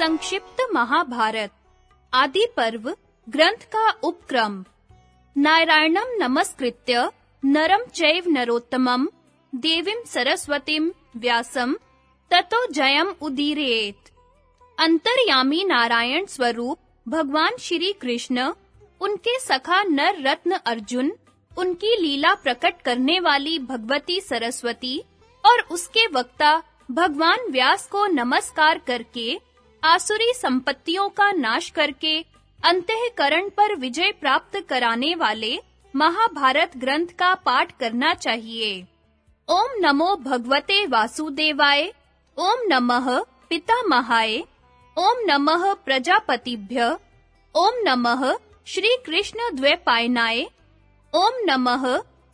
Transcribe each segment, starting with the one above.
संक्षिप्त महाभारत, आदि पर्व, ग्रंथ का उपक्रम। नारायणम नमस्कृत्य नरम चैव नरोत्तमम देवीं सरस्वतीं व्यासम ततो जयम उदीरयेत। अंतर्यामी नारायण स्वरूप, भगवान श्री कृष्ण उनके सखा नर रत्न अर्जुन, उनकी लीला प्रकट करने वाली भगवती सरस्वती और उसके वक्ता भगवान व्यास को नमस्कार करके आसुरी संपत्तियों का नाश करके अंतःकरण पर विजय प्राप्त कराने वाले महाभारत ग्रंथ का पाठ करना चाहिए। ओम नमो भगवते वासुदेवाय, ओम नमः पितामहाय, ओम नमः प्रजापतिभ्य, ओम नमः श्री कृष्ण द्वैपायनाय, ओम नमः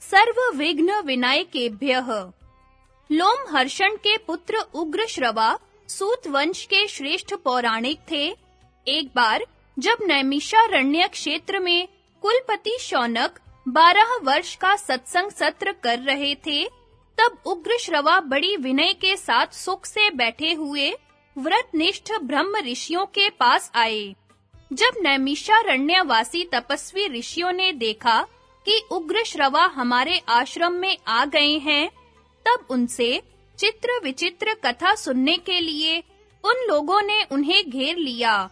सर्व विघ्न विनायकेभ्यः लोम हर्षण के पुत्र उग्र श्रवा सूत वंश के श्रेष्ठ पौराणिक थे। एक बार, जब नैमिषारण्य क्षेत्र में कुलपति शौनक बारह वर्ष का सत्संग सत्र कर रहे थे, तब उग्र श्रवा बड़ी विनय के साथ सुख से बैठे हुए व्रतनिष्ठ ब्रह्म ऋषियों के पास आए। जब नैमिषारण्यवासी तपस्वी ऋषियों ने देखा कि उग्र श्रवा हमारे आश्रम में आ गए हैं, तब उनसे चित्र विचित्र कथा सुनने के लिए उन लोगों ने उन्हें घेर लिया।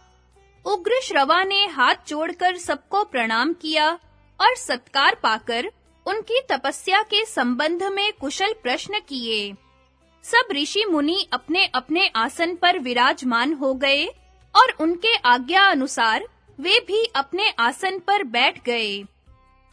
उग्र श्रवा ने हाथ जोड़कर सबको प्रणाम किया और सत्कार पाकर उनकी तपस्या के संबंध में कुशल प्रश्न किए। सब ऋषि मुनि अपने-अपने आसन पर विराजमान हो गए और उनके आज्ञा अनुसार वे भी अपने आसन पर बैठ गए।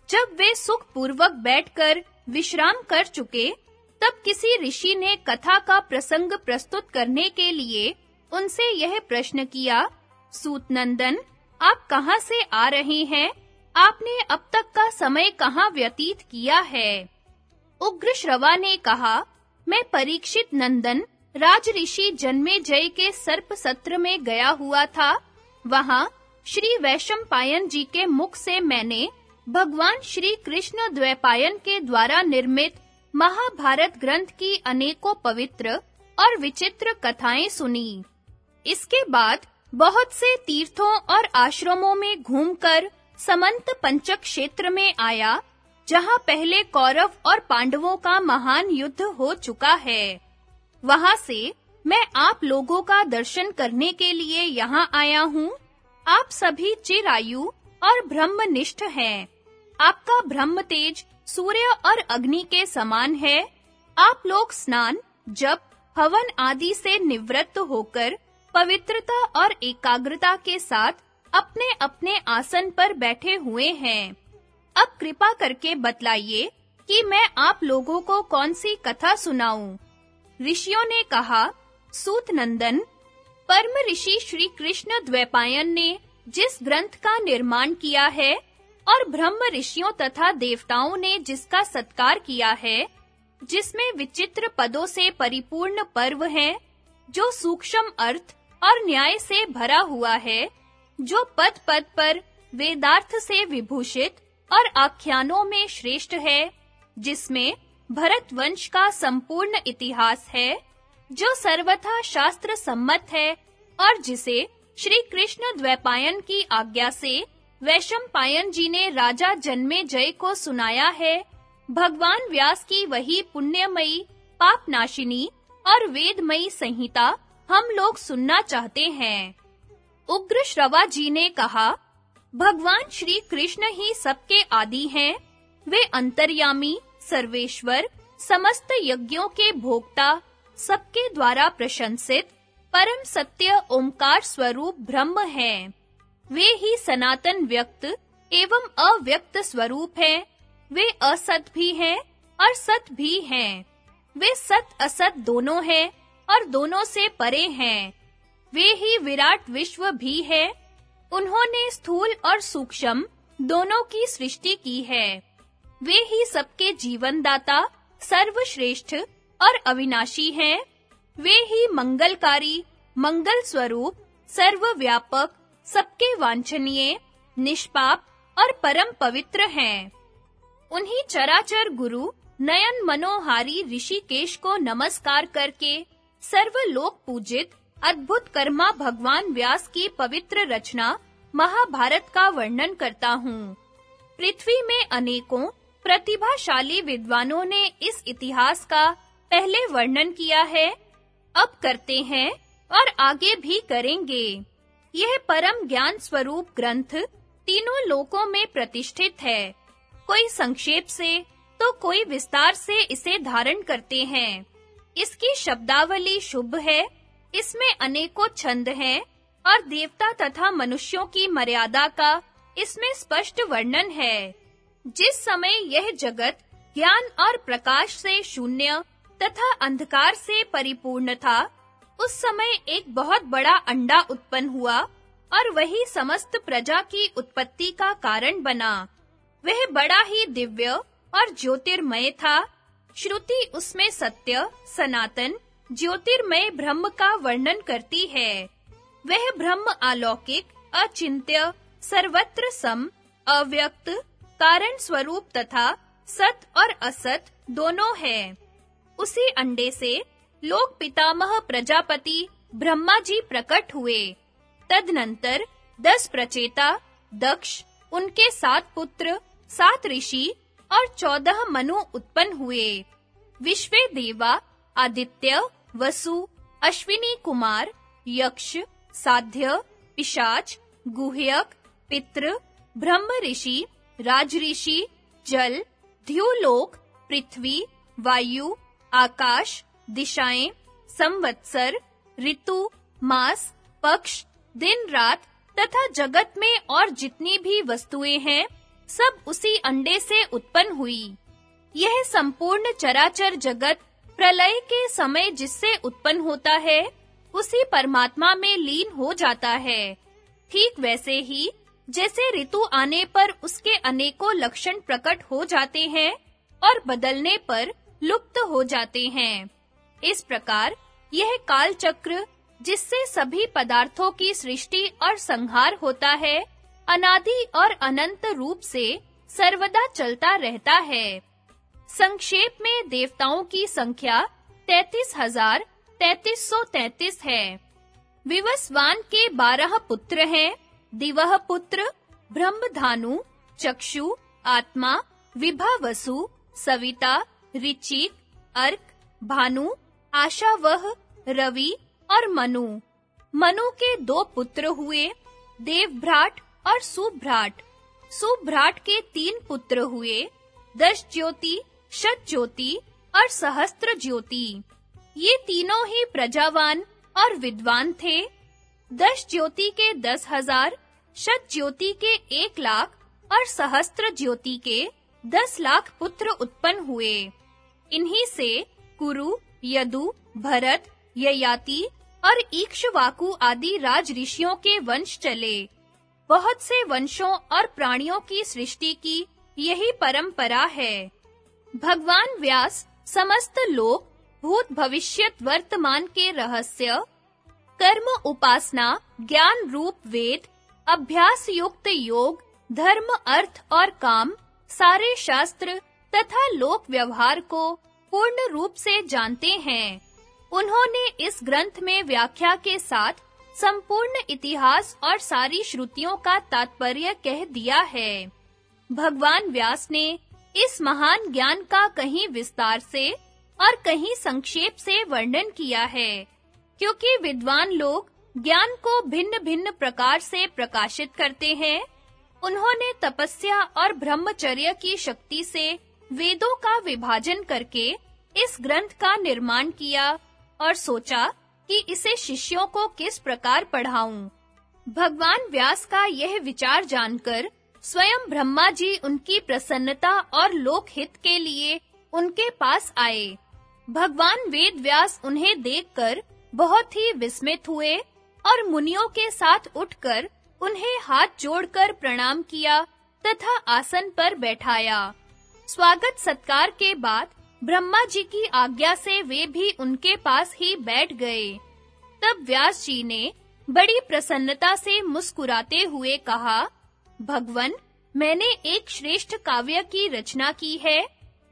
जब वे सुख पूर्वक बैठकर विश्राम कर चुके तब किसी ऋषि ने कथा का प्रसंग प्रस्तुत करने के लिए उनसे यह प्रश्न किया, सूत नंदन, आप कहाँ से आ रहे हैं? आपने अब तक का समय कहाँ व्यतीत किया है? उग्र श्रवा ने कहा, मैं परीक्षित नंदन, राज ऋषि जन्मे जय के सर्प सत्र में गया हुआ था। वहाँ श्री वैशम पायन जी के मुख से मैंने भगवान श्री कृष्ण द्वैपायन के द्वारा निर्मित महाभारत ग्रंथ की अनेकों पवित्र और विचित्र कथाएँ सुनी। इसके बाद बहुत से तीर्थों और आश्रमों में घूमकर समंत पंचक क्षेत्र में आया, जहाँ पहले कौरव और पांडवों का महान युद्ध हो चुका है। वहाँ से मैं आप लोगों का दर्शन करने के लिए यहाँ आया हूँ। आप सभी चिरायु और ब्रह्मनिष्ठ हैं। आपका ब्रह्म तेज सूर्य और अग्नि के समान है। आप लोग स्नान, जप, हवन आदि से निवृत्त होकर पवित्रता और एकाग्रता के साथ अपने-अपने आसन पर बैठे हुए हैं। अब कृपा करके बतलाइए कि मैं आप लोगों को कौन सी कथा सुनाऊं। ऋषियों ने कहा, सूत नंदन, परम ऋषि श्री कृष्ण द्वैपायन ने जिस ग्रंथ का निर्माण किया है और ब्रह्म ऋषियों तथा देवताओं ने जिसका सत्कार किया है, जिसमें विचित्र पदों से परिपूर्ण पर्व है, जो सूक्ष्म अर्थ और न्याय से भरा हुआ है, जो पद-पद पर वेदार्थ से विभूषित और आख्यानों में श्रेष्ठ है, जिसमें भरत वंश का संपूर्ण इतिहास है, जो सर्वथा शास्त्र सम्मत है और जिसे श्री कृष्ण द्वैपायन की आज्ञा से वैशम पायन जी ने राजा जन्मे जय को सुनाया है। भगवान व्यास की वही पुण्यमयी, पापनाशिनी और वेदमयी संहिता हम लोग सुनना चाहते हैं। उग्र श्रवा जी ने कहा, भगवान श्री कृष्ण ही सबके आदि हैं। वे अंतर्यामी, सर्वेश्वर, समस्त यज्ञों के भोक्ता, सबके द्वारा प्रशंसित, परम सत्य ओंकार स्वरूप ब्रह्म हैं। वे ही सनातन व्यक्त एवं अव्यक्त स्वरूप हैं। वे असत भी हैं और सत भी हैं। वे सत असत दोनों हैं और दोनों से परे हैं। वे ही विराट विश्व भी है। उन्होंने स्थूल और सूक्ष्म दोनों की सृष्टि की है। वे ही सबके जीवन दाता सर्वश्रेष्ठ और अविनाशी हैं। वे ही मंगलकारी, मंगल स्वरूप, सर्वव्यापक सबके वांछनीय, निष्पाप और परम पवित्र हैं। उन्हीं चराचर गुरु नयन मनोहारी ऋषिकेश को नमस्कार करके सर्वलोक पूजित अद्भुत कर्मा भगवान व्यास की पवित्र रचना महाभारत का वर्णन करता हूँ। पृथ्वी में अनेकों प्रतिभाशाली विद्वानों ने इस इतिहास का पहले वर्णन किया है। अब करते हैं और आगे भी करेंगे। यह परम ज्ञान स्वरूप ग्रंथ तीनों लोकों में प्रतिष्ठित है। कोई संक्षेप से तो कोई विस्तार से इसे धारण करते हैं। इसकी शब्दावली शुभ है, इसमें अनेकों छंद हैं, और देवता तथा मनुष्यों की मर्यादा का इसमें स्पष्ट वर्णन है। जिस समय यह जगत ज्ञान और प्रकाश से शून्य तथा अंधकार से परिपूर्ण था उस समय एक बहुत बड़ा अंडा उत्पन्न हुआ और वही समस्त प्रजा की उत्पत्ति का कारण बना। वह बड़ा ही दिव्य और ज्योतिर्मय था। श्रुति उसमें सत्य, सनातन, ज्योतिर्मय ब्रह्म का वर्णन करती है। वह ब्रह्म अलौकिक, अचिंत्य, सर्वत्र सम, अव्यक्त, कारण स्वरूप तथा सत और असत दोनों है। उसी अंडे से लोक पितामह प्रजापति ब्रह्मा जी प्रकट हुए। तदनंतर दस प्रचेता, दक्ष, उनके सात पुत्र, सात ऋषि और चौदह मनु उत्पन्न हुए। विश्वे देवा, आदित्य, वसु, अश्विनी कुमार, यक्ष, साध्य, पिशाच, गुह्यक, पितृ, ब्रह्म ऋषि, राज ऋषि, जल, ध्युलोक, पृथ्वी, वायु, आकाश दिशाएँ, संवत्सर, ऋतु, मास, पक्ष, दिन, रात तथा जगत में और जितनी भी वस्तुएँ हैं, सब उसी अंडे से उत्पन्न हुई। यह संपूर्ण चराचर जगत, प्रलय के समय जिससे उत्पन्न होता है, उसी परमात्मा में लीन हो जाता है। ठीक वैसे ही, जैसे ऋतु आने पर उसके अनेकों लक्षण प्रकट हो जाते हैं और बदलने पर लुप्त हो जाते हैं। इस प्रकार यह काल चक्र जिससे सभी पदार्थों की सृष्टि और संहार होता है, अनादि और अनंत रूप से सर्वदा चलता रहता है। संक्षेप में देवताओं की संख्या तैतीस हज़ार तैतीस सौ तैतीस है। विवस्वान के बारह पुत्र हैं, दिवह पुत्र, ब्रह्मधानु, चक्षु, आत्मा, विभावसु, सविता, ऋचिक, अर्क, भानु आशावह रवि और मनु। मनु के दो पुत्र हुए, देवभ्राट और सुभ्राट। सुभ्राट के तीन पुत्र हुए दश ज्योति शत ज्योति और सहस्त्र ज्योति ये तीनों ही प्रजावान और विद्वान थे। दश ज्योति के दस हज़ार शत ज्योति के एक लाख और सहस्त्र ज्योति के दस लाख पुत्र उत्पन्न हुए। इन्हीं से कुरु यदु, भरत, ययाति और इक्ष्वाकु आदि राज ऋषियों के वंश चले। बहुत से वंशों और प्राणियों की सृष्टि की यही परंपरा है। भगवान व्यास समस्त लोक, भूत भविष्यत वर्तमान के रहस्य, कर्म उपासना, ज्ञान रूप वेद, अभ्यास युक्त योग, धर्म अर्थ और काम, सारे शास्त्र तथा लोक व्यवहार को पूर्ण रूप से जानते हैं। उन्होंने इस ग्रंथ में व्याख्या के साथ संपूर्ण इतिहास और सारी श्रुतियों का तात्पर्य कह दिया है। भगवान व्यास ने इस महान ज्ञान का कहीं विस्तार से और कहीं संक्षेप से वर्णन किया है, क्योंकि विद्वान लोग ज्ञान को भिन्न-भिन्न प्रकार से प्रकाशित करते हैं। उन्होंने तपस्या और ब्रह्मचर्य की शक्ति से वेदों का विभाजन करके इस ग्रंथ का निर्माण किया और सोचा कि इसे शिष्यों को किस प्रकार पढ़ाऊं। भगवान व्यास का यह विचार जानकर स्वयं ब्रह्मा जी उनकी प्रसन्नता और लोक हित के लिए उनके पास आए। भगवान वेद व्यास उन्हें देखकर बहुत ही विस्मित हुए और मुनियों के साथ उठकर उन्हें हाथ जोड़कर प्रणाम किया तथा आसन पर बैठाया। स्वागत सत्कार के बाद ब्रह्मा जी की आज्ञा से वे भी उनके पास ही बैठ गए। तब व्यास जी ने बड़ी प्रसन्नता से मुस्कुराते हुए कहा, भगवन, मैंने एक श्रेष्ठ काव्य की रचना की है।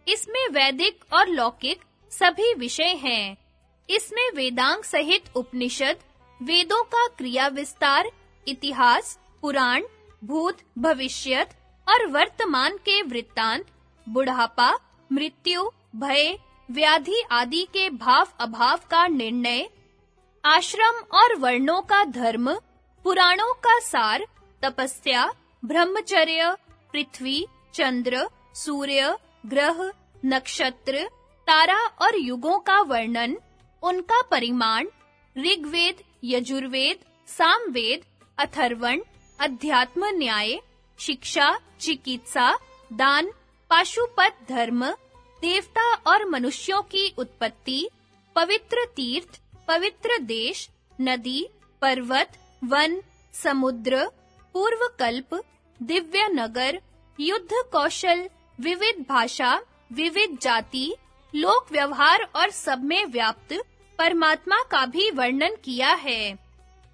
इसमें वैदिक और लौकिक सभी विषय हैं। इसमें वेदांग सहित उपनिषद, वेदों का क्रिया विस्तार, इतिहास, पुराण, भूत, भविष्यत और वर्तमान के वृत्तांत बुढ़ापा, मृत्यु, भय, व्याधि आदि के भाव अभाव का निर्णय, आश्रम और वर्णों का धर्म, पुराणों का सार, तपस्या, ब्रह्मचर्य, पृथ्वी, चंद्र, सूर्य, ग्रह, नक्षत्र, तारा और युगों का वर्णन, उनका परिमाण, ऋग्वेद, यजुर्वेद, सामवेद, अथर्वण, अध्यात्म न्याय, शिक्षा, चिकित्सा, दान पाशुपत धर्म, देवता और मनुष्यों की उत्पत्ति, पवित्र तीर्थ, पवित्र देश, नदी, पर्वत, वन, समुद्र पूर्व कल्प दिव्य नगर, युद्ध कौशल, विविध भाषा, विविध जाति, लोक व्यवहार और सब में व्याप्त परमात्मा का भी वर्णन किया है।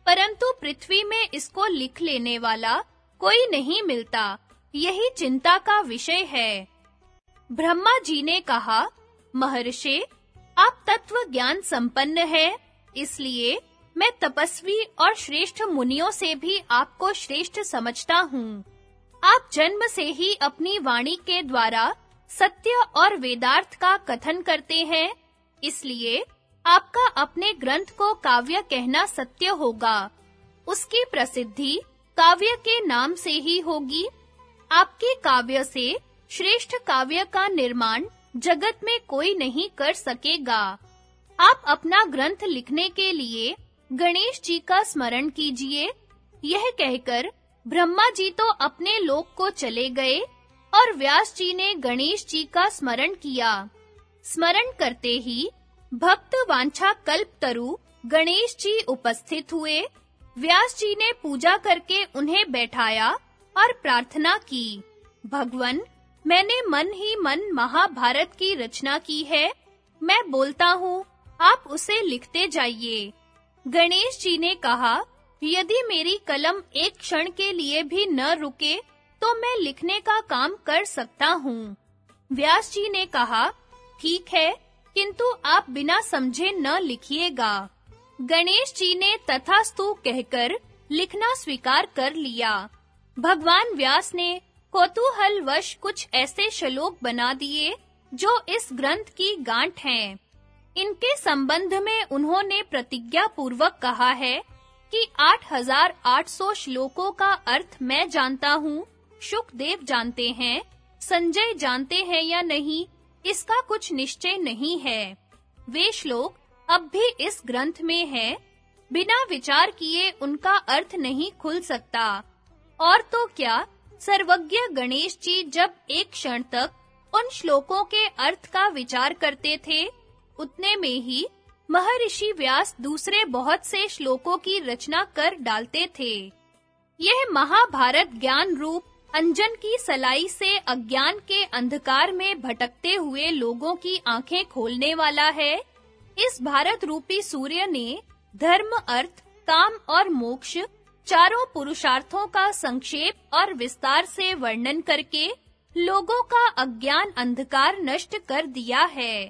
परंतु पृथ्वी में इसको लिख लेने वाला कोई नहीं मिलता। यही चिंता का विषय है। ब्रह्मा जी ने कहा, महर्षि, आप तत्व ज्ञान संपन्न है, इसलिए मैं तपस्वी और श्रेष्ठ मुनियों से भी आपको श्रेष्ठ समझता हूँ। आप जन्म से ही अपनी वाणी के द्वारा सत्य और वेदार्थ का कथन करते हैं, इसलिए आपका अपने ग्रंथ को काव्य कहना सत्य होगा। उसकी प्रसिद्धि काव्य के नाम से ही होगी आपके काव्य से श्रेष्ठ काव्य का निर्माण जगत में कोई नहीं कर सकेगा। आप अपना ग्रंथ लिखने के लिए गणेश जी का स्मरण कीजिए। यह कहकर ब्रह्मा जी तो अपने लोक को चले गए और व्यास जी ने गणेश जी का स्मरण किया। स्मरण करते ही भक्त वांछा कल्प तरु गणेश जी उपस्थित हुए। व्यास जी ने पूजा करके उन्हें बैठाया और प्रार्थना की। भगवन, मैंने मन ही मन महाभारत की रचना की है। मैं बोलता हूँ, आप उसे लिखते जाइए। गणेश जी ने कहा, यदि मेरी कलम एक क्षण के लिए भी न रुके तो मैं लिखने का काम कर सकता हूँ। व्यास जी ने कहा, ठीक है, किंतु आप बिना समझे न लिखिएगा। गणेश जी ने तथास्तु कहकर लिखना स्वीकार कर लिया। भगवान व्यास ने वश कुछ ऐसे श्लोक बना दिए, जो इस ग्रंथ की गांठ हैं। इनके संबंध में उन्होंने प्रतिज्ञा पूर्वक कहा है कि 8800 श्लोकों का अर्थ मैं जानता हूँ, शुकदेव जानते हैं, संजय जानते हैं या नहीं, इसका कुछ निश्चय नहीं है। वे श्लोक अब भी इस ग्रंथ में हैं। बिना विचार किए उनका अर्थ नहीं खुल सकता। और तो क्या? सर्वज्ञ गणेश जी जब एक क्षण तक उन श्लोकों के अर्थ का विचार करते थे, उतने में ही महर्षि व्यास दूसरे बहुत से श्लोकों की रचना कर डालते थे। यह महाभारत ज्ञान रूप अंजन की सलाई से अज्ञान के अंधकार में भटकते हुए लोगों की आँखें खोलने वाला है। इस भारत रूपी सूर्य ने धर्म, अर्थ, काम और मोक्ष चारों पुरुषार्थों का संक्षेप और विस्तार से वर्णन करके लोगों का अज्ञान अंधकार नष्ट कर दिया है।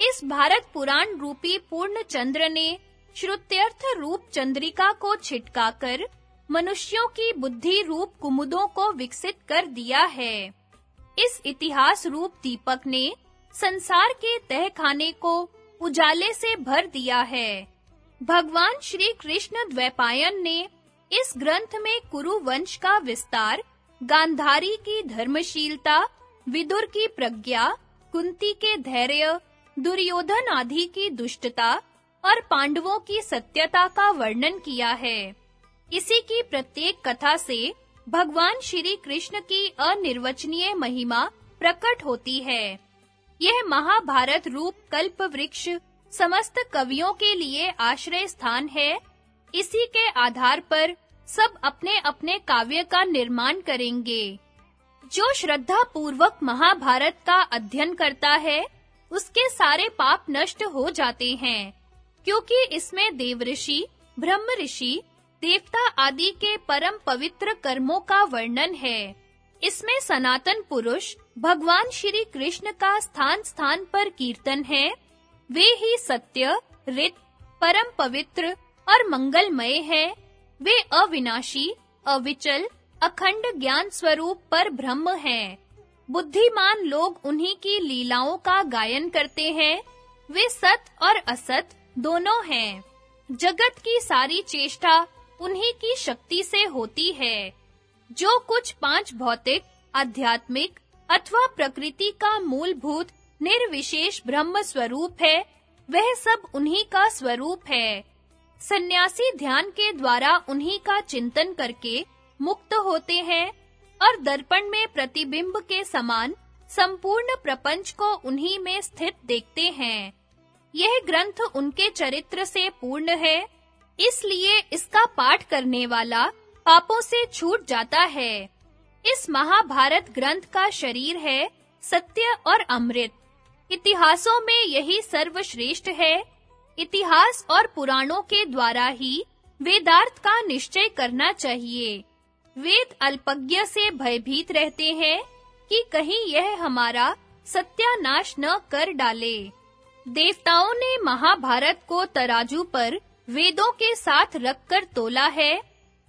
इस भारत पुराण रूपी पूर्ण चंद्र ने श्रुत्यर्थ रूप चंद्रिका को छिटकाकर मनुष्यों की बुद्धि रूप कुमुदों को विकसित कर दिया है। इस इतिहास रूप दीपक ने संसार के तह खाने को उजाले से भर दिया है। भगवान श्री कृष्ण द्वैपायन ने इस ग्रंथ में कुरु वंश का विस्तार, गांधारी की धर्मशीलता, विदुर की प्रज्ञा, कुंती के धैर्य, दुर्योधन आदि की दुष्टता और पांडवों की सत्यता का वर्णन किया है। इसी की प्रत्येक कथा से भगवान श्री कृष्ण की अनिर्वचनीय महिमा प्रकट होती है। यह महाभारत रूप कल्प वृक्ष समस्त कवियों के लिए आश्रय स्थान है इसी के आधार पर सब अपने-अपने काव्य का निर्माण करेंगे। जो श्रद्धा पूर्वक महाभारत का अध्ययन करता है, उसके सारे पाप नष्ट हो जाते हैं, क्योंकि इसमें देवऋषि ब्रह्म ऋषि देवता आदि के परम पवित्र कर्मों का वर्णन है। इसमें सनातन पुरुष भगवान श्री कृष्ण का स्थान-स्थान पर कीर्तन है। वे ही सत्य, रित, परम पवित्र और मंगलमय है। वे अविनाशी, अविचल, अखंड ज्ञान स्वरूप पर ब्रह्म हैं। बुद्धिमान लोग उन्हीं की लीलाओं का गायन करते हैं। वे सत और असत दोनों हैं। जगत की सारी चेष्टा उन्हीं की शक्ति से होती है। जो कुछ पाँच भौतिक, आध्यात्मिक अथवा प्रकृति का मूलभूत, निर्विशेष ब्रह्म स्वरूप है, वह सब उन्हीं का स्वरूप है। सन्यासी ध्यान के द्वारा उन्हीं का चिंतन करके मुक्त होते हैं और दर्पण में प्रतिबिंब के समान संपूर्ण प्रपंच को उन्हीं में स्थित देखते हैं। यह ग्रंथ उनके चरित्र से पूर्ण है, इसलिए इसका पाठ करने वाला पापों से छूट जाता है। इस महाभारत ग्रंथ का शरीर है सत्य और अमृत। इतिहासों में यही सर्वश्रेष्ठ है। इतिहास और पुराणों के द्वारा ही वेदार्थ का निश्चय करना चाहिए। वेद अल्पज्ञ से भयभीत रहते हैं कि कहीं यह हमारा सत्यानाश न कर डाले। देवताओं ने महाभारत को तराजू पर वेदों के साथ रखकर तोला है।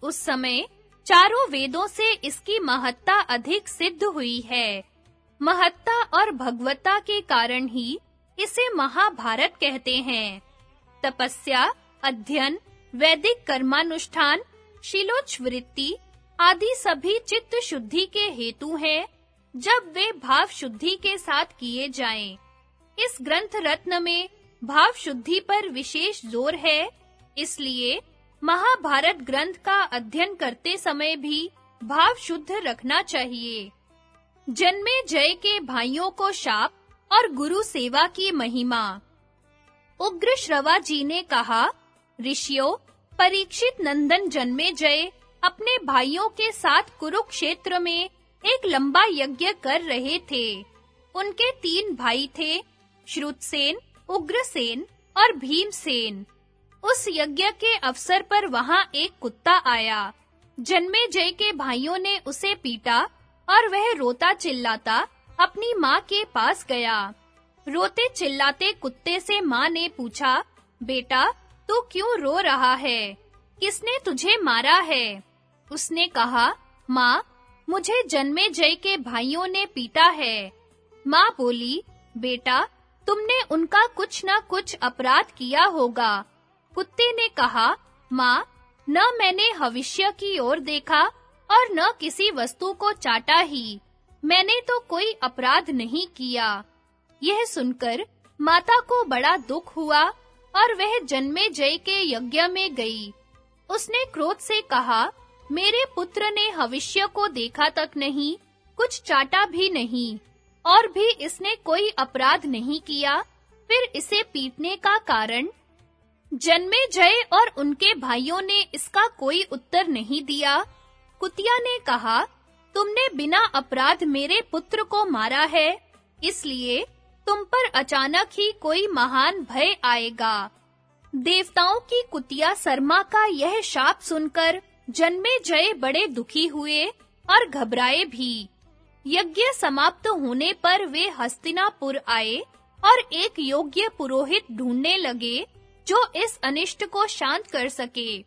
उस समय चारों वेदों से इसकी महत्ता अधिक सिद्ध हुई है। महत्ता और भगवता के कारण ही इसे महाभारत कहते हैं। तपस्या, अध्ययन, वैदिक कर्मानुष्ठान, शिलोच्वृत्ति आदि सभी चित्त शुद्धि के हेतु हैं, जब वे भाव शुद्धि के साथ किए जाएँ। इस ग्रंथ रत्न में भाव शुद्धि पर विशेष ज़ोर है, इसलिए महाभारत ग्रंथ का अध्ययन करते समय भी भाव शुद्ध रखना चाहिए। जन्मे जय के भाइयों को शाप और गुरु सेवा की महिमा। उग्र श्रवा जी ने कहा, ऋषियों, परीक्षित नंदन जन्मे जय। अपने भाइयों के साथ कुरुक्षेत्र में एक लंबा यज्ञ कर रहे थे। उनके तीन भाई थे, श्रुतसेन, उग्रसेन और भीमसेन। उस यज्ञ के अवसर पर वहाँ एक कुत्ता आया। जन्मे जय के भाइयों ने उसे पीटा और वह रोता चिल्लाता अपनी माँ के पास गया। रोते चिल्लाते कुत्ते से माँ ने पूछा, बेटा, तू क्यों रो रहा है? किसने तुझे मारा है? उसने कहा, माँ, मुझे जन्मे जय के भाइयों ने पीटा है। माँ बोली, बेटा, तुमने उनका कुछ ना कुछ अपराध किया होगा। कुत्ते ने कहा, माँ, न मैंने भविष्य की ओर देखा और न किसी वस्तु को चाटा ही। मैंने तो कोई अपराध नहीं किया। यह सुनकर माता को बड़ा दुख हुआ और वह जन्मे जय के यज्ञ में गई। उसने क्रोध से कहा, मेरे पुत्र ने भविष्य को देखा तक नहीं, कुछ चाटा भी नहीं, और भी इसने कोई अपराध नहीं किया, फिर इसे पीटने का कारण? जन्मे जय और उनके भाइयों ने इसका कोई उत्तर नहीं दिया। कुतिया ने कहा, तुमने बिना अपराध मेरे पुत्र को मारा है, इसलिए तुम पर अचानक ही कोई महान भय आएगा। देवताओं की कुतिया शर्मा का यह शाप सुनकर जन्मे जय बड़े दुखी हुए और घबराए भी। यज्ञ समाप्त होने पर वे हस्तिनापुर आए और एक योग्य पुरोहित ढूँढने लगे जो इस अनिष्ट को शांत कर सके।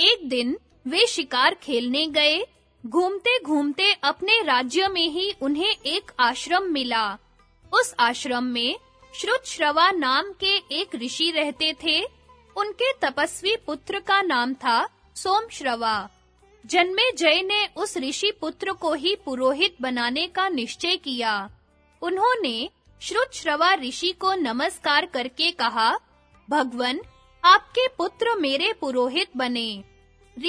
एक दिन वे शिकार खेलने गए। घूमते-घूमते अपने राज्य में ही उन्हें एक आश्रम मिला। उस आश्रम में श्रुतश्रवा नाम के एक ऋषि रहते थे। उनके तपस्वी पुत्र का नाम था सोमश्रवा। जन्मे जय ने उस ऋषि पुत्र को ही पुरोहित बनाने का निश्चय किया। उन्होंने श्रुतश्रवा ऋषि को नमस्कार करके कहा, भगवन, आपके पुत्र मेरे पुरोहित बने।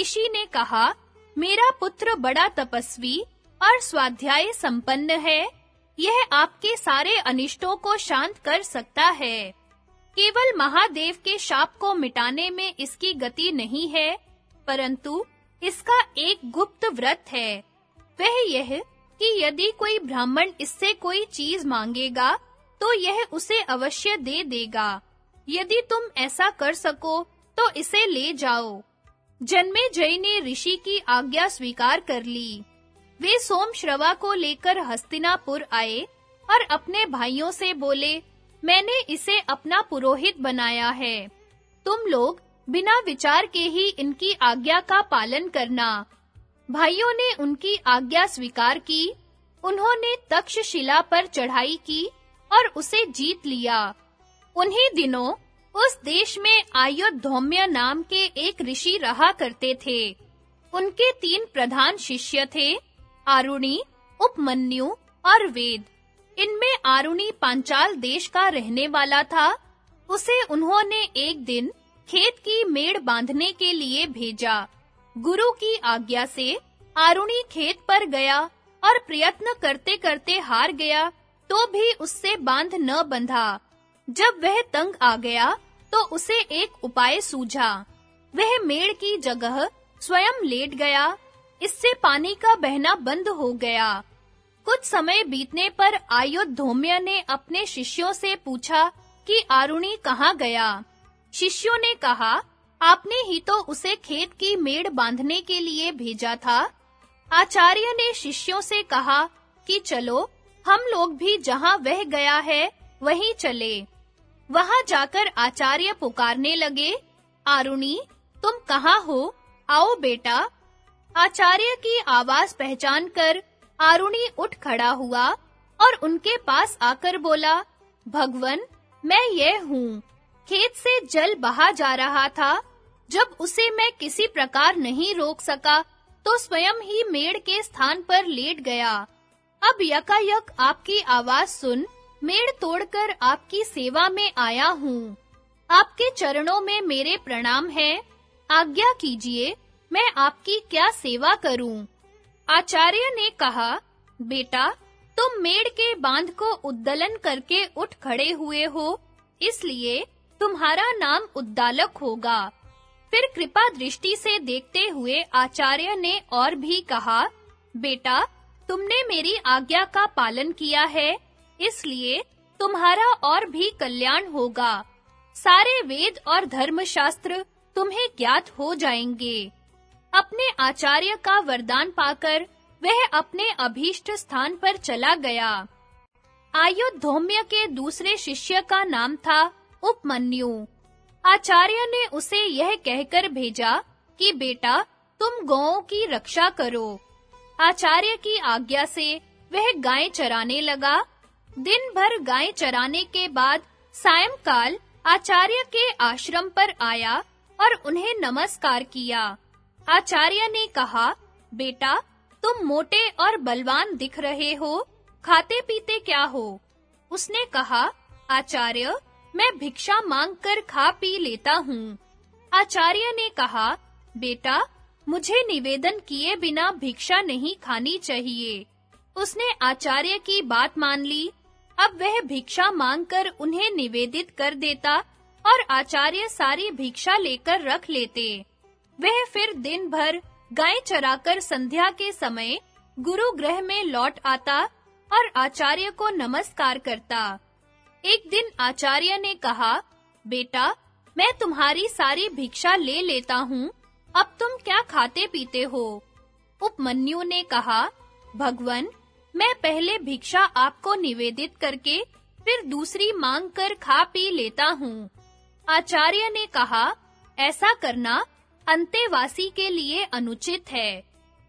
ऋषि ने कहा, मेरा पुत्र बड़ा तपस्वी और स्वाध्याय संपन्न है। यह आपके सारे अनिष्टों को शांत कर सकता है। केवल महादेव के शाप को मिटाने में इसकी गति नहीं है, परंतु इसका एक गुप्त व्रत है। वह यह कि यदि कोई ब्राह्मण इससे कोई चीज़ मांगेगा तो यह उसे अवश्य दे देगा। यदि तुम ऐसा कर सको तो इसे ले जाओ। जन्मे जय ने ऋषि की आज्ञा स्वीकार कर ली। वे सोमश्रवा को लेकर हस्तिनापुर आए और अपने भाइयों से बोले, मैंने इसे अपना पुरोहित बनाया है। तुम लोग बिना विचार के ही इनकी आज्ञा का पालन करना। भाइयों ने उनकी आज्ञा स्वीकार की, उन्होंने तक्षशिला पर चढ़ाई की और उसे जीत लिया। उन्हीं दिनों उस देश में आयुधौम्य नाम के एक ऋषि रहा करते थे। उनके तीन प्रधान शिष्य थे आरुणी, उपमन्यु और वेद। इनमें आरुणी पांचाल देश का रहने वाला था। उसे उन्होंने एक दिन खेत की मेड़ बांधने के लिए भेजा। गुरु की आज्ञा से आरुणी खेत पर गया और प्रयत्न करते-करते हार गया तो भी उससे बाँध न बंधा। जब वह तंग आ गया तो उसे एक उपाय सूझा। वह मेड़ की जगह स्वयं लेट गया इससे पानी का बहना बंद हो गया। कुछ समय बीतने पर आयुधोम्य ने अपने शिष्यों से पूछा कि आरुणी कहाँ गया? शिष्यों ने कहा, आपने ही तो उसे खेत की मेड़ बांधने के लिए भेजा था। आचार्य ने शिष्यों से कहा कि चलो, हम लोग भी जहाँ वह गया है, वहीं चले। वहाँ जाकर आचार्य पुकारने लगे, आरुणी, तुम कहाँ हो? आओ बेटा आचार्य की आवाज़ पहचान कर आरुणी उठ खड़ा हुआ और उनके पास आकर बोला, भगवन, मैं यह हूँ। खेत से जल बहा जा रहा था। जब उसे मैं किसी प्रकार नहीं रोक सका तो स्वयं ही मेड़ के स्थान पर लेट गया। अब यकायक आपकी आवाज़ सुन, मेड़ तोड़कर आपकी सेवा में आया हूँ। आपके चरणों में मेरे प्रणाम है। आज्ञा कीजिए। मैं आपकी क्या सेवा करूँ? आचार्य ने कहा, बेटा, तुम मेड़ के बाँध को उद्दलन करके उठ खड़े हुए हो, इसलिए तुम्हारा नाम उद्दालक होगा। फिर कृपा दृष्टि से देखते हुए आचार्य ने और भी कहा, बेटा, तुमने मेरी आज्ञा का पालन किया है, इसलिए तुम्हारा और भी कल्याण होगा। सारे वेद और धर्मशास्त्र तुम्हें ज्ञात हो जाएँगे। अपने आचार्य का वरदान पाकर वह अपने अभीष्ट स्थान पर चला गया। आयुधोम्य के दूसरे शिष्य का नाम था उपमन्यु। आचार्य ने उसे यह कहकर भेजा कि, बेटा, तुम गौओं की रक्षा करो। आचार्य की आज्ञा से वह गाय चराने लगा। दिन भर गाय चराने के बाद सायंकाल आचार्य के आश्रम पर आया और उन्हें नमस्कार किया। आचार्य ने कहा, बेटा, तुम मोटे और बलवान दिख रहे हो। खाते पीते क्या हो? उसने कहा, आचार्य, मैं भिक्षा मांगकर खा पी लेता हूँ। आचार्य ने कहा, बेटा, मुझे निवेदन किए बिना भिक्षा नहीं खानी चाहिए। उसने आचार्य की बात मान ली। अब वह भिक्षा मांगकर उन्हें निवेदित कर देता और आचार्य सारी भिक्षा लेकर रख लेते। वह फिर दिन भर गाय चराकर संध्या के समय गुरु ग्रह में लौट आता और आचार्य को नमस्कार करता। एक दिन आचार्य ने कहा, बेटा, मैं तुम्हारी सारी भिक्षा ले लेता हूँ, अब तुम क्या खाते पीते हो? उपमन्यु ने कहा, भगवन, मैं पहले भिक्षा आपको निवेदित करके फिर दूसरी मांग कर खा पी लेता हूँ। आचार्य ने कहा, ऐसा करना अंतेवासी के लिए अनुचित है।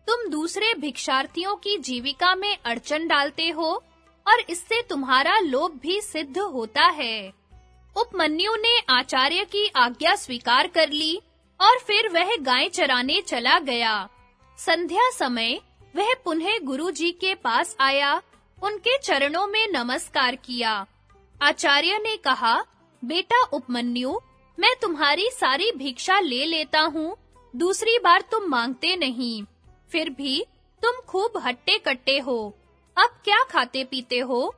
तुम दूसरे भिक्षार्थियों की जीविका में अड़चन डालते हो और इससे तुम्हारा लोभ भी सिद्ध होता है। उपमन्यु ने आचार्य की आज्ञा स्वीकार कर ली और फिर वह गाय चराने चला गया। संध्या समय वह पुनः गुरुजी के पास आया, उनके चरणों में नमस्कार किया। आचार्य ने कहा, बेटा उपमन्यु मैं तुम्हारी सारी भिक्षा ले लेता हूँ। दूसरी बार तुम मांगते नहीं। फिर भी तुम खूब हट्टे कट्टे हो। अब क्या खाते पीते हो?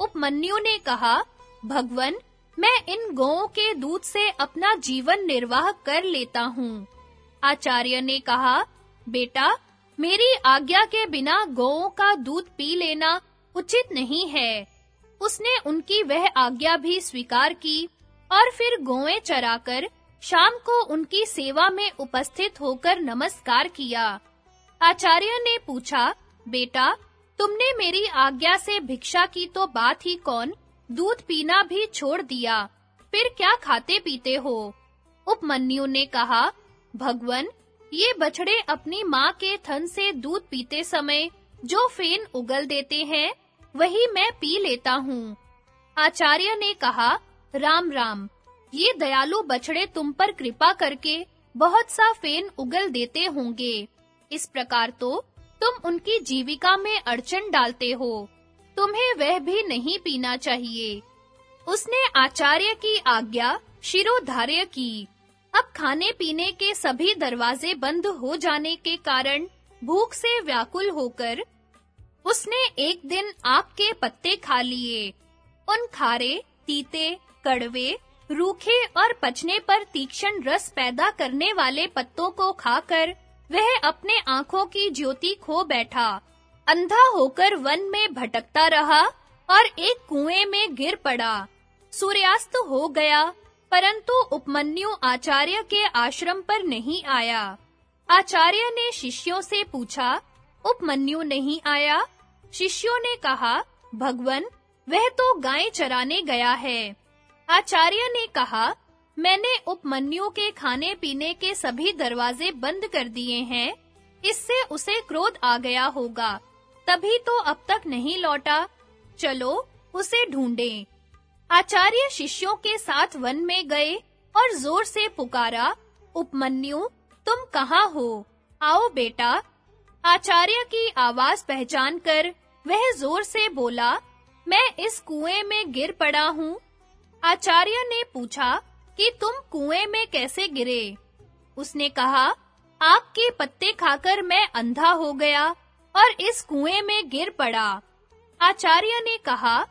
उपमन्यु ने कहा, भगवन, मैं इन गौओं के दूध से अपना जीवन निर्वाह कर लेता हूँ। आचार्य ने कहा, बेटा, मेरी आज्ञा के बिना गौओं का दूध पी लेना उचित नहीं है। उसने उनकी वह आज्ञा भी स्वीकार की। और फिर गौएँ चराकर शाम को उनकी सेवा में उपस्थित होकर नमस्कार किया। आचार्य ने पूछा, बेटा, तुमने मेरी आज्ञा से भिक्षा की तो बात ही कौन? दूध पीना भी छोड़ दिया, फिर क्या खाते पीते हो? उपमन्यु ने कहा, भगवन, ये बछड़े अपनी माँ के थन से दूध पीते समय जो फेन उगल देते हैं, वही मैं पी लेता हूँ। आचार्य ने कहा राम राम। ये दयालु बछड़े तुम पर कृपा करके बहुत सा फेन उगल देते होंगे। इस प्रकार तो तुम उनकी जीविका में अड़चन डालते हो। तुम्हें वह भी नहीं पीना चाहिए। उसने आचार्य की आज्ञा, शिरोधार्य की। अब खाने पीने के सभी दरवाजे बंद हो जाने के कारण भूख से व्याकुल होकर उसने एक दिन आक के पत्ते खा लिए। उन खारे, तीते कड़वे, रूखे और पचने पर तीक्ष्ण रस पैदा करने वाले पत्तों को खाकर वह अपने आँखों की ज्योति खो बैठा। अंधा होकर वन में भटकता रहा और एक कुएँ में गिर पड़ा। सूर्यास्त हो गया, परंतु उपमन्यु आचार्य के आश्रम पर नहीं आया। आचार्य ने शिष्यों से पूछा, उपमन्यु नहीं आया? शिष्यों ने कहा, भगवन, वह तो गाय चराने गया है। आचार्य ने कहा, मैंने उपमन्यु के खाने पीने के सभी दरवाजे बंद कर दिए हैं। इससे उसे क्रोध आ गया होगा। तभी तो अब तक नहीं लौटा। चलो, उसे ढूंढें। आचार्य शिष्यों के साथ वन में गए और ज़ोर से पुकारा, उपमन्यु, तुम कहाँ हो? आओ बेटा। आचार्य की आवाज़ पहचान कर वह ज़ोर से बोला, मैं इस कुएँ में गिर पड़ा हूँ। आचार्य ने पूछा कि तुम कुएँ में कैसे गिरे? उसने कहा, आपके पत्ते खाकर मैं अंधा हो गया और इस कुएँ में गिर पड़ा। आचार्य ने कहा,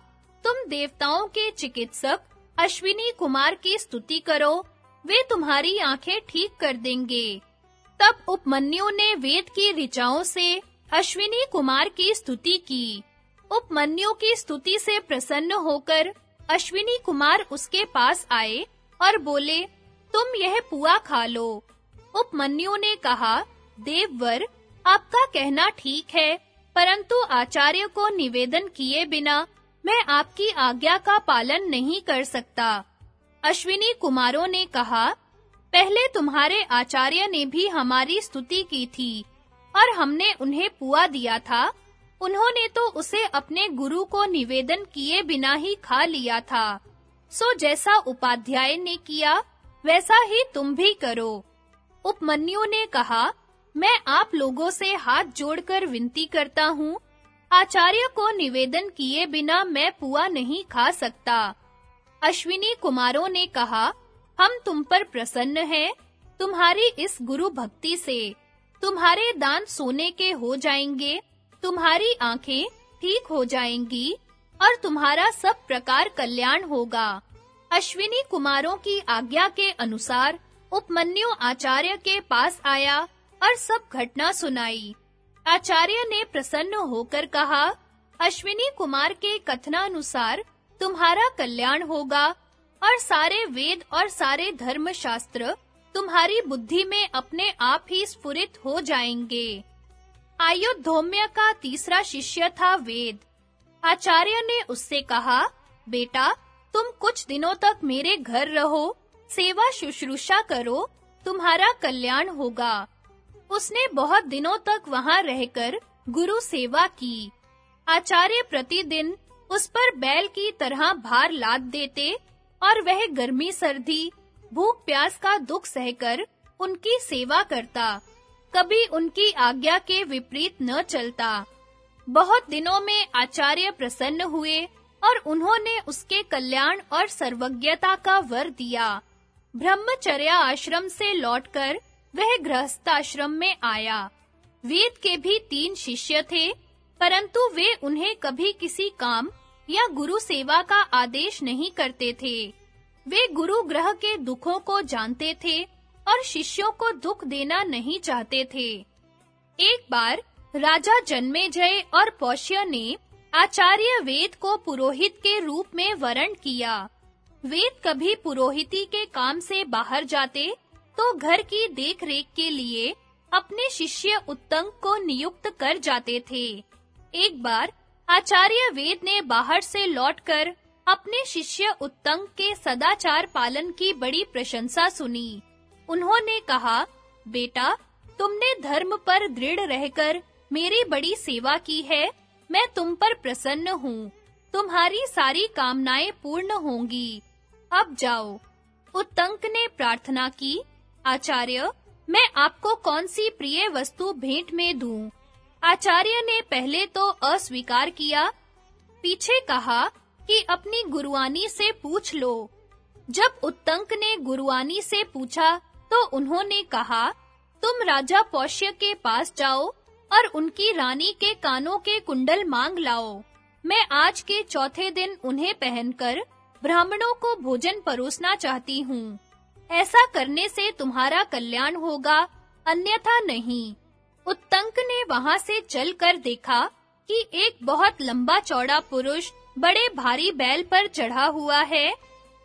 तुम देवताओं के चिकित्सक अश्विनी कुमार की स्तुति करो, वे तुम्हारी आँखें ठीक कर देंगे। तब उपमन्यु ने वेद की ऋचाओं से अश्विनी कुमार की स्तुति की। उपमन्यु की स्तुति से प्रसन्न होकर अश्विनी कुमार उसके पास आए और बोले, तुम यह पुआ खा लो। उपमन्यु ने कहा, देववर, आपका कहना ठीक है, परंतु आचार्य को निवेदन किए बिना मैं आपकी आज्ञा का पालन नहीं कर सकता। अश्विनी कुमारों ने कहा, पहले तुम्हारे आचार्य ने भी हमारी स्तुति की थी और हमने उन्हें पुआ दिया था। उन्होंने तो उसे अपने गुरु को निवेदन किए बिना ही खा लिया था। सो जैसा उपाध्याय ने किया, वैसा ही तुम भी करो। उपमन्यु ने कहा, मैं आप लोगों से हाथ जोड़कर विनती करता हूँ। आचार्य को निवेदन किए बिना मैं पुआ नहीं खा सकता। अश्विनी कुमारों ने कहा, हम तुम पर प्रसन्न हैं। तुम्हारी इस गुरु भक्ति से। तुम्हारे दान सोने के हो जाएँगे। तुम्हारी आँखें ठीक हो जाएँगी और तुम्हारा सब प्रकार कल्याण होगा। अश्विनी कुमारों की आज्ञा के अनुसार उपमन्यु आचार्य के पास आया और सब घटना सुनाई। आचार्य ने प्रसन्न होकर कहा, अश्विनी कुमार के कथनानुसार तुम्हारा कल्याण होगा और सारे वेद और सारे धर्म शास्त्र तुम्हारी बुद्धि में अपने आप ही स्फुरित हो जाएँगे। आयुधोम्य का तीसरा शिष्य था वेद। आचार्य ने उससे कहा, बेटा, तुम कुछ दिनों तक मेरे घर रहो, सेवा शुश्रूषा करो, तुम्हारा कल्याण होगा। उसने बहुत दिनों तक वहाँ रहकर गुरु सेवा की। आचार्य प्रतिदिन उस पर बैल की तरह भार लाद देते और वह गर्मी सर्दी, भूख प्यास का दुख सहकर उनकी सेवा करता। कभी उनकी आज्ञा के विपरीत न चलता। बहुत दिनों में आचार्य प्रसन्न हुए और उन्होंने उसके कल्याण और सर्वज्ञता का वर दिया। ब्रह्मचर्य आश्रम से लौटकर वह गृहस्थ आश्रम में आया। वेद के भी तीन शिष्य थे, परंतु वे उन्हें कभी किसी काम या गुरु सेवा का आदेश नहीं करते थे। वे गुरु ग्रह के दुखों को जानते थे और शिष्यों को दुख देना नहीं चाहते थे। एक बार राजा जन्मेजय और पौष्य ने आचार्य वेद को पुरोहित के रूप में वरण किया। वेद कभी पुरोहिती के काम से बाहर जाते तो घर की देखरेख के लिए अपने शिष्य उत्तंग को नियुक्त कर जाते थे। एक बार आचार्य वेद ने बाहर से लौटकर अपने शिष्य उत्तंग के सदाचार पालन की बड़ी प्रशंसा सुनी। उन्होंने कहा, बेटा, तुमने धर्म पर दृढ़ रहकर मेरी बड़ी सेवा की है। मैं तुम पर प्रसन्न हूँ। तुम्हारी सारी कामनाएँ पूर्ण होंगी। अब जाओ। उत्तंक ने प्रार्थना की, आचार्य, मैं आपको कौन सी प्रिय वस्तु भेंट में दूँ? आचार्य ने पहले तो अस्वीकार किया। पीछे कहा कि अपनी गुरुआनी से पूछ लो। जब उत्तंक ने गुरुआनी से पूछा तो उन्होंने कहा, तुम राजा पौष्य के पास जाओ और उनकी रानी के कानों के कुंडल मांग लाओ। मैं आज के चौथे दिन उन्हें पहनकर ब्राह्मणों को भोजन परोसना चाहती हूँ। ऐसा करने से तुम्हारा कल्याण होगा, अन्यथा नहीं। उत्तंक ने वहाँ से चलकर देखा कि एक बहुत लंबा चौड़ा पुरुष बड़े भारी बैल पर चढ़ा हुआ है।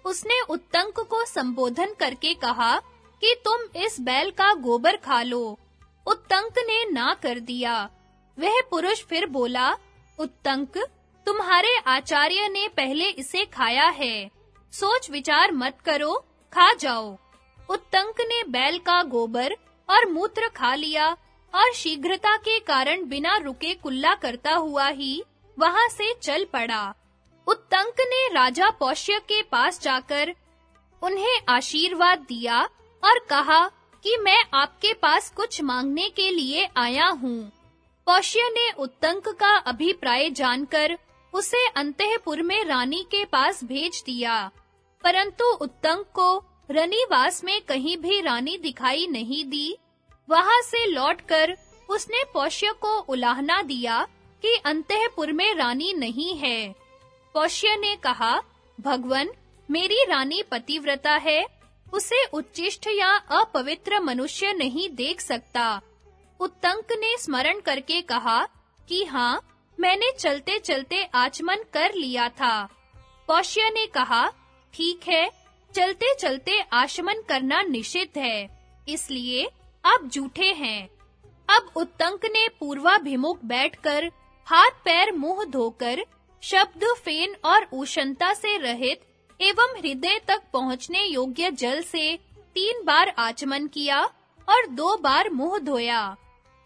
उसने उत्तंक को संबोधन करके कहा कि तुम इस बैल का गोबर खा लो। उत्तंक ने ना कर दिया। वह पुरुष फिर बोला, उत्तंक, तुम्हारे आचार्य ने पहले इसे खाया है। सोच विचार मत करो, खा जाओ। उत्तंक ने बैल का गोबर और मूत्र खा लिया और शीघ्रता के कारण बिना रुके कुल्ला करता हुआ ही वहाँ से चल पड़ा। उत्तंक ने राजा पौष्य के पास जाकर उन्हें आशीर्वाद दिया और कहा कि मैं आपके पास कुछ मांगने के लिए आया हूँ। पौष्य ने उत्तंक का अभिप्राय जानकर उसे अंतःपुर में रानी के पास भेज दिया, परंतु उत्तंक को रनिवास में कहीं भी रानी दिखाई नहीं दी। वहाँ से लौटकर उसने पौष्य को उलाहना दिया कि अंतःपुर में रानी नहीं है। पौष्य ने कहा, भगवन, मेरी रानी पतिव्रता है उसे उच्चिष्ट या अपवित्र मनुष्य नहीं देख सकता। उत्तंक ने स्मरण करके कहा कि हाँ मैंने चलते-चलते आचमन कर लिया था। पौष्य ने कहा, ठीक है, चलते-चलते आचमन करना निषिद्ध है, इसलिए आप झूठे हैं। अब उत्तंक ने पूर्वाभिमुख बैठकर हाथ पैर मुँह धोकर शब्द फेन और उष्णता से रहित एवं हृदय तक पहुँचने योग्य जल से तीन बार आचमन किया और दो बार मुँह धोया।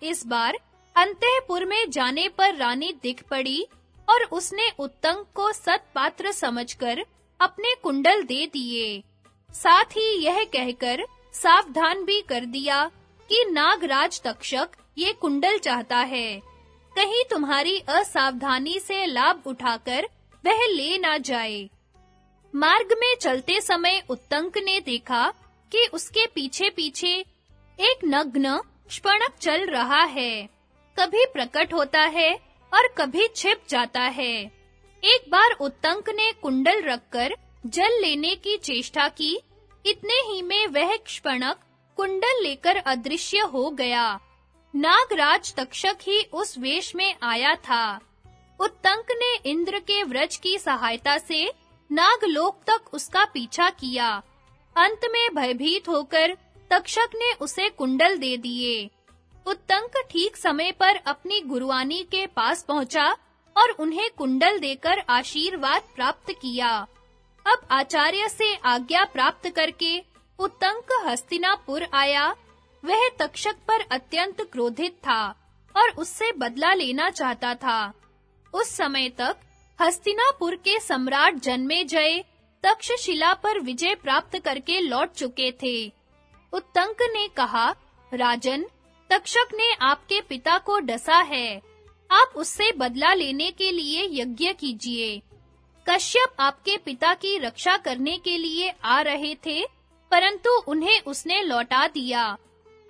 इस बार अंतःपुर में जाने पर रानी दिख पड़ी और उसने उत्तंक को सत्पात्र समझकर अपने कुंडल दे दिए। साथ ही यह कहकर सावधान भी कर दिया कि नागराज तक्षक ये कुंडल चाहता है। कहीं तुम्हारी असावधानी से लाभ उठाकर वह ले ना जाए। मार्ग में चलते समय उत्तंक ने देखा कि उसके पीछे-पीछे एक नग्न स्पणक चल रहा है। कभी प्रकट होता है और कभी छिप जाता है। एक बार उत्तंक ने कुंडल रखकर जल लेने की चेष्टा की। इतने ही में वह स्पणक कुंडल लेकर अदृश्य हो गया। नागराज तक्षक ही उस वेश में आया था। उत्तंक ने इंद्र के व्रज की सहायता से नागलोक तक उसका पीछा किया। अंत में भयभीत होकर तक्षक ने उसे कुंडल दे दिए। उत्तंक ठीक समय पर अपनी गुरुआनी के पास पहुँचा और उन्हें कुंडल देकर आशीर्वाद प्राप्त किया। अब आचार्य से आज्ञा प्राप्त करके उत्तंक हस्तिनापुर आया। वह तक्षक पर अत्यंत क्रोधित था और उससे बदला लेना चाहता था। उस समय तक हस्तिनापुर के सम्राट जन्मेजय तक्षशिला पर विजय प्राप्त करके लौट चुके थे। उत्तंक ने कहा, राजन, तक्षक ने आपके पिता को डसा है। आप उससे बदला लेने के लिए यज्ञ कीजिए। कश्यप आपके पिता की रक्षा करने के लिए आ रहे थे, परंतु उन्हें उसने लौटा दिया।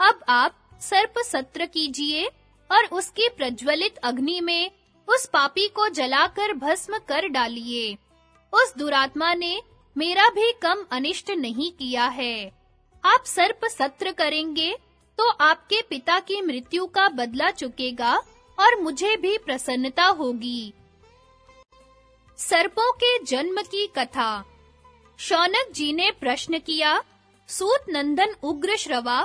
अब आप सर्प सत्र कीजिए और उसकी प्रज्वलित अग्नि में उस पापी को जलाकर भस्म कर डालिए। उस दुरात्मा ने मेरा भी कम अनिष्ट नहीं किया है। आप सर्प सत्र करेंगे तो आपके पिता की मृत्यु का बदला चुकेगा और मुझे भी प्रसन्नता होगी। सर्पों के जन्म की कथा। शौनक जी ने प्रश्न किया, सूत नंदन उग्र श्रवा,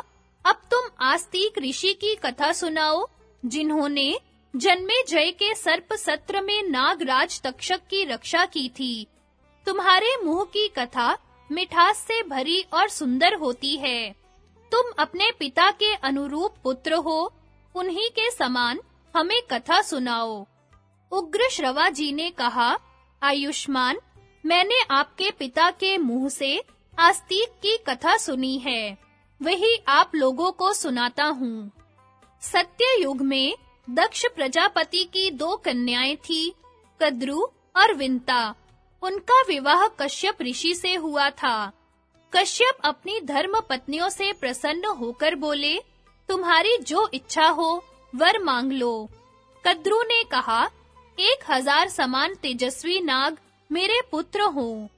अब तुम आस्तिक ऋषि की कथा सुनाओ, जिन्होंने जन्मे जय के सर्प सत्र में नागराज तक्षक की रक्षा की थी। तुम्हारे मुँह की कथा मिठास से भरी और सुंदर होती है। तुम अपने पिता के अनुरूप पुत्र हो, उन्हीं के समान हमें कथा सुनाओ। उग्र श्रवा जी ने कहा, आयुष्मान, मैंने आपके पिता के मुँह से आस्तिक की कथा सुनी है। वही आप लोगों को सुनाता हूँ। सत्य युग में दक्ष प्रजापति की दो कन्याएँ थी, कद्रु और विंता। उनका विवाह कश्यप ऋषि से हुआ था। कश्यप अपनी धर्म पत्नियों से प्रसन्न होकर बोले, तुम्हारी जो इच्छा हो, वर मांग लो। कद्रु ने कहा, एक हज़ार समान तेजस्वी नाग मेरे पुत्र हो।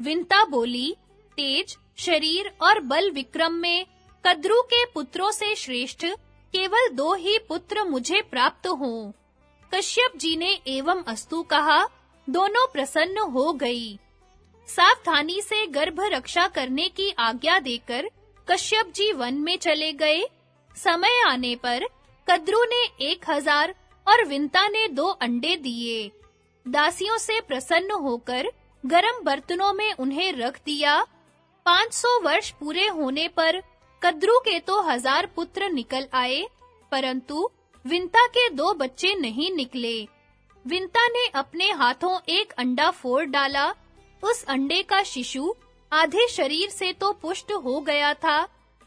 विंता बोली, तेज, शरीर और बल विक्रम में कद्रु के पुत्रों से श्रेष्ठ केवल दो ही पुत्र मुझे प्राप्त हो। कश्यप जी ने एवं अस्तु कहा, दोनों प्रसन्न हो गई। सावधानी से गर्भ रक्षा करने की आज्ञा देकर कश्यप जी वन में चले गए। समय आने पर कद्रु ने एक हज़ार और विंता ने दो अंडे दिए। दासियों से प्रसन्न होकर गरम बर्तनों में उन्हें रख दिया। 500 वर्ष पूरे होने पर कद्रु के तो हज़ार पुत्र निकल आए, परंतु विंता के दो बच्चे नहीं निकले। विंता ने अपने हाथों एक अंडा फोड़ डाला। उस अंडे का शिशु आधे शरीर से तो पुष्ट हो गया था,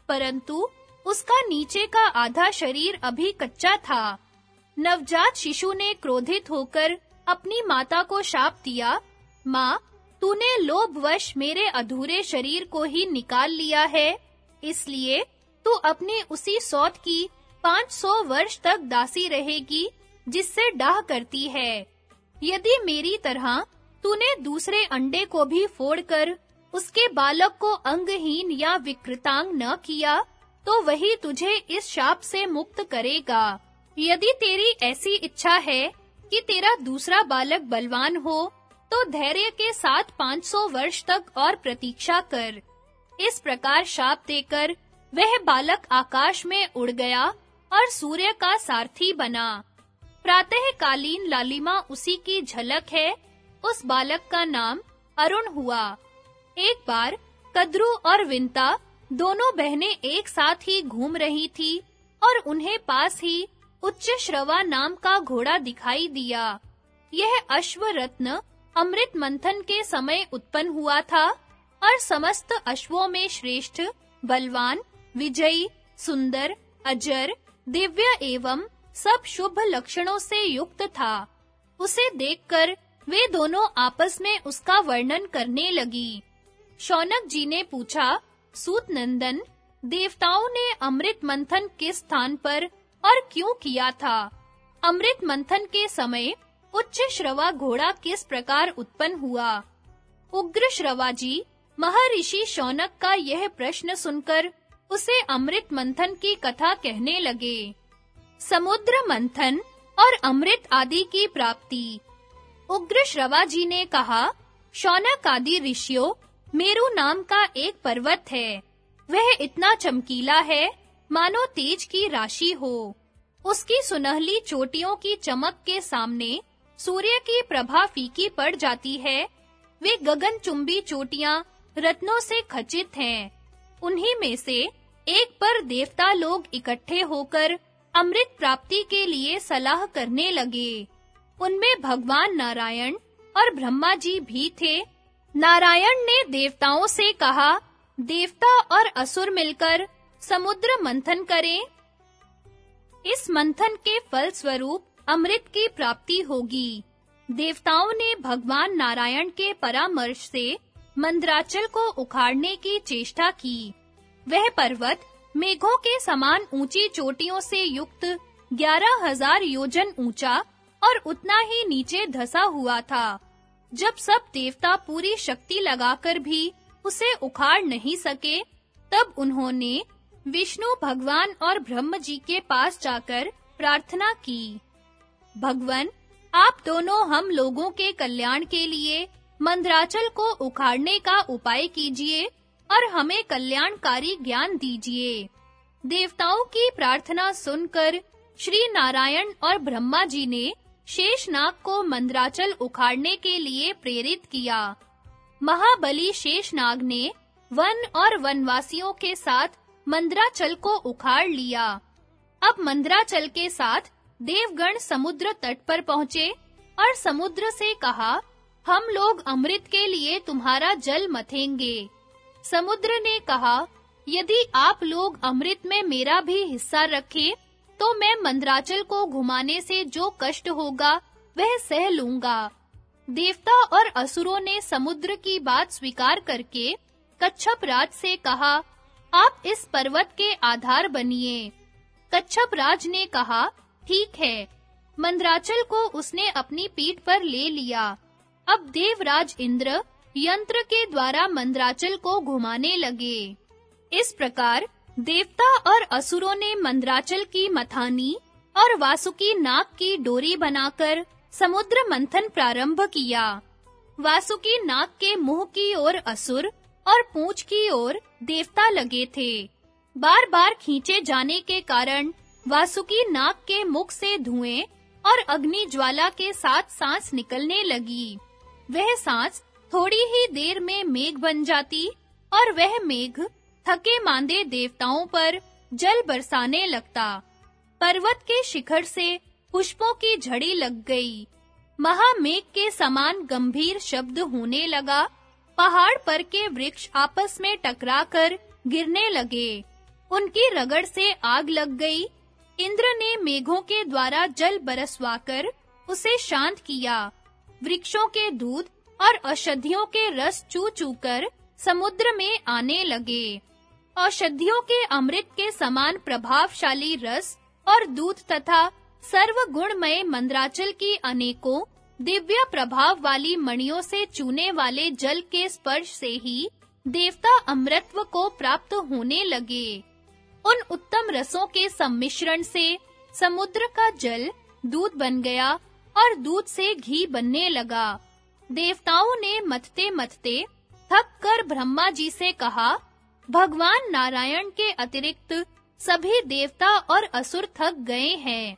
परंतु उसका नीचे का आधा शरीर अभी कच्चा था। नवजात शिशु ने क्रोधित होकर अपनी माता को शाप दिया, माँ, तूने लोभवश मेरे अधूरे शरीर को ही निकाल लिया है। इसलिए तू अपने उसी सौत की 500 वर्ष तक दासी रहेगी, जिससे डाह करती है। यदि मेरी तरह तूने दूसरे अंडे को भी फोड़कर उसके बालक को अंगहीन या विकृतांग न किया तो वही तुझे इस शाप से मुक्त करेगा। यदि तेरी ऐसी इच्छा है कि तेरा दूसरा बालक बलवान हो तो धैर्य के साथ 500 वर्ष तक और प्रतीक्षा कर। इस प्रकार शाप देकर वह बालक आकाश में उड़ गया और सूर्य का सारथी बना। प्रातःकालीन लालिमा उसी की झलक है। उस बालक का नाम अरुण हुआ। एक बार कद्रु और विंता दोनों बहनें एक साथ ही घूम रही थी और उन्हें पास ही उच्च श्रवा नाम का घोड़ा दिखाई दिया। यह अश्व रत्न अमृत मंथन के समय उत्पन्न हुआ था। और समस्त अश्वों में श्रेष्ठ, बलवान, विजयी, सुंदर, अजर, दिव्य एवं सब शुभ लक्षणों से युक्त था। उसे देखकर वे दोनों आपस में उसका वर्णन करने लगी। शौनक जी ने पूछा, सूत नंदन, देवताओं ने अमृत मंथन किस स्थान पर और क्यों किया था? अमृत मंथन के समय उच्च श्रवा घोड़ा किस प्रकार उत्पन्न हुआ? उग्र श्रवा जी महर्षि शौनक का यह प्रश्न सुनकर उसे अमृत मंथन की कथा कहने लगे। समुद्र मंथन और अमृत आदि की प्राप्ति। उग्र श्रवा जी ने कहा, शौनक आदि ऋषियों, मेरु नाम का एक पर्वत है। वह इतना चमकीला है, मानो तेज की राशि हो। उसकी सुनहली चोटियों की चमक के सामने सूर्य की प्रभा फीकी पड़ जाती है। वे गगनचुंबी चोटियाँ रत्नों से खचित हैं। उन्हीं में से एक पर देवता लोग इकट्ठे होकर अमृत प्राप्ति के लिए सलाह करने लगे। उनमें भगवान नारायण और ब्रह्मा जी भी थे। नारायण ने देवताओं से कहा, देवता और असुर मिलकर समुद्र मंथन करें। इस मंथन के फल स्वरूप अमृत की प्राप्ति होगी। देवताओं ने भगवान नारायण के परामर्श से मंद्राचल को उखाड़ने की चेष्टा की। वह पर्वत मेघों के समान ऊँची चोटियों से युक्त ग्यारह हज़ार योजन ऊँचा और उतना ही नीचे धसा हुआ था। जब सब देवता पूरी शक्ति लगाकर भी उसे उखाड़ नहीं सके, तब उन्होंने विष्णु, भगवान और ब्रह्म जी के पास जाकर प्रार्थना की। भगवन, आप दोनों हम लोगों के कल्याण के लिए मंदराचल को उखाड़ने का उपाय कीजिए और हमें कल्याणकारी ज्ञान दीजिए। देवताओं की प्रार्थना सुनकर श्री नारायण और ब्रह्मा जी ने शेषनाग को मंदराचल उखाड़ने के लिए प्रेरित किया। महाबली शेषनाग ने वन और वनवासियों के साथ मंदराचल को उखाड़ लिया। अब मंदराचल के साथ देवगण समुद्र तट पर पहुँचे और समुद्र से कहा हम लोग अमृत के लिए तुम्हारा जल मथेंगे। समुद्र ने कहा, यदि आप लोग अमृत में मेरा भी हिस्सा रखें तो मैं मंदराचल को घुमाने से जो कष्ट होगा, वह सह लूँगा। देवता और असुरों ने समुद्र की बात स्वीकार करके कच्छप राज से कहा, आप इस पर्वत के आधार बनिए। कच्छप राज ने कहा, ठीक है। मंदराचल को उसने अपनी पीठ पर ले लिया। अब देवराज इंद्र यंत्र के द्वारा मंदराचल को घुमाने लगे। इस प्रकार देवता और असुरों ने मंदराचल की मथानी और वासुकी नाग की डोरी बनाकर समुद्र मंथन प्रारंभ किया। वासुकी नाग के मुँह की ओर असुर और पूंछ की ओर देवता लगे थे। बार-बार खींचे जाने के कारण वासुकी नाग के मुख से धुएँ और अग्नि ज्वाला के साथ सांस निकलने लगी। वह सांस थोड़ी ही देर में मेघ बन जाती और वह मेघ थके मांदे देवताओं पर जल बरसाने लगता। पर्वत के शिखर से पुष्पों की झड़ी लग गई। महामेघ के समान गंभीर शब्द होने लगा। पहाड़ पर के वृक्ष आपस में टकराकर गिरने लगे। उनकी रगड़ से आग लग गई। इंद्र ने मेघों के द्वारा जल बरसवाकर उसे शांत किया। वृक्षों के दूध और औषधियों के रस चू-चू कर समुद्र में आने लगे। औषधियों के अमृत के समान प्रभावशाली रस और दूध तथा सर्व गुणमय मंदराचल की अनेकों दिव्य प्रभाव वाली मणियों से चूने वाले जल के स्पर्श से ही देवता अमृतत्व को प्राप्त होने लगे। उन उत्तम रसों के सम्मिश्रण से समुद्र का जल दूध बन गया और दूध से घी बनने लगा। देवताओं ने मथते-मथते थक कर ब्रह्मा जी से कहा, भगवान नारायण के अतिरिक्त सभी देवता और असुर थक गए हैं।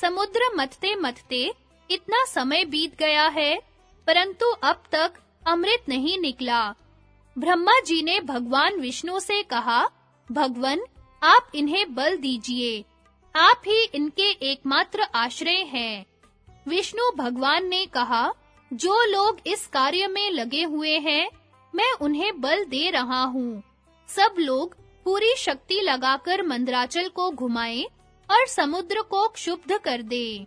समुद्र मथते-मथते इतना समय बीत गया है, परंतु अब तक अमृत नहीं निकला। ब्रह्मा जी ने भगवान विष्णु से कहा, भगवन, आप इन्हें बल दीजिए। आप ही इनके एकमात्र आश्रय हैं। विष्णु भगवान ने कहा, जो लोग इस कार्य में लगे हुए हैं, मैं उन्हें बल दे रहा हूँ। सब लोग पूरी शक्ति लगाकर मंदराचल को घुमाएँ और समुद्र को क्षुब्ध कर दे।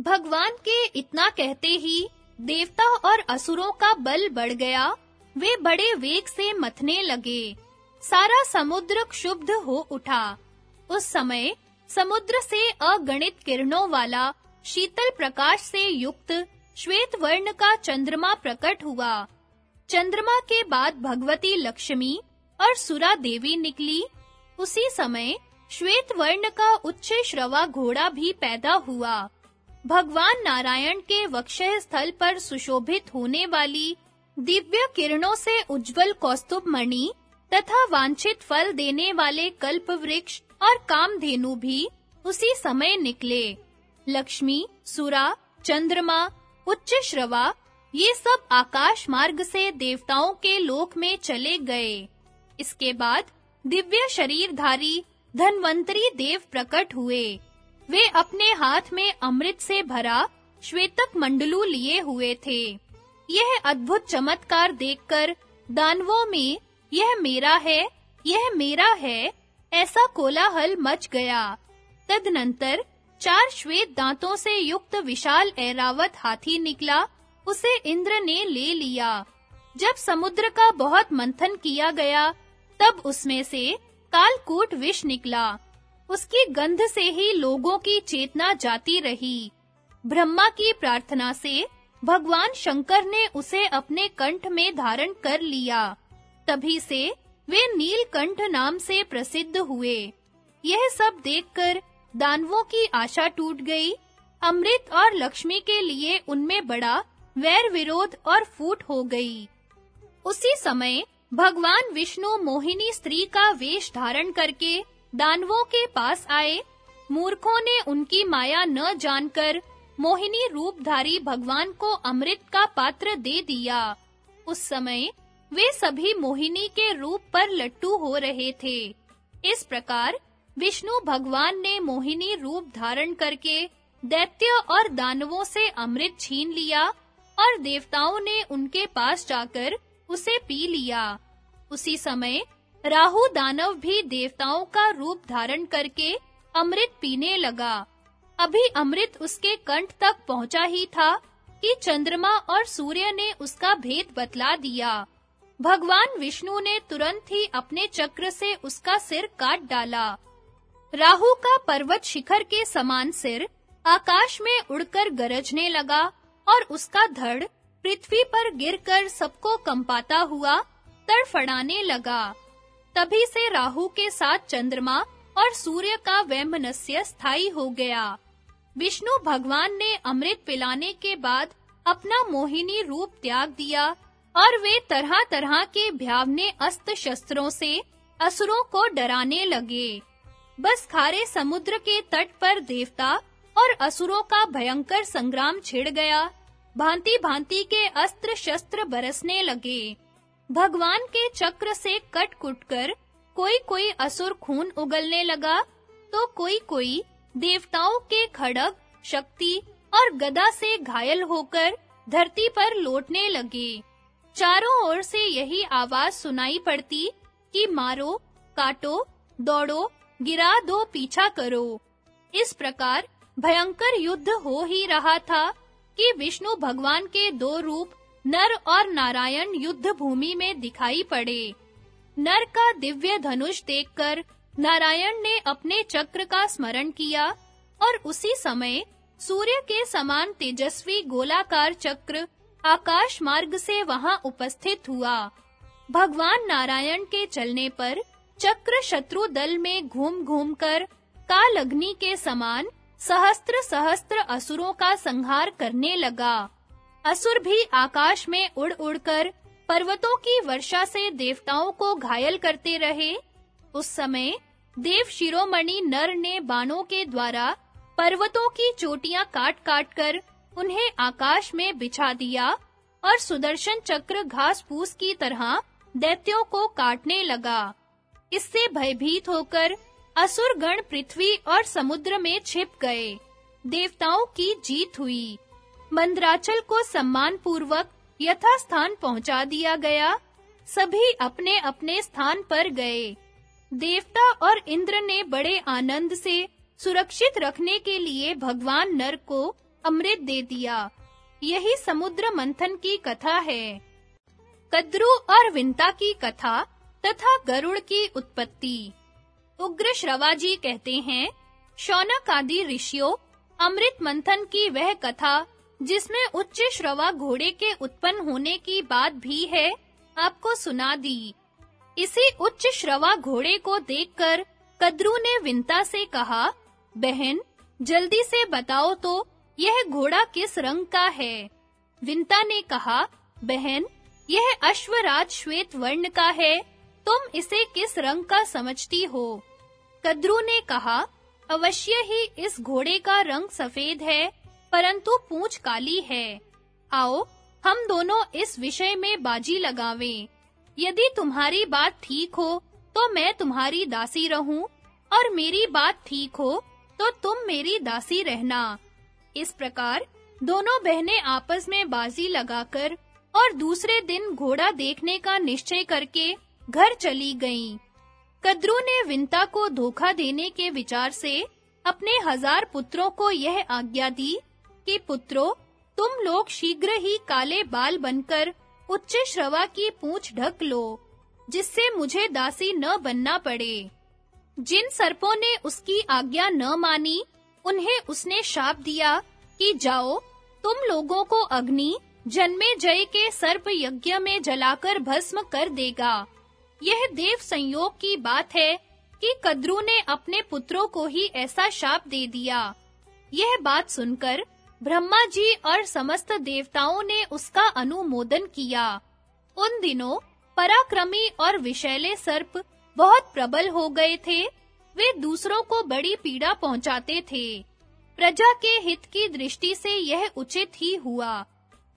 भगवान के इतना कहते ही देवता और असुरों का बल बढ़ गया। वे बड़े वेग से मथने लगे। सारा समुद्र क्षुब्ध हो उठा। उस समय समुद्र से अगणित किरणों वाला शीतल प्रकाश से युक्त श्वेत वर्ण का चंद्रमा प्रकट हुआ। चंद्रमा के बाद भगवती लक्ष्मी और सुरा देवी निकली। उसी समय श्वेत वर्ण का उच्च श्रवा घोड़ा भी पैदा हुआ। भगवान नारायण के वक्षः स्थल पर सुशोभित होने वाली दिव्य किरणों से उज्जवल कौस्तुभ मणि तथा वांछित फल देने वाले कल्प वृक्ष और कामधेनु भी उसी समय निकले। लक्ष्मी, सुरा, चंद्रमा, उच्च श्रवा, ये सब आकाश मार्ग से देवताओं के लोक में चले गए। इसके बाद दिव्य शरीरधारी, धनवंतरी देव प्रकट हुए। वे अपने हाथ में अमृत से भरा श्वेतक मंडलू लिए हुए थे। यह अद्भुत चमत्कार देखकर दानवों में, यह मेरा है, यह मेरा है, ऐसा कोलाहल मच गया। तदनंतर चार श्वेत दांतों से युक्त विशाल ऐरावत हाथी निकला। उसे इंद्र ने ले लिया। जब समुद्र का बहुत मंथन किया गया, तब उसमें से कालकूट विष निकला। उसकी गंध से ही लोगों की चेतना जाती रही। ब्रह्मा की प्रार्थना से भगवान शंकर ने उसे अपने कंठ में धारण कर लिया। तभी से वे नीलकंठ नाम से प्रसिद्ध हुए। यह सब देखकर दानवों की आशा टूट गई। अमृत और लक्ष्मी के लिए उनमें बड़ा वैर विरोध और फूट हो गई। उसी समय भगवान विष्णु मोहिनी स्त्री का वेश धारण करके दानवों के पास आए। मूर्खों ने उनकी माया न जानकर मोहिनी रूपधारी भगवान को अमृत का पात्र दे दिया। उस समय वे सभी मोहिनी के रूप पर लट्टू हो रहे थे। इस प्रकार विष्णु भगवान ने मोहिनी रूप धारण करके दैत्य और दानवों से अमृत छीन लिया और देवताओं ने उनके पास जाकर उसे पी लिया। उसी समय राहु दानव भी देवताओं का रूप धारण करके अमृत पीने लगा। अभी अमृत उसके कंठ तक पहुँचा ही था कि चंद्रमा और सूर्य ने उसका भेद बतला दिया। भगवान विष्णु ने तुरंत ही अपने चक्र से उसका सिर काट डाला। राहु का पर्वत शिखर के समान सिर आकाश में उड़कर गरजने लगा और उसका धड़ पृथ्वी पर गिरकर सबको कंपाता हुआ तड़फड़ाने लगा। तभी से राहु के साथ चंद्रमा और सूर्य का वैमनस्य स्थायी हो गया। विष्णु भगवान ने अमृत पिलाने के बाद अपना मोहिनी रूप त्याग दिया और वे तरह-तरह के भयावने अस्त्र शस्त्रों से असुरों को डराने लगे। बस खारे समुद्र के तट पर देवता और असुरों का भयंकर संग्राम छिड़ गया। भांति-भांति के अस्त्र शस्त्र बरसने लगे। भगवान के चक्र से कट-कुट कर कोई-कोई असुर खून उगलने लगा तो कोई-कोई देवताओं के खड़ग, शक्ति और गदा से घायल होकर धरती पर लौटने लगे। चारों ओर से यही आवाज़ सुनाई पड़ती कि मारो, काटो, दौड़ो गिरा दो पीछा करो। इस प्रकार भयंकर युद्ध हो ही रहा था कि विष्णु भगवान के दो रूप, नर और नारायण युद्ध भूमि में दिखाई पड़े। नर का दिव्य धनुष देखकर नारायण ने अपने चक्र का स्मरण किया और उसी समय सूर्य के समान तेजस्वी गोलाकार चक्र आकाश मार्ग से वहाँ उपस्थित हुआ। भगवान नारायण के चलने पर चक्र शत्रु दल में घूम-घूम कर काल अग्नि के समान सहस्त्र सहस्त्र असुरों का संहार करने लगा। असुर भी आकाश में उड़-उड़ कर पर्वतों की वर्षा से देवताओं को घायल करते रहे। उस समय देव शिरोमणि नर ने बाणों के द्वारा पर्वतों की चोटियाँ काट-काट कर उन्हें आकाश में बिछा दिया और सुदर्शन चक्र घास फूस की तरह दैत्यों को काटने लगा। इससे भयभीत होकर असुर गण पृथ्वी और समुद्र में छिप गए। देवताओं की जीत हुई। मंदराचल को सम्मान पूर्वक यथा स्थान पहुँचा दिया गया। सभी अपने-अपने स्थान पर गए। देवता और इंद्र ने बड़े आनंद से सुरक्षित रखने के लिए भगवान नर को अमृत दे दिया। यही समुद्र मंथन की कथा है। कद्रु और विंता की कथा तथा गरुड़ की उत्पत्ति। उग्र श्रवाजी कहते हैं शौनक आदि ऋषियों, अमृत मंथन की वह कथा, जिसमें उच्च श्रवा घोड़े के उत्पन्न होने की बात भी है, आपको सुना दी। इसी उच्च श्रवा घोड़े को देखकर कद्रू ने विंता से कहा, बहन, जल्दी से बताओ तो यह घोड़ा किस रंग का है? विंता ने कहा, बहन, यह अश्वराज श्वेत वर्ण का है। तुम इसे किस रंग का समझती हो? कद्रू ने कहा, अवश्य ही इस घोड़े का रंग सफ़ेद है, परंतु पूंछ काली है। आओ, हम दोनों इस विषय में बाजी लगावें। यदि तुम्हारी बात ठीक हो तो मैं तुम्हारी दासी रहूँ, और मेरी बात ठीक हो तो तुम मेरी दासी रहना। इस प्रकार, दोनों बहनें आपस में बाजी लगाकर, और दूसरे दिन घोड़ा देखने का निश्चय करके घर चली गईं। कद्रू ने विंता को धोखा देने के विचार से अपने हज़ार पुत्रों को यह आज्ञा दी कि, पुत्रों, तुम लोग शीघ्र ही काले बाल बनकर उच्च श्रवा की पूंछ ढक लो, जिससे मुझे दासी न बनना पड़े। जिन सर्पों ने उसकी आज्ञा न मानी, उन्हें उसने शाप दिया कि, जाओ, तुम लोगों को अग्नि जन्मे जय के सर्प यज्ञ में जलाकर भस्म कर देगा। यह देव संयोग की बात है कि कद्रू ने अपने पुत्रों को ही ऐसा शाप दे दिया। यह बात सुनकर ब्रह्मा जी और समस्त देवताओं ने उसका अनुमोदन किया। उन दिनों पराक्रमी और विशैले सर्प बहुत प्रबल हो गए थे। वे दूसरों को बड़ी पीड़ा पहुंचाते थे। प्रजा के हित की दृष्टि से यह उचित ही हुआ।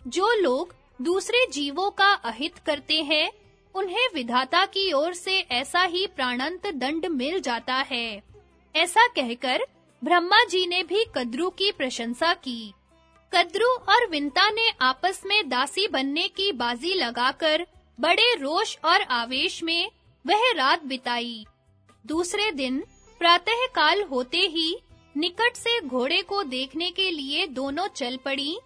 जो लोग दूसरे जीवों का अहित करते हैं उन्हें विधाता की ओर से ऐसा ही प्राणंत दंड मिल जाता है। ऐसा कहकर ब्रह्मा जी ने भी कद्रु की प्रशंसा की। कद्रु और विंता ने आपस में दासी बनने की बाजी लगाकर बड़े रोष और आवेश में वह रात बिताई। दूसरे दिन प्रातः काल होते ही निकट से घोड़े को देखने के लिए दोनों चल पड़ी।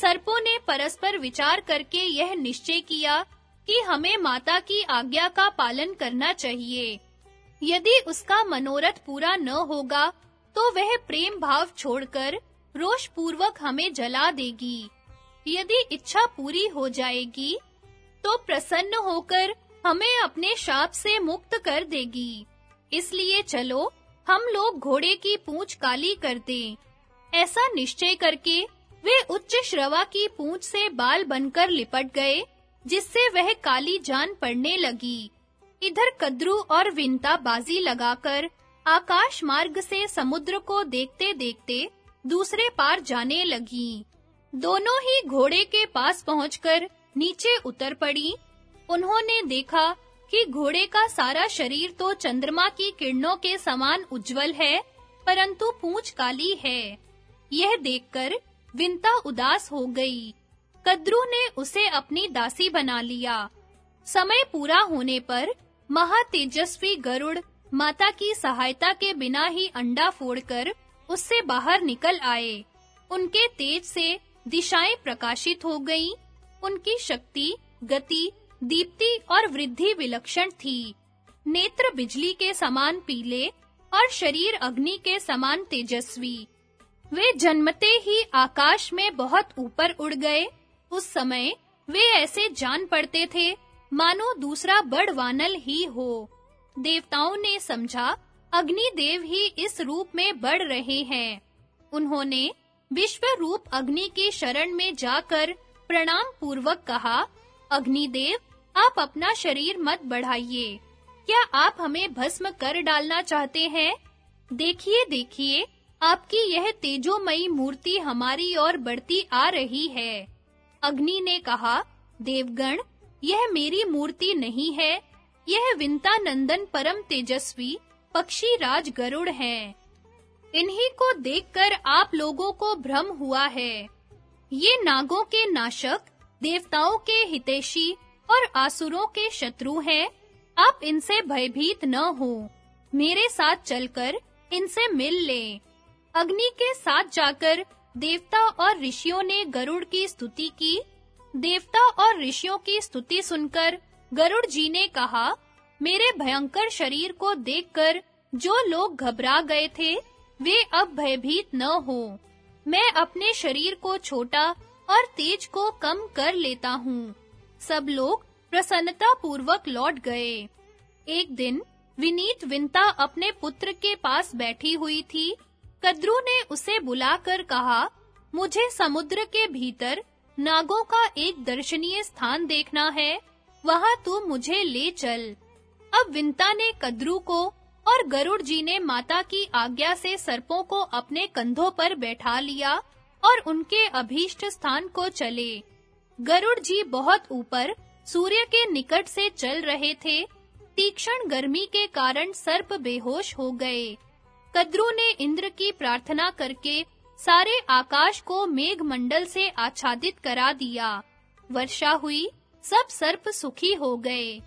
सर्पों ने परस्पर विचार करके यह निश्चय किया कि हमें माता की आज्ञा का पालन करना चाहिए। यदि उसका मनोरथ पूरा न होगा तो वह प्रेम भाव छोड़कर रोष पूर्वक हमें जला देगी। यदि इच्छा पूरी हो जाएगी तो प्रसन्न होकर हमें अपने शाप से मुक्त कर देगी। इसलिए चलो, हम लोग घोड़े की पूंछ काली कर दें। ऐसा निश्चय करके वे उच्च श्रवा की पूंछ से बाल बनकर लिपट गए जिससे वह काली जान पड़ने लगी। इधर कद्रू और विंता बाजी लगाकर आकाश मार्ग से समुद्र को देखते-देखते दूसरे पार जाने लगी। दोनों ही घोड़े के पास पहुंचकर नीचे उतर पड़ी। उन्होंने देखा कि घोड़े का सारा शरीर तो चंद्रमा की किरणों के समान उज्जवल है, परंतु पूंछ काली है। यह देखकर विंता उदास हो गई। कद्रू ने उसे अपनी दासी बना लिया। समय पूरा होने पर महातेजस्वी गरुड़ माता की सहायता के बिना ही अंडा फोड़कर उससे बाहर निकल आए। उनके तेज से दिशाएँ प्रकाशित हो गईं। उनकी शक्ति, गति, दीप्ति और वृद्धि विलक्षण थी। नेत्र बिजली के समान पीले और शरीर अग्नि के समान तेजस्वी। वे जन्मते ही आकाश में बहुत ऊपर उड़ गए। उस समय वे ऐसे जान पड़ते थे, मानो दूसरा बड़ वानल ही हो। देवताओं ने समझा, अग्निदेव ही इस रूप में बढ़ रहे हैं। उन्होंने विश्व रूप अग्नि की शरण में जाकर प्रणाम पूर्वक कहा, अग्निदेव, आप अपना शरीर मत बढ़ाइए। क्या आप हमें भस्म कर डालना चाहते हैं? देखिए देखिए, आपकी यह तेजोमयी मूर्ति हमारी ओर बढ़ती आ रही है। अग्नि ने कहा, देवगण, यह मेरी मूर्ति नहीं है। यह विंता नंदन परम तेजस्वी पक्षी राज गरुड़ हैं। इन्हीं को देखकर आप लोगों को भ्रम हुआ है। ये नागों के नाशक, देवताओं के हितैषी और आसुरों के शत्रु हैं। आप इनसे भयभीत न हो। मेरे साथ चलकर इनसे मिल लें। अग्नि के साथ जाकर देवता और ऋषियों ने गरुड़ की स्तुति की। देवता और ऋषियों की स्तुति सुनकर गरुड़ जी ने कहा, मेरे भयंकर शरीर को देखकर जो लोग घबरा गए थे, वे अब भयभीत न हो। मैं अपने शरीर को छोटा और तेज को कम कर लेता हूँ। सब लोग प्रसन्नता पूर्वक लौट गए। एक दिन विनीत विंता अपने पुत्र के पास बैठी हुई थी। कद्रू ने उसे बुलाकर कहा, मुझे समुद्र के भीतर नागों का एक दर्शनीय स्थान देखना है, वहाँ तू मुझे ले चल। अब विंता ने कद्रू को और गरुड़ जी ने माता की आज्ञा से सर्पों को अपने कंधों पर बैठा लिया और उनके अभीष्ट स्थान को चले। गरुड़ जी बहुत ऊपर सूर्य के निकट से चल रहे थे। तीक्ष्ण गर्मी के कारण सर्प बेहोश हो गए। कद्रू ने इंद्र की प्रार्थना करके सारे आकाश को मेघ मंडल से आच्छादित करा दिया। वर्षा हुई, सब सर्प सुखी हो गए।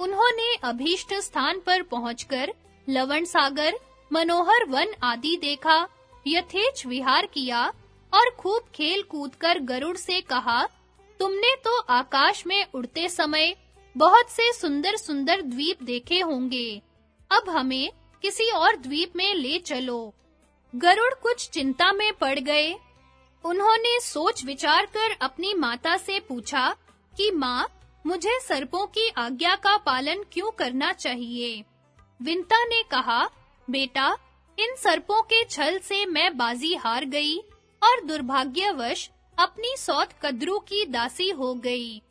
उन्होंने अभीष्ट स्थान पर पहुंचकर लवण सागर, मनोहर वन आदि देखा, यथेच विहार किया और खूब खेल कूद कर गरुड़ से कहा, तुमने तो आकाश में उड़ते समय बहुत से सुंदर-सुंदर द्वीप देखे होंगे। अब हमें किसी और द्वीप में ले चलो। गरुड़ कुछ चिंता में पड़ गए। उन्होंने सोच विचार कर अपनी माता से पूछा कि, माँ, मुझे सर्पों की आज्ञा का पालन क्यों करना चाहिए? विंता ने कहा, बेटा, इन सर्पों के छल से मैं बाजी हार गई और दुर्भाग्यवश अपनी सौत कद्रू की दासी हो गई।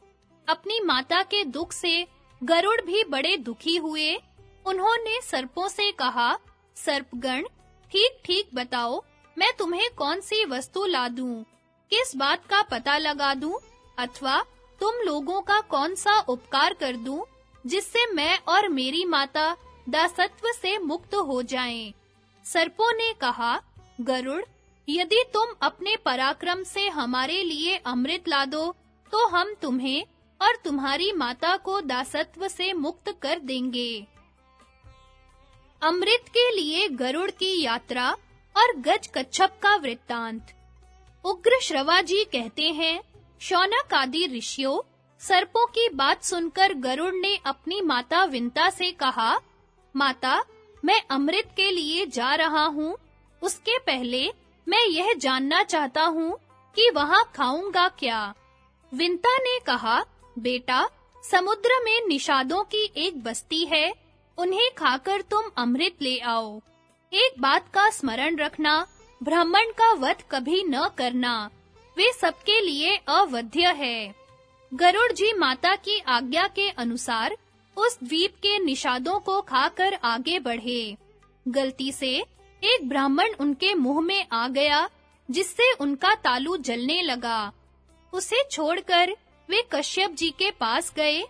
अपनी माता के दुख से गरुड़ भी बड़े दुखी हुए उन्होंने सर्पों से कहा, सर्पगण, ठीक-ठीक बताओ, मैं तुम्हें कौन सी वस्तु ला दूँ किस बात का पता लगा दूँ? अथवा तुम लोगों का कौन सा उपकार कर दूँ, जिससे मैं और मेरी माता दासत्व से मुक्त हो जाएँ? सर्पों ने कहा, गरुड़, यदि तुम अपने पराक्रम से हमारे लिए अमृत ला दो तो हम तुम्हें और तुम्हारी माता को दासत्व से मुक्त कर देंगे। अमृत के लिए गरुड़ की यात्रा और गज कच्छप का वृत्तांत। उग्र श्रवा जी कहते हैं शौनक आदि ऋषियों, सर्पों की बात सुनकर गरुड़ ने अपनी माता विंता से कहा, माता, मैं अमृत के लिए जा रहा हूँ। उसके पहले मैं यह जानना चाहता हूँ कि वहाँ खाऊँगा क्या? विंता ने कहा, बेटा, समुद्र में निषादों की एक बस्ती है। उन्हें खाकर तुम अमृत ले आओ। एक बात का स्मरण रखना, ब्राह्मण का वध कभी न करना, वे सबके लिए अवध्य है। गरुड़ जी माता की आज्ञा के अनुसार उस द्वीप के निषादों को खाकर आगे बढ़े। गलती से एक ब्राह्मण उनके मुँह में आ गया, जिससे उनका तालू जलने लगा। उसे छोड़कर वे कश्यप जी के पास गए।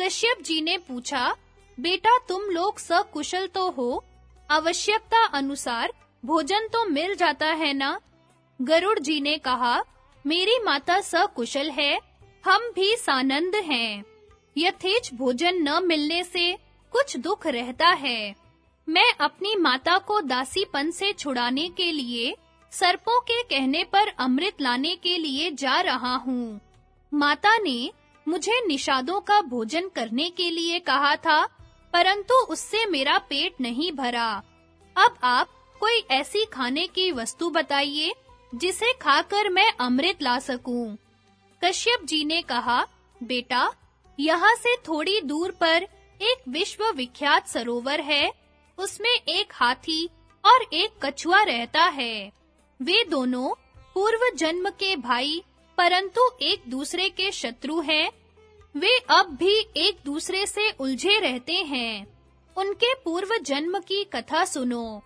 कश्यप जी ने पूछा बेटा, तुम लोग सकुशल तो हो। आवश्यकता अनुसार भोजन तो मिल जाता है ना? गरुड़ जी ने कहा, मेरी माता सकुशल है, हम भी सानंद हैं। यथेच भोजन न मिलने से कुछ दुख रहता है। मैं अपनी माता को दासीपन से छुड़ाने के लिए, सर्पों के कहने पर अमृत लाने के लिए जा रहा हूँ। माता ने मुझे निषादों का भोजन करने के लिए कहा था परंतु उससे मेरा पेट नहीं भरा। अब आप कोई ऐसी खाने की वस्तु बताइए, जिसे खाकर मैं अमृत ला सकूँ। कश्यप जी ने कहा, बेटा, यहाँ से थोड़ी दूर पर एक विश्व विख्यात सरोवर है। उसमें एक हाथी और एक कछुआ रहता है। वे दोनों पूर्व जन्म के भाई, परंतु एक दूसरे के शत्रु हैं। वे अब भी एक दूसरे से उलझे रहते हैं। उनके पूर्व जन्म की कथा सुनो।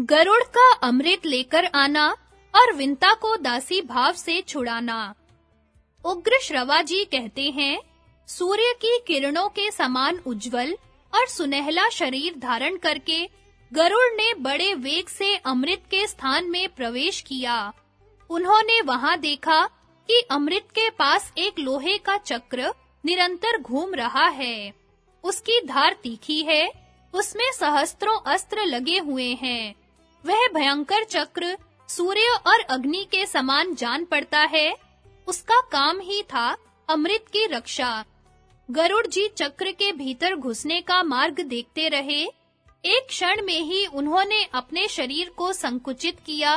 गरुड़ का अमृत लेकर आना और विंता को दासी भाव से छुड़ाना। उग्र श्रवा जी कहते हैं, सूर्य की किरणों के समान उज्जवल और सुनहला शरीर धारण करके गरुड़ ने बड़े वेग से अमृत के स्थान में प्रवेश किया। उन्होंने वहाँ देखा कि अमृत के पास एक लोहे का चक्र निरंतर घूम रहा है। उसकी धार तीखी है, उसमें सहस्त्रों अस्त्र लगे हुए हैं। वह भयंकर चक्र सूर्य और अग्नि के समान जान पड़ता है। उसका काम ही था अमृत की रक्षा। गरुड़ जी चक्र के भीतर घुसने का मार्ग देखते रहे। एक क्षण में ही उन्होंने अपने शरीर को संकुचित किया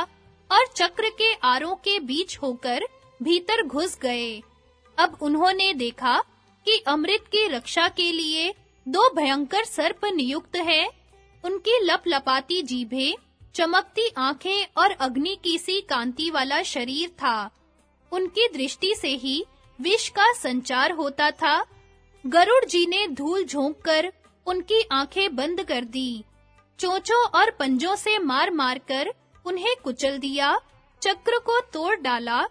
और चक्र के आरों के बीच होकर भीतर घुस गए। अब उन्होंने देखा कि अमृत की रक्षा के लिए दो भयंकर सर्प नियुक्त हैं। उनकी लपलपाती जीभें, चमकती आँखें और अग्नि की सी कांति वाला शरीर था। उनकी दृष्टि से ही विष का संचार होता था। गरुड़ जी ने धूल झोंककर उनकी आँखें बंद कर दी। चोंचों और पंजों से मार-मार कर उन्हें कुचल दिया, चक्र को तोड़ डाला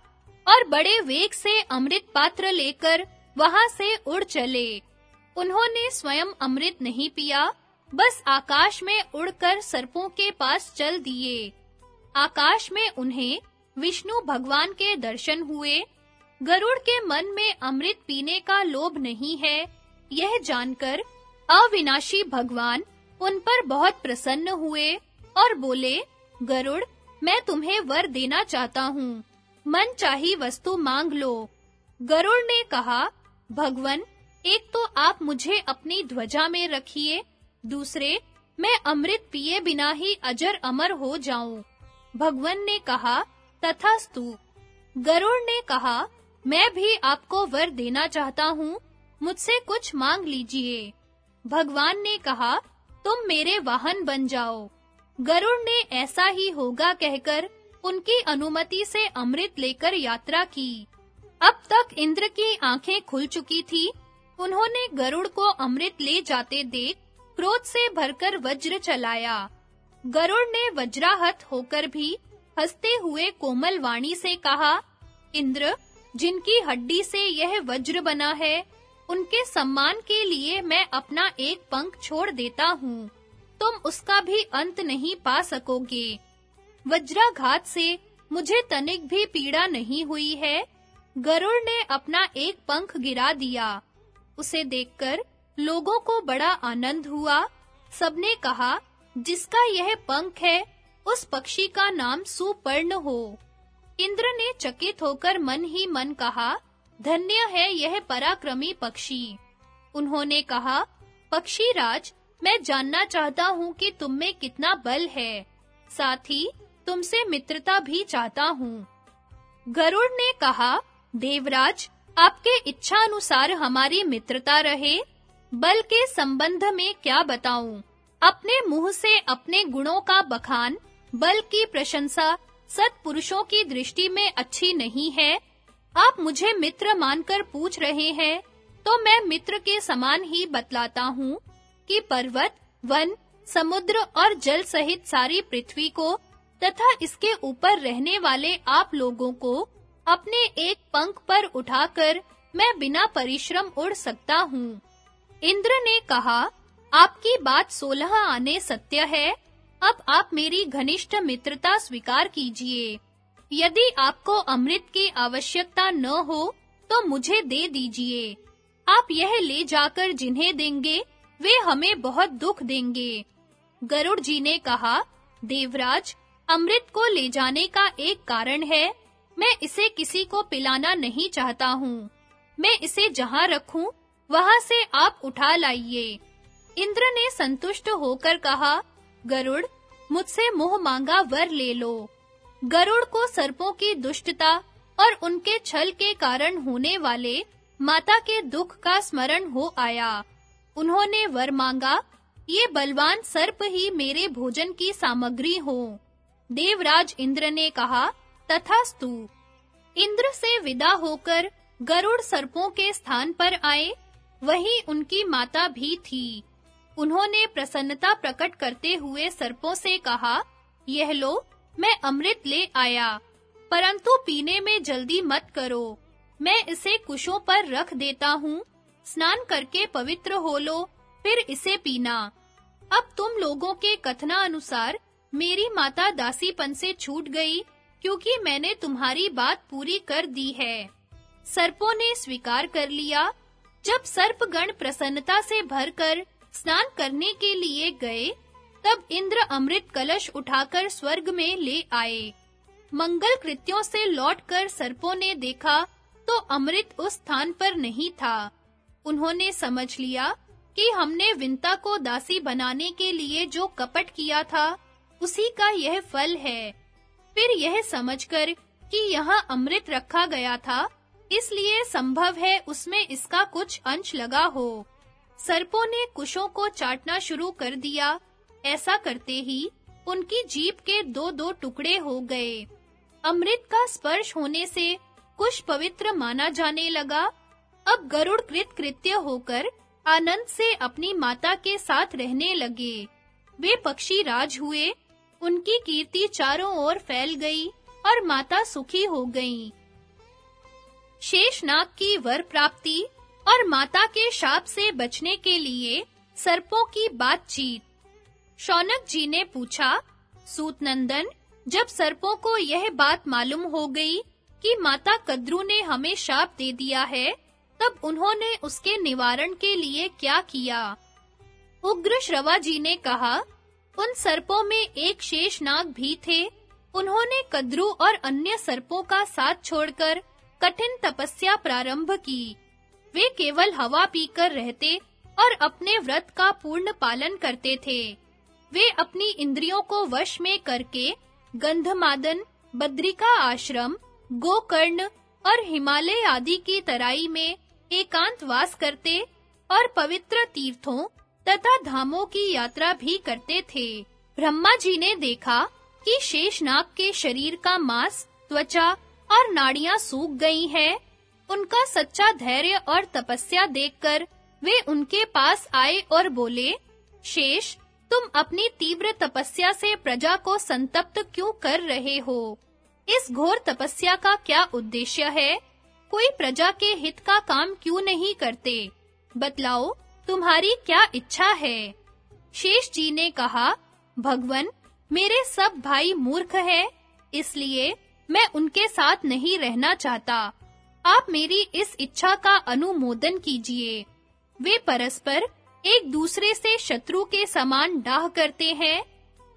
और बड़े वेग से अमृत पात्र लेकर वहाँ से उड़ चले। उन्होंने स्वयं अमृत नहीं पिया, बस आकाश में उड़कर सर्पों के पास चल दिए। आकाश में उन्हें विष्णु भगवान के दर्शन हुए। गरुड़ के मन में अमृत पीने का लोभ नहीं है, यह जानकर अविनाशी भगवान उन पर बहुत प्रसन्न हुए और बोले, गरुड़, मैं तुम्हें वर देना चाहता हूँ। मन चाही वस्तु मांग लो। गरुड़ ने कहा, भगवन, एक तो आप मुझे अपनी ध्वजा में रखिए, दूसरे, मैं अमृत पिए बिना ही अजर अमर हो जाऊँ। भगवन ने कहा, तथास्तु। गरुड़ ने कहा, मैं भी आपको वर देना चाहता हूँ, मुझसे कुछ मांग लीजिए। भगवान ने कहा, तुम मेरे वाहन बन जाओ। गरुड़ ने, ऐसा ही होगा, कहकर उनकी अनुमति से अमृत लेकर यात्रा की। अब तक इंद्र की आँखें खुल चुकी थी। उन्होंने गरुड़ को अमृत ले जाते देख क्रोध से भरकर वज्र चलाया। गरुड़ ने वज्राहत होकर भी हँसते हुए कोमल वाणी से कहा, इंद्र, जिनकी हड्डी से यह वज्र बना है, उनके सम्मान के लिए मैं अपना एक पंख छोड़ देता हूँ। तुम उसका भी अंत नहीं पा सकोगे। वज्राघात से मुझे तनिक भी पीड़ा नहीं हुई है। गरुड़ ने अपना एक पंख गिरा दिया। उसे देखकर लोगों को बड़ा आनंद हुआ। सबने कहा, जिसका यह पंख है, उस पक्षी का नाम सुपर्ण हो। इंद्र ने चकित होकर मन ही मन कहा, धन्य है यह पराक्रमी पक्षी। उन्होंने कहा, पक्षी राज, मैं जानना चाहता हूँ कि तुम में कितना बल है। साथ ही तुमसे मित्रता भी चाहता हूँ। गरुड़ ने कहा, देवराज, आपके इच्छा अनुसार हमारी मित्रता रहे, बल के संबंध में क्या बताऊँ? अपने मुँह से अपने गुणों का बखान, बल की प्रशंसा सत्पुरुषों की दृष्टि में अच्छी नहीं है। आप मुझे मित्र मानकर पूछ रहे हैं तो मैं मित्र के समान ही बतलाता हूँ कि पर्वत, वन, समुद्र और जल सहित सारी पृथ्वी को तथा इसके ऊपर रहने वाले आप लोगों को अपने एक पंख पर उठाकर मैं बिना परिश्रम उड़ सकता हूँ। इंद्र ने कहा, आपकी बात सोलह आने सत्य है। अब आप मेरी घनिष्ठ मित्रता स्वीकार कीजिए। यदि आपको अमृत की आवश्यकता न हो तो मुझे दे दीजिए। आप यह ले जाकर जिन्हें देंगे, वे हमें बहुत दुख देंगे। गरुड़ जी ने कहा, देवराज अमृत को ले जाने का एक कारण है। मैं इसे किसी को पिलाना नहीं चाहता हूँ। मैं इसे जहाँ रखूँ, वहाँ से आप उठा लाइए। इंद्र ने संतुष्ट होकर कहा, गरुड़, मुझसे मोह मांगा वर ले लो। गरुड़ को सर्पों की दुष्टता और उनके छल के कारण होने वाले माता के दुख का स्मरण हो आया। उन्होंने वर मांगा, ये बलवान सर्प ही मेरे भोजन की सामग्री हो। देवराज इंद्र ने कहा, तथास्तु। इंद्र से विदा होकर गरुड़ सर्पों के स्थान पर आए। वहीं उनकी माता भी थी। उन्होंने प्रसन्नता प्रकट करते हुए सर्पों से कहा, यह लो, मैं अमृत ले आया। परंतु पीने में जल्दी मत करो। मैं इसे कुशों पर रख देता हूँ। स्नान करके पवित्र हो लो, फिर इसे पीना। अब तुम लोगों के कथना अनुसार मेरी माता दासीपन से छूट गई, क्योंकि मैंने तुम्हारी बात पूरी कर दी है। सर्पों ने स्वीकार कर लिया। जब सर्पगण प्रसन्नता से भरकर स्नान करने के लिए गए, तब इंद्र अमृत कलश उठाकर स्वर्ग में ले आए। मंगल कृत्यों से लौटकर सर्पों ने देखा तो अमृत उस स्थान पर नहीं था। उन्होंने समझ लिया कि हमने विंता को दासी बनाने के लिए जो कपट किया था उसी का यह फल है। फिर यह समझकर कि यहाँ अमृत रखा गया था, इसलिए संभव है उसमें इसका कुछ अंश लगा हो। सर्पों ने कुशों को चाटना शुरू कर दिया। ऐसा करते ही उनकी जीभ के दो-दो टुकड़े हो गए। अमृत का स्पर्श होने से कुश पवित्र माना जाने लगा। अब गरुड़ कृत कृत्य होकर आनंद से अपनी माता के साथ रहने लगे। वे पक्षी राज हुए उनकी कीर्ति चारों ओर फैल गई और माता सुखी हो गईं। शेषनाग की वर प्राप्ति और माता के शाप से बचने के लिए सर्पों की बातचीत शौनक जी ने पूछा सूत नंदन जब सर्पों को यह बात मालूम हो गई कि माता कद्रू ने हमें शाप दे दिया है, तब उन्होंने उसके निवारण के लिए क्या किया उग्र श्रवा जी ने कहा उन सर्पों में एक शेष नाग भी थे। उन्होंने कद्रू और अन्य सर्पों का साथ छोड़कर कठिन तपस्या प्रारंभ की। वे केवल हवा पीकर रहते और अपने व्रत का पूर्ण पालन करते थे। वे अपनी इंद्रियों को वश में करके गंधमादन, बद्रिका आश्रम, गोकर्ण और हिमालय आदि की तराई में एकांत वास करते और पवित्र तीर्थों तथा धामों की यात्रा भी करते थे। ब्रह्मा जी ने देखा कि शेषनाग के शरीर का मांस, त्वचा और नाड़ियाँ सूख गई हैं। उनका सच्चा धैर्य और तपस्या देखकर वे उनके पास आए और बोले, शेष, तुम अपनी तीव्र तपस्या से प्रजा को संतप्त क्यों कर रहे हो? इस घोर तपस्या का क्या उद्देश्य है? कोई प्रजा के हित का काम क्यों नहीं करते? बतलाओ तुम्हारी क्या इच्छा है? शेष जी ने कहा, भगवन, मेरे सब भाई मूर्ख हैं, इसलिए मैं उनके साथ नहीं रहना चाहता। आप मेरी इस इच्छा का अनुमोदन कीजिए। वे परस्पर एक दूसरे से शत्रु के समान डाह करते हैं।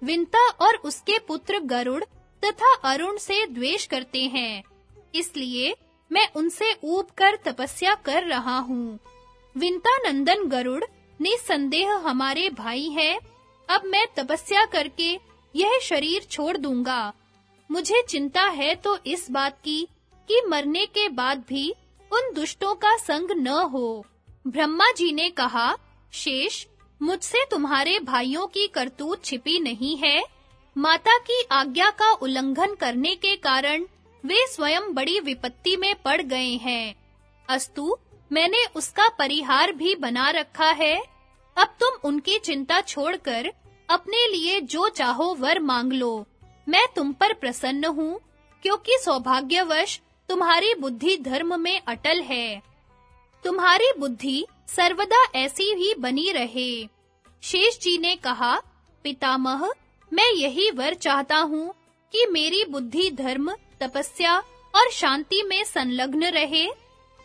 विंता और उसके पुत्र गरुड़ तथा अरुण से द्वेष करते हैं। इसलिए मैं उनसे ऊब कर तपस्या कर रहा हूँ। विंता नंदन गरुड़ निसंदेह हमारे भाई है, अब मैं तपस्या करके यह शरीर छोड़ दूँगा। मुझे चिंता है तो इस बात की, कि मरने के बाद भी उन दुष्टों का संग न हो। ब्रह्मा जी ने कहा, शेष, मुझसे तुम्हारे भाइयों की करतूत छिपी नहीं है। माता की आज्ञा का उल्लंघन करने के कारण वे स्वयं बड़ी विपत्ति में पड़ गए हैं। अस्तु मैंने उसका परिहार भी बना रखा है। अब तुम उनकी चिंता छोड़कर अपने लिए जो चाहो वर मांग लो। मैं तुम पर प्रसन्न हूँ, क्योंकि सौभाग्यवश तुम्हारी बुद्धि धर्म में अटल है। तुम्हारी बुद्धि सर्वदा ऐसी ही बनी रहे। शेष जी ने कहा, पितामह, मैं यही वर चाहता हूँ कि मेरी बुद्धि धर्म, तपस्या और शांति में संलग्न रहे।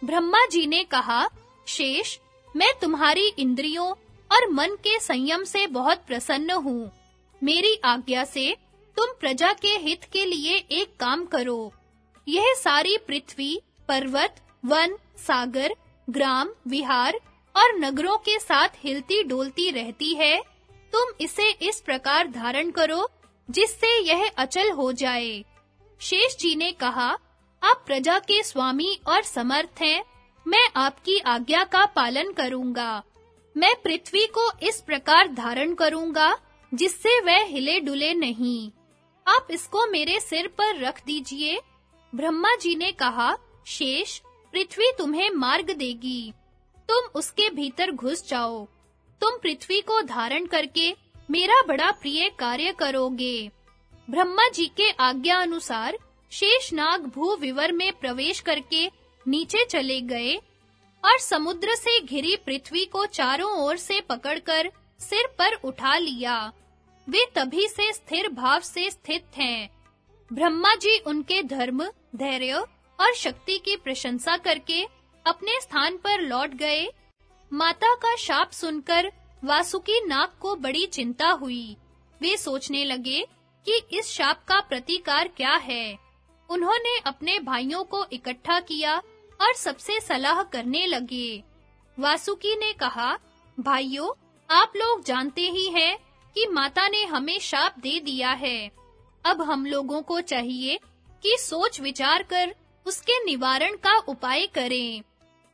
ब्रह्मा जी ने कहा, शेष, मैं तुम्हारी इंद्रियों और मन के संयम से बहुत प्रसन्न हूँ। मेरी आज्ञा से तुम प्रजा के हित के लिए एक काम करो। यह सारी पृथ्वी, पर्वत, वन, सागर, ग्राम, विहार और नगरों के साथ हिलती डोलती रहती है। तुम इसे इस प्रकार धारण करो, जिससे यह अचल हो जाए। शेष जी ने कहा आप प्रजा के स्वामी और समर्थ हैं। मैं आपकी आज्ञा का पालन करूँगा। मैं पृथ्वी को इस प्रकार धारण करूँगा, जिससे वह हिले डुले नहीं। आप इसको मेरे सिर पर रख दीजिए। ब्रह्मा जी ने कहा, शेष, पृथ्वी तुम्हें मार्ग देगी। तुम उसके भीतर घुस जाओ। तुम पृथ्वी को धारण करके मेरा बड़ा प्रिय कार्य करोगे। ब्रह्मा जी के आज्ञा अनुसार शेषनाग भू विवर में प्रवेश करके नीचे चले गए और समुद्र से घिरी पृथ्वी को चारों ओर से पकड़कर सिर पर उठा लिया। वे तभी से स्थिर भाव से स्थित हैं। ब्रह्मा जी उनके धर्म, धैर्य और शक्ति की प्रशंसा करके अपने स्थान पर लौट गए। माता का शाप सुनकर वासुकी नाग को बड़ी चिंता हुई। वे सोचने लगे कि इस शाप का प्रतिकार क्या है? उन्होंने अपने भाइयों को इकट्ठा किया और सबसे सलाह करने लगे। वासुकी ने कहा, भाइयों, आप लोग जानते ही हैं कि माता ने हमें शाप दे दिया है। अब हम लोगों को चाहिए कि सोच विचार कर उसके निवारण का उपाय करें।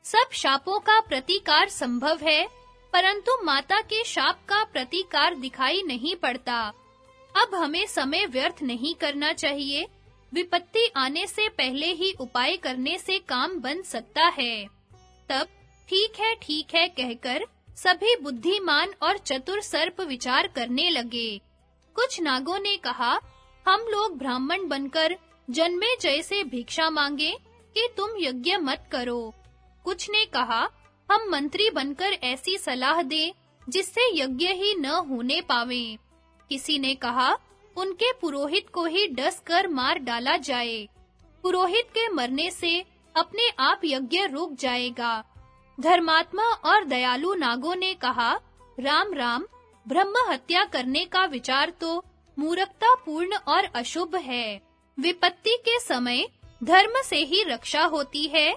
सब शापों का प्रतिकार संभव है, परंतु माता के शाप का प्रतिकार दिखाई नहीं पड़ता। अब हमें समय व्यर्थ नहीं करना चाहिए विपत्ति आने से पहले ही उपाय करने से काम बन सकता है। तब, ठीक है ठीक है कहकर सभी बुद्धिमान और चतुर सर्प विचार करने लगे। कुछ नागों ने कहा, हम लोग ब्राह्मण बनकर जन्मे जैसे भिक्षा मांगे कि तुम यज्ञ मत करो। कुछ ने कहा, हम मंत्री बनकर ऐसी सलाह दें जिससे यज्ञ ही न होने पावे। किसी ने कहा उनके पुरोहित को ही डस कर मार डाला जाए। पुरोहित के मरने से अपने आप यज्ञ रुक जाएगा। धर्मात्मा और दयालु नागों ने कहा, राम राम, ब्रह्म हत्या करने का विचार तो मूर्खता पूर्ण और अशुभ है। विपत्ति के समय धर्म से ही रक्षा होती है।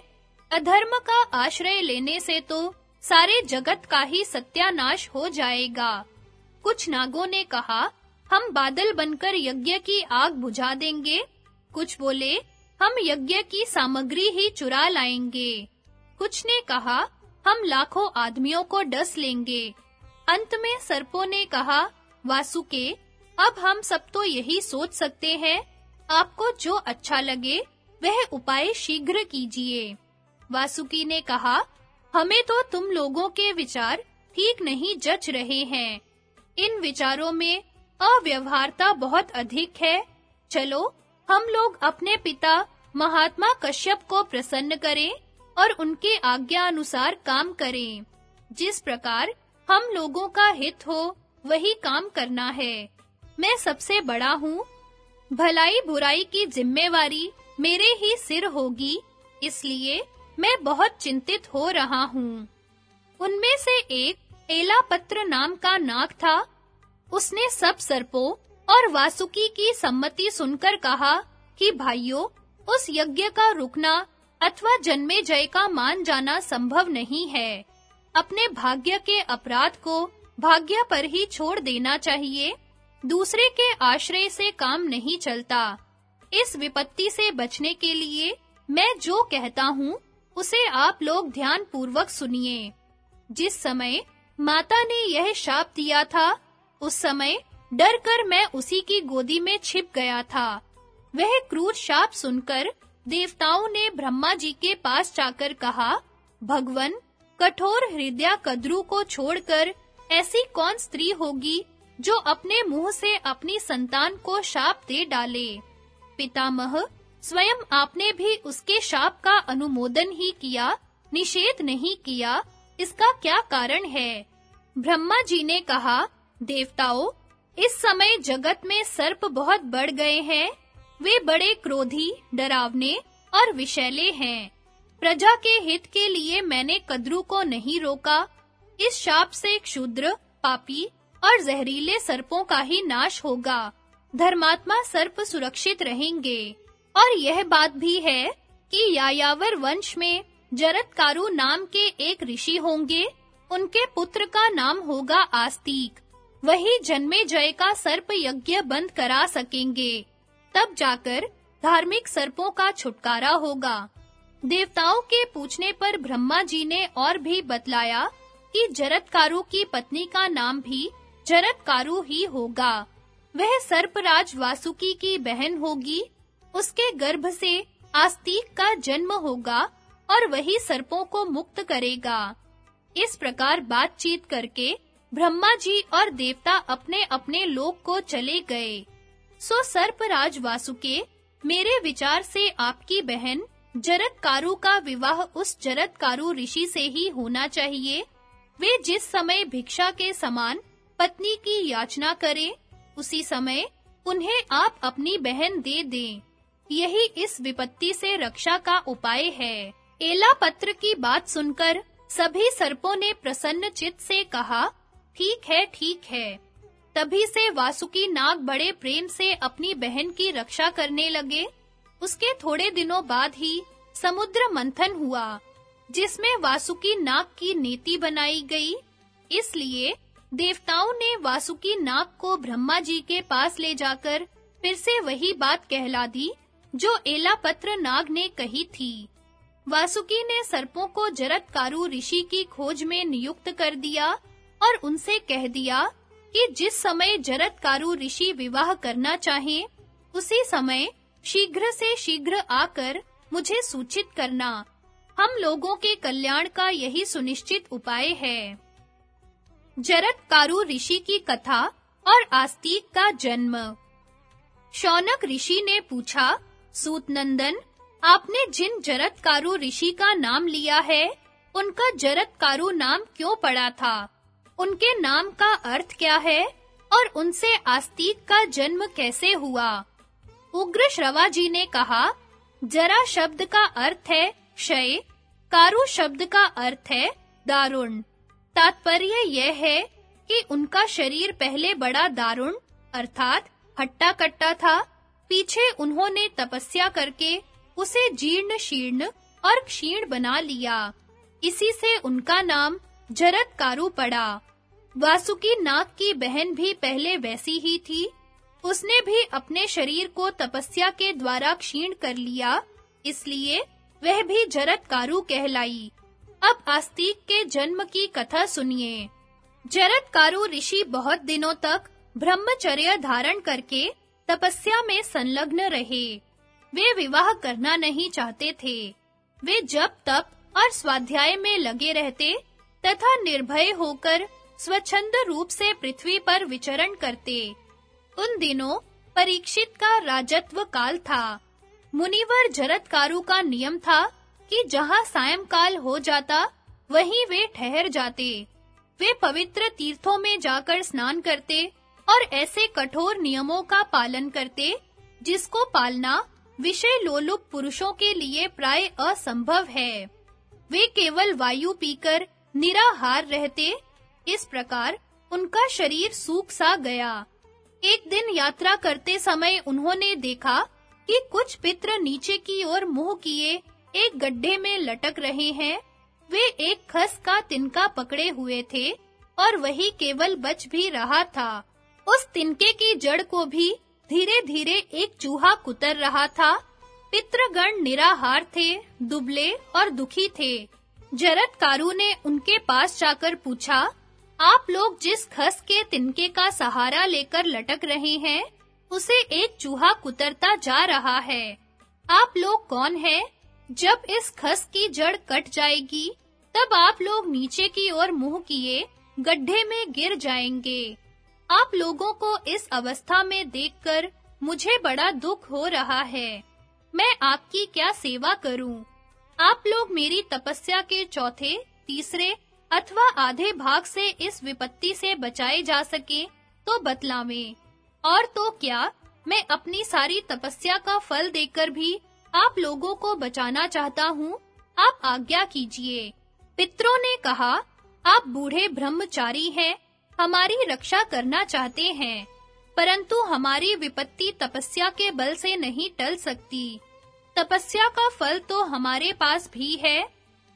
अधर्म का आश्रय लेने से तो सारे जगत का ही सत्यानाश हो जाएगा। कुछ नागों ने कहा हम बादल बनकर यज्ञ की आग बुझा देंगे। कुछ बोले, हम यज्ञ की सामग्री ही चुरा लाएँगे। कुछ ने कहा, हम लाखों आदमियों को डस लेंगे। अंत में सर्पों ने कहा, वासुके, अब हम सब तो यही सोच सकते हैं। आपको जो अच्छा लगे, वह उपाय शीघ्र कीजिए। वासुकी ने कहा, हमें तो तुम लोगों के विचार ठीक नहीं जच रहे हैं। इन विचारों में अव्यवहारता बहुत अधिक है। चलो, हम लोग अपने पिता महात्मा कश्यप को प्रसन्न करें और उनके आज्ञा अनुसार काम करें। जिस प्रकार हम लोगों का हित हो, वही काम करना है। मैं सबसे बड़ा हूँ। भलाई बुराई की जिम्मेवारी मेरे ही सिर होगी, इसलिए मैं बहुत चिंतित हो रहा हूँ। उनमें से एक एलापत्र नाम का नाग था। उसने सब सर्पों और वासुकी की सम्मति सुनकर कहा कि भाइयों, उस यज्ञ का रुकना अथवा जन्मे जय का मान जाना संभव नहीं है। अपने भाग्य के अपराध को भाग्य पर ही छोड़ देना चाहिए। दूसरे के आश्रय से काम नहीं चलता। इस विपत्ति से बचने के लिए मैं जो कहता हूँ, उसे आप लोग ध्यान पूर्वक सुनिए। जिस समय माता ने यह शाप दिया था उस समय डर कर मैं उसी की गोदी में छिप गया था। वह क्रूर शाप सुनकर देवताओं ने ब्रह्मा जी के पास जाकर कहा, भगवन, कठोर हृदय कद्रु को छोड़कर ऐसी कौन स्त्री होगी जो अपने मुँह से अपनी संतान को शाप दे डाले? पितामह, स्वयं आपने भी उसके शाप का अनुमोदन ही किया, निषेध नहीं किया, इसका क्या कारण है? ब्रह्मा जी ने कहा देवताओं, इस समय जगत में सर्प बहुत बढ़ गए हैं। वे बड़े क्रोधी, डरावने और विषैले हैं। प्रजा के हित के लिए मैंने कद्रु को नहीं रोका। इस शाप से क्षुद्र, पापी और जहरीले सर्पों का ही नाश होगा। धर्मात्मा सर्प सुरक्षित रहेंगे। और यह बात भी है कि यायावर वंश में जरत्कारु नाम के एक ऋषि होंगे। उनके पुत्र का नाम होगा आस्तिक। वही जन्मे जय का सर्प यज्ञ बंद करा सकेंगे। तब जाकर धार्मिक सर्पों का छुटकारा होगा। देवताओं के पूछने पर ब्रह्मा जी ने और भी बतलाया कि जरत्कारु की पत्नी का नाम भी जरत्कारु ही होगा। वह सर्पराज वासुकी की बहन होगी। उसके गर्भ से आस्तिक का जन्म होगा और वही सर्पों को मुक्त करेगा। इस प्रकार बातचीत करके ब्रह्मा जी और देवता अपने-अपने लोक को चले गए। सो सर्पराज वासुके, मेरे विचार से आपकी बहन, जरत्कारु का विवाह उस जरत्कारु ऋषि से ही होना चाहिए। वे जिस समय भिक्षा के समान पत्नी की याचना करें, उसी समय उन्हें आप अपनी बहन दे दें। यही इस विपत्ति से रक्षा का उपाय है। एला पत्र की बात सुनकर सभी सर्पों ने प्रसन्न चित्त से कहा ठीक है ठीक है। तभी से वासुकी नाग बड़े प्रेम से अपनी बहन की रक्षा करने लगे। उसके थोड़े दिनों बाद ही समुद्र मंथन हुआ, जिसमें वासुकी नाग की नीति बनाई गई। इसलिए देवताओं ने वासुकी नाग को ब्रह्मा जी के पास ले जाकर फिर से वही बात कहला दी, जो एलापत्र नाग ने कही थी। वासुकी ने सर्पों को जरत्कारु ऋषि की खोज में नियुक्त कर दिया। और उनसे कह दिया कि जिस समय जरत्कारु ऋषि विवाह करना चाहें, उसी समय शीघ्र से शीघ्र आकर मुझे सूचित करना। हम लोगों के कल्याण का यही सुनिश्चित उपाय है। जरत्कारु ऋषि की कथा और आस्तिक का जन्म। शौनक ऋषि ने पूछा सूत नंदन आपने जिन जरत्कारु ऋषि का नाम लिया है, उनका जरत्कारु नाम क्यों पड़ा था? उनके नाम का अर्थ क्या है? और उनसे आस्तिक का जन्म कैसे हुआ? उग्र श्रवा जी ने कहा, जरा शब्द का अर्थ है क्षय, कारु शब्द का अर्थ है दारुण। तात्पर्य यह है कि उनका शरीर पहले बड़ा दारुण, अर्थात हट्टा कट्टा था। पीछे उन्होंने तपस्या करके उसे जीर्ण शीर्ण और क्षीण बना लिया। इसी से उनका नाम जरत्कारु पड़ा। वासुकी नाग की बहन भी पहले वैसी ही थी। उसने भी अपने शरीर को तपस्या के द्वारा क्षीण कर लिया, इसलिए वह भी जरत्कारु कहलाई। अब आस्तिक के जन्म की कथा सुनिए। जरत्कारु ऋषि बहुत दिनों तक ब्रह्मचर्य धारण करके तपस्या में संलग्न रहे। वे विवाह करना नहीं चाहते थे। वे जब तप और स्वाध्याय में लगे रहते तथा निर्भय होकर स्वच्छंद रूप से पृथ्वी पर विचरण करते। उन दिनों परीक्षित का राजत्व काल था। मुनिवर जरतकारु का नियम था कि जहाँ सायंकाल हो जाता, वहीं वे ठहर जाते। वे पवित्र तीर्थों में जाकर स्नान करते और ऐसे कठोर नियमों का पालन करते, जिसको पालना विषय लोलुप पुरुषों के लिए प्राय असंभव है। वे केवल वायु पीकर निराहार रहते, इस प्रकार उनका शरीर सूख सा गया। एक दिन यात्रा करते समय उन्होंने देखा कि कुछ पित्र नीचे की ओर मुँह किए, एक गड्ढे में लटक रहे हैं। वे एक खस का तिनका पकड़े हुए थे और वही केवल बच भी रहा था। उस तिनके की जड़ को भी धीरे-धीरे एक चूहा कुतर रहा था। पितृगण निराहार थे, दुबले और दुखी थे। जरतकारु ने उनके पास जाकर पूछा, आप लोग जिस खस के तिनके का सहारा लेकर लटक रहे हैं, उसे एक चूहा कुतरता जा रहा है। आप लोग कौन हैं? जब इस खस की जड़ कट जाएगी, तब आप लोग नीचे की ओर मुँह किए, गड्ढे में गिर जाएँगे। आप लोगों को इस अवस्था में देखकर मुझे बड़ा दुख हो रहा है। मैं आपकी क्या सेवा करूँ? आप लोग मेरी तपस्या के चौथे, तीसरे अथवा आधे भाग से इस विपत्ति से बचाए जा सके तो बतलावें। और तो क्या, मैं अपनी सारी तपस्या का फल देकर भी आप लोगों को बचाना चाहता हूँ, आप आज्ञा कीजिए। पितरों ने कहा, आप बूढ़े ब्रह्मचारी हैं, हमारी रक्षा करना चाहते हैं, परंतु हमारी विपत्ति तपस्या के बल से नहीं टल सकती। तपस्या का फल तो हमारे पास भी है,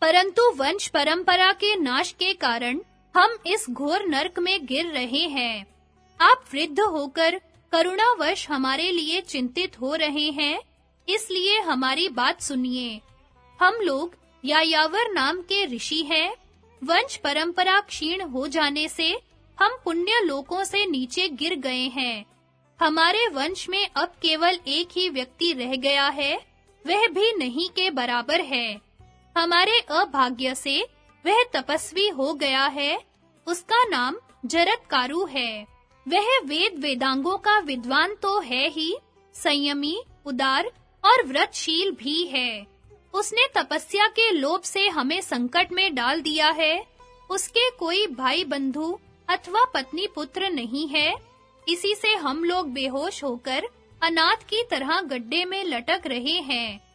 परंतु वंश परंपरा के नाश के कारण हम इस घोर नरक में गिर रहे हैं। आप वृद्ध होकर करुणावश हमारे लिए चिंतित हो रहे हैं, इसलिए हमारी बात सुनिए। हम लोग यायावर नाम के ऋषि हैं। वंश परंपरा क्षीण हो जाने से हम पुण्य लोकों से नीचे गिर गए हैं। हमारे वंश में अब केवल एक ही व्यक्ति रह गया है वह भी नहीं के बराबर है। हमारे अभाग्य से वह तपस्वी हो गया है। उसका नाम जरतकारु है। वह वेद वेदांगों का विद्वान तो है ही, संयमी, उदार और व्रतशील भी है। उसने तपस्या के लोभ से हमें संकट में डाल दिया है। उसके कोई भाई बंधु अथवा पत्नी पुत्र नहीं है। इसी से हम लोग बेहोश होकर अनाथ की तरह गड्ढे में लटक रहे हैं।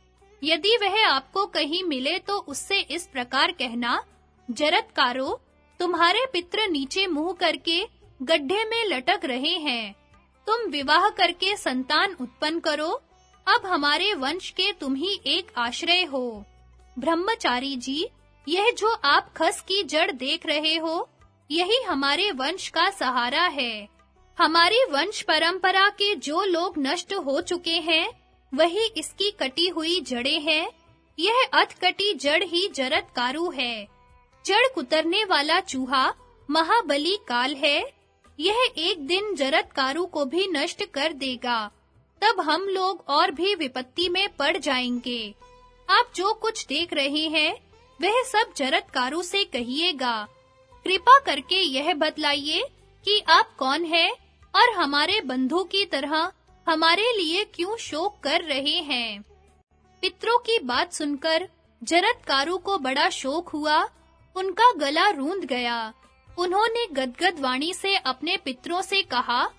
यदि वह आपको कहीं मिले तो उससे इस प्रकार कहना, जरतकारो, तुम्हारे पित्र नीचे मुँह करके गड्ढे में लटक रहे हैं। तुम विवाह करके संतान उत्पन्न करो। अब हमारे वंश के तुम ही एक आश्रय हो। ब्रह्मचारी जी, यह जो आप खस की जड़ देख रहे हो, यही हमारे वंश का सहारा है। हमारी वंश परंपरा के जो लोग नष्ट हो चुके हैं, वही इसकी कटी हुई जड़ें हैं। यह अधकटी जड़ ही जरतकारु है। जड़ कुतरने वाला चूहा महाबली काल है। यह एक दिन जरतकारु को भी नष्ट कर देगा। तब हम लोग और भी विपत्ति में पड़ जाएँगे। आप जो कुछ देख रहे हैं, वह सब जरतकारु से कहिएगा। कृपा करके यह बतलाइए कि आप कौन हैं? और हमारे बंधु की तरह हमारे लिए क्यों शोक कर रहे हैं? पितरों की बात सुनकर जरतकारु को बड़ा शोक हुआ। उनका गला रूंध गया। उन्होंने गदगद वाणी से अपने पितरों से कहा,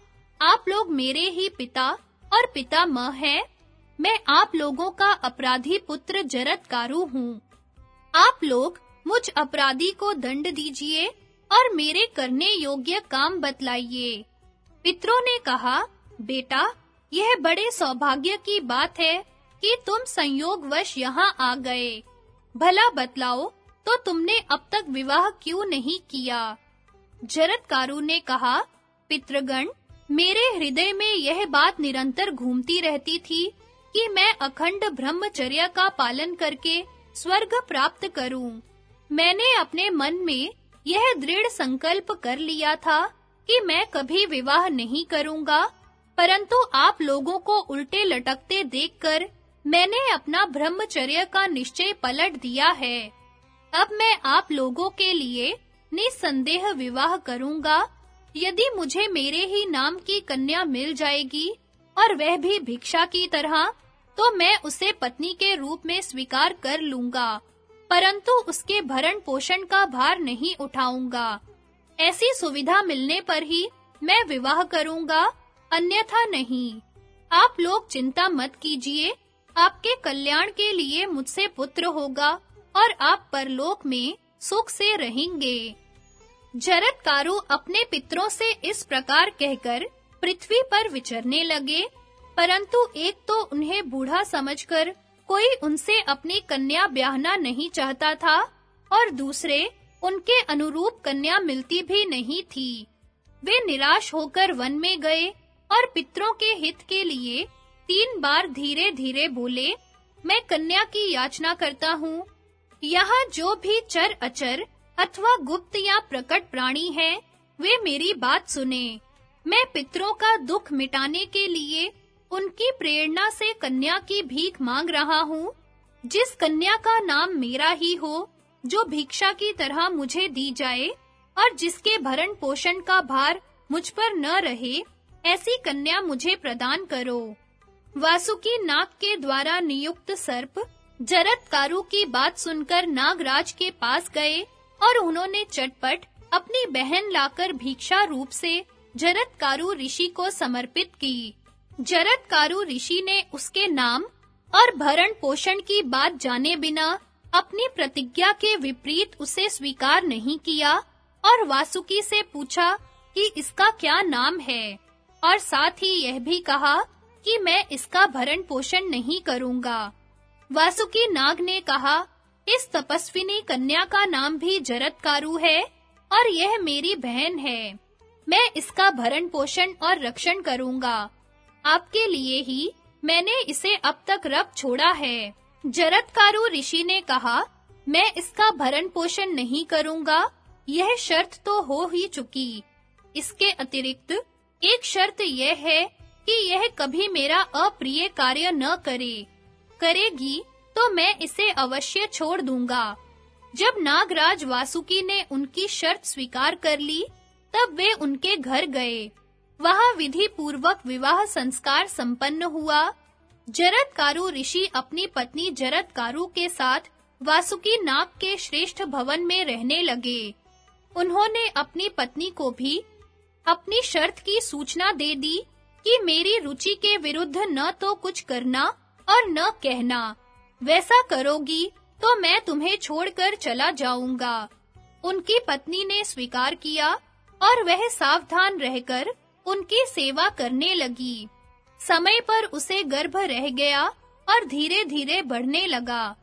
आप लोग मेरे ही पिता और पिता म हैं। मैं आप लोगों का अपराधी पुत्र जरतकारु हूँ। आप लोग मुझ अपराधी को दंड दीजिए और मेरे करने योग्य काम बतलाइए। पितरों ने कहा, बेटा, यह बड़े सौभाग्य की बात है कि तुम संयोगवश यहाँ आ गए। भला बतलाओ तो तुमने अब तक विवाह क्यों नहीं किया? जरतकारु ने कहा, पितृगण, मेरे हृदय में यह बात निरंतर घूमती रहती थी कि मैं अखंड ब्रह्मचर्य का पालन करके स्वर्ग प्राप्त करूँ। मैंने अपने मन में यह दृढ़ संकल्प कर लिया था कि मैं कभी विवाह नहीं करूँगा, परंतु आप लोगों को उल्टे लटकते देखकर मैंने अपना ब्रह्मचर्य का निश्चय पलट दिया है। अब मैं आप लोगों के लिए निसंदेह विवाह करूँगा। यदि मुझे मेरे ही नाम की कन्या मिल जाएगी और वह भी भिक्षा की तरह तो मैं उसे पत्नी के रूप में स्वीकार कर लूँगा, परंतु उसके भरण पोषण का भार नहीं उठाऊँगा। ऐसी सुविधा मिलने पर ही मैं विवाह करूँगा, अन्यथा नहीं। आप लोग चिंता मत कीजिए, आपके कल्याण के लिए मुझसे पुत्र होगा और आप परलोक में सुख से रहेंगे। जरत्कारु अपने पितरों से इस प्रकार कहकर पृथ्वी पर विचरने लगे, परंतु एक तो उन्हें बूढ़ा समझकर कोई उनसे अपनी कन्या ब्याहना नहीं चाहता था, और दूसरे उनके अनुरूप कन्या मिलती भी नहीं थी। वे निराश होकर वन में गए और पितरों के हित के लिए तीन बार धीरे-धीरे बोले, मैं कन्या की याचना करता हूँ। यहाँ जो भी चर अचर अथवा गुप्त या प्रकट प्राणी है, वे मेरी बात सुने। मैं पितरों का दुख मिटाने के लिए उनकी प्रेरणा से कन्या की भीख मांग रहा हूँ। जिस कन्या का नाम मेरा ही हो जो भिक्षा की तरह मुझे दी जाए और जिसके भरण पोषण का भार मुझ पर न रहे, ऐसी कन्या मुझे प्रदान करो। वासुकी नाग के द्वारा नियुक्त सर्प जरत्कारु की बात सुनकर नागराज के पास गए और उन्होंने चटपट अपनी बहन लाकर भिक्षा रूप से जरत्कारु ऋषि को समर्पित की। जरत्कारु ऋषि ने उसके नाम और भरण पोषण की बात जाने बिना अपनी प्रतिज्ञा के विपरीत उसे स्वीकार नहीं किया और वासुकी से पूछा कि इसका क्या नाम है। और साथ ही यह भी कहा कि मैं इसका भरण पोषण नहीं करूँगा। वासुकी नाग ने कहा, इस तपस्विनी कन्या का नाम भी जरत्कारु है और यह मेरी बहन है। मैं इसका भरण पोषण और रक्षण करूँगा। आपके लिए ही मैंने इसे अब तक रख छोड़ा है। जरत्कारु ऋषि ने कहा, मैं इसका भरण पोषण नहीं करूँगा, यह शर्त तो हो ही चुकी। इसके अतिरिक्त, एक शर्त यह है कि यह कभी मेरा अप्रिय कार्य न करे। करेगी तो मैं इसे अवश्य छोड़ दूँगा। जब नागराज वासुकी ने उनकी शर्त स्वीकार कर ली, तब वे उनके घर गए। वहाँ विधि पूर्वक विवाह संस्कार संपन्न हुआ। जरत्कारु ऋषि अपनी पत्नी जरत्कारु के साथ वासुकी नाग के श्रेष्ठ भवन में रहने लगे। उन्होंने अपनी पत्नी को भी अपनी शर्त की सूचना दे दी कि मेरी रुचि के विरुद्ध न तो कुछ करना और न कहना। वैसा करोगी तो मैं तुम्हें छोड़कर चला जाऊँगा। उनकी पत्नी ने स्वीकार किया और वह सावधान रहकर उनकी सेवा करने लगी। समय पर उसे गर्भ रह गया और धीरे-धीरे बढ़ने लगा।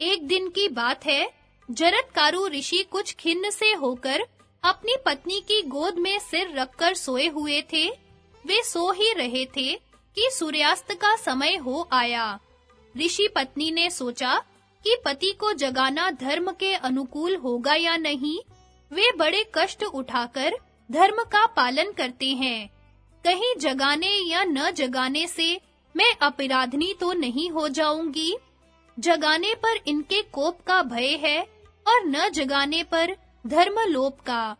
एक दिन की बात है, जरत्कारु ऋषि कुछ खिन्न से होकर अपनी पत्नी की गोद में सिर रखकर सोए हुए थे। वे सो ही रहे थे कि सूर्यास्त का समय हो आया। ऋषि पत्नी ने सोचा कि पति को जगाना धर्म के अनुकूल होगा या नहीं, वे बड़े कष्ट उठाकर धर्म का पालन करते हैं। कहीं जगाने या न जगाने से मैं अपराधनी तो नहीं हो जाऊँगी। जगाने पर इनके कोप का भय है और न जगाने पर धर्मलोप का।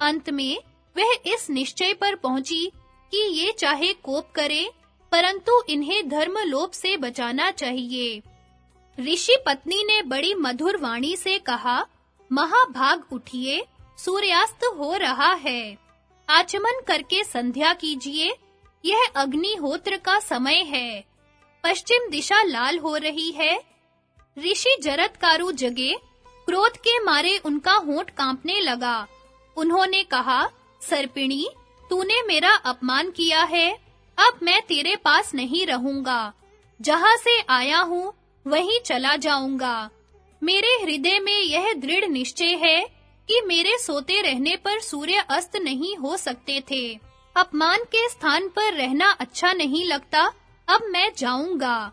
अंत में वह इस निश्चय पर पहुँची कि ये चाहे कोप करे, परंतु इन्हें धर्मलोप से बचाना चाहिए। ऋषि पत्नी ने बड़ी मधुर वाणी से कहा, महाभाग उठिए, सूर्यास्त हो रहा है। आचमन करके संध्या कीजिए। यह अग्निहोत्र का समय है। पश्चिम दिशा लाल हो रही है। ऋषि जरत्कारु जगे। क्रोध के मारे उनका होंठ कांपने लगा। उन्होंने कहा, सर्पिणी, तूने मेरा अपमान किया है। अब मैं तेरे पास नहीं रहूँगा। जहाँ से आया हूँ, वहीं चला जाऊँगा। मेरे हृदय में यह दृढ़ निश्चय है कि मेरे सोते रहने पर सूर्य अस्त नहीं हो सकते थे। अपमान के स्थान पर रहना अच्छा नहीं लगता, अब मैं जाऊँगा।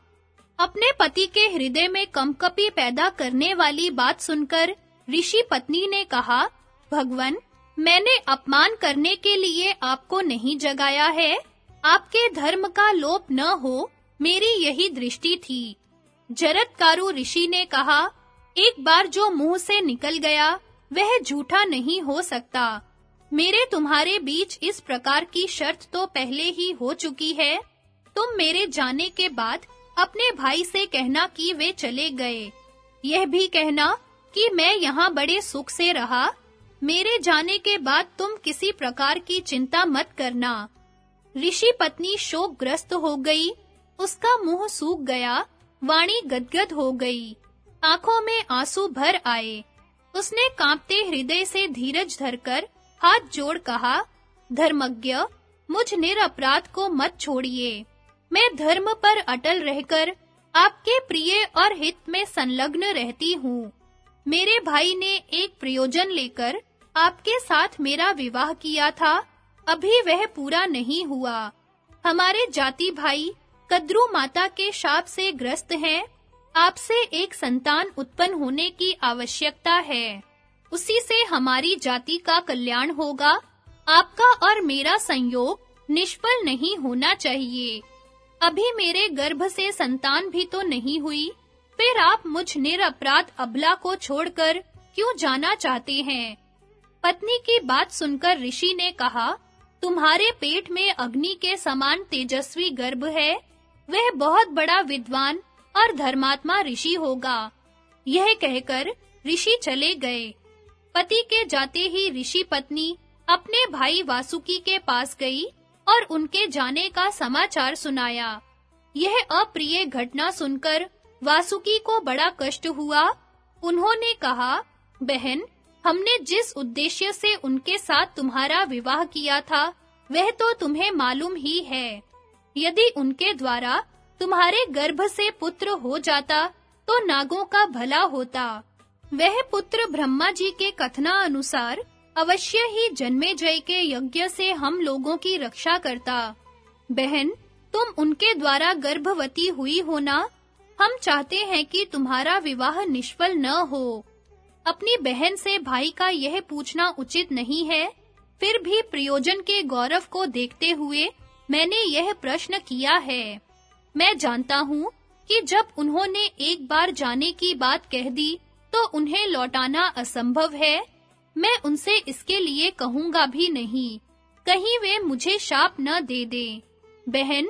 अपने पति के हृदय में कंपकपी पैदा करने वाली बात सुनकर ऋषि पत्नी ने कहा, भगवन, मैंने अपमान करने के लिए आपको नहीं जगाया है। आपके धर्म का लोप न हो, मेरी यही दृष्टि थी। जरत्कारु ऋषि ने कहा, एक बार जो मुँह से निकल गया वह झूठा नहीं हो सकता। मेरे तुम्हारे बीच इस प्रकार की शर्त तो पहले ही हो चुकी है। तुम मेरे जाने के बाद अपने भाई से कहना कि वे चले गए। यह भी कहना कि मैं यहाँ बड़े सुख से रहा। मेरे जाने के बाद तुम किसी प्रकार की चिंता मत करना। ऋषि पत्नी शोकग्रस्त हो गई। उसका मुँह सूख गया। वाणी गदगद हो गई। आँखों में आँसू भर आए। उसने कांपते हृदय से धीरज धरकर हाथ जोड़ कहा, धर्मज्ञ, मुझ निरपराध को मत छोड़िए। मैं धर्म पर अटल रहकर आपके प्रिय और हित में संलग्न रहती हूँ। मेरे भाई ने एक प्रयोजन लेकर आपके साथ मेरा विवाह किया था, अभी वह पूरा नहीं हुआ। हमारे जाति भाई कद्रू माता के शाप से ग्रस्त हैं। आपसे एक संतान उत्पन्न होने की आवश्यकता है। उसी से हमारी जाति का कल्याण होगा। आपका और मेरा संयोग निष्फल नहीं होना चाहिए। अभी मेरे गर्भ से संतान भी तो नहीं हुई। फिर आप मुझ निरपराध अबला को छोड़कर क्यों जाना चाहते हैं? पत्नी की बात सुनकर ऋषि ने कहा, तुम्हारे पेट में अग्नि के समान तेजस्वी गर्भ है। वह बहुत बड़ा विद्वान और धर्मात्मा ऋषि होगा। यह कहकर ऋषि चले गए। पति के जाते ही ऋषि पत्नी अपने भाई वासुकी के पास गई और उनके जाने का समाचार सुनाया। यह अप्रिय घटना सुनकर वासुकी को बड़ा कष्ट हुआ। उन्होंने कहा, बहन, हमने जिस उद्देश्य से उनके साथ तुम्हारा विवाह किया था, वह तो तुम्हें मालूम ही है। यदि उनके द्वारा तुम्हारे गर्भ से पुत्र हो जाता तो नागों का भला होता। वह पुत्र ब्रह्मा जी के कथना अनुसार अवश्य ही जन्मे जय के यज्ञ से हम लोगों की रक्षा करता। बहन, तुम उनके द्वारा गर्भवती हुई होना हम चाहते हैं कि तुम्हारा विवाह निष्फल न हो। अपनी बहन से भाई का यह पूछना उचित नहीं है। फिर भी प्रयोजन के गौरव को देखते हुए मैंने यह प्रश्न किया है। मैं जानता हूँ कि जब उन्होंने एक बार जाने की बात कह दी तो उन्हें लौटाना असंभव है। मैं उनसे इसके लिए कहूँगा भी नहीं। कहीं वे मुझे शाप न दे दें। बहन,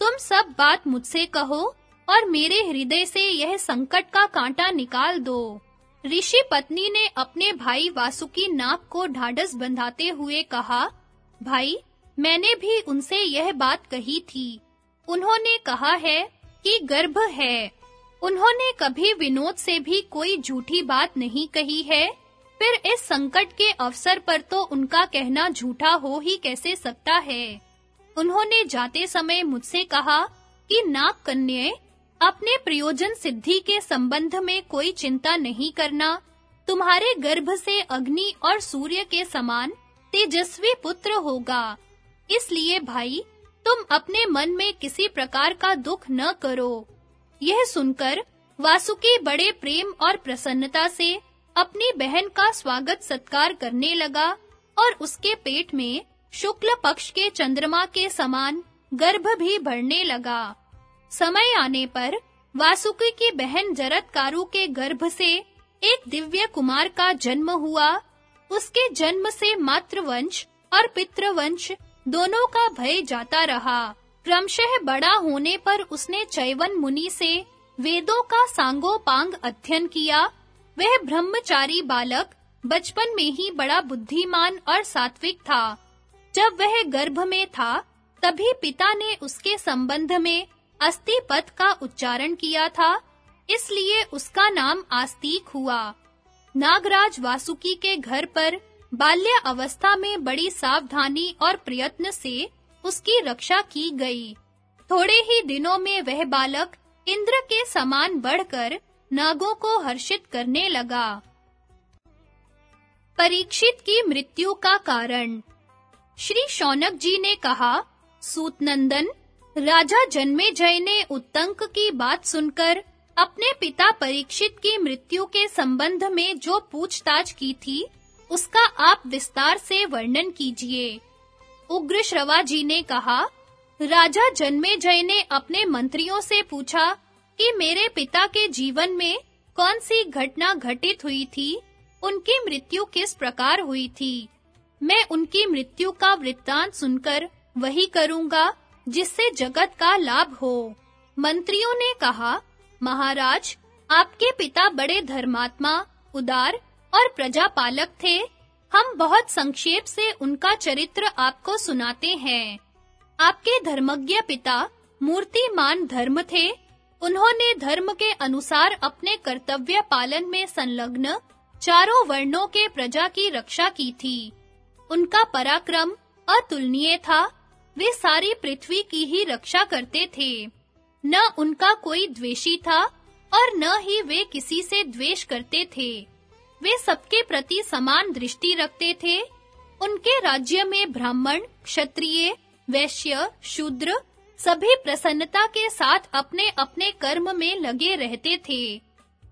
तुम सब बात मुझसे कहो और मेरे हृदय से यह संकट का कांटा निकाल दो। ऋषि पत्नी ने अपने भाई वासुकी नाक को ढाढ़स बंधाते हुए कहा, भाई, मैंने भी उनसे यह बात कही थी। उन्होंने कहा है कि गर्भ है। उन्होंने कभी विनोद से भी कोई झूठी बात नहीं कही है। फिर इस संकट के अवसर पर तो उनका कहना झूठा हो ही कैसे सकता है? उन्होंने जाते समय मुझसे कहा कि नाग कन्या अपने प्रयोजन सिद्धि के संबंध में कोई चिंता नहीं करना। तुम्हारे गर्भ से अग्नि और सूर्य के समान तेजस्वी पुत्र होगा। इसलिए भाई तुम अपने मन में किसी प्रकार का दुख न करो। यह सुनकर वासुकी बड़े प्रेम और प्रसन्नता से अपनी बहन का स्वागत सत्कार करने लगा और उसके पेट में शुक्ल पक्ष के चंद्रमा के समान गर्भ भी भरने लगा। समय आने पर वासुकी की बहन जरत्कारु के गर्भ से एक दिव्य कुमार का जन्म हुआ। उसके जन्म से मातृवंश और पितृवंश दोनों का भय जाता रहा। क्रमशः बड़ा होने पर उसने चैवन मुनि से वेदों का सांगोपांग अध्ययन किया। वह ब्रह्मचारी बालक, बचपन में ही बड़ा बुद्धिमान और सात्विक था। जब वह गर्भ में था, तभी पिता ने उसके संबंध में अस्तिपथ का उच्चारण किया था। इसलिए उसका नाम आस्तिक हुआ। नागराज वासुकी के घर पर बाल्य अवस्था में बड़ी सावधानी और प्रयत्न से उसकी रक्षा की गई। थोड़े ही दिनों में वह बालक इंद्र के समान बढ़कर नागों को हर्षित करने लगा। परीक्षित की मृत्यु का कारण। श्री शौनक जी ने कहा, सूतनंदन, राजा जन्मे जय ने उत्तंक की बात सुनकर अपने पिता परीक्षित की मृत्यु के संबंध में जो पूछताछ की थी उसका आप विस्तार से वर्णन कीजिए। उग्र श्रवा जी ने कहा, राजा जन्मे जय ने अपने मंत्रियों से पूछा कि मेरे पिता के जीवन में कौन सी घटना घटित हुई थी? उनकी मृत्यु किस प्रकार हुई थी? मैं उनकी मृत्यु का वृत्तांत सुनकर वही करूँगा जिससे जगत का लाभ हो। मंत्रियों ने कहा, महाराज, आपके पिता बड़े धर्मात्मा, उदार और प्रजापालक थे। हम बहुत संक्षेप से उनका चरित्र आपको सुनाते हैं। आपके धर्मज्ञ पिता मूर्तिमान धर्म थे। उन्होंने धर्म के अनुसार अपने कर्तव्य पालन में संलग्न चारों वर्णों के प्रजा की रक्षा की थी। उनका पराक्रम अतुलनीय था। वे सारी पृथ्वी की ही रक्षा करते थे। न उनका कोई द्वेषी था और न ही वे किसी से द्वेष करते थे। वे सबके प्रति समान दृष्टि रखते थे। उनके राज्य में ब्राह्मण, क्षत्रिय, वैश्य, शूद्र सभी प्रसन्नता के साथ अपने-अपने कर्म में लगे रहते थे।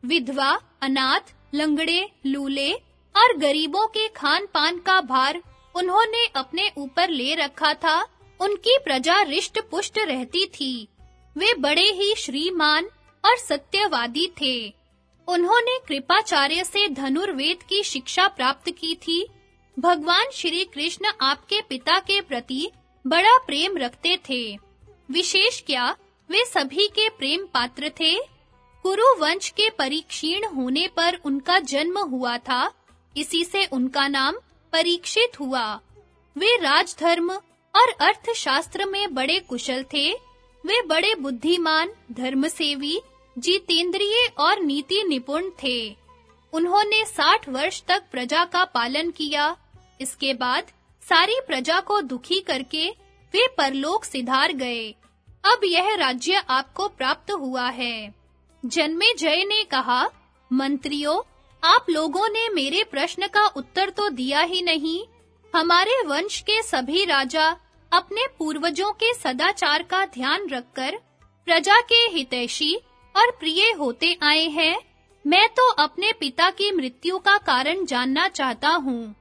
विधवा, अनाथ, लंगड़े, लूले और गरीबों के खान-पान का भार उन्होंने अपने ऊपर ले रखा था। उनकी प्रजा रिष्ट पुष्ट रहती थी। वे बड़े ही श्रीमान और सत्यवादी थे। उन्होंने कृपाचार्य से धनुर्वेद की शिक्षा प्राप्त की थी। भगवान श्री कृष्ण आपके पिता के प्रति बड़ा प्रेम रखते थे। विशेष क्या, वे सभी के प्रेम पात्र थे? कुरु वंश के परीक्षीण होने पर उनका जन्म हुआ था। इसी से उनका नाम परीक्षित हुआ। वे राजधर्म और अर्थशास्त्र में बड़े कुशल थे। वे बड़े बुद्धिमान, धर्मसेवी जितेंद्रिय और नीति निपुण थे। उन्होंने साठ वर्ष तक प्रजा का पालन किया। इसके बाद सारी प्रजा को दुखी करके वे परलोक सिधार गए। अब यह राज्य आपको प्राप्त हुआ है। जन्मे जय ने कहा, मंत्रियों, आप लोगों ने मेरे प्रश्न का उत्तर तो दिया ही नहीं। हमारे वंश के सभी राजा अपने पूर्वजों के सदाचार का ध्यान रखकर प्रजा के हितैषी और प्रिय होते आए हैं। मैं तो अपने पिता की मृत्यु का कारण जानना चाहता हूँ।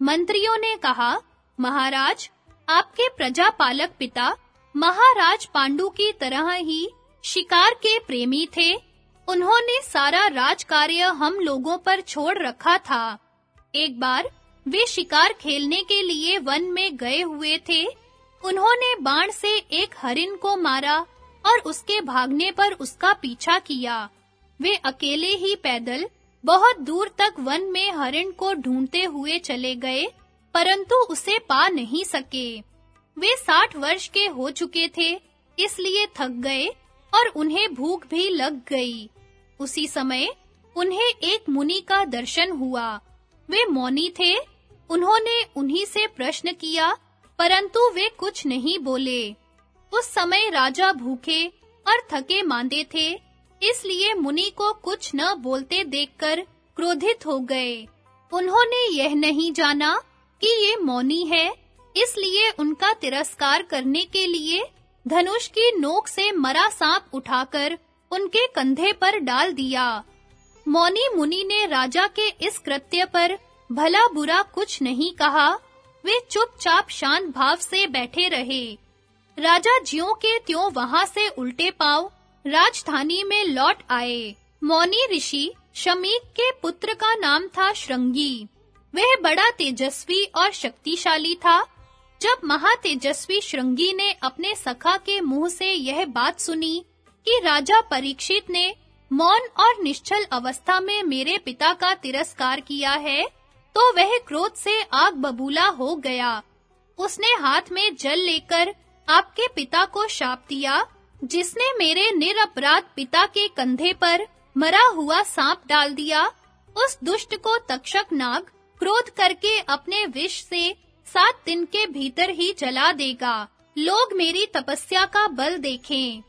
मंत्रियों ने कहा, महाराज, आपके प्रजापालक पिता महाराज पांडु की तरह ही शिकार के प्रेमी थे। उन्होंने सारा राजकार्य हम लोगों पर छोड़ रखा था। एक बार वे शिकार खेलने के लिए वन में गए हुए थे। उन्होंने बाण से एक हरिन को मारा। और उसके भागने पर उसका पीछा किया। वे अकेले ही पैदल, बहुत दूर तक वन में हरिन को ढूंढते हुए चले गए, परंतु उसे पा नहीं सके। वे साठ वर्ष के हो चुके थे, इसलिए थक गए और उन्हें भूख भी लग गई। उसी समय उन्हें एक मुनि का दर्शन हुआ। वे मौनी थे, उन्होंने उन्हीं से प्रश्न किया, परंतु वे कुछ नहीं बोले। उस समय राजा भूखे और थके मांदे थे, इसलिए मुनि को कुछ न बोलते देखकर क्रोधित हो गए। उन्होंने यह नहीं जाना कि ये मौनी है, इसलिए उनका तिरस्कार करने के लिए धनुष की नोक से मरा सांप उठाकर उनके कंधे पर डाल दिया। मौनी मुनि ने राजा के इस कृत्य पर भला बुरा कुछ नहीं कहा, वे चुपचाप शांत भाव से बैठे रहे। राजा ज्यों के त्यों वहाँ से उल्टे पाव राजधानी में लौट आए। मौनी ऋषि शमीक के पुत्र का नाम था श्रृंगी। वह बड़ा तेजस्वी और शक्तिशाली था। जब महातेजस्वी श्रृंगी ने अपने सखा के मुँह से यह बात सुनी कि राजा परीक्षित ने मौन और निश्चल अवस्था में मेरे पिता का तिरस्कार किया है तो वह क्रोध से आग बबूला हो गया। उसने हाथ में जल लेकर आपके पिता को शाप दिया, जिसने मेरे निरपराध पिता के कंधे पर मरा हुआ सांप डाल दिया, उस दुष्ट को तक्षक नाग क्रोध करके अपने विष से सात दिन के भीतर ही जला देगा। लोग मेरी तपस्या का बल देखें।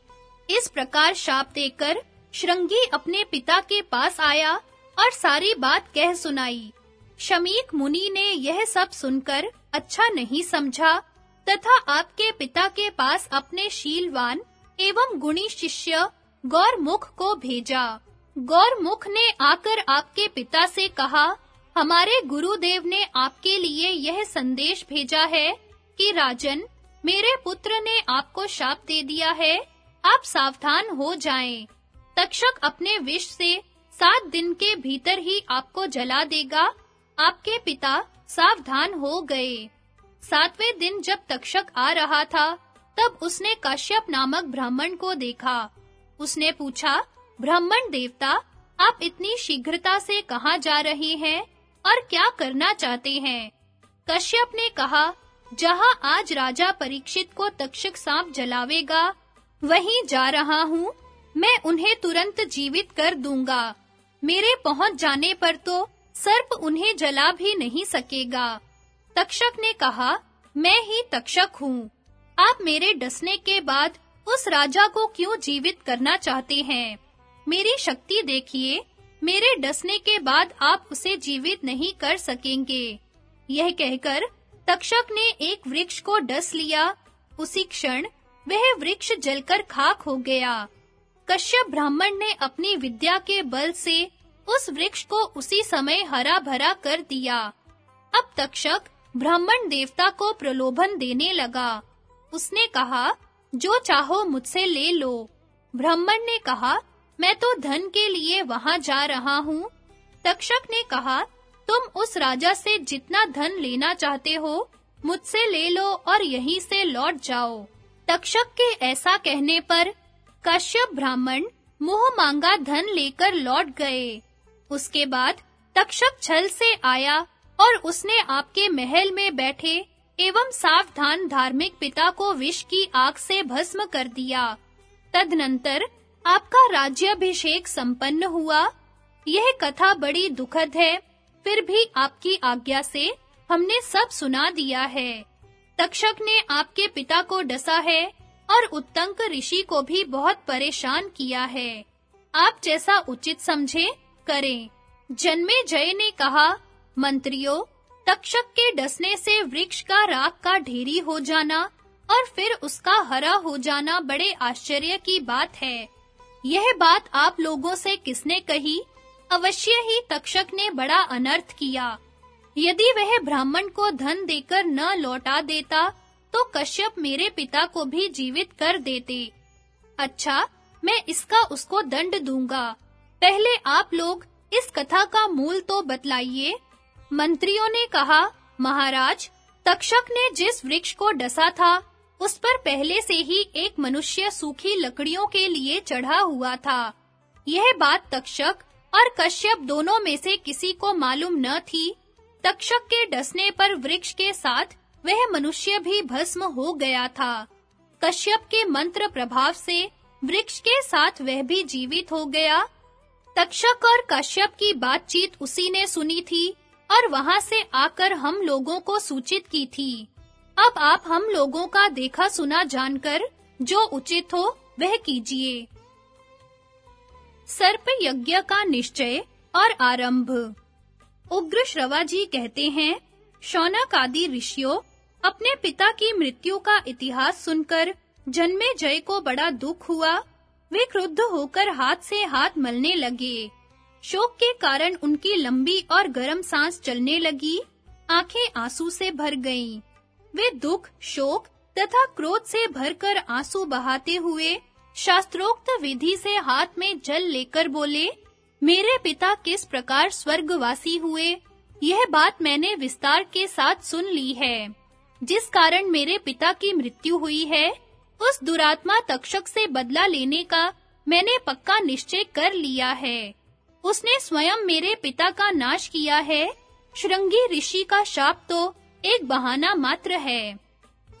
इस प्रकार शाप देकर श्रृंगी अपने पिता के पास आया और सारी बात कह सुनाई। शमीक मुनि ने यह सब सुनकर अच्छा नहीं समझा तथा आपके पिता के पास अपने शीलवान एवं गुणी शिष्य गौरमुख को भेजा। गौरमुख ने आकर आपके पिता से कहा, हमारे गुरुदेव ने आपके लिए यह संदेश भेजा है कि राजन, मेरे पुत्र ने आपको शाप दे दिया है। आप सावधान हो जाएँ। तक्षक अपने विष से सात दिन के भीतर ही आपको जला देगा। आपके पिता सावधान हो गए। सातवें दिन जब तक्षक आ रहा था, तब उसने कश्यप नामक ब्राह्मण को देखा। उसने पूछा, ब्राह्मण देवता, आप इतनी शीघ्रता से कहाँ जा रहे हैं और क्या करना चाहते हैं? कश्यप ने कहा, जहाँ आज राजा परीक्षित को तक्षक सांप जलावेगा, वहीं जा रहा हूँ। मैं उन्हें तुरंत जीवित कर दूँगा। मेरे पहुँच जाने पर तो सर्प उन्हें जला भी नहीं सकेगा। तक्षक ने कहा, मैं ही तक्षक हूँ। आप मेरे डसने के बाद उस राजा को क्यों जीवित करना चाहते हैं? मेरी शक्ति देखिए, मेरे डसने के बाद आप उसे जीवित नहीं कर सकेंगे। यह कहकर तक्षक ने एक वृक्ष को डस लिया। उसी क्षण वह वृक्ष जलकर खाक हो गया। कश्यप ब्राह्मण ने अपनी विद्या के बल से उस वृक्ष को उसी समय हरा भरा कर दिया। अब तक्षक ब्राह्मण देवता को प्रलोभन देने लगा। उसने कहा, जो चाहो मुझसे ले लो। ब्राह्मण ने कहा, मैं तो धन के लिए वहाँ जा रहा हूँ। तक्षक ने कहा, तुम उस राजा से जितना धन लेना चाहते हो, मुझसे ले लो और यहीं से लौट जाओ। तक्षक के ऐसा कहने पर कश्यप ब्राह्मण मोह मांगा धन लेकर लौट गए। उसके बाद तक्षक छल से आया और उसने आपके महल में बैठे एवं सावधान धार्मिक पिता को विष की आग से भस्म कर दिया। तदनंतर आपका राज्याभिषेक संपन्न हुआ। यह कथा बड़ी दुखद है। फिर भी आपकी आज्ञा से हमने सब सुना दिया है। तक्षक ने आपके पिता को डसा है और उत्तंक ऋषि को भी बहुत परेशान किया है। आप जैसा उचित समझे, करें। जन्मे जय ने कहा मंत्रियों, तक्षक के डसने से वृक्ष का राख का ढेरी हो जाना और फिर उसका हरा हो जाना बड़े आश्चर्य की बात है। यह बात आप लोगों से किसने कही? अवश्य ही तक्षक ने बड़ा अनर्थ किया। यदि वह ब्राह्मण को धन देकर न लौटा देता तो कश्यप मेरे पिता को भी जीवित कर देते। अच्छा मैं इसका उसको दंड दूँगा। पहले आप लोग इस कथा का मूल तो बतलाइए। मंत्रियों ने कहा, महाराज, तक्षक ने जिस वृक्ष को डसा था, उस पर पहले से ही एक मनुष्य सूखी लकड़ियों के लिए चढ़ा हुआ था। यह बात तक्षक और कश्यप दोनों में से किसी को मालूम न थी। तक्षक के डसने पर वृक्ष के साथ वह मनुष्य भी भस्म हो गया था। कश्यप के मंत्र प्रभाव से वृक्ष के साथ वह भी जीवित हो गया। तक्षक और कश्यप की बातचीत उसी ने सुनी थी। और वहाँ से आकर हम लोगों को सूचित की थी। अब आप हम लोगों का देखा सुना जानकर, जो उचित हो, वह कीजिए। सर्प यज्ञ का निश्चय और आरंभ। उग्र श्रवा जी कहते हैं शौनक आदि ऋषियों, अपने पिता की मृत्यु का इतिहास सुनकर, जन्मे जय को बड़ा दुख हुआ। वे क्रुद्ध होकर हाथ से हाथ मलने लगे। शोक के कारण उनकी लंबी और गर्म सांस चलने लगी। आँखें आँसू से भर गईं। वे दुख, शोक तथा क्रोध से भरकर आँसू बहाते हुए शास्त्रोक्त विधि से हाथ में जल लेकर बोले, मेरे पिता किस प्रकार स्वर्गवासी हुए? यह बात मैंने विस्तार के साथ सुन ली है। जिस कारण मेरे पिता की मृत्यु हुई है, उस दुरात्मा तक्षक से बदला लेने का मैंने पक्का निश्चय कर लिया है। उसने स्वयं मेरे पिता का नाश किया है। श्रृंगी ऋषि का शाप तो एक बहाना मात्र है।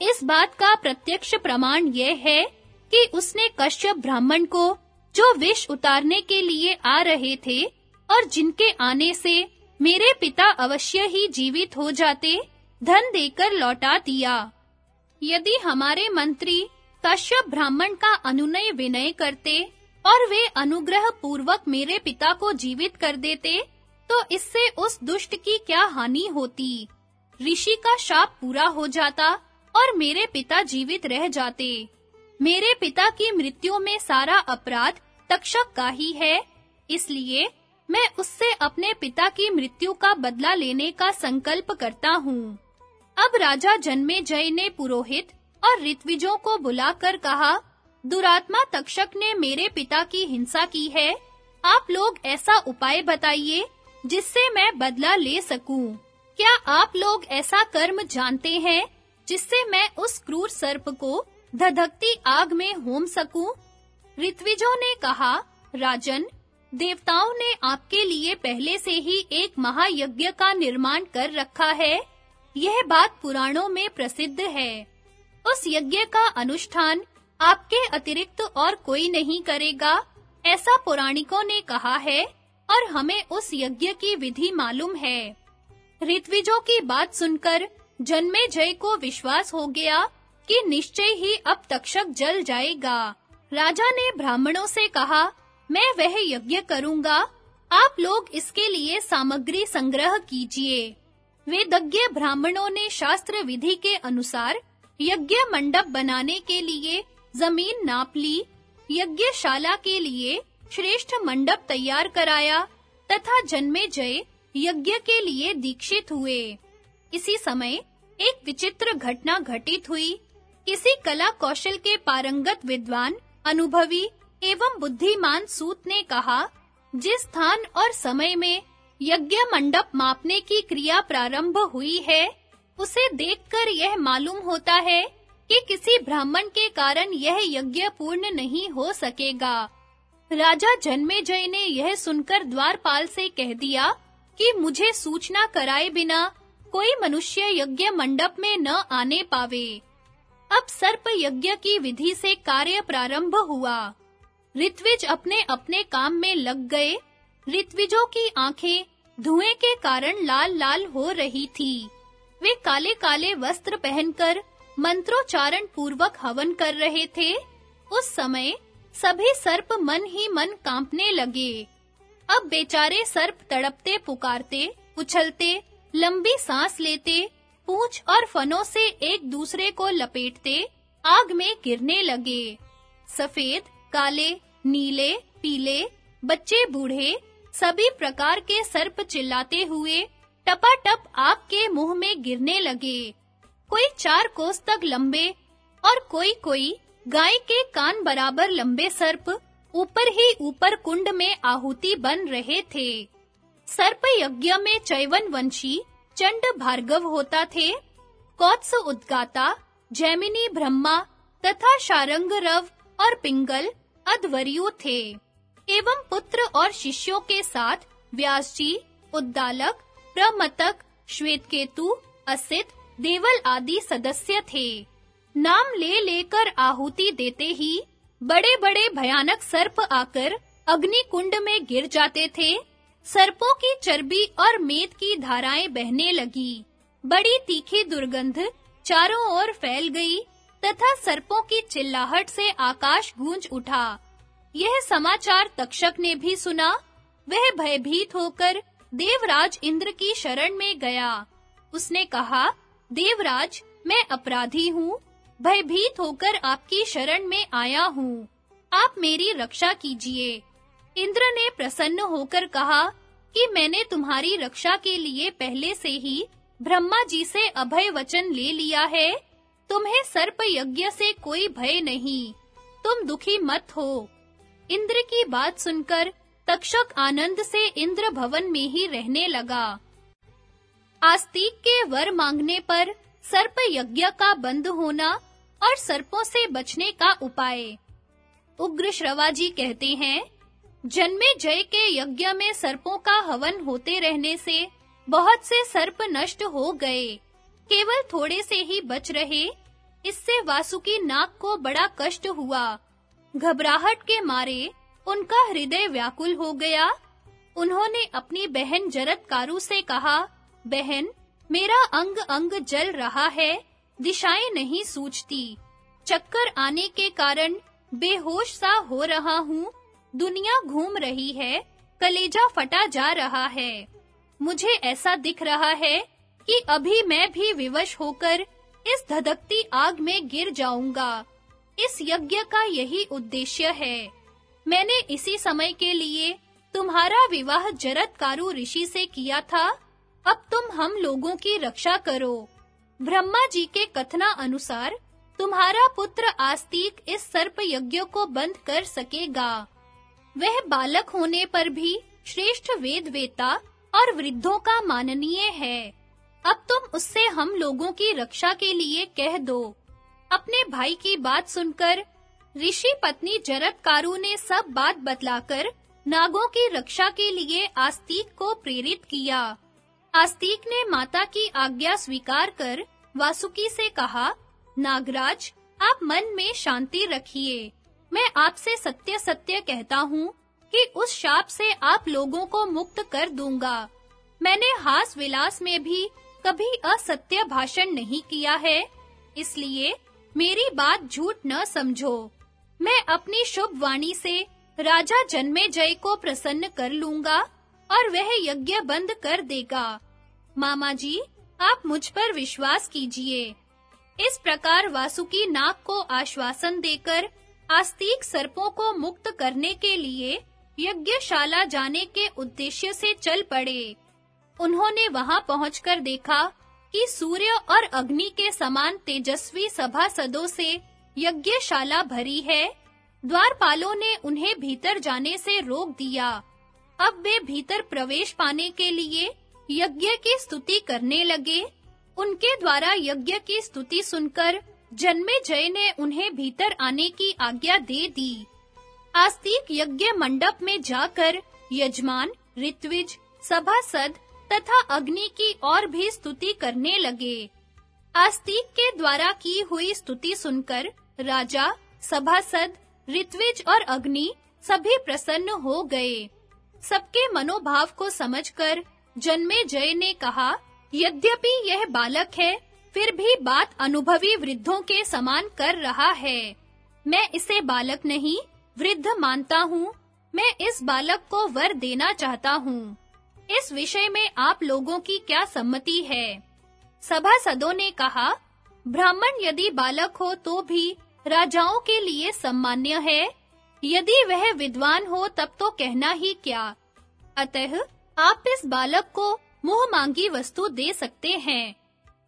इस बात का प्रत्यक्ष प्रमाण यह है कि उसने कश्यप ब्राह्मण को जो विष उतारने के लिए आ रहे थे और जिनके आने से मेरे पिता अवश्य ही जीवित हो जाते, धन देकर लौटा दिया। यदि हमारे मंत्री कश्यप ब्राह्मण का अनुनय विनय करते और वे अनुग्रह पूर्वक मेरे पिता को जीवित कर देते तो इससे उस दुष्ट की क्या हानि होती? ऋषि का शाप पूरा हो जाता और मेरे पिता जीवित रह जाते। मेरे पिता की मृत्यु में सारा अपराध तक्षक का ही है, इसलिए मैं उससे अपने पिता की मृत्यु का बदला लेने का संकल्प करता हूँ। अब राजा जन्मे जय ने पुरोहित और ऋत्विजों को बुलाकर कहा दुरात्मा तक्षक ने मेरे पिता की हिंसा की है। आप लोग ऐसा उपाय बताइए, जिससे मैं बदला ले सकूँ। क्या आप लोग ऐसा कर्म जानते हैं, जिससे मैं उस क्रूर सर्प को धधकती आग में होम सकूँ? ऋत्विजों ने कहा, राजन, देवताओं ने आपके लिए पहले से ही एक महायज्ञ का निर्माण कर रखा है। यह बात पुराणों में प्रसिद्ध है। उस यज्ञ का अनुष्ठान आपके अतिरिक्त और कोई नहीं करेगा, ऐसा पुराणिकों ने कहा है, और हमें उस यज्ञ की विधि मालूम है। ऋत्विजों की बात सुनकर जन्मे जय को विश्वास हो गया कि निश्चय ही अब तक्षक जल जाएगा। राजा ने ब्राह्मणों से कहा, मैं वह यज्ञ करूँगा। आप लोग इसके लिए सामग्री संग्रह कीजिए। वेदज्ञ ब्राह्मणों ने शास्त्र विधि के अनुसार यज्ञ मंडप बनाने के लिए ज़मीन नाप ली, यज्ञशाला के लिए श्रेष्ठ मंडप तैयार कराया, तथा जन्मे जय यज्ञ के लिए दीक्षित हुए। इसी समय एक विचित्र घटना घटित हुई। किसी कला कौशल के पारंगत विद्वान, अनुभवी एवं बुद्धिमान सूत ने कहा, जिस स्थान और समय में यज्ञ मंडप मापने की क्रिया प्रारंभ हुई है, उसे देखकर यह मालूम होता है कि किसी ब्राह्मण के कारण यह यज्ञ पूर्ण नहीं हो सकेगा। राजा जन्मेजय ने यह सुनकर द्वारपाल से कह दिया कि मुझे सूचना कराए बिना कोई मनुष्य यज्ञ मंडप में न आने पावे। अब सर्प यज्ञ की विधि से कार्य प्रारंभ हुआ। ऋत्विज अपने-अपने काम में लग गए। ऋत्विजों की आँखें धुएँ के कारण लाल-लाल हो रही थी। वे काले-काले वस्त्र पहनकर मंत्रोच्चारण पूर्वक हवन कर रहे थे। उस समय सभी सर्प मन ही मन कांपने लगे। अब बेचारे सर्प तड़पते, पुकारते, उछलते, लंबी सांस लेते, पूंछ और फनों से एक दूसरे को लपेटते, आग में गिरने लगे। सफ़ेद, काले, नीले, पीले, बच्चे, बूढ़े, सभी प्रकार के सर्प चिल्लाते हुए टपाटप आग के मुँह में गिरने लगे। कोई चार कोस तक लंबे और कोई-कोई गाय के कान बराबर लंबे सर्प ऊपर ही ऊपर कुंड में आहुति बन रहे थे। सर्प यज्ञ में चैवन वंशी चंड भार्गव होता थे। कौत्स उद्गाता, जैमिनी ब्रह्मा तथा शारंग रव और पिंगल अध्वर्यु थे। एवं पुत्र और शिष्यों के साथ व्यास जी उद्दालक, प्रमतक, श्वेतकेतु, असित देवल आदि सदस्य थे। नाम ले लेकर आहुति देते ही बड़े-बड़े भयानक सर्प आकर अग्नि कुंड में गिर जाते थे। सर्पों की चर्बी और मेद की धाराएँ बहने लगी। बड़ी तीखी दुर्गंध चारों ओर फैल गई तथा सर्पों की चिल्लाहट से आकाश गूंज उठा। यह समाचार तक्षक ने भी सुना। वह भयभीत होकर देवराज इंद्र की शरण में गया। उसने कहा देवराज, मैं अपराधी हूँ। भयभीत होकर आपकी शरण में आया हूँ। आप मेरी रक्षा कीजिए। इंद्र ने प्रसन्न होकर कहा कि मैंने तुम्हारी रक्षा के लिए पहले से ही ब्रह्मा जी से अभय वचन ले लिया है। तुम्हें सर्प यज्ञ से कोई भय नहीं। तुम दुखी मत हो। इंद्र की बात सुनकर तक्षक आनंद से इंद्र भवन में ही रहने लगा। आस्तिक के वर मांगने पर सर्प यज्ञ का बंद होना और सर्पों से बचने का उपाय। उग्र श्रवाजी कहते हैं, जन्मे जय के यज्ञ में सर्पों का हवन होते रहने से बहुत से सर्प नष्ट हो गए। केवल थोड़े से ही बच रहे, इससे वासुकी नाग को बड़ा कष्ट हुआ। घबराहट के मारे उनका हृदय व्याकुल हो गया। उन्होंने अपनी बहन जरत कारु से कहा बहन, मेरा अंग अंग जल रहा है, दिशाएँ नहीं सूझती। चक्कर आने के कारण बेहोश सा हो रहा हूँ, दुनिया घूम रही है, कलेजा फटा जा रहा है। मुझे ऐसा दिख रहा है कि अभी मैं भी विवश होकर इस धधकती आग में गिर जाऊँगा। इस यज्ञ का यही उद्देश्य है। मैंने इसी समय के लिए तुम्हारा विवाह जरत ऋषि से किया था अब तुम हम लोगों की रक्षा करो। ब्रह्मा जी के कथना अनुसार तुम्हारा पुत्र आस्तिक इस सर्प यज्ञ को बंद कर सकेगा। वह बालक होने पर भी श्रेष्ठ वेद वेता और वृद्धों का माननीय है। अब तुम उससे हम लोगों की रक्षा के लिए कह दो। अपने भाई की बात सुनकर, ऋषि पत्नी जरत्कारु ने सब बात बतलाकर, नागों की रक्षा के लिए आस्तिक को प्रेरित किया। आस्तिक ने माता की आज्ञा स्वीकार कर वासुकी से कहा, नागराज, आप मन में शांति रखिए। मैं आपसे सत्य सत्य कहता हूँ कि उस शाप से आप लोगों को मुक्त कर दूँगा। मैंने हास विलास में भी कभी असत्य भाषण नहीं किया है, इसलिए मेरी बात झूठ न समझो। मैं अपनी शुभ वाणी से राजा जन्मेजय को प्रसन्न कर लूँगा और वह यज्ञ बंद कर देगा। मामा जी, आप मुझ पर विश्वास कीजिए। इस प्रकार वासुकी नाग को आश्वासन देकर, आस्तिक सर्पों को मुक्त करने के लिए यज्ञशाला जाने के उद्देश्य से चल पड़े। उन्होंने वहाँ पहुंचकर देखा कि सूर्य और अग्नि के समान तेजस्वी सभासदों से यज्ञशाला भरी है। द्वारपालों ने उन्हें भीतर जाने से रोक दिया। अब वे भीतर प्रवेश पाने के लिए यज्ञ की स्तुति करने लगे। उनके द्वारा यज्ञ की स्तुति सुनकर जन्मे जय ने उन्हें भीतर आने की आज्ञा दे दी। आस्तिक यज्ञ मंडप में जाकर यजमान, ऋत्विज, सभासद तथा अग्नि की और भी स्तुति करने लगे। आस्तिक के द्वारा की हुई स्तुति सुनकर राजा, सभासद, ऋत्विज और अग्नि सभी प्रसन्न हो गए। सबके मनोभाव को समझकर जन्मे जय ने कहा, यद्यपि यह बालक है, फिर भी बात अनुभवी वृद्धों के समान कर रहा है। मैं इसे बालक नहीं, वृद्ध मानता हूँ। मैं इस बालक को वर देना चाहता हूँ। इस विषय में आप लोगों की क्या सम्मति है? सभा सभासदों ने कहा, ब्राह्मण यदि बालक हो तो भी राजाओं के लिए सम्मान्य है। यदि वह विद्वान हो तब तो कहना ही क्या। अतः आप इस बालक को मुँह मांगी वस्तु दे सकते हैं।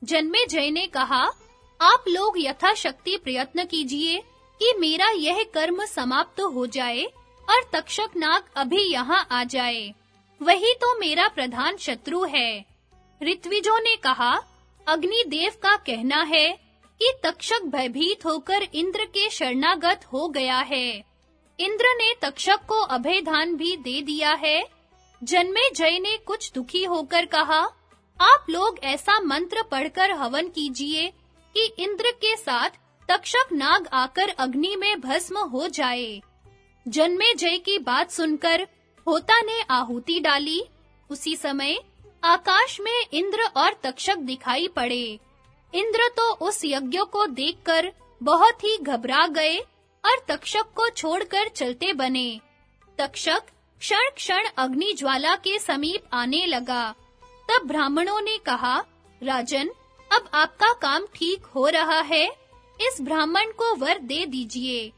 जन्मे जय ने कहा, आप लोग यथाशक्ति प्रयत्न कीजिए कि मेरा यह कर्म समाप्त हो जाए और तक्षक नाग अभी यहाँ आ जाए। वही तो मेरा प्रधान शत्रु है। ऋत्विजों ने कहा, अग्निदेव का कहना है कि तक्षक भयभीत होकर इंद्र के शरणागत हो गया है। इंद्र ने तक्षक को अभयदान भी दे दिया है जन्मे जय ने कुछ दुखी होकर कहा, आप लोग ऐसा मंत्र पढ़कर हवन कीजिए कि इंद्र के साथ तक्षक नाग आकर अग्नि में भस्म हो जाए। जन्मे जय की बात सुनकर होता ने आहुति डाली। उसी समय आकाश में इंद्र और तक्षक दिखाई पड़े। इंद्र तो उस यज्ञ को देखकर बहुत ही घबरा गए और तक्षक को छोड़कर चलते बने। तक्षक क्षण क्षण अग्नि ज्वाला के समीप आने लगा। तब ब्राह्मणों ने कहा, राजन, अब आपका काम ठीक हो रहा है। इस ब्राह्मण को वर दे दीजिए।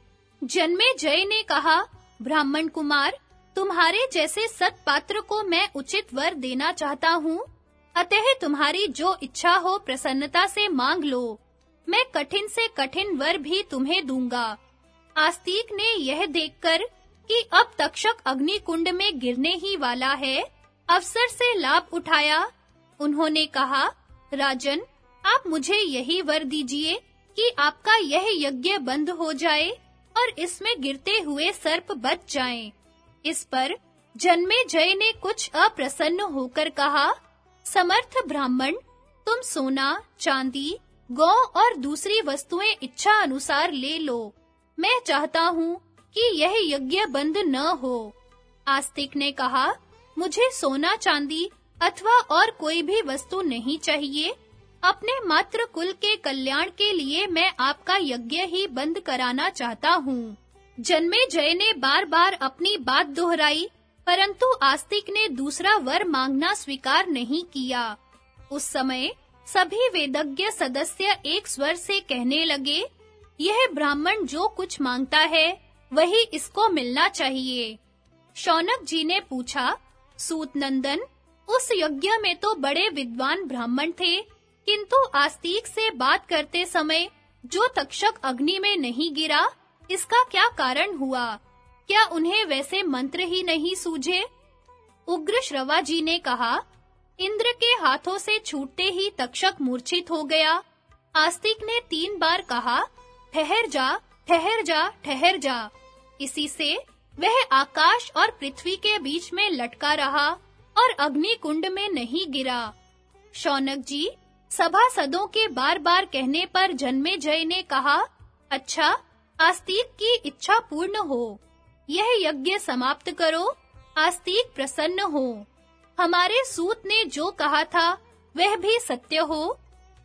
जन्मे जय ने कहा, ब्राह्मण कुमार, तुम्हारे जैसे सत्पात्र को मैं उचित वर देना चाहता हूँ। अतः तुम्हारी जो इच्छा हो प्रसन्नता से मांग लो। मैं कठिन से कठिन वर भी तुम्हें दूँगा। आस्तिक ने यह देखकर कि अब तक्षक अग्नि कुंड में गिरने ही वाला है। अवसर से लाभ उठाया। उन्होंने कहा, राजन, आप मुझे यही वर दीजिए कि आपका यह यज्ञ बंद हो जाए और इसमें गिरते हुए सर्प बच जाएँ। इस पर जन्मे जय ने कुछ अप्रसन्न होकर कहा, समर्थ ब्राह्मण, तुम सोना, चांदी, गौ और दूसरी वस्तुएँ इच्छा अनुसार ले लो। मैं चाहता हूँ कि यह यज्ञ बंद न हो। आस्तिक ने कहा, मुझे सोना चांदी अथवा और कोई भी वस्तु नहीं चाहिए। अपने मात्र कुल के कल्याण के लिए मैं आपका यज्ञ ही बंद कराना चाहता हूँ। जन्मे जय ने बार-बार अपनी बात दोहराई, परंतु आस्तिक ने दूसरा वर मांगना स्वीकार नहीं किया। उस समय सभी वेदज्ञ सदस्य एक स्वर से कहने लगे, यह ब्राह्मण जो कुछ माँगता है वही इसको मिलना चाहिए। शौनक जी ने पूछा सूत नंदन उस यज्ञ में तो बड़े विद्वान ब्राह्मण थे, किंतु आस्तिक से बात करते समय जो तक्षक अग्नि में नहीं गिरा, इसका क्या कारण हुआ? क्या उन्हें वैसे मंत्र ही नहीं सूझे? उग्र श्रवा जी ने कहा, इंद्र के हाथों से छूटते ही तक्षक मूर्छित हो गया। आस्तिक ने तीन बार कहा, ठहर जा ठहर जा ठहर जा। इसी से वह आकाश और पृथ्वी के बीच में लटका रहा और अग्नि कुंड में नहीं गिरा। शौनक जी सभा सदों के बार-बार कहने पर जन्मे जय ने कहा अच्छा आस्तिक की इच्छा पूर्ण हो। यह यज्ञ समाप्त करो, आस्तिक प्रसन्न हो। हमारे सूत ने जो कहा था, वह भी सत्य हो।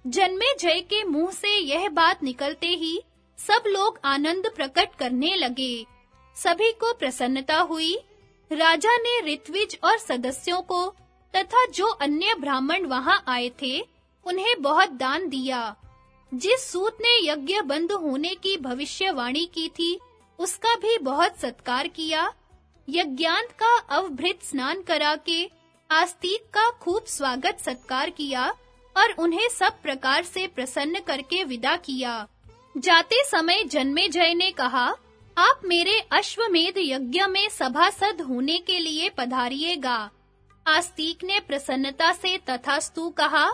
जन्मे जय के मुँह से यह बात निकलते ही सब लोग आनंद प्रकट करने लगे। सभी को प्रसन्नता हुई। राजा ने ऋत्विज और सदस्यों को तथा जो अन्य ब्राह्मण वहाँ आए थे, उन्हें बहुत दान दिया। जिस सूत ने यज्ञ बंद होने की भविष्यवाणी की थी, उसका भी बहुत सत्कार किया। यज्ञांत का अवभृत स्नान करा के आस्तिक का खूब स्वागत सत्कार किया और उन्हें सब प्रकार से प्रसन्न करके विदा किया। जाते समय जन्मे जय ने कहा आप मेरे अश्वमेध यज्ञ में सभासद होने के लिए पधारिएगा। आस्तिक ने प्रसन्नता से तथास्तु कहा।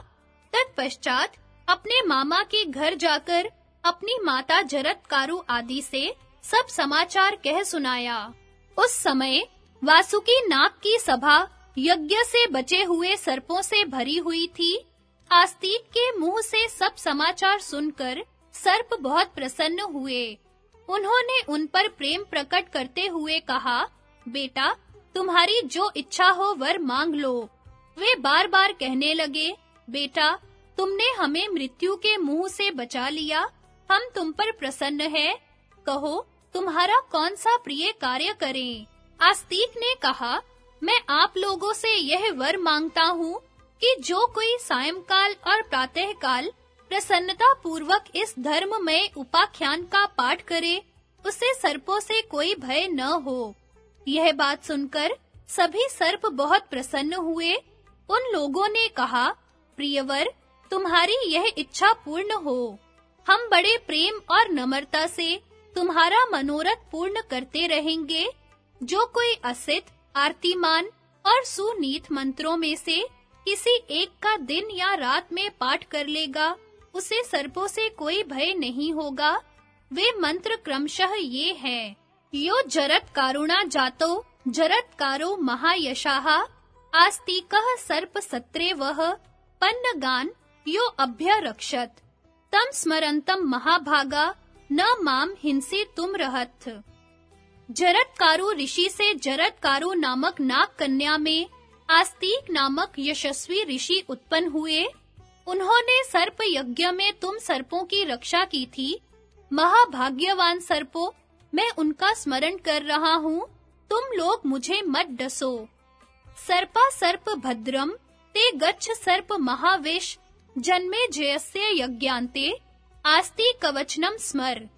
तत्पश्चात अपने मामा के घर जाकर अपनी माता जरतकारु आदि से सब समाचार कह सुनाया। उस समय वासुकी नाग की सभा यज्ञ से बचे हुए सर्पों से भरी हुई थी। आस्तिक के मुँह से सब समाचार सुनकर सर्प बहुत प्रसन्न हुए। उन्होंने उन पर प्रेम प्रकट करते हुए कहा, बेटा, तुम्हारी जो इच्छा हो वर मांग लो। वे बार-बार कहने लगे, बेटा, तुमने हमें मृत्यु के मुँह से बचा लिया। हम तुम पर प्रसन्न हैं। कहो, तुम्हारा कौन सा प्रिय कार्य करें? आस्तिक ने कहा, मैं आप लोगों से यह वर माँगता हूँ कि जो कोई सायंकाल और प्रातःकाल प्रसन्नता पूर्वक इस धर्म में उपाख्यान का पाठ करे, उसे सर्पों से कोई भय न हो। यह बात सुनकर सभी सर्प बहुत प्रसन्न हुए। उन लोगों ने कहा, प्रियवर, तुम्हारी यह इच्छा पूर्ण हो। हम बड़े प्रेम और नम्रता से तुम्हारा मनोरथ पूर्ण करते रहेंगे। जो कोई असित, आरतीमान और सुनीत मंत्रों में से किसी एक का दिन या रात में पाठ कर लेगा उसे सर्पों से कोई भय नहीं होगा। वे मंत्र क्रमशः ये हैं। यो जरत कारुणा जातो, जरत कारो महायशाः, आस्तिकः सर्प सत्रे वह पन्नगान, यो अभ्यरक्षत। तम स्मरंतम महाभागा, न माम हिंसे तुम रहत। जरतकारु ऋषि से जरतकारु नामक नाग कन्या में आस्तिक नामक यशस्वी ऋषि उत्पन्न हुए। उन्होंने सर्प यज्ञ में तुम सर्पों की रक्षा की थी। महाभाग्यवान सर्पों, मैं उनका स्मरण कर रहा हूँ। तुम लोग मुझे मत डसो। सर्पा सर्प भद्रम, ते गच्छ सर्प महाविश, जन्मे जयस्य यज्ञान्ते, आस्ति कवचनम स्मर।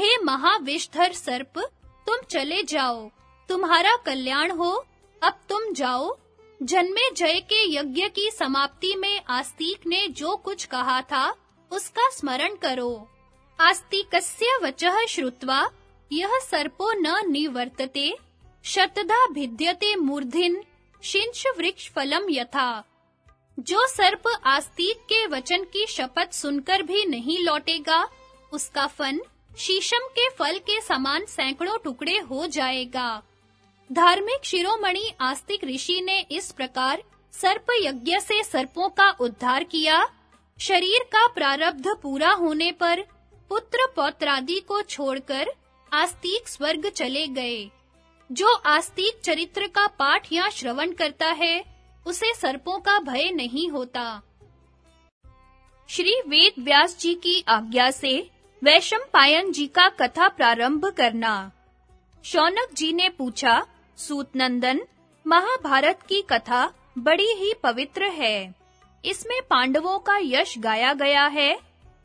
हे महाविषधर सर्प, तुम चले जाओ। तुम्हारा कल्याण हो, अब तुम जाओ। जन्मे जय के यज्ञ की समाप्ति में आस्तिक ने जो कुछ कहा था, उसका स्मरण करो। आस्तिकस्य वचः श्रुत्वा, यह सर्पो न निवर्तते शतधा भिद्यते मूर्धिन, शिंश वृक्ष फलम यथा। जो सर्प आस्तिक के वचन की शपथ सुनकर भी नहीं लौटेगा, उसका फन शीशम के फल के समान सैकड़ों टुकड़े हो जाएगा। धार्मिक शिरोमणि आस्तिक ऋषि ने इस प्रकार सर्प यज्ञ से सर्पों का उद्धार किया। शरीर का प्रारब्ध पूरा होने पर पुत्र पौत्रादि को छोड़कर आस्तिक स्वर्ग चले गए। जो आस्तिक चरित्र का पाठ या श्रवण करता है, उसे सर्पों का भय नहीं होता। श्री वेद व्यास जी की आज्ञा से वैशम पायन जी का कथा प्रारंभ करना। शौनक जी ने पूछा सूत नंदन महाभारत की कथा बड़ी ही पवित्र है। इसमें पांडवों का यश गाया गया है।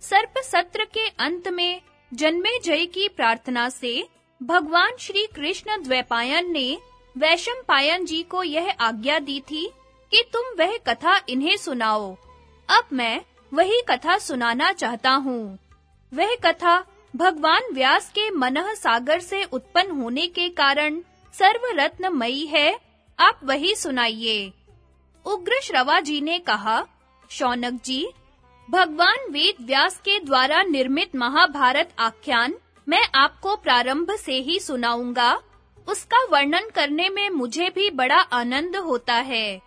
सर्प सत्र के अंत में जन्मे जय की प्रार्थना से भगवान श्री कृष्ण द्वैपायन ने वैशम पायन जी को यह आज्ञा दी थी कि तुम वह कथा इन्हें सुनाओ। अब मैं वही कथा सुनाना चाहता हूँ। वह कथा भगवान व्यास के मनः सागर से उत्पन्न होने के कारण सर्वरत्नमयी है। आप वही सुनाइए। उग्र श्रवा जी ने कहा, शौनक जी, भगवान वेद व्यास के द्वारा निर्मित महाभारत आख्यान मैं आपको प्रारंभ से ही सुनाऊँगा। उसका वर्णन करने में मुझे भी बड़ा आनंद होता है।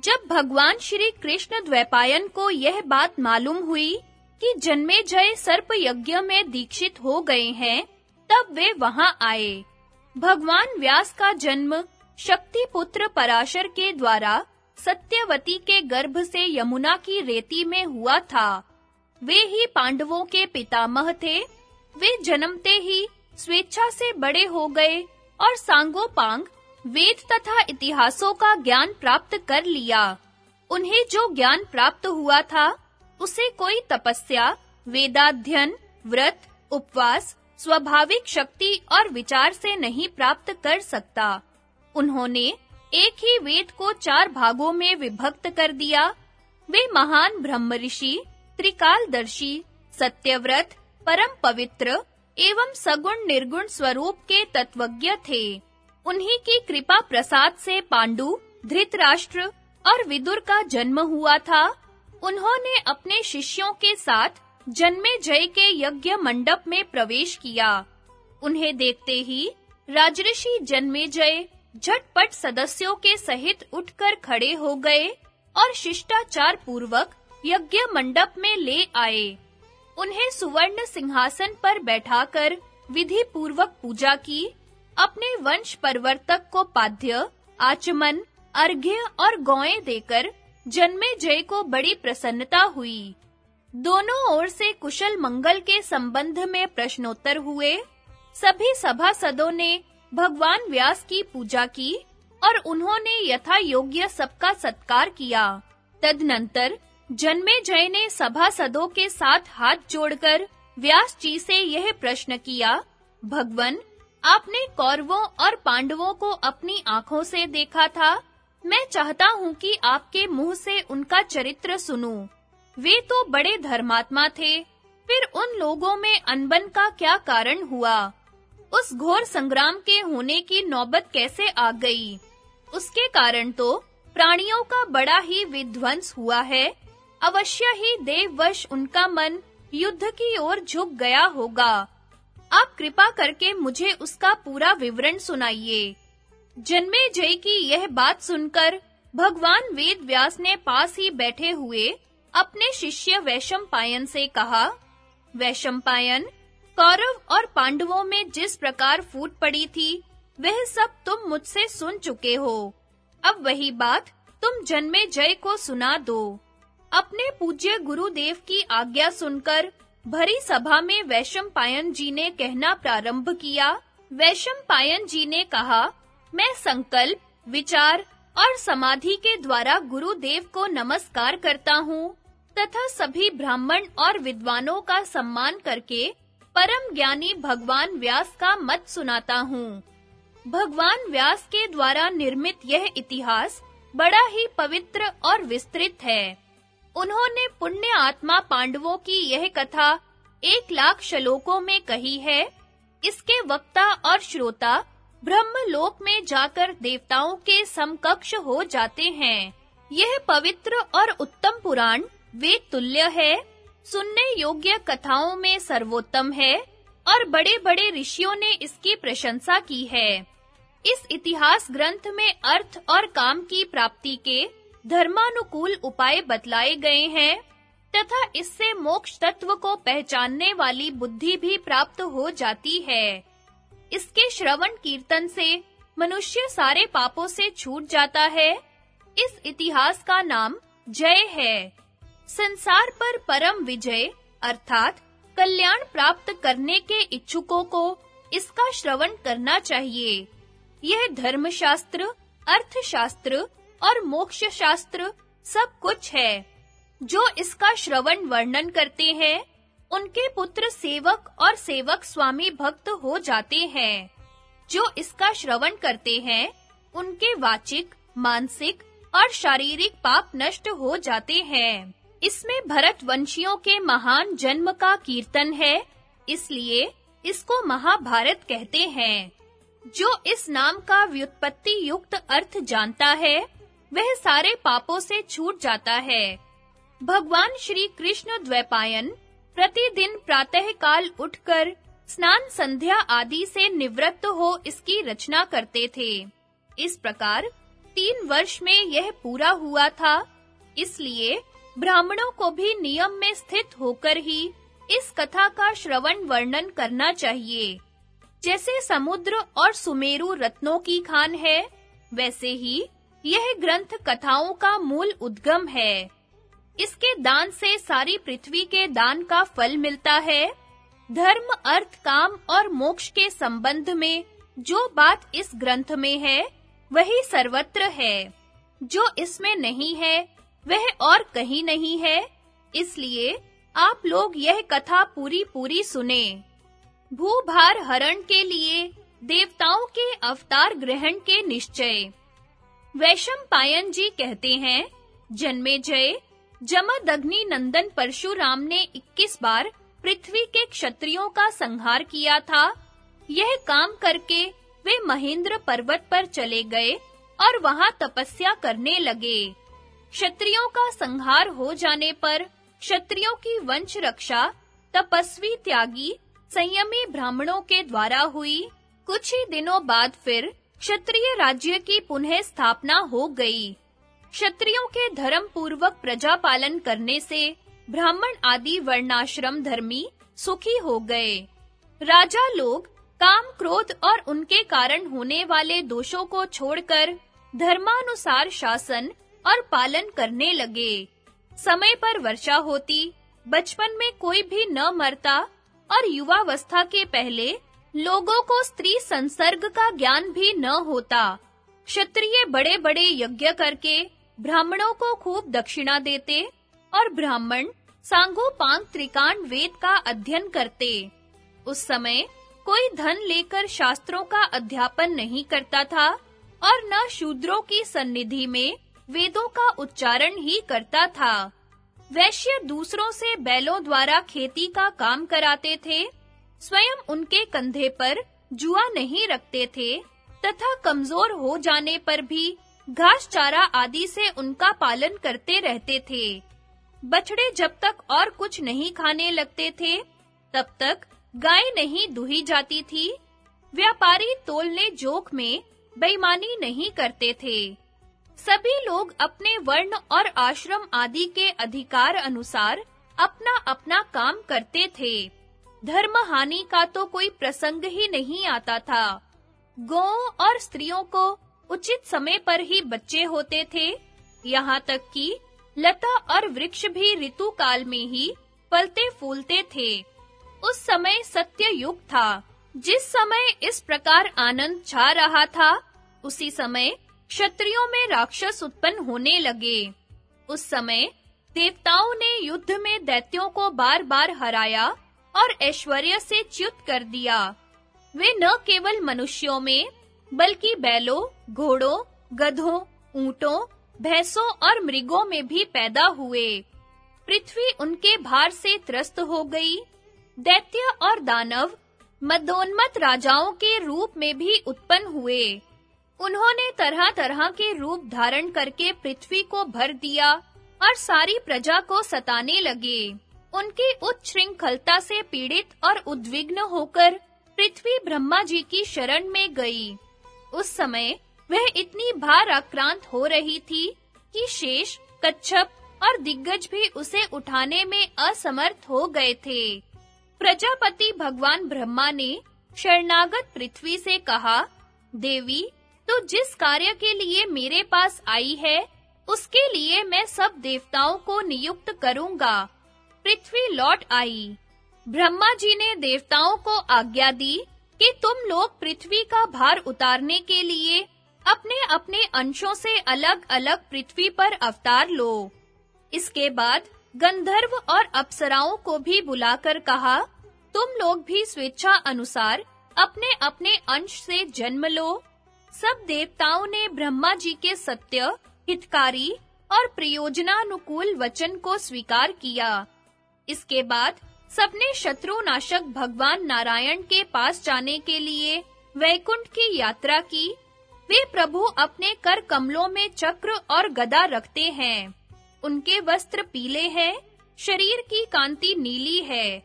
जब भगवान श्री कृष्ण द्वैपायन को यह बात मालूम हुई कि जन्मेजय सर्प यज्ञ में दीक्षित हो गए हैं, तब वे वहाँ आए। भगवान व्यास का जन्म शक्ति पुत्र पराशर के द्वारा सत्यवती के गर्भ से यमुना की रेती में हुआ था। वे ही पांडवों के पितामह थे। वे जन्मते ही स्वेच्छा से बड़े हो गए और सांगोपांग वेद तथा इतिहासों का ज्ञान प्राप्त कर लिया। उन्हें जो ज्ञान प्राप्त हुआ था, उसे कोई तपस्या, वेदाध्ययन, व्रत, उपवास स्वाभाविक शक्ति और विचार से नहीं प्राप्त कर सकता। उन्होंने एक ही वेद को चार भागों में विभक्त कर दिया। वे महान ब्रह्म ऋषि, त्रिकालदर्शी, सत्यव्रत, परम पवित्र एवं सगुण निर्गुण स्वरूप के तत्वज्ञ थे। उन्हीं की कृपा प्रसाद से पांडु, धृतराष्ट्र और विदुर का जन्म हुआ था। उन्होंने अपने शिष्यों के साथ जन्मे जय के यज्ञ मंडप में प्रवेश किया। उन्हें देखते ही राजऋषि जन्मे जय, झटपट सदस्यों के सहित उठकर खड़े हो गए और शिष्टाचार पूर्वक यज्ञ मंडप में ले आए। उन्हें सुवर्ण सिंहासन पर बैठाकर विधि पूर्वक पूजा की, अपने वंश परिवर्तक को पाद्य, आचमन, अर्घ्य और गौएँ देकर जन्मे जय को बड़ी प्रसन्नता हुई। दोनों ओर से कुशल मंगल के संबंध में प्रश्नोत्तर हुए। सभी सभासदों ने भगवान व्यास की पूजा की और उन्होंने यथा योग्य सबका सत्कार किया। तदनंतर जन्मे जय ने सभासदों के साथ हाथ जोड़कर व्यास जी से यह प्रश्न किया, भगवन, आपने कौरवों और पांडवों को अपनी आँखों से देखा था। मैं चाहता हूँ कि आपके मुँह से उनका चरित्र सुनूं। वे तो बड़े धर्मात्मा थे। फिर उन लोगों में अनबन का क्या कारण हुआ? उस घोर संग्राम के होने की नौबत कैसे आ गई? उसके कारण तो प्राणियों का बड़ा ही विध्वंस हुआ है। अवश्य ही देववश उनका मन युद्ध की ओर झुक गया होगा। आप कृपा करके मुझे उसका पूरा विवरण सुनाइए। जन्मे जय की यह बात सुनकर भगवान वेद व्यास ने पास ही बैठे हुए अपने शिष्य वैशंपायन से कहा, वैशंपायन, कौरव और पांडवों में जिस प्रकार फूट पड़ी थी, वह सब तुम मुझसे सुन चुके हो। अब वही बात तुम जन्मे जय को सुना दो। अपने पूज्य गुरुदेव की आज्ञा सुनकर भरी सभा में वैशंपायन जी ने कहना प्रारंभ किया। वैशंपायन जी ने कहा, मैं संकल्प, विचार और समाधि के द्वारा गुरुदेव को नमस्कार करता हूँ। तथा सभी ब्राह्मण और विद्वानों का सम्मान करके परम ज्ञानी भगवान व्यास का मत सुनाता हूँ। भगवान व्यास के द्वारा निर्मित यह इतिहास बड़ा ही पवित्र और विस्तृत है। उन्होंने पुण्य आत्मा पांडवों की यह कथा एक लाख श्लोकों में कही है। इसके वक्ता और श्रोता ब्रह्म लोक में जाकर देवताओं के समकक्ष हो जाते हैं। यह पवित्र और उत्तम पुराण वेद तुल्य है, सुनने योग्य कथाओं में सर्वोत्तम है, और बड़े-बड़े ऋषियों ने इसकी प्रशंसा की है। इस इतिहास ग्रंथ में अर्थ और काम की प्राप्ति के धर्मानुकूल उपाय बतलाए गए हैं, तथा इससे मोक्ष तत्व को पहचानने वाली बुद्धि भी प्राप्त हो जाती है। इसके श्रवण कीर्तन से मनुष्य सारे पापों से छूट जाता है। इस इतिहास का नाम जय है। संसार पर परम विजय, अर्थात कल्याण प्राप्त करने के इच्छुकों को इसका श्रवण करना चाहिए। यह धर्मशास्त्र, अर्थशास्त्र और मोक्ष शास्त्र सब कुछ है। जो इसका श्रवण वर्णन करते हैं, उनके पुत्र सेवक और सेवक स्वामी भक्त हो जाते हैं। जो इसका श्रवण करते हैं, उनके वाचिक, मानसिक और शारीरिक पाप नष्ट हो जाते हैं। इसमें भरत वंशियों के महान जन्म का कीर्तन है, इसलिए इसको महाभारत कहते हैं। जो इस नाम का व्युत्पत्ति युक्त अर्थ जानता है, वह सारे पापों से छूट जाता है। भगवान श्री कृष्ण द्वैपायन प्रतिदिन प्रातः काल उठकर स्नान संध्या आदि से निवृत्त हो इसकी रचना करते थे। इस प्रकार तीन वर्ष में यह पूरा हुआ था, इसलिए ब्राह्मणों को भी नियम में स्थित होकर ही इस कथा का श्रवण वर्णन करना चाहिए। जैसे समुद्र और सुमेरु रत्नों की खान है, वैसे ही यह ग्रंथ कथाओं का मूल उद्गम है। इसके दान से सारी पृथ्वी के दान का फल मिलता है। धर्म, अर्थ, काम और मोक्ष के संबंध में जो बात इस ग्रंथ में है, वही सर्वत्र है। जो इसमें नहीं है वह और कहीं नहीं है। इसलिए आप लोग यह कथा पूरी-पूरी सुने। भूभार हरण के लिए, देवताओं के अवतार ग्रहण के निश्चय। वैशम पायन जी कहते हैं, जन्मे जय, जमदग्नि नंदन परशुराम ने 21 बार पृथ्वी के क्षत्रियों का संहार किया था। यह काम करके वे महेंद्र पर्वत पर चले गए और वहाँ तपस्या करने लगे। क्षत्रियों का संहार हो जाने पर क्षत्रियों की वंश रक्षा, तपस्वी त्यागी, संयमी ब्राह्मणों के द्वारा हुई। कुछ ही दिनों बाद फिर क्षत्रिय राज्य की पुनः स्थापना हो गई। क्षत्रियों के धर्म पूर्वक प्रजा पालन करने से ब्राह्मण आदि वर्णाश्रम धर्मी सुखी हो गए। राजा लोग काम क्रोध और उनके कारण होने वाले दोषों को छोड़कर धर्मानुसार शासन और पालन करने लगे। समय पर वर्षा होती, बचपन में कोई भी न मरता और युवावस्था के पहले लोगों को स्त्री संसर्ग का ज्ञान भी न होता। क्षत्रिय बड़े-बड़े यज्ञ करके ब्राह्मणों को खूब दक्षिणा देते और ब्राह्मण सांगोपांग त्रिकांड वेद का अध्ययन करते। उस समय कोई धन लेकर शास्त्रों का अध्यापन नहीं करता था और न शूद्रों की सन्निधि में वेदों का उच्चारण ही करता था। वैश्य दूसरों से बैलों द्वारा खेती का काम कराते थे, स्वयं उनके कंधे पर जुआ नहीं रखते थे, तथा कमज़ोर हो जाने पर भी घास चारा आदि से उनका पालन करते रहते थे। बछड़े जब तक और कुछ नहीं खाने लगते थे, तब तक गाय नहीं दुही जाती थी। व्यापारी तोलने जोख में बेईमानी नहीं करते थे। सभी लोग अपने वर्ण और आश्रम आदि के अधिकार अनुसार अपना-अपना काम करते थे। धर्म हानि का तो कोई प्रसंग ही नहीं आता था। गौओं और स्त्रियों को उचित समय पर ही बच्चे होते थे। यहाँ तक कि लता और वृक्ष भी ऋतु काल में ही फलते फूलते थे। उस समय सत्य युग था। जिस समय इस प्रकार आनंद छा रहा था, उसी समय क्षत्रियों में राक्षस उत्पन्न होने लगे। उस समय देवताओं ने युद्ध में दैत्यों को बार-बार हराया और ऐश्वर्य से च्युत कर दिया। वे न केवल मनुष्यों में, बल्कि बैलों, घोड़ों, गधों, ऊंटों, भैंसों और मृगों में भी पैदा हुए। पृथ्वी उनके भार से त्रस्त हो गई। दैत्य और दानव मदोन्मत राजाओं के रूप में भी उत्पन्न हुए। उन्होंने तरह-तरह के रूप धारण करके पृथ्वी को भर दिया और सारी प्रजा को सताने लगे। उनकी उच्च श्रृंखलता से पीड़ित और उद्विग्न होकर पृथ्वी ब्रह्मा जी की शरण में गई। उस समय वह इतनी भार आक्रांत हो रही थी कि शेष, कच्छप और दिग्गज भी उसे उठाने में असमर्थ हो गए थे। प्रजापति भगवान ब्रह्मा ने शरणागत पृथ्वी से कहा, देवी तो जिस कार्य के लिए मेरे पास आई है, उसके लिए मैं सब देवताओं को नियुक्त करूँगा। पृथ्वी लौट आई। ब्रह्मा जी ने देवताओं को आज्ञा दी कि तुम लोग पृथ्वी का भार उतारने के लिए अपने-अपने अंशों से अलग-अलग पृथ्वी पर अवतार लो। इसके बाद गंधर्व और अप्सराओं को भी बुलाकर कहा, तुम लोग भी स्वेच्छा अनुसार अपने-अपने अंश से जन्म लो। सब देवताओं ने ब्रह्मा जी के सत्य, हितकारी और प्रयोजनानुकूल वचन को स्वीकार किया। इसके बाद सबने शत्रु नाशक भगवान नारायण के पास जाने के लिए वैकुंठ की यात्रा की। वे प्रभु अपने कर कमलों में चक्र और गदा रखते हैं। उनके वस्त्र पीले हैं, शरीर की कांति नीली है।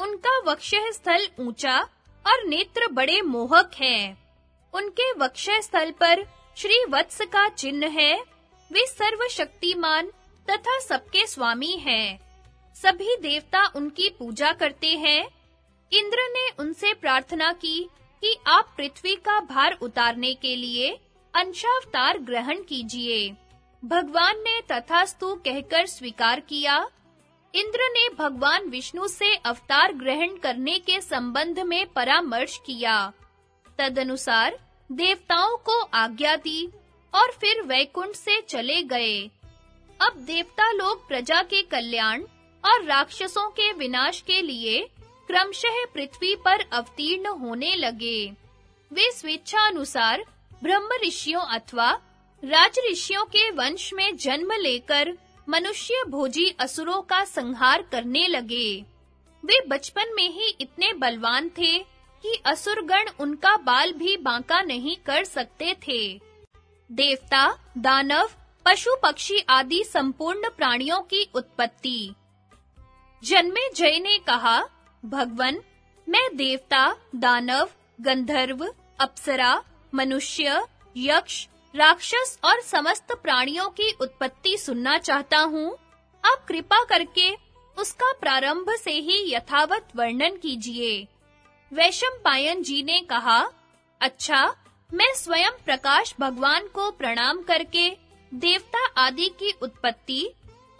उनका वक्षः स्थल ऊँचा और नेत्र बड़े मोहक हैं। उनके वक्षय स्थल पर श्री वत्स का चिन्ह है। वे सर्वशक्तिमान तथा सबके स्वामी हैं। सभी देवता उनकी पूजा करते हैं। इंद्र ने उनसे प्रार्थना की कि आप पृथ्वी का भार उतारने के लिए अंशावतार ग्रहण कीजिए। भगवान ने तथास्तु कहकर स्वीकार किया। इंद्र ने भगवान विष्णु से अवतार ग्रहण करने के संबंध में परामर्श किया। तदनुसार देवताओं को आज्ञा दी और फिर वैकुंठ से चले गए। अब देवता लोग प्रजा के कल्याण और राक्षसों के विनाश के लिए क्रमशः पृथ्वी पर अवतीर्ण होने लगे। वे स्वेच्छा अनुसार ब्रह्म ऋषियों अथवा राज ऋषियों के वंश में जन्म लेकर मनुष्य भोजी असुरों का संहार करने लगे। वे बचपन में ही इतने बलवान थे कि असुरगण उनका बाल भी बांका नहीं कर सकते थे। देवता, दानव, पशु पक्षी आदि संपूर्ण प्राणियों की उत्पत्ति। जन्मे जय ने कहा, भगवन, मैं देवता, दानव, गंधर्व, अप्सरा, मनुष्य, यक्ष, राक्षस और समस्त प्राणियों की उत्पत्ति सुनना चाहता हूँ। आप कृपा करके उसका प्रारंभ से ही यथावत वर्णन कीजिए। वैशंपायन जी ने कहा अच्छा मैं स्वयं प्रकाश भगवान को प्रणाम करके देवता आदि की उत्पत्ति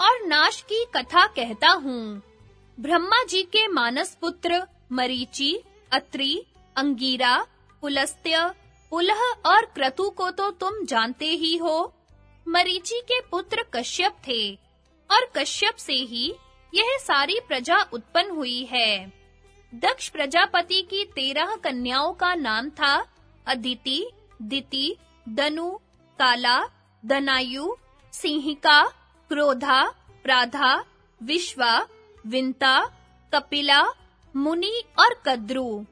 और नाश की कथा कहता हूँ। ब्रह्मा जी के मानस पुत्र मरीचि, अत्रि, अंगीरा, पुलस्त्य पुलह और क्रतु को तो तुम जानते ही हो। मरीचि के पुत्र कश्यप थे और कश्यप से ही यह सारी प्रजा उत्पन्न हुई है। दक्ष प्रजापति की तेरह कन्याओं का नाम था अदिति, दिति, दनु, काला दनायु सिंहिका, क्रोधा, प्राधा, विश्वा, विंता, कपिला, मुनि और कद्रु।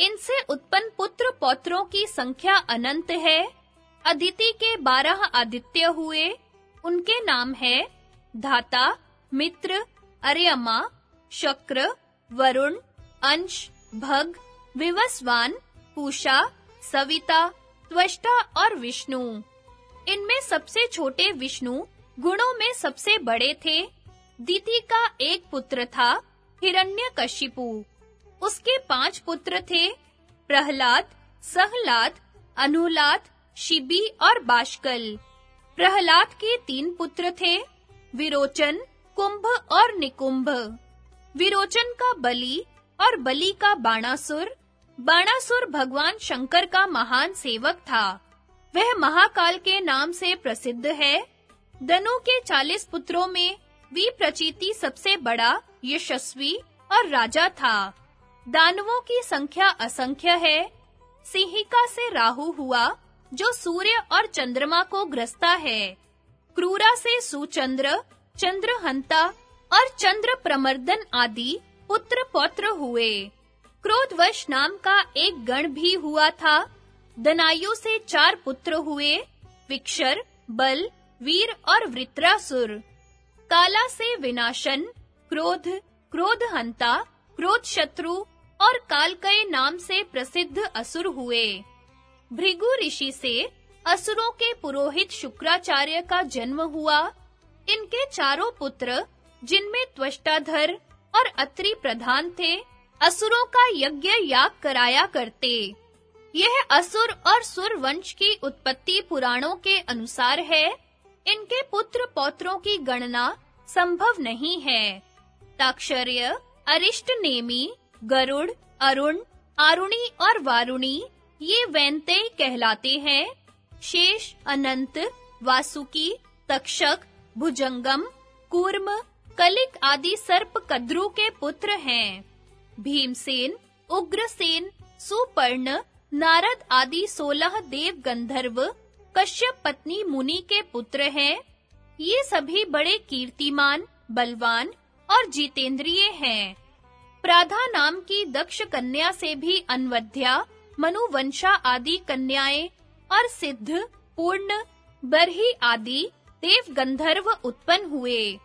इनसे उत्पन्न पुत्र पौत्रों की संख्या अनंत है। अदिति के बारह आदित्य हुए। उनके नाम है धाता, मित्र, अर्यमा, शक्र, वरुण अंश, भग, विवस्वान, पूषा, सविता, त्वष्टा और विष्णु। इनमें सबसे छोटे विष्णु गुणों में सबसे बड़े थे। दीति का एक पुत्र था, हिरण्यकशिपु। उसके पाँच पुत्र थे, प्रहलाद, सहलाद, अनुलाद, शिबी और बाशकल प्रहलाद के तीन पुत्र थे, विरोचन, कुंभ और निकुंभ। विरोचन का बलि और बलि का बाणासुर। बाणासुर भगवान शंकर का महान सेवक था। वह महाकाल के नाम से प्रसिद्ध है। दनु के चालीस पुत्रों में विप्रचिति सबसे बड़ा, यशस्वी और राजा था। दानवों की संख्या असंख्य है। सिंहिका से राहु हुआ, जो सूर्य और चंद्रमा को ग्रसता है। क्रूरा से सुचंद्र, चंद्रहंता और चंद्र प्रमर्दन आदि पुत्र पौत्र हुए। क्रोधवश नाम का एक गण भी हुआ था। दनायु से चार पुत्र हुए, विक्षर, बल, वीर और वृत्रासुर। काला से विनाशन, क्रोध, क्रोधहंता क्रोध शत्रु और कालकय नाम से प्रसिद्ध असुर हुए। भृगु ऋषि से असुरों के पुरोहित शुक्राचार्य का जन्म हुआ। इनके चारों पुत्र, जिनमें त्वष्टाधर और अत्रि प्रधान थे, असुरों का यज्ञ याग कराया करते। यह असुर और सुर वंश की उत्पत्ति पुराणों के अनुसार है। इनके पुत्र पौत्रों की गणना संभव नहीं है। ताक्षर्य, अरिष्ट नेमी, गरुड़, अरुण, आरुणी और वारुणी, ये वैंते कहलाते हैं। शेष, अनंत, वासुकी, तक्षक, भुजंगम, कूर्म कलिक आदि सर्प कद्रु के पुत्र हैं। भीमसेन, उग्रसेन, सुपर्ण, नारद आदि सोलह देव गंधर्व, कश्यप पत्नी मुनि के पुत्र हैं। ये सभी बड़े कीर्तिमान, बलवान और जितेंद्रिय हैं। प्राधा नाम की दक्ष कन्या से भी अनवध्या, मनुवंशा आदि कन्याएँ और सिद्ध, पूर्ण, बरही आदि देव गंधर्व उत्पन्न हुए।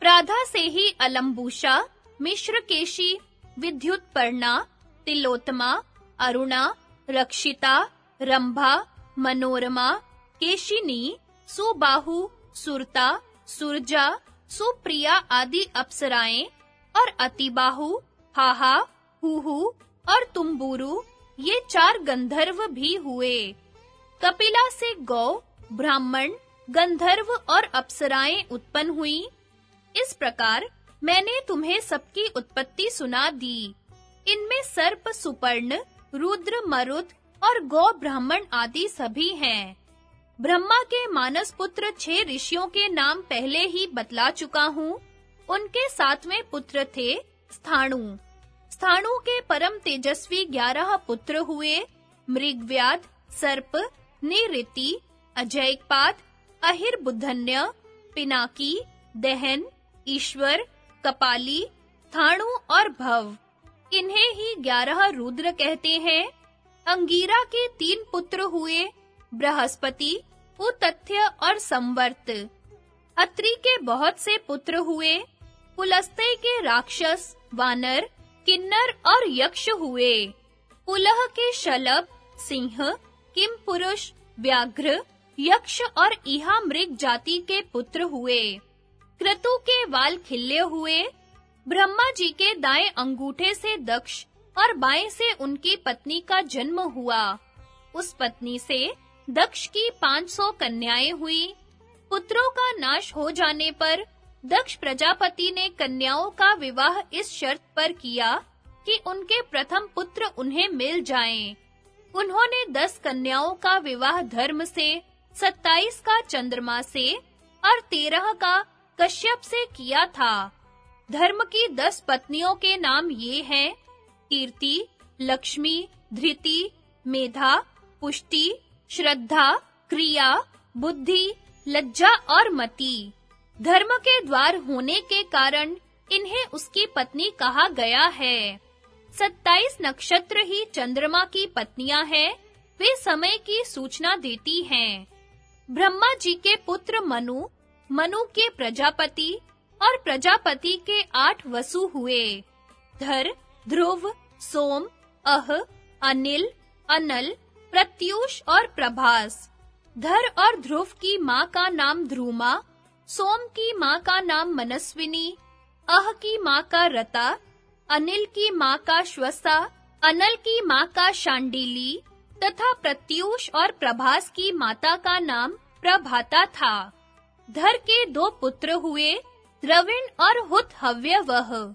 प्राधा से ही अलंबुषा मिश्रकेशी, विद्युतपर्णा तिलोत्तमा अरुणा, रक्षिता, रंभा, मनोरमा, केशिनी, सुबाहु, सुरता, सुरजा, सुप्रिया आदि अप्सराएँ और अतिबाहु, हाहा, हुहु और तुम्बुरु, ये चार गंधर्व भी हुए। कपिला से गौ, ब्राह्मण, गंधर्व और अप्सराएँ उत्पन्न हुई। इस प्रकार मैंने तुम्हें सबकी उत्पत्ति सुना दी। इनमें सर्प, सुपर्ण, रुद्र मरुत और गौ ब्राह्मण आदि सभी हैं। ब्रह्मा के मानस पुत्र छह ऋषियों के नाम पहले ही बतला चुका हूँ। उनके सातवें पुत्र थे स्थाणु। स्थाणु के परम तेजस्वी ग्यारह पुत्र हुए। मृगव्याध, सर्प निरिति अजयपाद अहिर्बुधन्य पिनाकी, दहन ईश्वर, कपाली स्थाणु और भव। इन्हें ही ग्यारह रुद्र कहते हैं। अंगीरा के तीन पुत्र हुए, बृहस्पति उतथ्य और संवर्त। अत्रि के बहुत से पुत्र हुए पुलस्त्य के राक्षस, वानर, किन्नर और यक्ष हुए। पुलह के शलभ, सिंह, किम पुरुष, व्याघ्र, यक्ष और इहा मृग जाति के पुत्र हुए। क्रतु के वाल खिले हुए ब्रह्मा जी के दाएँ अंगूठे से दक्ष और बाएँ से उनकी पत्नी का जन्म हुआ उस पत्नी से दक्ष की 500 कन्याएँ हुई पुत्रों का नाश हो जाने पर दक्ष प्रजापति ने कन्याओं का विवाह इस शर्त पर किया कि उनके प्रथम पुत्र उन्हें मिल जाएँ। उन्होंने दस कन्याओं का विवाह धर्म से, सत्ताईस का चंद्रमा से और तेरह का कश्यप से किया था। धर्म की दस पत्नियों के नाम ये हैं कीर्ति, लक्ष्मी, धृति, मेधा, पुष्टि, श्रद्धा, क्रिया, बुद्धि, लज्जा और मति। धर्म के द्वार होने के कारण इन्हें उसकी पत्नी कहा गया है। सत्ताईस नक्षत्र ही चंद्रमा की पत्नियाँ हैं वे समय की सूचना देती हैं। ब्रह्मा जी के पुत्र मनु मनु के प्रजापति और प्रजापति के आठ वसु हुए। धर, ध्रुव, सोम, अह, अनिल, अनल, प्रत्युष और प्रभास। धर और ध्रुव की माँ का नाम ध्रुमा, सोम की माँ का नाम मनस्विनी, अह की माँ का रता, अनिल की माँ का श्वसा, अनल की माँ का शांडिली, तथा प्रत्युष और प्रभास की माता का नाम प्रभाता था। धर के दो पुत्र हुए, द्रविण और हुत हव्य वह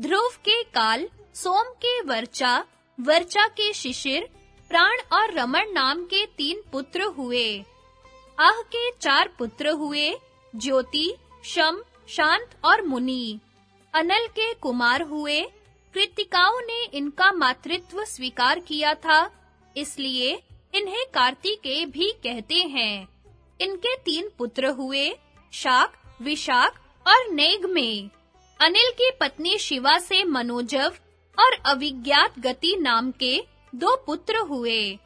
ध्रुव के काल, सोम के वर्चा वर्चा के शिशिर, प्राण और रमण नाम के तीन पुत्र हुए। आह के चार पुत्र हुए, ज्योति, शम, शांत और मुनि। अनल के कुमार हुए, कृतिकाओं ने इनका मातृत्व स्वीकार किया था, इसलिए इन्हें कार्तिकेय भी कहते हैं। इनके तीन पुत्र हुए, शाक विशाख और नेग में अनिल की पत्नी शिवा से मनोजव और अविज्ञात गति नाम के दो पुत्र हुए।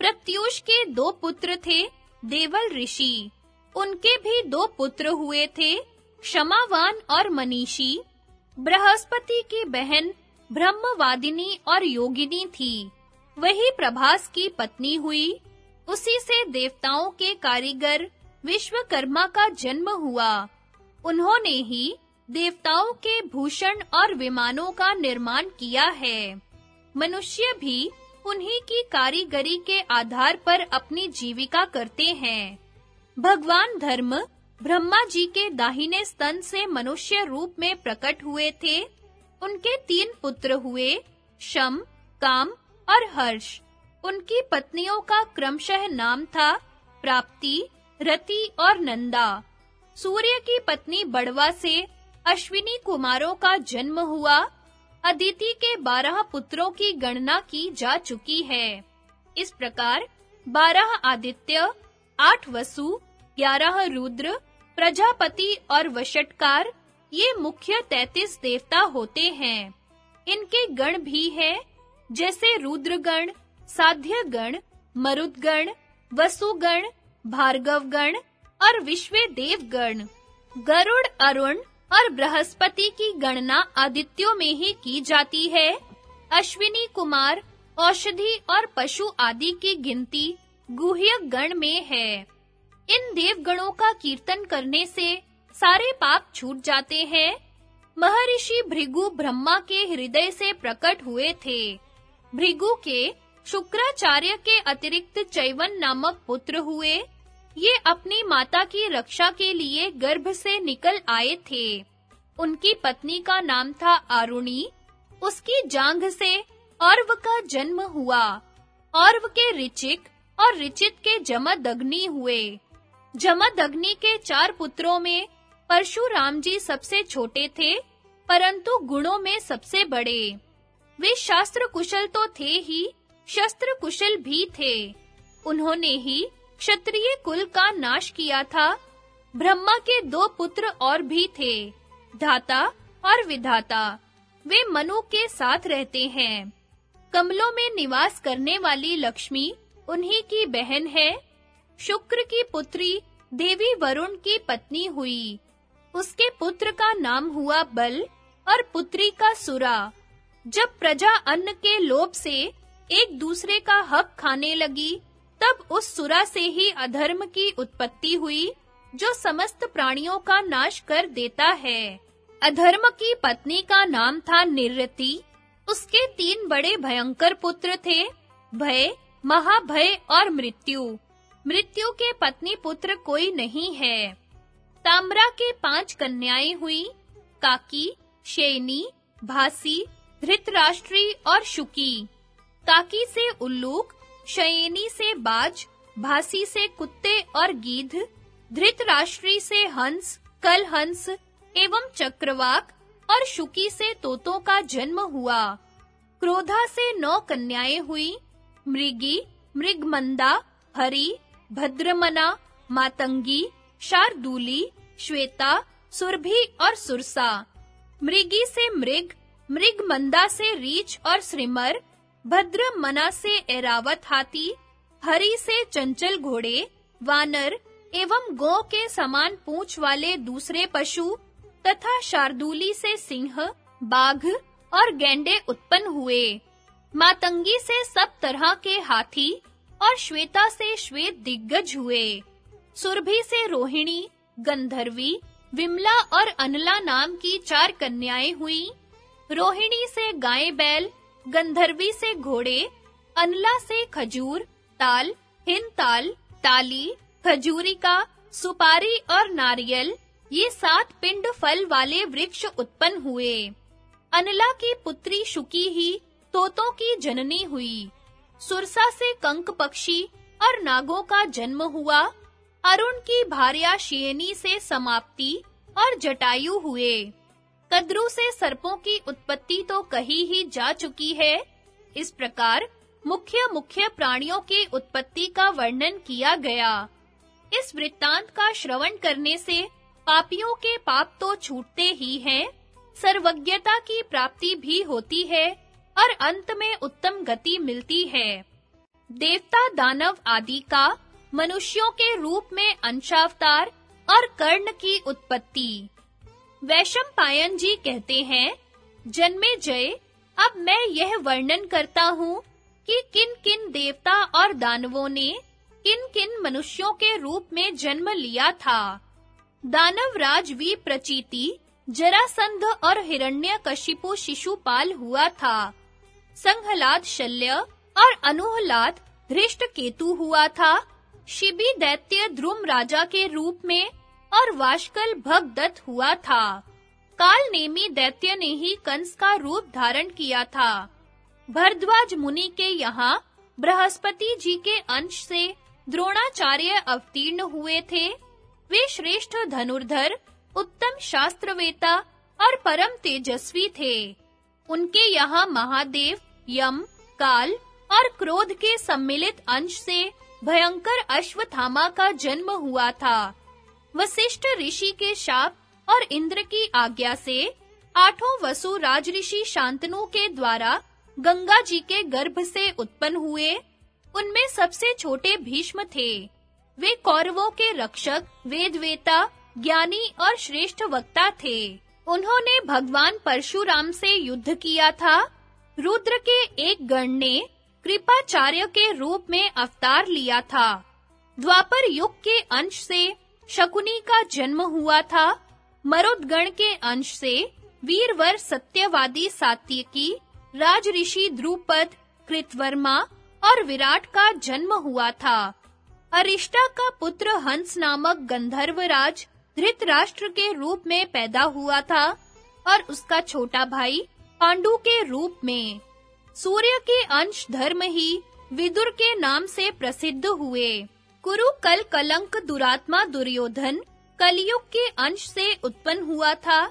प्रत्युष के दो पुत्र थे देवल ऋषि। उनके भी दो पुत्र हुए थे क्षमावान और मनीषी। बृहस्पति की बहन ब्रह्मवादिनी और योगिनी थी। वही प्रभास की पत्नी हुई उसी से देवताओं के कारीगर विश्वकर्मा का जन्म हुआ। उन्होंने ही देवताओं के भूषण और विमानों का निर्माण किया है। मनुष्य भी उन्हीं की कारीगरी के आधार पर अपनी जीविका करते हैं। भगवान धर्म ब्रह्मा जी के दाहिने स्तन से मनुष्य रूप में प्रकट हुए थे। उनके तीन पुत्र हुए, शम, काम और हर्ष। उनकी पत्नियों का क्रमशः नाम था प्राप्ति, रति और नंदा। सूर्य की पत्नी बड़वा से अश्विनी कुमारों का जन्म हुआ। अदिति के बारह पुत्रों की गणना की जा चुकी है। इस प्रकार बारह आदित्य, आठ वसु, ग्यारह रुद्र, प्रजापति और वशटकार ये मुख्य तैतीस देवता होते हैं। इनके गण भी है, जैसे रुद्रगण साध्य गण मरुदगण, वसुगण भार्गव गण और विश्वे देवगण गरुड़, अरुण और बृहस्पति की गणना आदित्यों में ही की जाती है। अश्विनी कुमार, औषधि और पशु आदि की गिनती गुह्य गण में है। इन देवगणों का कीर्तन करने से सारे पाप छूट जाते हैं। महर्षि भृगु ब्रह्मा के हृदय से प्रकट हुए थे। भृगु के शुक्राचार्य के अतिरिक्त चैवन नामक पुत्र हुए। ये अपनी माता की रक्षा के लिए गर्भ से निकल आए थे। उनकी पत्नी का नाम था आरुणी। उसकी जांघ से औरव का जन्म हुआ। औरव के ऋचिक और ऋचित के जमदग्नि हुए। जमदग्नि के चार पुत्रों में परशुराम जी सबसे छोटे थे, परंतु गुणों में सबसे बड़े। वे शास्त्र कुशल तो थे ही शस्त्र कुशल भी थे। उन्होंने ही क्षत्रिय कुल का नाश किया था। ब्रह्मा के दो पुत्र और भी थे धाता और विधाता। वे मनु के साथ रहते हैं। कमलों में निवास करने वाली लक्ष्मी उन्हीं की बहन है। शुक्र की पुत्री देवी वरुण की पत्नी हुई। उसके पुत्र का नाम हुआ बल और पुत्री का सुरा। जब प्रजा अन्न के लोभ से एक दूसरे का हक खाने लगी, तब उस सुरा से ही अधर्म की उत्पत्ति हुई, जो समस्त प्राणियों का नाश कर देता है। अधर्म की पत्नी का नाम था निरति उसके तीन बड़े भयंकर पुत्र थे, भय, महाभय और मृत्यु। मृत्यु के पत्नी पुत्र कोई नहीं है। ताम्रा के पाँच कन्याएँ हुई, काकी, शेनी, भासी, धृतराष्ट्री और शुकी। काकी से उल्लूक, शयनी से बाज, भासी से कुत्ते और गीध, धृतराष्ट्री से हंस कल हंस एवं चक्रवाक और शुकी से तोतों का जन्म हुआ। क्रोधा से नौ कन्याएँ हुई, मृगी, मृगमंदा, हरि, भद्रमना, मातंगी, शार्दूली, श्वेता, सुरभि और सुरसा। मृगी से मृग, मृगमंदा से रीछ और श्रीमर भद्रमना से एरावत हाथी, हरि से चंचल घोड़े, वानर एवं गौ के समान पूंछ वाले दूसरे पशु तथा शार्दूली से सिंह, बाघ और गैंडे उत्पन्न हुए। मातंगी से सब तरह के हाथी और श्वेता से श्वेत दिग्गज हुए। सुरभि से रोहिणी, गंधर्वी, विमला और अनला नाम की चार कन्याएँ हुई। रोहिणी से गाय बैल गंधर्वी से घोड़े, अनला से खजूर, ताल हिंताल ताली खजूरिका सुपारी और नारियल, ये सात पिंड फल वाले वृक्ष उत्पन्न हुए। अनला की पुत्री शुकी ही, तोतों की जननी हुई। सुरसा से कंक पक्षी और नागों का जन्म हुआ। अरुण की भार्या शियनी से समाप्ति और जटायु हुए। कद्रु से सर्पों की उत्पत्ति तो कही ही जा चुकी है। इस प्रकार मुख्य मुख्य प्राणियों की उत्पत्ति का वर्णन किया गया। इस वृत्तांत का श्रवण करने से पापियों के पाप तो छूटते ही हैं, सर्वज्ञता की प्राप्ति भी होती है और अंत में उत्तम गति मिलती है। देवता दानव आदि का मनुष्यों के रूप में अंशावतार और कर्ण की उत्पत्ति। वैशम पायन जी कहते हैं, जन्मे जय, अब मैं यह वर्णन करता हूँ कि किन-किन देवता और दानवों ने किन-किन मनुष्यों के रूप में जन्म लिया था। दानव राज वी प्रचीति जरासंध और हिरण्यकशिपु शिशुपाल हुआ था। संहलाद शल्य और अनुहलाद धृष्ट केतु हुआ था। शिबी दैत्य ध्रुम राजा के रूप में और वाशकल भगदत्त हुआ था। काल नेमी दैत्य ने ही कंस का रूप धारण किया था। भरद्वाज मुनि के यहाँ बृहस्पति जी के अंश से द्रोणाचार्य अवतीर्ण हुए थे। वे श्रेष्ठ धनुर्धर, उत्तम शास्त्रवेता और परम तेजस्वी थे। उनके यहाँ महादेव, यम, काल और क्रोध के सम्मिलित अंश से भयंकर अश्वत्थामा का जन्म हुआ था। वशिष्ठ ऋषि के शाप और इंद्र की आज्ञा से आठों वसु राजऋषि शांतनु के द्वारा गंगा जी के गर्भ से उत्पन्न हुए। उनमें सबसे छोटे भीष्म थे। वे कौरवों के रक्षक, वेदवेता, ज्ञानी और श्रेष्ठ वक्ता थे। उन्होंने भगवान परशुराम से युद्ध किया था। रुद्र के एक गण ने कृपाचार्य के रूप में अवतार लिया था। द्वापर युग के अंश से शकुनी का जन्म हुआ था मरुदगण के अंश से वीरवर सत्यवादी सात्यकी, राजऋषि द्रुपद, कृतवर्मा और विराट का जन्म हुआ था। अरिष्टा का पुत्र हंस नामक गंधर्वराज धृतराष्ट्र के रूप में पैदा हुआ था और उसका छोटा भाई पांडु के रूप में। सूर्य के अंश धर्म ही विदुर के नाम से प्रसिद्ध हुए। कुरु कल कलंक दुरात्मा दुर्योधन कलयुग के अंश से उत्पन्न हुआ था।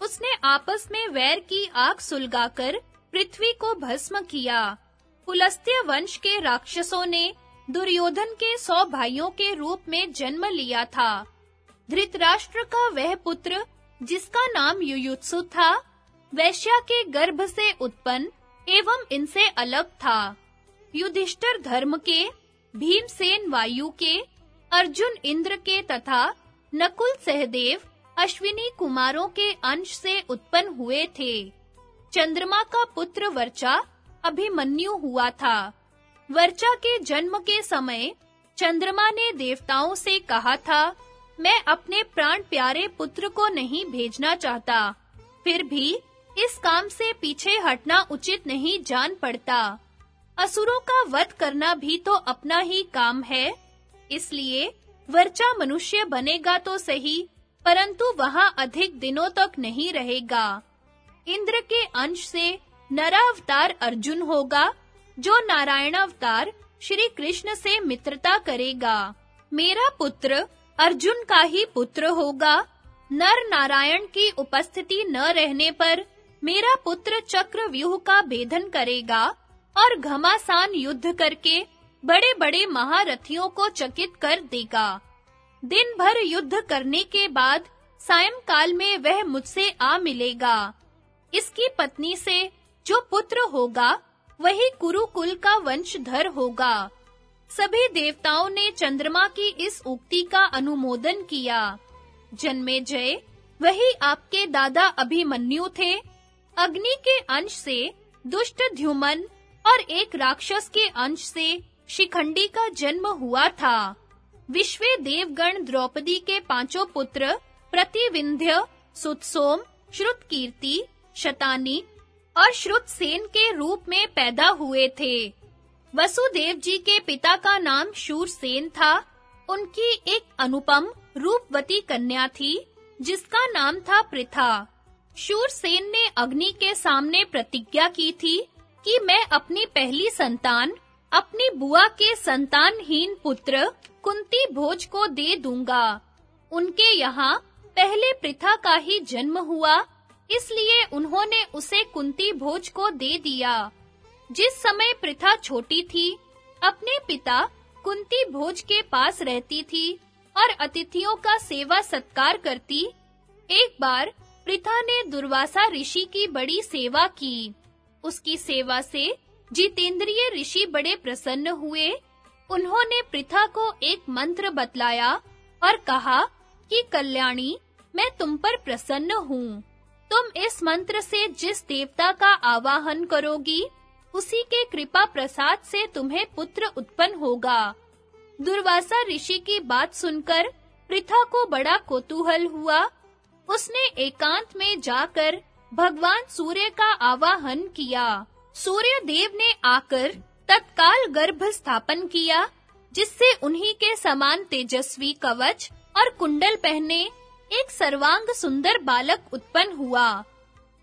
उसने आपस में वैर की आग सुलगाकर पृथ्वी को भस्म किया। पुलस्त्य वंश के राक्षसों ने दुर्योधन के सौ भाइयों के रूप में जन्म लिया था। धृतराष्ट्र का वह पुत्र, जिसका नाम युयुत्सु था, वैश्या के गर्भ से उत्पन्न एवं इनसे अलग था। युधिष्ठिर धर्म के भीमसेन वायु के, अर्जुन इंद्र के तथा नकुल सहदेव अश्विनी कुमारों के अंश से उत्पन्न हुए थे। चंद्रमा का पुत्र वर्चा अभिमन्यु हुआ था। वर्चा के जन्म के समय चंद्रमा ने देवताओं से कहा था, मैं अपने प्राण प्यारे पुत्र को नहीं भेजना चाहता। फिर भी इस काम से पीछे हटना उचित नहीं जान पड़ता। असुरों का वध करना भी तो अपना ही काम है। इसलिए वर्चा मनुष्य बनेगा तो सही, परंतु वहाँ अधिक दिनों तक नहीं रहेगा। इंद्र के अंश से नरावतार अर्जुन होगा, जो नारायण अवतार श्री कृष्ण से मित्रता करेगा। मेरा पुत्र अर्जुन का ही पुत्र होगा। नर नारायण की उपस्थिति न रहने पर मेरा पुत्र चक्र व्यूह का भेदन करेगा। और घमासान युद्ध करके बड़े-बड़े महारथियों को चकित कर देगा। दिन भर युद्ध करने के बाद सायंकाल में वह मुझसे आ मिलेगा। इसकी पत्नी से जो पुत्र होगा, वही कुरुकुल का वंशधर होगा। सभी देवताओं ने चंद्रमा की इस उक्ति का अनुमोदन किया। जन्मे जय, वही आपके दादा अभिमन्यु थे। अग्नि के अंश से दुष्ट ध्युमन और एक राक्षस के अंश से शिखंडी का जन्म हुआ था। विश्वे देवगण द्रौपदी के पाँचों पुत्र प्रतिविंध्य, सुतसोम, श्रुतकीर्ति, शतानी और श्रुतसेन के रूप में पैदा हुए थे। वसुदेव जी के पिता का नाम शूरसेन था। उनकी एक अनुपम रूपवती कन्या थी, जिसका नाम था पृथा। शूरसेन ने अग्नि के सामने प्रतिज्ञा की थी कि मैं अपनी पहली संतान, अपनी बुआ के संतानहीन पुत्र कुंती भोज को दे दूँगा। उनके यहाँ पहले प्रथा का ही जन्म हुआ, इसलिए उन्होंने उसे कुंती भोज को दे दिया। जिस समय प्रथा छोटी थी, अपने पिता कुंती भोज के पास रहती थी और अतिथियों का सेवा सत्कार करती, एक बार प्रथा ने दुर्वासा ऋषि की बड़ी सेवा की। उसकी सेवा से जितेंद्रिय ऋषि बड़े प्रसन्न हुए। उन्होंने प्रथा को एक मंत्र बतलाया और कहा कि, कल्याणी, मैं तुम पर प्रसन्न हूँ। तुम इस मंत्र से जिस देवता का आवाहन करोगी, उसी के कृपा प्रसाद से तुम्हें पुत्र उत्पन्न होगा। दुर्वासा ऋषि की बात सुनकर पृथा को बड़ा कौतूहल हुआ। उसने एकांत में जाकर भगवान सूर्य का आवाहन किया। सूर्य देव ने आकर तत्काल गर्भ स्थापन किया, जिससे उन्हीं के समान तेजस्वी कवच और कुंडल पहने एक सर्वांग सुंदर बालक उत्पन्न हुआ।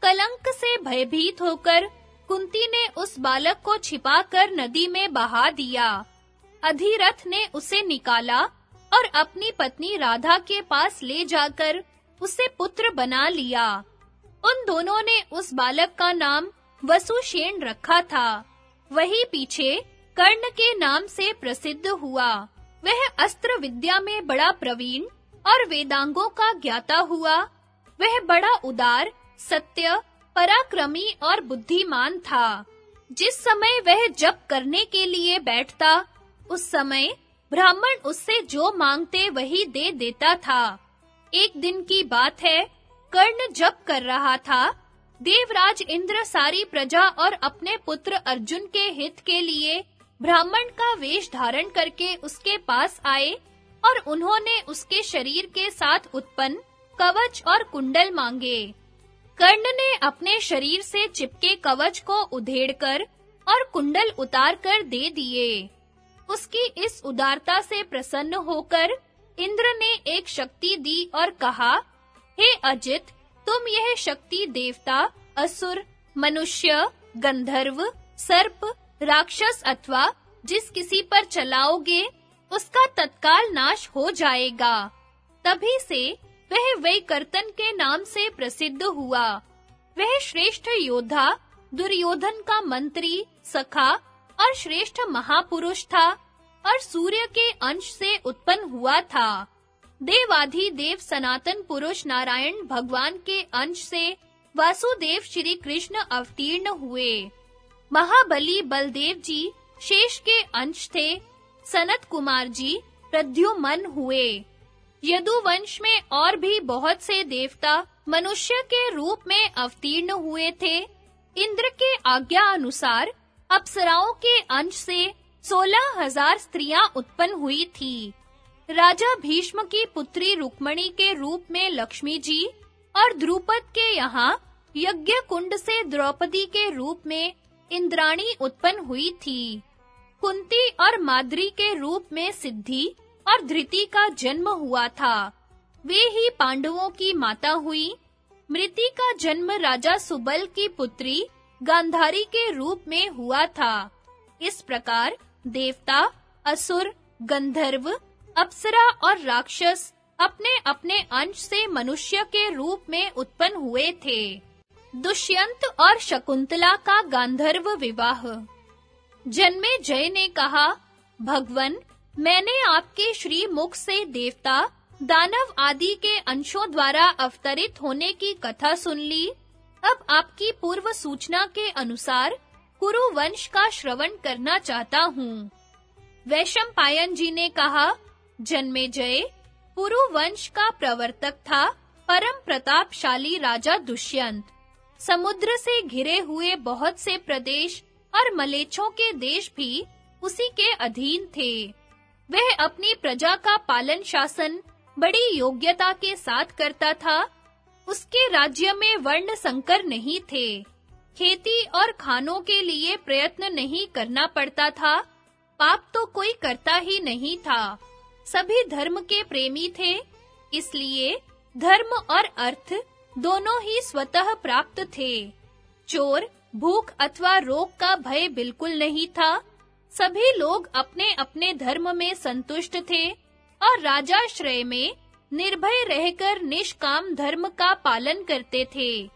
कलंक से भयभीत होकर कुंती ने उस बालक को छिपाकर नदी में बहा दिया। अधिरथ ने उसे निकाला और अपनी पत्नी राधा के पास ले जाकर उसे पुत्र बना लिया। उन दोनों ने उस बालक का नाम वसुशेन रखा था। वही पीछे कर्ण के नाम से प्रसिद्ध हुआ। वह अस्त्र विद्या में बड़ा प्रवीण और वेदांगों का ज्ञाता हुआ। वह बड़ा उदार, सत्य, पराक्रमी और बुद्धिमान था। जिस समय वह जप करने के लिए बैठता, उस समय ब्राह्मण उससे जो मांगते वही दे देता था। एक दिन की बात है कर्ण जप कर रहा था। देवराज इंद्र सारी प्रजा और अपने पुत्र अर्जुन के हित के लिए ब्राह्मण का वेश धारण करके उसके पास आए और उन्होंने उसके शरीर के साथ उत्पन्न कवच और कुंडल मांगे। कर्ण ने अपने शरीर से चिपके कवच को उधेड़कर और कुंडल उतारकर दे दिए। उसकी इस उदारता से प्रसन्न होकर इंद्र ने एक शक्ति दी और कहा हे अजित, तुम यह शक्ति देवता, असुर, मनुष्य, गंधर्व, सर्प, राक्षस अथवा जिस किसी पर चलाओगे, उसका तत्काल नाश हो जाएगा। तभी से वह वैकर्तन के नाम से प्रसिद्ध हुआ। वह श्रेष्ठ योद्धा, दुर्योधन का मंत्री, सखा और श्रेष्ठ महापुरुष था और सूर्य के अंश से उत्पन्न हुआ था। देवाधि देव सनातन पुरुष नारायण भगवान के अंश से वासुदेव श्री कृष्ण अवतीर्ण हुए। महाबली बलदेव जी शेष के अंश थे। सनत कुमार जी प्रद्युमन हुए। यदुवंश में और भी बहुत से देवता मनुष्य के रूप में अवतीर्ण हुए थे। इंद्र के आज्ञा अनुसार अप्सराओं के अंश से सोलह हज़ार स्त्रियाँ उत्पन्न हुई थी। राजा भीष्म की पुत्री रुक्मणी के रूप में लक्ष्मी जी और द्रुपद के यहाँ यज्ञ कुंड से द्रौपदी के रूप में इंद्राणी उत्पन्न हुई थी। कुंती और माद्री के रूप में सिद्धि और धृति का जन्म हुआ था। वे ही पांडवों की माता हुई। मृति का जन्म राजा सुबल की पुत्री गांधारी के रूप में हुआ था। इस प्रकार देवता, असुर, गंधर्व अप्सरा और राक्षस अपने-अपने अंश से मनुष्य के रूप में उत्पन्न हुए थे। दुष्यंत और शकुंतला का गांधर्व विवाह। जन्मे जय ने कहा, भगवन, मैंने आपके श्री मुख से देवता, दानव आदि के अंशों द्वारा अवतरित होने की कथा सुन ली। अब आपकी पूर्व सूचना के अनुसार कुरु वंश का श्रवण करना चाहता हूँ। वैशम पायन जी ने कहा जन्मे जय पुरु वंश का प्रवर्तक था परम प्रतापशाली राजा दुष्यंत। समुद्र से घिरे हुए बहुत से प्रदेश और मलेच्छों के देश भी उसी के अधीन थे। वह अपनी प्रजा का पालन शासन बड़ी योग्यता के साथ करता था। उसके राज्य में वर्ण संकर नहीं थे। खेती और खानों के लिए प्रयत्न नहीं करना पड़ता था। पाप तो कोई करता ही नहीं था। सभी धर्म के प्रेमी थे, इसलिए धर्म और अर्थ दोनों ही स्वतः प्राप्त थे। चोर, भूख अथवा रोग का भय बिल्कुल नहीं था। सभी लोग अपने-अपने धर्म में संतुष्ट थे और राजा श्रेय में निर्भय रहकर निष्काम धर्म का पालन करते थे।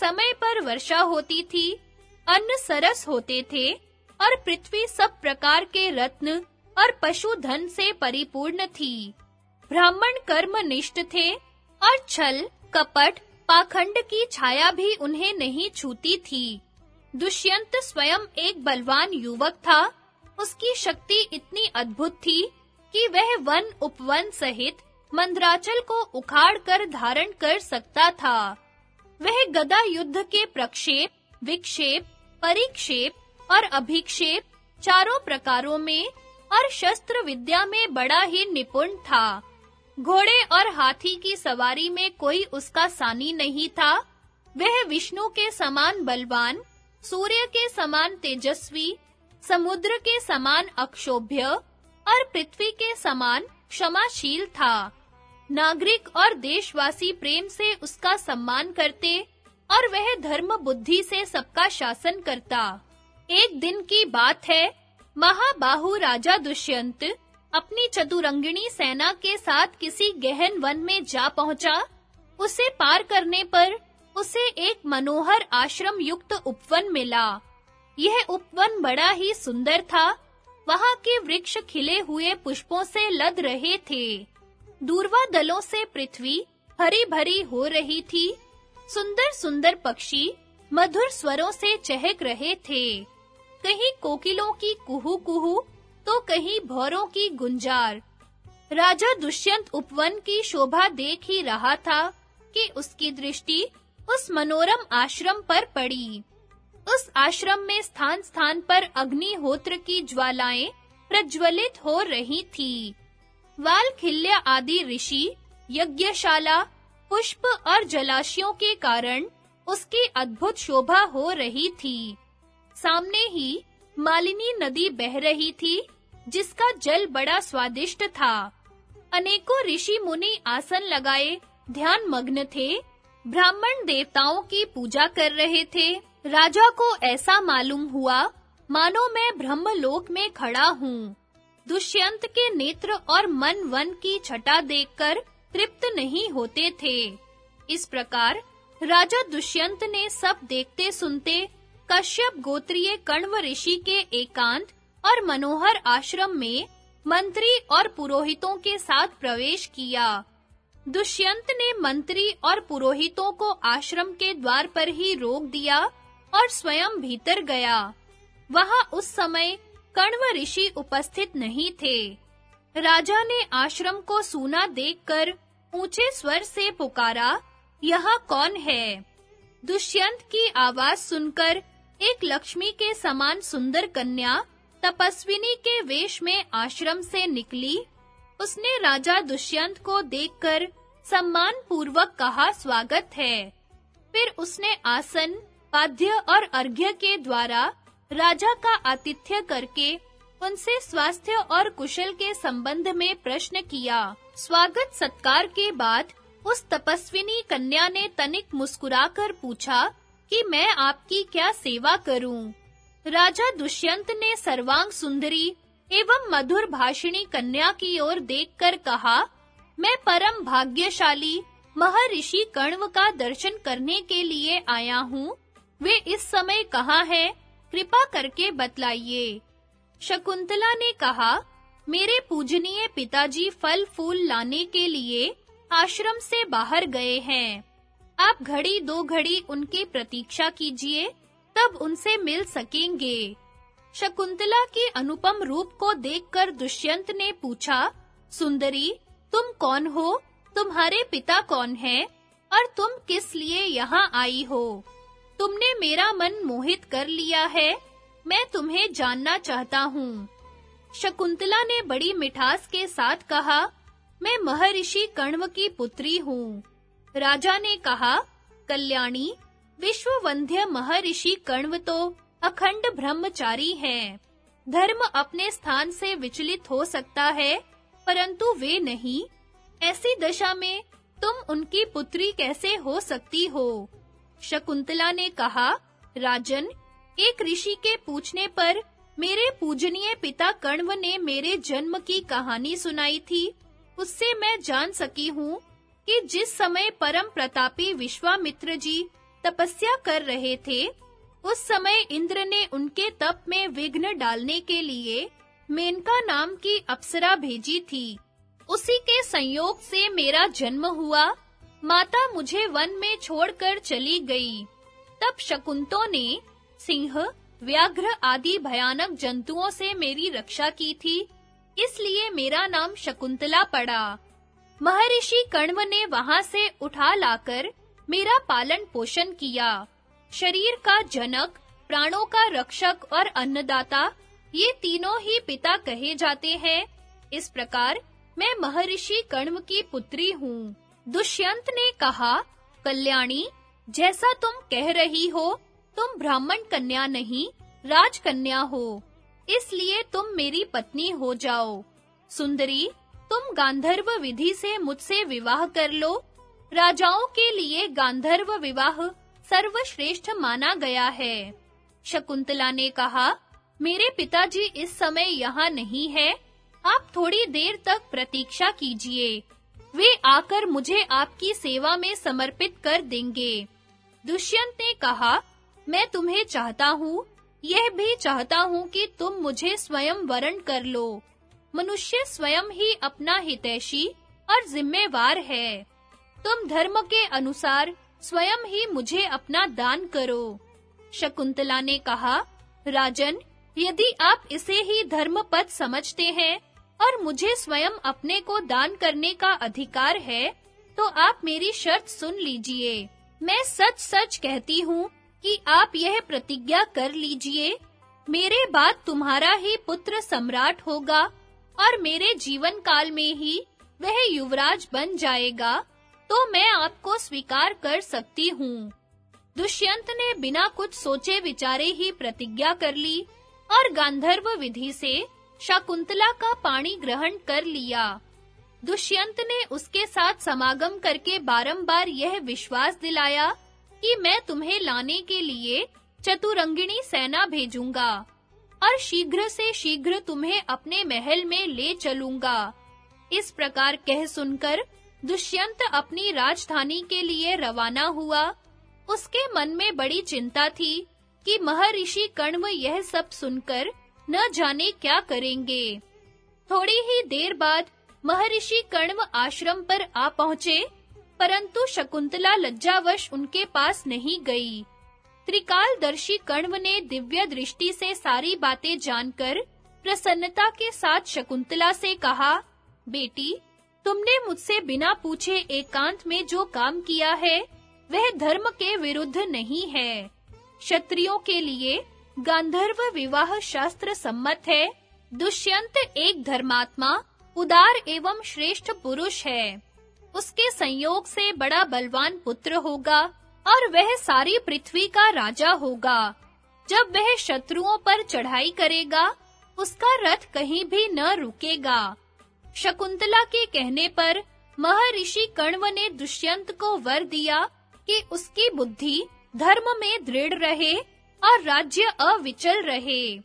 समय पर वर्षा होती थी, अन्न सरस होते थे और पृथ्वी सब प्रकार के रत्न और पशु धन से परिपूर्ण थी। ब्राह्मण कर्म निष्ठ थे और छल, कपट, पाखंड की छाया भी उन्हें नहीं छूती थी। दुष्यंत स्वयं एक बलवान युवक था। उसकी शक्ति इतनी अद्भुत थी कि वह वन उपवन सहित मंद्राचल को उखाड़ कर धारण कर सकता था। वह गदा युद्ध के प्रक्षेप, विक्षेप, परिक्षेप और अभिक्षेप चारों प्रकारों में और शस्त्र विद्या में बड़ा ही निपुण था। घोड़े और हाथी की सवारी में कोई उसका सानी नहीं था। वह विष्णु के समान बलवान, सूर्य के समान तेजस्वी, समुद्र के समान अक्षोभ्य और पृथ्वी के समान क्षमाशील था। नागरिक और देशवासी प्रेम से उसका सम्मान करते और वह धर्म बुद्धि से सबका शासन करता। एक दिन की बात है महाबाहु राजा दुष्यंत अपनी चतुरंगिणी सेना के साथ किसी गहन वन में जा पहुँचा। उसे पार करने पर उसे एक मनोहर आश्रम युक्त उपवन मिला। यह उपवन बड़ा ही सुंदर था। वहाँ के वृक्ष खिले हुए पुष्पों से लद रहे थे। दूरवा दलों से पृथ्वी हरी भरी हो रही थी। सुंदर सुंदर पक्षी मधुर स्वरों से चहक रहे थे। कहीं कोकिलों की कुहू कुहू तो कहीं भौरों की गुंजार। राजा दुष्यंत उपवन की शोभा देख ही रहा था कि उसकी दृष्टि उस मनोरम आश्रम पर पड़ी। उस आश्रम में स्थान-स्थान पर अग्निहोत्र की ज्वालाएँ प्रज्वलित हो रही थी। वालखिल्य आदि ऋषि, यज्ञशाला, पुष्प और जलाशयों के कारण उसकी अद्भुत शोभा हो रही थी। सामने ही मालिनी नदी बह रही थी, जिसका जल बड़ा स्वादिष्ट था। अनेकों ऋषि मुनि आसन लगाए ध्यान मग्न थे। ब्राह्मण देवताओं की पूजा कर रहे थे। राजा को ऐसा मालूम हुआ, मानो मैं ब्रह्मलोक में खड़ा हूँ। दुष्यंत के नेत्र और मन वन की छटा देखकर तृप्त नहीं होते थे। इस प्रकार राजा दुष्यंत ने सब देखते सुनते कश्यप गोत्रीय कण्व ऋषि के एकांत और मनोहर आश्रम में मंत्री और पुरोहितों के साथ प्रवेश किया। दुष्यंत ने मंत्री और पुरोहितों को आश्रम के द्वार पर ही रोक दिया और स्वयं भीतर गया। वहाँ उस समय कण्व ऋषि उपस्थित नहीं थे। राजा ने आश्रम को सूना देखकर ऊँचे स्वर से पुकारा, यहाँ कौन है? दुष्यंत की आवाज़ सुनकर एक लक्ष्मी के समान सुंदर कन्या तपस्विनी के वेश में आश्रम से निकली। उसने राजा दुष्यंत को देखकर सम्मान पूर्वक कहा, स्वागत है। फिर उसने आसन पाद्य और अर्घ्य के द्वारा राजा का आतिथ्य करके उनसे स्वास्थ्य और कुशल के संबंध में प्रश्न किया। स्वागत सत्कार के बाद उस तपस्विनी कन्या ने तनिक मुस्कुराकर पूछा कि मैं आपकी क्या सेवा करूँ? राजा दुष्यंत ने सर्वांग सुंदरी एवं मधुर भाषिणी कन्या की ओर देखकर कहा, मैं परम भाग्यशाली महर्षि कण्व का दर्शन करने के लिए आया हूँ। वे इस समय कहाँ हैं? कृपा करके बतलाइए। शकुंतला ने कहा, मेरे पूजनीय पिताजी फल फूल लाने के लिए आश्रम से बाहर गए हैं। आप घड़ी दो घड़ी उनकी प्रतीक्षा कीजिए, तब उनसे मिल सकेंगे। शकुंतला के अनुपम रूप को देखकर दुष्यंत ने पूछा, सुंदरी, तुम कौन हो? तुम्हारे पिता कौन हैं? और तुम किस लिए यहाँ आई हो? तुमने मेरा मन मोहित कर लिया है, मैं तुम्हें जानना चाहता हूँ। शकुंतला ने बड़ी मिठास के साथ कहा, मैं महर्षि कण्व की पुत्री हूँ। राजा ने कहा, कल्याणी, विश्ववंध्य महर्षि कण्व तो अखंड ब्रह्मचारी हैं। धर्म अपने स्थान से विचलित हो सकता है, परंतु वे नहीं। ऐसी दशा में तुम उनकी पुत्री कैसे हो सकती हो? शकुंतला ने कहा, राजन, एक ऋषि के पूछने पर मेरे पूजनीय पिता कण्व ने मेरे जन्म की कहानी सुनाई थी। उससे मैं जान सकी हूँ कि जिस समय परम प्रतापी विश्वामित्र जी तपस्या कर रहे थे, उस समय इंद्र ने उनके तप में विघ्न डालने के लिए मेनका नाम की अप्सरा भेजी थी। उसी के संयोग से मेरा जन्म हुआ। माता मुझे वन में छोड़कर चली गई। तब शकुंतों ने सिंह, व्याघ्र आदि भयानक जंतुओं से मेरी रक्षा की थी। इसलिए मेरा नाम शकुंतला पड़ा। महर्षि कण्व ने वहाँ से उठा लाकर मेरा पालन पोषण किया। शरीर का जनक, प्राणों का रक्षक और अन्नदाता, ये तीनों ही पिता कहे जाते हैं। इस प्रकार मैं महर्षि कण्व की पुत्री हूँ। दुष्यंत ने कहा, कल्याणी, जैसा तुम कह रही हो, तुम ब्राह्मण कन्या नहीं, राजकन्या हो। इसलिए तुम मेरी पत्नी हो जाओ। सुंदरी तुम गांधर्व विधि से मुझसे विवाह कर लो। राजाओं के लिए गांधर्व विवाह सर्वश्रेष्ठ माना गया है। शकुंतला ने कहा, मेरे पिताजी इस समय यहाँ नहीं है। आप थोड़ी देर तक प्रतीक्षा कीजिए। वे आकर मुझे आपकी सेवा में समर्पित कर देंगे। दुष्यंत ने कहा, मैं तुम्हें चाहता हूँ। यह भी चाहता हूँ कि तुम मुझे स्वयं वरण कर लो। मनुष्य स्वयं ही अपना हितैषी और जिम्मेवार है। तुम धर्म के अनुसार स्वयं ही मुझे अपना दान करो। शकुंतला ने कहा, राजन, यदि आप इसे ही धर्म पद समझते हैं और मुझे स्वयं अपने को दान करने का अधिकार है तो आप मेरी शर्त सुन लीजिए। मैं सच-सच कहती हूँ कि आप यह प्रतिज्ञा कर लीजिए, मेरे बाद तुम्हारा ही पुत्र सम्राट होगा। और मेरे जीवन काल में ही वह युवराज बन जाएगा तो मैं आपको स्वीकार कर सकती हूँ। दुष्यंत ने बिना कुछ सोचे विचारे ही प्रतिज्ञा कर ली और गांधर्व विधि से शकुंतला का पानी ग्रहण कर लिया। दुष्यंत ने उसके साथ समागम करके बारंबार यह विश्वास दिलाया कि मैं तुम्हें लाने के लिए चतुरंगिणी सेना भेजूँगा। और शीघ्र से शीघ्र तुम्हें अपने महल में ले चलूँगा। इस प्रकार कह सुनकर दुष्यंत अपनी राजधानी के लिए रवाना हुआ। उसके मन में बड़ी चिंता थी कि महर्षि कण्व यह सब सुनकर न जाने क्या करेंगे। थोड़ी ही देर बाद महर्षि कण्व आश्रम पर आ पहुँचे, परंतु शकुंतला लज्जावश उनके पास नहीं गई। त्रिकालदर्शी कण्व ने दिव्य दृष्टि से सारी बातें जानकर प्रसन्नता के साथ शकुंतला से कहा, बेटी, तुमने मुझसे बिना पूछे एकांत में जो काम किया है, वह धर्म के विरुद्ध नहीं है। क्षत्रियों के लिए गांधर्व विवाह शास्त्र सम्मत है, दुष्यंत एक धर्मात्मा, उदार एवं श्रेष्ठ पुरुष है। उसके संयोग से बड़ा बलवान पुत्र होगा। और वह सारी पृथ्वी का राजा होगा। जब वह शत्रुओं पर चढ़ाई करेगा, उसका रथ कहीं भी न रुकेगा। शकुंतला के कहने पर महर्षि कण्व ने दुष्यंत को वर दिया कि उसकी बुद्धि धर्म में दृढ़ रहे और राज्य अविचल रहे।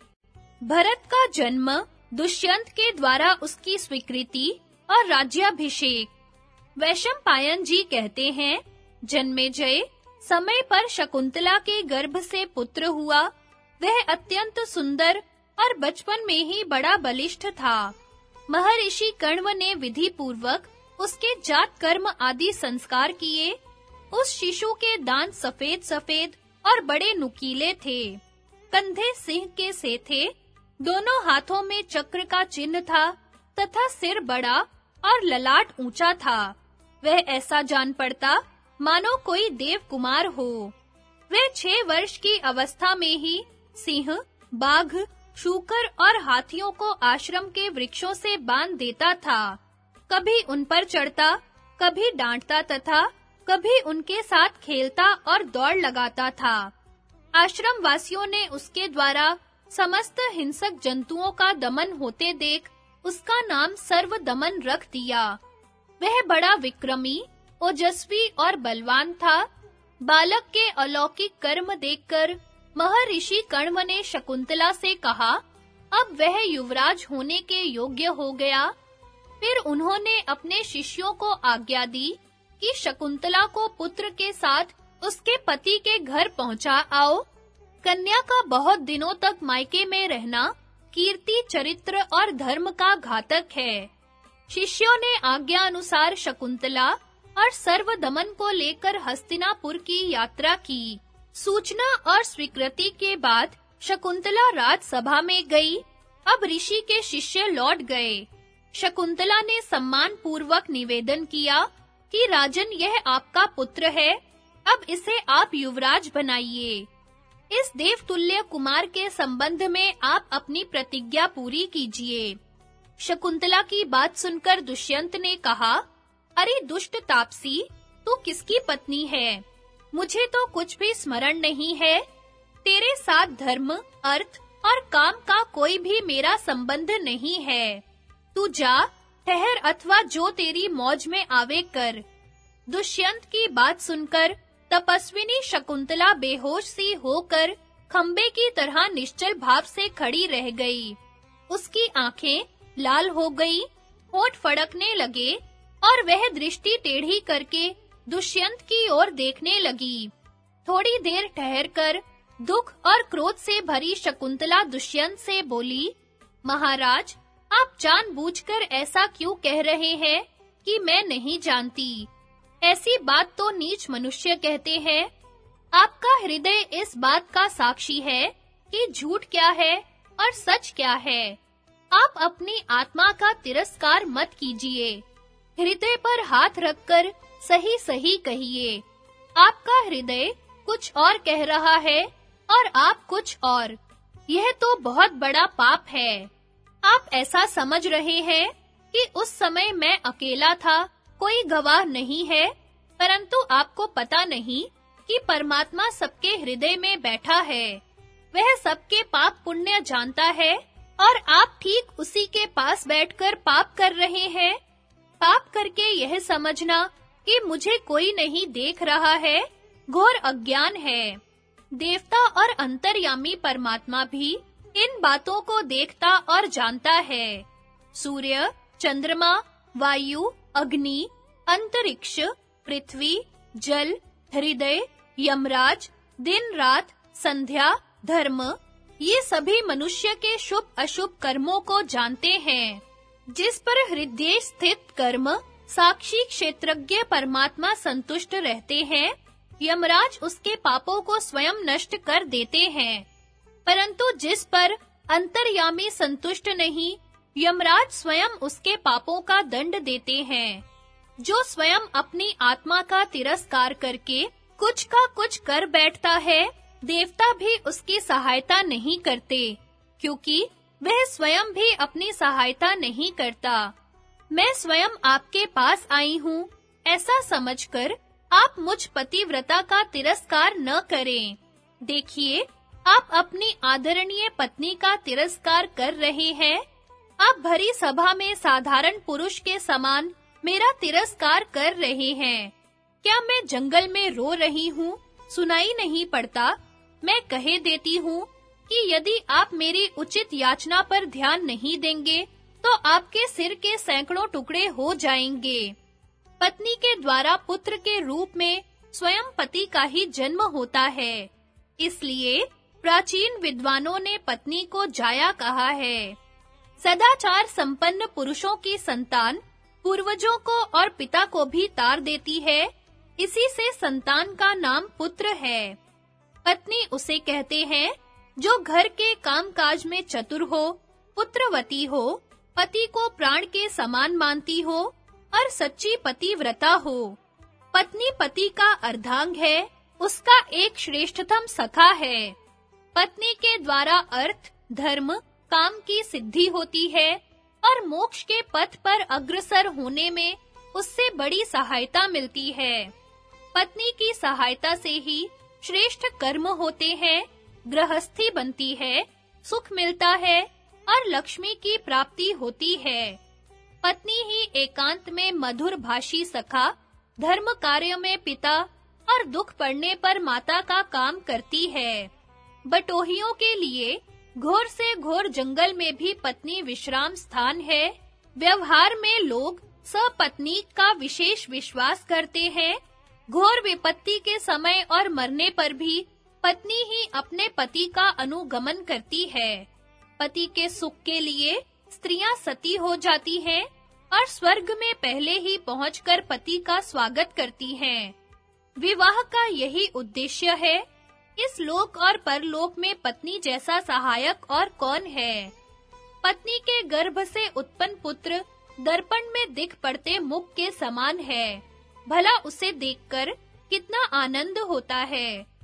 भरत का जन्म दुष्यंत के द्वारा उसकी स्वीकृति और राज्याभिषेक। वैशंपायन जी कहते हैं, जन्मे जय समय पर शकुंतला के गर्भ से पुत्र हुआ। वह अत्यंत सुंदर और बचपन में ही बड़ा बलिष्ठ था। महर्षि कण्व ने विधि पूर्वक उसके जात कर्म आदि संस्कार किए। उस शिशु के दांत सफ़ेद सफ़ेद और बड़े नुकीले थे। कंधे सिंह के से थे दोनों हाथों में चक्र का चिन्ह था तथा सिर बड़ा और ललाट ऊँचा था। वह ऐसा जान पड़ता मानो कोई देव कुमार हो। वह छह वर्ष की अवस्था में ही सिंह, बाघ, शूकर और हाथियों को आश्रम के वृक्षों से बाँध देता था। कभी उन पर चढ़ता, कभी डांटता तथा कभी उनके साथ खेलता और दौड़ लगाता था। आश्रम वासियों ने उसके द्वारा समस्त हिंसक जंतुओं का दमन होते देख उसका नाम सर्व दमन रख दिया। वह बड़ा विक्रमी ओजस्वी और बलवान था। बालक के अलौकिक कर्म देखकर महर्षि कण्व ने शकुंतला से कहा, अब वह युवराज होने के योग्य हो गया। फिर उन्होंने अपने शिष्यों को आज्ञा दी कि शकुंतला को पुत्र के साथ उसके पति के घर पहुँचा आओ। कन्या का बहुत दिनों तक मायके में रहना कीर्ति, चरित्र और धर्म का घातक है। शिष्यों ने आज्ञा अनुसार शकुंतला और सर्व दमन को लेकर हस्तिनापुर की यात्रा की। सूचना और स्वीकृति के बाद शकुंतला राजसभा में गई। अब ऋषि के शिष्य लौट गए। शकुंतला ने सम्मान पूर्वक निवेदन किया कि राजन यह आपका पुत्र है, अब इसे आप युवराज बनाइए। इस देवतुल्य कुमार के संबंध में आप अपनी प्रतिज्ञा पूरी कीजिए। शकुंतला की बात सुनकर दुष्यंत ने कहा अरे दुष्ट तापसी, तू किसकी पत्नी है? मुझे तो कुछ भी स्मरण नहीं है। तेरे साथ धर्म, अर्थ और काम का कोई भी मेरा संबंध नहीं है। तू जा, ठहर अथवा जो तेरी मौज में आवे कर। दुष्यंत की बात सुनकर, तपस्विनी शकुंतला बेहोश सी होकर, खंबे की तरह निश्चल भाव से खड़ी रह गई। उसकी आँखें लाल हो गई, होठ फड़कने लगे और वह दृष्टि टेढ़ी करके दुष्यंत की ओर देखने लगी। थोड़ी देर ठहरकर दुख और क्रोध से भरी शकुंतला दुष्यंत से बोली, महाराज, आप जानबूझकर ऐसा क्यों कह रहे हैं कि मैं नहीं जानती? ऐसी बात तो नीच मनुष्य कहते हैं। आपका हृदय इस बात का साक्षी है कि झूठ क्या है और सच क्या है। आप अपनी आत्मा का तिरस्कार मत कीजिए। हृदय पर हाथ रखकर सही सही कहिए। आपका हृदय कुछ और कह रहा है और आप कुछ और। यह तो बहुत बड़ा पाप है। आप ऐसा समझ रहे हैं कि उस समय मैं अकेला था, कोई गवाह नहीं है, परंतु आपको पता नहीं कि परमात्मा सबके हृदय में बैठा है। वह सबके पाप पुण्य जानता है और आप ठीक उसी के पास बैठकर पाप कर रहे हैं। पाप करके यह समझना कि मुझे कोई नहीं देख रहा है, घोर अज्ञान है। देवता और अंतर्यामी परमात्मा भी इन बातों को देखता और जानता है। सूर्य, चंद्रमा, वायु, अग्नि, अंतरिक्ष, पृथ्वी, जल, हृदय, यमराज दिन रात संध्या, धर्म, ये सभी मनुष्य के शुभ अशुभ कर्मों को जानते हैं। जिस पर हृदय स्थित कर्म साक्षी क्षेत्रज्ञ परमात्मा संतुष्ट रहते हैं, यमराज उसके पापों को स्वयं नष्ट कर देते हैं। परंतु जिस पर अंतर्यामी संतुष्ट नहीं, यमराज स्वयं उसके पापों का दंड देते हैं। जो स्वयं अपनी आत्मा का तिरस्कार करके कुछ का कुछ कर बैठता है, देवता भी उसकी सहायता नहीं करते, क्योंकि वह स्वयं भी अपनी सहायता नहीं करता। मैं स्वयं आपके पास आई हूँ, ऐसा समझकर आप मुझ पतिव्रता का तिरस्कार न करें। देखिए, आप अपनी आदरणीय पत्नी का तिरस्कार कर रहे हैं। आप भरी सभा में साधारण पुरुष के समान मेरा तिरस्कार कर रहे हैं। क्या मैं जंगल में रो रही हूँ? सुनाई नहीं पड़ता। मैं कहे देती हूँ कि यदि आप मेरी उचित याचना पर ध्यान नहीं देंगे तो आपके सिर के सैकड़ों टुकड़े हो जाएँगे। पत्नी के द्वारा पुत्र के रूप में स्वयं पति का ही जन्म होता है। इसलिए प्राचीन विद्वानों ने पत्नी को जाया कहा है। सदाचार संपन्न पुरुषों की संतान पूर्वजों को और पिता को भी तार देती है। इसी से संतान का नाम पुत्र है। पत्नी उसे कहते हैं जो घर के कामकाज में चतुर हो, पुत्रवती हो, पति को प्राण के समान मानती हो और सच्ची पतिव्रता हो। पत्नी पति का अर्धांग है, उसका एक श्रेष्ठतम सखा है। पत्नी के द्वारा अर्थ, धर्म, काम की सिद्धि होती है और मोक्ष के पथ पर अग्रसर होने में उससे बड़ी सहायता मिलती है। पत्नी की सहायता से ही श्रेष्ठ कर्म होते हैं गृहस्थी बनती है, सुख मिलता है और लक्ष्मी की प्राप्ति होती है। पत्नी ही एकांत में मधुर भाषी सखा, धर्म कार्य में पिता और दुख पड़ने पर माता का काम करती है। बटोहियों के लिए घोर से घोर जंगल में भी पत्नी विश्राम स्थान है। व्यवहार में लोग सपत्नी का विशेष विश्वास करते हैं। घोर विपत्ति के समय और मरने पर भी पत्नी ही अपने पति का अनुगमन करती है। पति के सुख के लिए स्त्रियाँ सती हो जाती हैं और स्वर्ग में पहले ही पहुंचकर पति का स्वागत करती हैं। विवाह का यही उद्देश्य है, इस लोक और परलोक में पत्नी जैसा सहायक और कौन है। पत्नी के गर्भ से उत्पन्न पुत्र दर्पण में दिख पड़ते मुख के समान है, भला उसे देखकर कितना आनंद होता है।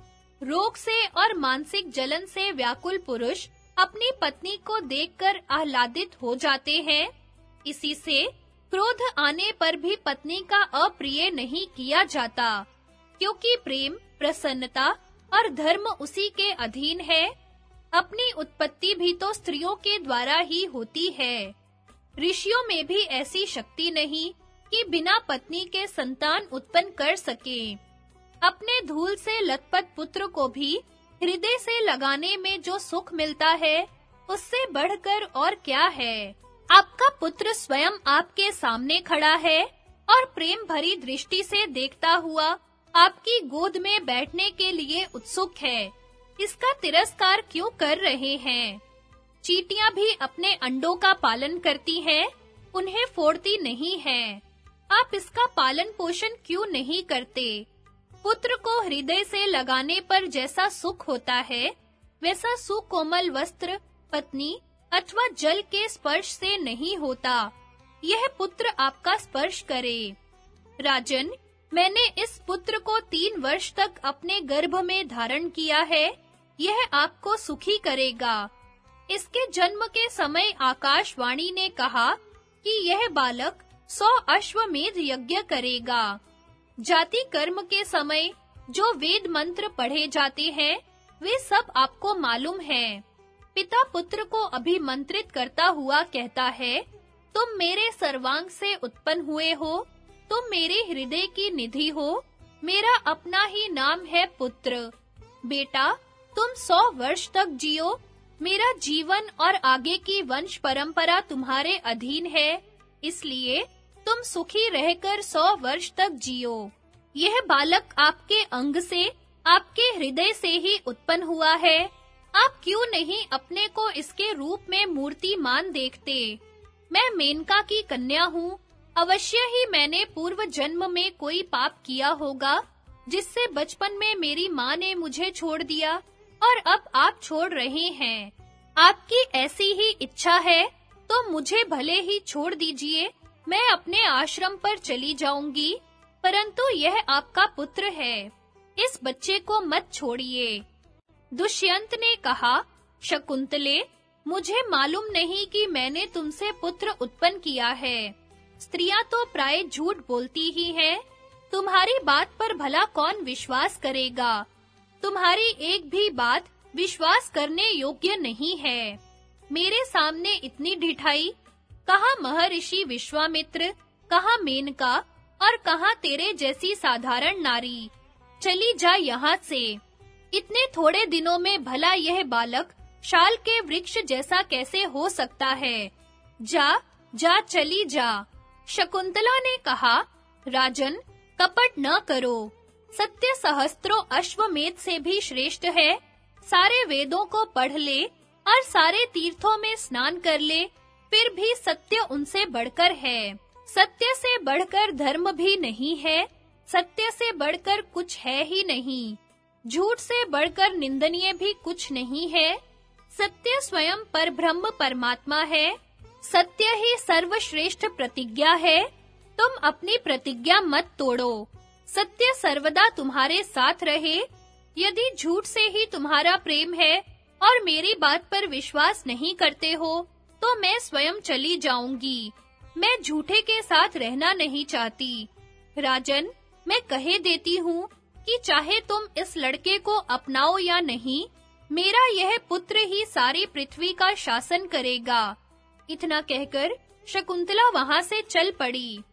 रोग से और मानसिक जलन से व्याकुल पुरुष अपनी पत्नी को देखकर आह्लादित हो जाते हैं। इसी से क्रोध आने पर भी पत्नी का अप्रिय नहीं किया जाता, क्योंकि प्रेम, प्रसन्नता और धर्म उसी के अधीन है। अपनी उत्पत्ति भी तो स्त्रियों के द्वारा ही होती है। ऋषियों में भी ऐसी शक्ति नहीं कि बिना पत्नी के संतान उत्पन्न कर सके। अपने धूल से लतपत पुत्र को भी हृदय से लगाने में जो सुख मिलता है, उससे बढ़कर और क्या है? आपका पुत्र स्वयं आपके सामने खड़ा है और प्रेम भरी दृष्टि से देखता हुआ आपकी गोद में बैठने के लिए उत्सुक है। इसका तिरस्कार क्यों कर रहे हैं? चींटियाँ भी अपने अंडों का पालन करती हैं, उन्हें फोड़ती नहीं हैं। आप इसका पालन पोषण क्यों नहीं करते? पुत्र को हृदय से लगाने पर जैसा सुख होता है, वैसा सुकोमल वस्त्र, पत्नी अथवा जल के स्पर्श से नहीं होता। यह पुत्र आपका स्पर्श करे। राजन, मैंने इस पुत्र को तीन वर्ष तक अपने गर्भ में धारण किया है, यह आपको सुखी करेगा। इसके जन्म के समय आकाशवाणी ने कहा कि यह बालक सौ अश्वमेध यज्ञ करेगा। जाति कर्म के समय जो वेद मंत्र पढ़े जाते हैं, वे सब आपको मालूम है। पिता पुत्र को अभिमंत्रित करता हुआ कहता है, तुम मेरे सर्वांग से उत्पन्न हुए हो, तुम मेरे हृदय की निधि हो, मेरा अपना ही नाम है पुत्र। बेटा, तुम सौ वर्ष तक जियो, मेरा जीवन और आगे की वंश परंपरा तुम्हारे अधीन है, इसलिए तुम सुखी रहकर सौ वर्ष तक जियो। यह बालक आपके अंग से, आपके हृदय से ही उत्पन्न हुआ है। आप क्यों नहीं अपने को इसके रूप में मूर्तिमान देखते? मैं मेनका की कन्या हूँ। अवश्य ही मैंने पूर्व जन्म में कोई पाप किया होगा, जिससे बचपन में मेरी माँ ने मुझे छोड़ दिया, और अब आप छोड़ रहे हैं। आपकी ऐसी ही इच्छा है तो मुझे भले ही छोड़ दीजिए। मैं अपने आश्रम पर चली जाऊँगी, परंतु यह आपका पुत्र है। इस बच्चे को मत छोड़िए। दुष्यंत ने कहा, शकुंतले, मुझे मालूम नहीं कि मैंने तुमसे पुत्र उत्पन्न किया है। स्त्रियाँ तो प्राय झूठ बोलती ही हैं। तुम्हारी बात पर भला कौन विश्वास करेगा? तुम्हारी एक भी बात विश्वास करने योग्य नहीं है। मेरे सामने इतनी ढिठाई कहा महर्षि विश्वामित्र, कहा मेनका, और कहा तेरे जैसी साधारण नारी। चली जा यहाँ से। इतने थोड़े दिनों में भला यह बालक शाल के वृक्ष जैसा कैसे हो सकता है? जा जा, चली जा। शकुंतला ने कहा, राजन, कपट न करो। सत्य सहस्त्रों अश्वमेध से भी श्रेष्ठ है। सारे वेदों को पढ़ ले और सारे तीर्थों में स्नान कर ले। फिर भी सत्य उनसे बढ़कर है। सत्य से बढ़कर धर्म भी नहीं है, सत्य से बढ़कर कुछ है ही नहीं। झूठ से बढ़कर निंदनीय भी कुछ नहीं है। सत्य स्वयं परब्रह्म परमात्मा है। सत्य ही सर्वश्रेष्ठ प्रतिज्ञा है। तुम अपनी प्रतिज्ञा मत तोड़ो। सत्य सर्वदा तुम्हारे साथ रहे। यदि झूठ से ही तुम्हारा प्रेम है और मेरी बात पर विश्वास नहीं करते हो तो मैं स्वयं चली जाऊँगी। मैं झूठे के साथ रहना नहीं चाहती। राजन, मैं कहे देती हूँ कि चाहे तुम इस लड़के को अपनाओ या नहीं, मेरा यह पुत्र ही सारी पृथ्वी का शासन करेगा। इतना कहकर शकुंतला वहाँ से चल पड़ी।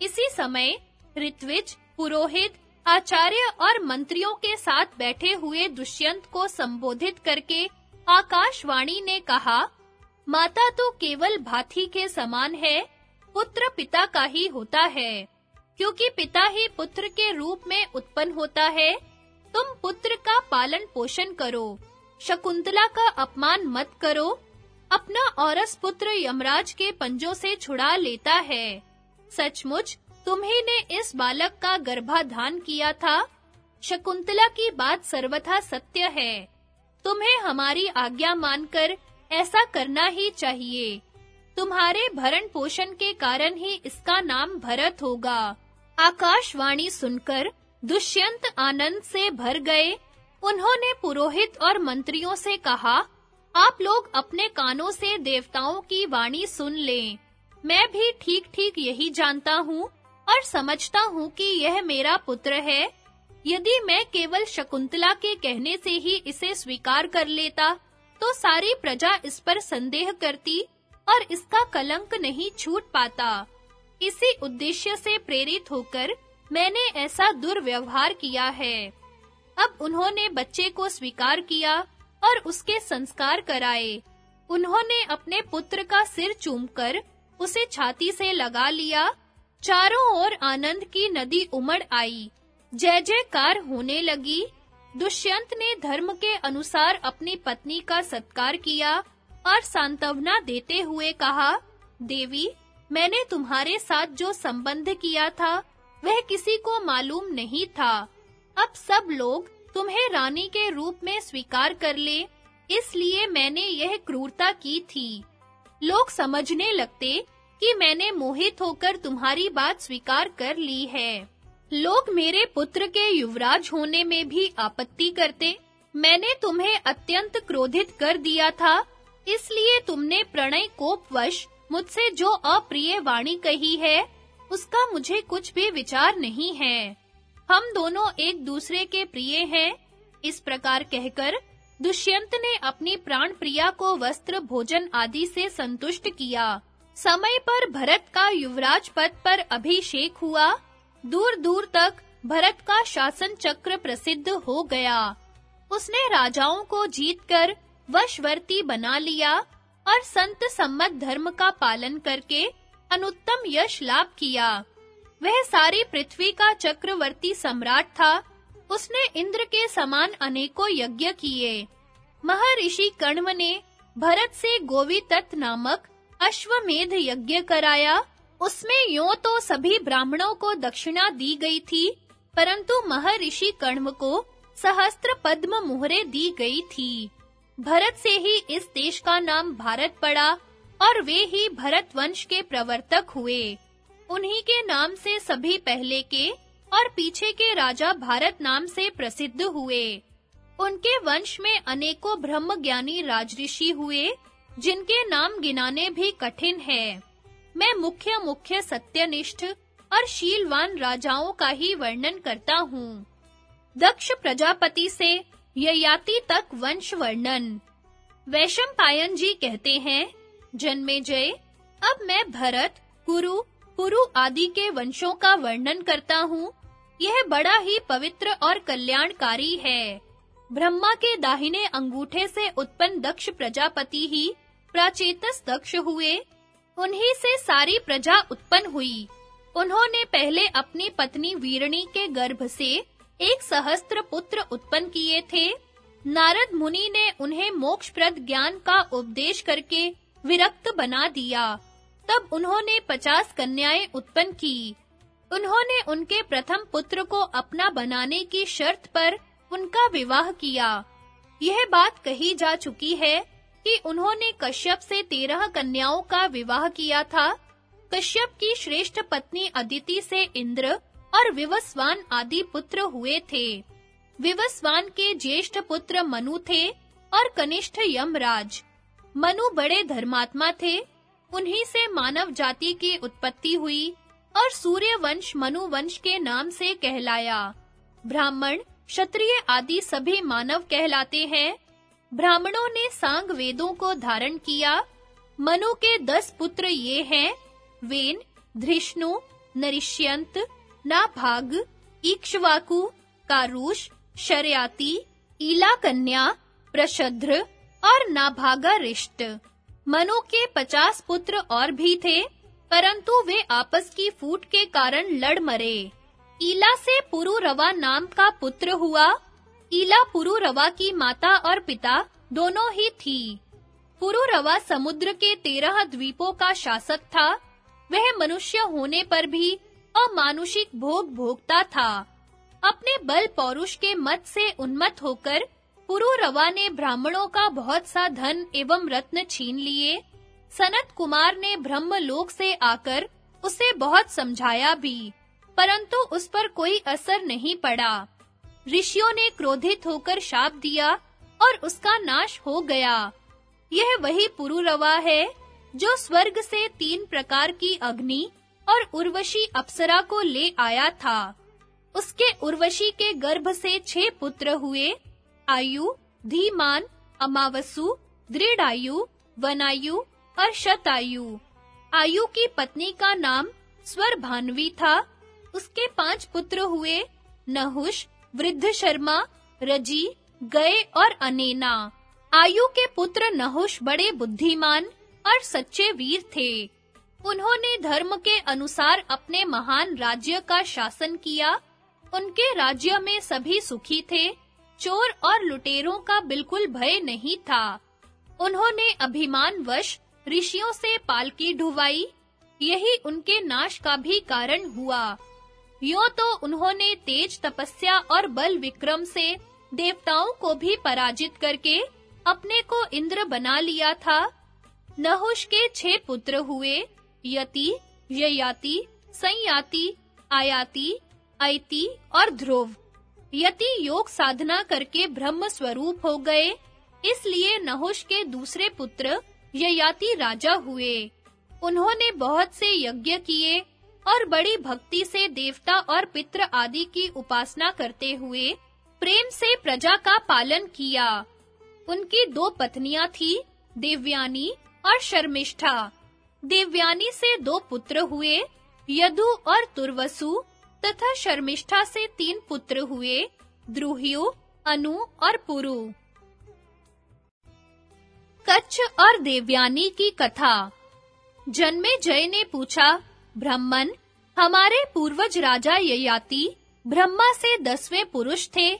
इसी समय ऋत्विज, पुरोहित, आचार्य और मंत्रियों के साथ बैठे हुए दुष्यंत को संबोधित करके आकाशवाणी ने कहा माता तो केवल भाथी के समान है, पुत्र पिता का ही होता है। क्योंकि पिता ही पुत्र के रूप में उत्पन्न होता है, तुम पुत्र का पालन पोषण करो, शकुंतला का अपमान मत करो, अपना औरस पुत्र यमराज के पंजों से छुड़ा लेता है। सचमुच, तुम्ही ने इस बालक का गर्भाधान किया था। शकुंतला की बात सर्वथा सत्य है। तुम्हें हमारी आज्ञा मानकर ऐसा करना ही चाहिए। तुम्हारे भरण पोषण के कारण ही इसका नाम भरत होगा। आकाशवाणी सुनकर दुष्यंत आनंद से भर गए। उन्होंने पुरोहित और मंत्रियों से कहा, आप लोग अपने कानों से देवताओं की वाणी सुन लें। मैं भी ठीक-ठीक यही जानता हूँ और समझता हूँ कि यह मेरा पुत्र है। यदि मैं केवल शकुंतला के कहने से ही इसे स्वीकार कर लेता तो सारी प्रजा इस पर संदेह करती और इसका कलंक नहीं छूट पाता। इसी उद्देश्य से प्रेरित होकर मैंने ऐसा दुर्व्यवहार किया है। अब उन्होंने बच्चे को स्वीकार किया और उसके संस्कार कराए। उन्होंने अपने पुत्र का सिर चूमकर उसे छाती से लगा लिया। चारों ओर आनंद की नदी उमड़ आई। जय जयकार होने लगी। दुष्यंत ने धर्म के अनुसार अपनी पत्नी का सत्कार किया और सांत्वना देते हुए कहा, देवी, मैंने तुम्हारे साथ जो संबंध किया था, वह किसी को मालूम नहीं था। अब सब लोग तुम्हें रानी के रूप में स्वीकार कर ले, इसलिए मैंने यह क्रूरता की थी। लोग समझने लगते कि मैंने मोहित होकर तुम्हारी बात स्वीकार कर ली है। लोग मेरे पुत्र के युवराज होने में भी आपत्ति करते। मैंने तुम्हें अत्यंत क्रोधित कर दिया था, इसलिए तुमने प्रणय कोपवश मुझसे जो अप्रिय वाणी कही है, उसका मुझे कुछ भी विचार नहीं है। हम दोनों एक दूसरे के प्रिय हैं, इस प्रकार कहकर दुष्यंत ने अपनी प्राण प्रिया को वस्त्र भोजन आदि से संतुष्ट किया। समय पर भरत का युवराज पद पर अभिषेक हुआ। दूर-दूर तक भरत का शासन चक्र प्रसिद्ध हो गया। उसने राजाओं को जीतकर वशवर्ती बना लिया और संत सम्मत धर्म का पालन करके अनुत्तम यश लाभ किया। वह सारी पृथ्वी का चक्रवर्ती सम्राट था। उसने इंद्र के समान अनेकों यज्ञ किए। महर्षि कण्व ने भरत से गोवितत नामक अश्वमेध यज्ञ कराया उसमें यों तो सभी ब्राह्मणों को दक्षिणा दी गई थी, परंतु महर्षि कण्व को सहस्त्र पद्म मुहरे दी गई थी। भरत से ही इस देश का नाम भारत पड़ा और वे ही भरत वंश के प्रवर्तक हुए। उन्हीं के नाम से सभी पहले के और पीछे के राजा भारत नाम से प्रसिद्ध हुए। उनके वंश में अनेकों ब्रह्म ज्ञानी राजऋषि हुए, जिनके नाम गिनाने भी कठिन है। मैं मुख्य मुख्य सत्यनिष्ठ और शीलवान राजाओं का ही वर्णन करता हूँ। दक्ष प्रजापति से ययाति तक वंश वर्णन। वैशम पायन जी कहते हैं, जन्मे जय, अब मैं भरत, कुरु, पुरु आदि के वंशों का वर्णन करता हूँ। यह बड़ा ही पवित्र और कल्याणकारी है। ब्रह्मा के दाहिने अंगूठे से उत्पन्न दक्ष प्रजापति ही प्राचेतस दक्ष हुए। उन्हीं से सारी प्रजा उत्पन्न हुई। उन्होंने पहले अपनी पत्नी वीरणी के गर्भ से एक सहस्त्र पुत्र उत्पन्न किए थे। नारद मुनि ने उन्हें मोक्षप्रद ज्ञान का उपदेश करके विरक्त बना दिया। तब उन्होंने पचास कन्याएँ उत्पन्न की। उन्होंने उनके प्रथम पुत्र को अपना बनाने की शर्त पर उनका विवाह किया। यह बात कही जा चुकी है कि उन्होंने कश्यप से तेरह कन्याओं का विवाह किया था। कश्यप की श्रेष्ठ पत्नी अदिति से इंद्र और विवस्वान आदि पुत्र हुए थे। विवस्वान के ज्येष्ठ पुत्र मनु थे और कनिष्ठ यमराज। मनु बड़े धर्मात्मा थे, उन्हीं से मानव जाति की उत्पत्ति हुई और सूर्य वंश मनु वंश के नाम से कहलाया। ब्राह्मण, क्षत्रिय आदि सभी मानव कहलाते हैं। ब्राह्मणों ने सांग वेदों को धारण किया। मनु के दस पुत्र ये हैं, वेन, धृष्णु, नरिष्यंत, नाभाग इक्ष्वाकु कारुष, शर्याति ईला कन्या प्रशद्र और नाभागा रिष्ट मनु के पचास पुत्र और भी थे, परंतु वे आपस की फूट के कारण लड़ मरे। ईला से पुरुरवा नाम का पुत्र हुआ। ईला पुरुरवा की माता और पिता दोनों ही थी। पुरुरवा समुद्र के तेरह द्वीपों का शासक था। वह मनुष्य होने पर भी अमानुषिक भोग भोगता था। अपने बल पौरुष के मत से उन्मत्त होकर पुरुरवा ने ब्राह्मणों का बहुत सा धन एवं रत्न छीन लिए। सनत कुमार ने ब्रह्मलोक से आकर उसे बहुत समझाया भी, परंतु उस पर कोई असर नहीं पड़ा। ऋषियों ने क्रोधित होकर शाप दिया और उसका नाश हो गया। यह वही पुरुरवा है जो स्वर्ग से तीन प्रकार की अग्नि और उर्वशी अप्सरा को ले आया था। उसके उर्वशी के गर्भ से छह पुत्र हुए, आयु, धीमान अमावसु दृढ़ायु, वनायु और शतायु। आयु की पत्नी का नाम स्वर भानवी था। उसके पाँच पुत्र हुए, नहुष वृद्ध शर्मा, रज़ी, गए और अनेना। आयु के पुत्र नहुष बड़े बुद्धिमान और सच्चे वीर थे। उन्होंने धर्म के अनुसार अपने महान राज्य का शासन किया। उनके राज्य में सभी सुखी थे। चोर और लुटेरों का बिल्कुल भय नहीं था। उन्होंने अभिमान वश ऋषियों से पालकी ढुवाई यही उनके नाश का भी कारण हुआ। यो तो उन्होंने तेज तपस्या और बल विक्रम से देवताओं को भी पराजित करके अपने को इंद्र बना लिया था। नहुष के छह पुत्र हुए, यति, ययाति, संयाति, आयाति, ऐति और ध्रुव। यति योग साधना करके ब्रह्म स्वरूप हो गए, इसलिए नहुष के दूसरे पुत्र ययाति राजा हुए। उन्होंने बहुत से यज्ञ किए और बड़ी भक्ति से देवता और पितृ आदि की उपासना करते हुए प्रेम से प्रजा का पालन किया। उनकी दो पत्नियाँ थी, देवयानी और शर्मिष्ठा। देवयानी से दो पुत्र हुए, यदु और तुर्वसु, तथा शर्मिष्ठा से तीन पुत्र हुए, द्रुह्यु, अनु और पुरु। कच्छ और देवयानी की कथा। जन्मे जय ने पूछा ब्राह्मण, हमारे पूर्वज राजा ययाति ब्रह्मा से दसवें पुरुष थे।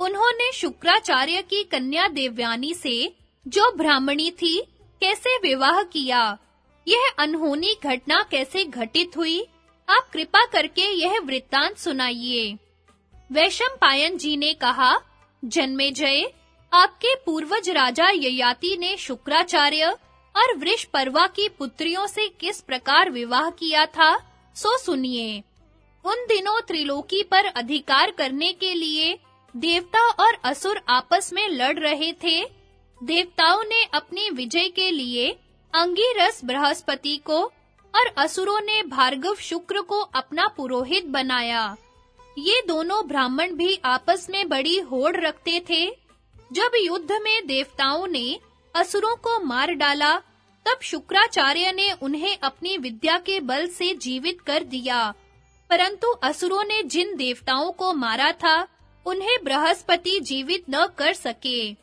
उन्होंने शुक्राचार्य की कन्या देवयानी से जो ब्राह्मणी थी, कैसे विवाह किया? यह अनहोनी घटना कैसे घटित हुई? आप कृपा करके यह वृत्तांत सुनाइए। वैशंपायन जी ने कहा जन्मे जय आपके पूर्वज राजा ययाति ने शुक्राचार्य और वृषपर्वा की पुत्रियों से किस प्रकार विवाह किया था, सो सुनिए। उन दिनों त्रिलोकी पर अधिकार करने के लिए देवता और असुर आपस में लड़ रहे थे। देवताओं ने अपनी विजय के लिए अंगिरस बृहस्पति को और असुरों ने भार्गव शुक्र को अपना पुरोहित बनाया। ये दोनों ब्राह्मण भी आपस में बड़ी होड़ रखते थे। जब युद्ध में देवताओं ने असुरों को मार डाला। तब शुक्राचार्य ने उन्हें अपनी विद्या के बल से जीवित कर दिया। परंतु असुरों ने जिन देवताओं को मारा था, उन्हें बृहस्पति जीवित न कर सके।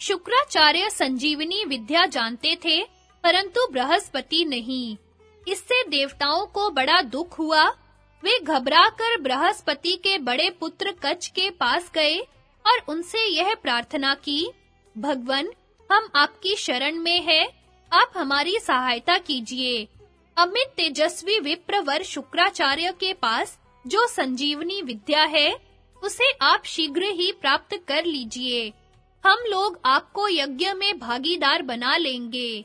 शुक्राचार्य संजीवनी विद्या जानते थे, परंतु बृहस्पति नहीं। इससे देवताओं को बड़ा दुख हुआ। वे घबराकर बृहस्पति के बड़े पुत्र कच्छ के पास गए और उनसे यह प्रार्थना की, भगवन हम आपकी शरण में हैं। आप हमारी सहायता कीजिए। अमित तेजस्वी विप्रवर शुक्राचार्य के पास, जो संजीवनी विद्या है, उसे आप शीघ्र ही प्राप्त कर लीजिए। हम लोग आपको यज्ञ में भागीदार बना लेंगे।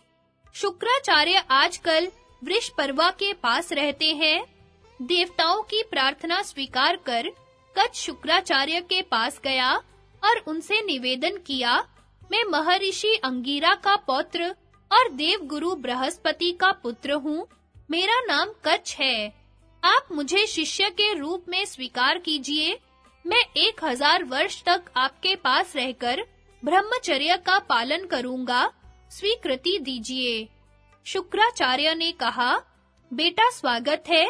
शुक्राचार्य आजकल वृषपर्वा के पास रहते हैं। देवताओं की प्रार्थना स्वीकार कर कच्छ शुक्राचार्य के पास गया और उनसे निवेदन किया मैं महर्षि अंगीरा का पौत्र और देवगुरु बृहस्पति का पुत्र हूँ। मेरा नाम कच्छ है। आप मुझे शिष्य के रूप में स्वीकार कीजिए। मैं एक हज़ार वर्ष तक आपके पास रहकर ब्रह्मचर्य का पालन करूँगा। स्वीकृति दीजिए। शुक्राचार्य ने कहा, बेटा, स्वागत है।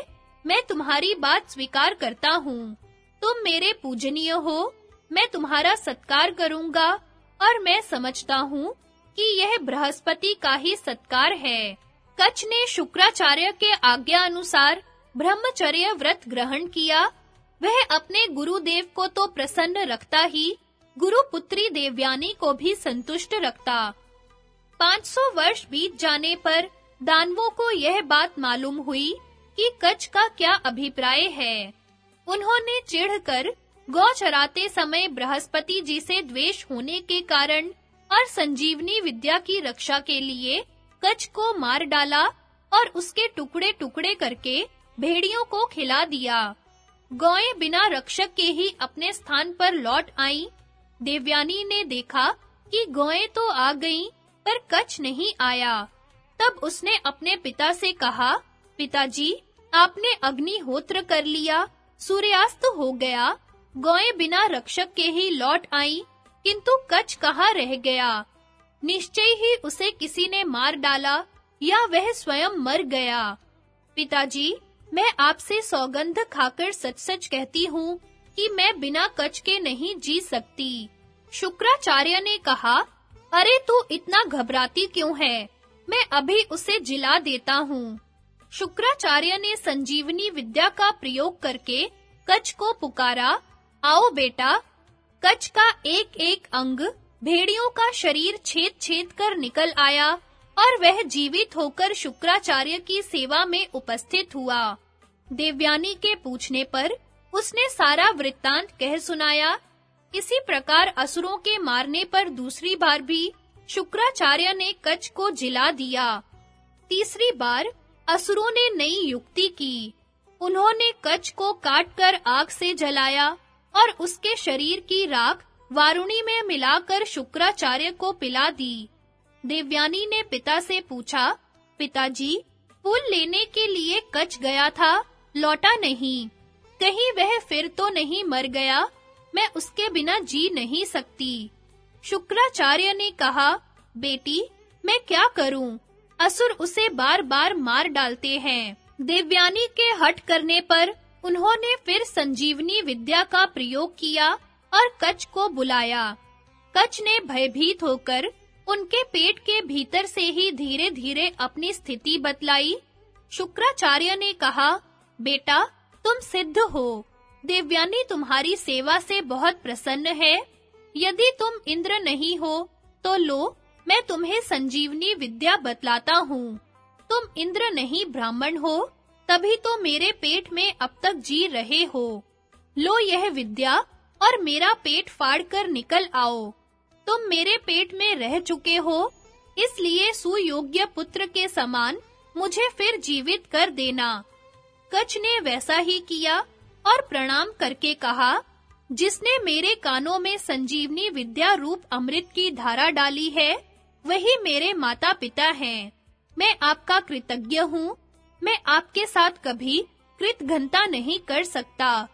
मैं तुम्हारी बात स्वीकार करता हूँ। तुम मेरे पूजनीय हो। मैं तुम्हारा सत्कार करूँगा। और मैं समझता हूँ कि यह बृहस्पति का ही सत्कार है। कच्छ ने शुक्राचार्य के आज्ञा अनुसार ब्रह्मचर्य व्रत ग्रहण किया। वह अपने गुरुदेव को तो प्रसन्न रखता ही गुरुपुत्री देवयानी को भी संतुष्ट रखता। 500 वर्ष बीत जाने पर दानवों को यह बात मालूम हुई कि कच्छ का क्या अभिप्राय है। उन्होंने चिढ़कर गौ चराते समय बृहस्पति जी से द्वेष होने के कारण और संजीवनी विद्या की रक्षा के लिए कच्छ को मार डाला और उसके टुकड़े-टुकड़े करके भेड़ियों को खिला दिया। गौएँ बिना रक्षक के ही अपने स्थान पर लौट आईं। देवयानी ने देखा कि गौएँ तो आ गईं, पर कच्छ नहीं आया। तब उसने अपने पिता से कहा, पिताजी, आपने अग्निहोत्र कर लिया, सूर्यास्त हो गया गौएँ बिना रक्षक के ही लौट आई, किंतु कच्छ कहाँ रह गया? निश्चय ही उसे किसी ने मार डाला, या वह स्वयं मर गया? पिताजी, मैं आपसे सौगंध खाकर सच-सच कहती हूँ कि मैं बिना कच्छ के नहीं जी सकती। शुक्राचार्य ने कहा, अरे तू इतना घबराती क्यों है? मैं अभी उसे जिला देता हूँ। शुक्राचार्य ने संजीवनी विद्या का प्रयोग करके कच्छ को पुकारा आओ बेटा, कच्छ का एक-एक अंग भेड़ियों का शरीर छेद-छेद कर निकल आया और वह जीवित होकर शुक्राचार्य की सेवा में उपस्थित हुआ। देवयानी के पूछने पर उसने सारा वृत्तांत कह सुनाया। इसी प्रकार असुरों के मारने पर दूसरी बार भी शुक्राचार्य ने कच्छ को जिला दिया। तीसरी बार असुरों ने नई युक्ति की। उन्होंने कच्छ को काटकर आग से जलाया। और उसके शरीर की राख वारुणी में मिलाकर शुक्राचार्य को पिला दी। देवयानी ने पिता से पूछा, पिताजी, फूल लेने के लिए कच गया था, लौटा नहीं। कहीं वह फिर तो नहीं मर गया, मैं उसके बिना जी नहीं सकती। शुक्राचार्य ने कहा, बेटी, मैं क्या करूँ? असुर उसे बार-बार मार डालते हैं। देवयानी के हट करने पर उन्होंने फिर संजीवनी विद्या का प्रयोग किया और कच को बुलाया। कच ने भयभीत होकर उनके पेट के भीतर से ही धीरे-धीरे अपनी स्थिति बतलाई। शुक्राचार्य ने कहा, बेटा, तुम सिद्ध हो। देवयानी तुम्हारी सेवा से बहुत प्रसन्न है। यदि तुम इंद्र नहीं हो तो लो, मैं तुम्हें संजीवनी विद्या बतलाता हूँ। तुम इंद्र नहीं ब्राह्मण हो। तभी तो मेरे पेट में अब तक जी रहे हो। लो यह विद्या और मेरा पेट फाड़कर निकल आओ। तुम मेरे पेट में रह चुके हो, इसलिए सुयोग्य पुत्र के समान मुझे फिर जीवित कर देना। कच ने वैसा ही किया और प्रणाम करके कहा, जिसने मेरे कानों में संजीवनी विद्या रूप अमृत की धारा डाली है, वही मेरे माता-पिता हैं। मैं आपका कृतज्ञ हूँ मैं आपके साथ कभी कृतघ्नता नहीं कर सकता।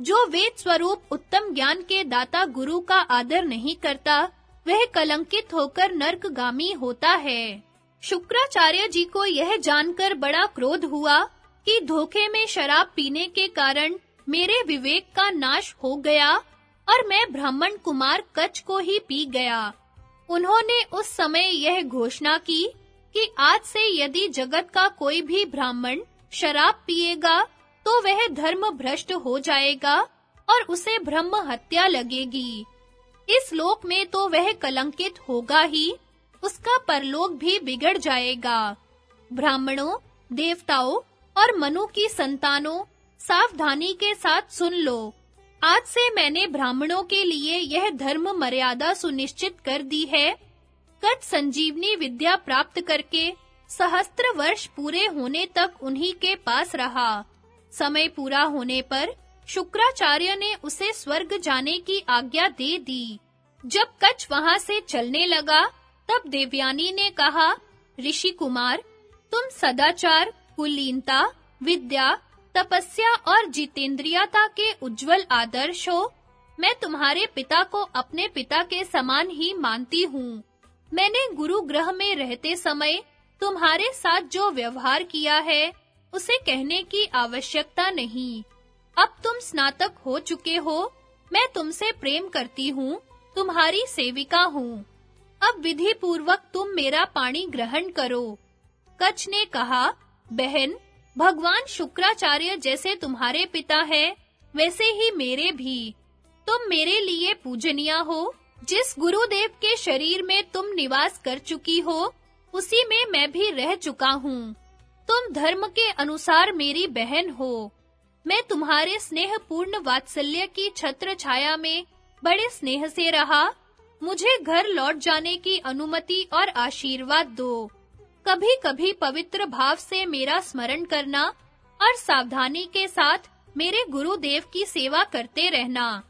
जो वेद स्वरूप उत्तम ज्ञान के दाता गुरु का आदर नहीं करता, वह कलंकित होकर नरकगामी होता है। शुक्राचार्य जी को यह जानकर बड़ा क्रोध हुआ कि धोखे में शराब पीने के कारण मेरे विवेक का नाश हो गया और मैं ब्राह्मण कुमार कच को ही पी गया। उन्होंने उस समय यह घोषणा की कि आज से यदि जगत का कोई भी ब्राह्मण शराब पिएगा तो वह धर्म भ्रष्ट हो जाएगा और उसे ब्रह्म हत्या लगेगी। इस लोक में तो वह कलंकित होगा ही, उसका परलोक भी बिगड़ जाएगा। ब्राह्मणों, देवताओं और मनु की संतानों, सावधानी के साथ सुन लो। आज से मैंने ब्राह्मणों के लिए यह धर्म मर्यादा सुनिश्चित कर दी है। कट संजीवनी विद्या प्राप्त करके सहस्त्र वर्ष पूरे होने तक उन्हीं के पास रहा। समय पूरा होने पर शुक्राचार्य ने उसे स्वर्ग जाने की आज्ञा दे दी। जब कच वहाँ से चलने लगा, तब देवयानी ने कहा, ऋषि कुमार, तुम सदाचार, कुलीनता, विद्या, तपस्या और जितेंद्रियता के उज्जवल आदर्श हो। मैं तुम्हारे पिता को अपने पिता के समान ही मानती हूँ। मैंने गुरु ग्रह में रहते समय तुम्हारे साथ जो व्यवहार किया है, उसे कहने की आवश्यकता नहीं। अब तुम स्नातक हो चुके हो, मैं तुमसे प्रेम करती हूँ, तुम्हारी सेविका हूँ। अब विधि पूर्वक तुम मेरा पानी ग्रहण करो। कच्छ ने कहा, बहन, भगवान शुक्राचार्य जैसे तुम्हारे पिता है, वैसे ही मेरे भी। तुम मेरे लिए पूजनीय हो जिस गुरुदेव के शरीर में तुम निवास कर चुकी हो, उसी में मैं भी रह चुका हूँ। तुम धर्म के अनुसार मेरी बहन हो। मैं तुम्हारे स्नेह पूर्ण वात्सल्य की छत्र छाया में बड़े स्नेह से रहा। मुझे घर लौट जाने की अनुमति और आशीर्वाद दो। कभी-कभी पवित्र भाव से मेरा स्मरण करना और सावधानी के साथ मेरे गुरुदेव की सेवा करते रहना।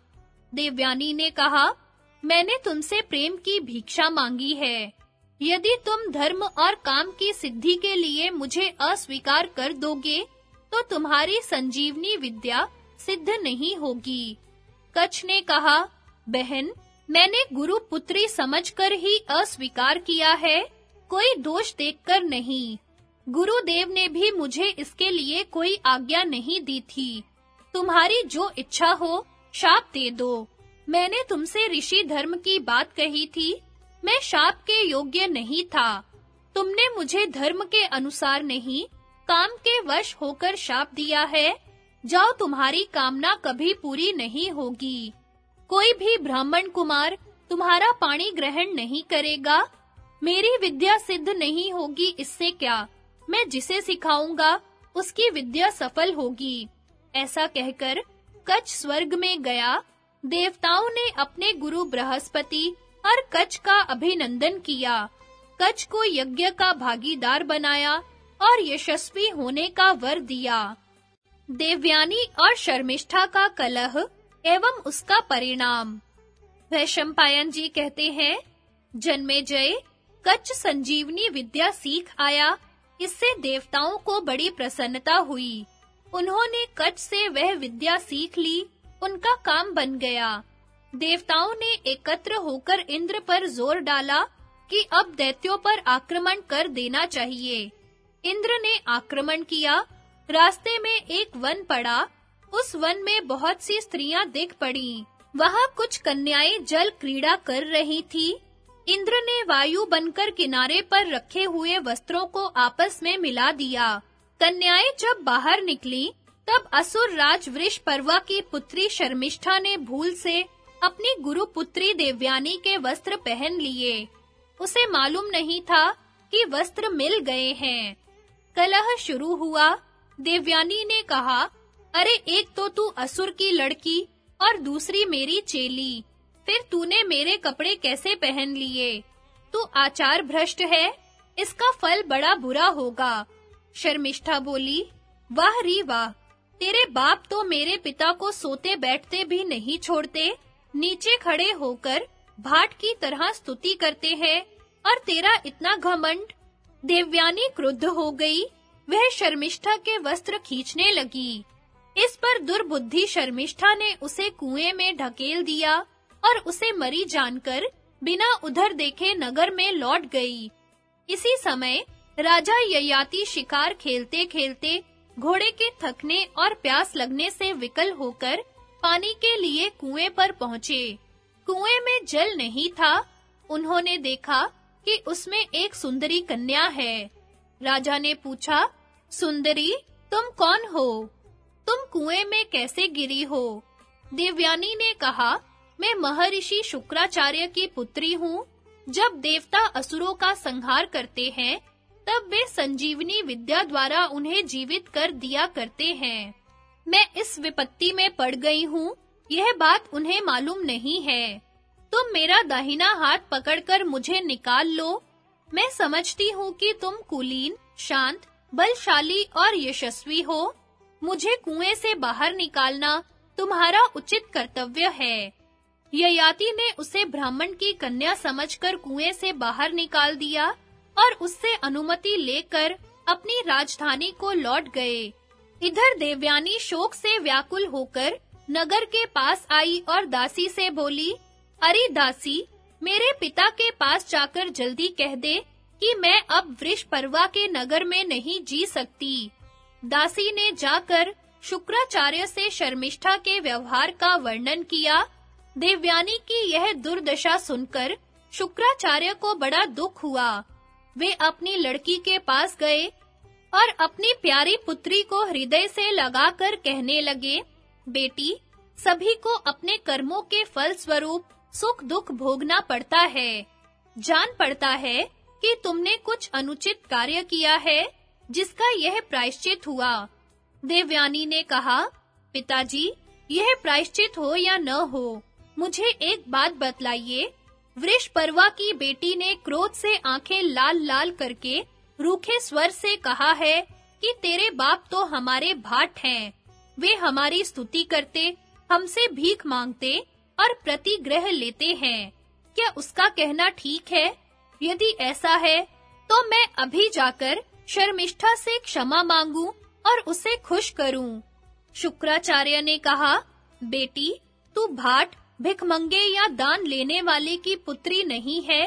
देवयानी ने कहा मैंने तुमसे प्रेम की भिक्षा मांगी है। यदि तुम धर्म और काम की सिद्धि के लिए मुझे अस्वीकार कर दोगे तो तुम्हारी संजीवनी विद्या सिद्ध नहीं होगी। कच्छ ने कहा, बहन, मैंने गुरु पुत्री समझकर ही अस्वीकार किया है। कोई दोष देखकर नहीं। गुरुदेव ने भी मुझे इसके लिए कोई आज्ञा नहीं दी थी। तुम्हारी जो इच्छा हो, शाप दे दो। मैंने तुमसे ऋषि धर्म की बात कही थी। मैं शाप के योग्य नहीं था। तुमने मुझे धर्म के अनुसार नहीं, काम के वश होकर शाप दिया है। जाओ, तुम्हारी कामना कभी पूरी नहीं होगी। कोई भी ब्राह्मण कुमार तुम्हारा पानी ग्रहण नहीं करेगा। मेरी विद्या सिद्ध नहीं होगी, इससे क्या? मैं जिसे सिखाऊँगा, उसकी विद्या सफल होगी। ऐसा कहकर कच स्वर्ग में गया। देवताओं ने अपने गुरु बृहस्पति और कच का अभिनंदन किया। कच को यज्ञ का भागीदार बनाया और यशस्वी होने का वर दिया। देवयानी और शर्मिष्ठा का कलह एवं उसका परिणाम। वैशंपायन जी कहते हैं, जन्मे जय, कच्छ संजीवनी विद्या सीख आया। इससे देवताओं को बड़ी प्रसन्नता हुई। उन्होंने कच्छ से वह विद्या सीख ली उनका काम बन गया। देवताओं ने एकत्र होकर इंद्र पर ज़ोर डाला कि अब दैत्यों पर आक्रमण कर देना चाहिए। इंद्र ने आक्रमण किया। रास्ते में एक वन पड़ा। उस वन में बहुत सी स्त्रियाँ दिख पड़ी। वहाँ कुछ कन्याएँ जल क्रीड़ा कर रही थी। इंद्र ने वायु बनकर किनारे पर रखे हुए वस्त्रों को आपस में मिला दिया। कन्याएँ जब बाहर निकली तब असुर राज वृष पर्वा की पुत्री शर्मिष्ठा ने भूल से अपनी गुरु पुत्री देवयानी के वस्त्र पहन लिए। उसे मालूम नहीं था कि वस्त्र मिल गए हैं। कलह शुरू हुआ। देवयानी ने कहा, अरे, एक तो तू असुर की लड़की और दूसरी मेरी चेली। फिर तूने मेरे कपड़े कैसे पहन लिए? तू आचार भ्रष्ट है। इसका फल बड़ा बुरा होगा। शर्मिष्ठा बोली, वाह री वाह! तेरे बाप तो मेरे पिता को सोते बैठते भी नहीं छोड़ते। नीचे खड़े होकर भाट की तरह स्तुति करते हैं, और तेरा इतना घमंड, देवयानी क्रुद्ध हो गई। वह शर्मिष्ठा के वस्त्र खींचने लगी। इस पर दुर्बुद्धि शर्मिष्ठा ने उसे कुएँ में ढकेल दिया, और उसे मरी जानकर बिना उधर देखे नगर में लौट गई। इसी समय राजा ययाति शिकार खेलते-खेलते घोड़े के थकने और प्यास लगने से विकल होकर पानी के लिए कुएँ पर पहुँचे। कुएँ में जल नहीं था। उन्होंने देखा कि उसमें एक सुंदरी कन्या है। राजा ने पूछा, सुंदरी, तुम कौन हो? तुम कुएँ में कैसे गिरी हो? देवयानी ने कहा, मैं महर्षि शुक्राचार्य की पुत्री हूँ। जब देवता असुरों का संहार करते हैं तब वे संजीवनी विद्या द्वारा उन्हें जीवित कर दिया करते हैं। मैं इस विपत्ति में पड़ गई हूँ, यह बात उन्हें मालूम नहीं है। तुम मेरा दाहिना हाथ पकड़कर मुझे निकाल लो। मैं समझती हूँ कि तुम कुलीन, शांत, बलशाली और यशस्वी हो। मुझे कुएँ से बाहर निकालना तुम्हारा उचित कर्तव्य है। ययाति ने उसे ब्राह्मण की कन्या समझकर कुएँ से बाहर निकाल दिया। और उससे अनुमति लेकर अपनी राजधानी को लौट गए। इधर देवयानी शोक से व्याकुल होकर नगर के पास आई और दासी से बोली, अरे दासी, मेरे पिता के पास जाकर जल्दी कह दे कि मैं अब वृष पर्वा के नगर में नहीं जी सकती। दासी ने जाकर शुक्राचार्य से शर्मिष्ठा के व्यवहार का वर्णन किया। देवयानी की यह दुर्दशा सुनकर शुक्राचार्य को बड़ा दुख हुआ। वे अपनी लड़की के पास गए और अपनी प्यारी पुत्री को हृदय से लगाकर कहने लगे, बेटी, सभी को अपने कर्मों के फल स्वरूप सुख दुख भोगना पड़ता है। जान पड़ता है कि तुमने कुछ अनुचित कार्य किया है, जिसका यह प्रायश्चित हुआ। देवयानी ने कहा, पिताजी, यह प्रायश्चित हो या न हो, मुझे एक बात बतलाइए वृष परवा की बेटी ने क्रोध से आँखें लाल-लाल करके रूखे स्वर से कहा है कि तेरे बाप तो हमारे भाट हैं। वे हमारी स्तुति करते, हमसे भीख मांगते और प्रतिग्रह लेते हैं। क्या उसका कहना ठीक है? यदि ऐसा है तो मैं अभी जाकर शर्मिष्ठा से क्षमा मांगूं और उसे खुश करूँ। शुक्राचार्य ने कहा, बेटी, तू भाट भिखमंगे या दान लेने वाले की पुत्री नहीं है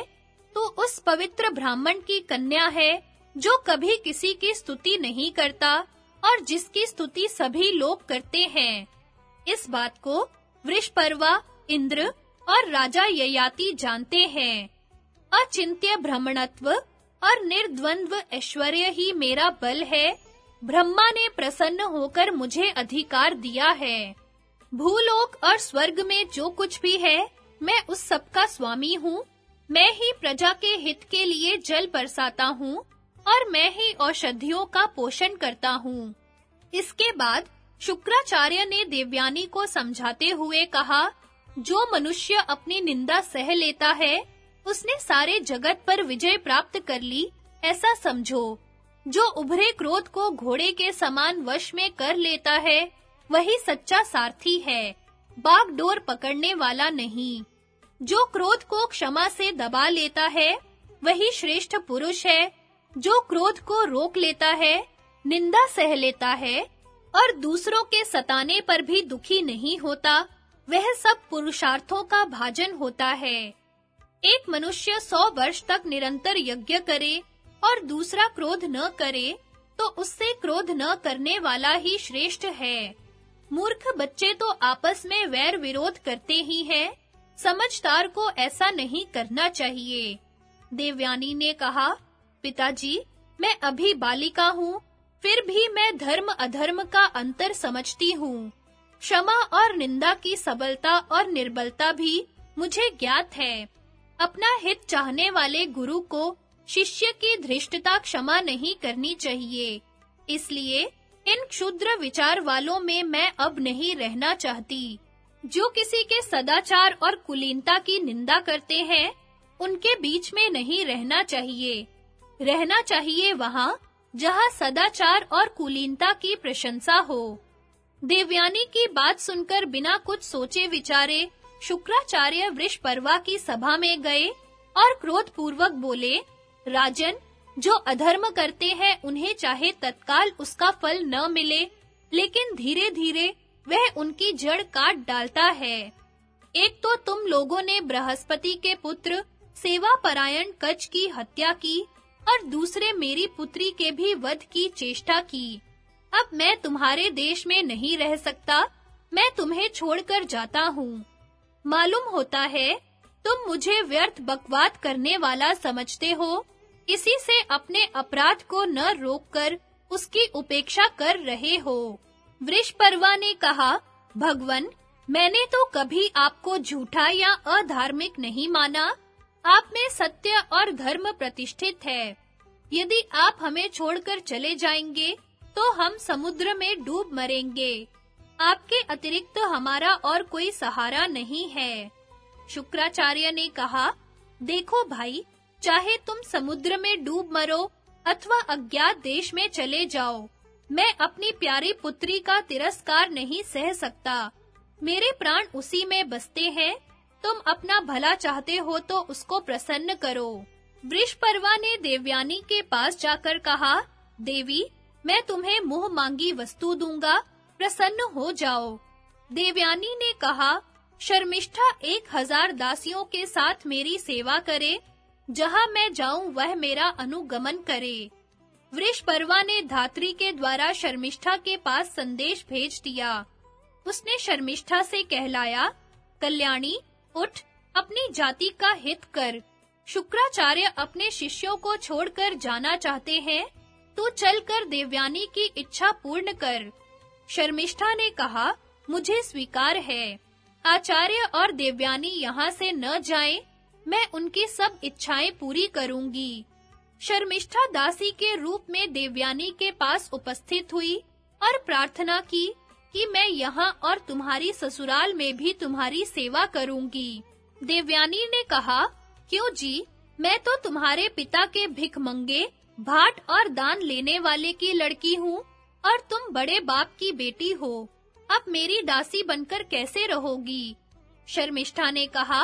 तो उस पवित्र ब्राह्मण की कन्या है, जो कभी किसी की स्तुति नहीं करता और जिसकी स्तुति सभी लोग करते हैं। इस बात को वृषपर्वा, इंद्र और राजा ययाति जानते हैं। अचिंत्य भ्रमणत्व और निर्द्वंद्व ऐश्वर्य ही मेरा बल है। ब्रह्मा ने प्रसन्न होकर मुझे अधिकार दिया है। भूलोक और स्वर्ग में जो कुछ भी है, मैं उस सब का स्वामी हूँ। मैं ही प्रजा के हित के लिए जल बरसाता हूँ और मैं ही औषधियों का पोषण करता हूँ। इसके बाद शुक्राचार्य ने देवयानी को समझाते हुए कहा, जो मनुष्य अपनी निंदा सह लेता है, उसने सारे जगत पर विजय प्राप्त कर ली, ऐसा समझो। जो उभरे क्रोध को घोड़े के समान वश में कर लेता है वही सच्चा सारथी है। बाग डोर पकड़ने वाला नहीं। जो क्रोध को क्षमा से दबा लेता है, वही श्रेष्ठ पुरुष है। जो क्रोध को रोक लेता है, निंदा सह लेता है, और दूसरों के सताने पर भी दुखी नहीं होता, वह सब पुरुषार्थों का भाजन होता है। एक मनुष्य सौ वर्ष तक निरंतर यज्ञ करे, और दूसरा क्रोध न करे तो उससे क्रोध न करने वाला ही श्रेष्ठ है। मूर्ख बच्चे तो आपस में वैर विरोध करते ही हैं। समझदार को ऐसा नहीं करना चाहिए। देवयानी ने कहा, पिताजी, मैं अभी बालिका हूँ, फिर भी मैं धर्म अधर्म का अंतर समझती हूँ। क्षमा और निंदा की सबलता और निर्बलता भी मुझे ज्ञात है। अपना हित चाहने वाले गुरु को शिष्य की धृष्टता क्षमा नहीं करनी चाहिए। इसलिए इन क्षुद्र विचार वालों में मैं अब नहीं रहना चाहती। जो किसी के सदाचार और कुलीनता की निंदा करते हैं, उनके बीच में नहीं रहना चाहिए। रहना चाहिए वहाँ, जहाँ सदाचार और कुलीनता की प्रशंसा हो। देवयानी की बात सुनकर बिना कुछ सोचे विचारे, शुक्राचार्य वृषपर्वा की सभा में गए और क्रोध पूर्वक बोले, राजन जो अधर्म करते हैं, उन्हें चाहे तत्काल उसका फल न मिले, लेकिन धीरे-धीरे वह उनकी जड़ काट डालता है। एक तो तुम लोगों ने बृहस्पति के पुत्र सेवा परायण कच की हत्या की, और दूसरे मेरी पुत्री के भी वध की चेष्टा की। अब मैं तुम्हारे देश में नहीं रह सकता, मैं तुम्हें छोड़कर जाता हूँ। मालूम होता है, तुम मुझे व्यर्थ बकवाद करने वाला समझते हो इसी से अपने अपराध को न रोककर उसकी उपेक्षा कर रहे हो। वृषपर्वा ने कहा, भगवन, मैंने तो कभी आपको झूठा या अधार्मिक नहीं माना। आप में सत्य और धर्म प्रतिष्ठित है। यदि आप हमें छोड़कर चले जाएँगे तो हम समुद्र में डूब मरेंगे। आपके अतिरिक्त हमारा और कोई सहारा नहीं है। शुक्राचार्य ने कहा, देखो भाई चाहे तुम समुद्र में डूब मरो अथवा अज्ञात देश में चले जाओ, मैं अपनी प्यारी पुत्री का तिरस्कार नहीं सह सकता। मेरे प्राण उसी में बसते हैं, तुम अपना भला चाहते हो तो उसको प्रसन्न करो। वृषपर्वा ने देवयानी के पास जाकर कहा, देवी, मैं तुम्हें मुँह मांगी वस्तु दूँगा, प्रसन्न हो जाओ। देवयानी ने कहा, शर्मिष्ठा एक हज़ार दासियों के साथ मेरी सेवा करे जहाँ मैं जाऊँ, वह मेरा अनुगमन करे। वृषपर्वा ने धात्री के द्वारा शर्मिष्ठा के पास संदेश भेज दिया। उसने शर्मिष्ठा से कहलाया, कल्याणी, उठ, अपनी जाति का हित कर। शुक्राचार्य अपने शिष्यों को छोड़कर जाना चाहते हैं, तू चलकर देवयानी की इच्छा पूर्ण कर। शर्मिष्ठा ने कहा, मुझे स्वीकार है। आचार्य और देवयानी यहाँ से न जाएँ मैं उनकी सब इच्छाएँ पूरी करूँगी। शर्मिष्ठा दासी के रूप में देवयानी के पास उपस्थित हुई और प्रार्थना की कि मैं यहाँ और तुम्हारी ससुराल में भी तुम्हारी सेवा करूँगी। देवयानी ने कहा, क्यों जी? मैं तो तुम्हारे पिता के भिख मंगे, भाट और दान लेने वाले की लड़की हूँ और तुम बड़े बाप की बेटी हो। अब मेरी दासी बनकर कैसे रहोगी? शर्मिष्ठा ने कहा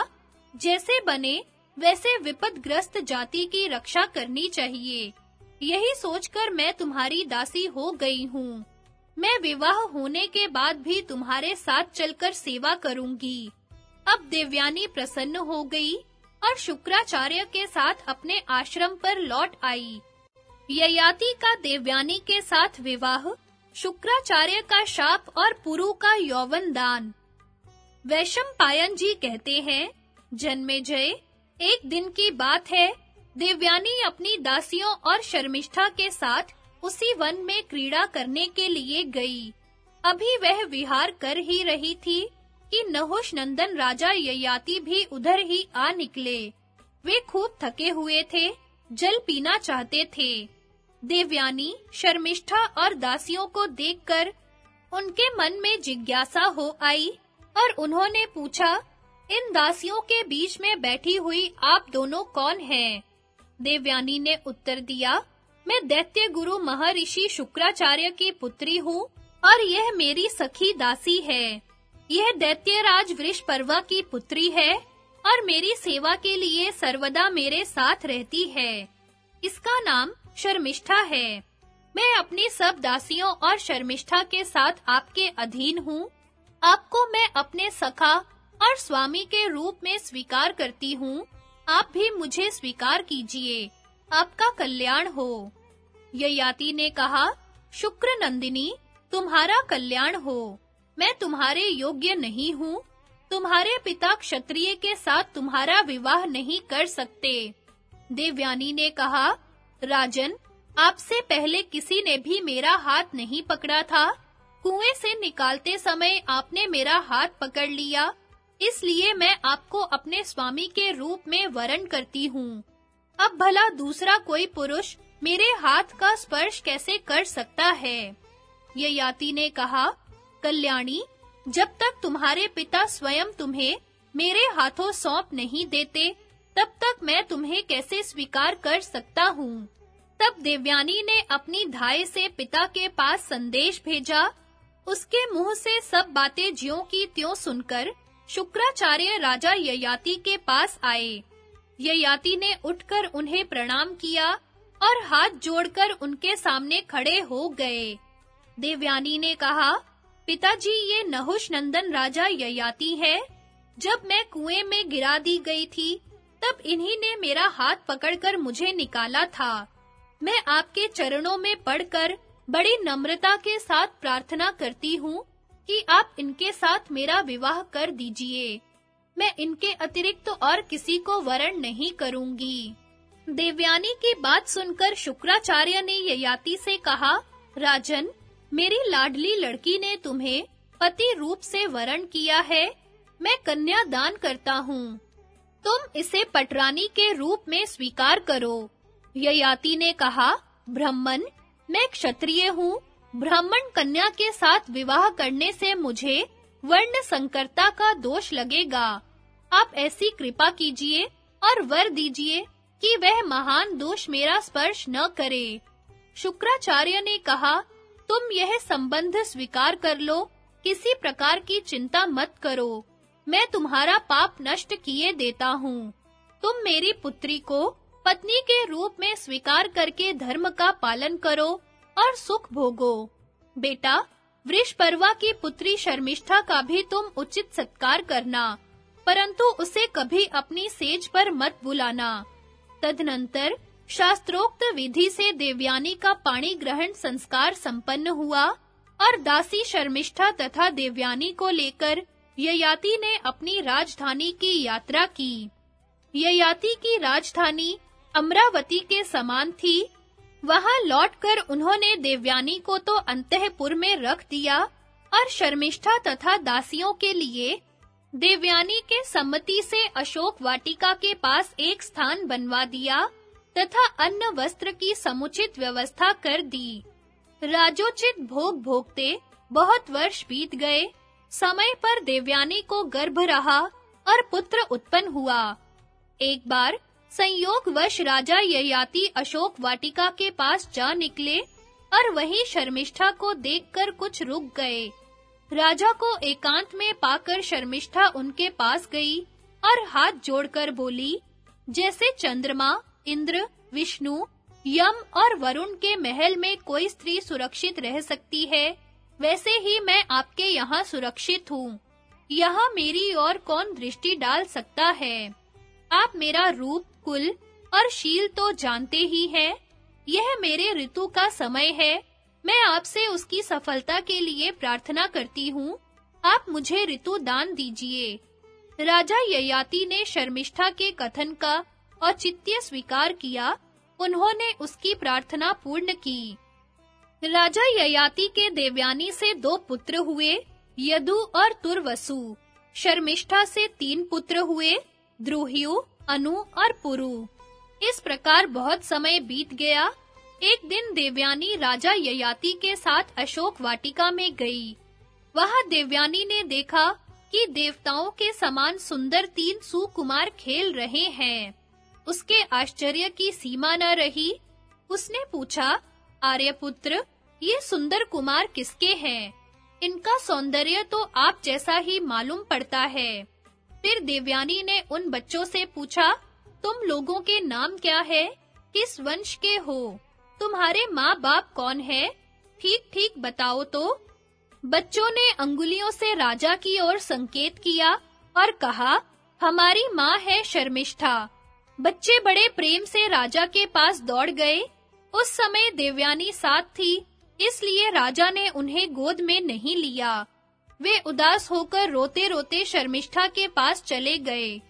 जैसे बने, वैसे विपदग्रस्त जाति की रक्षा करनी चाहिए। यही सोचकर मैं तुम्हारी दासी हो गई हूँ। मैं विवाह होने के बाद भी तुम्हारे साथ चलकर सेवा करूँगी। अब देवयानी प्रसन्न हो गई और शुक्राचार्य के साथ अपने आश्रम पर लौट आई। ययाति का देवयानी के साथ विवाह, शुक्राचार्य का शाप और पुरु का यौवन दान वैशम पायन जी कहते हैं जन्मे जय। एक दिन की बात है। देवयानी अपनी दासियों और शर्मिष्ठा के साथ उसी वन में क्रीड़ा करने के लिए गई। अभी वह विहार कर ही रही थी कि नहुष नंदन राजा ययाति भी उधर ही आ निकले। वे खूब थके हुए थे, जल पीना चाहते थे। देवयानी शर्मिष्ठा और दासियों को देखकर उनके मन में जिज्ञासा हो आई और उन्होंने पूछा इन दासियों के बीच में बैठी हुई आप दोनों कौन हैं? देवयानी ने उत्तर दिया, मैं दैत्य गुरु महर्षि शुक्राचार्य की पुत्री हूँ और यह मेरी सखी दासी है। यह दैत्य दैत्यराज वृषपर्वा की पुत्री है और मेरी सेवा के लिए सर्वदा मेरे साथ रहती है। इसका नाम शर्मिष्ठा है। मैं अपनी सब दासियों और शर्मिष्ठा के साथ आपके अधीन हूँ। आपको मैं अपने सखा और स्वामी के रूप में स्वीकार करती हूँ। आप भी मुझे स्वीकार कीजिए। आपका कल्याण हो। ययाति ने कहा, शुक्र नंदिनी, तुम्हारा कल्याण हो। मैं तुम्हारे योग्य नहीं हूँ। तुम्हारे पिता क्षत्रिय के साथ तुम्हारा विवाह नहीं कर सकते। देवयानी ने कहा, राजन, आपसे पहले किसी ने भी मेरा हाथ नहीं पकड़ा था। कुएँ से निकालते समय आपने मेरा हाथ पकड़ लिया। इसलिए मैं आपको अपने स्वामी के रूप में वरण करती हूँ। अब भला दूसरा कोई पुरुष मेरे हाथ का स्पर्श कैसे कर सकता है? ये ययाति ने कहा, कल्याणी, जब तक तुम्हारे पिता स्वयं तुम्हें मेरे हाथों सौंप नहीं देते, तब तक मैं तुम्हें कैसे स्वीकार कर सकता हूँ? तब देवयानी ने अपनी धाय से पिता के पास संदेश भेजा। उसके मुँह से सब बातें ज्यों की त्यों सुनकर शुक्राचार्य राजा ययाति के पास आए। ययाति ने उठकर उन्हें प्रणाम किया और हाथ जोड़कर उनके सामने खड़े हो गए। देवयानी ने कहा, पिताजी, ये नहुष नंदन राजा ययाति है। जब मैं कुएँ में गिरा दी गई थी, तब इन्हीं ने मेरा हाथ पकड़कर मुझे निकाला था। मैं आपके चरणों में पड़कर बड़ी नम्रता के साथ प्रार्थना करती हूँ कि आप इनके साथ मेरा विवाह कर दीजिए। मैं इनके अतिरिक्त तो और किसी को वरण नहीं करूँगी। देवयानी की बात सुनकर शुक्राचार्य ने ययाति से कहा, राजन, मेरी लाडली लड़की ने तुम्हें पति रूप से वरण किया है। मैं कन्या दान करता हूँ। तुम इसे पटरानी के रूप में स्वीकार करो। ययाति ने कहा, ब्राह्मण, मैं क्षत्रिय हूँ। ब्राह्मण कन्या के साथ विवाह करने से मुझे वर्ण संकरता का दोष लगेगा। आप ऐसी कृपा कीजिए और वर दीजिए कि वह महान दोष मेरा स्पर्श न करे। शुक्राचार्य ने कहा, तुम यह संबंध स्वीकार कर लो, किसी प्रकार की चिंता मत करो। मैं तुम्हारा पाप नष्ट किए देता हूँ। तुम मेरी पुत्री को पत्नी के रूप में स्वीकार करके धर्म का पालन करो और सुख भोगो। बेटा वृषपर्वा की पुत्री शर्मिष्ठा का भी तुम उचित सत्कार करना, परंतु उसे कभी अपनी सेज पर मत बुलाना। तदनंतर शास्त्रोक्त विधि से देवयानी का पाणी ग्रहण संस्कार संपन्न हुआ, और दासी शर्मिष्ठा तथा देवयानी को लेकर ययाति ने अपनी राजधानी की यात्रा की। ययाति की राजधानी अमरावती के समान थी वहाँ लौटकर उन्होंने देवयानी को तो अंतःपुर में रख दिया और शर्मिष्ठा तथा दासियों के लिए देवयानी के सम्मति से अशोक वाटिका के पास एक स्थान बनवा दिया तथा अन्न वस्त्र की समुचित व्यवस्था कर दी। राजोचित भोग भोगते बहुत वर्ष बीत गए। समय पर देवयानी को गर्भ रहा और पुत्र उत्पन्न हुआ। एक बार संयोगवश राजा ययाति अशोक वाटिका के पास जा निकले और वहीं शर्मिष्ठा को देखकर कुछ रुक गए। राजा को एकांत में पाकर शर्मिष्ठा उनके पास गई और हाथ जोड़कर बोली, जैसे चंद्रमा, इंद्र, विष्णु, यम और वरुण के महल में कोई स्त्री सुरक्षित रह सकती है, वैसे ही मैं आपके यहाँ सुरक्षित हूँ। यहाँ मेरी और कौन दृष्टि डाल सकता है? आप मेरा रूप, कुल और शील तो जानते ही हैं। यह मेरे ऋतु का समय है। मैं आपसे उसकी सफलता के लिए प्रार्थना करती हूँ। आप मुझे ऋतु दान दीजिए। राजा ययाति ने शर्मिष्ठा के कथन का औचित्य स्वीकार किया। उन्होंने उसकी प्रार्थना पूर्ण की। राजा ययाति के देवयानी से दो पुत्र हुए, यदु और तुर्वसु। शर्मिष्ठा से तीन पुत्र हुए द्रुह्यु, अनु और पुरु। इस प्रकार बहुत समय बीत गया। एक दिन देवयानी राजा ययाति के साथ अशोक वाटिका में गई। वहाँ देवयानी ने देखा कि देवताओं के समान सुंदर तीन सुकुमार खेल रहे हैं। उसके आश्चर्य की सीमा न रही। उसने पूछा, आर्यपुत्र, ये सुंदर कुमार किसके हैं? इनका सौंदर्य तो आप जैसा ही मालूम पड़ता है। फिर देवयानी ने उन बच्चों से पूछा, तुम लोगों के नाम क्या है? किस वंश के हो? तुम्हारे माँ-बाप कौन है? ठीक-ठीक बताओ तो। बच्चों ने अंगुलियों से राजा की ओर संकेत किया और कहा, हमारी माँ है शर्मिष्ठा। बच्चे बड़े प्रेम से राजा के पास दौड़ गए। उस समय देवयानी साथ थी, इसलिए राजा ने उन्हें गोद में नहीं लिया। वे उदास होकर रोते-रोते शर्मिष्ठा के पास चले गए।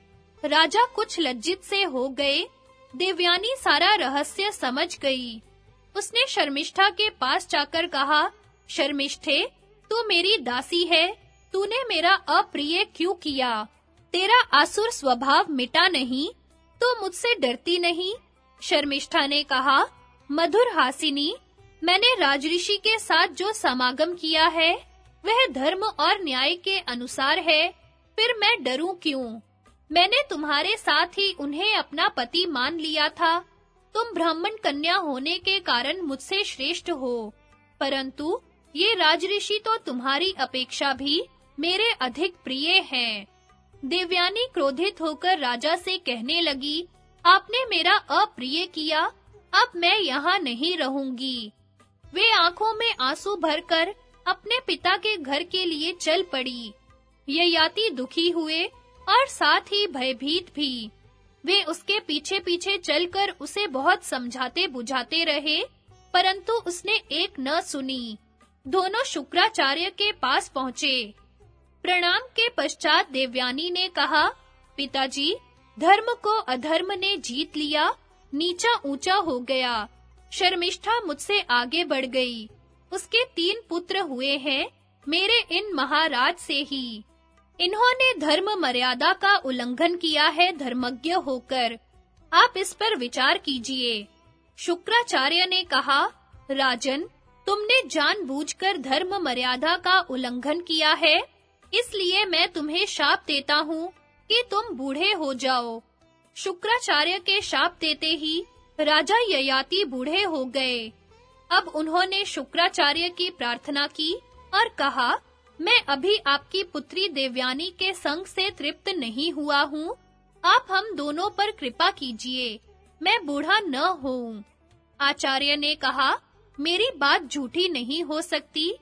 राजा कुछ लज्जित से हो गए। देवयानी सारा रहस्य समझ गई। उसने शर्मिष्ठा के पास जाकर कहा, शर्मिष्ठे, तू मेरी दासी है। तूने मेरा अप्रिय क्यों किया? तेरा आसुर स्वभाव मिटा नहीं तो मुझसे डरती नहीं? शर्मिष्ठा ने कहा, मधुर हासिनी, मैंने राजऋषि के साथ जो समागम किया है वह धर्म और न्याय के अनुसार है, फिर मैं डरूं क्यों? मैंने तुम्हारे साथ ही उन्हें अपना पति मान लिया था। तुम ब्राह्मण कन्या होने के कारण मुझसे श्रेष्ठ हो। परंतु ये राजऋषि तो तुम्हारी अपेक्षा भी मेरे अधिक प्रिय हैं। देवयानी क्रोधित होकर राजा से कहने लगी, आपने मेरा अप्रिय किया, अब मैं यहाँ नहीं रहूँगी। वे आँखों में आँसू भरकर अपने पिता के घर के लिए चल पड़ी। ययाति दुखी हुए और साथ ही भयभीत भी। वे उसके पीछे-पीछे चलकर उसे बहुत समझाते बुझाते रहे, परंतु उसने एक न सुनी। दोनों शुक्राचार्य के पास पहुँचे। प्रणाम के पश्चात देवयानी ने कहा, पिताजी, धर्म को अधर्म ने जीत लिया, नीचा ऊँचा हो गया। शर्मिष्ठा मुझसे आगे बढ़ गई। उसके तीन पुत्र हुए हैं, मेरे इन महाराज से ही। इन्होंने धर्म मर्यादा का उल्लंघन किया है, धर्मज्ञ होकर। आप इस पर विचार कीजिए। शुक्राचार्य ने कहा, राजन, तुमने जानबूझकर धर्म मर्यादा का उल्लंघन किया है, इसलिए मैं तुम्हें शाप देता हूँ कि तुम बूढ़े हो जाओ। शुक्राचार्य के शाप देते ही राजा ययाति बूढ़े हो गए। अब उन्होंने शुक्राचार्य की प्रार्थना की और कहा, मैं अभी आपकी पुत्री देवयानी के संग से तृप्त नहीं हुआ हूँ। आप हम दोनों पर कृपा कीजिए। मैं बूढ़ा न हूँ आचार्य ने कहा, मेरी बात झूठी नहीं हो सकती।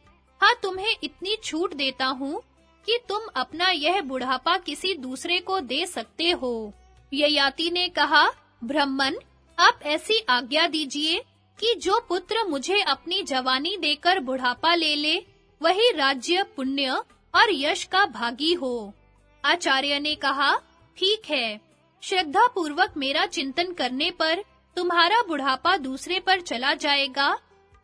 हाँ तुम्हें इतनी छूट देता हूँ कि तुम अपना यह बुढ़ापा किसी दूसरे को दे सकते हो। ययाति ने कहा ब्रह्मन आप ऐसी आज्ञा दीजिए कि जो पुत्र मुझे अपनी जवानी देकर बुढ़ापा ले ले, वही राज्य, पुण्य और यश का भागी हो। आचार्य ने कहा, ठीक है। श्रद्धा पूर्वक मेरा चिंतन करने पर तुम्हारा बुढ़ापा दूसरे पर चला जाएगा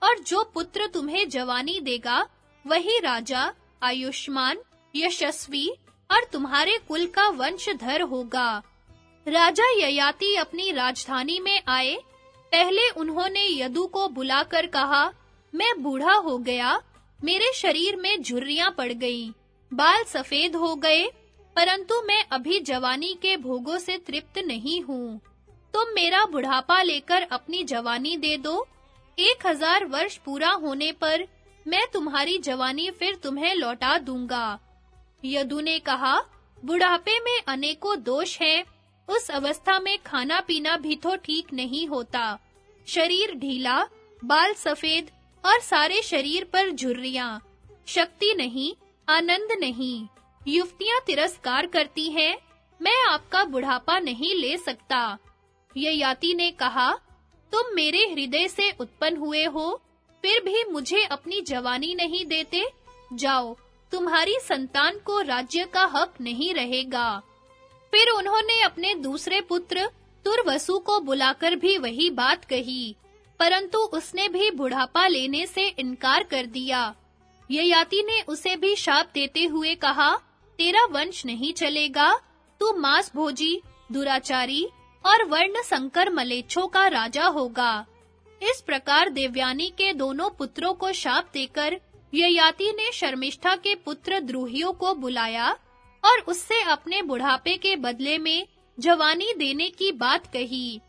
और जो पुत्र तुम्हें जवानी देगा, वही राजा, आयुष्मान, यशस्वी और तुम्हारे कुल का वंशधर होगा। राजा ययाति अपनी राजधानी में आए पहले उन्होंने यदु को बुलाकर कहा, मैं बूढ़ा हो गया, मेरे शरीर में झुर्रियाँ पड़ गईं, बाल सफ़ेद हो गए, परंतु मैं अभी जवानी के भोगों से तृप्त नहीं हूँ। तुम मेरा बुढ़ापा लेकर अपनी जवानी दे दो। एक हज़ार वर्ष पूरा होने पर मैं तुम्हारी जवानी फिर तुम्हें लौटा दूँगा। यदु ने कहा, बुढ़ापे में अनेकों दोष हैं, उस अवस्था में खाना पीना भी तो ठीक नहीं होता। शरीर ढीला, बाल सफ़ेद और सारे शरीर पर झुर्रियाँ। शक्ति नहीं, आनंद नहीं। युवतियाँ तिरस्कार करती हैं, मैं आपका बुढ़ापा नहीं ले सकता। ययाति ने कहा, तुम मेरे हृदय से उत्पन्न हुए हो, फिर भी मुझे अपनी जवानी नहीं देते। जाओ, तुम्हारी संतान को राज्य का हक नहीं रहेगा। फिर उन्होंने अपने दूसरे पुत्र तुरवसु को बुलाकर भी वही बात कही, परंतु उसने भी बुढ़ापा लेने से इनकार कर दिया। ययाति ने उसे भी शाप देते हुए कहा, तेरा वंश नहीं चलेगा, तू मांस भोजी दुराचारी और वर्ण संकर मलेच्छों का राजा होगा। इस प्रकार देवयानी के दोनों पुत्रों को शाप देकर ययाति ने शर्मिष्ठा के पुत्र द्रोहियों को बुलाया और उससे अपने बुढ़ापे के बदले में जवानी देने की बात कही।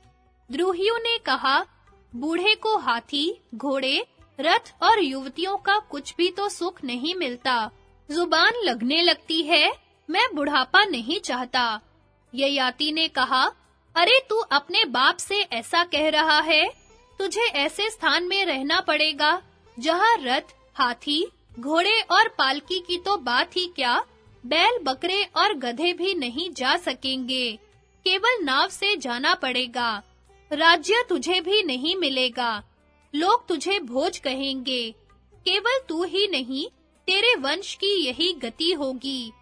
द्रोहियों ने कहा, बूढ़े को हाथी, घोड़े, रथ और युवतियों का कुछ भी तो सुख नहीं मिलता। ज़ुबान लगने लगती है, मैं बुढ़ापा नहीं चाहता। ययाति ने कहा, अरे तू अपने बाप से ऐसा कह रहा है? तुझे ऐसे स्थान में रहना पड़ेगा, जहाँ रथ, हाथी, घोड़े और पालकी की तो बात ही क्या? बैल, बकरे और गधे भी नहीं जा सकेंगे। केवल नाव से जाना पड़ेगा। राज्य तुझे भी नहीं मिलेगा। लोग तुझे भोज कहेंगे। केवल तू ही नहीं, तेरे वंश की यही गति होगी।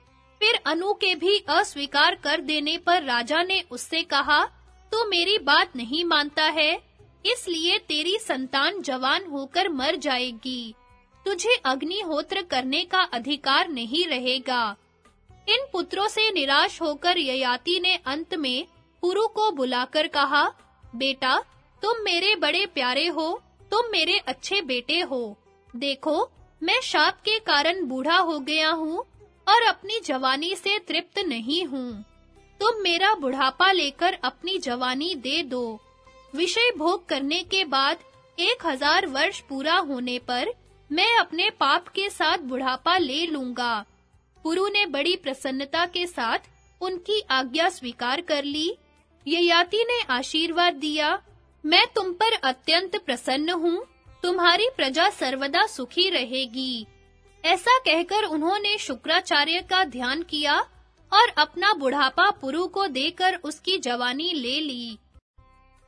फिर अनु के भी अस्वीकार कर देने पर राजा ने उससे कहा तो मेरी बात नहीं मानता है, इसलिए तेरी संतान जवान होकर मर जाएगी। तुझे अग्निहोत्र करने का अधिकार नहीं रहेगा। इन पुत्रों से निराश होकर ययाति ने अंत में पुरु को बुलाकर कहा, बेटा, तुम मेरे बड़े प्यारे हो, तुम मेरे अच्छे बेटे हो। देखो, मैं शाप के कारण बूढ़ा हो गया हूँ और अपनी जवानी से तृप्त नहीं हूँ। तुम मेरा बुढ़ापा लेकर अपनी जवानी दे दो। विषय भोग करने के बाद एक हज़ार वर्ष पूरा होने पर मैं अपने पाप के साथ बुढ़ापा ले लूँगा। पुरु ने बड़ी प्रसन्नता के साथ उनकी आज्ञा स्वीकार कर ली। ययाति ने आशीर्वाद दिया, मैं तुम पर अत्यंत प्रसन्न हूँ, तुम्हारी प्रजा सर्वदा सुखी रहेगी। ऐसा कहकर उन्होंने शुक्राचार्य का ध्यान किया और अपना बुढ़ापा पुरु को देकर उसकी जवानी ले ली।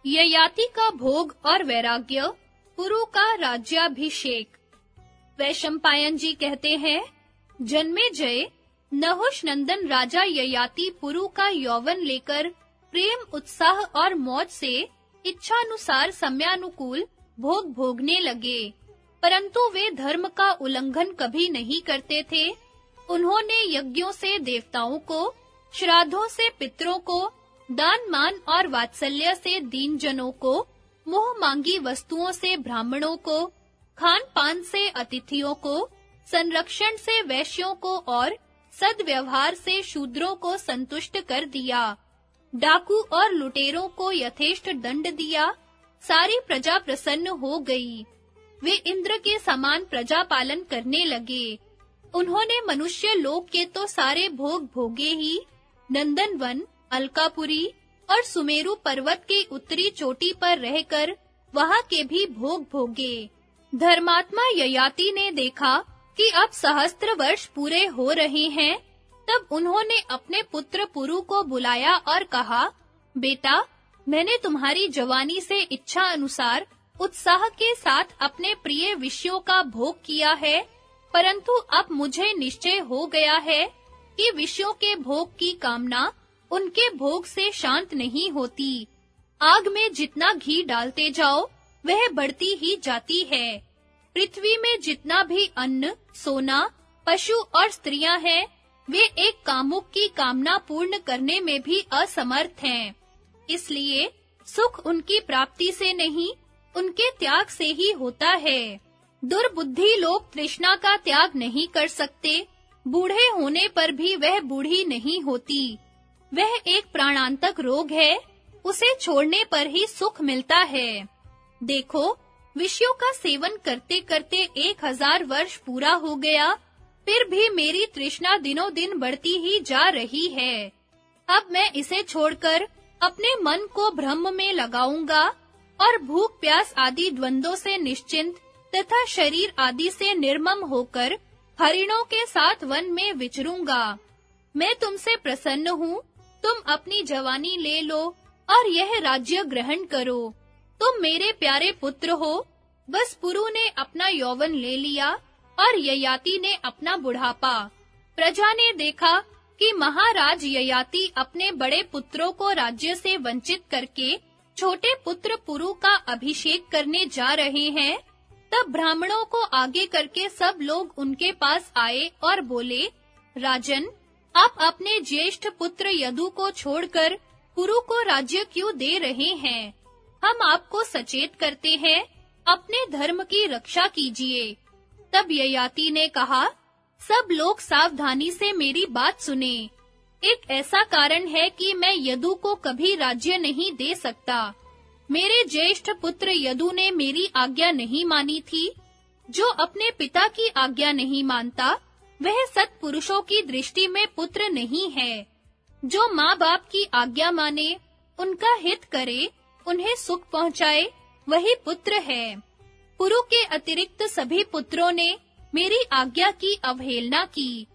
ययाति का भोग और वैराग्य, पुरु का राज्याभिषेक। वैशंपायन जी कहते हैं जन्मे जय, नहुष नंदन राजा ययाति पुरु का यौवन लेकर प्रेम, उत्साह और मौज से इच्छा अनुसार समयानुकूल भोग भोगने लगे। परंतु वे धर्म का उल्लंघन कभी नहीं करते थे। उन्होंने यज्ञों से देवताओं को, श्राद्धों से पितरों को दान मान और वात्सल्य से दीन जनों को, मोह मांगी वस्तुओं से ब्राह्मणों को खान पान से अतिथियों को संरक्षण से वैश्यों को और सद्व्यवहार से शूद्रों को संतुष्ट कर दिया। डाकू और लुटेरों को यथेष्ट दंड दिया। सारी प्रजा प्रसन्न हो गई। वे इंद्र के समान प्रजा पालन करने लगे। उन्होंने मनुष्य लोक के तो सारे भोग भोगे ही। नंदनवन, अलकापुरी और सुमेरु पर्वत के उत्तरी चोटी पर रहकर वहाँ के भी भोग भोगे। धर्मात्मा ययाति ने देखा कि अब सहस्त्र वर्ष पूरे हो रहे हैं, तब उन्होंने अपने पुत्र पुरु को बुलाया और कहा, बेटा, मैंने तुम्हारी जवानी से इच्छा अनुसार उत्साह के साथ अपने प्रिय विषयों का भोग किया है, परंतु अब मुझे निश्चय हो गया है कि विषयों के भोग की कामना उनके भोग से शांत नहीं होती। आग में जितना घी डालते जाओ, वह बढ़ती ही जाती है। पृथ्वी में जितना भी अन्न, सोना, पशु और स्त्रियाँ हैं, वे एक कामुक की कामना पूर्ण करने में भी असमर्थ हैं। इसलिए सुख उनकी प्राप्ति से नहीं, उनके त्याग से ही होता है। दुर्बुद्धि लोग तृष्णा का त्याग नहीं कर सकते। बूढ़े होने पर भी वह बूढ़ी नहीं होती। वह एक प्राणांतक रोग है, उसे छोड़ने पर ही सुख मिलता है। देखो विषयों का सेवन करते-करते एक हज़ार वर्ष पूरा हो गया, फिर भी मेरी तृष्णा दिनों दिन बढ़ती ही जा रही है। अब मैं इसे छोड़कर अपने मन को ब्रह्म में लगाऊँगा और भूख प्यास आदि द्वंद्वों से निश्चिंत तथा शरीर आदि से निर्मम होकर हरिणों के साथ वन में विचरूँगा। मैं तुमसे प्रसन्न हूँ, तुम अपनी जवानी ले लो और यह राज्य ग्रहण करो। तुम मेरे प्यारे पुत्र हो। बस पुरु ने अपना यौवन ले लिया और ययाति ने अपना बुढ़ापा। प्रजा ने देखा कि महाराज ययाति अपने बड़े पुत्रों को राज्य से वंचित करके छोटे पुत्र पुरु का अभिषेक करने जा रहे हैं। तब ब्राह्मणों को आगे करके सब लोग उनके पास आए और बोले, राजन, आप अपने ज्येष्ठ पुत्र यदु को छोड़कर पुरु को राज्य क्यों दे रहे हैं? हम आपको सचेत करते हैं, अपने धर्म की रक्षा कीजिए। तब ययाति ने कहा, सब लोग सावधानी से मेरी बात सुने। एक ऐसा कारण है कि मैं यदु को कभी राज्य नहीं दे सकता। मेरे ज्येष्ठ पुत्र यदु ने मेरी आज्ञा नहीं मानी थी। जो अपने पिता की आज्ञा नहीं मानता, वह सत्पुरुषों की दृष्टि में पुत्र नहीं है। जो माँ-बाप की आज्ञा माने, उनका हित करे उन्हें सुख पहुँचाए, वही पुत्र है। पुरु के अतिरिक्त सभी पुत्रों ने मेरी आज्ञा की अवहेलना की।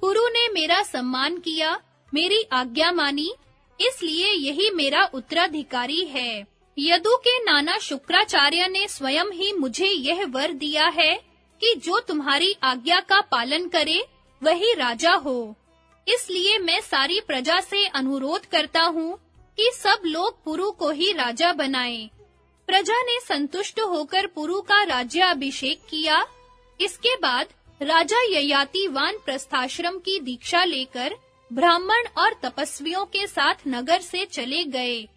पुरु ने मेरा सम्मान किया, मेरी आज्ञा मानी, इसलिए यही मेरा उत्तराधिकारी है। यदु के नाना शुक्राचार्य ने स्वयं ही मुझे यह वर दिया है कि जो तुम्हारी आज्ञा का पालन करे, वही राजा हो। इसलिए मैं सारी प्रजा से अनुरोध करता हूँ कि सब लोग पुरु को ही राजा बनाएँ। प्रजा ने संतुष्ट होकर पुरु का राज्य अभिषेक किया। इसके बाद राजा ययाति वान प्रस्थाश्रम की दीक्षा लेकर ब्राह्मण और तपस्वियों के साथ नगर से चले गए।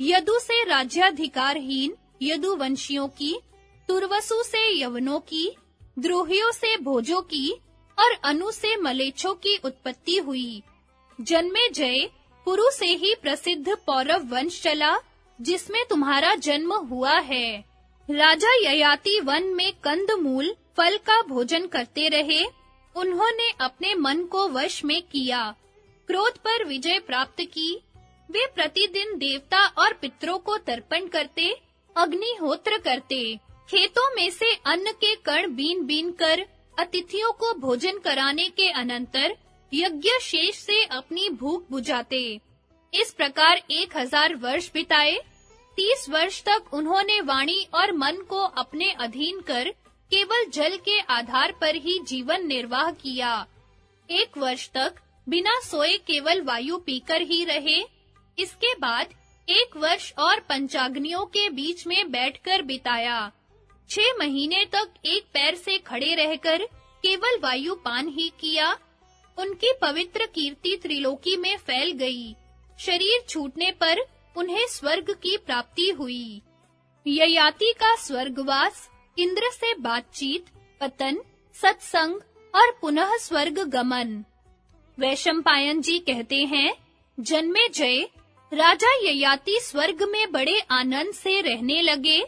यदु से राज्याधिकारहीन, यदुवंशियों की, तुर्वसु से यवनों की, द्रोहियों से भोजों की और अनु से मलेच्छों की उत्पत्ति हुई। जन्मे जय पुरु से ही प्रसिद्ध पौरव वंश चला जिसमें तुम्हारा जन्म हुआ है। राजा ययाति वन में कंदमूल, फल का भोजन करते रहे। उन्होंने अपने मन को वश में किया। क्रोध पर विजय प्राप्त की। वे प्रतिदिन देवता और पितरों को तर्पण करते, अग्निहोत्र करते। खेतों में से अन्न के कण बीन-बीन कर, अतिथियों को भोजन कराने के अनंतर यज्ञ शेष से अपनी भूख बुझाते। इस प्रकार एक हज़ार वर्ष बिताए, तीस वर्ष तक उन्होंने वाणी और मन को अपने अधीन कर केवल जल के आधार पर ही जीवन निर्वाह किया। एक वर्ष तक बिना सोए केवल वायु पीकर ही रहे, इसके बाद एक वर्ष और पंचाग्नियों के बीच में बैठकर बिताया। छह महीने तक एक पैर से खड़े रहकर केवल वायु पान ही किया उनकी पवित्र कीर्ति त्रिलोकी में फैल गई। शरीर छूटने पर उन्हें स्वर्ग की प्राप्ति हुई। ययाति का स्वर्गवास, इंद्र से बातचीत, पतन, सत्संग और पुनः स्वर्ग गमन। वैशंपायन जी कहते हैं, जन्मे जय, राजा ययाति स्वर्ग में बड़े आनंद से रहने लगे।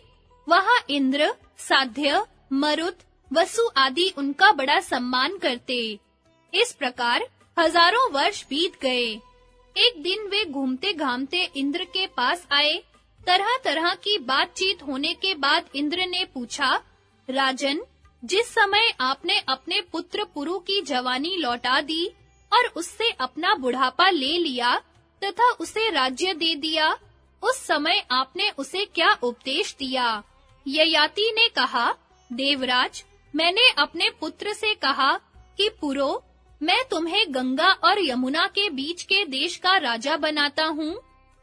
वहाँ इंद्र, साध्य, मरुत, वसु आदि उनका बड़ा सम्मान करते। इस प्रकार हज़ारों वर्ष बीत गए। एक दिन वे घूमते घामते इंद्र के पास आए। तरह-तरह की बातचीत होने के बाद इंद्र ने पूछा, राजन, जिस समय आपने अपने पुत्र पुरु की जवानी लौटा दी और उससे अपना बुढ़ापा ले लिया तथा उसे राज्य दे दिया, उस समय आपने उसे क्या उपदेश दिया? ययाति ने कहा, देवराज, मैंने अपने पुत्र से कहा कि पुरो मैं तुम्हें गंगा और यमुना के बीच के देश का राजा बनाता हूँ।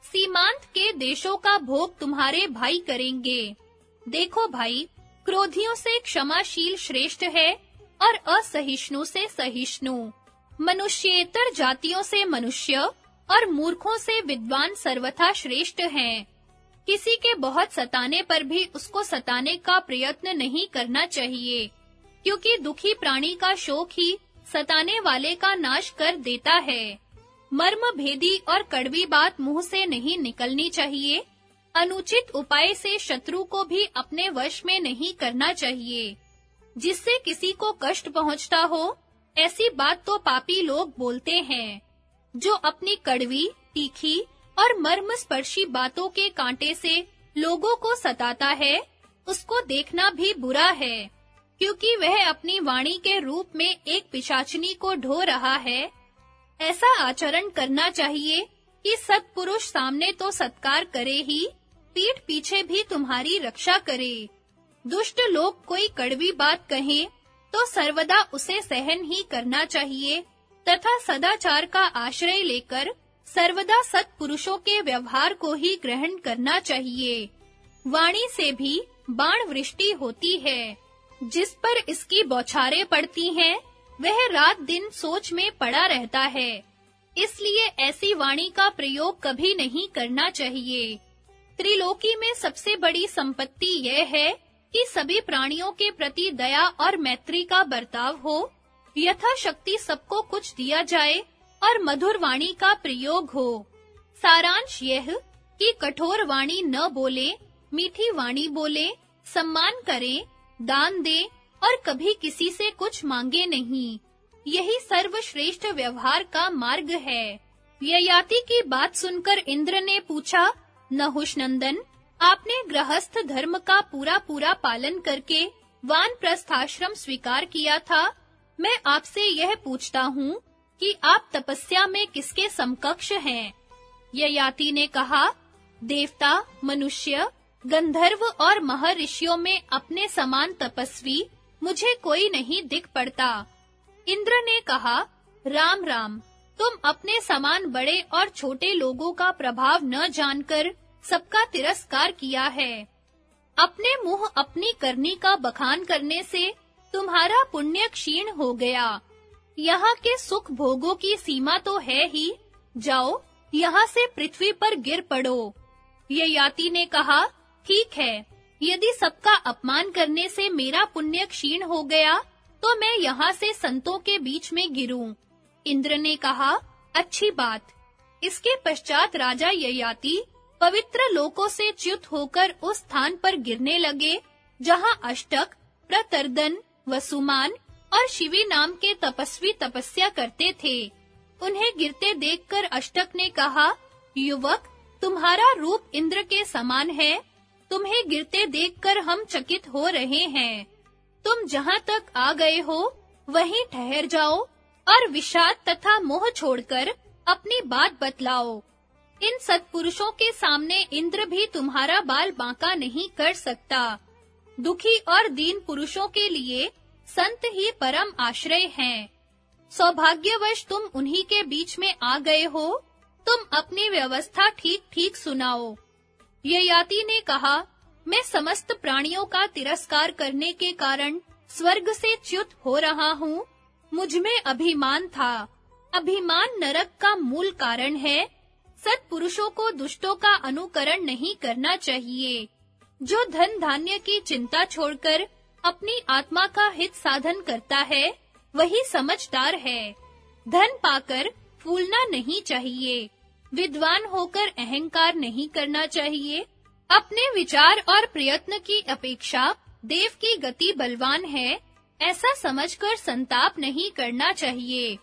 सीमांत के देशों का भोग तुम्हारे भाई करेंगे। देखो भाई, क्रोधियों से क्षमाशील श्रेष्ठ है और असहिष्णु से सहिष्णु। मनुष्येतर जातियों से मनुष्य और मूर्खों से विद्वान सर्वथा श्रेष्ठ हैं। किसी के बहुत सताने पर भी उसको सताने का प्रयत्न नहीं करना चाहिए, क्योंकि दुखी प्राणी का शोक ही सताने वाले का नाश कर देता है। मर्म भेदी और कड़वी बात मुँह से नहीं निकलनी चाहिए। अनुचित उपाय से शत्रु को भी अपने वश में नहीं करना चाहिए। जिससे किसी को कष्ट पहुँचता हो ऐसी बात तो पापी लोग बोलते हैं जो अपनी कड़वी, तीखी और मर्मस्पर्शी बातों के कांटे से लोगों को सताता है, उसको देखना भी बुरा है, क्योंकि वह अपनी वाणी के रूप में एक पिशाचनी को ढो रहा है। ऐसा आचरण करना चाहिए कि सत्पुरुष सामने तो सत्कार करे ही, पीठ पीछे भी तुम्हारी रक्षा करे। दुष्ट लोग कोई कड़वी बात कहें, तो सर्वदा उसे सहन ही करना चाहिए तथा सदाचार का आश्रय लेकर सर्वदा सत्पुरुषों के व्यवहार को ही ग्रहण करना चाहिए वाणी से भी बाण वृष्टि होती है जिस पर इसकी बौछारें पड़ती हैं, वह रात दिन सोच में पड़ा रहता है। इसलिए ऐसी वाणी का प्रयोग कभी नहीं करना चाहिए। त्रिलोकी में सबसे बड़ी संपत्ति यह है कि सभी प्राणियों के प्रति दया और मैत्री का बर्ताव हो। यथा शक्ति सबको कुछ दिया जाए और मधुर वाणी का प्रयोग हो। सारांश यह कि कठोर वाणी न बोले, मीठी वाणी बोले, सम्मान करें दान दें और कभी किसी से कुछ मांगे नहीं। यही सर्वश्रेष्ठ व्यवहार का मार्ग है। ययाति की बात सुनकर इंद्र ने पूछा नहुषनंदन आपने गृहस्थ धर्म का पूरा पूरा पालन करके वानप्रस्थाश्रम स्वीकार किया था? मैं आपसे यह पूछता हूँ कि आप तपस्या में किसके समकक्ष हैं? ययाति ने कहा, देवता, मनुष्य गंधर्व और महर्षियों में अपने समान तपस्वी मुझे कोई नहीं दिख पड़ता। इंद्र ने कहा, राम राम, तुम अपने समान बड़े और छोटे लोगों का प्रभाव न जानकर सबका तिरस्कार किया है। अपने मुँह अपनी करनी का बखान करने से तुम्हारा पुण्य क्षीण हो गया। यहाँ के सुख भोगों की सीमा तो है ही। जाओ, यहाँ से पृथ्वी पर गिर पड़ो। ये याति ने कहा ठीक है, यदि सबका अपमान करने से मेरा पुण्य क्षीण हो गया तो मैं यहाँ से संतों के बीच में गिरूं। इंद्र ने कहा, अच्छी बात। इसके पश्चात राजा ययाति पवित्र लोकों से च्युत होकर उस स्थान पर गिरने लगे, जहाँ अष्टक, प्रतर्दन, वसुमान और शिवी नाम के तपस्वी तपस्या करते थे। उन्हें गिरते देखकर अष्टक ने कहा, युवक, तुम्हारा रूप इंद्र के समान है। तुम्हें गिरते देखकर हम चकित हो रहे हैं। तुम जहाँ तक आ गए हो, वहीं ठहर जाओ और विषाद तथा मोह छोड़कर अपनी बात बतलाओ। इन सत्पुरुषों के सामने इंद्र भी तुम्हारा बाल बांका नहीं कर सकता। दुखी और दीन पुरुषों के लिए संत ही परम आश्रय हैं। सौभाग्यवश तुम उन्हीं के बीच में आ गए हो। तुम अपनी व्यवस्था ठीक-ठीक सुनाओ। ययाति ने कहा, मैं समस्त प्राणियों का तिरस्कार करने के कारण स्वर्ग से च्युत हो रहा हूँ। मुझमें अभिमान था। अभिमान नरक का मूल कारण है। सत्पुरुषों को दुष्टों का अनुकरण नहीं करना चाहिए। जो धन धान्य की चिंता छोड़कर अपनी आत्मा का हित साधन करता है, वही समझदार है। धन पाकर फूलना नहीं चाहिए। विद्वान होकर अहंकार नहीं करना चाहिए। अपने विचार और प्रयत्न की अपेक्षा देव की गति बलवान है। ऐसा समझकर संताप नहीं करना चाहिए।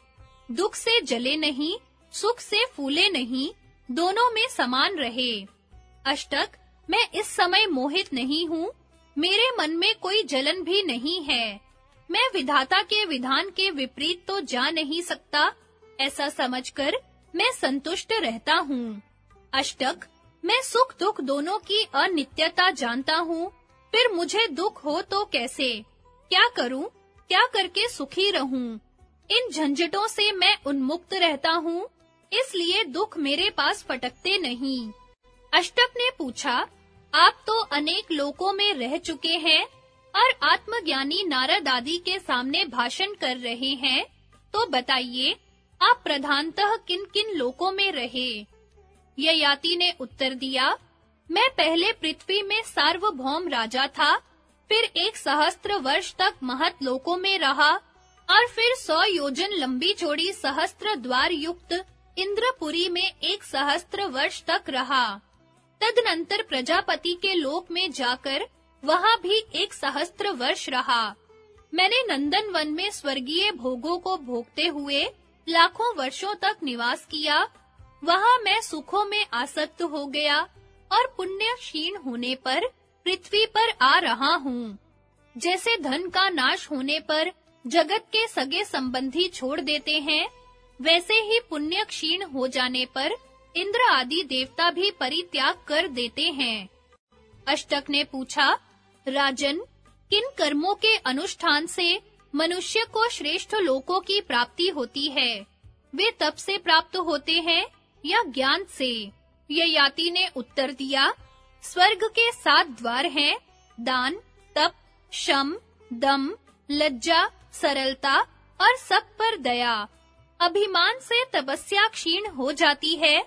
दुख से जले नहीं, सुख से फूले नहीं, दोनों में समान रहे। अष्टक, मैं इस समय मोहित नहीं हूँ। मेरे मन में कोई जलन भी नहीं है। मैं विधाता के विधान के विपरीत तो जा नहीं सकता। ऐसा समझकर मैं संतुष्ट रहता हूँ। अष्टक, मैं सुख दुख दोनों की अनित्यता जानता हूँ। फिर मुझे दुख हो तो कैसे? क्या करूँ? क्या करके सुखी रहूँ? इन झंझटों से मैं उन्मुक्त रहता हूँ, इसलिए दुख मेरे पास फटकते नहीं। अष्टक ने पूछा, आप तो अनेक लोकों में रह चुके हैं और आत्मज्ञानी नारद आदि के सामने भाषण कर रहे हैं तो बताइए आप प्रधानतः किन-किन लोकों में रहे? ययाति ने उत्तर दिया, मैं पहले पृथ्वी में सार्वभौम राजा था, फिर एक सहस्त्र वर्ष तक महत लोकों में रहा, और फिर सौ योजन लंबी चौड़ी सहस्त्र द्वार युक्त इंद्रपुरी में एक सहस्त्र वर्ष तक रहा। तदनंतर प्रजापति के लोक में जाकर वहाँ भी एक सहस्त्र वर्ष रहा। मैंने नंदन वन में स्वर्गीय भोगों को भोगते हुए लाखों वर्षों तक निवास किया, वहाँ मैं सुखों में आसक्त हो गया और पुण्य क्षीण होने पर पृथ्वी पर आ रहा हूँ। जैसे धन का नाश होने पर जगत के सगे संबंधी छोड़ देते हैं, वैसे ही पुण्य क्षीण हो जाने पर इंद्र आदि देवता भी परित्याग कर देते हैं। अष्टक ने पूछा, राजन, किन कर्मों के अनुष्ठान से मनुष्य को श्रेष्ठ लोकों की प्राप्ति होती है। वे तप से प्राप्त होते हैं या ज्ञान से? यह याति ने उत्तर दिया, स्वर्ग के सात द्वार हैं, दान, तप, शम, दम, लज्जा, सरलता और सब पर दया। अभिमान से तपस्या क्षीण हो जाती है,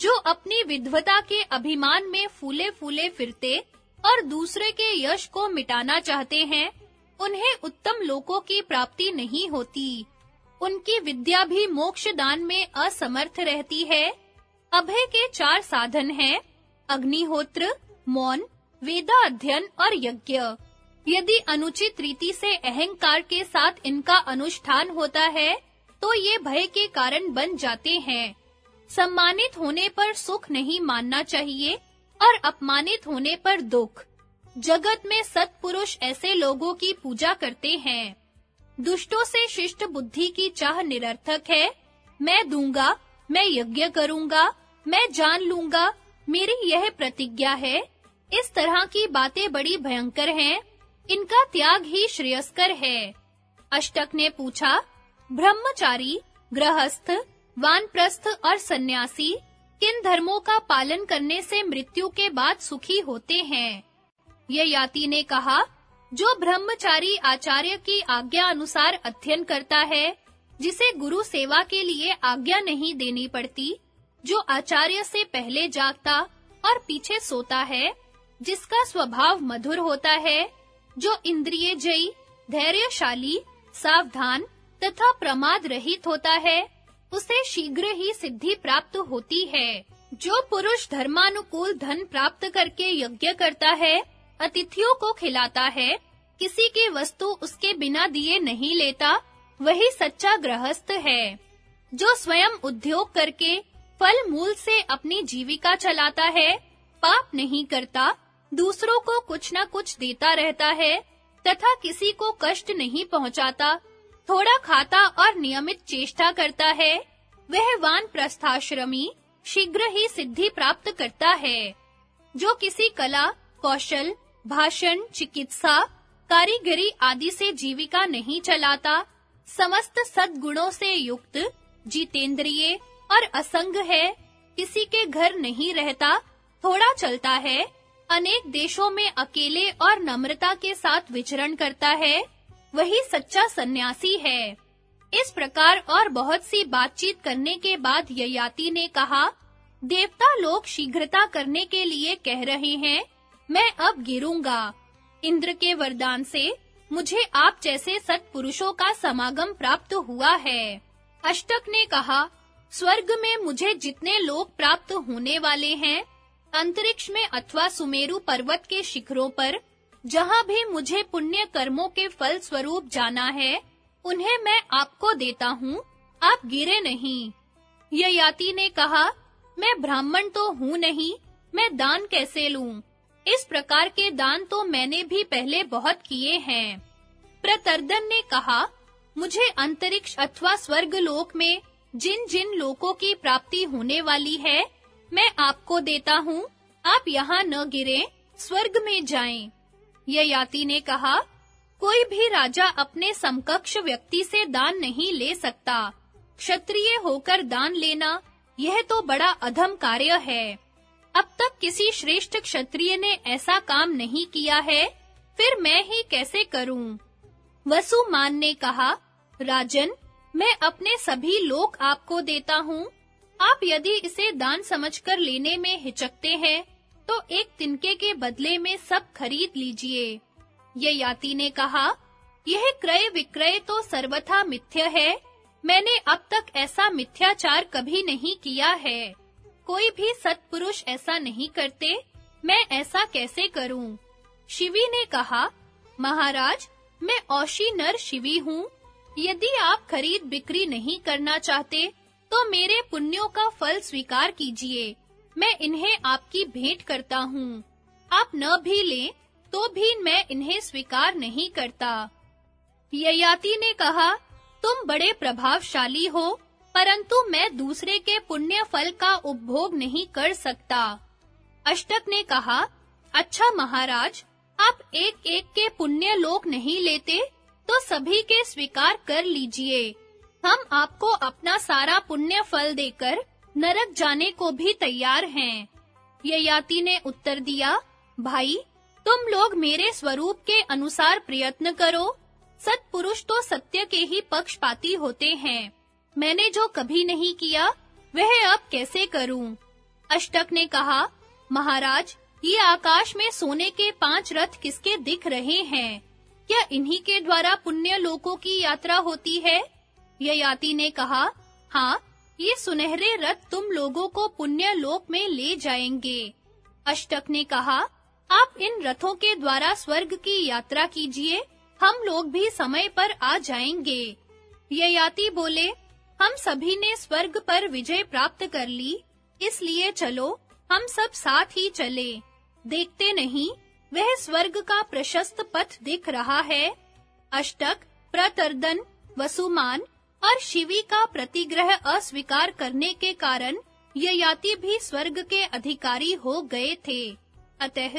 जो अपनी विद्वता के अभिमान में फूले-फूले फिरते और दूसरे के यश को मिटाना चाहते हैं। उन्हें उत्तम लोकों की प्राप्ति नहीं होती। उनकी विद्या भी मोक्ष दान में असमर्थ रहती है। अभय के चार साधन हैं, अग्निहोत्र, मौन वेदा अध्ययन और यज्ञ। यदि अनुचित रीति से अहंकार के साथ इनका अनुष्ठान होता है तो ये भय के कारण बन जाते हैं। सम्मानित होने पर सुख नहीं मानना चाहिए और अपमानित होने पर दुख। जगत में सत्पुरुष ऐसे लोगों की पूजा करते हैं। दुष्टों से शिष्ट बुद्धि की चाह निरर्थक है। मैं दूँगा, मैं यज्ञ करूँगा, मैं जान लूँगा, मेरी यह प्रतिज्ञा है। इस तरह की बातें बड़ी भयंकर हैं। इनका त्याग ही श्रेयस्कर है। अष्टक ने पूछा, ब्रह्मचारी, गृहस्थ, वानप्रस्थ और सन्यासी, किन धर्मों का पालन करने से मृत्यु के बाद सुखी होते हैं? ये याति ने कहा, जो ब्रह्मचारी आचार्य की आज्ञा अनुसार अध्ययन करता है, जिसे गुरु सेवा के लिए आज्ञा नहीं देनी पड़ती, जो आचार्य से पहले जागता और पीछे सोता है, जिसका स्वभाव मधुर होता है, जो इंद्रिय जयी, धैर्यशाली, सावधान तथा प्रमाद रहित होता है, उसे शीघ्र ही सिद्धि प्राप्त होती है। जो पुरुष धर्मानुकूल धन प्राप्त करके यज्ञ करता है अतिथियों को खिलाता है, किसी की वस्तु उसके बिना दिए नहीं लेता, वही सच्चा गृहस्थ है, जो स्वयं उद्योग करके फल मूल से अपनी जीविका चलाता है, पाप नहीं करता, दूसरों को कुछ ना कुछ देता रहता है, तथा किसी को कष्ट नहीं पहुंचाता, थोड़ा खाता और नियमित चेष्टा करता है, वह वान प्रस्थाश्रमी शीघ्र ही सिद्धि प्राप्त करता है, जो किसी कला, कौशल भाषण, चिकित्सा, कारीगरी आदि से जीविका नहीं चलाता, समस्त सद्गुणों से युक्त, जितेंद्रिय और असंग है, किसी के घर नहीं रहता, थोड़ा चलता है, अनेक देशों में अकेले और नम्रता के साथ विचरण करता है, वही सच्चा सन्यासी है। इस प्रकार और बहुत सी बातचीत करने के बाद ययाति ने कहा, देवता लोग शीघ्रता करने के लिए कह रहे हैं मैं अब गिरूँगा। इंद्र के वरदान से मुझे आप जैसे सत्पुरुषों का समागम प्राप्त हुआ है। अष्टक ने कहा, स्वर्ग में मुझे जितने लोग प्राप्त होने वाले हैं, अंतरिक्ष में अथवा सुमेरु पर्वत के शिखरों पर, जहाँ भी मुझे पुण्य कर्मों के फल स्वरूप जाना है, उन्हें मैं आपको देता हूँ, आप गिरे नहीं। ययाति ने कहा, मैं ब्राह्मण तो हूँ नहीं, मैं दान कैसे लूँ? इस प्रकार के दान तो मैंने भी पहले बहुत किए हैं। प्रतर्दन ने कहा, मुझे अंतरिक्ष अथवा स्वर्ग लोक में जिन जिन लोकों की प्राप्ति होने वाली है, मैं आपको देता हूँ। आप यहाँ न गिरे, स्वर्ग में जाएँ। ययाति ने कहा, कोई भी राजा अपने समकक्ष व्यक्ति से दान नहीं ले सकता। क्षत्रिय होकर दान लेना, यह तो बड़ा अधम कार्य है। अब तक किसी श्रेष्ठ क्षत्रिय ने ऐसा काम नहीं किया है, फिर मैं ही कैसे करूँ? वसुमान ने कहा, राजन, मैं अपने सभी लोक आपको देता हूँ। आप यदि इसे दान समझकर लेने में हिचकते हैं तो एक तिनके के बदले में सब खरीद लीजिए। ये याति ने कहा, यह क्रय विक्रय तो सर्वथा मिथ्य है, मैंने अब तक ऐसा मिथ्याचार कभी नहीं किया है। कोई भी सत्पुरुष ऐसा नहीं करते, मैं ऐसा कैसे करूँ? शिवी ने कहा, महाराज, मैं औशी नर शिवी हूँ। यदि आप खरीद बिक्री नहीं करना चाहते तो मेरे पुण्यों का फल स्वीकार कीजिए। मैं इन्हें आपकी भेंट करता हूँ। आप न भी लें तो भी मैं इन्हें स्वीकार नहीं करता। ययाति ने कहा, तुम बड़े प्रभावशाली हो परंतु मैं दूसरे के पुण्य फल का उपभोग नहीं कर सकता। अष्टक ने कहा अच्छा महाराज, आप एक-एक के पुण्य लोक नहीं लेते तो सभी के स्वीकार कर लीजिए। हम आपको अपना सारा पुण्य फल देकर नरक जाने को भी तैयार हैं। ययाति ने उत्तर दिया, भाई, तुम लोग मेरे स्वरूप के अनुसार प्रयत्न करो। सत्पुरुष तो सत्य के ही पक्षपाती होते हैं। मैंने जो कभी नहीं किया, वह अब कैसे करूँ? अष्टक ने कहा, महाराज, ये आकाश में सोने के पाँच रथ किसके दिख रहे हैं? क्या इन्हीं के द्वारा पुण्य लोकों की यात्रा होती है? ययाति ने कहा हाँ ये सुनहरे रथ तुम लोगों को पुण्य लोक में ले जाएँगे. अष्टक ने कहा, आप इन रथों के द्वारा स्वर्ग की यात्रा कीजिए, हम लोग भी समय पर आ जाएँगे. ययाति बोले हम सभी ने स्वर्ग पर विजय प्राप्त कर ली, इसलिए चलो, हम सब साथ ही चले। देखते नहीं, वह स्वर्ग का प्रशस्त पथ दिख रहा है। अष्टक, प्रतर्दन, वसुमान और शिवी का प्रतिग्रह अस्वीकार करने के कारण ययाति भी स्वर्ग के अधिकारी हो गए थे। अतः,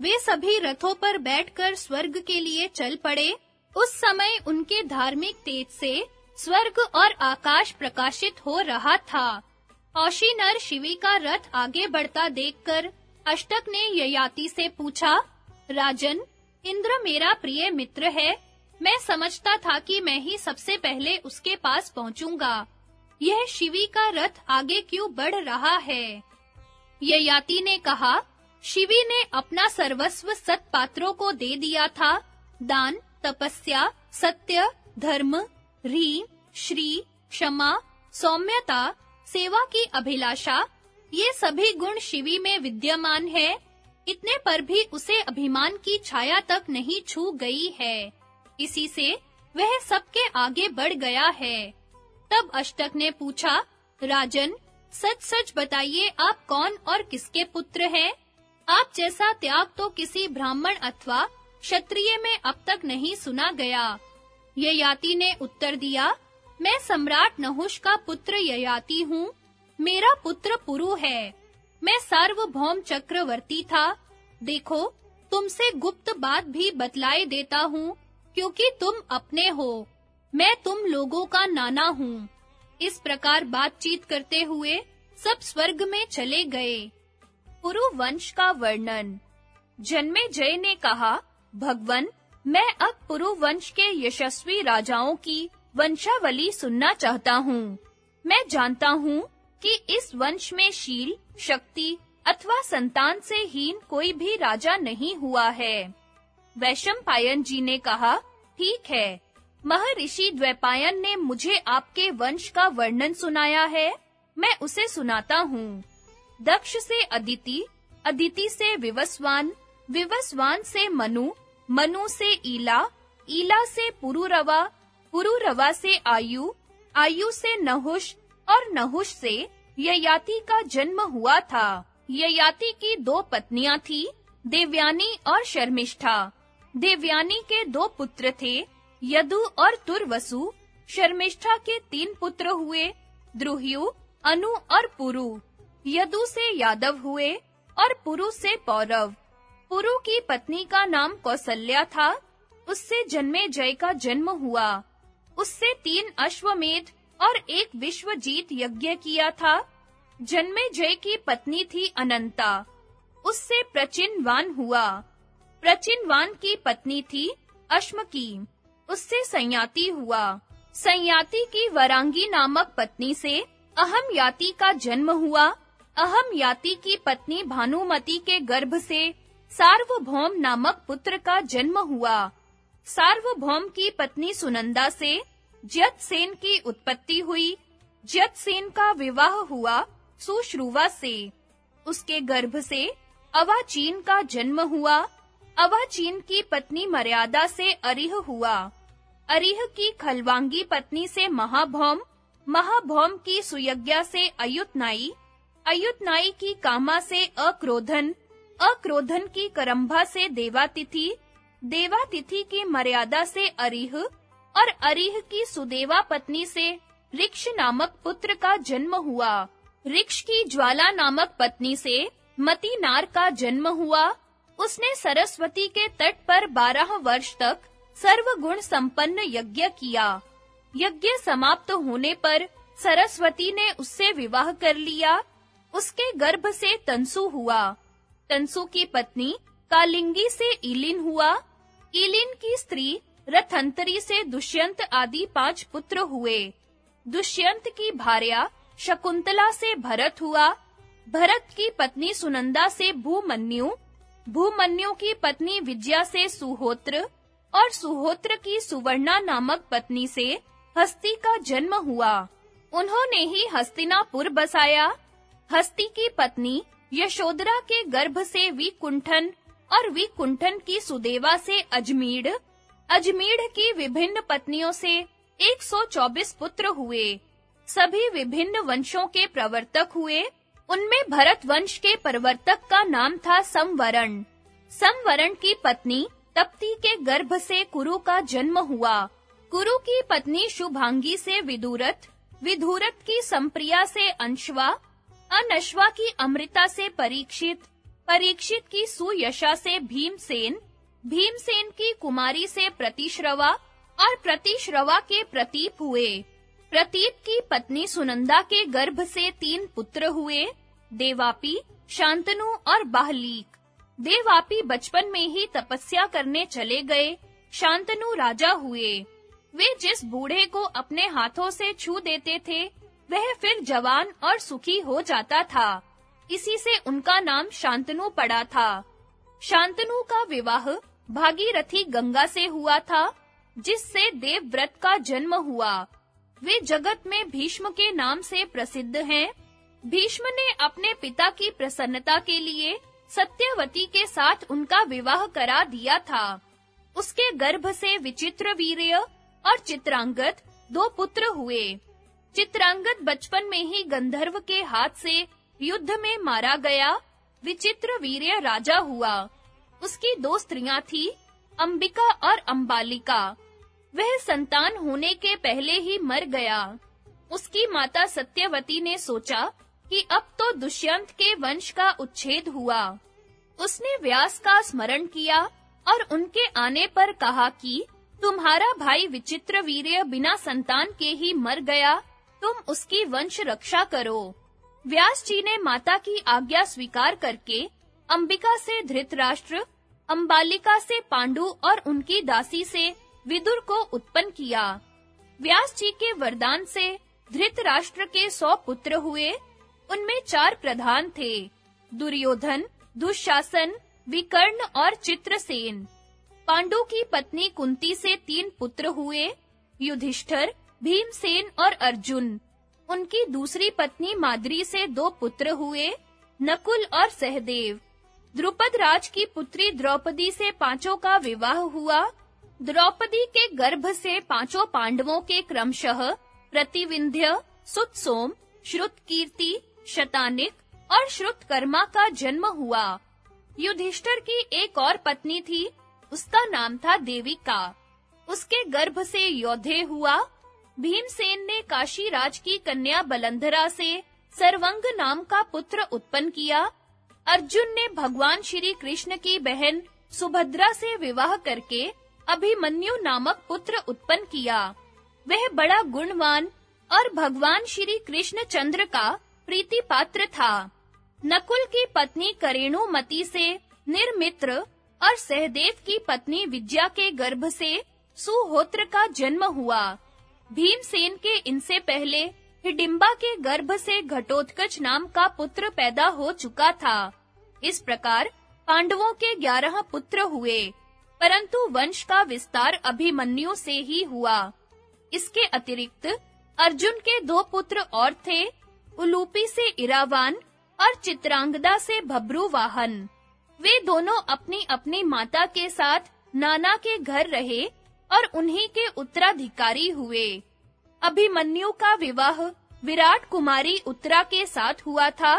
वे सभी रथों पर बैठकर स्वर्ग के लिए चल पड़े। उस समय उनके धार्मिक तेज से स्वर्ग और आकाश प्रकाशित हो रहा था। औशी नर शिवी का रथ आगे बढ़ता देखकर अष्टक ने ययाति से पूछा, राजन, इंद्र मेरा प्रिय मित्र है। मैं समझता था कि मैं ही सबसे पहले उसके पास पहुंचूँगा। यह शिवी का रथ आगे क्यों बढ़ रहा है? ययाति ने कहा, शिवी ने अपना सर्वस्व सत पात्रों को दे दिया था। दान, तपस्या, सत्य, धर्म री श्री, क्षमा, सौम्यता, सेवा की अभिलाषा, ये सभी गुण शिवी में विद्यमान है। इतने पर भी उसे अभिमान की छाया तक नहीं छू गई है। इसी से वह सबके आगे बढ़ गया है। तब अष्टक ने पूछा, राजन, सच-सच बताइए आप कौन और किसके पुत्र हैं? आप जैसा त्याग तो किसी ब्राह्मण अथवा क्षत्रिय में अब तक नहीं सुना गया। ययाति ने उत्तर दिया, मैं सम्राट नहुष का पुत्र ययाति हूँ। मेरा पुत्र पुरु है। मैं सार्वभौम चक्रवर्ती था। देखो, तुमसे गुप्त बात भी बतलाए देता हूँ, क्योंकि तुम अपने हो। मैं तुम लोगों का नाना हूँ। इस प्रकार बातचीत करते हुए सब स्वर्ग में चले गए। पुरु वंश का वर्णन। जन्मे जय ने कहा, भगवन मैं अब पुरु वंश के यशस्वी राजाओं की वंशावली सुनना चाहता हूँ। मैं जानता हूँ कि इस वंश में शील, शक्ति अथवा संतान से हीन कोई भी राजा नहीं हुआ है। वैशम पायन जी ने कहा, ठीक है। महर्षि द्वैपायन ने मुझे आपके वंश का वर्णन सुनाया है। मैं उसे सुनाता हूँ। दक्ष से अदिति अदिति से विवस्वान विवस्वान से मनु मनु से ईला ईला से पुरुरवा पुरुरवा से आयु आयु से नहुष और नहुष से ययाति का जन्म हुआ था। ययाति की दो पत्नियाँ थी, देवयानी और शर्मिष्ठा। देवयानी के दो पुत्र थे, यदु और तुर्वसु। शर्मिष्ठा के तीन पुत्र हुए, द्रुह्यु, अनु और पुरु। यदु से यादव हुए और पुरु से पौरव। पुरु की पत्नी का नाम कौसल्या था। उससे जन्मे जय का जन्म हुआ। उससे तीन अश्वमेध और एक विश्वजीत यज्ञ किया था। जन्मे जय की पत्नी थी अनंता। उससे प्रचिनवान हुआ। प्रचिनवान की पत्नी थी अश्मकी। उससे संयाति हुआ। संयाति की वरांगी नामक पत्नी से अहम याति का जन्म हुआ। अहम याति की पत्नी भानुमति के गर्भ से सार्वभौम नामक पुत्र का जन्म हुआ। सार्वभौम की पत्नी सुनंदा से जयसेन की उत्पत्ति हुई। जयसेन का विवाह हुआ सुश्रुवा से। उसके गर्भ से अवाचीन का जन्म हुआ। अवाचीन की पत्नी मर्यादा से अरिह हुआ। अरिह की खलवांगी पत्नी से महाभौम। महाभौम की सुयज्ञा से अयुतनाई। अयुतनाई की कामा से अक्रोधन। अक्रोधन की करंभा से देवातिथि देवातिथि की मर्यादा से अरिह और अरिह की सुदेवा पत्नी से ऋक्ष नामक पुत्र का जन्म हुआ। ऋक्ष की ज्वाला नामक पत्नी से मती नार का जन्म हुआ। उसने सरस्वती के तट पर बारह वर्ष तक सर्वगुण संपन्न यज्ञ किया। यज्ञ समाप्त होने पर सरस्वती ने उससे विवाह कर लिया। उसके गर्भ से तंसु हुआ। तंसु की पत्नी कालिंगी से इलिन हुआ। इलिन की स्त्री रथंतरी से दुष्यंत आदि पाँच पुत्र हुए। दुष्यंत की भार्या शकुंतला से भरत हुआ। भरत की पत्नी सुनंदा से भूमन्यु। भूमन्यु की पत्नी विजया से सुहोत्र और सुहोत्र की सुवर्णा नामक पत्नी से हस्ती का जन्म हुआ। उन्होंने ही हस्तिनापुर बसाया। हस्ती की पत्नी यशोदरा के गर्भ से विकुंठन और विकुंठन की सुदेवा से अजमीढ़ अजमीढ़ की विभिन्न पत्नियों से 124 पुत्र हुए। सभी विभिन्न वंशों के प्रवर्तक हुए। उनमें भरत वंश के प्रवर्तक का नाम था संवरण। समवरण की पत्नी तप्ती के गर्भ से कुरु का जन्म हुआ। कुरु की पत्नी शुभांगी से विदुरथ विधुरथ की संप्रिया से अंशवा अनश्वा की अमृता से परीक्षित परीक्षित की सुयशा से भीमसेन भीमसेन की कुमारी से प्रतिश्रवा और प्रतिश्रवा के प्रतीप हुए। प्रतीप की पत्नी सुनंदा के गर्भ से तीन पुत्र हुए, देवापी, शांतनु और बाहलीक। देवापी बचपन में ही तपस्या करने चले गए, शांतनु राजा हुए। वे जिस बूढ़े को अपने हाथों से छू देते थे वह फिर जवान और सुखी हो जाता था। इसी से उनका नाम शांतनु पड़ा था। शांतनु का विवाह भागीरथी गंगा से हुआ था, जिससे देवव्रत का जन्म हुआ। वे जगत में भीष्म के नाम से प्रसिद्ध हैं। भीष्म ने अपने पिता की प्रसन्नता के लिए सत्यवती के साथ उनका विवाह करा दिया था। उसके गर्भ से विचित्र वीर्य और चित्रांगद दो पुत्र हुए। चित्रांगद बचपन में ही गंधर्व के हाथ से युद्ध में मारा गया विचित्र वीर्य राजा हुआ। उसकी दो स्त्रियाँ थी, अंबिका और अंबालिका। वह संतान होने के पहले ही मर गया। उसकी माता सत्यवती ने सोचा कि अब तो दुष्यंत के वंश का उच्छेद हुआ। उसने व्यास का स्मरण किया और उनके आने पर कहा कि तुम्हारा भाई विचित्र वीर्य बिना संतान के ही मर गया। तुम उसकी वंश रक्षा करो। व्यास जी ने माता की आज्ञा स्वीकार करके अंबिका से धृतराष्ट्र, अंबालिका से पांडु और उनकी दासी से विदुर को उत्पन्न किया। व्यास जी के वरदान से धृतराष्ट्र के सौ पुत्र हुए। उनमें चार प्रधान थे, दुर्योधन, दुशासन, विकर्ण और चित्रसेन। पांडु की पत्नी कुंती से तीन पुत्र हुए, युधिष्ठर भीमसेन और अर्जुन। उनकी दूसरी पत्नी माद्री से दो पुत्र हुए, नकुल और सहदेव। द्रुपद राज की पुत्री द्रौपदी से पाँचों का विवाह हुआ। द्रौपदी के गर्भ से पाँचों पांडवों के क्रमशः प्रतिविंध्य, सुतसोम, श्रुतकीर्ति, शतानिक और श्रुतकर्मा का जन्म हुआ। युधिष्ठर की एक और पत्नी थी, उसका नाम था देविका। उसके गर्भ से योधे हुआ भीमसेन ने काशी राज की कन्या बलंधरा से सर्वंग नाम का पुत्र उत्पन्न किया। अर्जुन ने भगवान श्री कृष्ण की बहन सुभद्रा से विवाह करके अभिमन्यु नामक पुत्र उत्पन्न किया। वह बड़ा गुणवान और भगवान श्री कृष्ण चंद्र का प्रीति पात्र था। नकुल की पत्नी करेणुमति से निर्मित्र और सहदेव की पत्नी विद्या के गर्भ से सुहोत्र का जन्म हुआ। भीमसेन के इनसे पहले हिडिंबा के गर्भ से घटोत्कच नाम का पुत्र पैदा हो चुका था। इस प्रकार पांडवों के ग्यारह पुत्र हुए, परंतु वंश का विस्तार अभिमन्यु से ही हुआ। इसके अतिरिक्त अर्जुन के दो पुत्र और थे, उलूपी से इरावान और चित्रांगदा से भब्रुवाहन वे दोनों अपनी अपनी माता के साथ नाना के घर रहे और उन्हीं के उत्तराधिकारी हुए। अभिमन्यु का विवाह विराट कुमारी उत्तरा के साथ हुआ था।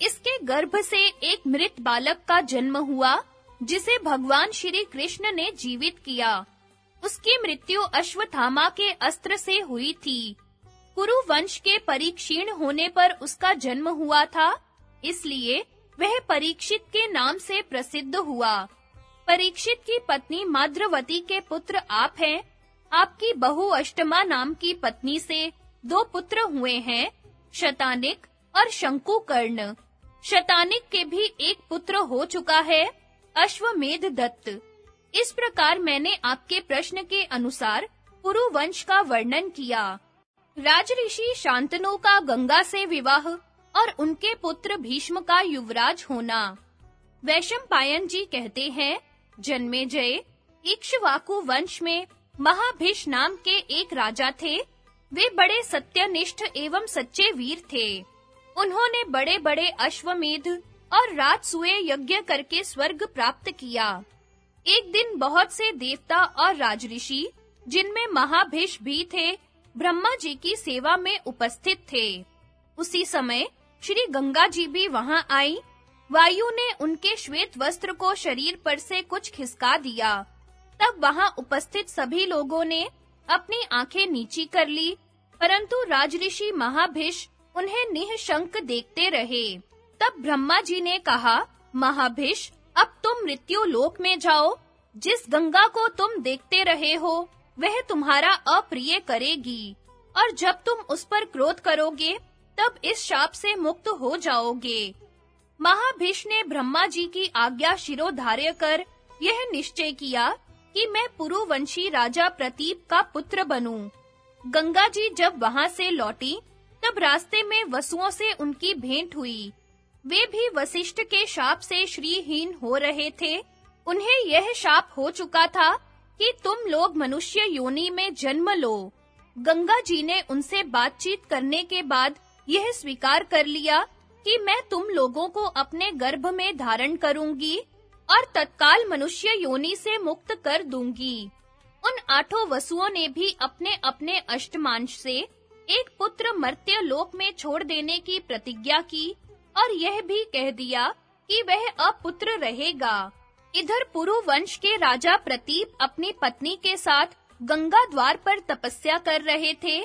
इसके गर्भ से एक मृत बालक का जन्म हुआ, जिसे भगवान श्री कृष्ण ने जीवित किया। उसकी मृत्यु अश्वत्थामा के अस्त्र से हुई थी। कुरु वंश के परीक्षीण होने पर उसका जन्म हुआ था, इसलिए वह परीक्षित के नाम से प्रसिद्ध हुआ। परीक्षित की पत्नी माद्रवती के पुत्र आप हैं। आपकी बहु अष्टमा नाम की पत्नी से दो पुत्र हुए हैं, शतानिक और शंकुकर्ण। शतानिक के भी एक पुत्र हो चुका है, अश्वमेध दत्त। इस प्रकार मैंने आपके प्रश्न के अनुसार पुरु वंश का वर्णन किया। राजऋषि शांतनु का गंगा से विवाह और उनके पुत्र भीष्म का युवराज होना। वैशंपायन जी कहते हैं जन्मे जय इक्ष्वाकु वंश में महाभिष नाम के एक राजा थे। वे बड़े सत्यनिष्ठ एवं सच्चे वीर थे। उन्होंने बड़े-बड़े अश्वमेध और राजसूय यज्ञ करके स्वर्ग प्राप्त किया। एक दिन बहुत से देवता और राजऋषि, जिनमें महाभिष भी थे, ब्रह्मा जी की सेवा में उपस्थित थे। उसी समय श्री गंगा जी भी वहाँ आई वायु ने उनके श्वेत वस्त्र को शरीर पर से कुछ खिसका दिया। तब वहाँ उपस्थित सभी लोगों ने अपनी आँखें नीची कर ली, परंतु राजऋषि महाभिष उन्हें निःशंक देखते रहे। तब ब्रह्मा जी ने कहा, महाभिष, अब तुम मृत्यु लोक में जाओ। जिस गंगा को तुम देखते रहे हो, वह तुम्हारा अप्रिय करेगी। और जब तुम उस पर क्रोध करोगे, तब इस शाप से मुक्त हो जाओगे। महाभिष ने ब्रह्मा जी की आज्ञा शिरोधार्य कर यह निश्चय किया कि मैं पुरुवंशी राजा प्रतीप का पुत्र बनूं। गंगा जी जब वहाँ से लौटी, तब रास्ते में वसुओं से उनकी भेंट हुई। वे भी वशिष्ठ के शाप से श्रीहीन हो रहे थे। उन्हें यह शाप हो चुका था कि तुम लोग मनुष्य योनि में जन्म लो। गंगा जी ने उनसे बातचीत करने के बाद यह स्वीकार कर लिया कि मैं तुम लोगों को अपने गर्भ में धारण करूँगी और तत्काल मनुष्य योनि से मुक्त कर दूँगी। उन आठों वसुओं ने भी अपने-अपने अष्टमांश से एक पुत्र मर्त्य लोक में छोड़ देने की प्रतिज्ञा की और यह भी कह दिया कि वह अपुत्र रहेगा। इधर पुरु वंश के राजा प्रतीप अपनी पत्नी के साथ गंगा द्वार पर तपस्या कर रहे थे।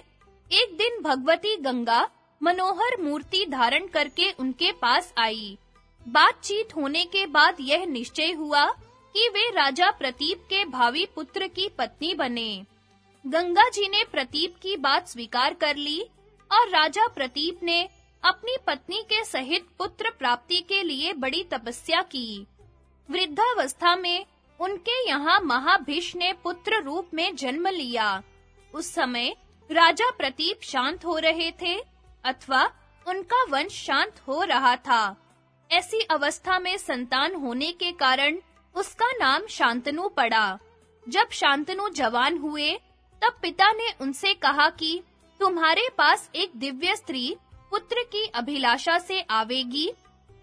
एक दिन भगवती गंगा मनोहर मूर्ति धारण करके उनके पास आई। बातचीत होने के बाद यह निश्चय हुआ कि वे राजा प्रतीप के भावी पुत्र की पत्नी बने। गंगा जी ने प्रतीप की बात स्वीकार कर ली और राजा प्रतीप ने अपनी पत्नी के सहित पुत्र प्राप्ति के लिए बड़ी तपस्या की। वृद्धावस्था में उनके यहाँ महाभिष ने पुत्र रूप में जन्म लिया। उस समय राजा प्रतीप शांत हो रहे थे अथवा उनका वंश शांत हो रहा था। ऐसी अवस्था में संतान होने के कारण उसका नाम शांतनु पड़ा। जब शांतनु जवान हुए, तब पिता ने उनसे कहा कि तुम्हारे पास एक दिव्य स्त्री पुत्र की अभिलाषा से आवेगी,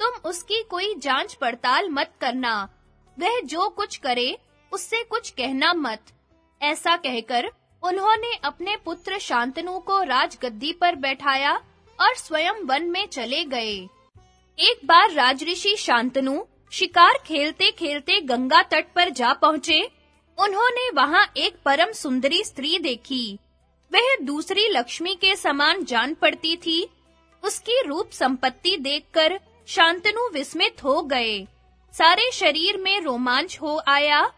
तुम उसकी कोई जाँच पड़ताल मत करना। वह जो कुछ करे, उससे कुछ कहना मत। ऐसा कहकर उन्होंने अपने पुत्र शांतनु को राजगद्दी पर बैठाया और स्वयं वन में चले गए। एक बार राजऋषि शांतनु शिकार खेलते-खेलते गंगा तट पर जा पहुँचे। उन्होंने वहाँ एक परम सुंदरी स्त्री देखी। वह दूसरी लक्ष्मी के समान जान पड़ती थी। उसकी रूप संपत्ति देखकर शांतनु विस्मित हो गए। सारे शरीर में रोमांच हो आया।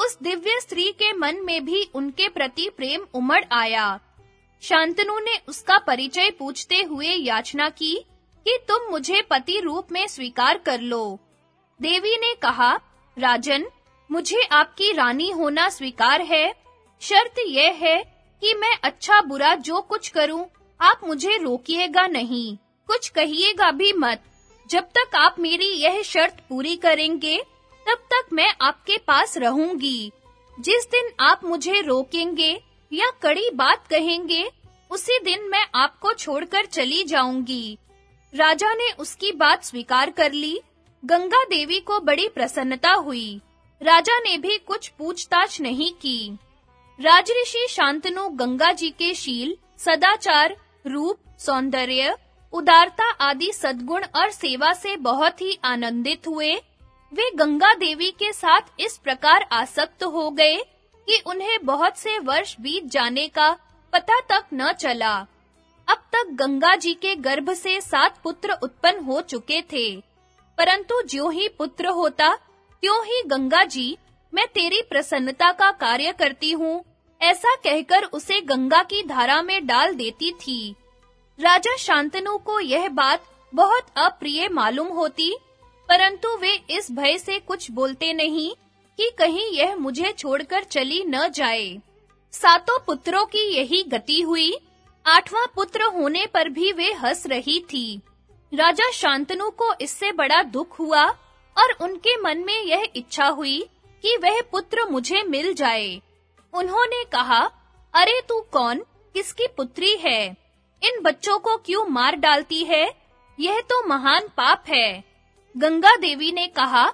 उस दिव्य स्त्री के मन में भी उनके प्रति प्रेम उमड़ आया। शांतनु ने उसका परिचय पूछते हुए याचना की कि तुम मुझे पति रूप में स्वीकार कर लो। देवी ने कहा, राजन, मुझे आपकी रानी होना स्वीकार है। शर्त यह है कि मैं अच्छा बुरा जो कुछ करूँ, आप मुझे रोकिएगा नहीं। कुछ कहिएगा भी मत। जब तक आप मेरी यह शर्त पूरी करेंगे तब तक मैं आपके पास रहूँगी। जिस दिन आप मुझे रोकेंगे या कड़ी बात कहेंगे, उसी दिन मैं आपको छोड़कर चली जाऊँगी। राजा ने उसकी बात स्वीकार कर ली। गंगा देवी को बड़ी प्रसन्नता हुई। राजा ने भी कुछ पूछताछ नहीं की। राजऋषि शांतनु गंगा जी के शील, सदाचार, रूप, सौंदर्य, उदारता आदि सद्गुण और सेवा से बहुत ही आनंदित हुए। वे गंगा देवी के साथ इस प्रकार आसक्त हो गए कि उन्हें बहुत से वर्ष बीत जाने का पता तक न चला। अब तक गंगा जी के गर्भ से सात पुत्र उत्पन्न हो चुके थे। परंतु जो ही पुत्र होता, त्यों ही गंगा जी, मैं तेरी प्रसन्नता का कार्य करती हूँ, ऐसा कहकर उसे गंगा की धारा में डाल देती थी। राजा शांतनु को यह बात बहुत अप्रिय मालूम होती परंतु वे इस भय से कुछ बोलते नहीं कि कहीं यह मुझे छोड़कर चली न जाए। सातों पुत्रों की यही गति हुई। आठवां पुत्र होने पर भी वे हंस रही थी। राजा शांतनु को इससे बड़ा दुख हुआ और उनके मन में यह इच्छा हुई कि वह पुत्र मुझे मिल जाए। उन्होंने कहा, अरे तू कौन? किसकी पुत्री है? इन बच्चों को क्यों मार डालती है? यह तो महान पाप है। गंगा देवी ने कहा,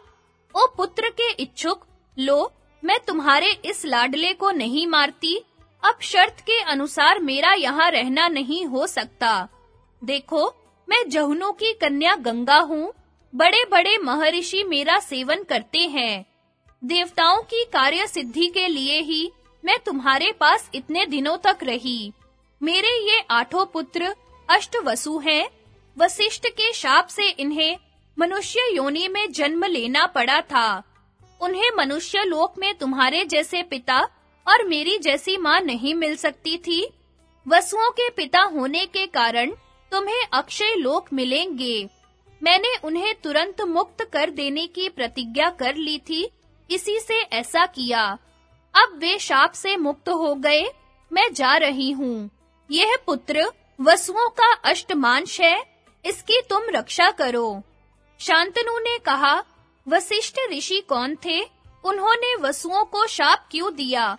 ओ पुत्र के इच्छुक, लो, मैं तुम्हारे इस लाडले को नहीं मारती। अब शर्त के अनुसार मेरा यहाँ रहना नहीं हो सकता। देखो, मैं जहुनों की कन्या गंगा हूँ। बड़े-बड़े महर्षि मेरा सेवन करते हैं। देवताओं की कार्य सिद्धि के लिए ही मैं तुम्हारे पास इतने दिनों तक रही। मेरे ये आठों पुत्र अष्ट वसु हैं। वशिष्ठ के शाप से इन्हें मनुष्य योनि में जन्म लेना पड़ा था। उन्हें मनुष्य लोक में तुम्हारे जैसे पिता और मेरी जैसी माँ नहीं मिल सकती थी। वसुओं के पिता होने के कारण तुम्हें अक्षय लोक मिलेंगे। मैंने उन्हें तुरंत मुक्त कर देने की प्रतिज्ञा कर ली थी। इसी से ऐसा किया। अब वे शाप से मुक्त हो गए। मैं जा रही हूँ। यह पुत्र वसुओं का अष्टमांश है। इसकी तुम रक्षा करो। शांतनु ने कहा, वशिष्ठ ऋषि कौन थे? उन्होंने वसुओं को शाप क्यों दिया?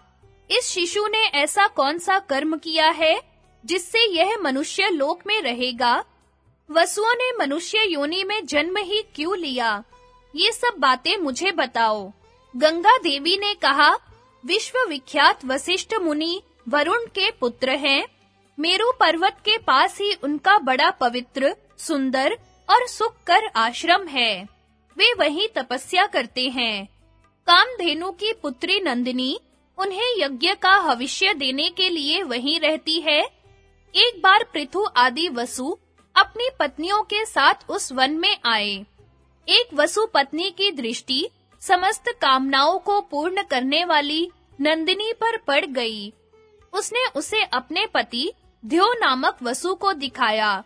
इस शिशु ने ऐसा कौन सा कर्म किया है, जिससे यह मनुष्य लोक में रहेगा? वसुओं ने मनुष्य योनि में जन्म ही क्यों लिया? ये सब बातें मुझे बताओ। गंगा देवी ने कहा विश्व विख्यात वशिष्ठ मुनि वरुण के पुत्र हैं। मेरु पर्वत के पास ही उनका बड़ा पवित्र, सुंदर और सुख कर आश्रम है। वे वहीं तपस्या करते हैं। कामधेनु की पुत्री नंदिनी उन्हें यज्ञ का हविष्य देने के लिए वहीं रहती है। एक बार पृथु आदि वसु अपनी पत्नियों के साथ उस वन में आए। एक वसु पत्नी की दृष्टि समस्त कामनाओं को पूर्ण करने वाली नंदिनी पर पड़ गई। उसने उसे अपने पति ध्यो नामक वसु को दिखाया।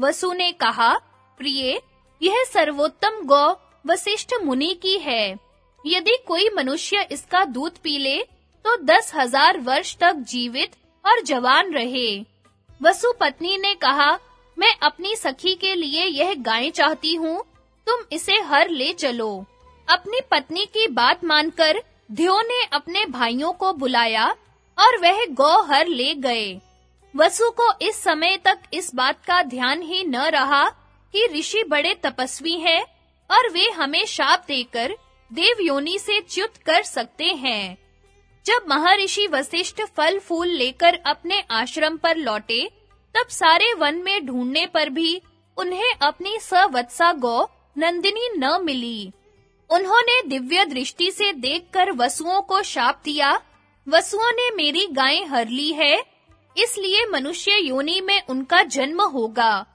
वसु ने कहा प्रिय, यह सर्वोत्तम गौ वशिष्ठ मुनि की है। यदि कोई मनुष्य इसका दूध पी ले तो दस हज़ार वर्ष तक जीवित और जवान रहे। वसु पत्नी ने कहा, मैं अपनी सखी के लिए यह गाय चाहती हूँ, तुम इसे हर ले चलो। अपनी पत्नी की बात मानकर ध्यो ने अपने भाइयों को बुलाया और वह गौ हर ले गए। वसु को इस समय तक इस बात का ध्यान ही न रहा कि ऋषि बड़े तपस्वी हैं और वे हमें शाप देकर देव योनि से च्युत कर सकते हैं। जब महर्षि वशिष्ठ फल फूल लेकर अपने आश्रम पर लौटे, तब सारे वन में ढूँढने पर भी उन्हें अपनी सवत्सा गौ नंदिनी न मिली। उन्होंने दिव्य दृष्टि से देखकर वसुओं को शाप दिया। वसुओं ने मेरी गाय हर ली है, इसलिए मनुष्य योनि में उनका जन्म होगा।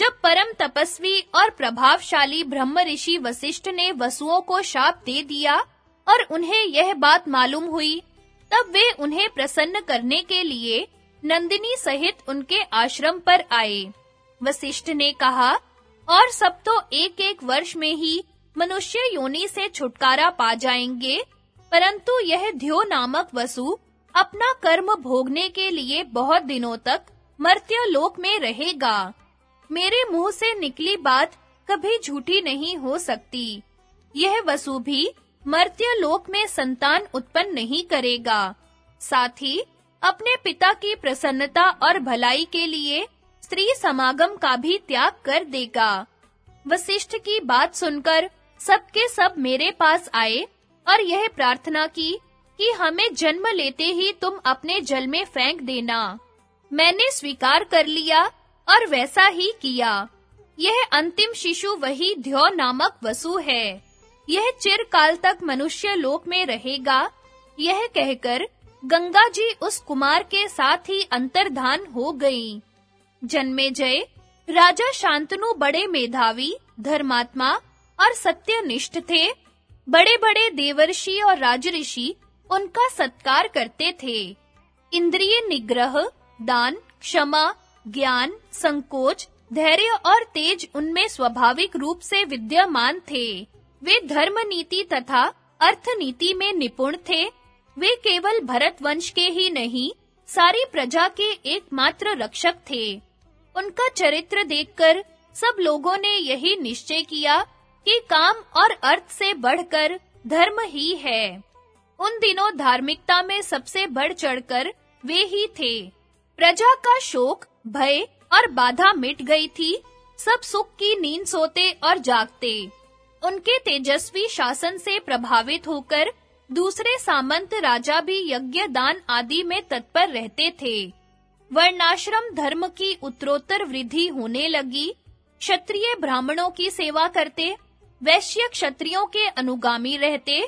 जब परम तपस्वी और प्रभावशाली ब्रह्म ऋषि वशिष्ठ ने वसुओं को शाप दे दिया और उन्हें यह बात मालूम हुई, तब वे उन्हें प्रसन्न करने के लिए नंदिनी सहित उनके आश्रम पर आए। वशिष्ठ ने कहा, और सब तो एक-एक वर्ष में ही मनुष्य योनि से छुटकारा पा जाएँगे, परंतु यह ध्यो नामक वसु अपना कर्म भोगने के लिए बहुत दिनों तक मर्त्य लोक में रहेगा। मेरे मुँह से निकली बात कभी झूठी नहीं हो सकती। यह वसु भी मर्त्य लोक में संतान उत्पन्न नहीं करेगा। साथ ही अपने पिता की प्रसन्नता और भलाई के लिए स्त्री समागम का भी त्याग कर देगा। वशिष्ठ की बात सुनकर सबके सब मेरे पास आए और यह प्रार्थना की कि हमें जन्म लेते ही तुम अपने जल में फेंक देना। मैंने स्वीकार कर लिया और वैसा ही किया। यह अंतिम शिशु वही ध्यो नामक वसु है। यह चिरकाल तक मनुष्य लोक में रहेगा। यह कहकर गंगा जी उस कुमार के साथ ही अंतर्धान हो गई। जन्मेजय राजा शांतनु बड़े मेधावी, धर्मात्मा और सत्यनिष्ठ थे। बड़े-बड़े देवर्षि और राजऋषि उनका सत्कार करते थे। इंद्रिय निग्रह, दान, क्षमा ज्ञान, संकोच, धैर्य और तेज उनमें स्वाभाविक रूप से विद्यमान थे। वे धर्म नीति तथा अर्थ नीति में निपुण थे। वे केवल भरत वंश के ही नहीं, सारी प्रजा के एकमात्र रक्षक थे। उनका चरित्र देखकर सब लोगों ने यही निश्चय किया कि काम और अर्थ से बढ़कर धर्म ही है। उन दिनों धार्मिकता में सबसे बढ़ चढ़कर वे ही थे। प्रजा का शोक भय और बाधा मिट गई थी। सब सुख की नींद सोते और जागते। उनके तेजस्वी शासन से प्रभावित होकर दूसरे सामंत राजा भी यज्ञ दान आदि में तत्पर रहते थे। वर्णाश्रम धर्म की उत्तरोत्तर वृद्धि होने लगी। क्षत्रिय ब्राह्मणों की सेवा करते, वैश्य क्षत्रियों के अनुगामी रहते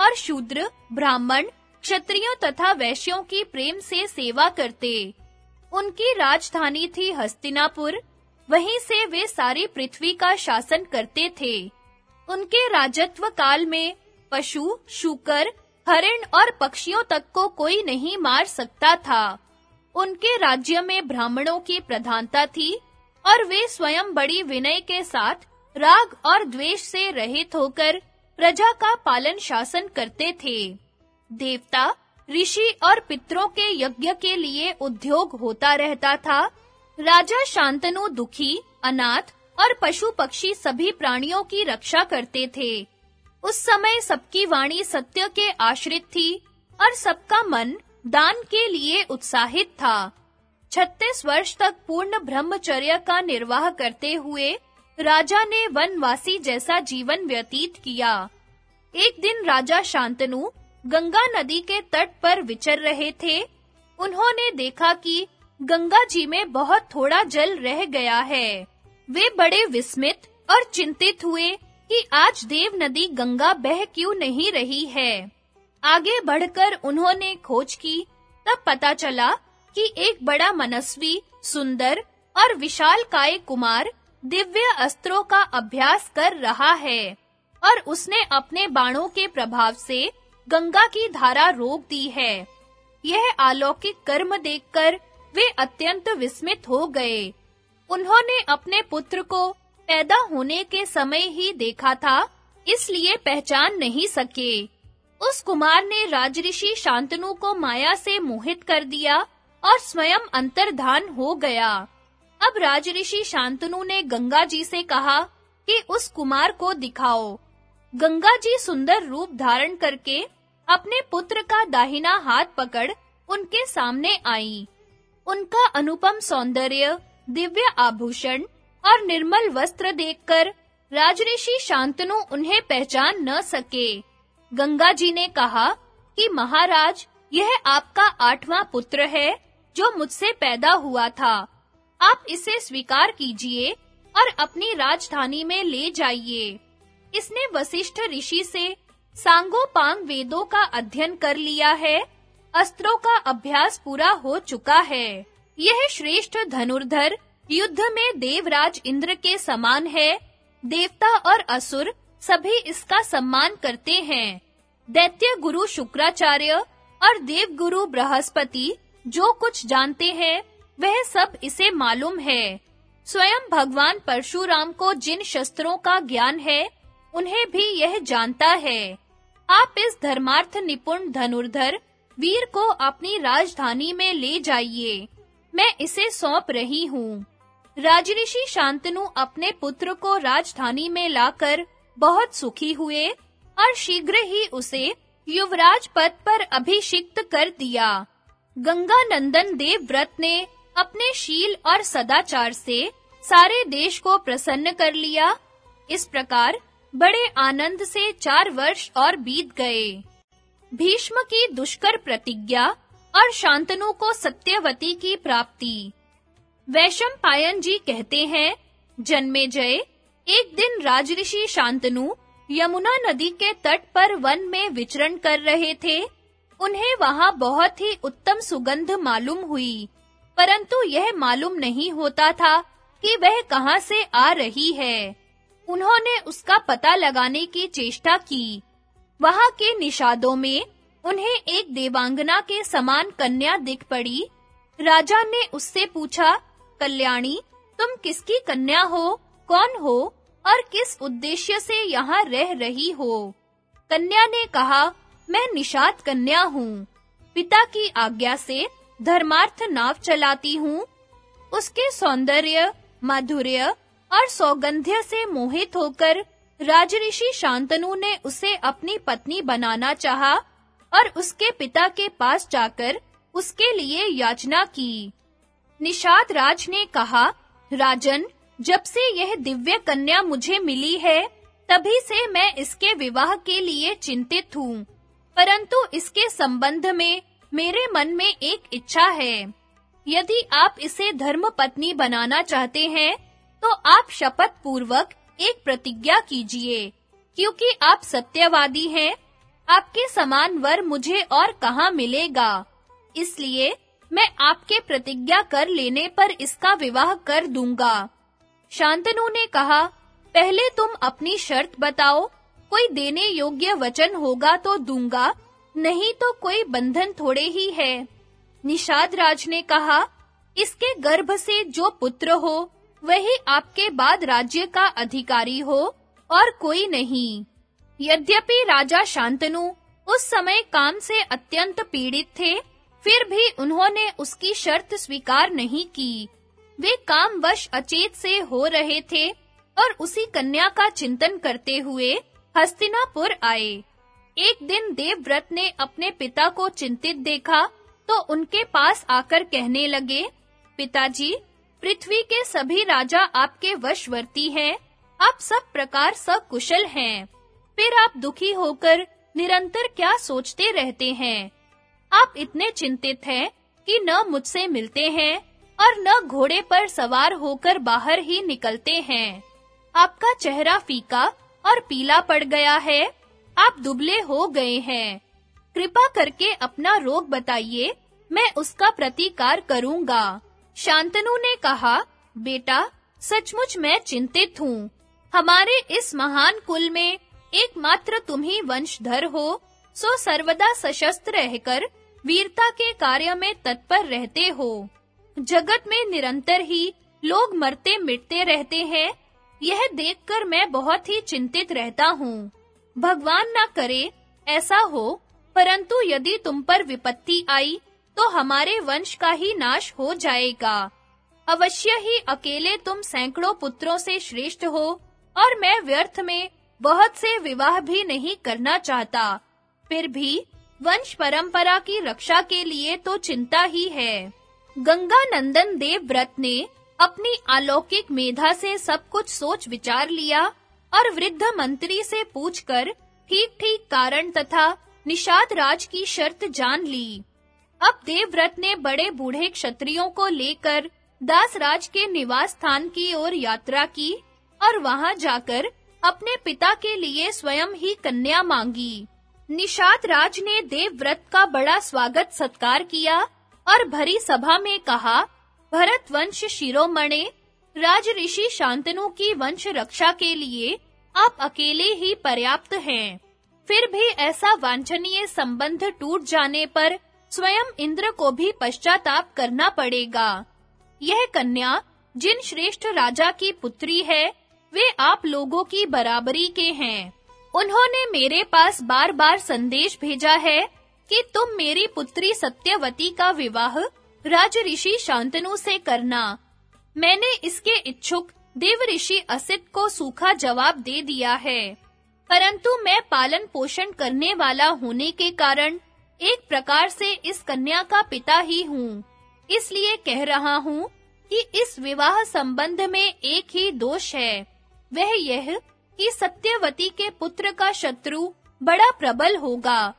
और शूद्र, ब्राह्मण, क्षत्रियों तथा वैश्यों की प्रेम से सेवा करते। उनकी राजधानी थी हस्तिनापुर। वहीं से वे सारी पृथ्वी का शासन करते थे। उनके राजत्व काल में पशु, शूकर, हरिण और पक्षियों तक को कोई नहीं मार सकता था। उनके राज्य में ब्राह्मणों की प्रधानता थी और वे स्वयं बड़ी विनय के साथ राग और द्वेष से रहित होकर प्रजा का पालन शासन करते थे। देवता ऋषि और पितरों के यज्ञ के लिए उद्योग होता रहता था। राजा शांतनु दुखी, अनाथ और पशु पक्षी सभी प्राणियों की रक्षा करते थे। उस समय सबकी वाणी सत्य के आश्रित थी और सबका मन दान के लिए उत्साहित था। 36 वर्ष तक पूर्ण ब्रह्मचर्य का निर्वाह करते हुए राजा ने वनवासी जैसा जीवन व्यतीत किया। एक दिन राजा शांतनु गंगा नदी के तट पर विचर रहे थे। उन्होंने देखा कि गंगा जी में बहुत थोड़ा जल रह गया है। वे बड़े विस्मित और चिंतित हुए कि आज देव नदी गंगा बह क्यों नहीं रही है। आगे बढ़कर उन्होंने खोज की, तब पता चला कि एक बड़ा मनस्वी, सुंदर और विशाल काय कुमार दिव्य अस्त्रों का अभ्यास कर रहा है और उसने अपने बाणों के प्रभाव से गंगा की धारा रोक दी है। यह अलौकिक कर्म देखकर वे अत्यंत विस्मित हो गए। उन्होंने अपने पुत्र को पैदा होने के समय ही देखा था, इसलिए पहचान नहीं सके। उस कुमार ने राजऋषि शांतनु को माया से मोहित कर दिया और स्वयं अंतर्धान हो गया। अब राजऋषि शांतनु ने गंगा जी से कहा कि उस कुमार को दिखाओ। गंगा जी सुंदर रूप धारण करके अपने पुत्र का दाहिना हाथ पकड़ उनके सामने आई। उनका अनुपम सौंदर्य, दिव्य आभूषण और निर्मल वस्त्र देखकर राजऋषि शांतनु उन्हें पहचान न सके। गंगा जी ने कहा कि महाराज, यह आपका आठवां पुत्र है जो मुझसे पैदा हुआ था। आप इसे स्वीकार कीजिए और अपनी राजधानी में ले जाइए। इसने वशिष्ठ ऋषि से सांगोपांग वेदों का अध्ययन कर लिया है। अस्त्रों का अभ्यास पूरा हो चुका है। यह श्रेष्ठ धनुर्धर युद्ध में देवराज इंद्र के समान है। देवता और असुर सभी इसका सम्मान करते हैं। दैत्य गुरु शुक्राचार्य और देव गुरु बृहस्पति जो कुछ जानते हैं, वह सब इसे मालूम है। स्वयं भगवान परशुराम को जिन शस्त्रों का ज्ञान है, उन्हें भी यह जानता है। आप इस धर्मार्थ निपुण धनुर्धर वीर को अपनी राजधानी में ले जाइए। मैं इसे सौंप रही हूँ। राजऋषि शांतनु अपने पुत्र को राजधानी में लाकर बहुत सुखी हुए और शीघ्र ही उसे युवराज पद पर अभिषिक्त कर दिया। गंगा नंदन देव व्रत ने अपने शील और सदाचार से सारे देश को प्रसन्न कर लिया। इस प्रकार बड़े आनंद से चार वर्ष और बीत गए। भीष्म की दुष्कर प्रतिज्ञा और शांतनु को सत्यवती की प्राप्ति। वैशम पायन जी कहते हैं, जन्मे जय, एक दिन राजऋषि शांतनु यमुना नदी के तट पर वन में विचरण कर रहे थे। उन्हें वहाँ बहुत ही उत्तम सुगंध मालूम हुई, परंतु यह मालूम नहीं होता था कि वह कहाँ से आ रही है। उन्होंने उसका पता लगाने की चेष्टा की। वहाँ के निषादों में उन्हें एक देवांगना के समान कन्या दिख पड़ी। राजा ने उससे पूछा, कल्याणी, तुम किसकी कन्या हो, कौन हो, और किस उद्देश्य से यहाँ रह रही हो? कन्या ने कहा, मैं निषाद कन्या हूँ। पिता की आज्ञा से धर्मार्थ नाव चलाती हूँ। उसके सौंदर्य, माधुर्य और सौगंध्य से मोहित होकर राजऋषि शांतनु ने उसे अपनी पत्नी बनाना चाहा और उसके पिता के पास जाकर उसके लिए याचना की। निषाद राज ने कहा, राजन, जब से यह दिव्य कन्या मुझे मिली है, तभी से मैं इसके विवाह के लिए चिंतित हूँ। परंतु इसके संबंध में मेरे मन में एक इच्छा है। यदि आप इसे धर्म पत्नी बनाना चाहते हैं तो आप शपथ पूर्वक एक प्रतिज्ञा कीजिए, क्योंकि आप सत्यवादी हैं। आपके समान वर मुझे और कहाँ मिलेगा? इसलिए मैं आपके प्रतिज्ञा कर लेने पर इसका विवाह कर दूँगा। शांतनु ने कहा, पहले तुम अपनी शर्त बताओ, कोई देने योग्य वचन होगा तो दूँगा, नहीं तो कोई बंधन थोड़े ही है। निषाद राज ने कहा, इसके गर्भ से जो पुत्र हो वही आपके बाद राज्य का अधिकारी हो और कोई नहीं। यद्यपि राजा शांतनु उस समय काम से अत्यंत पीड़ित थे, फिर भी उन्होंने उसकी शर्त स्वीकार नहीं की। वे काम कामवश अचेत से हो रहे थे और उसी कन्या का चिंतन करते हुए हस्तिनापुर आए। एक दिन देवव्रत ने अपने पिता को चिंतित देखा तो उनके पास आकर कहने लगे, पिताजी पृथ्वी के सभी राजा आपके वशवर्ती हैं। आप सब प्रकार सकुशल हैं। फिर आप दुखी होकर निरंतर क्या सोचते रहते हैं? आप इतने चिंतित हैं कि न मुझसे मिलते हैं और न घोड़े पर सवार होकर बाहर ही निकलते हैं। आपका चेहरा फीका और पीला पड़ गया है। आप दुबले हो गए हैं। कृपा करके अपना रोग बताइए, मैं उसका प्रतिकार करूँगा। शांतनु ने कहा, बेटा, सचमुच मैं चिंतित हूँ। हमारे इस महान कुल में एकमात्र तुम ही वंशधर हो, सो सर्वदा सशस्त्र रहकर वीरता के कार्य में तत्पर रहते हो। जगत में निरंतर ही लोग मरते मिटते रहते हैं, यह देखकर मैं बहुत ही चिंतित रहता हूँ। भगवान ना करे ऐसा हो, परंतु यदि तुम पर विपत्ति आई तो हमारे वंश का ही नाश हो जाएगा। अवश्य ही अकेले तुम सैकड़ों पुत्रों से श्रेष्ठ हो, और मैं व्यर्थ में बहुत से विवाह भी नहीं करना चाहता। फिर भी वंश परंपरा की रक्षा के लिए तो चिंता ही है। गंगा नंदन देव व्रत ने अपनी अलौकिक मेधा से सब कुछ सोच विचार लिया, और वृद्ध मंत्री से पूछकर ठीक-ठीक कारण तथा निषाद राज की शर्त जान ली। अब देवव्रत ने बड़े बूढ़े क्षत्रियों को लेकर दासराज के निवास स्थान की ओर यात्रा की और वहाँ जाकर अपने पिता के लिए स्वयं ही कन्या मांगी। निषाद राज ने देवव्रत का बड़ा स्वागत सत्कार किया और भरी सभा में कहा, भरत वंश शिरोमणे, राज ऋषि शांतनु की वंश रक्षा के लिए आप अकेले ही पर्याप्त हैं। फिर भी ऐसा वांछनीय संबंध टूट जाने पर स्वयं इंद्र को भी पश्चाताप करना पड़ेगा। यह कन्या, जिन श्रेष्ठ राजा की पुत्री है, वे आप लोगों की बराबरी के हैं। उन्होंने मेरे पास बार-बार संदेश भेजा है कि तुम मेरी पुत्री सत्यवती का विवाह राज ऋषि शांतनु से करना। मैंने इसके इच्छुक देव ऋषि असित को सूखा जवाब दे दिया है। परंतु मैं पालन पोषण करने वाला होने के कारण एक प्रकार से इस कन्या का पिता ही हूँ। इसलिए कह रहा हूँ कि इस विवाह संबंध में एक ही दोष है। वह यह कि सत्यवती के पुत्र का शत्रु बड़ा प्रबल होगा।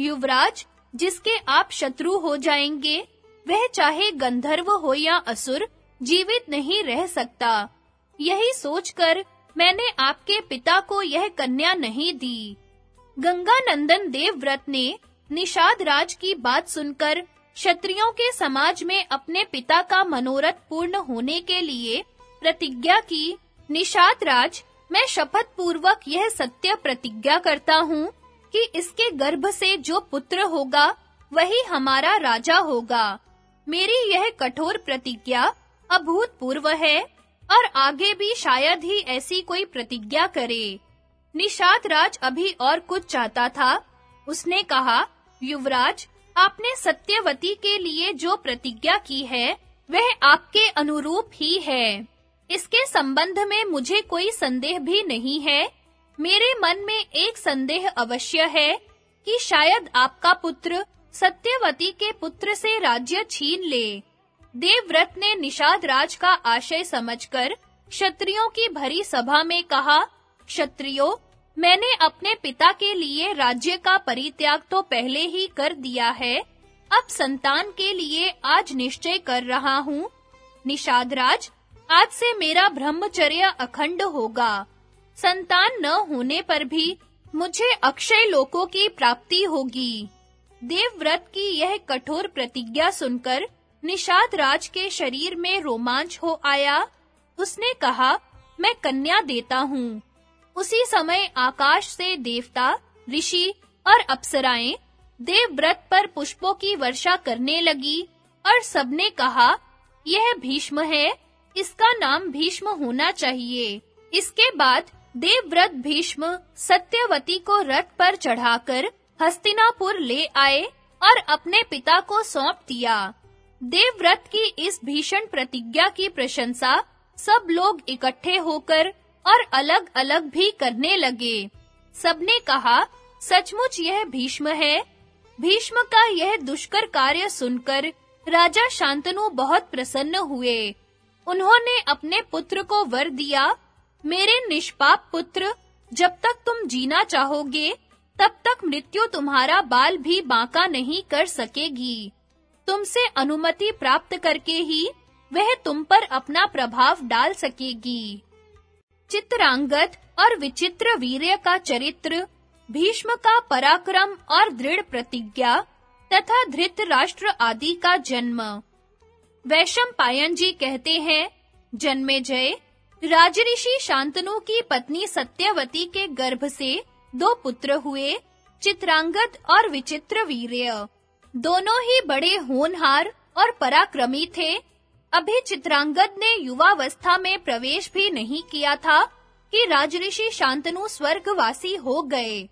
युवराज, जिसके आप शत्रु हो जाएँगे, वह चाहे गंधर्व हो या असुर, जीवित नहीं रह सकता। यही सोचकर मैंने आपके पिता को यह कन्या नहीं दी। गंगा नंदन देवव्रत ने निषाद राज की बात सुनकर क्षत्रियों के समाज में अपने पिता का मनोरथ पूर्ण होने के लिए प्रतिज्ञा की, निषाद राज, मैं शपथ पूर्वक यह सत्य प्रतिज्ञा करता हूँ कि इसके गर्भ से जो पुत्र होगा, वही हमारा राजा होगा। मेरी यह कठोर प्रतिज्ञा अभूतपूर्व है और आगे भी शायद ही ऐसी कोई प्रतिज्ञा करे। निषाद राज अभी और कुछ चाहता था। उसने कहा युवराज, आपने सत्यवती के लिए जो प्रतिज्ञा की है, वह आपके अनुरूप ही है। इसके संबंध में मुझे कोई संदेह भी नहीं है। मेरे मन में एक संदेह अवश्य है कि शायद आपका पुत्र सत्यवती के पुत्र से राज्य छीन ले। देवव्रत ने निषाद राज का आशय समझकर क्षत्रियों की भरी सभा में कहा, क्षत्रियो मैंने अपने पिता के लिए राज्य का परित्याग तो पहले ही कर दिया है। अब संतान के लिए आज निश्चय कर रहा हूँ। निषाद राज आज से मेरा ब्रह्मचर्य अखंड होगा। संतान न होने पर भी मुझे अक्षय लोकों की प्राप्ति होगी। देवव्रत की यह कठोर प्रतिज्ञा सुनकर निषाद राज के शरीर में रोमांच हो आया। उसने कहा, मैं कन्या देता हूँ। उसी समय आकाश से देवता, ऋषि और अप्सराएँ देवव्रत पर पुष्पों की वर्षा करने लगी और सबने कहा, यह भीष्म है, इसका नाम भीष्म होना चाहिए। इसके बाद देवव्रत भीष्म सत्यवती को रथ पर चढ़ाकर हस्तिनापुर ले आए और अपने पिता को सौंप दिया। देवव्रत की इस भीषण प्रतिज्ञा की प्रशंसा सब लोग इकट्ठे होकर और अलग-अलग भी करने लगे। सबने कहा, सचमुच यह भीष्म है। भीष्म का यह दुष्कर कार्य सुनकर राजा शांतनु बहुत प्रसन्न हुए। उन्होंने अपने पुत्र को वर दिया, मेरे निष्पाप पुत्र, जब तक तुम जीना चाहोगे, तब तक मृत्यु तुम्हारा बाल भी बांका नहीं कर सकेगी। तुमसे अनुमति प्राप्त करके ही वह तुम पर अपना प्रभाव डाल सकेगी। चित्रांगद और विचित्र वीर्य का चरित्र, भीष्म का पराक्रम और दृढ़ प्रतिज्ञा, तथा धृतराष्ट्र आदि का जन्म। वैशम पायन जी कहते हैं, जन्मे जय, राजऋषि शांतनु की पत्नी सत्यवती के गर्भ से दो पुत्र हुए, चित्रांगद और विचित्र वीर्य। दोनों ही बड़े होनहार और पराक्रमी थे। अभी चित्रांगद ने युवावस्था में प्रवेश भी नहीं किया था कि राजऋषि शांतनु स्वर्गवासी हो गए।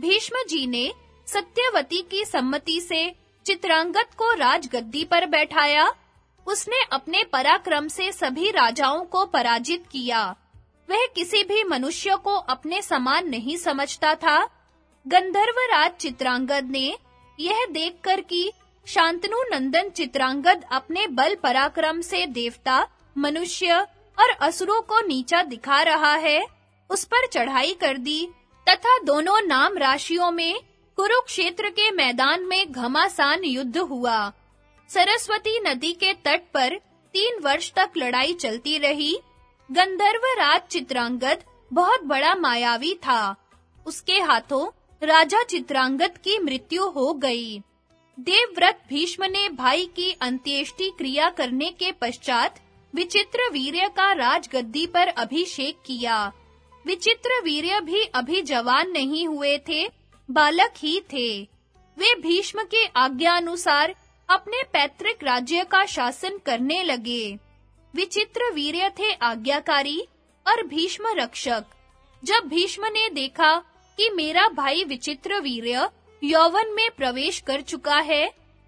भीष्म जी ने सत्यवती की सम्मति से चित्रांगद को राजगद्दी पर बैठाया। उसने अपने पराक्रम से सभी राजाओं को पराजित किया। वह किसी भी मनुष्य को अपने समान नहीं समझता था। गंधर्वराज चित्रांगद ने यह देखकर कि शांतनु नंदन चित्रांगद अपने बल पराक्रम से देवता, मनुष्य और असुरों को नीचा दिखा रहा है। उस पर चढ़ाई कर दी। तथा दोनों नाम राशियों में कुरुक्षेत्र के मैदान में घमासान युद्ध हुआ। सरस्वती नदी के तट पर तीन वर्ष तक लड़ाई चलती रही। गंधर्व राज चित्रांगद बहुत बड़ा मायावी था। उसके हाथों राजा चित्रांगद की मृत्यु हो गई। देवव्रत भीष्म ने भाई की अंत्येष्टि क्रिया करने के पश्चात विचित्र वीर्य का राजगद्दी पर अभिषेक किया। विचित्र वीर्य भी अभी जवान नहीं हुए थे, बालक ही थे। वे भीष्म के आज्ञा अनुसार अपने पैतृक राज्य का शासन करने लगे। विचित्र वीर्य थे आज्ञाकारी और भीष्म रक्षक। जब भीष्म ने देखा कि मेरा भाई विचित्र वीर्य यौवन में प्रवेश कर चुका है,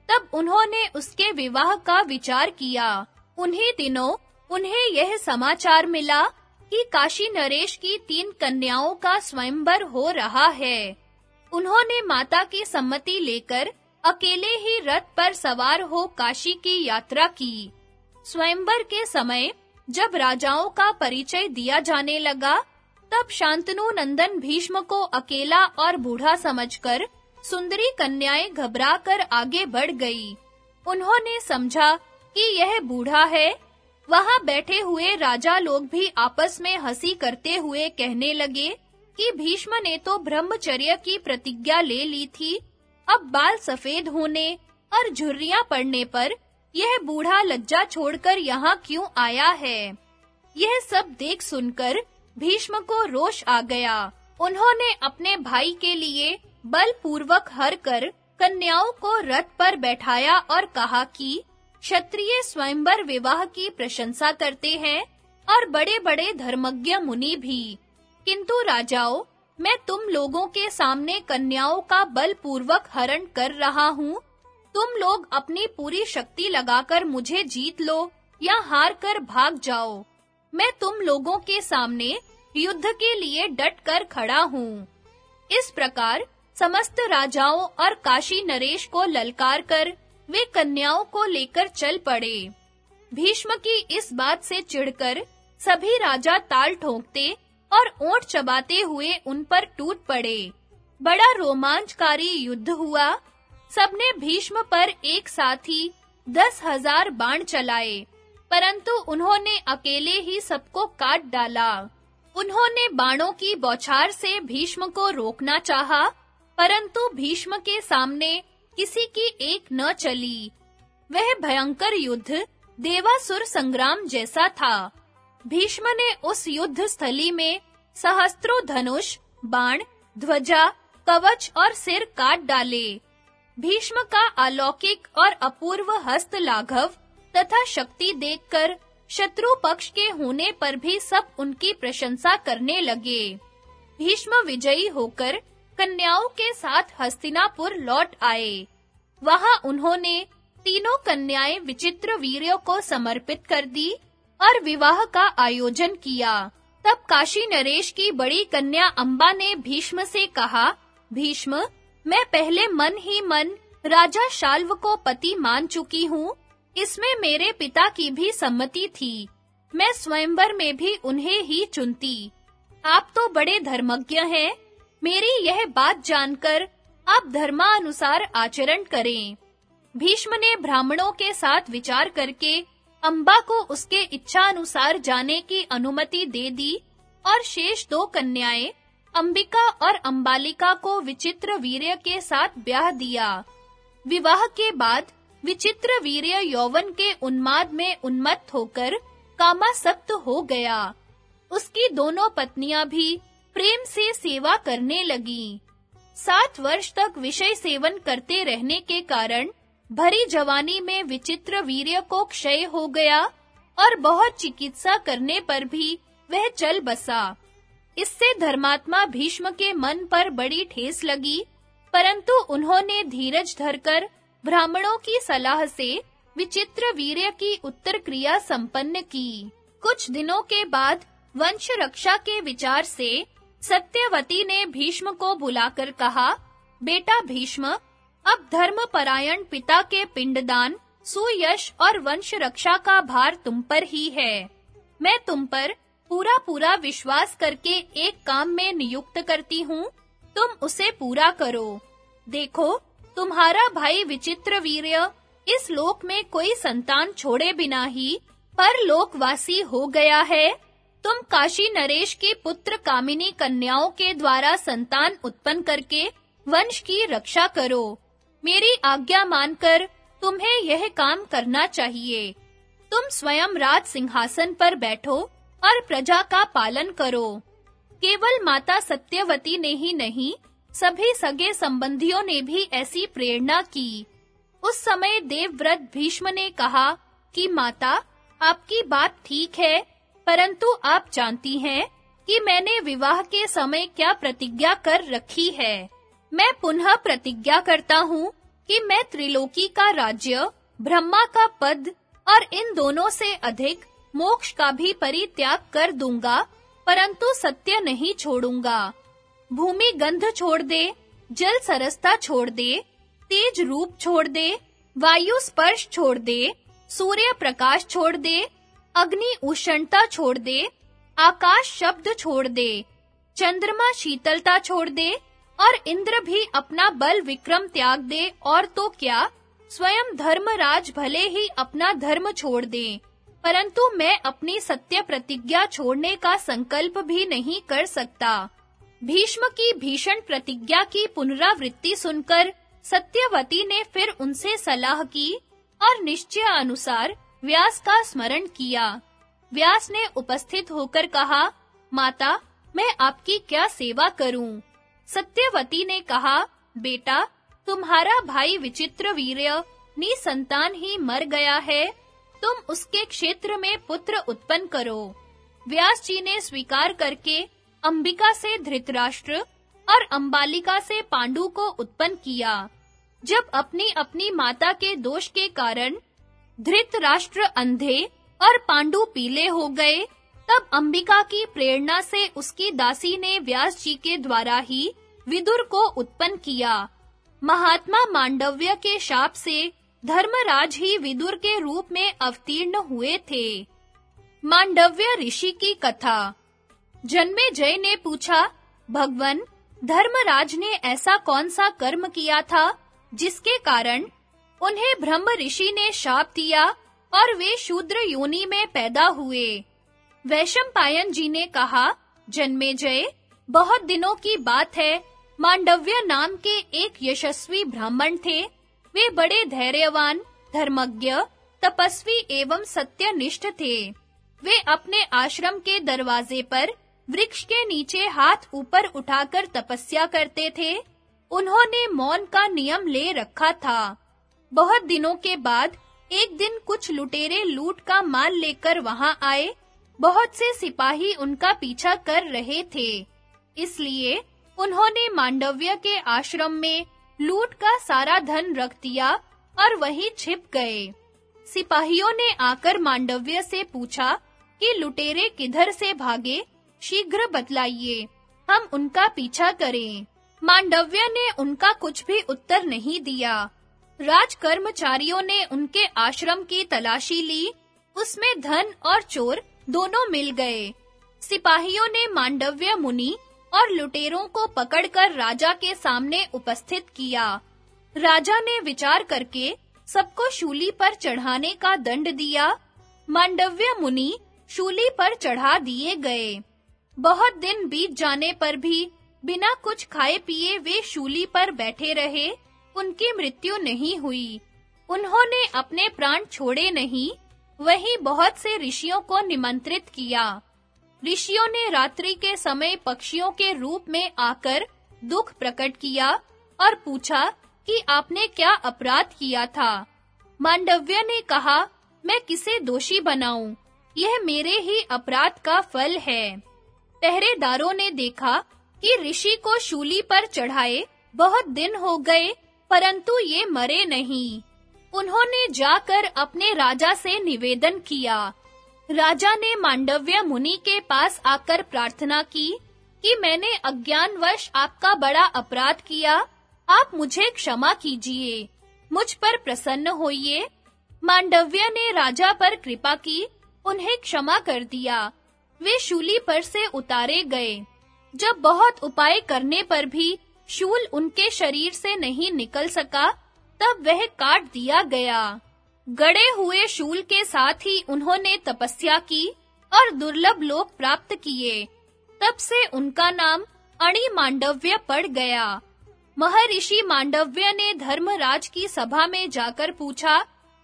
तब उन्होंने उसके विवाह का विचार किया। उन्हीं दिनों उन्हें यह समाचार मिला कि काशी नरेश की तीन कन्याओं का स्वयंवर हो रहा है। उन्होंने माता की सम्मति लेकर अकेले ही रथ पर सवार हो काशी की यात्रा की। स्वयंवर के समय जब राजाओं का परिचय दिया जाने लगा, तब शांतनु नंदन भीष्म को अकेला और बूढ़ा समझकर सुंदरी कन्याएँ घबराकर आगे बढ़ गई। उन्होंने समझा कि यह बूढ़ा है। वहाँ बैठे हुए राजा लोग भी आपस में हँसी करते हुए कहने लगे कि भीष्म ने तो ब्रह्मचर्य की प्रतिज्ञा ले ली थी। अब बाल सफ़ेद होने और झुर्रियाँ पड़ने पर यह बूढ़ा लज्जा छोड़कर यहाँ क्यों आया है? यह सब देख सुनकर भीष्म को रोष आ गया। उन्होंने अपने भाई के लिए बलपूर्वक हर कर कन्याओं को रथ पर बैठाया और कहा कि क्षत्रिय स्वयंवर विवाह की प्रशंसा करते हैं और बड़े-बड़े धर्मज्ञ मुनि भी। किंतु राजाओं, मैं तुम लोगों के सामने कन्याओं का बलपूर्वक हरण कर रहा हूँ। तुम लोग अपनी पूरी शक्ति लगाकर मुझे जीत लो या हार कर भाग जाओ। मैं तुम लोगों के सामने युद्ध के लिए डट कर खड़ा हूँ। इस प्रकार समस्त राजाओं और काशी नरेश को ललकार कर वे कन्याओं को लेकर चल पड़े। भीष्म की इस बात से चिढ़कर सभी राजा ताल ठोंकते और ओंठ चबाते हुए उन पर टूट पड़े। बड़ा रोमांचकारी युद्ध हुआ। सबने भीष्म पर एक साथ ही दस हज़ार बाण चलाए, परंतु उन्होंने अकेले ही सबको काट डाला। उन्होंने बाणों की बौछार से भीष्म को रोकना चाहा परंतु भीष्म के सामने किसी की एक न चली। वह भयंकर युद्ध देवासुर संग्राम जैसा था। भीष्म ने उस युद्ध स्थली में सहस्त्रों धनुष, बाण, ध्वजा, कवच और सिर काट डाले। भीष्म का अलौकिक और अपूर्व हस्त लाघव तथा शक्ति देखकर शत्रु पक्ष के होने पर भी सब उनकी प्रशंसा करने लगे। भीष्म विजयी होकर कन्याओं के साथ हस्तिनापुर लौट आए। वहाँ उन्होंने तीनों कन्याएँ विचित्र वीर्यों को समर्पित कर दी और विवाह का आयोजन किया। तब काशी नरेश की बड़ी कन्या अंबा ने भीष्म से कहा, भीष्म, मैं पहले मन ही मन राजा शाल्व को पति मान चुकी हूँ। इसमें मेरे पिता की भी सम्मति थी। मैं स्वयंवर में भी उन्हें ही चुनती। आप तो बड़े धर्मज्ञ हैं। मेरी यह बात जानकर आप धर्मानुसार आचरण करें। भीष्म ने ब्राह्मणों के साथ विचार करके अंबा को उसके इच्छा अनुसार जाने की अनुमति दे दी और शेष दो कन्याएँ, अंबिका और अंबालिका को विचित्र वीर्य के साथ ब्याह दिया। विवाह के बाद विचित्र वीर्य यौवन के उन्माद में उन्मत्त होकर कामासक्त हो गया। उसकी दोनों पत्नियाँ भी प्रेम से सेवा करने लगी। सात वर्ष तक विषय सेवन करते रहने के कारण भरी जवानी में विचित्र वीर्य को क्षय हो गया और बहुत चिकित्सा करने पर भी वह चल बसा। इससे धर्मात्मा भीष्म के मन पर बड़ी ठेस लगी, परंतु उन्होंने धीरज धरकर ब्राह्मणों की सलाह से विचित्र वीर्य की उत्तर क्रिया संपन्न की। कुछ दिनों के बाद वंश रक्षा के विचार से सत्यवती ने भीष्म को बुलाकर कहा, बेटा भीष्म, अब धर्म धर्मपरायण पिता के पिंडदान, सुयश और वंश रक्षा का भार तुम पर ही है। मैं तुम पर पूरा पूरा विश्वास करके एक काम में नियुक्त करती हूँ, तुम उसे पूरा करो। देखो, तुम्हारा भाई विचित्र वीर्य, इस लोक में कोई संतान छोड़े बिना ही पर लोकवासी हो गया है। तुम काशी नरेश के पुत्र कामिनी कन्याओं के द्वारा संतान उत्पन्न करके वंश की रक्षा करो। मेरी आज्ञा मानकर तुम्हें यह काम करना चाहिए। तुम स्वयं राज सिंहासन पर बैठो और प्रजा का पालन करो। केवल माता सत्यवती ने ही नहीं, सभी सगे संबंधियों ने भी ऐसी प्रेरणा की। उस समय देवव्रत भीष्म ने कहा कि, माता, आपकी बात ठीक है परंतु आप जानती हैं कि मैंने विवाह के समय क्या प्रतिज्ञा कर रखी है। मैं पुनः प्रतिज्ञा करता हूँ कि मैं त्रिलोकी का राज्य, ब्रह्मा का पद और इन दोनों से अधिक मोक्ष का भी परित्याग कर दूँगा, परंतु सत्य नहीं छोड़ूँगा। भूमि गंध छोड़ दे, जल सरसता छोड़ दे, तेज रूप छोड़ दे, वायु स्पर्श छोड़ दे, सूर्य प्रकाश छोड़ दे अग्नि उष्णता छोड़ दे, आकाश शब्द छोड़ दे, चंद्रमा शीतलता छोड़ दे, और इंद्र भी अपना बल विक्रम त्याग दे, और तो क्या? स्वयं धर्मराज भले ही अपना धर्म छोड़ दे, परंतु मैं अपनी सत्य प्रतिज्ञा छोड़ने का संकल्प भी नहीं कर सकता। भीष्म की भीषण प्रतिज्ञा की पुनरावृत्ति सुनकर सत्यवती ने फिर उनसे सलाह की, और निश्चय अनुसार व्यास का स्मरण किया। व्यास ने उपस्थित होकर कहा, माता, मैं आपकी क्या सेवा करूँ? सत्यवती ने कहा, बेटा, तुम्हारा भाई विचित्र वीर्य, निसंतान ही मर गया है। तुम उसके क्षेत्र में पुत्र उत्पन्न करो। व्यास जी ने स्वीकार करके अंबिका से धृतराष्ट्र और अंबालिका से पांडु को उत्पन्न किया। जब अपनी अपनी माता के दोष के कारण धृतराष्ट्र अंधे और पांडु पीले हो गए, तब अंबिका की प्रेरणा से उसकी दासी ने व्यास जी के द्वारा ही विदुर को उत्पन्न किया। महात्मा मांडव्य के शाप से धर्मराज ही विदुर के रूप में अवतीर्ण हुए थे। मांडव्य ऋषि की कथा। जन्मे जय ने पूछा, भगवन, धर्मराज ने ऐसा कौन सा कर्म किया था जिसके कारण उन्हें ब्रह्म ऋषि ने शाप दिया और वे शूद्र योनि में पैदा हुए। वैशंपायन जी ने कहा, जन्मे जय, बहुत दिनों की बात है। मांडव्य नाम के एक यशस्वी ब्राह्मण थे। वे बड़े धैर्यवान, धर्मज्ञ, तपस्वी एवं सत्यनिष्ठ थे। वे अपने आश्रम के दरवाजे पर वृक्ष के नीचे हाथ ऊपर उठाकर तपस्या करते थे। उन्होंने मौन का नियम ले रखा था। बहुत दिनों के बाद एक दिन कुछ लुटेरे लूट का माल लेकर वहाँ आए। बहुत से सिपाही उनका पीछा कर रहे थे। इसलिए उन्होंने मांडव्य के आश्रम में लूट का सारा धन रख दिया और वहीं छिप गए। सिपाहियों ने आकर मांडव्य से पूछा कि लुटेरे किधर से भागे? शीघ्र बतलाइए, हम उनका पीछा करें। मांडव्य ने उनका कुछ भी उत्तर नहीं दिया। राज कर्मचारियों ने उनके आश्रम की तलाशी ली। उसमें धन और चोर दोनों मिल गए। सिपाहियों ने मांडव्य मुनि और लुटेरों को पकड़कर राजा के सामने उपस्थित किया। राजा ने विचार करके सबको शूली पर चढ़ाने का दंड दिया। मांडव्य मुनि शूली पर चढ़ा दिए गए। बहुत दिन बीत जाने पर भी बिना कुछ खाए पिए वे शूली पर बैठे रहे। उनकी मृत्यु नहीं हुई। उन्होंने अपने प्राण छोड़े नहीं, वहीं बहुत से ऋषियों को निमंत्रित किया। ऋषियों ने रात्रि के समय पक्षियों के रूप में आकर दुख प्रकट किया और पूछा कि आपने क्या अपराध किया था? मांडव्य ने कहा, मैं किसे दोषी बनाऊँ? यह मेरे ही अपराध का फल है। पहरेदारों ने देखा कि ऋषि को शूली पर चढ़ाए बहुत दिन हो गए परंतु ये मरे नहीं। उन्होंने जाकर अपने राजा से निवेदन किया। राजा ने मांडव्य मुनि के पास आकर प्रार्थना की कि मैंने अज्ञानवश आपका बड़ा अपराध किया, आप मुझे क्षमा कीजिए, मुझ पर प्रसन्न होइए। मांडव्य ने राजा पर कृपा की, उन्हें क्षमा कर दिया। वे शूली पर से उतारे गए। जब बहुत उपाय करने पर भी शूल उनके शरीर से नहीं निकल सका, तब वह काट दिया गया। गड़े हुए शूल के साथ ही उन्होंने तपस्या की और दुर्लभ लोक प्राप्त किए। तब से उनका नाम अणि मांडव्य पड़ गया। महर्षि मांडव्य ने धर्मराज की सभा में जाकर पूछा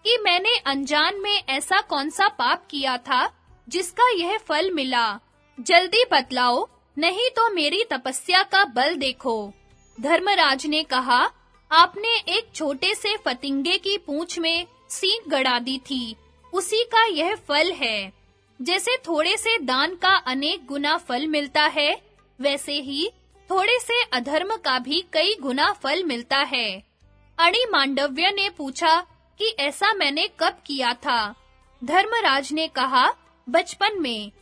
कि मैंने अनजान में ऐसा कौन सा पाप किया था, जिसका यह फल मिला? जल्दी बतलाओ, नहीं तो मेरी तपस्या का बल देखो। धर्मराज ने कहा, आपने एक छोटे से फतिंगे की पूंछ में सींग गड़ा दी थी। उसी का यह फल है। जैसे थोड़े से दान का अनेक गुना फल मिलता है, वैसे ही थोड़े से अधर्म का भी कई गुना फल मिलता है। अणि मांडव्य ने पूछा कि ऐसा मैंने कब किया था? धर्मराज ने कहा, बचपन में।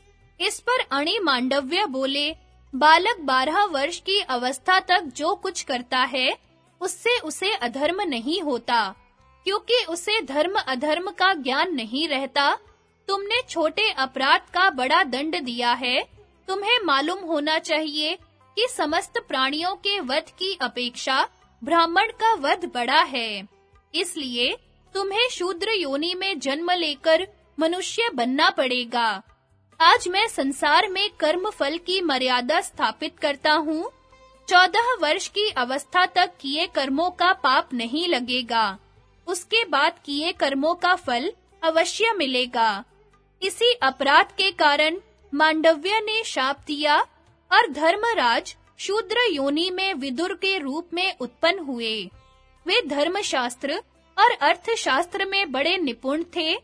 इस पर अणि मांडव्य बोले बालक बारह वर्ष की अवस्था तक जो कुछ करता है, उससे उसे अधर्म नहीं होता। क्योंकि उसे धर्म अधर्म का ज्ञान नहीं रहता, तुमने छोटे अपराध का बड़ा दंड दिया है। तुम्हें मालूम होना चाहिए कि समस्त प्राणियों के वध की अपेक्षा ब्राह्मण का वध बड़ा है। इसलिए तुम्हें शूद्र योनि में जन्म लेकर मनुष्य बनना पड़ेगा। आज मैं संसार में कर्म फल की मर्यादा स्थापित करता हूँ। चौदह वर्ष की अवस्था तक किए कर्मों का पाप नहीं लगेगा। उसके बाद किए कर्मों का फल अवश्य मिलेगा। इसी अपराध के कारण मांडव्य ने शाप दिया और धर्मराज शूद्र योनि में विदुर के रूप में उत्पन्न हुए। वे धर्मशास्त्र और अर्थशास्त्र में बड़े निपुण थे।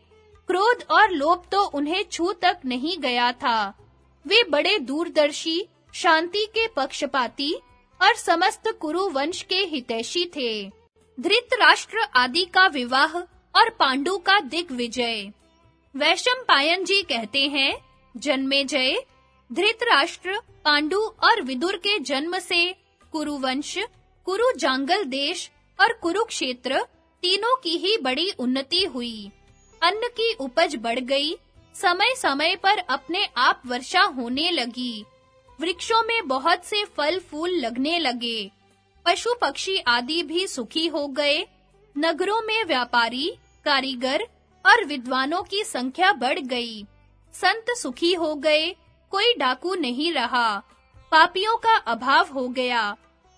क्रोध और लोभ तो उन्हें छू तक नहीं गया था। वे बड़े दूरदर्शी, शांति के पक्षपाती और समस्त कुरु वंश के हितैषी थे। धृतराष्ट्र आदि का विवाह और पांडु का दिग्विजय। वैशंपायन जी कहते हैं, जन्मे जय, धृतराष्ट्र, पांडु और विदुर के जन्म से कुरुवंश कुरु जांगल देश और कुरुक्षेत्र तीनों की ही बड़ी उन्नति हुई। अन्न की उपज बढ़ गई। समय-समय पर अपने आप वर्षा होने लगी। वृक्षों में बहुत से फल फूल लगने लगे। पशु पक्षी आदि भी सुखी हो गए। नगरों में व्यापारी, कारीगर और विद्वानों की संख्या बढ़ गई। संत सुखी हो गए। कोई डाकू नहीं रहा। पापियों का अभाव हो गया।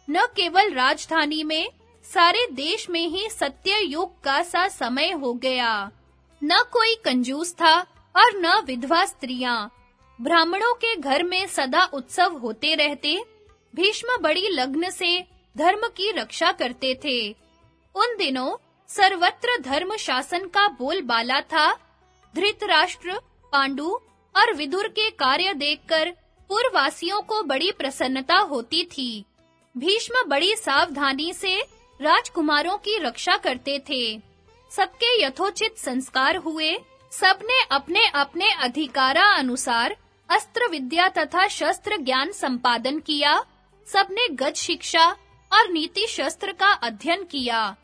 न केवल राजधानी में, सारे देश में ही सत्य युग का सा समय हो गया। न कोई कंजूस था और न विधवा स्त्रियाँ। ब्राह्मणों के घर में सदा उत्सव होते रहते, भीष्म बड़ी लग्न से धर्म की रक्षा करते थे। उन दिनों सर्वत्र धर्म शासन का बोलबाला था। धृतराष्ट्र, पांडु और विदुर के कार्य देखकर पूर्ववासियों को बड़ी प्रसन्नता होती थी। भीष्म बड़ी सावधानी से राजकुमारों की रक्षा करते थे। सबके यथोचित संस्कार हुए। सबने अपने-अपने अधिकारा अनुसार अस्त्र विद्या तथा शस्त्र ज्ञान संपादन किया। सबने गज शिक्षा और नीति शस्त्र का अध्ययन किया।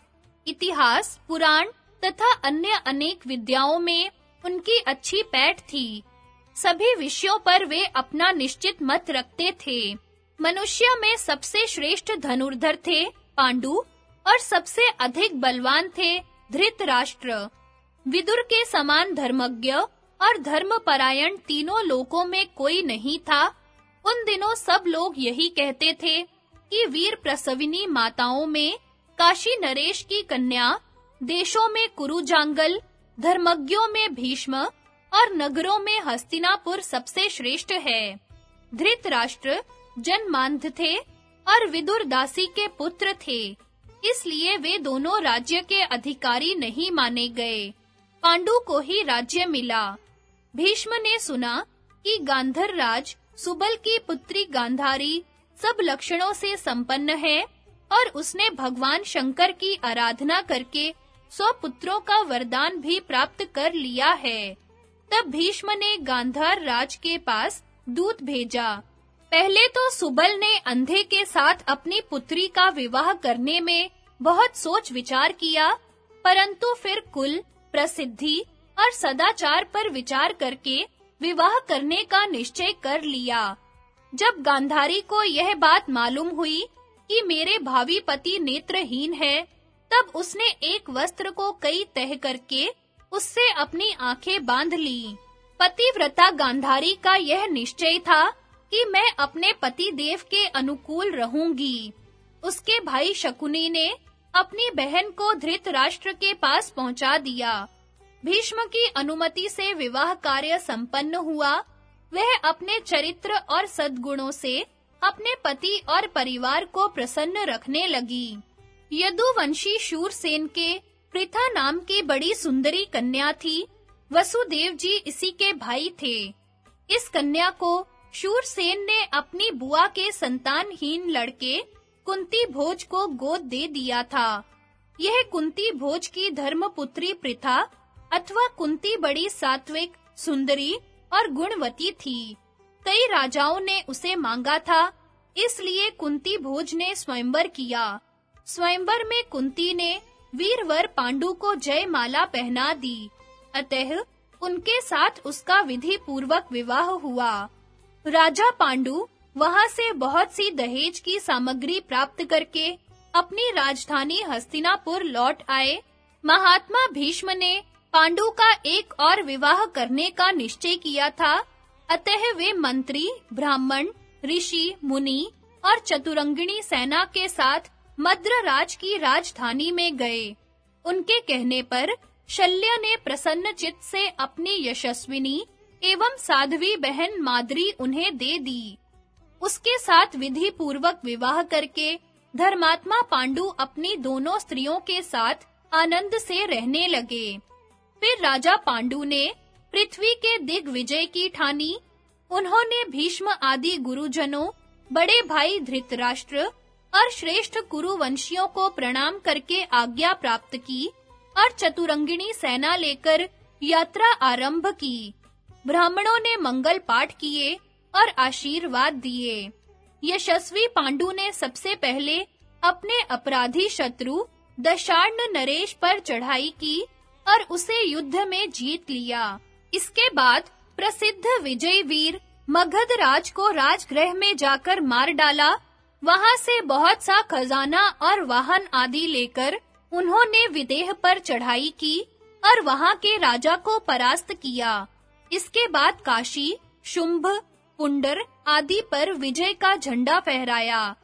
इतिहास, पुराण तथा अन्य अनेक विद्याओं में उनकी अच्छी पैठ थी। सभी विषयों पर वे अपना निश्चित मत रखते थे। मनुष्य में सबसे श्रेष्ठ धनुर्धर थे, पांडु, और सबसे अधिक बलवान थे। धृतराष्ट्र, विदुर के समान धर्मज्ञ और धर्मपरायण तीनों लोकों में कोई नहीं था। उन दिनों सब लोग यही कहते थे कि वीर प्रसविनी माताओं में काशी नरेश की कन्या, देशों में कुरुजांगल, धर्मज्ञों में भीष्म और नगरों में हस्तिनापुर सबसे श्रेष्ठ है। धृतराष्ट्र जनमांध थे और विदुर दासी के पुत्र थे। इसलिए वे दोनों राज्य के अधिकारी नहीं माने गए। पांडु को ही राज्य मिला। भीष्म ने सुना कि गांधर राज सुबल की पुत्री गांधारी सब लक्षणों से संपन्न है और उसने भगवान शंकर की आराधना करके सौ पुत्रों का वरदान भी प्राप्त कर लिया है। तब भीष्म ने गांधार राज के पास दूत भेजा। पहले तो सुबल ने अंधे के साथ अपनी पुत्री का विवाह करने में बहुत सोच विचार किया, परंतु फिर कुल, प्रसिद्धि और सदाचार पर विचार करके विवाह करने का निश्चय कर लिया। जब गांधारी को यह बात मालूम हुई कि मेरे भावी पति नेत्रहीन है, तब उसने एक वस्त्र को कई तह करके उससे अपनी आँखें बाँध ली। पतिव्रता गांधारी का यह निश्चय था कि मैं अपने पति देव के अनुकूल रहूँगी। उसके भाई शकुनी ने अपनी बहन को धृतराष्ट्र के पास पहुँचा दिया। भीष्म की अनुमति से विवाह कार्य संपन्न हुआ। वह अपने चरित्र और सद्गुणों से अपने पति और परिवार को प्रसन्न रखने लगी। यदुवंशी शूरसेन के पृथा नाम की बड़ी सुंदरी कन्या थी। वसुदेव जी इसी के भाई थे। इस कन्या को शूरसेन ने अपनी बुआ के संतानहीन लड़के कुंती भोज को गोद दे दिया था। यह कुंती भोज की धर्मपुत्री प्रथा अथवा कुंती बड़ी सात्विक, सुंदरी और गुणवती थी। कई राजाओं ने उसे मांगा था, इसलिए कुंती भोज ने स्वयंवर किया। स्वयंवर में कुंती ने वीरवर पांडु को जयमाला पहना दी। अतः उनके साथ उसका विधि पूर्वक विवाह हुआ। राजा पांडु वहाँ से बहुत सी दहेज की सामग्री प्राप्त करके अपनी राजधानी हस्तिनापुर लौट आए। महात्मा भीष्म ने पांडु का एक और विवाह करने का निश्चय किया था। अतः वे मंत्री, ब्राह्मण, ऋषि, मुनि और चतुरंगिणी सेना के साथ मद्रराज की राजधानी में गए। उनके कहने पर शल्य ने प्रसन्न चित्त से अपनी यशस्विनी एवं साध्वी बहन माद्री उन्हें दे दी। उसके साथ विधि पूर्वक विवाह करके धर्मात्मा पांडु अपनी दोनों स्त्रियों के साथ आनंद से रहने लगे। फिर राजा पांडु ने पृथ्वी के दिग्विजय की ठानी। उन्होंने भीष्म आदि गुरुजनों, बड़े भाई धृतराष्ट्र और श्रेष्ठ कुरुवंशियों को प्रणाम करके आज्ञा प्राप्त की और चतुरंगिणी सेना लेकर यात्रा आरंभ की। ब्राह्मणों ने मंगल पाठ किए और आशीर्वाद दिए। यशस्वी पांडु ने सबसे पहले अपने अपराधी शत्रु दशार्ण नरेश पर चढ़ाई की और उसे युद्ध में जीत लिया। इसके बाद प्रसिद्ध विजय वीर मगध राज को राजगृह में जाकर मार डाला। वहाँ से बहुत सा खजाना और वाहन आदि लेकर उन्होंने विदेह पर चढ़ाई की और वहाँ के राजा को परास्त किया। इसके बाद काशी, शुंभ, पुंडर आदि पर विजय का झंडा फहराया।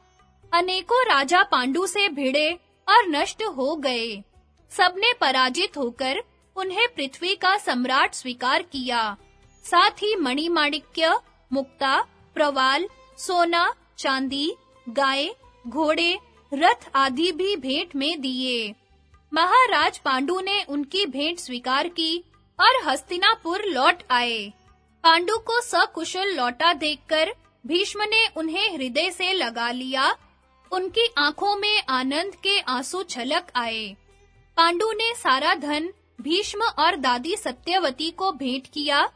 अनेकों राजा पांडु से भिड़े और नष्ट हो गए। सबने पराजित होकर उन्हें पृथ्वी का सम्राट स्वीकार किया। साथ ही मणिमाणिक्य, मुक्ता, प्रवाल, सोना, चांदी, गाय, घोड़े, रथ आदि भी भेंट में दिए। महाराज पांडु ने उनकी भेंट स्वीकार की और हस्तिनापुर लौट आए। पांडु को सकुशल लौटा देखकर भीष्म ने उन्हें हृदय से लगा लिया। उनकी आँखों में आनंद के आँसू छलक आए। पांडु ने सारा धन भीष्म और दादी सत्यवती को भेंट किया।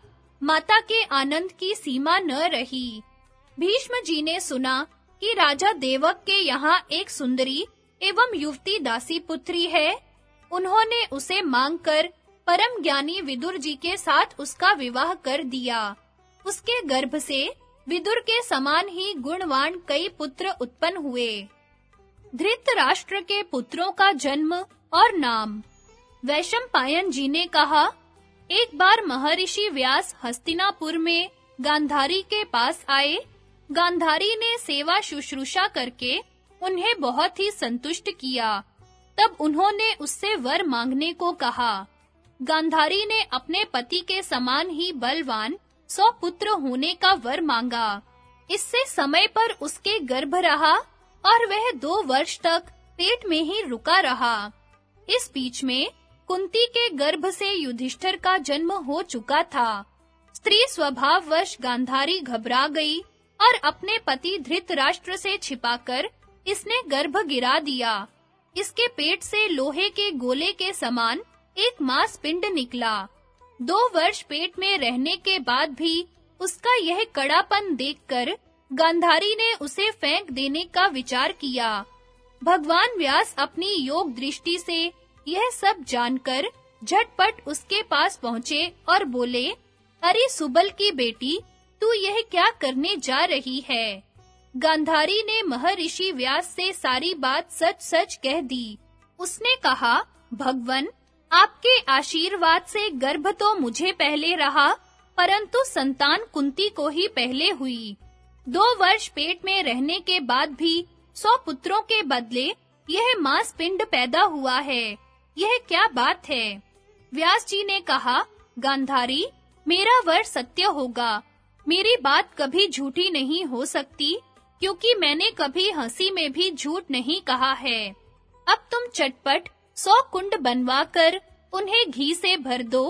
माता के आनंद की सीमा न रही। भीष्म जी ने सुना कि राजा देवक के यहाँ एक सुंदरी एवं युवती दासी पुत्री है। उन्होंने उसे मांगकर परम ज्ञानी विदुर जी के साथ उसका विवाह कर दिया। उसके गर्भ से विदुर के समान ही गुणवान कई पुत्र उत्पन्न हुए। धृतराष्ट्र के पुत्रों का जन्म और नाम। वैशंपायन जी ने कहा, एक बार महर्षि व्यास हस्तिनापुर में गांधारी के पास आए। गांधारी ने सेवा शुश्रूषा करके उन्हें बहुत ही संतुष्ट किया। तब उन्होंने उससे वर मांगने को कहा गांधारी ने अपने पति के समान ही बलवान, सौ पुत्र होने का वर मांगा। इससे समय पर उसके गर्भ रहा और वह दो वर्ष तक पेट में ही रुका रहा। इस बीच में कुंती के गर्भ से युधिष्ठर का जन्म हो चुका था। स्त्री स्वभाववश गांधारी घबरा गई और अपने पति धृतराष्ट्र से छिपाकर इसने गर्भ गिरा दिया। इसके पेट से लोहे के गोले के समान एक मांस पिंड निकला। दो वर्ष पेट में रहने के बाद भी उसका यह कड़ापन देखकर गांधारी ने उसे फेंक देने का विचार किया। भगवान व्यास अपनी योग दृष्टि से यह सब जानकर झटपट उसके पास पहुँचे और बोले, अरे सुबल की बेटी, तू यह क्या करने जा रही है? गांधारी ने महर्षि व्यास से सारी बात सच-सच कह दी। उसने कहा, भगवन आपके आशीर्वाद से गर्भ तो मुझे पहले रहा, परंतु संतान कुंती को ही पहले हुई। दो वर्ष पेट में रहने के बाद भी सौ पुत्रों के बदले यह मांस पिंड पैदा हुआ है। यह क्या बात है? व्यास जी ने कहा, गांधारी, मेरा वर सत्य होगा। मेरी बात कभी झूठी नहीं हो सकती, क्योंकि मैंने कभी हँसी में भी झूठ नहीं कहा है। अब तुम चटपट सौ कुंड बनवाकर उन्हें घी से भर दो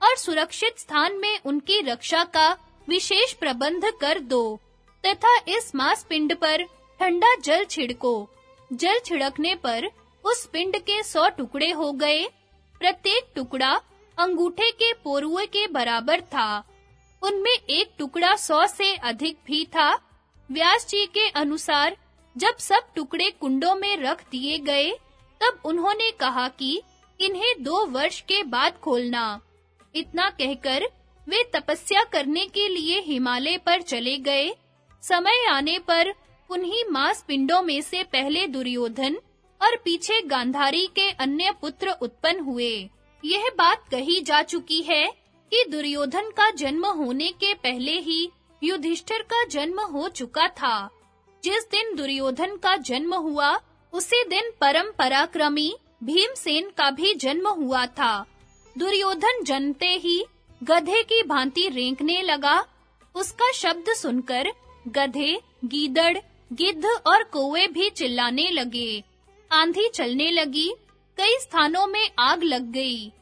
और सुरक्षित स्थान में उनकी रक्षा का विशेष प्रबंध कर दो, तथा इस मांस पिंड पर ठंडा जल छिड़को। जल छिड़कने पर उस पिंड के सौ टुकड़े हो गए। प्रत्येक टुकड़ा अंगूठे के पोरुए के बराबर था। उनमें एक टुकड़ा सौ से अधिक भी था। व्यास जी के अनुसार जब सब टुकड़े कुंडों में रख दिए गए तब उन्होंने कहा कि इन्हें दो वर्ष के बाद खोलना। इतना कहकर वे तपस्या करने के लिए हिमालय पर चले गए। समय आने पर उन्हीं मास पिंडों में से पहले दुर्योधन और पीछे गांधारी के अन्य पुत्र उत्पन्न हुए। यह बात कही जा चुकी है कि दुर्योधन का जन्म होने के पहले ही युधिष्ठिर का जन्म हो चुका था। जिस दिन दुर्योधन का जन्म हुआ उसी दिन परम पराक्रमी भीमसेन का भी जन्म हुआ था। दुर्योधन जनते ही गधे की भांति रेंकने लगा। उसका शब्द सुनकर गधे, गीदड़, गिद्ध और कौवे भी चिल्लाने लगे। आंधी चलने लगी। कई स्थानों में आग लग गई।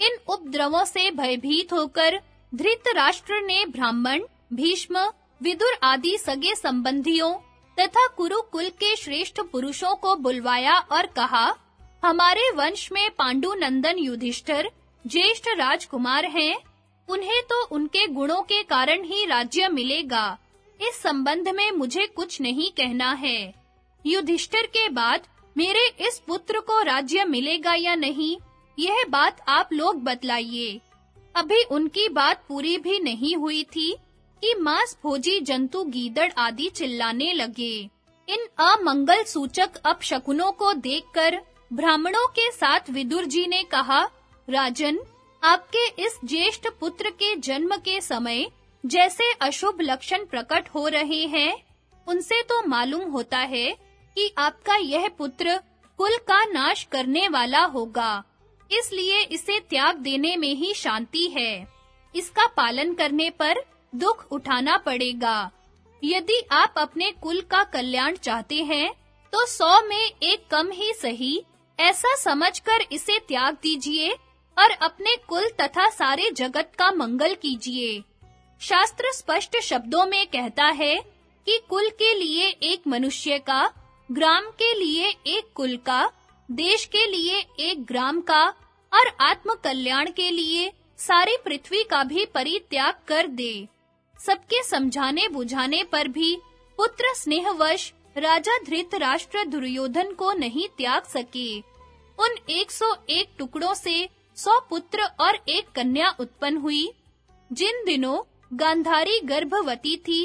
इन उपद्रवों से भयभीत होकर धृतराष्ट्र ने ब्राह्मण, भीष्म, विदुर आदि सगे संबंधियों तथा कुरुकुल के श्रेष्ठ पुरुषों को बुलवाया और कहा, हमारे वंश में पांडु नंदन युधिष्ठिर, ज्येष्ठ राजकुमार हैं। उन्हें तो उनके गुणों के कारण ही राज्य मिलेगा। इस संबंध में मुझे कुछ नहीं कहना है। युधिष्ठिर के बाद, मेरे इस पुत्र को राज्य मिलेगा या नहीं, यह बात आप लोग बतलाइए। अभी उनकी बात पूरी भी नहीं हुई थी। कि मांस भोजी जंतु, गीदड़ आदि चिल्लाने लगे। इन अमंगल सूचक अपशकुनों को देखकर ब्राह्मणों के साथ विदुर जी ने कहा, राजन, आपके इस ज्येष्ठ पुत्र के जन्म के समय जैसे अशुभ लक्षण प्रकट हो रहे हैं, उनसे तो मालूम होता है कि आपका यह पुत्र कुल का नाश करने वाला होगा। इसलिए इसे त्याग देने में ही शांति है। इसका पालन करने पर दुख उठाना पड़ेगा। यदि आप अपने कुल का कल्याण चाहते हैं तो सौ में एक कम ही सही। ऐसा समझकर इसे त्याग दीजिए और अपने कुल तथा सारे जगत का मंगल कीजिए। शास्त्र स्पष्ट शब्दों में कहता है कि कुल के लिए एक मनुष्य का, ग्राम के लिए एक कुल का, देश के लिए एक ग्राम का और आत्म कल्याण के लिए सारी पृथ्वी का भी परित्याग कर दे। सबके समझाने बुझाने पर भी पुत्र स्नेहवश राजा धृतराष्ट्र दुर्योधन को नहीं त्याग सके। उन 101 टुकड़ों से 100 पुत्र और एक कन्या उत्पन्न हुई, जिन दिनों गांधारी गर्भवती थी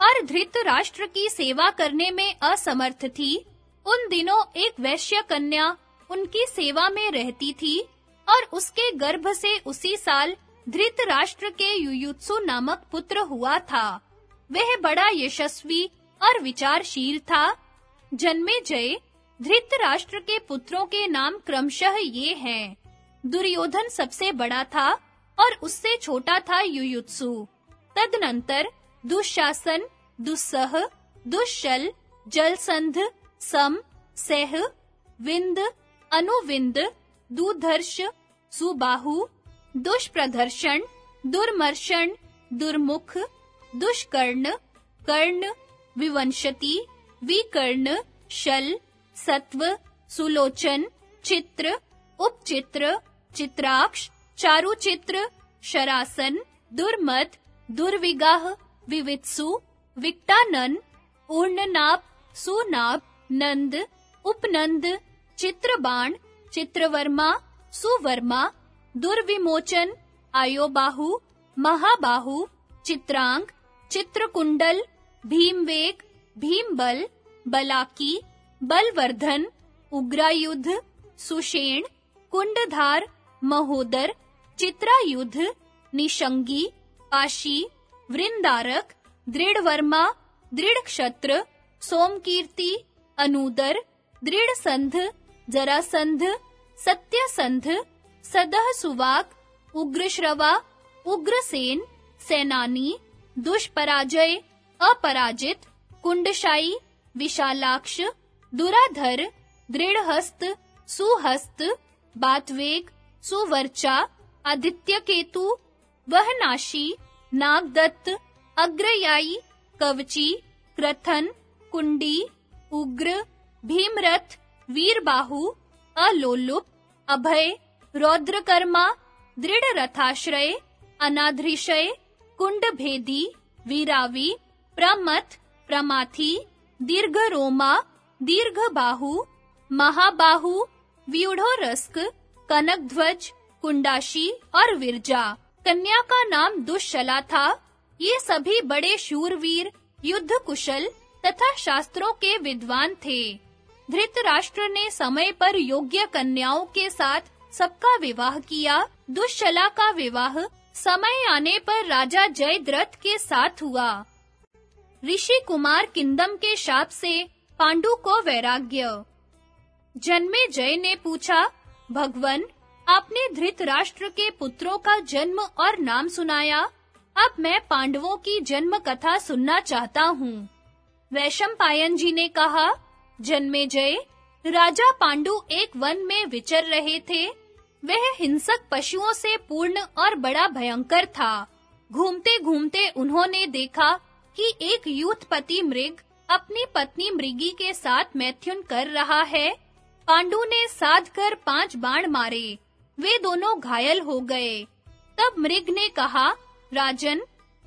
और धृतराष्ट्र की सेवा करने में असमर्थ थी, उन दिनों एक वैश्य कन्या उनकी सेवा में रहती थी और उसके गर्भ से उसी साल धृतराष्ट्र के युयुत्सु नामक पुत्र हुआ था। वह बड़ा यशस्वी और विचारशील था। जन्मे जय, धृतराष्ट्र के पुत्रों के नाम क्रमशः ये हैं। दुर्योधन सबसे बड़ा था और उससे छोटा था युयुत्सु। तदनंतर दुशासन, दुस्सह दुश्शल जलसंध, सम, सह, विंद, अनुविंद, दुधर्ष, सुबाहु दुष्प्रदर्शन, दुर्मर्शन, दुर्मुख, दुष्कर्ण, कर्ण, विवंशति, विकर्ण, शल, सत्व, सुलोचन, चित्र, उपचित्र, चित्राक्ष, चारुचित्र, शरासन, दुर्मत, दुर्विगाह, विवित्सु, विक्टानन ऊर्णनाप सुनाप नंद, उपनंद, चित्रबाण, चित्रवर्मा, सुवर्मा दुर्विमोचन आयोबाहु महाबाहु, चित्रांग, चित्रकुंडल, भीमवेग, भीमबल, बलाकी, बलवर्धन, उग्रायुध, सुषेण, कुंडधार, महोदर, चित्रायुध, निशंगी पाशी वृंदारक, दृढ़वर्मा दृढ़ क्षत्र सोमकीर्ति, अनुदर, दृढ़संध, जरासंध, सत्यसंध सदह सुवाक, उग्रश्रवा, उग्रसेन, सेनानी, दुष्पराजय, अपराजित कुंडशाई विशालाक्ष, दुराधर, दृढ़हस्त, सुहस्त, बातवेग, सुवर्चा आदित्य केतु वहनाशी, नागदत्त अग्रयाई कवची, क्रथन, कुंडी, उग्र, भीमरथ, वीरबाहु, अलोलुप, अभय रौद्रकर्मा दृढ़ रथाश्रय अनाधृशय कुंडभेदी वीरावी, प्रमथ, प्रमाथी, दीर्घरोमा, दीर्घबाहु, महाबाहु, व्यूढ़ोरस्क, कनकध्वज, कुंडाशी और विरजा। कन्या का नाम दुष्शला था। ये सभी बड़े शूरवीर युद्ध कुशल तथा शास्त्रों के विद्वान थे। धृतराष्ट्र ने समय पर योग्य कन्याओं के साथ सबका विवाह किया दुष्शला का विवाह, समय आने पर राजा जयद्रथ के साथ हुआ। ऋषि कुमार किंदम के शाप से पांडु को वैराग्य। जन्मे जय ने पूछा, भगवन, आपने धृतराष्ट्र के पुत्रों का जन्म और नाम सुनाया। अब मैं पांडवों की जन्म कथा सुनना चाहता हूँ। वैशंपायन जी ने कहा, जन्मे जय, राजा पांडु एक वन में विचर रहे थे। वह हिंसक पशुओं से पूर्ण और बड़ा भयंकर था। घूमते-घूमते उन्होंने देखा कि एक यूथपति मृग अपनी पत्नी मृगी के साथ मैथुन कर रहा है। पांडु ने साध कर पाँच बाण मारे। वे दोनों घायल हो गए। तब मृग ने कहा, राजन,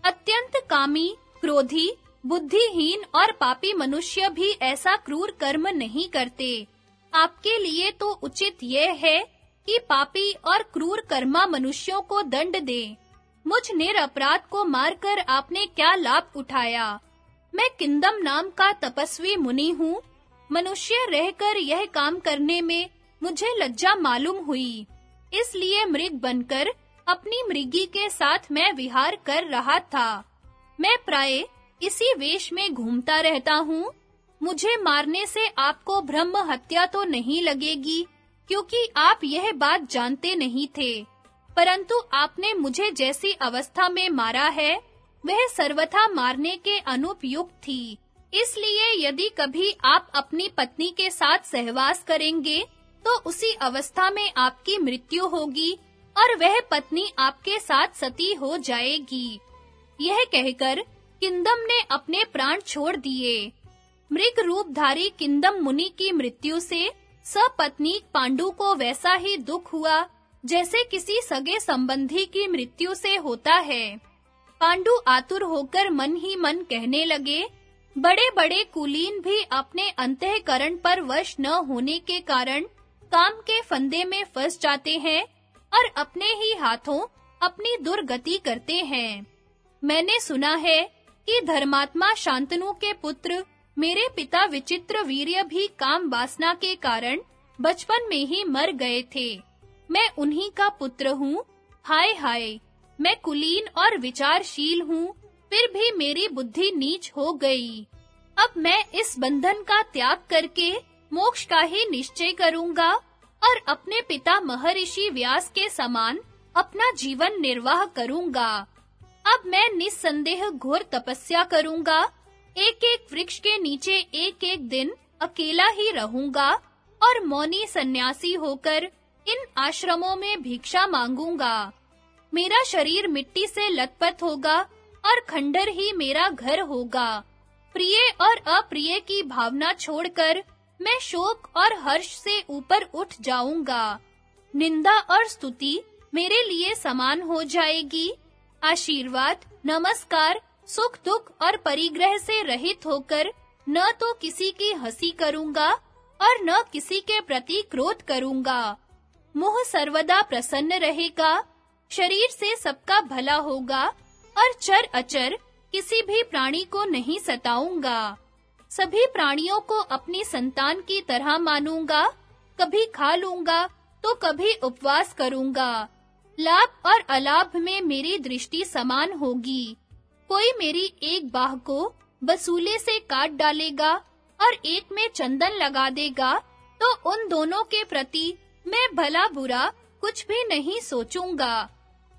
अत्यंत कामी, क्रोधी, बुद्धिहीन और पापी मनुष्य भी ऐसा क्रूर कर्म नहीं करते। आपके लिए तो उचित यह है कि पापी और क्रूर कर्मा मनुष्यों को दंड दे। मुझ निरपराध को मारकर आपने क्या लाभ उठाया? मैं किंदम नाम का तपस्वी मुनि हूँ। मनुष्य रहकर यह काम करने में मुझे लज्जा मालूम हुई। इसलिए मृग बनकर अपनी मृगी के साथ मैं विहार कर रहा था। मैं प्राय इसी वेश में घूमता रहता हूँ। मुझे मारने से आपको ब्रह्म हत्या तो नहीं लगेगी क्योंकि आप यह बात जानते नहीं थे। परंतु आपने मुझे जैसी अवस्था में मारा है, वह सर्वथा मारने के अनुपयुक्त थी। इसलिए यदि कभी आप अपनी पत्नी के साथ सहवास करेंगे तो उसी अवस्था में आपकी मृत्यु होगी और वह पत्नी आपके साथ सती हो जाएगी। यह कहकर किंदम ने अपने प्राण छोड़ दिए। मृग रूपधारी किंदम मुनि की मृत्यु से सपत्नी पांडु को वैसा ही दुख हुआ, जैसे किसी सगे संबंधी की मृत्यु से होता है। पांडु आतुर होकर मन ही मन कहने लगे, बड़े-बड़े कुलीन भी अपने अंतःकरण पर वश न होने के कारण काम के फंदे में फंस जाते हैं और अपने ही हाथों अपनी दुर्गति करते हैं। मैंने सुना है कि धर्मात्मा शांतनु के पुत्र मेरे पिता विचित्र वीर्य भी काम वासना के कारण बचपन में ही मर गए थे। मैं उन्हीं का पुत्र हूँ। हाय हाय, मैं कुलीन और विचारशील हूँ, फिर भी मेरी बुद्धि नीच हो गई। अब मैं इस बंधन का त्याग करके मोक्ष का ही निश्चय करूँगा और अपने पिता महर्षि व्यास के समान अपना जीवन निर्वाह करूँगा। अब मैं निस्संदेह घोर तपस्या करूँगा एक-एक वृक्ष के नीचे एक-एक दिन अकेला ही रहूँगा और मौनी सन्यासी होकर इन आश्रमों में भिक्षा मांगूँगा। मेरा शरीर मिट्टी से लथपथ होगा और खंडर ही मेरा घर होगा। प्रिय और अप्रिय की भावना छोड़कर मैं शोक और हर्ष से ऊपर उठ जाऊँगा। निंदा और स्तुति मेरे लिए समान हो जाएगी। आशीर्वाद, नमस्कार सुख दुख और परिग्रह से रहित होकर न तो किसी की हँसी करूँगा और न किसी के प्रति क्रोध करूँगा। मुह सर्वदा प्रसन्न रहेगा, शरीर से सबका भला होगा और चर अचर किसी भी प्राणी को नहीं सताऊँगा। सभी प्राणियों को अपनी संतान की तरह मानूँगा, कभी खा लूँगा तो कभी उपवास करूँगा। लाभ और अलाभ में मेरी दृष्टि समान होगी। कोई मेरी एक बाह को बसूले से काट डालेगा और एक में चंदन लगा देगा तो उन दोनों के प्रति मैं भला बुरा कुछ भी नहीं सोचूँगा।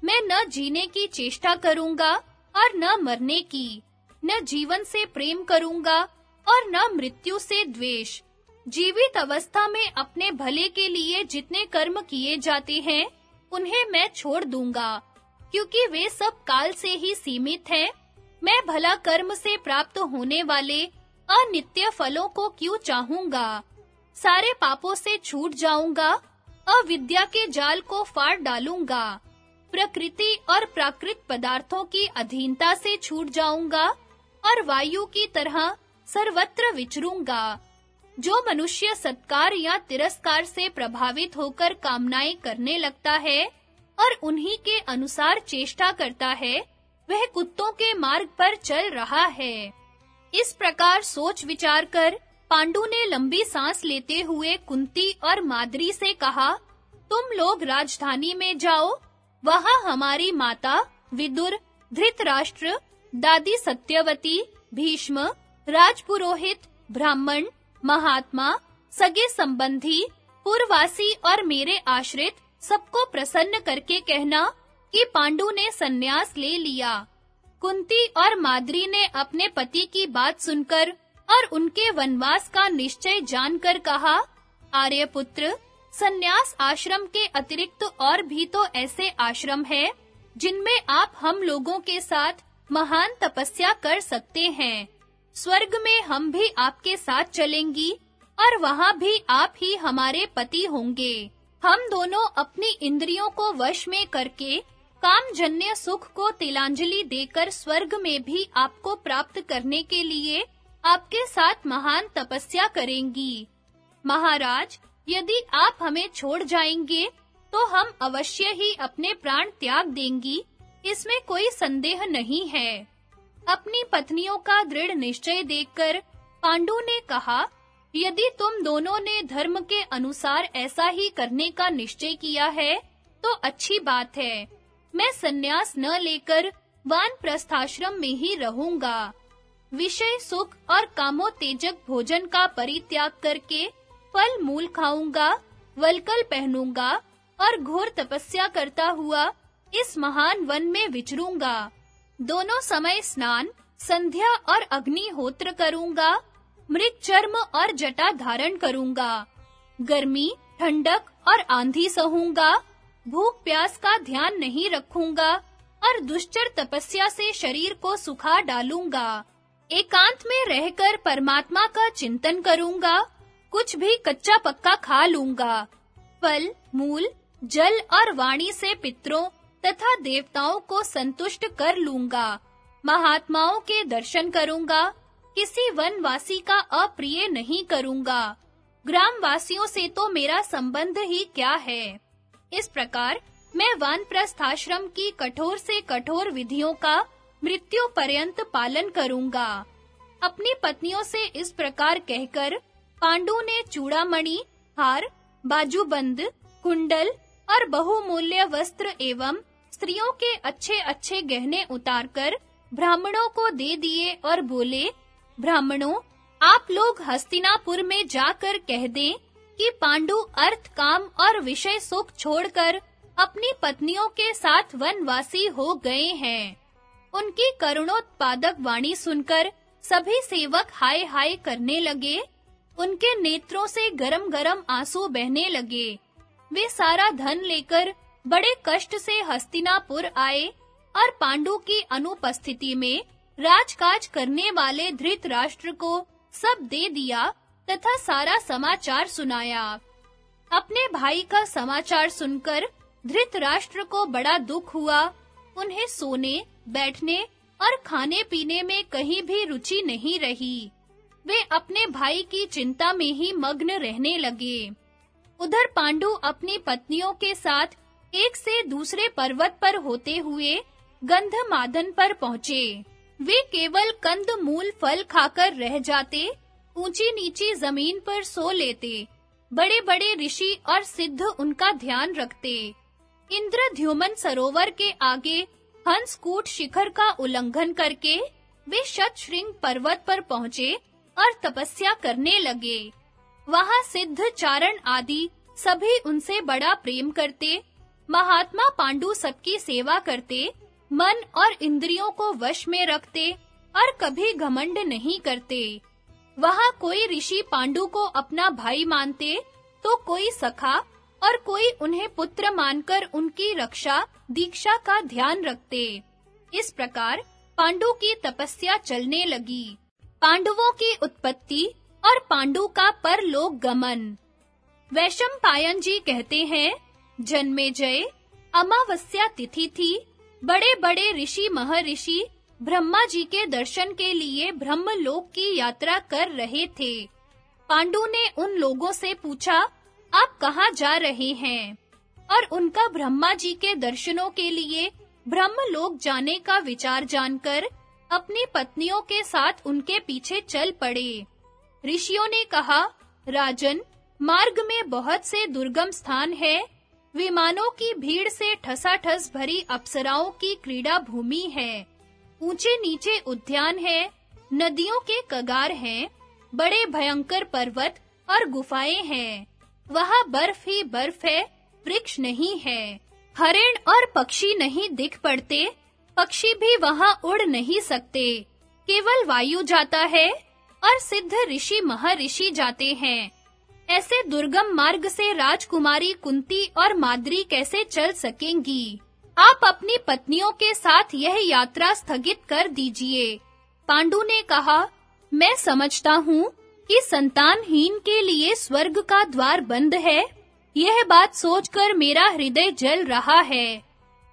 मैं न जीने की चेष्टा करूँगा और न मरने की, न जीवन से प्रेम करूँगा और न मृत्यु से द्वेष। जीवित अवस्था में अपने भले के लिए जितने कर्म किए जाते हैं, उन्हें मैं छोड़ दूँगा। क्योंकि वे सब काल से ही सीमित हैं, मैं भला कर्म से प्राप्त होने वाले अनित्य फलों को क्यों चाहूँगा? सारे पापों से छूट जाऊँगा, अविद्या के जाल को फाड़ डालूँगा, प्रकृति और प्राकृत पदार्थों की अधीनता से छूट जाऊँगा, और वायु की तरह सर्वत्र विचरूँगा। जो मनुष्य सत्कार या तिरस्कार से प्रभावित होकर कामनाएँ करने लगता है और उन्हीं के अनुसार चेष्टा करता है, वह कुत्तों के मार्ग पर चल रहा है। इस प्रकार सोच विचार कर पांडु ने लंबी सांस लेते हुए कुंती और माद्री से कहा, तुम लोग राजधानी में जाओ। वहाँ हमारी माता, विदुर, धृतराष्ट्र, दादी सत्यवती, भीष्म, राजपुरोहित, ब्राह्मण, महात्मा, सगे संबंधी पूर्ववासी और मेरे आश्रित सबको प्रसन्न करके कहना कि पांडु ने सन्यास ले लिया। कुंती और माद्री ने अपने पति की बात सुनकर और उनके वनवास का निश्चय जानकर कहा आर्यपुत्र सन्यास आश्रम के अतिरिक्त और भी तो ऐसे आश्रम हैं, जिनमें आप हम लोगों के साथ महान तपस्या कर सकते हैं। स्वर्ग में हम भी आपके साथ चलेंगी और वहाँ भी आप ही हमारे पति होंगे। हम दोनों अपनी इंद्रियों को वश में करके कामजन्य सुख को तिलांजलि देकर स्वर्ग में भी आपको प्राप्त करने के लिए आपके साथ महान तपस्या करेंगी। महाराज, यदि आप हमें छोड़ जाएँगे तो हम अवश्य ही अपने प्राण त्याग देंगी। इसमें कोई संदेह नहीं है। अपनी पत्नियों का दृढ़ निश्चय देखकर पांडु ने कहा यदि तुम दोनों ने धर्म के अनुसार ऐसा ही करने का निश्चय किया है तो अच्छी बात है। मैं सन्यास न लेकर वानप्रस्थाश्रम में ही रहूँगा। विषय सुख और कामोत्तेजक भोजन का परित्याग करके फल मूल खाऊँगा, वलकल पहनूँगा और घोर तपस्या करता हुआ इस महान वन में विचरूँगा। दोनों समय स्नान, संध्या और अग्निहोत्र करूँगा मृत चर्म और जटा धारण करूँगा। गर्मी, ठंडक और आंधी सहूँगा। भूख प्यास का ध्यान नहीं रखूँगा और दुष्चर तपस्या से शरीर को सुखा डालूँगा। एकांत में रहकर परमात्मा का चिंतन करूँगा। कुछ भी कच्चा पक्का खा लूँगा। फल, मूल, जल और वाणी से पितरों तथा देवताओं को संतुष्ट कर लूँगा। महात्माओं के दर्शन करूँगा। किसी वनवासी का अप्रिय नहीं करूँगा। ग्रामवासियों से तो मेरा संबंध ही क्या है? इस प्रकार मैं वानप्रस्थ आश्रम की कठोर से कठोर विधियों का मृत्यु पर्यंत पालन करूँगा। अपनी पत्नियों से इस प्रकार कहकर पांडु ने चूड़ामणि, हार, बाजूबंद, कुंडल और बहुमूल्य वस्त्र एवं स्त्रियों के अच्छे-अच्छे गहने उतारकर ब्राह्मणों को दे दिए और बोले ब्राह्मणों, आप लोग हस्तिनापुर में जाकर कह दें कि पांडु अर्थ काम और विषय सुख छोड़कर अपनी पत्नियों के साथ वनवासी हो गए हैं। उनकी करुणोत्पादक वाणी सुनकर सभी सेवक हाय हाय करने लगे, उनके नेत्रों से गरम-गरम आँसू बहने लगे। वे सारा धन लेकर बड़े कष्ट से हस्तिनापुर आए और पांडु की अनुपस्थिति में राजकाज करने वाले धृतराष्ट्र को सब दे दिया तथा सारा समाचार सुनाया। अपने भाई का समाचार सुनकर धृतराष्ट्र को बड़ा दुख हुआ। उन्हें सोने, बैठने और खाने पीने में कहीं भी रुचि नहीं रही। वे अपने भाई की चिंता में ही मग्न रहने लगे। उधर पांडु अपनी पत्नियों के साथ एक से दूसरे पर्वत पर होते हुए गंधमादन पर पहुँचे। वे केवल कंद मूल फल खाकर रह जाते ऊँची नीची ज़मीन पर सो लेते, बड़े-बड़े ऋषि और सिद्ध उनका ध्यान रखते। इंद्रद्युमन सरोवर के आगे हंसकूट शिखर का उल्लंघन करके वे शतशृंग पर्वत पर पहुँचे और तपस्या करने लगे। वहाँ सिद्ध चारण आदि सभी उनसे बड़ा प्रेम करते, महात्मा पांडु सबकी सेवा करते मन और इंद्रियों को वश में रखते और कभी घमंड नहीं करते। वहाँ कोई ऋषि पांडु को अपना भाई मानते तो कोई सखा और कोई उन्हें पुत्र मानकर उनकी रक्षा, दीक्षा का ध्यान रखते। इस प्रकार पांडु की तपस्या चलने लगी। पांडवों की उत्पत्ति और पांडु का परलोक गमन। वैशम पायन जी कहते हैं जन्मे जय अमावस्या तिथि थी बड़े-बड़े ऋषि, महर्षि ब्रह्मा जी के दर्शन के लिए ब्रह्मलोक की यात्रा कर रहे थे। पांडु ने उन लोगों से पूछा, आप कहाँ जा रहे हैं? और उनका ब्रह्मा जी के दर्शनों के लिए ब्रह्मलोक जाने का विचार जानकर अपनी पत्नियों के साथ उनके पीछे चल पड़े। ऋषियों ने कहा, राजन, मार्ग में बहुत से दुर्गम स्थान है विमानों की भीड़ से ठसाठस भरी अप्सराओं की क्रीड़ा भूमि है। ऊँचे नीचे उद्यान है, नदियों के कगार हैं, बड़े भयंकर पर्वत और गुफाएँ हैं। वहाँ बर्फ़ ही बर्फ़ है, वृक्ष नहीं है। हरिण और पक्षी नहीं दिख पड़ते, पक्षी भी वहाँ उड़ नहीं सकते। केवल वायु जाता है और सिद्ध ऋषि महर्षि जाते हैं। ऐसे दुर्गम मार्ग से राजकुमारी कुंती और माद्री कैसे चल सकेंगी? आप अपनी पत्नियों के साथ यह यात्रा स्थगित कर दीजिए। पांडु ने कहा, मैं समझता हूँ कि संतानहीन के लिए स्वर्ग का द्वार बंद है। यह बात सोचकर मेरा हृदय जल रहा है।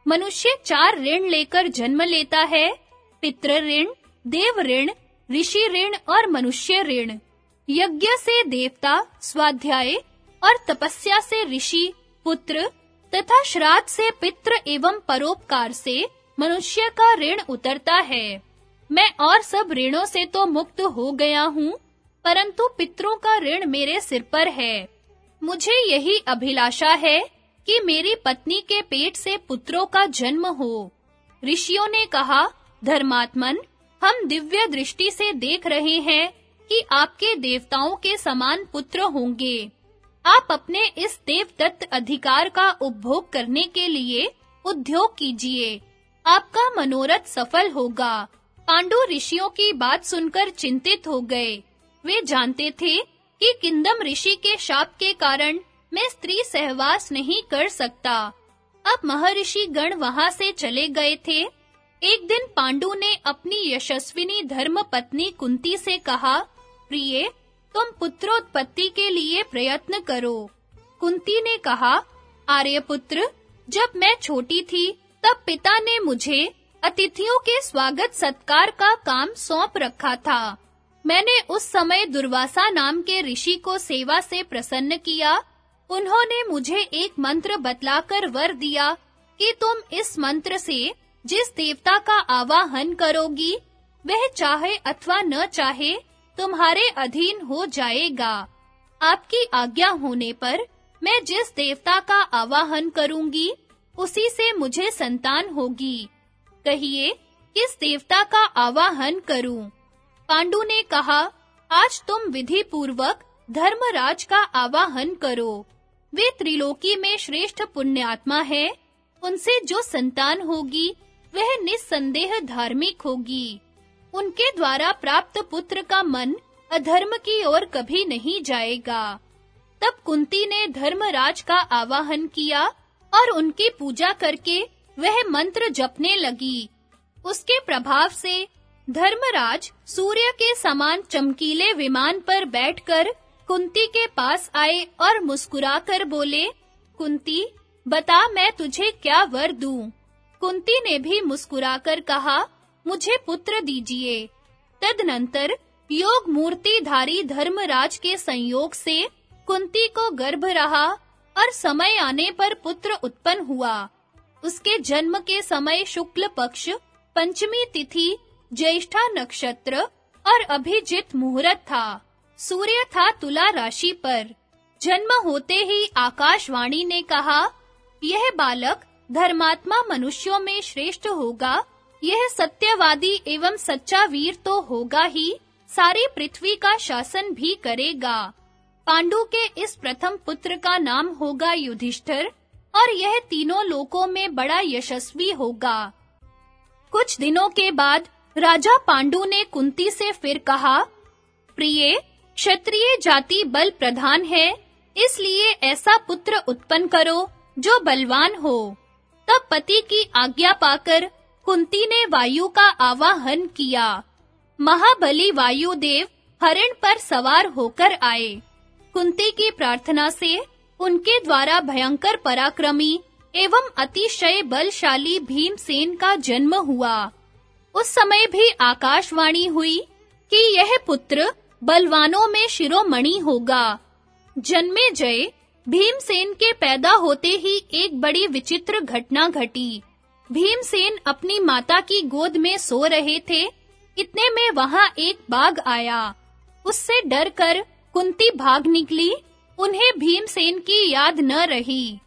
मनुष्य चार ऋण लेकर जन्म लेता है, पितृ ऋण, देव ऋण, ऋषि ऋण और मनुष्य ऋण। यज्ञ से देवता, स्वाध्याय और तपस्या से ऋषि, पुत्र तथा श्राद्ध से पितृ एवं परोपकार से मनुष्य का ऋण उतरता है। मैं और सब ऋणों से तो मुक्त हो गया हूँ, परंतु पितरों का ऋण मेरे सिर पर है। मुझे यही अभिलाषा है कि मेरी पत्नी के पेट से पुत्रों का जन्म हो। ऋषियों ने कहा, धर्मात्मन, हम दिव्य दृष्टि से देख रहे हैं कि आपके देवताओं के समान पुत्र होंगे। आप अपने इस देवदत्त अधिकार का उपभोग करने के लिए उद्योग कीजिए। आपका मनोरथ सफल होगा। पांडु ऋषियों की बात सुनकर चिंतित हो गए। वे जानते थे कि किंदम ऋषि के शाप के कारण मैं स्त्री सहवास नहीं कर सकता। अब महर्षि गण वहाँ से चले गए थे। एक दिन पांडु ने अपनी यशस्विनी धर्म पत्नी कुंती से कहा प्रिय, तुम पुत्रोत्पत्ति के लिए प्रयत्न करो। कुंती ने कहा आर्यपुत्र जब मैं छोटी थी, तब पिता ने मुझे अतिथियों के स्वागत सत्कार का काम सौंप रखा था। मैंने उस समय दुर्वासा नाम के ऋषि को सेवा से प्रसन्न किया। उन्होंने मुझे एक मंत्र बतलाकर वर दिया कि तुम इस मंत्र से जिस देवता का आवाहन करोगी, वह चाहे अथवा न चाहे तुम्हारे अधीन हो जाएगा। आपकी आज्ञा होने पर मैं जिस देवता का आवाहन करूँगी, उसी से मुझे संतान होगी। कहिए, किस देवता का आवाहन करूँ? पांडु ने कहा, आज तुम विधि पूर्वक धर्मराज का आवाहन करो। वे त्रिलोकी में श्रेष्ठ पुण्यात्मा है। उनसे जो संतान होगी, वह निस्संदेह धार्मिक होगी। उनके द्वारा प्राप्त पुत्र का मन अधर्म की ओर कभी नहीं जाएगा। तब कुंती ने धर्मराज का आवाहन किया और उनकी पूजा करके वह मंत्र जपने लगी। उसके प्रभाव से धर्मराज सूर्य के समान चमकीले विमान पर बैठकर कुंती के पास आए और मुस्कुराकर बोले, कुंती, बता मैं तुझे क्या वर दूँ? कुंती ने भी मुस्कुराकर कहा मुझे पुत्र दीजिए। तदनंतर योग मूर्तिधारी धर्मराज के संयोग से कुंती को गर्भ रहा और समय आने पर पुत्र उत्पन्न हुआ। उसके जन्म के समय शुक्ल पक्ष, पंचमी तिथि, ज्येष्ठा नक्षत्र और अभिजित मुहूर्त था। सूर्य था तुला राशि पर। जन्म होते ही आकाशवाणी ने कहा, यह बालक धर्मात्मा मनुष्यों में श्रेष्ठ होगा यह सत्यवादी एवं सच्चा वीर तो होगा ही। सारी पृथ्वी का शासन भी करेगा। पांडु के इस प्रथम पुत्र का नाम होगा युधिष्ठिर, और यह तीनों लोकों में बड़ा यशस्वी होगा। कुछ दिनों के बाद राजा पांडु ने कुंती से फिर कहा, प्रिय, क्षत्रिय जाति बल प्रधान है, इसलिए ऐसा पुत्र उत्पन्न करो जो बलवान हो। तब पति की आज्ञा पाकर कुंती ने वायु का आवाहन किया। महाबली वायुदेव हरिण पर सवार होकर आए। कुंती की प्रार्थना से उनके द्वारा भयंकर पराक्रमी एवं अतिशय बलशाली भीमसेन का जन्म हुआ। उस समय भी आकाशवाणी हुई कि यह पुत्र बलवानों में शिरोमणि होगा। जन्मे जय, भीमसेन के पैदा होते ही एक बड़ी विचित्र घटना घटी। भीमसेन अपनी माता की गोद में सो रहे थे। इतने में वहाँ एक बाघ आया। उससे डरकर कुंती भाग निकली। उन्हें भीमसेन की याद न रही।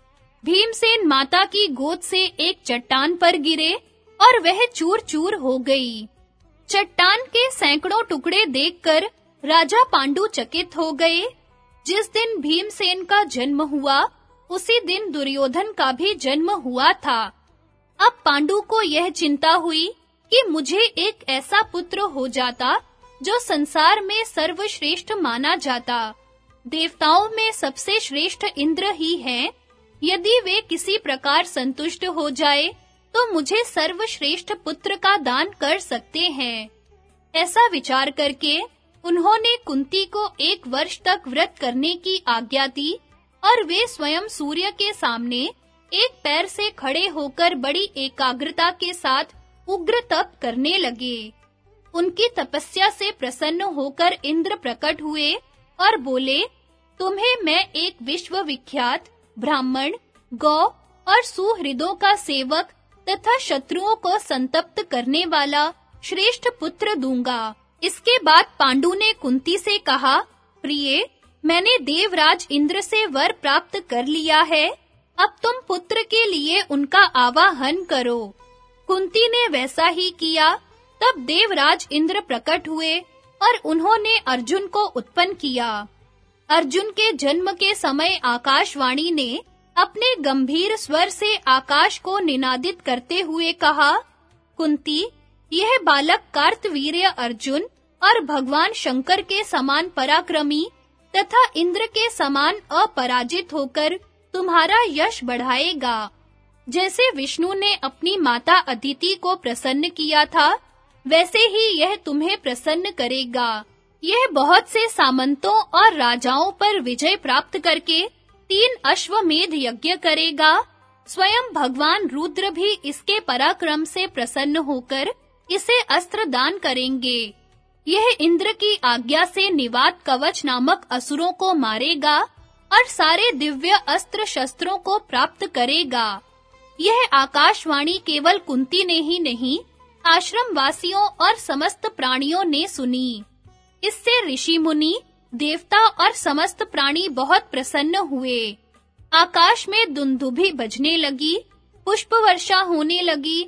भीमसेन माता की गोद से एक चट्टान पर गिरे और वह चूर-चूर हो गई। चट्टान के सैकड़ों टुकड़े देखकर राजा पांडु चकित हो गए। जिस दिन भीमसेन का जन्म हुआ, उसी दिन दुर्योधन का भी जन्म हुआ था। अब पांडु को यह चिंता हुई कि मुझे एक ऐसा पुत्र हो जाता जो संसार में सर्वश्रेष्ठ माना जाता। देवताओं में सबसे श्रेष्ठ इंद्र ही हैं। यदि वे किसी प्रकार संतुष्ट हो जाए तो मुझे सर्वश्रेष्ठ पुत्र का दान कर सकते हैं। ऐसा विचार करके उन्होंने कुंती को एक वर्ष तक व्रत करने की आज्ञा दी और वे स्वयं सूर्य के सामने एक पैर से खड़े होकर बड़ी एकाग्रता के साथ उग्र तप करने लगे। उनकी तपस्या से प्रसन्न होकर इंद्र प्रकट हुए और बोले, तुम्हें मैं एक विश्वविख्यात, ब्राह्मण, गौ और सुहृदों का सेवक तथा शत्रुओं को संतप्त करने वाला श्रेष्ठ पुत्र दूँगा। इसके बाद पांडु ने कुंती से कहा, प्रिय, मैंने देवराज इंद्र से वर प्राप्त कर लिया है। अब तुम पुत्र के लिए उनका आवाहन करो। कुंती ने वैसा ही किया। तब देवराज इंद्र प्रकट हुए और उन्होंने अर्जुन को उत्पन्न किया। अर्जुन के जन्म के समय आकाशवाणी ने अपने गंभीर स्वर से आकाश को निनादित करते हुए कहा, कुंती, यह बालक कार्तवीर्य अर्जुन और भगवान शंकर के समान पराक्रमी तथा इंद्र के समान अपराजित होकर तुम्हारा यश बढ़ाएगा। जैसे विष्णु ने अपनी माता अदिति को प्रसन्न किया था, वैसे ही यह तुम्हें प्रसन्न करेगा। यह बहुत से सामंतों और राजाओं पर विजय प्राप्त करके तीन अश्वमेध यज्ञ करेगा। स्वयं भगवान रुद्र भी इसके पराक्रम से प्रसन्न होकर इसे अस्त्र दान करेंगे। यह इंद्र की आज्ञा से निवात कवच नामक असुरों को मारेगा। और सारे दिव्य अस्त्र शस्त्रों को प्राप्त करेगा। यह आकाशवाणी केवल कुंती ने ही नहीं आश्रम वासियों और समस्त प्राणियों ने सुनी। इससे ऋषि मुनि, देवता और समस्त प्राणी बहुत प्रसन्न हुए। आकाश में दुंदुभि बजने लगी पुष्प वर्षा होने लगी।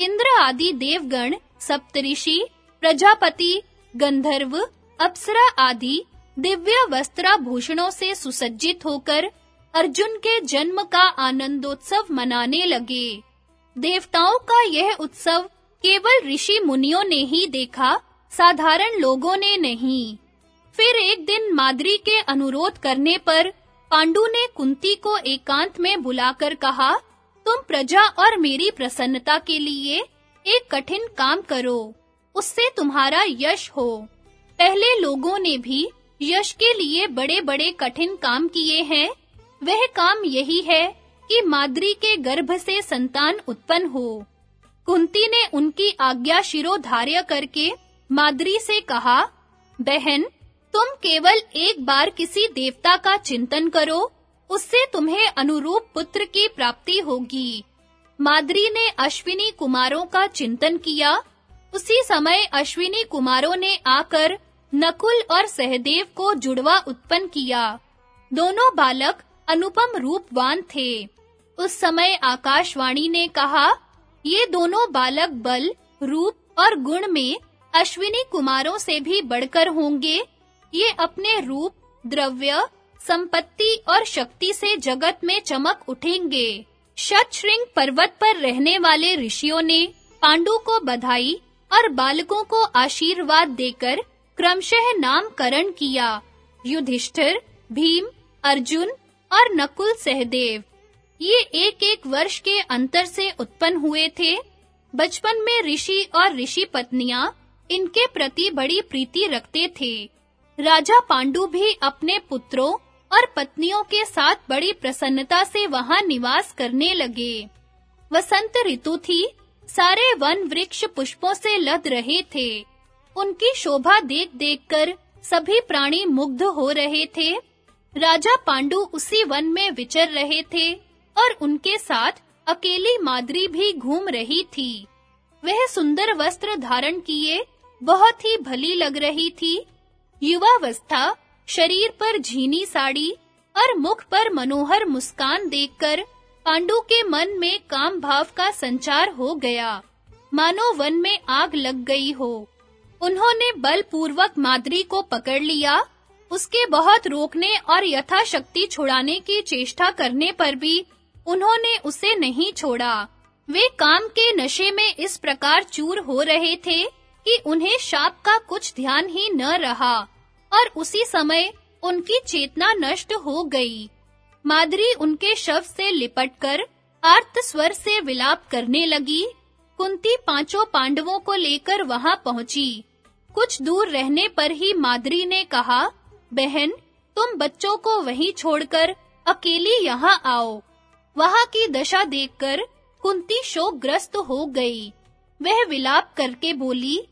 इंद्र आदि देवगण, सप्तऋषि, प्रजापति, गंधर्व, अप्सरा आदि दिव्य वस्त्राभूषणों से सुसज्जित होकर अर्जुन के जन्म का आनंदोत्सव मनाने लगे। देवताओं का यह उत्सव केवल ऋषि मुनियों ने ही देखा, साधारण लोगों ने नहीं। फिर एक दिन माद्री के अनुरोध करने पर पांडु ने कुंती को एकांत में बुलाकर कहा, तुम प्रजा और मेरी प्रसन्नता के लिए एक कठिन काम करो, उससे तुम्हारा यश हो। पहले लोगों ने भी यश के लिए बड़े-बड़े कठिन काम किए हैं। वह काम यही है कि माद्री के गर्भ से संतान उत्पन्न हो। कुंती ने उनकी आज्ञा शिरोधार्य करके माद्री से कहा, बहन, तुम केवल एक बार किसी देवता का चिंतन करो, उससे तुम्हें अनुरूप पुत्र की प्राप्ति होगी माद्री ने अश्विनी कुमारों का चिंतन किया। उसी समय अश्विनी कुमारों ने आकर नकुल और सहदेव को जुड़वा उत्पन्न किया। दोनों बालक अनुपम रूपवान थे। उस समय आकाशवाणी ने कहा, ये दोनों बालक बल, रूप और गुण में अश्विनी कुमारों से भी बढ़कर होंगे। ये अपने रूप, द्रव्य, संपत्ति और शक्ति से जगत में चमक उठेंगे। शतशृंग पर्वत पर रहने वाले ऋषियों ने पांडु को बधाई और बालकों को आशीर्वाद देकर क्रमशः नामकरण किया। युधिष्ठिर, भीम, अर्जुन और नकुल सहदेव। ये एक-एक वर्ष के अंतर से उत्पन्न हुए थे। बचपन में ऋषि और ऋषि पत्नियाँ इनके प्रति बड़ी प्रीति रखते थे। राजा पांडु भी अपने पुत्रों और पत्नियों के साथ बड़ी प्रसन्नता से वहाँ निवास करने लगे। वसंत ऋतु थी। सारे वन वृक्ष पुष्पों से लद रहे थे। उनकी शोभा देख-देख कर सभी प्राणी मुग्ध हो रहे थे। राजा पांडु उसी वन में विचर रहे थे और उनके साथ अकेली माद्री भी घूम रही थी। वह सुंदर वस्त्र धारण किए, बहुत ही भली लग रही थी। युवावस्था, शरीर पर झीनी साड़ी और मुख पर मनोहर मुस्कान देखकर पांडु के मन में काम भाव का संचार हो गया। मानो वन में आग लग गई हो। उन्होंने बलपूर्वक माद्री को पकड़ लिया। उसके बहुत रोकने और यथाशक्ति छुड़ाने की चेष्टा करने पर भी उन्होंने उसे नहीं छोड़ा। वे काम के नशे में इस प्रकार चूर हो रहे थे कि उन्हें शाप का कुछ ध्यान ही न रहा और उसी समय उनकी चेतना नष्ट हो गई। माद्री उनके शव से लिपटकर आर्त स्वर से विलाप करने लगी। कुंती पाँचों पांडवों को लेकर वहाँ पहुँची। कुछ दूर रहने पर ही माद्री ने कहा, बहन, तुम बच्चों को वहीं छोड़कर अकेली यहाँ आओ। वहाँ की दशा देखकर कुंती शोकग्रस्त हो गई। वह विलाप करके बोली,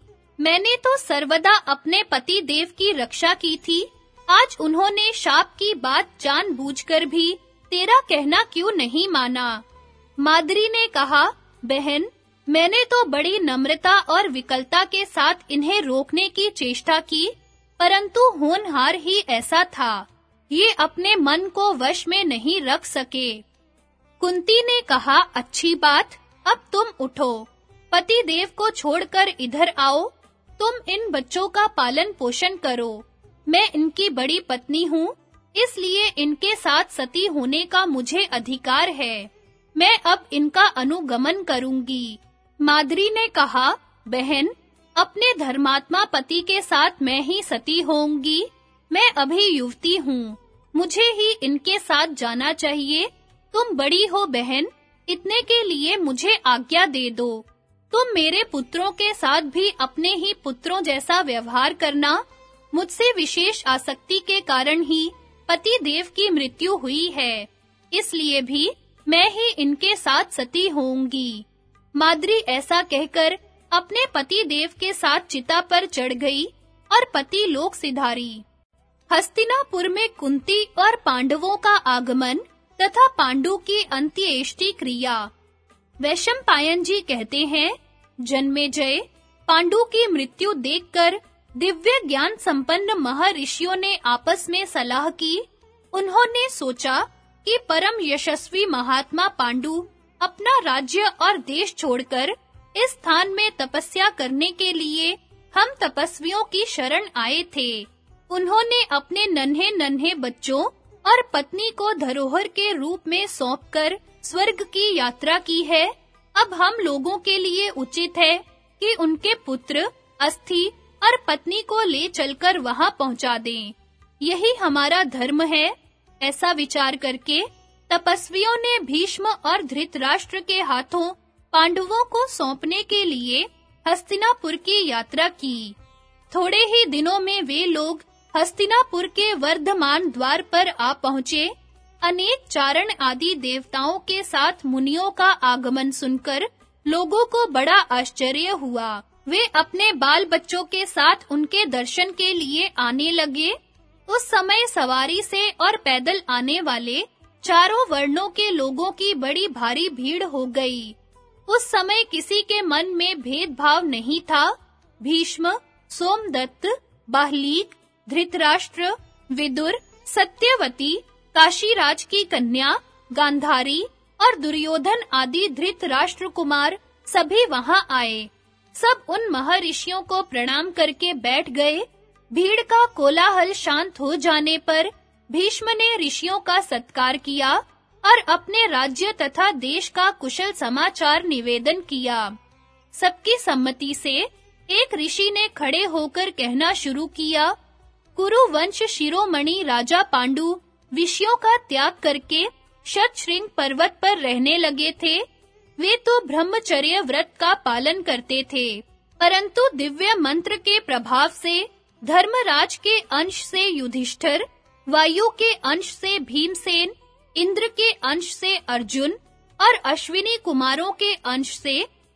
मैंने तो सर्वदा अपने पति देव की रक्षा की थी। आज उन्होंने शाप की बात जानबूझकर भी तेरा कहना क्यों नहीं माना? माद्री ने कहा, बहन मैंने तो बड़ी नम्रता और विकलता के साथ इन्हें रोकने की चेष्टा की, परंतु होनहार ही ऐसा था। ये अपने मन को वश में नहीं रख सके। कुंती ने कहा, अच्छी बात, अब तुम उठो। पति देव को छोड़कर इधर आओ। तुम इन बच्चों का पालन पोषण करो। मैं इनकी बड़ी पत्नी हूँ, इसलिए इनके साथ सती होने का मुझे अधिकार है। मैं अब इनका अनुगमन करूँगी। माद्री ने कहा, बहन, अपने धर्मात्मा पति के साथ मैं ही सती होऊँगी। मैं अभी युवती हूँ। मुझे ही इनके साथ जाना चाहिए। तुम बड़ी हो, बहन। इतने के लिए मुझे आज्ञा दे दो। तुम मेरे पुत्रों के साथ भी अपने ही पुत्रों जैसा व्यवहार करना। मुझसे विशेष आसक्ति के कारण ही पति देव की मृत्यु हुई है। इसलिए भी मैं ही इनके साथ सती होऊँगी। माद्री ऐसा कहकर अपने पति देव के साथ चिता पर चढ़ गई और पति लोक सिधारी। हस्तिनापुर में कुंती और पांडवों का आगमन तथा पांडु की अंत्येष्टि क्रिया। वैशम पायन जी कहते हैं जन्मेजय पांडु की मृत्यु देखकर दिव्य ज्ञान संपन्न महर्षियों ने आपस में सलाह की। उन्होंने सोचा कि परम यशस्वी महात्मा पांडु अपना राज्य और देश छोड़कर इस स्थान में तपस्या करने के लिए हम तपस्वियों की शरण आए थे। उन्होंने अपने नन्हे-नन्हे बच्चों और पत्नी को धरोहर के रूप में सौंपकर स्वर्ग की यात्रा की है। अब हम लोगों के लिए उचित है कि उनके पुत्र, अस्थि और पत्नी को ले चलकर वहाँ पहुँचा दें। यही हमारा धर्म है, ऐसा विचार करके तपस्वियों ने भीष्म और धृतराष्ट्र के हाथों पांडवों को सौंपने के लिए हस्तिनापुर की यात्रा की। थोड़े ही दिनों में वे लोग हस्तिनापुर के वर्धमान द्वार पर आ पहुँचे। अनेक चारण आदि देवताओं के साथ मुनियों का आगमन सुनकर लोगों को बड़ा आश्चर्य हुआ। वे अपने बाल बच्चों के साथ उनके दर्शन के लिए आने लगे। उस समय सवारी से और पैदल आने वाले चारों वर्णों के लोगों की बड़ी भारी भीड़ हो गई। उस समय किसी के मन में भेदभाव नहीं था। भीष्म, सोमदत्त, बाहलीक, धृतराष्ट्र, विदुर, सत्यवती, काशीराज की कन्या, गांधारी और दुर्योधन आदि धृतराष्ट्र कुमार सभी वहाँ आए। सब उन महर्षियों को प्रणाम करके बैठ गए। भीड़ का कोलाहल शांत हो जाने पर भीष्म ने ऋषियों का सत्कार किया और अपने राज्य तथा देश का कुशल समाचार निवेदन किया। सबकी सम्मति से एक ऋषि ने खड़े होकर कहना शुरू किया, कुरु वंश शिरोमणि राजा पांडु विषयों का त्याग करके शतशृंग पर्वत पर रहने लगे थे। वे तो ब्रह्मचर्य व्रत का पालन करते थे, परंतु दिव्य मंत्र के प्रभाव से धर्मराज के अंश से युधिष्ठिर वायु के अंश से भीमसेन, इंद्र के अंश से अर्जुन और अश्विनी कुमारों के अंश से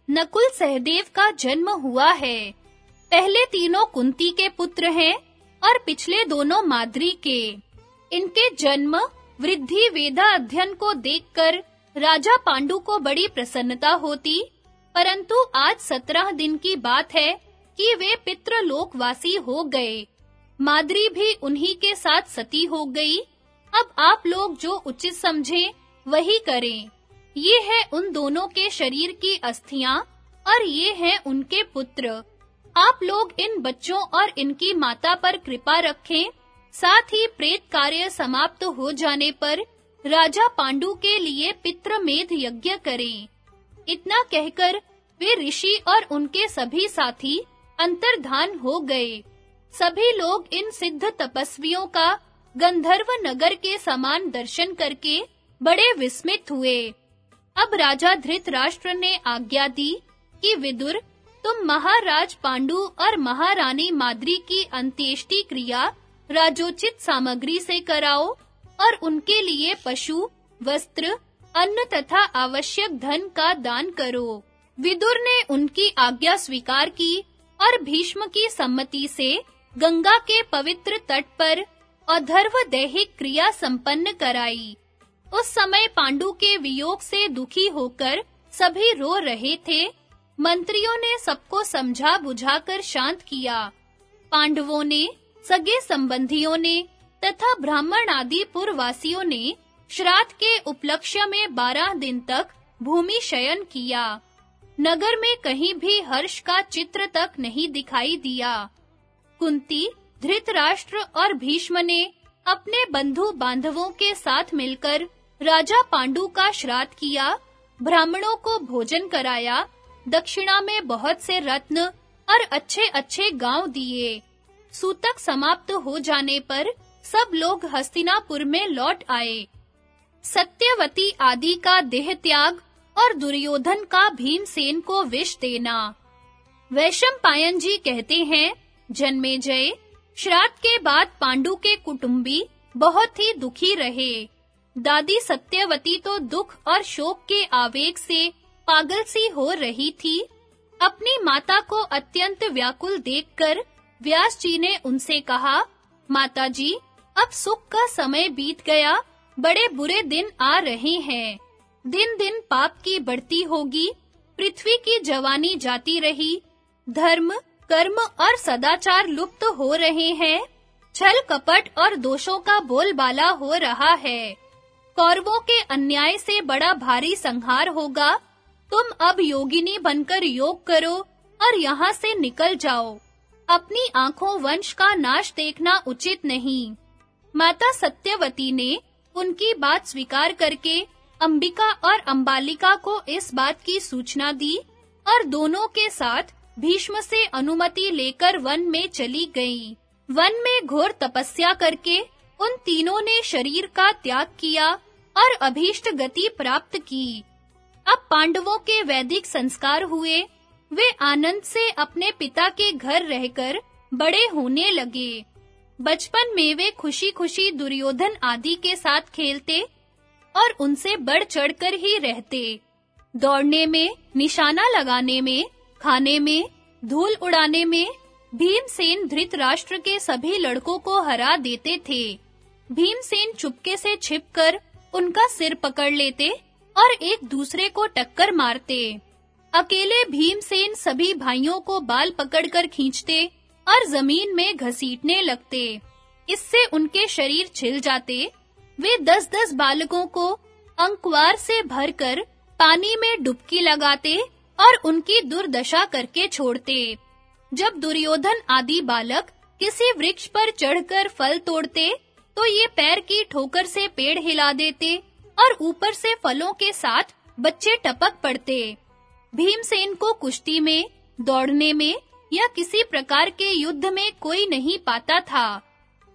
नकुल सहदेव का जन्म हुआ है। पहले तीनों कुंती के पुत्र हैं और पिछले दोनों माद्री के। इनके जन्म वृद्धि वेदा अध्ययन को देखकर राजा पांडु को बड़ी प्रसन्नता होती, परंतु आज सत्रह दिन की बात है कि वे पितृलोकवासी हो गए। माद्री भी उन्हीं के साथ सती हो गई। अब आप लोग जो उचित समझें, वही करें। ये है उन दोनों के शरीर की अस्थियाँ, और ये हैं उनके पुत्र। आप लोग इन बच्चों और इनकी माता पर कृपा रखें। साथ ही प्रेत कार्य समाप्त हो जाने पर राजा पांडु के लिए पितृमेध यज्ञ करें। इतना कहकर वे ऋषि और उनके सभी साथी अंतर्धान हो गए। सभी लोग इन सिद्ध तपस्वियों का गंधर्व नगर के समान दर्शन करके बड़े विस्मित हुए। अब राजा धृतराष्ट्र ने आज्ञा दी कि, विदुर, तुम महाराज पांडु और महारानी माद्री की अंत्येष्टि क्रिया राजोचित सामग्री से कराओ और उनके लिए पशु, वस्त्र, अन्न तथा आवश्यक धन का दान करो। विदुर ने उनकी आज्ञा स्वीकार की और भीष्म की सम्मति से गंगा के पवित्र तट पर अधर्व दैहिक क्रिया संपन्न कराई। उस समय पांडु के वियोग से दुखी होकर सभी रो रहे थे। मंत्रियों ने सबको समझा बुझाकर शांत किया। पांडवों ने, सगे संबंधियों ने तथा ब्राह्मण आदि पुरवासियों ने श्राद्ध के उपलक्ष्य में बारह दिन तक भूमि शयन किया। नगर में कहीं भी हर्ष का चित्र तक नहीं दिखाई दिया। कुंती, धृतराष्ट्र और भीष्म ने अपने बंधु बांधवों के साथ मिलकर राजा पांडु का श्राद्ध किया, ब्राह्मणों को भोजन कराया, दक्षिणा में बहुत से रत्न और अच्छे-अच्छे गाँव दिए। सूतक समाप्त हो जाने पर सब लोग हस्तिनापुर में लौट आए। सत्यवती आदि का देह त्याग और दुर्योधन का भीमसेन को विष देना। वैशम पायन जी कहते हैं जन्मेजय श्राद्ध के बाद पांडु के कुटुंबी बहुत ही दुखी रहे। दादी सत्यवती तो दुख और शोक के आवेग से पागल सी हो रही थी। अपनी माता को अत्यंत व्याकुल देखकर व्यास जी ने उनसे कहा माता जी अब सुख का समय बीत गया, बड़े बुरे दिन आ रहे हैं। दिन दिन पाप की बढ़ती होगी, पृथ्वी की जवानी जाती रही, धर्म कर्म और सदाचार लुप्त हो रहे हैं। छल कपट और दोषों का बोलबाला हो रहा है। कौरवों के अन्याय से बड़ा भारी संहार होगा। तुम अब योगिनी बनकर योग करो और यहाँ से निकल जाओ। अपनी आँखों वंश का नाश देखना उचित नहीं। माता सत्यवती ने उनकी बात स्वीकार करके अंबिका और अंबालिका को इस बात की सूचना दी और दोनों के साथ भीष्म से अनुमति लेकर वन में चली गईं। वन में घोर तपस्या करके उन तीनों ने शरीर का त्याग किया और अभीष्ट गति प्राप्त की। अब पांडवों के वैदिक संस्कार हुए। वे आनंद से अपने पिता के घर रहकर बड़े होने लगे। बचपन में वे खुशी-खुशी दुर्योधन आदि के साथ खेलते और उनसे बढ़ चढ़कर ही रहते। दौड़ने में, निशाना लगाने में खाने में, धूल उड़ाने में, भीमसेन धृतराष्ट्र के सभी लड़कों को हरा देते थे। भीमसेन चुपके से छिपकर उनका सिर पकड़ लेते और एक दूसरे को टक्कर मारते। अकेले भीमसेन सभी भाइयों को बाल पकड़कर खींचते और ज़मीन में घसीटने लगते। इससे उनके शरीर छिल जाते। वे दस-दस बालकों को अंकवार से भरकर पानी में डुबकी लगाते और उनकी दुर्दशा करके छोड़ते। जब दुर्योधन आदि बालक किसी वृक्ष पर चढ़कर फल तोड़ते तो ये पैर की ठोकर से पेड़ हिला देते और ऊपर से फलों के साथ बच्चे टपक पड़ते। भीमसेन को कुश्ती में, दौड़ने में या किसी प्रकार के युद्ध में कोई नहीं पाता था।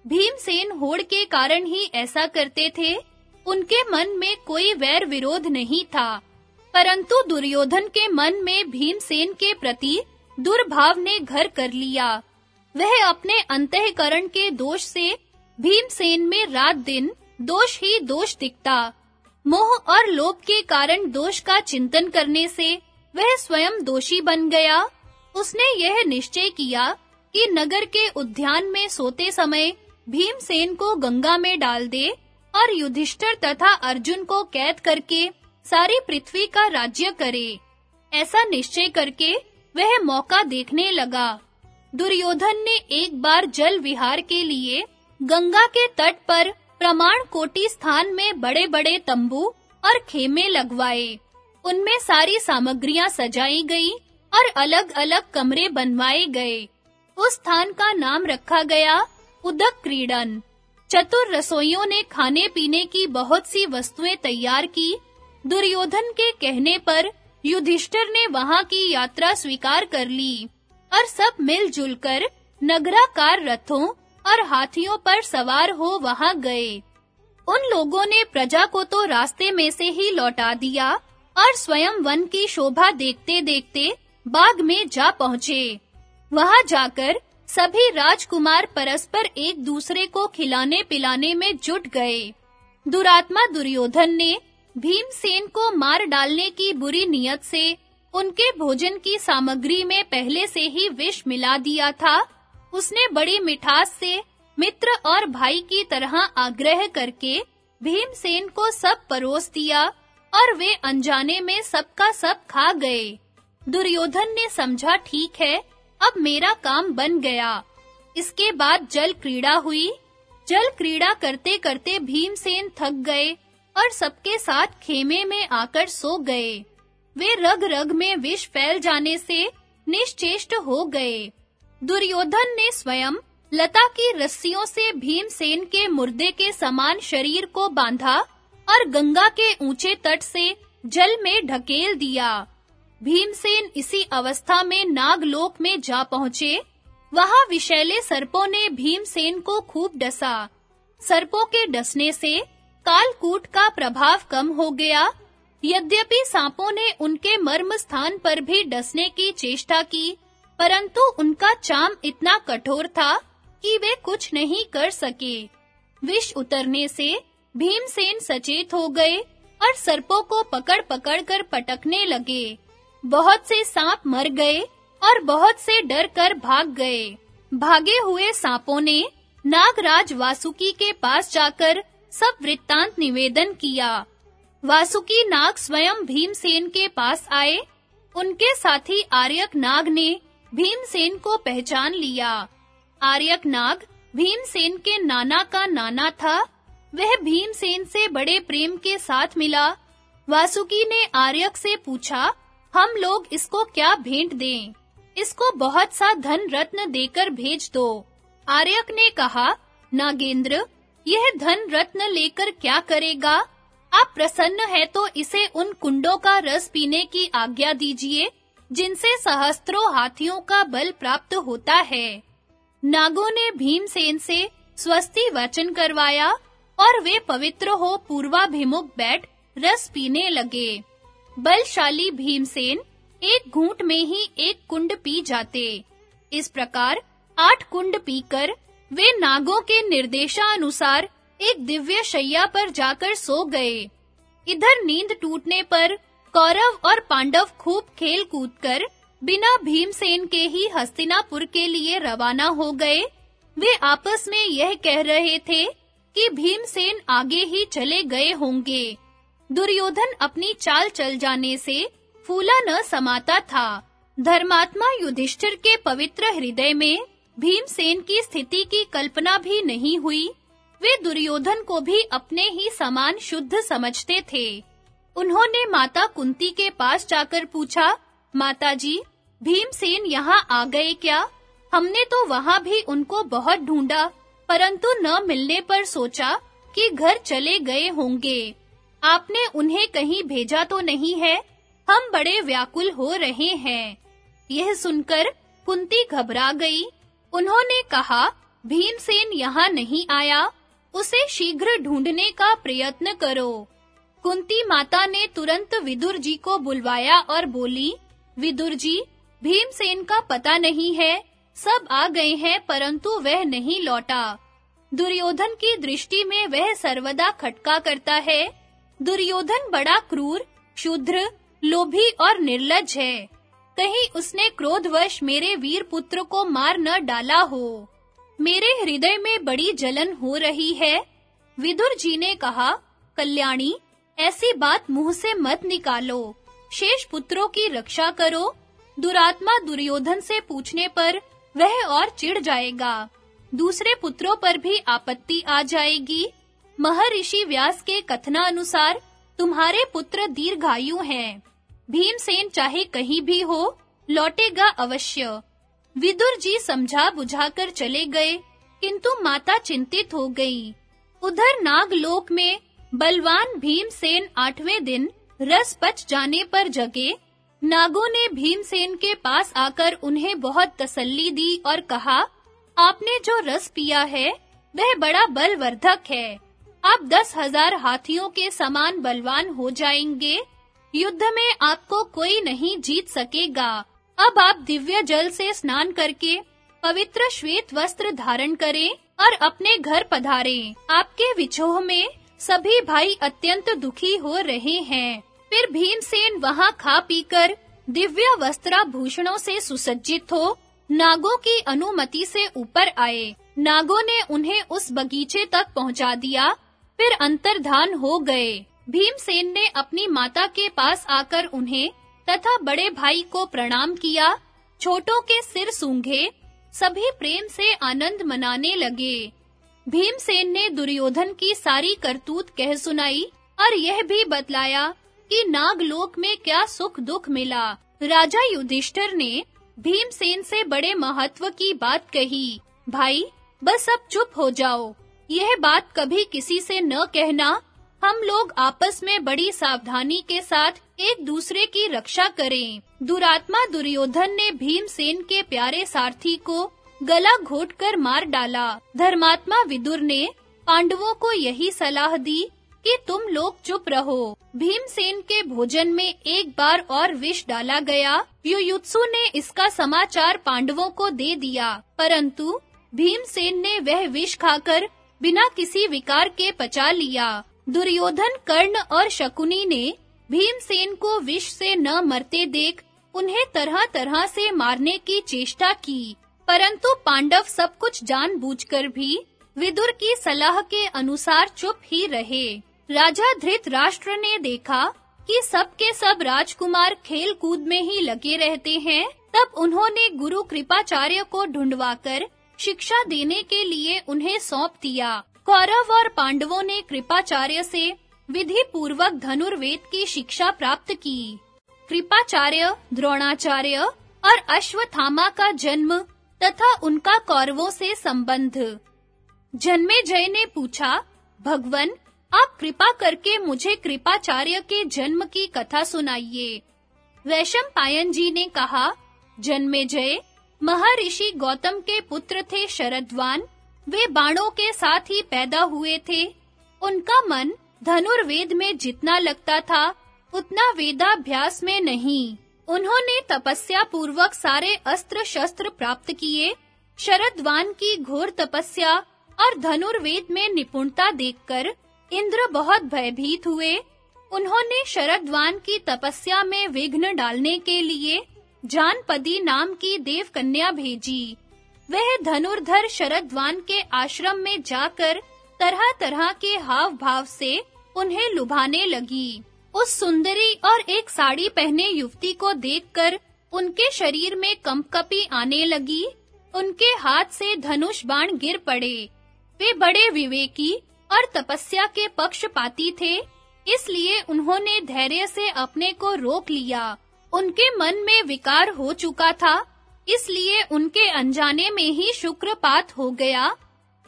भीमसेन होड़ के कारण ही ऐसा करते थे। उनके मन में कोई वैर विरोध नहीं था। परंतु दुर्योधन के मन में भीमसेन के प्रति दुर्भाव ने घर कर लिया। वह अपने अंतःकरण के दोष से भीमसेन में रात दिन दोष ही दोष दिखता। मोह और लोभ के कारण दोष का चिंतन करने से वह स्वयं दोषी बन गया। उसने यह निश्चय किया कि नगर के उद्यान में सोते समय भीमसेन को गंगा में डाल दे और युधिष्ठर तथा अर्जुन को कैद करके सारी पृथ्वी का राज्य करे। ऐसा निश्चय करके वह मौका देखने लगा। दुर्योधन ने एक बार जल विहार के लिए गंगा के तट पर प्रमाण कोटि स्थान में बड़े-बड़े तंबू और खेमे लगवाए। उनमें सारी सामग्रियाँ सजाई गई और अलग-अलग कमरे बनवाए गए। उस स्थान का नाम रखा गया उदक क्रीडन। चतुर रसोइयों ने खाने पीने की बहुत सी वस्तुएँ तैयार की दुर्योधन के कहने पर युधिष्ठिर ने वहाँ की यात्रा स्वीकार कर ली और सब मिलजुल कर नगराकार रथों और हाथियों पर सवार हो वहाँ गए। उन लोगों ने प्रजा को तो रास्ते में से ही लौटा दिया और स्वयं वन की शोभा देखते-देखते बाग में जा पहुँचे। वहाँ जाकर सभी राजकुमार परस्पर एक दूसरे को खिलाने पिलाने में जुट गए। दुरात्मा दुर्योधन ने भीमसेन को मार डालने की बुरी नियत से उनके भोजन की सामग्री में पहले से ही विष मिला दिया था। उसने बड़ी मिठास से मित्र और भाई की तरह आग्रह करके भीमसेन को सब परोस दिया और वे अनजाने में सबका सब खा गए। दुर्योधन ने समझा, ठीक है, अब मेरा काम बन गया। इसके बाद जल क्रीड़ा हुई। जल क्रीड़ा करते-करते भीमसेन थक गए और सबके साथ खेमे में आकर सो गए। वे रग-रग में विष फैल जाने से निश्चेष्ट हो गए। दुर्योधन ने स्वयं लता की रस्सियों से भीमसेन के मुर्दे के समान शरीर को बांधा और गंगा के ऊँचे तट से जल में ढकेल दिया। भीमसेन इसी अवस्था में नागलोक में जा पहुँचे। वहाँ विशैले सर्पों ने भीमसेन को खूब डसा। सर्पों के डसने से कालकूट का प्रभाव कम हो गया। यद्यपि सांपों ने उनके मर्म स्थान पर भी डसने की चेष्टा की, परंतु उनका चाम इतना कठोर था कि वे कुछ नहीं कर सके। विष उतरने से भीमसेन सचेत हो गए और सर्पों को पकड़-पकड़ कर पटकने लगे। बहुत से सांप मर गए और बहुत से डर कर भाग गए। भागे हुए सांपों ने नागराज वासुकी के पास जाकर सब वृत्तांत निवेदन किया। वासुकी नाग स्वयं भीमसेन के पास आए। उनके साथी आर्यक नाग ने भीमसेन को पहचान लिया। आर्यक नाग भीमसेन के नाना का नाना था। वह भीमसेन से बड़े प्रेम के साथ मिला। वासुकी ने आर्यक से पूछा, हम लोग इसको क्या भेंट दें? इसको बहुत सा धन रत्न देकर भेज दो। आर्यक ने कहा, नागेंद्र यह धन रत्न लेकर क्या करेगा? आप प्रसन्न है तो इसे उन कुंडों का रस पीने की आज्ञा दीजिए, जिनसे सहस्त्रों हाथियों का बल प्राप्त होता है। नागों ने भीमसेन से स्वस्ति वचन करवाया और वे पवित्र हो पूर्वाभिमुख बैठ रस पीने लगे। बलशाली भीमसेन एक घूंट में ही एक कुंड पी जाते। इस प्रकार आठ कुंड पीकर वे नागों के निर्देशानुसार एक दिव्य शैया पर जाकर सो गए। इधर नींद टूटने पर कौरव और पांडव खूब खेल कूद कर बिना भीमसेन के ही हस्तिनापुर के लिए रवाना हो गए। वे आपस में यह कह रहे थे कि भीमसेन आगे ही चले गए होंगे। दुर्योधन अपनी चाल चल जाने से फूला न समाता था। धर्मात्मा युधिष्ठिर के पवित्र हृदय में भीमसेन की स्थिति की कल्पना भी नहीं हुई। वे दुर्योधन को भी अपने ही समान शुद्ध समझते थे। उन्होंने माता कुंती के पास जाकर पूछा माताजी भीमसेन यहाँ आ गए क्या? हमने तो वहाँ भी उनको बहुत ढूंढा, परंतु न मिलने पर सोचा कि घर चले गए होंगे। आपने उन्हें कहीं भेजा तो नहीं है? हम बड़े व्याकुल हो रहे हैं। यह सुनकर कुंती घबरा गई। उन्होंने कहा, भीमसेन यहाँ नहीं आया। उसे शीघ्र ढूँढने का प्रयत्न करो। कुंती माता ने तुरंत विदुर जी को बुलवाया और बोली, विदुर जी, भीमसेन का पता नहीं है। सब आ गए हैं, परंतु वह नहीं लौटा। दुर्योधन की दृष्टि में वह सर्वदा खटका करता है। दुर्योधन बड़ा क्रूर, शुद्र, लोभी और निर्लज है। कहीं उसने क्रोधवश मेरे वीर पुत्र को मार न डाला हो। मेरे हृदय में बड़ी जलन हो रही है। विदुर जी ने कहा, कल्याणी, ऐसी बात मुँह से मत निकालो। शेष पुत्रों की रक्षा करो। दुरात्मा दुर्योधन से पूछने पर वह और चिढ़ जाएगा। दूसरे पुत्रों पर भी आपत्ति आ जाएगी। महर्षि व्यास के कथना अनुसार तुम्हारे पुत्र दीर्घायु हैं। भीमसेन चाहे कहीं भी हो, लौटेगा अवश्य। विदुर जी समझा बुझाकर चले गए, किंतु माता चिंतित हो गई। उधर नागलोक में बलवान भीमसेन आठवें दिन रस पच जाने पर जगे। नागों ने भीमसेन के पास आकर उन्हें बहुत तसल्ली दी और कहा, आपने जो रस पिया है, वह बड़ा बलवर्धक है। आप दस हज़ार हाथियों के समान बलवान हो जाएँगे। युद्ध में आपको कोई नहीं जीत सकेगा। अब आप दिव्य जल से स्नान करके, पवित्र श्वेत वस्त्र धारण करें और अपने घर पधारें। आपके विछोह में सभी भाई अत्यंत दुखी हो रहे हैं। फिर भीमसेन वहाँ खा पीकर दिव्य वस्त्राभूषणों से सुसज्जित हो, नागों की अनुमति से ऊपर आए। नागों ने उन्हें उस बगीचे तक पहुँचा दिया, फिर अंतर्धान हो गए। भीमसेन ने अपनी माता के पास आकर उन्हें तथा बड़े भाई को प्रणाम किया, छोटों के सिर सूंघे, सभी प्रेम से आनंद मनाने लगे। भीमसेन ने दुर्योधन की सारी करतूत कह सुनाई और यह भी बतलाया कि नागलोक में क्या सुख दुख मिला। राजा युधिष्ठिर ने भीमसेन से बड़े महत्व की बात कही, भाई, बस अब चुप हो जाओ। यह बात कभी किसी से न कहना हम लोग आपस में बड़ी सावधानी के साथ एक दूसरे की रक्षा करें। दुरात्मा दुर्योधन ने भीमसेन के प्यारे सारथी को गला घोटकर मार डाला। धर्मात्मा विदुर ने पांडवों को यही सलाह दी कि तुम लोग चुप रहो। भीमसेन के भोजन में एक बार और विष डाला गया। युयुत्सु ने इसका समाचार पांडवों को दे दिया। परंतु भीमसेन ने वह विष खाकर बिना किसी विकार के पचा लिया। दुर्योधन कर्ण और शकुनी ने भीमसेन को विष से न मरते देख उन्हें तरह-तरह से मारने की चेष्टा की। परंतु पांडव सब कुछ जानबूझकर भी विदुर की सलाह के अनुसार चुप ही रहे। राजा धृतराष्ट्र ने देखा कि सब के सब राजकुमार खेल कूद में ही लगे रहते हैं, तब उन्होंने गुरु कृपाचार्य को ढूंढवाकर शिक्षा देने के लिए उन्हें सौंप दिया। कौरव और पांडवों ने कृपाचार्य से विधि पूर्वक धनुर्वेद की शिक्षा प्राप्त की। कृपाचार्य, द्रोणाचार्य और अश्वत्थामा का जन्म तथा उनका कौरवों से संबंध। जन्मे जय ने पूछा, भगवन, आप कृपा करके मुझे कृपाचार्य के जन्म की कथा सुनाइए। वैशम पायन जी ने कहा, जन्मे जय, महर्षि गौतम के पुत्र थे शरद्वान वे बाणों के साथ ही पैदा हुए थे। उनका मन धनुर्वेद में जितना लगता था, उतना वेदाभ्यास में नहीं। उन्होंने तपस्या पूर्वक सारे अस्त्र शस्त्र प्राप्त किए, शरद्वान की घोर तपस्या और धनुर्वेद में निपुणता देखकर इंद्र बहुत भयभीत हुए। उन्होंने शरद्वान की तपस्या में विघ्न डालने के लिए जानपदी नाम की देव कन्या भेजी। वह धनुर्धर शरद्वान के आश्रम में जाकर तरह-तरह के हाव भाव से उन्हें लुभाने लगी। उस सुंदरी और एक साड़ी पहने युवती को देखकर उनके शरीर में कंपकपी आने लगी। उनके हाथ से धनुष बाण गिर पड़े। वे बड़े विवेकी और तपस्या के पक्षपाती थे, इसलिए उन्होंने धैर्य से अपने को रोक लिया। उनके मन में विकार हो चुका था। इसलिए उनके अनजाने में ही शुक्रपात हो गया।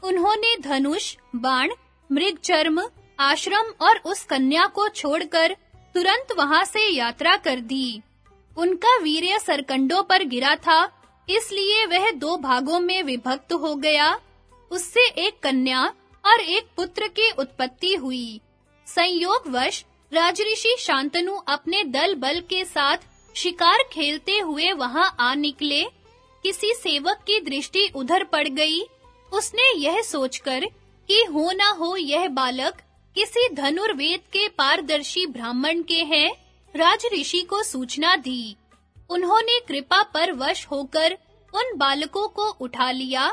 उन्होंने धनुष, बाण मृग चर्म आश्रम और उस कन्या को छोड़कर तुरंत वहाँ से यात्रा कर दी। उनका वीर्य सरकंडों पर गिरा था, इसलिए वह दो भागों में विभक्त हो गया। उससे एक कन्या और एक पुत्र की उत्पत्ति हुई। संयोगवश राजऋषि शांतनु अपने दल बल के साथ शिकार खेलते हुए वहाँ आ निकले। किसी सेवक की दृष्टि उधर पड़ गई। उसने यह सोचकर कि हो ना हो यह बालक किसी धनुर्वेद के पारदर्शी ब्राह्मण के हैं। राज ऋषि को सूचना दी। उन्होंने कृपा पर वश होकर उन बालकों को उठा लिया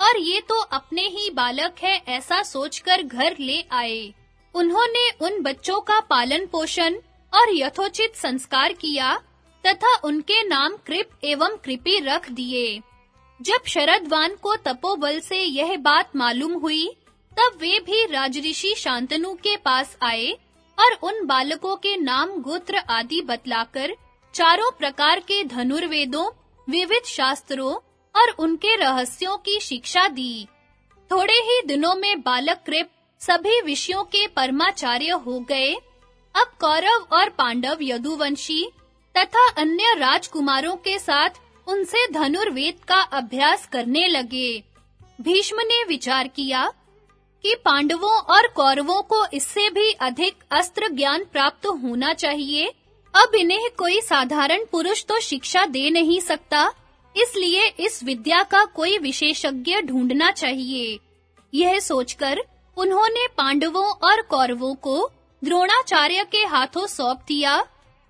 और ये तो अपने ही बालक है ऐसा सोचकर घर ले आए। उन्होंने उन बच्चों का पालन पोषण और यथोचित संस्कार किया। तथा उनके नाम कृप एवं कृपी रख दिए। जब शरदवान को तपोबल से यह बात मालूम हुई, तब वे भी राजऋषि शांतनु के पास आए और उन बालकों के नाम गोत्र आदि बतलाकर चारों प्रकार के धनुर्वेदों, विविध शास्त्रों और उनके रहस्यों की शिक्षा दी। थोड़े ही दिनों में बालक कृप सभी विषयों के परमाचार्य हो गए। अब कौरव और पांडव यदुवंशी तथा अन्य राजकुमारों के साथ उनसे धनुर्वेद का अभ्यास करने लगे। भीष्म ने विचार किया कि पांडवों और कौरवों को इससे भी अधिक अस्त्र ज्ञान प्राप्त होना चाहिए। अब इन्हें कोई साधारण पुरुष तो शिक्षा दे नहीं सकता, इसलिए इस विद्या का कोई विशेषज्ञ ढूंढना चाहिए। यह सोचकर उन्होंने पांडवों और कौरवों को द्रोणाचार्य के हाथों सौंप दिया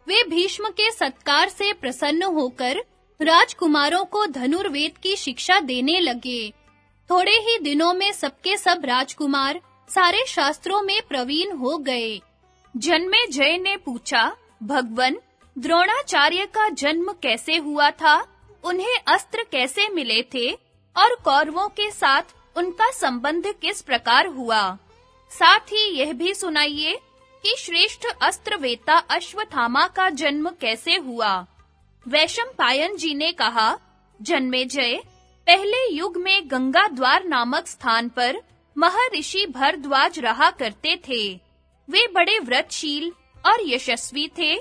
वे भीष्म के सत्कार से प्रसन्न होकर राजकुमारों को धनुर्वेद की शिक्षा देने लगे। थोड़े ही दिनों में सबके सब राजकुमार सारे शास्त्रों में प्रवीण हो गए। जन्मे जय ने पूछा, भगवन, द्रोणाचार्य का जन्म कैसे हुआ था? उन्हें अस्त्र कैसे मिले थे? और कौरवों के साथ उनका संबंध किस प्रकार हुआ? साथ ही यह भी सुनाइए कि श्रेष्ठ अस्त्र वेता अश्वत्थामा का जन्म कैसे हुआ? वैशम पायन जी ने कहा, जन्मे जय, पहले युग में गंगा द्वार नामक स्थान पर महर्षि भरद्वाज रहा करते थे। वे बड़े व्रतशील और यशस्वी थे।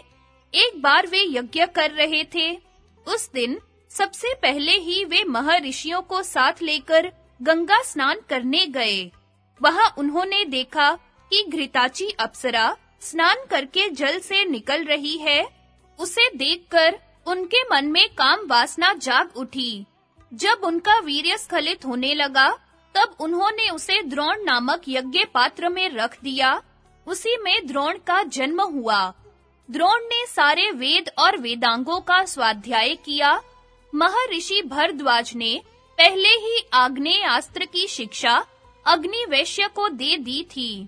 एक बार वे यज्ञ कर रहे थे। उस दिन सबसे पहले ही वे महर्षियों को साथ लेकर गंगा स्नान करने गए। वहाँ उन्होंने देखा कि घृताची अप्सरा स्नान करके जल से निकल रही है। उसे देखकर उनके मन में काम वासना जाग उठी। जब उनका वीर्य स्खलित होने लगा, तब उन्होंने उसे द्रोण नामक यज्ञ पात्र में रख दिया। उसी में द्रोण का जन्म हुआ। द्रोण ने सारे वेद और वेदांगों का स्वाध्याय किया। महर्षि भरद्वाज ने पहले ही आग्नेय अस्त्र की शिक्षा अग्निवैश्य को दे दी थी।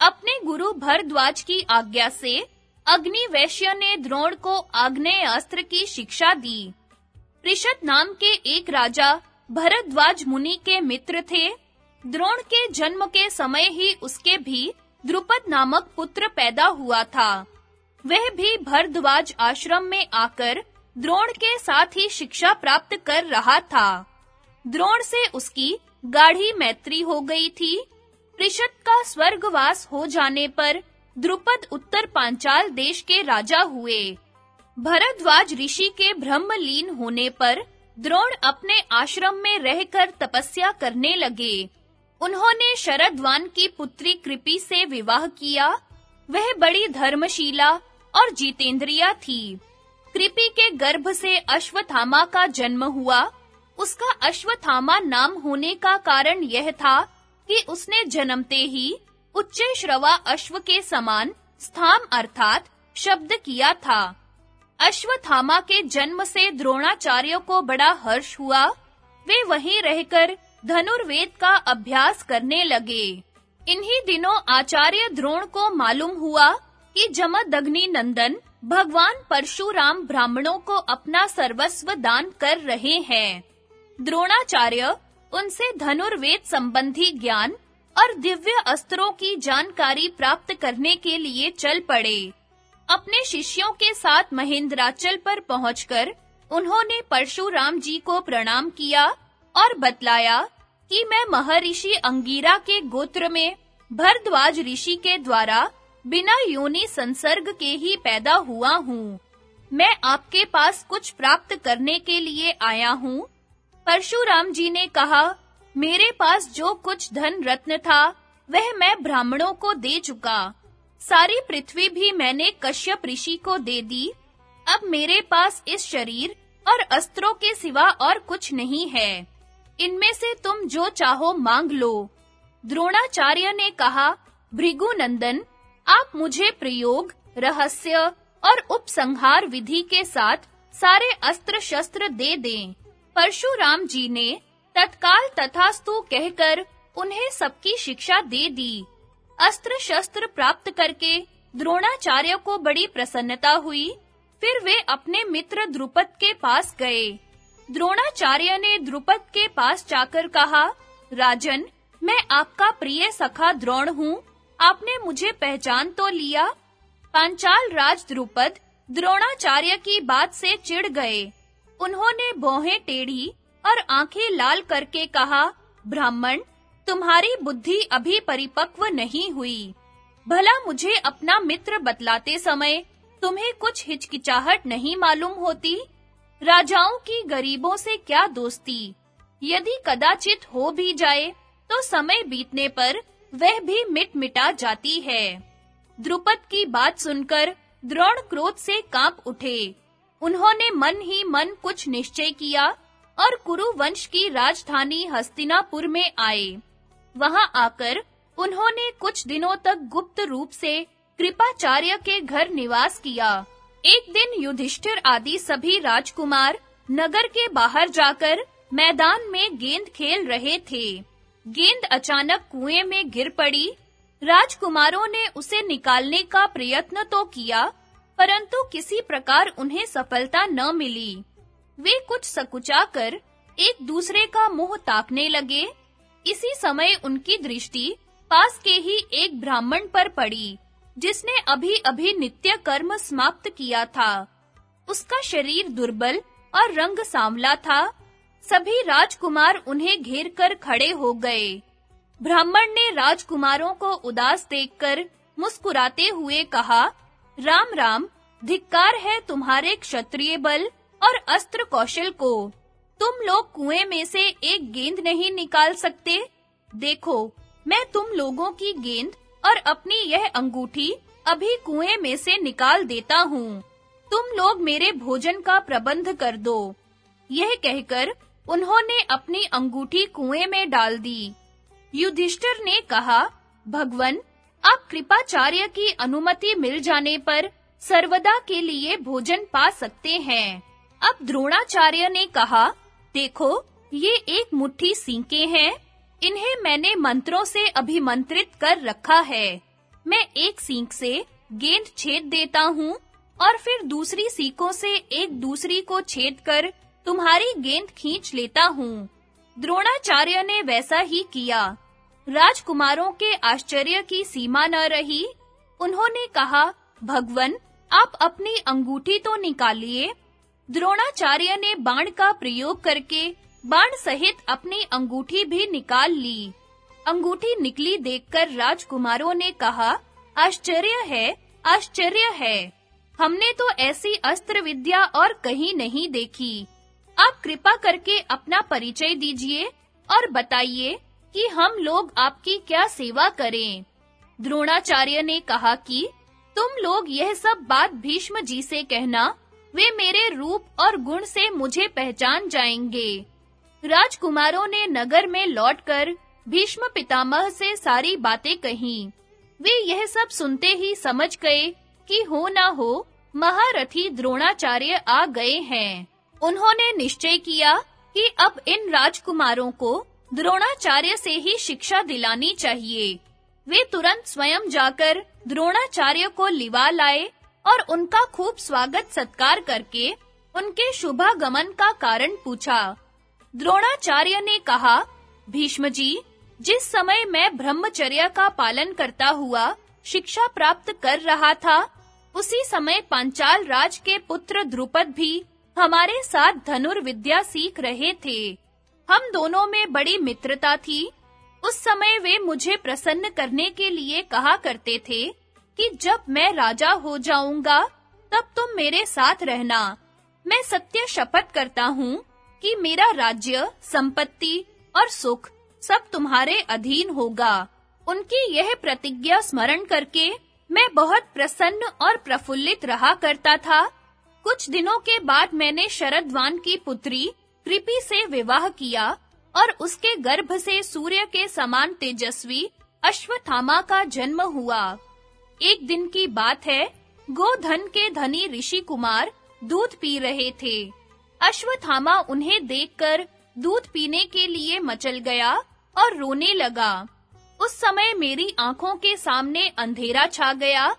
अपने गुरु भरद्वाज की आज्ञा से अग्निवैश्य ने द्रोण को आग्नेय अस्त्र की शिक्षा दी। पृषद नाम के एक राजा भरद्वाज मुनि के मित्र थे। द्रोण के जन्म के समय ही उसके भी द्रुपद नामक पुत्र पैदा हुआ था। वह भी भरद्वाज आश्रम में आकर द्रोण के साथ ही शिक्षा प्राप्त कर रहा था। द्रोण से उसकी गाढ़ी मैत्री हो गई थी। पृषद का स्वर्गवास हो जाने पर द्रुपद उत्तर पांचाल देश के राजा हुए। भरद्वाज ऋषि के ब्रह्मलीन होने पर द्रोण अपने आश्रम में रहकर तपस्या करने लगे। उन्होंने शरदवान की पुत्री कृपि से विवाह किया। वह बड़ी धर्मशीला और जीतेंद्रिया थी। कृपि के गर्भ से अश्वत्थामा का जन्म हुआ। उसका अश्वत्थामा नाम होने का कारण यह था कि उसने जन्मते ही उच्च श्रवा अश्व के समान स्थाम अर्थात शब्द किया था। अश्वत्थामा के जन्म से द्रोणाचार्य को बड़ा हर्ष हुआ। वे वहीं रहकर धनुर्वेद का अभ्यास करने लगे। इन्हीं दिनों आचार्य द्रोण को मालूम हुआ कि जमदग्नि नंदन भगवान परशुराम ब्राह्मणों को अपना सर्वस्व दान कर रहे हैं। द्रोणाचार्य उनसे धनुर्वेद संबंधी ज्ञान और दिव्य अस्त्रों की जानकारी प्राप्त करने के लिए चल पड़े। अपने शिष्यों के साथ महेंद्राचल पर पहुंचकर उन्होंने परशुराम जी को प्रणाम किया और बतलाया कि मैं महर्षि अंगीरा के गोत्र में भरद्वाज ऋषि के द्वारा बिना योनि संसर्ग के ही पैदा हुआ हूँ। मैं आपके पास कुछ प्राप्त करने के लिए आया हूँ। परशुराम जी ने कहा, मेरे पास जो कुछ धन रत्न था, वह मैं ब्राह्मणों को दे चुका। सारी पृथ्वी भी मैंने कश्यप ऋषि को दे दी। अब मेरे पास इस शरीर और अस्त्रों के सिवा और कुछ नहीं है। इनमें से तुम जो चाहो मांग लो। द्रोणाचार्य ने कहा, भृगुनंदन, आप मुझे प्रयोग, रहस्य और उपसंहार विधि के साथ सारे अस्त्र शस्त्र दे दें। परशुराम जी ने तत्काल तथास्तु कहकर उन्हें सबकी शिक्षा दे दी। अस्त्र शस्त्र प्राप्त करके द्रोणाचार्य को बड़ी प्रसन्नता हुई। फिर वे अपने मित्र द्रुपद के पास गए। द्रोणाचार्य ने द्रुपद के पास जाकर कहा, राजन, मैं आपका प्रिय सखा द्रोण हूँ। आपने मुझे पहचान तो लिया? पांचाल राज द्रुपद द्रोणाचार्य की बात से चिढ़ गए। उन्होंने भौहें टेढ़ी और आँखें लाल करके कहा, ब्राह्मण, तुम्हारी बुद्धि अभी परिपक्व नहीं हुई। भला मुझे अपना मित्र बतलाते समय तुम्हें कुछ हिचकिचाहट नहीं मालूम होती? राजाओं की गरीबों से क्या दोस्ती? यदि कदाचित हो भी जाए तो समय बीतने पर वह भी मिट मिटा जाती है। द्रुपद की बात सुनकर द्रोण क्रोध से काँप उठे। उन्होंने मन ही मन कुछ निश्चय किया और कुरु वंश की राजधानी हस्तिनापुर में आए। वहाँ आकर उन्होंने कुछ दिनों तक गुप्त रूप से कृपाचार्य के घर निवास किया। एक दिन युधिष्ठिर आदि सभी राजकुमार नगर के बाहर जाकर मैदान में गेंद खेल रहे थे। गेंद अचानक कुएँ में गिर पड़ी। राजकुमारों ने उसे निकालने का प्रयत्न तो किया परंतु किसी प्रकार उन्हें सफलता न मिली। वे कुछ सकुचाकर एक दूसरे का मुँह ताकने लगे। इसी समय उनकी दृष्टि पास के ही एक ब्राह्मण पर पड़ी, जिसने अभी-अभी नित्य कर्म समाप्त किया था। उसका शरीर दुर्बल और रंग सांवला था। सभी राजकुमार उन्हें घेर कर खड़े हो गए। ब्राह्मण ने राजकुमारों को उदास देखकर मुस्कुराते हुए कहा राम राम, धिक्कार है तुम्हारे क्षत्रिय बल और अस्त्र कौशल को। तुम लोग कुएँ में से एक गेंद नहीं निकाल सकते। देखो, मैं तुम लोगों की गेंद और अपनी यह अंगूठी अभी कुएँ में से निकाल देता हूँ। तुम लोग मेरे भोजन का प्रबंध कर दो। यह कहकर उन्होंने अपनी अंगूठी कुएँ में डाल दी। युधिष्ठिर ने कहा, भगवन आप कृपाचार्य की अनुमति मिल जाने पर सर्वदा के लिए भोजन पा सकते हैं। अब द्रोणाचार्य ने कहा, देखो, ये एक मुट्ठी सींके हैं। इन्हें मैंने मंत्रों से अभिमंत्रित कर रखा है। मैं एक सींक से गेंद छेद देता हूँ और फिर दूसरी सीकों से एक दूसरी को छेद कर तुम्हारी गेंद खींच लेता हूँ। द्रोणाचार्य ने वैसा ही किया। राजकुमारों के आश्चर्य की सीमा न रही। उन्होंने कहा, भगवन, आप अपनी अंगूठी तो निकालिए। द्रोणाचार्य ने बाण का प्रयोग करके बाण सहित अपनी अंगूठी भी निकाल ली। अंगूठी निकली देखकर राजकुमारों ने कहा, आश्चर्य है आश्चर्य है। हमने तो ऐसी अस्त्र विद्या और कहीं नहीं देखी। आप कृपा करके अपना परिचय दीजिए और बताइए कि हम लोग आपकी क्या सेवा करें। द्रोणाचार्य ने कहा कि, तुम लोग यह सब बात भीष्म जी से कहना, वे मेरे रूप और गुण से मुझे पहचान जाएँगे। राजकुमारों ने नगर में लौटकर भीष्म पितामह से सारी बातें कहीं। वे यह सब सुनते ही समझ गए कि हो ना हो, महारथी द्रोणाचार्य आ गए हैं। उन्होंने निश्चय किया कि अब इन राजकुमारों को द्रोणाचार्य से ही शिक्षा दिलानी चाहिए। वे तुरंत स्वयं जाकर द्रोणाचार्य को लिवा लाए और उनका खूब स्वागत सत्कार करके उनके शुभागमन का कारण पूछा। द्रोणाचार्य ने कहा, भीष्म जी, जिस समय मैं ब्रह्मचर्य का पालन करता हुआ शिक्षा प्राप्त कर रहा था, उसी समय पांचाल राज के पुत्र द्रुपद भी हमारे साथ धनुर्विद्या सीख रहे थे। हम दोनों में बड़ी मित्रता थी। उस समय वे मुझे प्रसन्न करने के लिए कहा करते थे कि जब मैं राजा हो जाऊँगा, तब तुम मेरे साथ रहना। मैं सत्य शपथ करता हूँ कि मेरा राज्य, संपत्ति और सुख सब तुम्हारे अधीन होगा। उनकी यह प्रतिज्ञा स्मरण करके मैं बहुत प्रसन्न और प्रफुल्लित रहा करता था। कुछ दिनों के बाद मैंने शरदवान की पुत्री कृपि से विवाह किया और उसके गर्भ से सूर्य के समान तेजस्वी अश्वत्थामा का जन्म हुआ। एक दिन की बात है, गोधन के धनी ऋषि कुमार दूध पी रहे थे। अश्वत्थामा उन्हें देखकर दूध पीने के लिए मचल गया और रोने लगा। उस समय मेरी आँखों के सामने अंधेरा छा गया।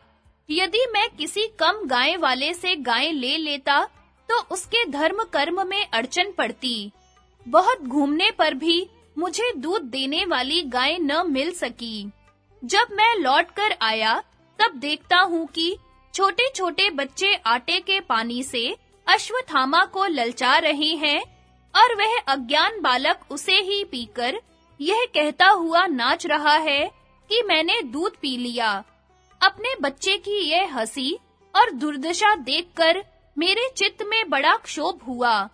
यदि मैं किसी कम गाय वाले से गाय ले लेता तो उसके धर्म कर्म में अड़चन पड़ती। बहुत घूमने पर भी मुझे दूध देने वाली गाय न मिल सकी। जब मैं लौटकर आया, तब देखता हूँ कि छोटे-छोटे बच्चे आटे के पानी से अश्वत्थामा को ललचा रहे हैं और वह अज्ञान बालक उसे ही पीकर यह कहता हुआ नाच रहा है कि मैंने दूध पी लिया। अपने बच्चे की यह हँसी और दुर्दशा देखकर मेरे चित्त में बड़ा क्षोभ हुआ।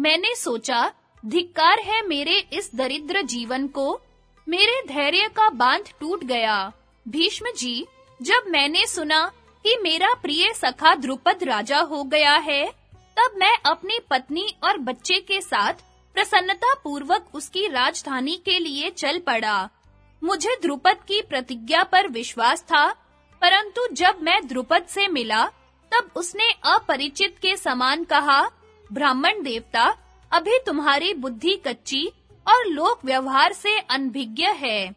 मैंने सोचा, धिक्कार है मेरे इस दरिद्र जीवन को। मेरे धैर्य का बाँध टूट गया। भीष्म जी, जब मैंने सुना कि मेरा प्रिय सखा द्रुपद राजा हो गया है, तब मैं अपनी पत्नी और बच्चे के साथ प्रसन्नता पूर्वक उसकी राजधानी के लिए चल पड़ा। मुझे द्रुपद की प्रतिज्ञा पर विश्वास था, परंतु जब मैं द्रुपद से मिला तब उसने अपरिचित के समान कहा, ब्राह्मण देवता, अभी तुम्हारी बुद्धि कच्ची और लोक व्यवहार से अनभिज्ञ है।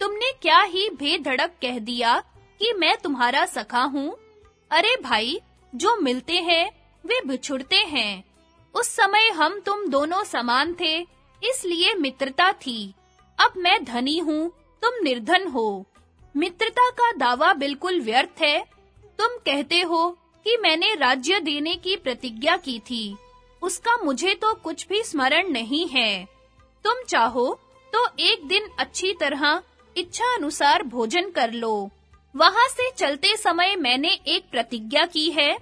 तुमने क्या ही भेधड़क कह दिया कि मैं तुम्हारा सखा हूँ? अरे भाई, जो मिलते हैं, वे बिछुड़ते हैं। उस समय हम तुम दोनों समान थे, इसलिए मित्रता थी। अब मैं धनी हूँ, तुम निर्धन हो। मित्रता का दावा बिल्कुल व्यर्थ है। तुम कहते हो कि मैंने राज्य देने की प्रतिज्ञा की थी। उसका मुझे तो कुछ भी स्मरण नहीं है। तुम चाहो तो एक दिन अच्छी तरह इच्छा अनुसार भोजन कर लो। वहाँ से चलते समय मैंने एक प्रतिज्ञा की है।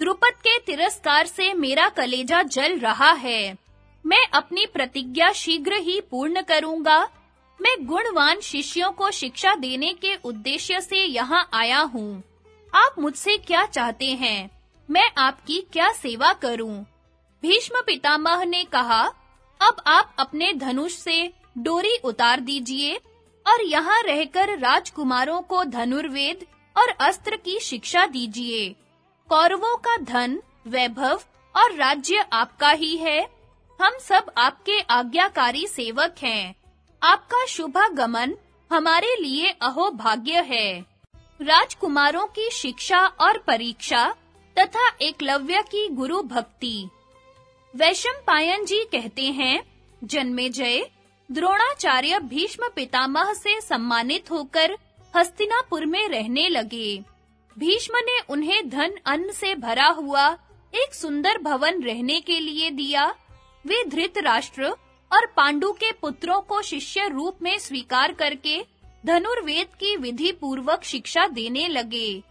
द्रुपद के तिरस्कार से मेरा कलेजा जल रहा है। मैं अपनी प्रतिज्ञा शीघ्र ही पूर्ण करूँगा। मैं गुणवान शिष्यों को शिक्षा देने के उद्देश्य से यहाँ आया हूँ। आप मुझसे क्या चाहते हैं? मैं आपकी क्या सेवा करूँ? भीष्म पितामह ने कहा, अब आप अपने धनुष से डोरी उतार दीजिए और यहाँ रहकर राजकुमारों को धनुर्वेद और अस्त्र की शिक्षा दीजिए। कौरवों का धन, वैभव और राज्य आपका ही है। हम सब आपके आज्ञाकारी सेवक हैं। आपका शुभागमन हमारे लिए अहो भाग्य है। राजकुमारों की शिक्षा और परीक्षा तथा एकलव्य की गुरु भक्ति। वैशम पायन जी कहते हैं जन्मेजय द्रोणाचार्य भीष्म पितामह से सम्मानित होकर हस्तिनापुर में रहने लगे। भीष्म ने उन्हें धन अन्न से भरा हुआ एक सुंदर भवन रहने के लिए दिया। वे धृतराष्ट्र और पांडु के पुत्रों को शिष्य रूप में स्वीकार करके धनुर्वेद की विधि पूर्वक शिक्षा देने लगे।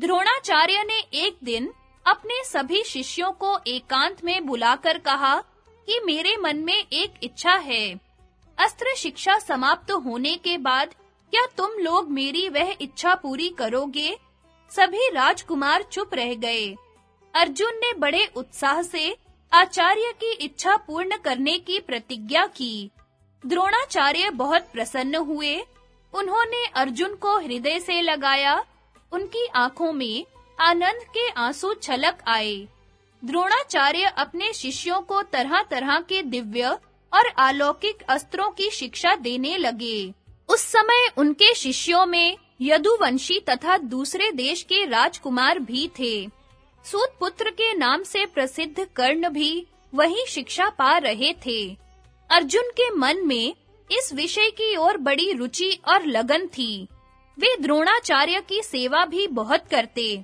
द्रोणाचार्य ने एक दिन अपने सभी शिष्यों को एकांत में बुलाकर कहा कि मेरे मन में एक इच्छा है। अस्त्र शिक्षा समाप्त होने के बाद क्या तुम लोग मेरी वह इच्छा पूरी करोगे? सभी राजकुमार चुप रह गए। अर्जुन ने बड़े उत्साह से आचार्य की इच्छा पूर्ण करने की प्रतिज्ञा की। द्रोणाचार्य बहुत प्रसन्न हुए उन्होंने अर्जुन को हृदय से लगाया। उनकी आँखों में आनंद के आँसू छलक आए। द्रोणाचार्य अपने शिष्यों को तरह-तरह के दिव्य और अलौकिक अस्त्रों की शिक्षा देने लगे। उस समय उनके शिष्यों में यदुवंशी तथा दूसरे देश के राजकुमार भी थे। सूत पुत्र के नाम से प्रसिद्ध कर्ण भी वही शिक्षा पा रहे थे। अर्जुन के मन में इस विषय की ओर बड़ी रुचि और लगन थी। वे द्रोणाचार्य की सेवा भी बहुत करते,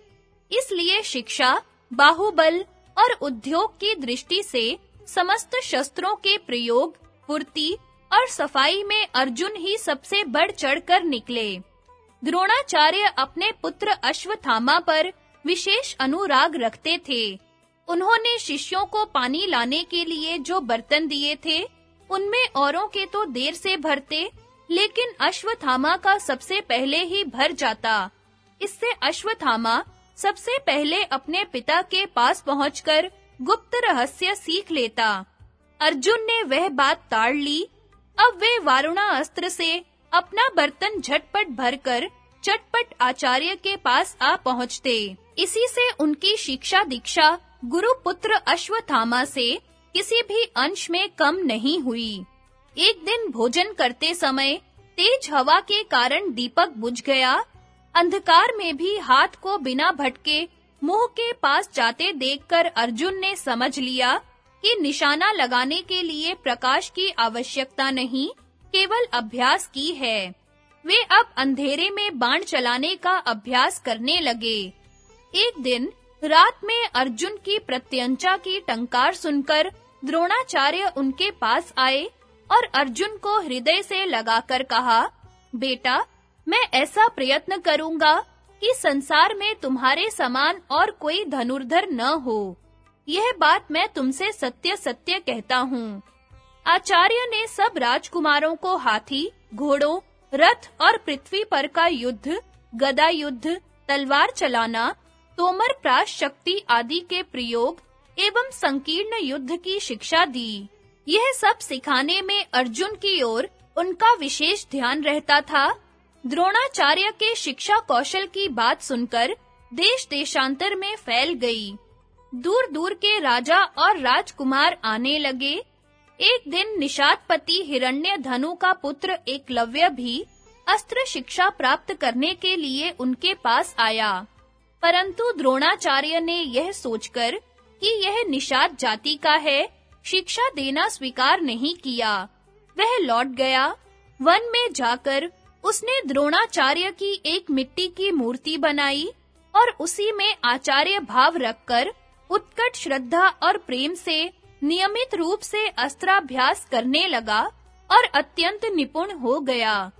इसलिए शिक्षा, बाहुबल और उद्योग की दृष्टि से समस्त शस्त्रों के प्रयोग, पूर्ति और सफ़ाई में अर्जुन ही सबसे बढ़ चढ़कर निकले। द्रोणाचार्य अपने पुत्र अश्वत्थामा पर विशेष अनुराग रखते थे। उन्होंने शिष्यों को पानी लाने के लिए जो बर्तन दिए थे उनमें औरों के तो देर से भरते, लेकिन अश्वत्थामा का सबसे पहले ही भर जाता। इससे अश्वत्थामा सबसे पहले अपने पिता के पास पहुंचकर गुप्त रहस्य सीख लेता। अर्जुन ने वह बात ताड़ ली। अब वे वारुणा अस्त्र से अपना बर्तन झटपट भरकर चटपट आचार्य के पास आ पहुँचते। इसी से उनकी शिक्षा दीक्षा गुरु पुत्र अश्वत्थामा से किसी भी अंश में कम नहीं हुई। एक दिन भोजन करते समय तेज हवा के कारण दीपक बुझ गया। अंधकार में भी हाथ को बिना भटके मुँह के पास जाते देखकर अर्जुन ने समझ लिया कि निशाना लगाने के लिए प्रकाश की आवश्यकता नहीं, केवल अभ्यास की है। वे अब अंधेरे में बाण चलाने का अभ्यास करने लगे। एक दिन रात में अर्जुन की प्रत्यंचा की टंकार सुनकर द्रोणाचार्य उनके पास आए और अर्जुन को हृदय से लगाकर कहा, बेटा, मैं ऐसा प्रयत्न करूँगा कि संसार में तुम्हारे समान और कोई धनुर्धर न हो। यह बात मैं तुमसे सत्य सत्य कहता हूँ। आचार्य ने सब राजकुमारों को हाथी, घोड़ों, रथ और पृथ्वी पर का युद्ध, गदा युद्ध, तलवार चलाना तोमर प्राश शक्ति आदि के प्रयोग एवं संकीर्ण युद्ध की शिक्षा दी। यह सब सिखाने में अर्जुन की ओर उनका विशेष ध्यान रहता था। द्रोणाचार्य के शिक्षा कौशल की बात सुनकर देश देशांतर में फैल गई। दूर-दूर के राजा और राजकुमार आने लगे। एक दिन निषादपति हिरण्य धनु का पुत्र एकलव्य भी अस्त्र शिक्षा प्राप्त करने के लिए उनके पास आया। परंतु द्रोणाचार्य ने यह सोचकर कि यह निषाद जाति का है, शिक्षा देना स्वीकार नहीं किया। वह लौट गया। वन में जाकर उसने द्रोणाचार्य की एक मिट्टी की मूर्ति बनाई और उसी में आचार्य भाव रखकर उत्कट श्रद्धा और प्रेम से नियमित रूप से अस्त्राभ्यास करने लगा और अत्यंत निपुण हो गया।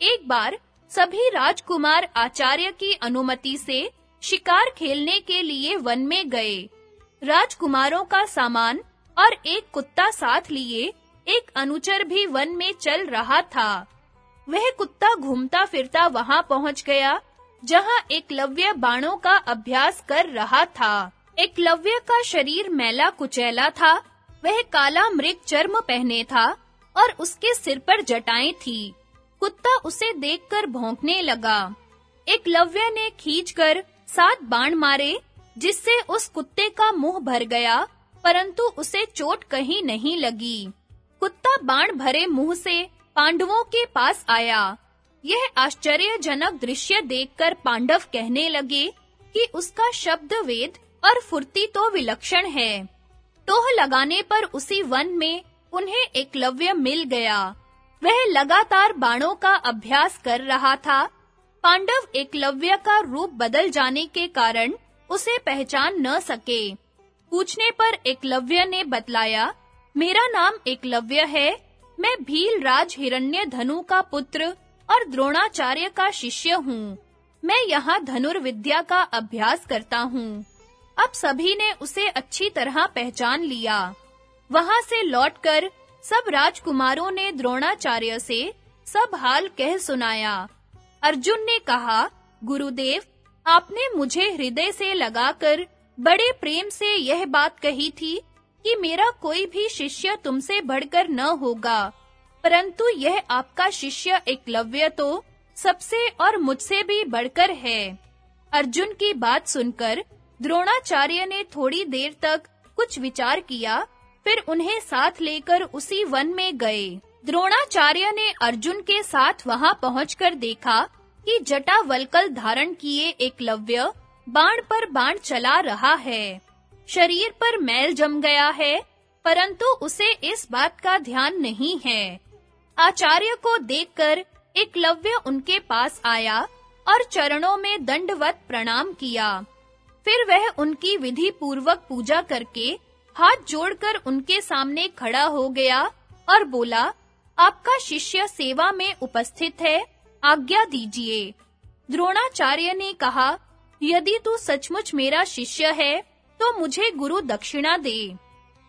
एक बार सभी राजकुमार आचार्य की अनुमति से शिकार खेलने के लिए वन में गए। राजकुमारों का सामान और एक कुत्ता साथ लिए, एक अनुचर भी वन में चल रहा था। वह कुत्ता घूमता फिरता वहाँ पहुँच गया, जहाँ एकलव्य बाणों का अभ्यास कर रहा था। एकलव्य का शरीर मैला कुचैला था, वह काला मृग चर्म पहने था और उसके सिर पर जटाएँ थी। कुत्ता उसे देखकर भौंकने लगा। एकलव्य ने खींचकर सात बाण मारे, जिससे उस कुत्ते का मुँह भर गया, परंतु उसे चोट कहीं नहीं लगी। कुत्ता बाण भरे मुँह से पांडवों के पास आया। यह आश्चर्यजनक दृश्य देखकर पांडव कहने लगे कि उसका शब्द वेद और फुर्ती तो विलक्षण है। टोह लगाने पर उसी वन में उन्हें एकलव्य मिल गया। वह लगातार बाणों का अभ्यास कर रहा था पांडव एकलव्य का रूप बदल जाने के कारण उसे पहचान न सके। पूछने पर एकलव्य ने बतलाया, मेरा नाम एकलव्य है। मैं भील राज हिरण्य धनु का पुत्र और द्रोणाचार्य का शिष्य हूँ। मैं यहाँ धनुर्विद्या का अभ्यास करता हूँ। अब सभी ने उसे अच्छी तरह पहचान लिया। वहाँ से लौटकर सब राजकुमारों ने द्रोणाचार्य से सब हाल कह सुनाया। अर्जुन ने कहा, गुरुदेव, आपने मुझे हृदय से लगाकर बड़े प्रेम से यह बात कही थी कि मेरा कोई भी शिष्य तुमसे बढ़कर न होगा। परंतु यह आपका शिष्य एकलव्य तो सबसे और मुझसे भी बढ़कर है। अर्जुन की बात सुनकर द्रोणाचार्य ने थोड़ी देर तक कुछ विचार किया, फिर उन्हें साथ लेकर उसी वन में गए। द्रोणाचार्य ने अर्जुन के साथ वहाँ पहुंचकर देखा कि जटा वलकल धारण किए एकलव्य बाण पर बाण चला रहा है। शरीर पर मैल जम गया है, परंतु उसे इस बात का ध्यान नहीं है। आचार्य को देखकर एकलव्य उनके पास आया और चरणों में दंडवत प्रणाम किया। फिर वह उनकी विधि पूर्वक पूजा करके हाथ जोड़कर उनके सामने खड़ा हो गया और बोला आपका शिष्य सेवा में उपस्थित है, आज्ञा दीजिए। द्रोणाचार्य ने कहा, यदि तू सचमुच मेरा शिष्य है तो मुझे गुरु दक्षिणा दे।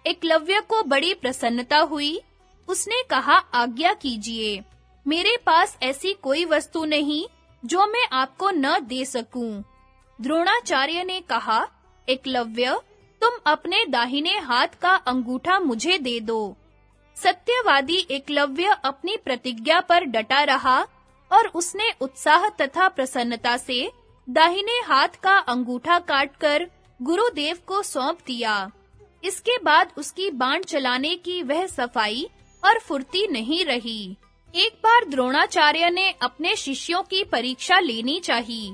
एकलव्य को बड़ी प्रसन्नता हुई। उसने कहा, आज्ञा कीजिए। मेरे पास ऐसी कोई वस्तु नहीं, जो मैं आपको न दे सकूँ। द्रोणाचार्य ने कहा, एकलव्य, तुम अपने दाहिने हाथ का अंगूठा मुझे दे दो। सत्यवादी एकलव्य अपनी प्रतिज्ञा पर डटा रहा और उसने उत्साह तथा प्रसन्नता से दाहिने हाथ का अंगूठा काटकर गुरुदेव को सौंप दिया। इसके बाद उसकी बाण चलाने की वह सफ़ाई और फुर्ती नहीं रही। एक बार द्रोणाचार्य ने अपने शिष्यों की परीक्षा लेनी चाहिए।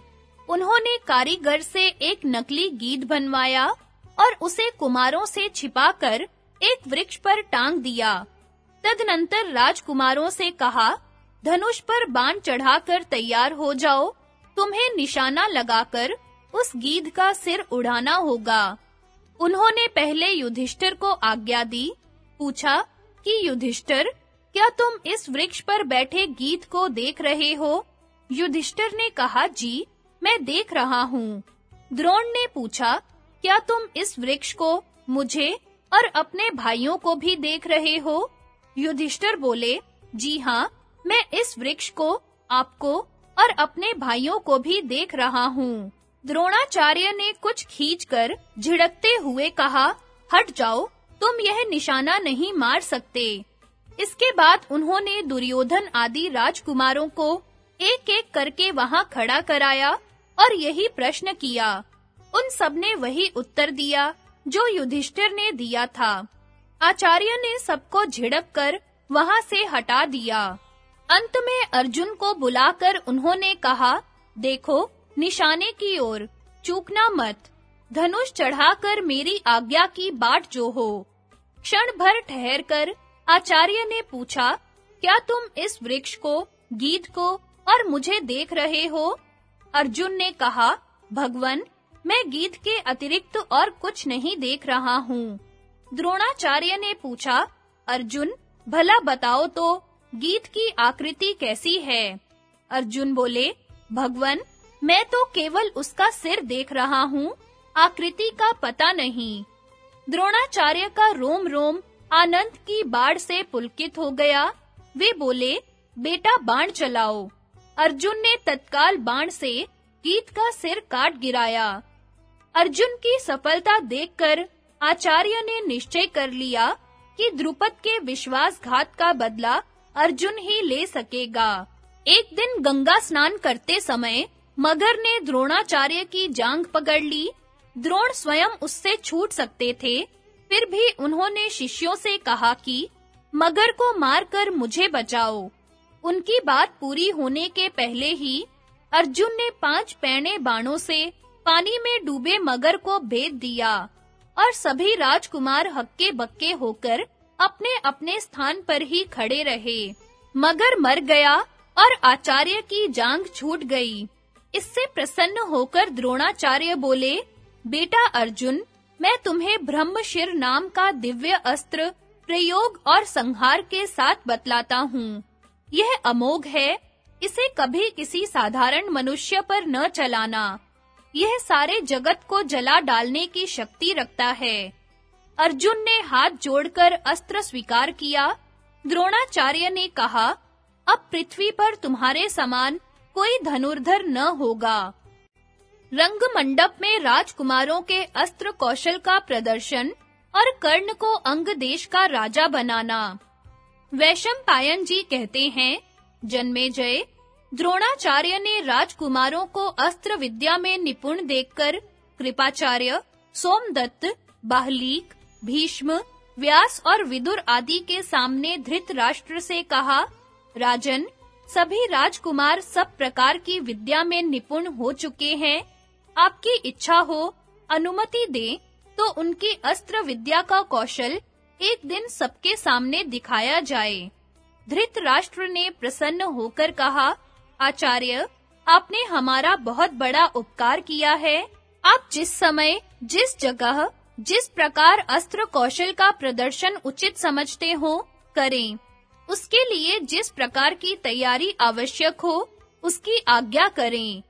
उन्होंने कारीगर से एक नकली गीत बनवाया और उसे कुमारों से छिपाकर एक वृक्ष पर टांग दिया। तदनंतर राजकुमारों से कहा, धनुष पर बाण चढ़ाकर तैयार हो जाओ। तुम्हें निशाना लगाकर उस गीध का सिर उड़ाना होगा। उन्होंने पहले युधिष्ठिर को आज्ञा दी। पूछा कि, युधिष्ठिर, क्या तुम इस वृक्ष पर बैठे गीध को देख रहे हो? युधिष्ठिर ने कहा, जी, मैं देख रहा हूँ। द्रोण ने पूछा, क्या तुम इस वृक्ष को मुझे और अपने भाइयों को भी देख रहे हो? युधिष्ठिर बोले, जी हाँ मैं इस वृक्ष को, आपको और अपने भाइयों को भी देख रहा हूँ। द्रोणाचार्य ने कुछ खींचकर झिड़कते हुए कहा, हट जाओ, तुम यह निशाना नहीं मार सकते। इसके बाद उन्होंने दुर्योधन आदि राजकुमारों को एक-एक करके वहाँ खड़ा कराया और यही प्रश्न किया। उन सबने वही उत्तर दिया, जो युधिष्ठिर ने दिया था। आचार्य ने सबको झिड़क कर वहाँ से हटा दिया। अंत में अर्जुन को बुलाकर उन्होंने कहा, देखो, निशाने की ओर, चूकना मत। धनुष चढ़ाकर मेरी आज्ञा की बाट जो हो क्षण भर ठहरकर आचार्य ने पूछा, क्या तुम इस वृक्ष को, गीत को और मुझे देख रहे हो? अर्जुन ने कहा, भगवन, मैं गीत के अतिरिक्त और कुछ नहीं देख रहा हूँ। द्रोणाचार्य ने पूछा, अर्जुन, भला बताओ तो गीत की आकृति कैसी है? अर्जुन बोले, भगवन, मैं तो केवल उसका सिर देख रहा हूँ, आकृति का पता नहीं। द्रोणाचार्य का रोम रोम आनंद की बाढ़ से पुलकित हो गया। वे बोले, बेटा, बाण चलाओ। अर्जुन ने तत्काल बाण से गीत का सिर काट गिराया। अर्जुन की सफलता देखकर आचार्य ने निश्चय कर लिया कि द्रुपद के विश्वासघात का बदला अर्जुन ही ले सकेगा। एक दिन गंगा स्नान करते समय मगर ने द्रोणाचार्य की जांग पकड़ ली। द्रोण स्वयं उससे छूट सकते थे। फिर भी उन्होंने शिष्यों से कहा कि, मगर को मारकर मुझे बचाओ। उनकी बात पूरी होने के पहले ही अर्जुन ने पाँच पैने बाणों से पानी में डूबे मगर को भेद दिया। और सभी राजकुमार हक्के बक्के होकर अपने-अपने स्थान पर ही खड़े रहे। मगर मर गया और आचार्य की जांग छूट गई। इससे प्रसन्न होकर द्रोणाचार्य बोले, बेटा अर्जुन, मैं तुम्हें ब्रह्मशिर नाम का दिव्य अस्त्र, प्रयोग और संहार के साथ बतलाता हूँ। यह अमोघ है, इसे कभी किसी साधारण मनुष्य पर न चलाना। यह सारे जगत को जला डालने की शक्ति रखता है। अर्जुन ने हाथ जोड़कर अस्त्र स्वीकार किया। द्रोणाचार्य ने कहा, अब पृथ्वी पर तुम्हारे समान कोई धनुर्धर न होगा। रंग मंडप में राजकुमारों के अस्त्र कौशल का प्रदर्शन और कर्ण को अंग देश का राजा बनाना। वैशम पायन जी कहते हैं, जन्मे जय द्रोणाचार्य ने राजकुमारों को अस्त्र विद्या में निपुण देखकर कृपाचार्य, सोमदत्त, बाहलीक, भीष्म, व्यास और विदुर आदि के सामने धृतराष्ट्र से कहा, राजन, सभी राजकुमार सब प्रकार की विद्या में निपुण हो चुके हैं। आपकी इच्छा हो, अनुमति दें तो उनकी अस्त्र विद्या का कौशल एक दिन सबके सामने दिखाया जाए। धृतराष्ट्र ने प्रसन्न होकर कहा आचार्य, आपने हमारा बहुत बड़ा उपकार किया है। आप जिस समय, जिस जगह, जिस प्रकार अस्त्र कौशल का प्रदर्शन उचित समझते हो, करें। उसके लिए जिस प्रकार की तैयारी आवश्यक हो, उसकी आज्ञा करें।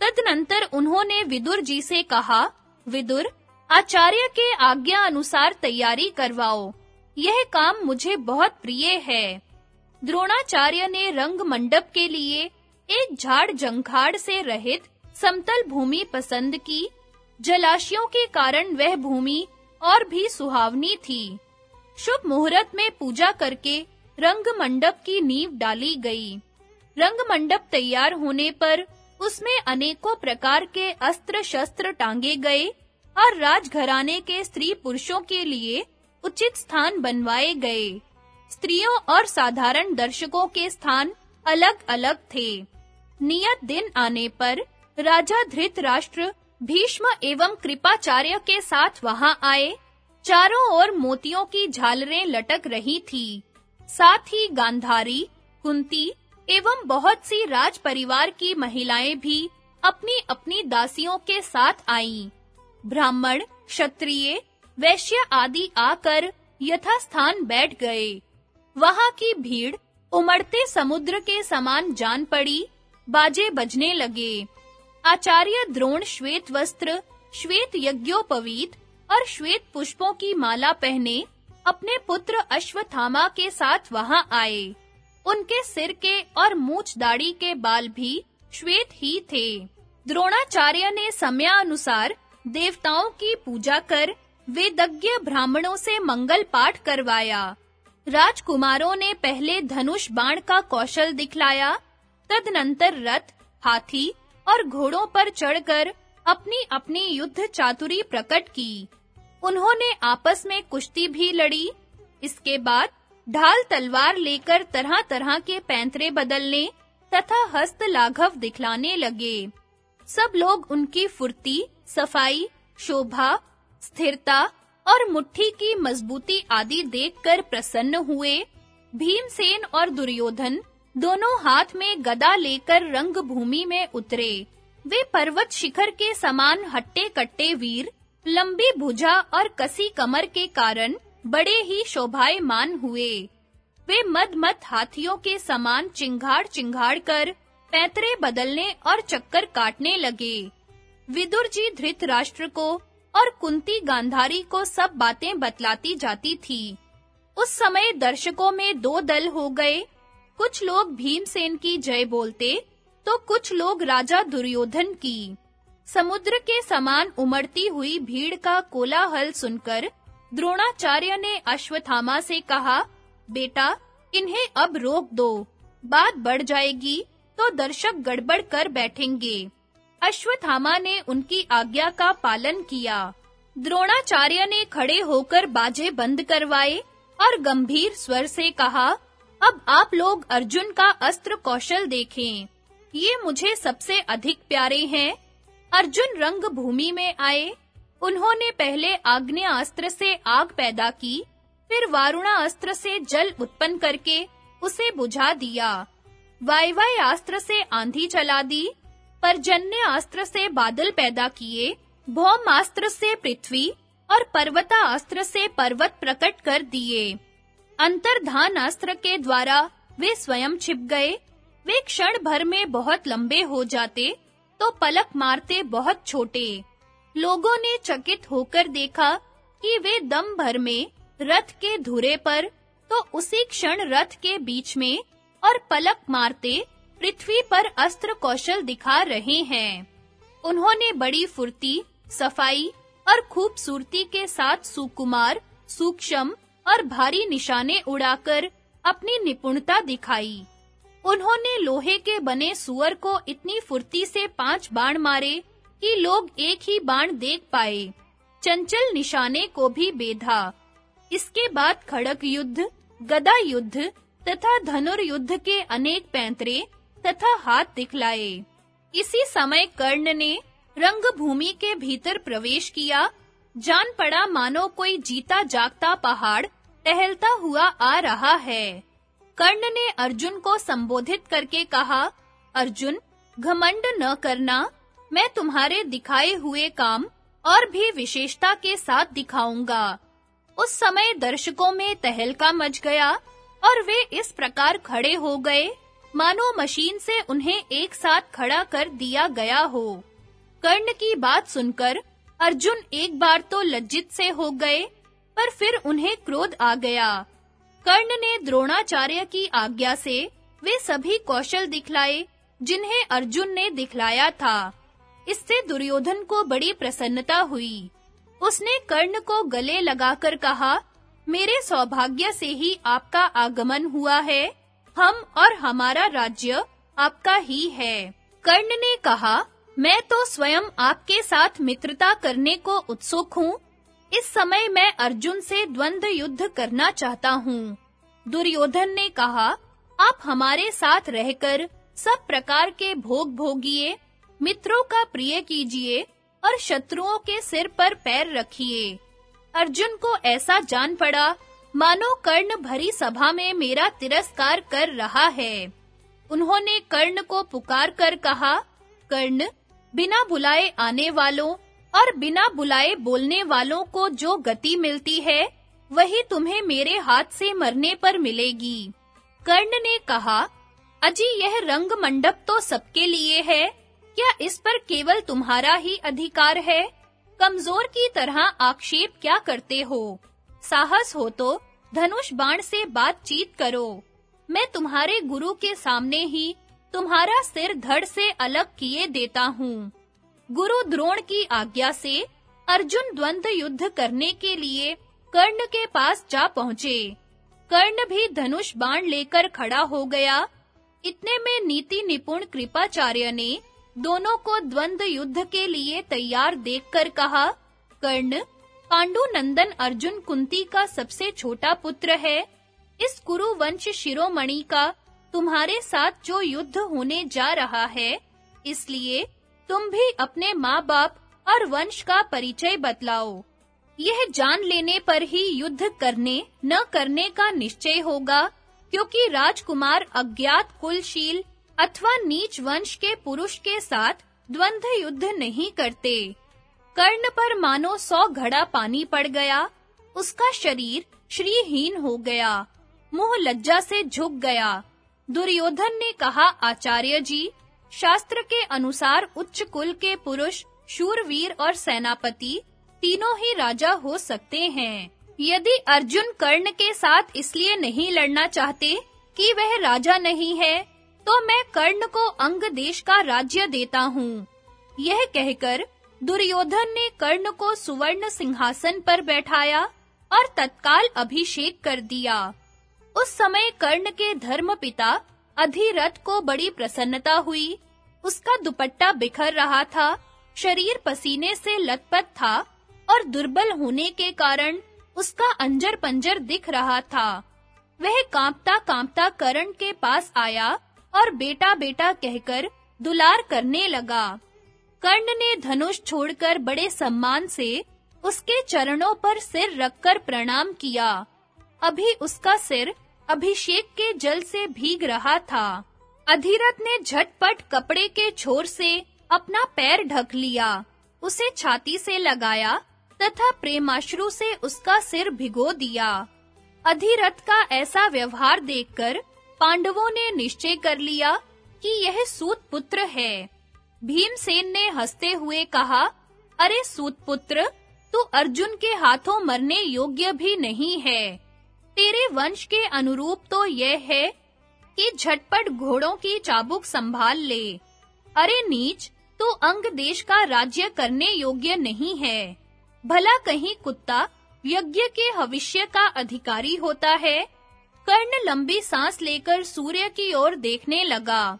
तदनंतर उन्होंने विदुर जी से कहा, विदुर, आचार्य के आज्ञा अनुसार तैयारी करवाओ। यह काम मुझे बहुत प्रिय है। द्रोणाचार्य ने रंग मंडप के लिए एक झाड़ जंखाड़ से रहित समतल भूमि पसंद की। जलाशयों के कारण वह भूमि और भी सुहावनी थी। शुभ मुहूर्त में पूजा करके रंग मंडप की नींव डाली गई। रंग मंडप तैयार होने पर उसमें अनेकों प्रकार के अस्त्र शस्त्र टांगे गए और राजघराने के स्त्री पुरुषों के लिए उचित स्थान बनवाए गए। स्त्रियों और साधारण दर्शकों के स्थान अलग-अलग थे। नियत दिन आने पर राजा धृतराष्ट्र भीष्म एवं कृपाचार्य के साथ वहाँ आए। चारों ओर मोतियों की झालरें लटक रही थी। साथ ही गांधारी, कुंती एवं बहुत सी राज परिवार की महिलाएँ भी अपनी-अपनी दासियों के साथ आईं। ब्राह्मण, क्षत्रिय, वैश्य आदि आकर यथास्थान बैठ गए। वहाँ की भीड़ उमड़ते समुद्र के समान जान पड़ी। बाजे बजने लगे। आचार्य द्रोण श्वेत वस्त्र, श्वेत यज्ञोपवीत और श्वेत पुष्पों की माला पहने अपने पुत्र अश्वत्थामा के साथ वहाँ आए। उनके सिर के और मूछ दाढ़ी के बाल भी श्वेत ही थे। द्रोणाचार्य ने समयानुसार देवताओं की पूजा कर वेदज्ञ ब्राह्मणों से मंगल पाठ करवाया। राजकुमारों ने पहले धनुष बाण का कौशल दिखलाया तदनंतर रथ, हाथी और घोड़ों पर चढ़कर अपनी-अपनी युद्ध चातुरी प्रकट की। उन्होंने आपस में कुश्ती भी लड़ी। इसके बाद ढाल तलवार लेकर तरह-तरह के पैंतरे बदलने तथा हस्त लाघव दिखलाने लगे। सब लोग उनकी फुर्ती, सफ़ाई, शोभा, स्थिरता और मुट्ठी की मजबूती आदि देखकर प्रसन्न हुए। भीमसेन और दुर्योधन दोनों हाथ में गदा लेकर रंग भूमि में उतरे। वे पर्वत शिखर के समान हट्टे-कट्टे वीर, लंबी भुजा और कसी कमर के कारण बड़े ही शोभायमान हुए। वे मद-मद हाथियों के समान चिंगाड़-चिंगाड़ कर पैतरे बदलने और चक्कर काटने लगे। विदुर जी धृतराष्ट्र को और कुंती गांधारी को सब बातें बतलाती जाती थी। उस समय दर्शकों में दो दल हो गए कुछ लोग भीमसेन की जय बोलते तो कुछ लोग राजा दुर्योधन की। समुद्र के समान उमड़ती हुई भीड़ का कोलाहल सुनकर द्रोणाचार्य ने अश्वत्थामा से कहा, बेटा, इन्हें अब रोक दो। बात बढ़ जाएगी तो दर्शक गड़बड़ कर बैठेंगे। अश्वत्थामा ने उनकी आज्ञा का पालन किया। द्रोणाचार्य ने खड़े होकर बाजे बंद करवाए और गंभीर स्वर से कहा अब आप लोग अर्जुन का अस्त्र कौशल देखें। ये मुझे सबसे अधिक प्यारे हैं। अर्जुन रंग भूमि में आए। उन्होंने पहले आग्नेय अस्त्र से आग पैदा की, फिर वारुणा अस्त्र से जल उत्पन्न करके उसे बुझा दिया। वायवाय अस्त्र से आंधी चला दी, परजन्य अस्त्र से बादल पैदा किए, भौम अस्त्र से पृथ्वी और पर्वता अस्त्र से पर्वत प्रकट कर दिए। अंतर्धान अस्त्र के द्वारा वे स्वयं छिप गए। वे क्षण भर में बहुत लंबे हो जाते तो पलक मारते बहुत छोटे। लोगों ने चकित होकर देखा कि वे दम भर में रथ के धुरे पर तो उसी क्षण रथ के बीच में, और पलक मारते पृथ्वी पर अस्त्र कौशल दिखा रहे हैं। उन्होंने बड़ी फुर्ती, सफ़ाई और खूबसूरती के साथ सुकुमार, सूक्ष्म और भारी निशाने उड़ाकर अपनी निपुणता दिखाई। उन्होंने लोहे के बने सुअर को इतनी फुर्ती से पाँच बाण मारे कि लोग एक ही बाण देख पाए। चंचल निशाने को भी बेधा। इसके बाद खड़क युद्ध, गदा युद्ध तथा धनुर्युद्ध के अनेक पैंतरे तथा हाथ दिखलाए। इसी समय कर्ण ने रंगभूमि के भीतर प्रवेश किया जान पड़ा मानो कोई जीता जागता पहाड़, टहलता हुआ आ रहा है। कर्ण ने अर्जुन को संबोधित करके कहा, अर्जुन, घमंड न करना, मैं तुम्हारे दिखाए हुए काम और भी विशेषता के साथ दिखाऊँगा। उस समय दर्शकों में तहलका मच गया और वे इस प्रकार खड़े हो गए। मानो मशीन से उन्हें एक साथ खड़ा कर दिया गया हो। कर्ण की बात सुनकर अर्जुन एक बार तो लज्जित से हो गए, पर फिर उन्हें क्रोध आ गया। कर्ण ने द्रोणाचार्य की आज्ञा से वे सभी कौशल दिखलाए, जिन्हें अर्जुन ने दिखलाया था। इससे दुर्योधन को बड़ी प्रसन्नता हुई। उसने कर्ण को गले लगाकर कहा, मेरे सौभाग्य से ही आपका आगमन हुआ है। हम और हमारा राज्य आपका ही है। कर्ण ने कहा मैं तो स्वयं आपके साथ मित्रता करने को उत्सुक हूँ। इस समय मैं अर्जुन से द्वंद्व युद्ध करना चाहता हूँ। दुर्योधन ने कहा, आप हमारे साथ रहकर सब प्रकार के भोग भोगिए, मित्रों का प्रिय कीजिए और शत्रुओं के सिर पर पैर रखिए। अर्जुन को ऐसा जान पड़ा, मानो कर्ण भरी सभा में मेरा तिरस्कार कर रहा है। उन्होंने कर्ण को पुकार कर कहा, कर्ण बिना बुलाए आने वालों और बिना बुलाए बोलने वालों को जो गति मिलती है, वही तुम्हें मेरे हाथ से मरने पर मिलेगी। कर्ण ने कहा, अजी यह रंग मंडप तो सबके लिए है, क्या इस पर केवल तुम्हारा ही अधिकार है? कमज़ोर की तरह आक्षेप क्या करते हो? साहस हो तो धनुष बाण से बातचीत करो। मैं तुम्हारे गुरु के सामने ही तुम्हारा सिर धड़ से अलग किए देता हूँ। गुरु द्रोण की आज्ञा से अर्जुन द्वंद्व युद्ध करने के लिए कर्ण के पास जा पहुँचे। कर्ण भी धनुष बाण लेकर खड़ा हो गया। इतने में नीति निपुण कृपाचार्य ने दोनों को द्वंद युद्ध के लिए तैयार देखकर कहा, कर्ण पांडु नंदन अर्जुन कुंती का सबसे छोटा पुत्र है। इस कुरु वंश शिरोमणि का तुम्हारे साथ जो युद्ध होने जा रहा है, इसलिए तुम भी अपने माँ-बाप और वंश का परिचय बतलाओ। यह जान लेने पर ही युद्ध करने, न करने का निश्चय होगा, क्योंकि राजकुमार अज्ञात कुलशील अथवा नीच वंश के पुरुष के साथ द्वंद्व युद्ध नहीं करते। कर्ण पर मानो सौ घड़ा पानी पड़ गया, उसका शरीर श्रीहीन हो गया, मुँह लज्जा से झुक गया। दुर्योधन ने कहा, आचार्य जी, शास्त्र के अनुसार उच्च कुल के पुरुष, शूरवीर और सेनापति तीनों ही राजा हो सकते हैं। यदि अर्जुन कर्ण के साथ इसलिए नहीं लड़ना चाहते कि वह राजा नहीं है तो मैं कर्ण को अंग देश का राज्य देता हूँ। यह कहकर दुर्योधन ने कर्ण को सुवर्ण सिंहासन पर बैठाया और तत्काल अभिषेक कर दिया। उस समय कर्ण के धर्मपिता अधिरथ को बड़ी प्रसन्नता हुई। उसका दुपट्टा बिखर रहा था, शरीर पसीने से लथपथ था और दुर्बल होने के कारण उसका अंजर पंजर दिख रहा था। वह कांपता कांपता कर्ण के पास आया और बेटा बेटा कहकर दुलार करने लगा। कर्ण ने धनुष छोड़कर बड़े सम्मान से उसके चरणों पर सिर रखकर प्रणाम किया। अभी उसका सिर अभिषेक के जल से भीग रहा था। अधिरथ ने झटपट कपड़े के छोर से अपना पैर ढक लिया। उसे छाती से लगाया तथा प्रेमाश्रु से उसका सिर भिगो दिया। अधिरथ का ऐसा व्यवहार देखकर पांडवों ने निश्चय कर लिया कि यह सूत पुत्र है। भीमसेन ने हँसते हुए कहा, अरे सूत पुत्र, तू अर्जुन के हाथों मरने योग्य भी नहीं है। तेरे वंश के अनुरूप तो यह है कि झटपट घोड़ों की चाबुक संभाल ले। अरे नीच, तू अंग देश का राज्य करने योग्य नहीं है। भला कहीं कुत्ता यज्ञ के हविष्य का अधिकारी होता है। कर्ण लंबी सांस लेकर सूर्य की ओर देखने लगा।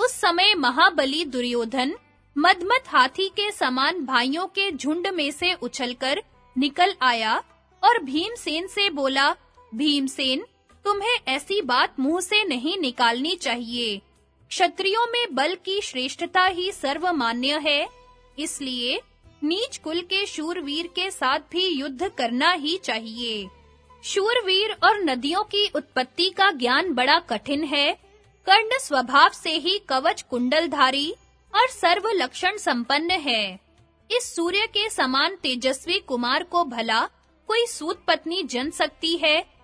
उस समय महाबली दुर्योधन मदमत हाथी के समान भाइयों के झुंड में से उछलकर निकल आया और भीमसेन से बोला भीमसेन, तुम्हें ऐसी बात मुँह से नहीं निकालनी चाहिए। क्षत्रियों में बल की श्रेष्ठता ही सर्वमान्य है, इसलिए नीच कुल के शूरवीर के साथ भी युद्ध करना ही चाहिए। शूरवीर और नदियों की उत्पत्ति का ज्ञान बड़ा कठिन है। कर्ण स्वभाव से ही कवच कुंडलधारी और सर्व लक्षण संपन्न है। इस सूर्य के समान तेजस्वी कुमार को भला कोई सूत पत्नी जन सकती है?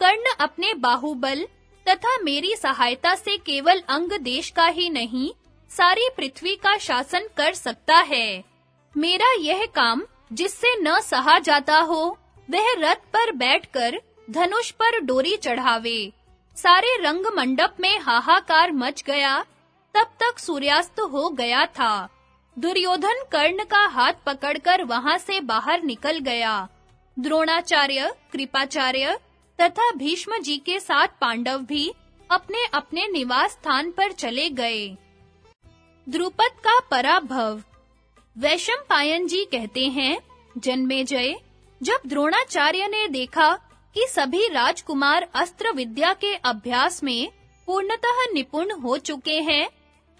कर्ण अपने बाहुबल तथा मेरी सहायता से केवल अंग देश का ही नहीं, सारी पृथ्वी का शासन कर सकता है। मेरा यह काम जिससे न सहा जाता हो, वह रथ पर बैठकर धनुष पर डोरी चढ़ावे। सारे रंग मंडप में हाहाकार मच गया, तब तक सूर्यास्त हो गया था। दुर्योधन कर्ण का हाथ पकड़कर वहाँ से बाहर निकल गया। द्रोणाचार्य, कृपाचार्य तथा भीष्म जी के साथ पांडव भी अपने-अपने निवास स्थान पर चले गए। द्रुपद का पराभव। वैशम पायन जी कहते हैं जन्मेजय जब द्रोणाचार्य ने देखा कि सभी राजकुमार अस्त्र विद्या के अभ्यास में पूर्णतः निपुण हो चुके हैं,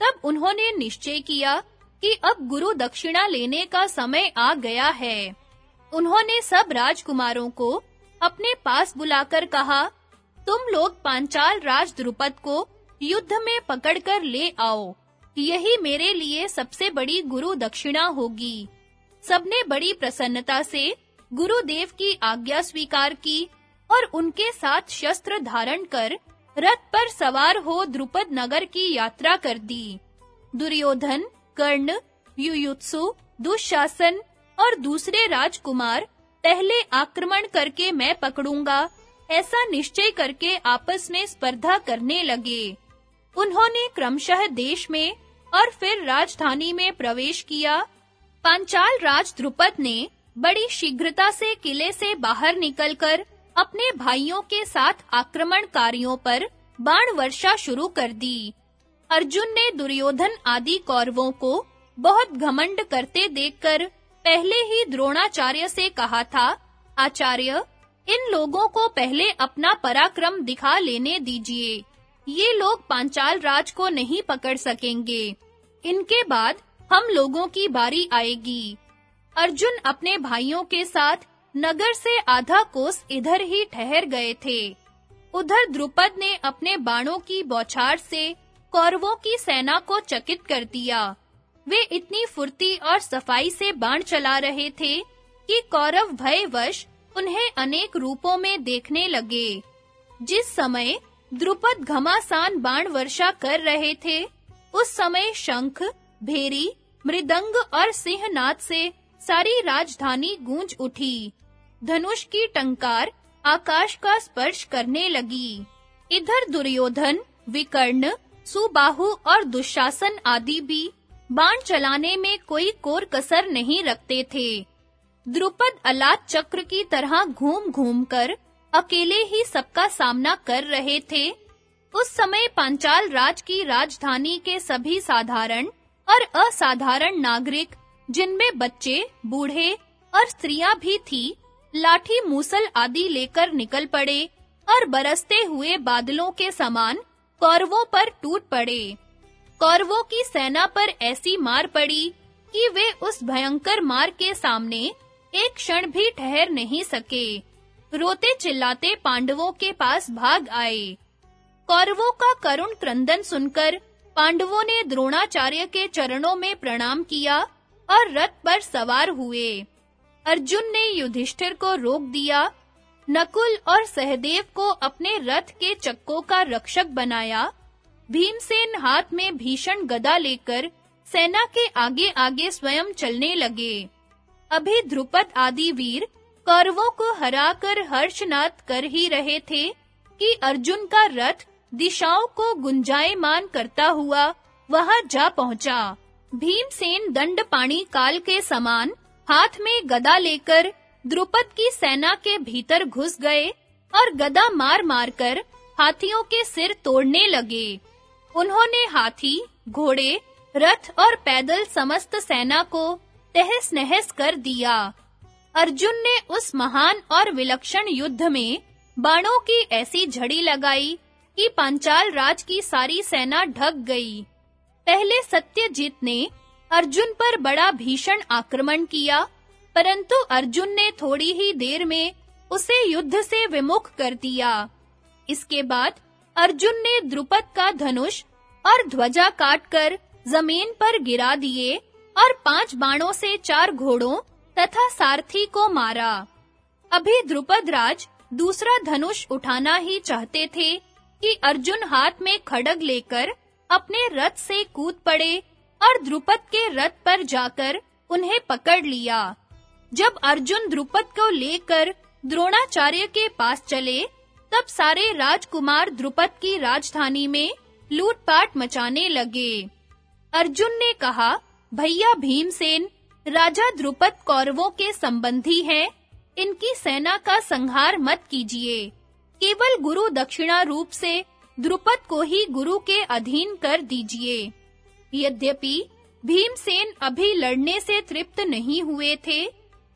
तब उन्होंने निश्चय किया कि अब गुरु दक्षिणा लेने का समय आ गया है। उन्होंने सब राजकुमारों को अपने पास बुलाकर कहा, तुम लोग पांचाल राज द्रुपद को युद्ध में पकड़कर ले आओ। यही मेरे लिए सबसे बड़ी गुरु दक्षिणा होगी। सबने बड़ी प्रसन्नता से गुरुदेव की आज्ञा स्वीकार की और उनके साथ शस्त्र धारण कर रथ पर सवार हो द्रुपद नगर की यात्रा कर दी। दुर्योधन, कर्ण, युयुत्सु, दुशासन और दूसरे राजकुमार पहले आक्रमण करके मैं पकड़ूँगा। ऐसा निश्चय करके आपस में स्पर्धा करने लगे। उन्होंने क्रमशः देश में और फिर राजधानी में प्रवेश किया। पांचाल राज द्रुपद ने बड़ी शीघ्रता से किले से बाहर निकलकर अपने भाइयों के साथ आक्रमणकारियों पर बाण वर्षा शुरू कर दी। अर्जुन ने दुर्योधन आदि कौरवों को बहुत घमंड करते देखकर पहले ही द्रोणाचार्य से कहा था, आचार्य, इन लोगों को पहले अपना पराक्रम दिखा लेने दीजिए। ये लोग पांचाल राज को नहीं पकड़ सकेंगे। इनके बाद हम लोगों की बारी आएगी। अर्जुन अपने भाइयों के साथ नगर से आधा कोस इधर ही ठहर गए थे। उधर द्रुपद ने अपने बाणों की बौछार से कौरवों की सेना को चकित कर दिया। वे इतनी फुर्ती और सफ़ाई से बाण चला रहे थे कि कौरव भयवश उन्हें अनेक रूपों में देखने लगे। जिस समय द्रुपद घमासान बाण वर्षा कर रहे थे, उस समय शंख, भेरी, मृदंग और सिंहनाद से सारी राजधानी गूंज उठी। धनुष की टंकार आकाश का स्पर्श करने लगी। इधर दुर्योधन, विकर्ण, सुबाहु और दुशासन आदि भी बाण चलाने में कोई कोर कसर नहीं रखते थे। द्रुपद अलात चक्र की तरह घूम-घूम कर अकेले ही सबका सामना कर रहे थे। उस समय पांचाल राज की राजधानी के सभी साधारण और असाधारण नागरिक, जिनमें बच्चे, बूढ़े और स्त्रियाँ भी थी, लाठी मूसल आदि लेकर निकल पड़े और बरसते हुए बादलों के समान कौरवों पर टूट पड़े। कौरवों की सेना पर ऐसी मार पड़ी कि वे उस भयंकर मार के सामने एक क्षण भी ठहर नहीं सके। रोते चिल्लाते पांडवों के पास भाग आए। कौरवों का करुण क्रंदन सुनकर पांडवों ने द्रोणाचार्य के चरणों में प्रणाम किया और रथ पर सवार हुए। अर्जुन ने युधिष्ठिर को रोक दिया। नकुल और सहदेव को अपने रथ के चक्कों का रक्षक बनाया। भीमसेन हाथ में भीषण गदा लेकर सेना के आगे-आगे स्वयं चलने लगे। अभी ध्रुपद आदि वीर कौरवों को हराकर हर्षनाद कर ही रहे थे कि अर्जुन का रथ दिशाओं को गुंजायमान करता हुआ वहाँ जा पहुँचा। भीमसेन दंड पाणी काल के समान हाथ में गदा लेकर द्रुपद की सेना के भीतर घुस गए और गदा मार-मार कर हाथियों के सिर तोड़ने लगे। उन्होंने हाथी, घोड़े, रथ और पैदल समस्त सेना को तहस-नहस कर दिया। अर्जुन ने उस महान और विलक्षण युद्ध में बाणों की ऐसी झड़ी लगाई कि पांचाल राज की सारी सेना ढक गई। पहले सत्यजीत ने अर्जुन पर बड़ा भीषण आक्रमण किया, परंतु अर्जुन ने थोड़ी ही देर में उसे युद्ध से विमुख कर दिया। इसके बाद अर्जुन ने द्रुपद का धनुष और ध्वजा काटकर ज़मीन पर गिरा दिए और पाँच बाणों से चार घोड़ों तथा सारथी को मारा। अभी द्रुपद राज दूसरा धनुष उठाना ही चाहते थे कि अर्जुन हाथ में खड़ग लेकर अपने रथ से कूद पड़े और द्रुपद के रथ पर जाकर उन्हें पकड़ लिया। जब अर्जुन द्रुपद को लेकर द्रोणाचार्य के पास चले, तब सारे राजकुमार द्रुपद की राजधानी में लूटपाट मचाने लगे। अर्जुन ने कहा, भैया भीमसेन, राजा द्रुपद कौरवों के संबंधी हैं। इनकी सेना का संहार मत कीजिए। केवल गुरु दक्षिणा रूप से द्रुपद को ही गुरु के अधीन कर दीजिए। यद्यपि भीमसेन अभी लड़ने से तृप्त नहीं हुए थे,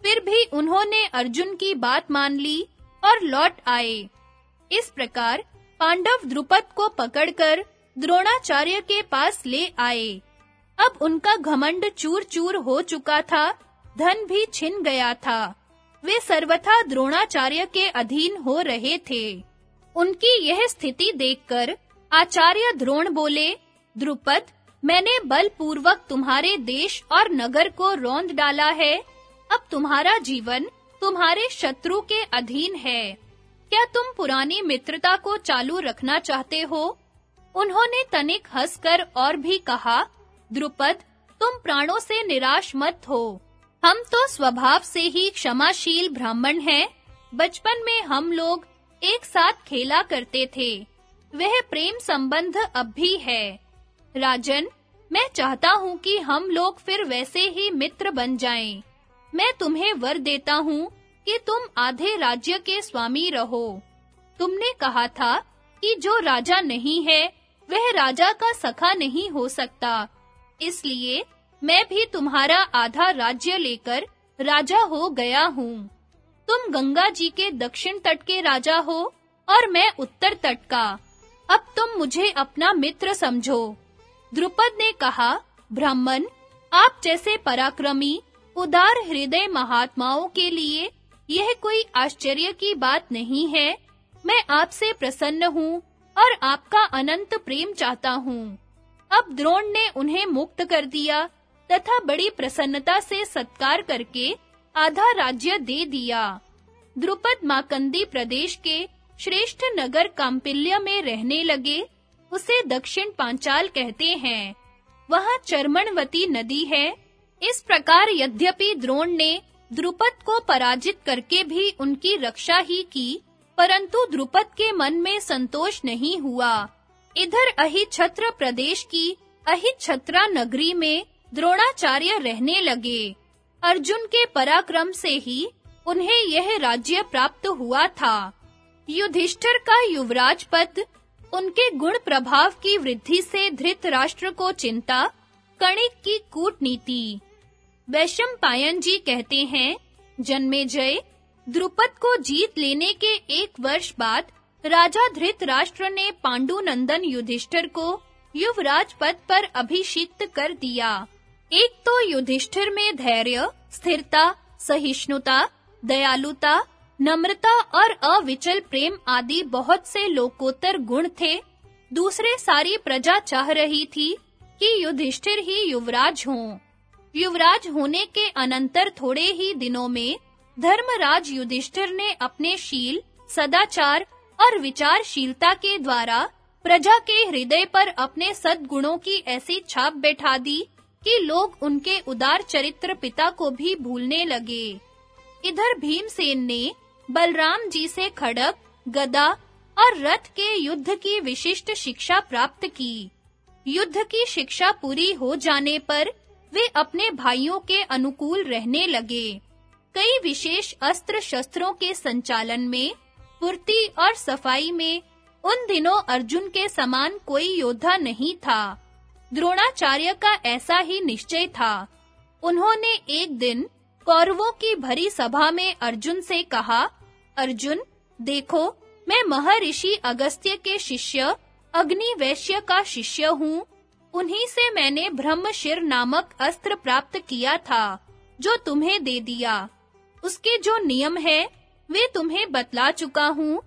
फिर भी उन्होंने अर्जुन की बात मान ली और लौट आए। इस प्रकार पांडव द्रुपद को पकड़कर द्रोणाचार्य के पास ले आए। अब उनका घमंड चूर-चूर हो चुका था, धन भी छिन गया था। वे सर्वथा द्रोणाचार्य के अधीन हो रहे थे। उनकी यह स्थिति देखकर आचार्य द्रोण बोले, द्रुपद, मैंने बलपूर्वक तुम्हारे देश और नगर को रोंद डाला है। अब तुम्हारा जीवन तुम्हारे शत्रु के अधीन है। क्या तुम पुरानी मित्रता को चालू रखना चाहते हो? उन्होंने तनिक हंसकर और भी कहा, द्रुपद, तुम प्राणों से निराश मत हो। हम तो स्वभाव से ही क्षमाशील ब्राह्मण हैं। बचपन में हम लोग एक साथ खेला करते थे। वह प्रेम संबंध अब भी है। राजन, मैं चाहता हूँ कि हम लोग फिर वैसे ही मित्र बन जाएँ। मैं तुम्हें वर देता हूँ कि तुम आधे राज्य के स्वामी रहो। तुमने कहा था कि जो राजा नहीं है वह राजा का सखा नहीं हो सकता। इसलिए मैं भी तुम्हारा आधा राज्य लेकर राजा हो गया हूँ। तुम गंगा जी के दक्षिण तट के राजा हो और मैं उत्तर तट का। अब तुम मुझे अपना मित्र समझो। द्रुपद ने कहा, ब्राह्मण, आप जैसे पराक्रमी, उदार हृदय महात्माओं के लिए यह कोई आश्चर्य की बात नहीं है। मैं आपसे प्रसन्न हूँ और आपका अनंत प्रेम चाहता हूँ। अब द्रोण ने उन्हें मुक्त कर दिया तथा बड़ी प्रसन्नता से सत्कार करके आधा राज्य दे दिया। द्रुपद माकंदी प्रदेश के श्रेष्ठ नगर काम्पिल्य में रहने लगे। उसे दक्षिण पांचाल कहते हैं। वहाँ चर्मणवती नदी है। इस प्रकार यद्यपि द्रोण ने द्रुपद को पराजित करके भी उनकी रक्षा ही की परंतु द्रुपद के मन में संतोष नहीं हुआ। इधर अहिछत्र प्रदेश की अहिछत्रा नगरी में द्रोणाचार्य रहने लगे। अर्जुन के पराक्रम से ही उन्हें यह राज्य प्राप्त हुआ था। युधिष्ठिर का युवराज पद उनके गुण प्रभाव की वृद्धि से धृतराष्ट्र को चिंता, कणिक की कूटनीति। वैशम पायन जी कहते हैं जन्मेजय द्रुपद को जीत लेने के एक वर्ष बाद राजा धृतराष्ट्र ने पांडु नंदन युधिष्ठिर को युवराज पद पर अभिषिक्त कर दिया। एक तो युधिष्ठिर में धैर्य, स्थिरता, सहिष्णुता, दयालुता, नम्रता और अविचल प्रेम आदि बहुत से लोकोत्तर गुण थे। दूसरे सारी प्रजा चाह रही थी कि युधिष्ठिर ही युवराज हों। युवराज होने के अनंतर थोड़े ही दिनों में धर्मराज युधिष्ठिर ने अपने शील, सदाचार और विचारशीलता के द्वारा प्रजा के हृदय पर अपने सद्गुणों की ऐसी छाप बैठा दी कि लोग उनके उदार चरित्र पिता को भी भूलने लगे। इधर भीमसेन ने बलराम जी से खड़क गदा और रथ के युद्ध की विशिष्ट शिक्षा प्राप्त की। युद्ध की शिक्षा पूरी हो जाने पर वे अपने भाइयों के अनुकूल रहने लगे। कई विशेष अस्त्र शस्त्रों के संचालन में पूर्ति और सफ़ाई में, उन दिनों अर्जुन के समान कोई योद्धा नहीं था। द्रोणाचार्य का ऐसा ही निश्चय था। उन्होंने एक दिन कौरवों की भरी सभा में अर्जुन से कहा, अर्जुन, देखो, मैं महर्षि अगस्त्य के शिष्य अग्नि वैश्य का शिष्य हूँ। उन्हीं से मैंने ब्रह्मशिर नामक अस्त्र प्राप्त किया था, जो तुम्हें दे दिया। उसके जो नियम है, वे तुम्हें बतला चुका हूँ।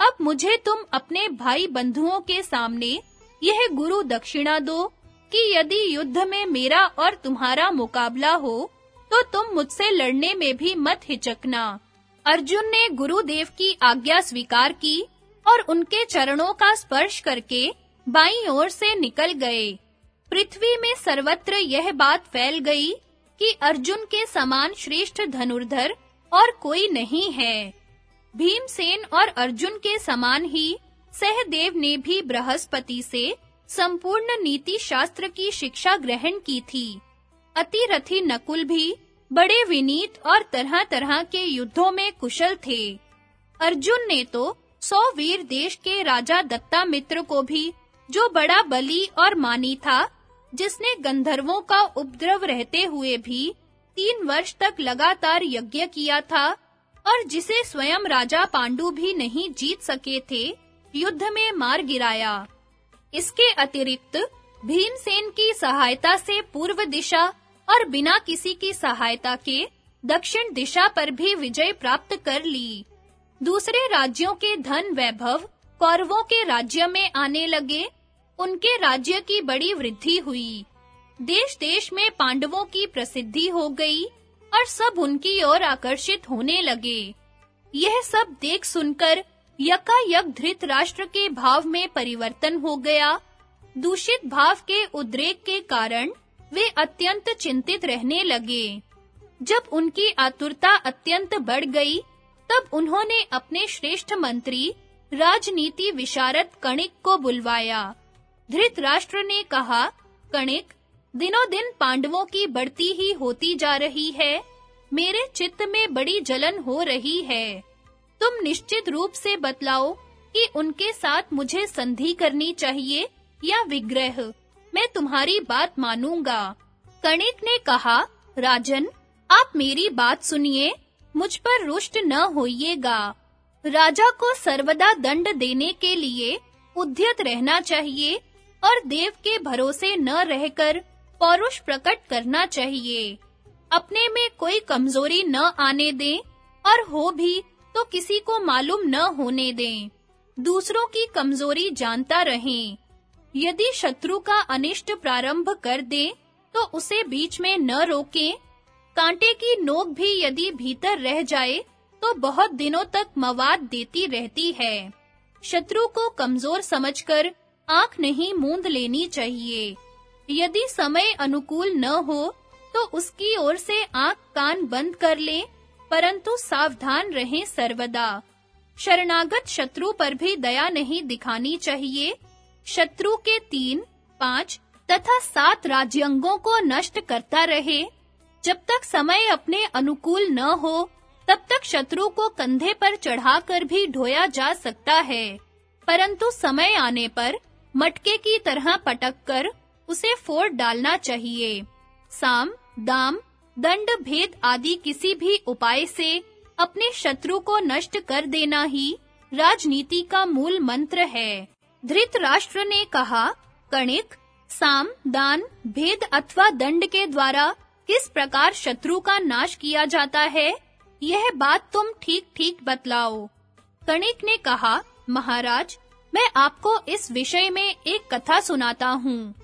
अब मुझे तुम अपने भाई बंधुओं के सामने यह गुरु दक्षिणा दो कि यदि युद्ध में मेरा और तुम्हारा मुकाबला हो तो तुम मुझसे लड़ने में भी मत हिचकना। अर्जुन ने गुरुदेव की आज्ञा स्वीकार की और उनके चरणों का स्पर्श करके बाईं ओर से निकल गए। पृथ्वी में सर्वत्र यह बात फैल गई कि अर्जुन के समान श्रेष्ठ धनुर्धर और कोई नहीं है। भीमसेन और अर्जुन के समान ही सहदेव ने भी बृहस्पति से संपूर्ण नीति शास्त्र की शिक्षा ग्रहण की थी। अतिरथी नकुल भी बड़े विनीत और तरह-तरह के युद्धों में कुशल थे। अर्जुन ने तो सौ वीर देश के राजा दत्तामित्र को भी, जो बड़ा बली और मानी था जिसने गंधर्वों का उपद्रव रहते हुए भी तीन वर्ष तक लगातार यज्ञ किया था और जिसे स्वयं राजा पांडु भी नहीं जीत सके थे, युद्ध में मार गिराया। इसके अतिरिक्त भीमसेन की सहायता से पूर्व दिशा और बिना किसी की सहायता के दक्षिण दिशा पर भी विजय प्राप्त कर ली। दूसरे राज्यों के धन वैभव कौरवों के राज्य में आने लगे उनके राज्य की बड़ी वृद्धि हुई। देश-देश में पांडवों की प्रसिद्धि हो गई और सब उनकी ओर आकर्षित होने लगे। यह सब देख सुनकर यकायक धृतराष्ट्र के भाव में परिवर्तन हो गया। दूषित भाव के उद्रेक के कारण वे अत्यंत चिंतित रहने लगे। जब उनकी आतुरता अत्यंत बढ़ गई, तब उन्होंने अपने श्रेष्ठ मंत्री, राजनीति विशारद कणिक को बुलवाया। धृतराष्ट्र ने कहा, कणिक, दिनों दिन पांडवों की बढ़ती ही होती जा रही है। मेरे चित्त में बड़ी जलन हो रही है। तुम निश्चित रूप से बतलाओ कि उनके साथ मुझे संधि करनी चाहिए या विग्रह। मैं तुम्हारी बात मानूँगा। कणिक ने कहा, राजन, आप मेरी बात सुनिए। मुझ पर रुष्ट न होइएगा। राजा को सर्वदा दंड देने के लिए उद्यत रहना चाहिए। और देव के भरोसे न रहकर पौरुष प्रकट करना चाहिए। अपने में कोई कमज़ोरी न आने दें और हो भी तो किसी को मालूम न होने दें। दूसरों की कमज़ोरी जानता रहें। यदि शत्रु का अनिष्ट प्रारंभ कर दें तो उसे बीच में न रोकें। कांटे की नोक भी यदि भीतर रह जाए तो बहुत दिनों तक मवाद देती रहती है। शत्रु को कमज़ोर समझकर आँख नहीं मूंद लेनी चाहिए। यदि समय अनुकूल न हो तो उसकी ओर से आँख कान बंद कर लें, परंतु सावधान रहें सर्वदा। शरणागत शत्रु पर भी दया नहीं दिखानी चाहिए। शत्रु के तीन, पाँच तथा सात राज्यंगों को नष्ट करता रहे। जब तक समय अपने अनुकूल न हो, तब तक शत्रु को कंधे पर चढ़ाकर भी ढोया जा सकता है। परंतु समय आने पर मटके की तरह पटक कर उसे फोड़ डालना चाहिए। साम, दाम, दंड भेद आदि किसी भी उपाय से अपने शत्रु को नष्ट कर देना ही राजनीति का मूल मंत्र है। धृतराष्ट्र ने कहा, कणिक, साम, दान, भेद अथवा दंड के द्वारा किस प्रकार शत्रु का नाश किया जाता है, यह बात तुम ठीक-ठीक बतलाओ। कणिक ने कहा, महाराज मैं आपको इस विषय में एक कथा सुनाता हूँ।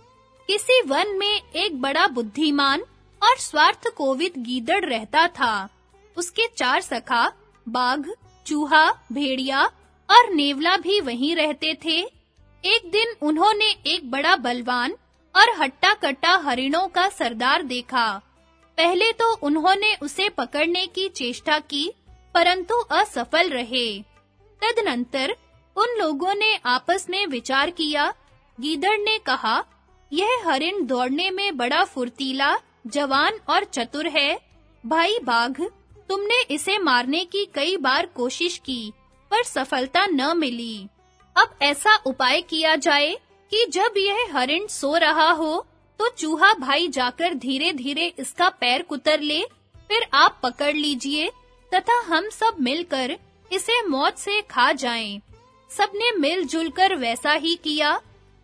किसी वन में एक बड़ा बुद्धिमान और स्वार्थ कोविद गीदड़ रहता था। उसके चार सखा, बाघ, चूहा, भेड़िया और नेवला भी वहीं रहते थे। एक दिन उन्होंने एक बड़ा बलवान और हट्टा-कट्टा हरिणों का सरदार देखा। पहले तो उन्होंने उसे पकड़ने की चेष्टा की, परंतु असफल रहे। तदनंतर उन लोगों ने आपस में विचार किया। गीदड़ ने कहा, यह हरिण दौड़ने में बड़ा फुर्तीला, जवान और चतुर है। भाई बाघ, तुमने इसे मारने की कई बार कोशिश की, पर सफलता न मिली। अब ऐसा उपाय किया जाए कि जब यह हरिण सो रहा हो तो चूहा भाई जाकर धीरे-धीरे इसका पैर कुतर ले, फिर आप पकड़ लीजिए, तथा हम सब मिलकर इसे मौत से खा जाएँ। सबने मिलजुल कर वैसा ही किया।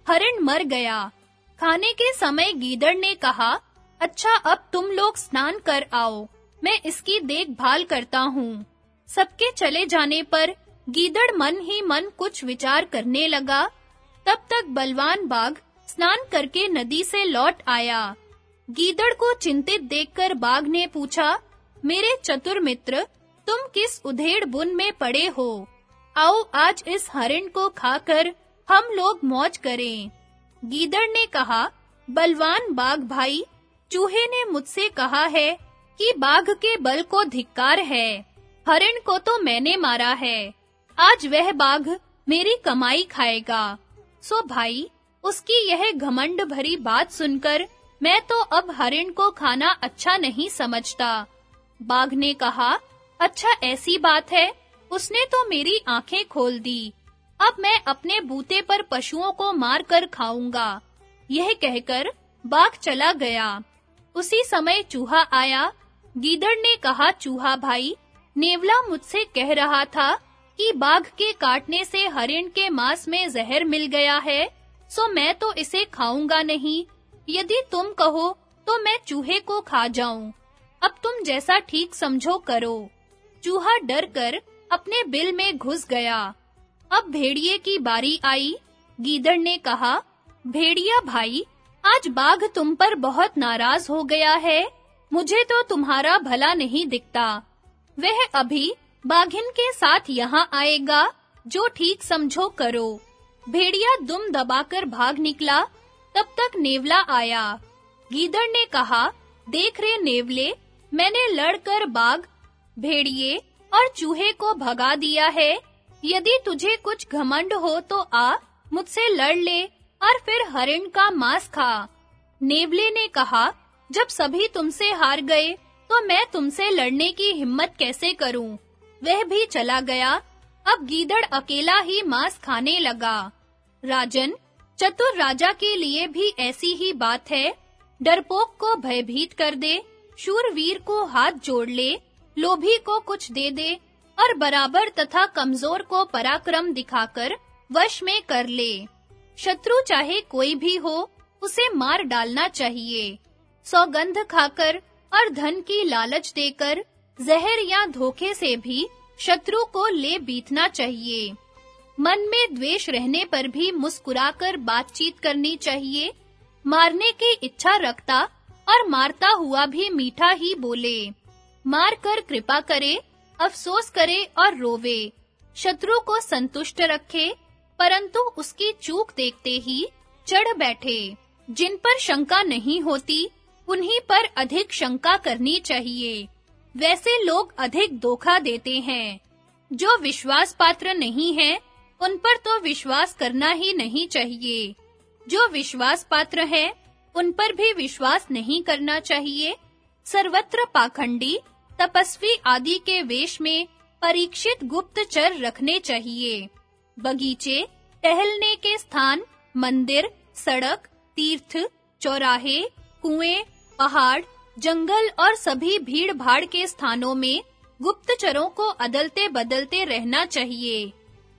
हरिण मर गया। खाने के समय गीदड़ ने कहा अच्छा अब तुम लोग स्नान कर आओ। मैं इसकी देखभाल करता हूँ। सबके चले जाने पर गीदड़ मन ही मन कुछ विचार करने लगा। तब तक बलवान बाघ स्नान करके नदी से लौट आया। गीदड़ को चिंतित देखकर बाघ ने पूछा, मेरे चतुर मित्र, तुम किस उधेड़ बुन में पड़े हो? आओ आज इस हरिण को खाकर हम लोग मौज करें। गीदड़ ने कहा, बलवान बाघ भाई, चूहे ने मुझसे कहा है कि बाघ के बल को धिक्कार है। हरिण को तो मैंने मारा है। आज वह बाघ मेरी कमाई खाएगा। सो भाई, उसकी यह घमंड भरी बात सुनकर मैं तो अब हरिण को खाना अच्छा नहीं समझता। बाघ ने कहा अच्छा ऐसी बात है उसने तो मेरी आँखें खोल दी। अब मैं अपने बूते पर पशुओं को मार कर खाऊँगा। यह कहकर बाघ चला गया। उसी समय चूहा आया। गीदड़ ने कहा, चूहा भाई, नेवला मुझसे कह रहा था कि बाघ के काटने से हरिण के मांस में जहर मिल गया है, सो मैं तो इसे खाऊँगा नहीं। यदि तुम कहो तो मैं चूहे को खा जाऊँ। अब तुम जैसा ठीक समझो करो। चूहा डर कर अपने बिल में घुस गया। अब भेड़िए की बारी आई। गीदड़ ने कहा, भेड़िया भाई, आज बाघ तुम पर बहुत नाराज़ हो गया है। मुझे तो तुम्हारा भला नहीं दिखता। वह अभी बाघिन के साथ यहाँ आएगा, जो ठीक समझो करो। भेड़िया दुम दबाकर भाग निकला। तब तक नेवला आया। गीदड़ ने कहा, देख रे नेवले, मैंने लड़कर बाघ। भेड़िए और चूहे को भगा दिया है। यदि तुझे कुछ घमंड हो तो आ, मुझसे लड़ ले और फिर हरिण का मांस खा। नेवले ने कहा, जब सभी तुमसे हार गए तो मैं तुमसे लड़ने की हिम्मत कैसे करूँ? वह भी चला गया। अब गीदड़ अकेला ही मांस खाने लगा। राजन, चतुर राजा के लिए भी ऐसी ही बात है। डरपोक को भयभीत कर दे, शूरवीर को हाथ जोड़ ले लोभी को कुछ दे दे और बराबर तथा कमज़ोर को पराक्रम दिखाकर वश में कर ले। शत्रु चाहे कोई भी हो, उसे मार डालना चाहिए। सौगंध खाकर और धन की लालच देकर, जहर या धोखे से भी शत्रु को ले बीतना चाहिए। मन में द्वेष रहने पर भी मुस्कुराकर बातचीत करनी चाहिए। मारने की इच्छा रखता और मारता हुआ भी मीठा ही बोले। मार कर कृपा करे, अफसोस करे और रोवे। शत्रु को संतुष्ट रखे, परंतु उसकी चूक देखते ही चढ़ बैठे। जिन पर शंका नहीं होती, उन्हीं पर अधिक शंका करनी चाहिए। वैसे लोग अधिक धोखा देते हैं। जो विश्वास पात्र नहीं है, उन पर तो विश्वास करना ही नहीं चाहिए। जो विश्वास पात्र है, उन पर भी विश्वास नहीं करना चाहिए। सर्वत्र पाखंडी तपस्वी आदि के वेश में परीक्षित गुप्तचर रखने चाहिए। बगीचे, टहलने के स्थान, मंदिर, सड़क, तीर्थ, चौराहे, कुएँ, पहाड़, जंगल और सभी भीड़-भाड़ के स्थानों में गुप्तचरों को अदलते बदलते रहना चाहिए।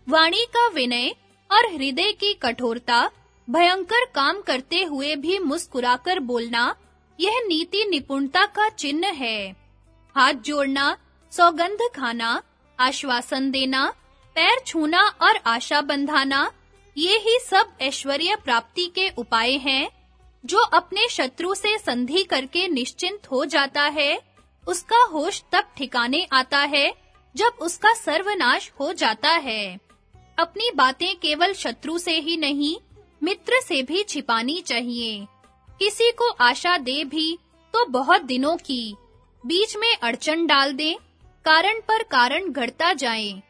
वाणी का विनय और हृदय की कठोरता, भयंकर काम करते हुए भी मुस्कुराकर बोलना, यह नीति निपुणता का चिन्ह है। हाथ जोड़ना, सौगंध खाना, आश्वासन देना, पैर छूना और आशा बंधाना, ये ही सब ऐश्वर्य प्राप्ति के उपाय हैं, जो अपने शत्रु से संधि करके निश्चिंत हो जाता है, उसका होश तब ठिकाने आता है, जब उसका सर्वनाश हो जाता है। अपनी बातें केवल शत्रु से ही नहीं, मित्र से भी छिपानी चाहिए। किसी को आशा दे भी तो बहुत दिनों की बीच में अड़चन डाल दे, कारण पर कारण घटता जाए।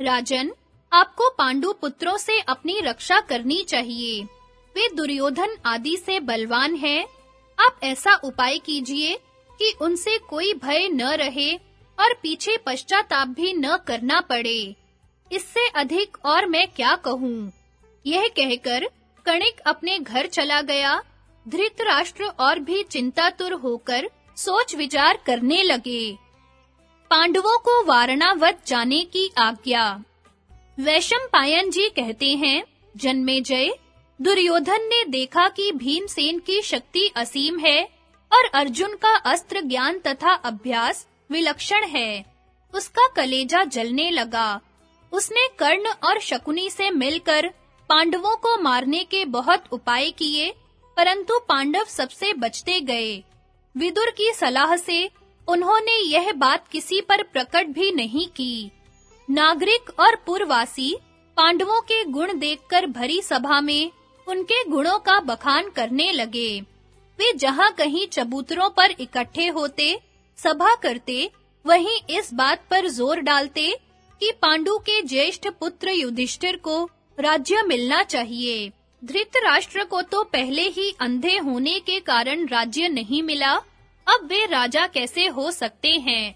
राजन, आपको पांडु पुत्रों से अपनी रक्षा करनी चाहिए। वे दुर्योधन आदि से बलवान हैं। आप ऐसा उपाय कीजिए कि उनसे कोई भय न रहे और पीछे पश्चाताप भी न करना पड़े। इससे अधिक और मैं क्या कहूँ? यह कहकर कणिक अपने घर चला गया। धृतराष्ट्र और भी चिंतातुर होकर सोच विचार करने लगे। पांडवों को वारणावत जाने की आज्ञा। वैशंपायन जी कहते हैं जन्मेजय दुर्योधन ने देखा कि भीमसेन की शक्ति असीम है और अर्जुन का अस्त्र ज्ञान तथा अभ्यास विलक्षण है। उसका कलेजा जलने लगा। उसने कर्ण और शकुनी से मिलकर पांडवों को मारने के बहुत उपाय किए, परंतु पांडव सबसे बचते गए। विदुर की सलाह से उन्होंने यह बात किसी पर प्रकट भी नहीं की। नागरिक और पुरवासी पांडवों के गुण देखकर भरी सभा में उनके गुणों का बखान करने लगे। वे जहाँ कहीं चबूतरों पर इकट्ठे होते, सभा करते, वहीं इस बात पर ज़ोर डालते कि पांडु के ज्येष्ठ पुत्र युधिष्ठिर को राज्य मिलना चाहिए। धृतराष्ट्र को तो पहले ही अंधे होने के कारण राज्य नहीं मिला। अब वे राजा कैसे हो सकते हैं?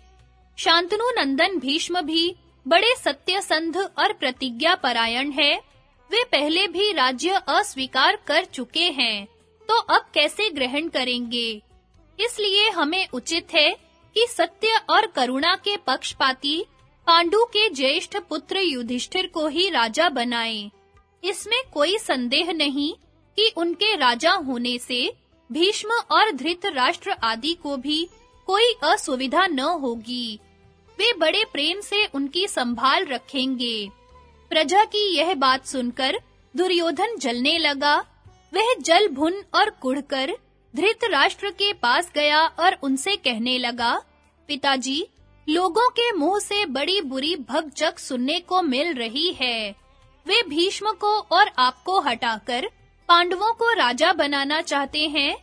शांतनु नंदन भीष्म भी बड़े सत्यसंध और प्रतिज्ञा परायण है। वे पहले भी राज्य अस्वीकार कर चुके हैं तो अब कैसे ग्रहण करेंगे? इसलिए हमें उचित है कि सत्य और करुणा के पक्षपाती पांडु के ज्येष्ठ पुत्र युधिष्ठिर को ही राजा बनाएँ। इसमें कोई संदेह नहीं कि उनके राजा होने से भीष्म और धृतराष्ट्र आदि को भी कोई असुविधा न होगी। वे बड़े प्रेम से उनकी संभाल रखेंगे। प्रजा की यह बात सुनकर दुर्योधन जलने लगा। वह जल भुन और कुढ़कर धृतराष्ट्र के पास गया और उनसे कहने लगा, पिताजी, लोगों के मुँह से बड़ी बुरी भगचक सुनने को मिल रही है। वे भीष्म को और आपको हटाकर पांडवों को राजा बनाना चाहते हैं।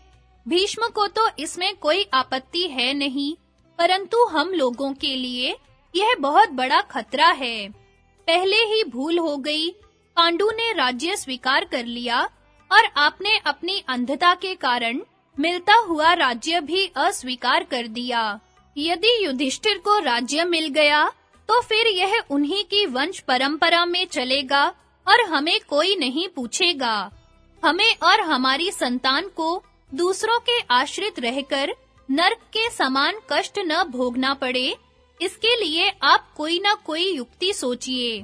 भीष्म को तो इसमें कोई आपत्ति है नहीं, परंतु हम लोगों के लिए यह बहुत बड़ा खतरा है। पहले ही भूल हो गई, पांडु ने राज्य स्वीकार कर लिया और आपने अपनी अंधता के कारण मिलता हुआ राज्य भी अस्वीकार कर दिया। यदि युधिष्ठिर को राज्य मिल गया तो फिर यह उन्हीं की वंश परंपरा में चलेगा और हमें कोई नहीं पूछेगा। हमें और हमारी संतान को दूसरों के आश्रित रहकर नरक के समान कष्ट न भोगना पड़े, इसके लिए आप कोई ना कोई युक्ति सोचिए।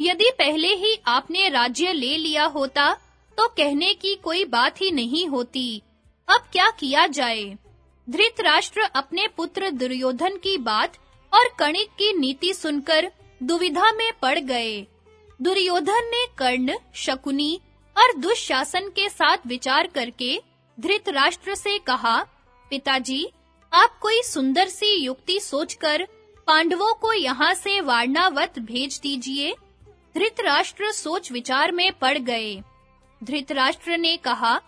यदि पहले ही आपने राज्य ले लिया होता तो कहने की कोई बात ही नहीं होती। अब क्या किया जाए? धृतराष्ट्र अपने पुत्र दुर्योधन की बात और कणिक की नीति सुनकर दुविधा में पड़ गए। दुर्योधन ने कर्ण, शकुनी और दुशासन के साथ विचार करके धृतराष्ट्र से कहा, पिताजी, आप कोई सुंदर सी युक्ति सोचकर पांडवों को यहाँ से वारणावत भेज दीजिए। धृतराष्ट्र सोच विचार में पड़ गए। धृतराष्ट्र ने कहा,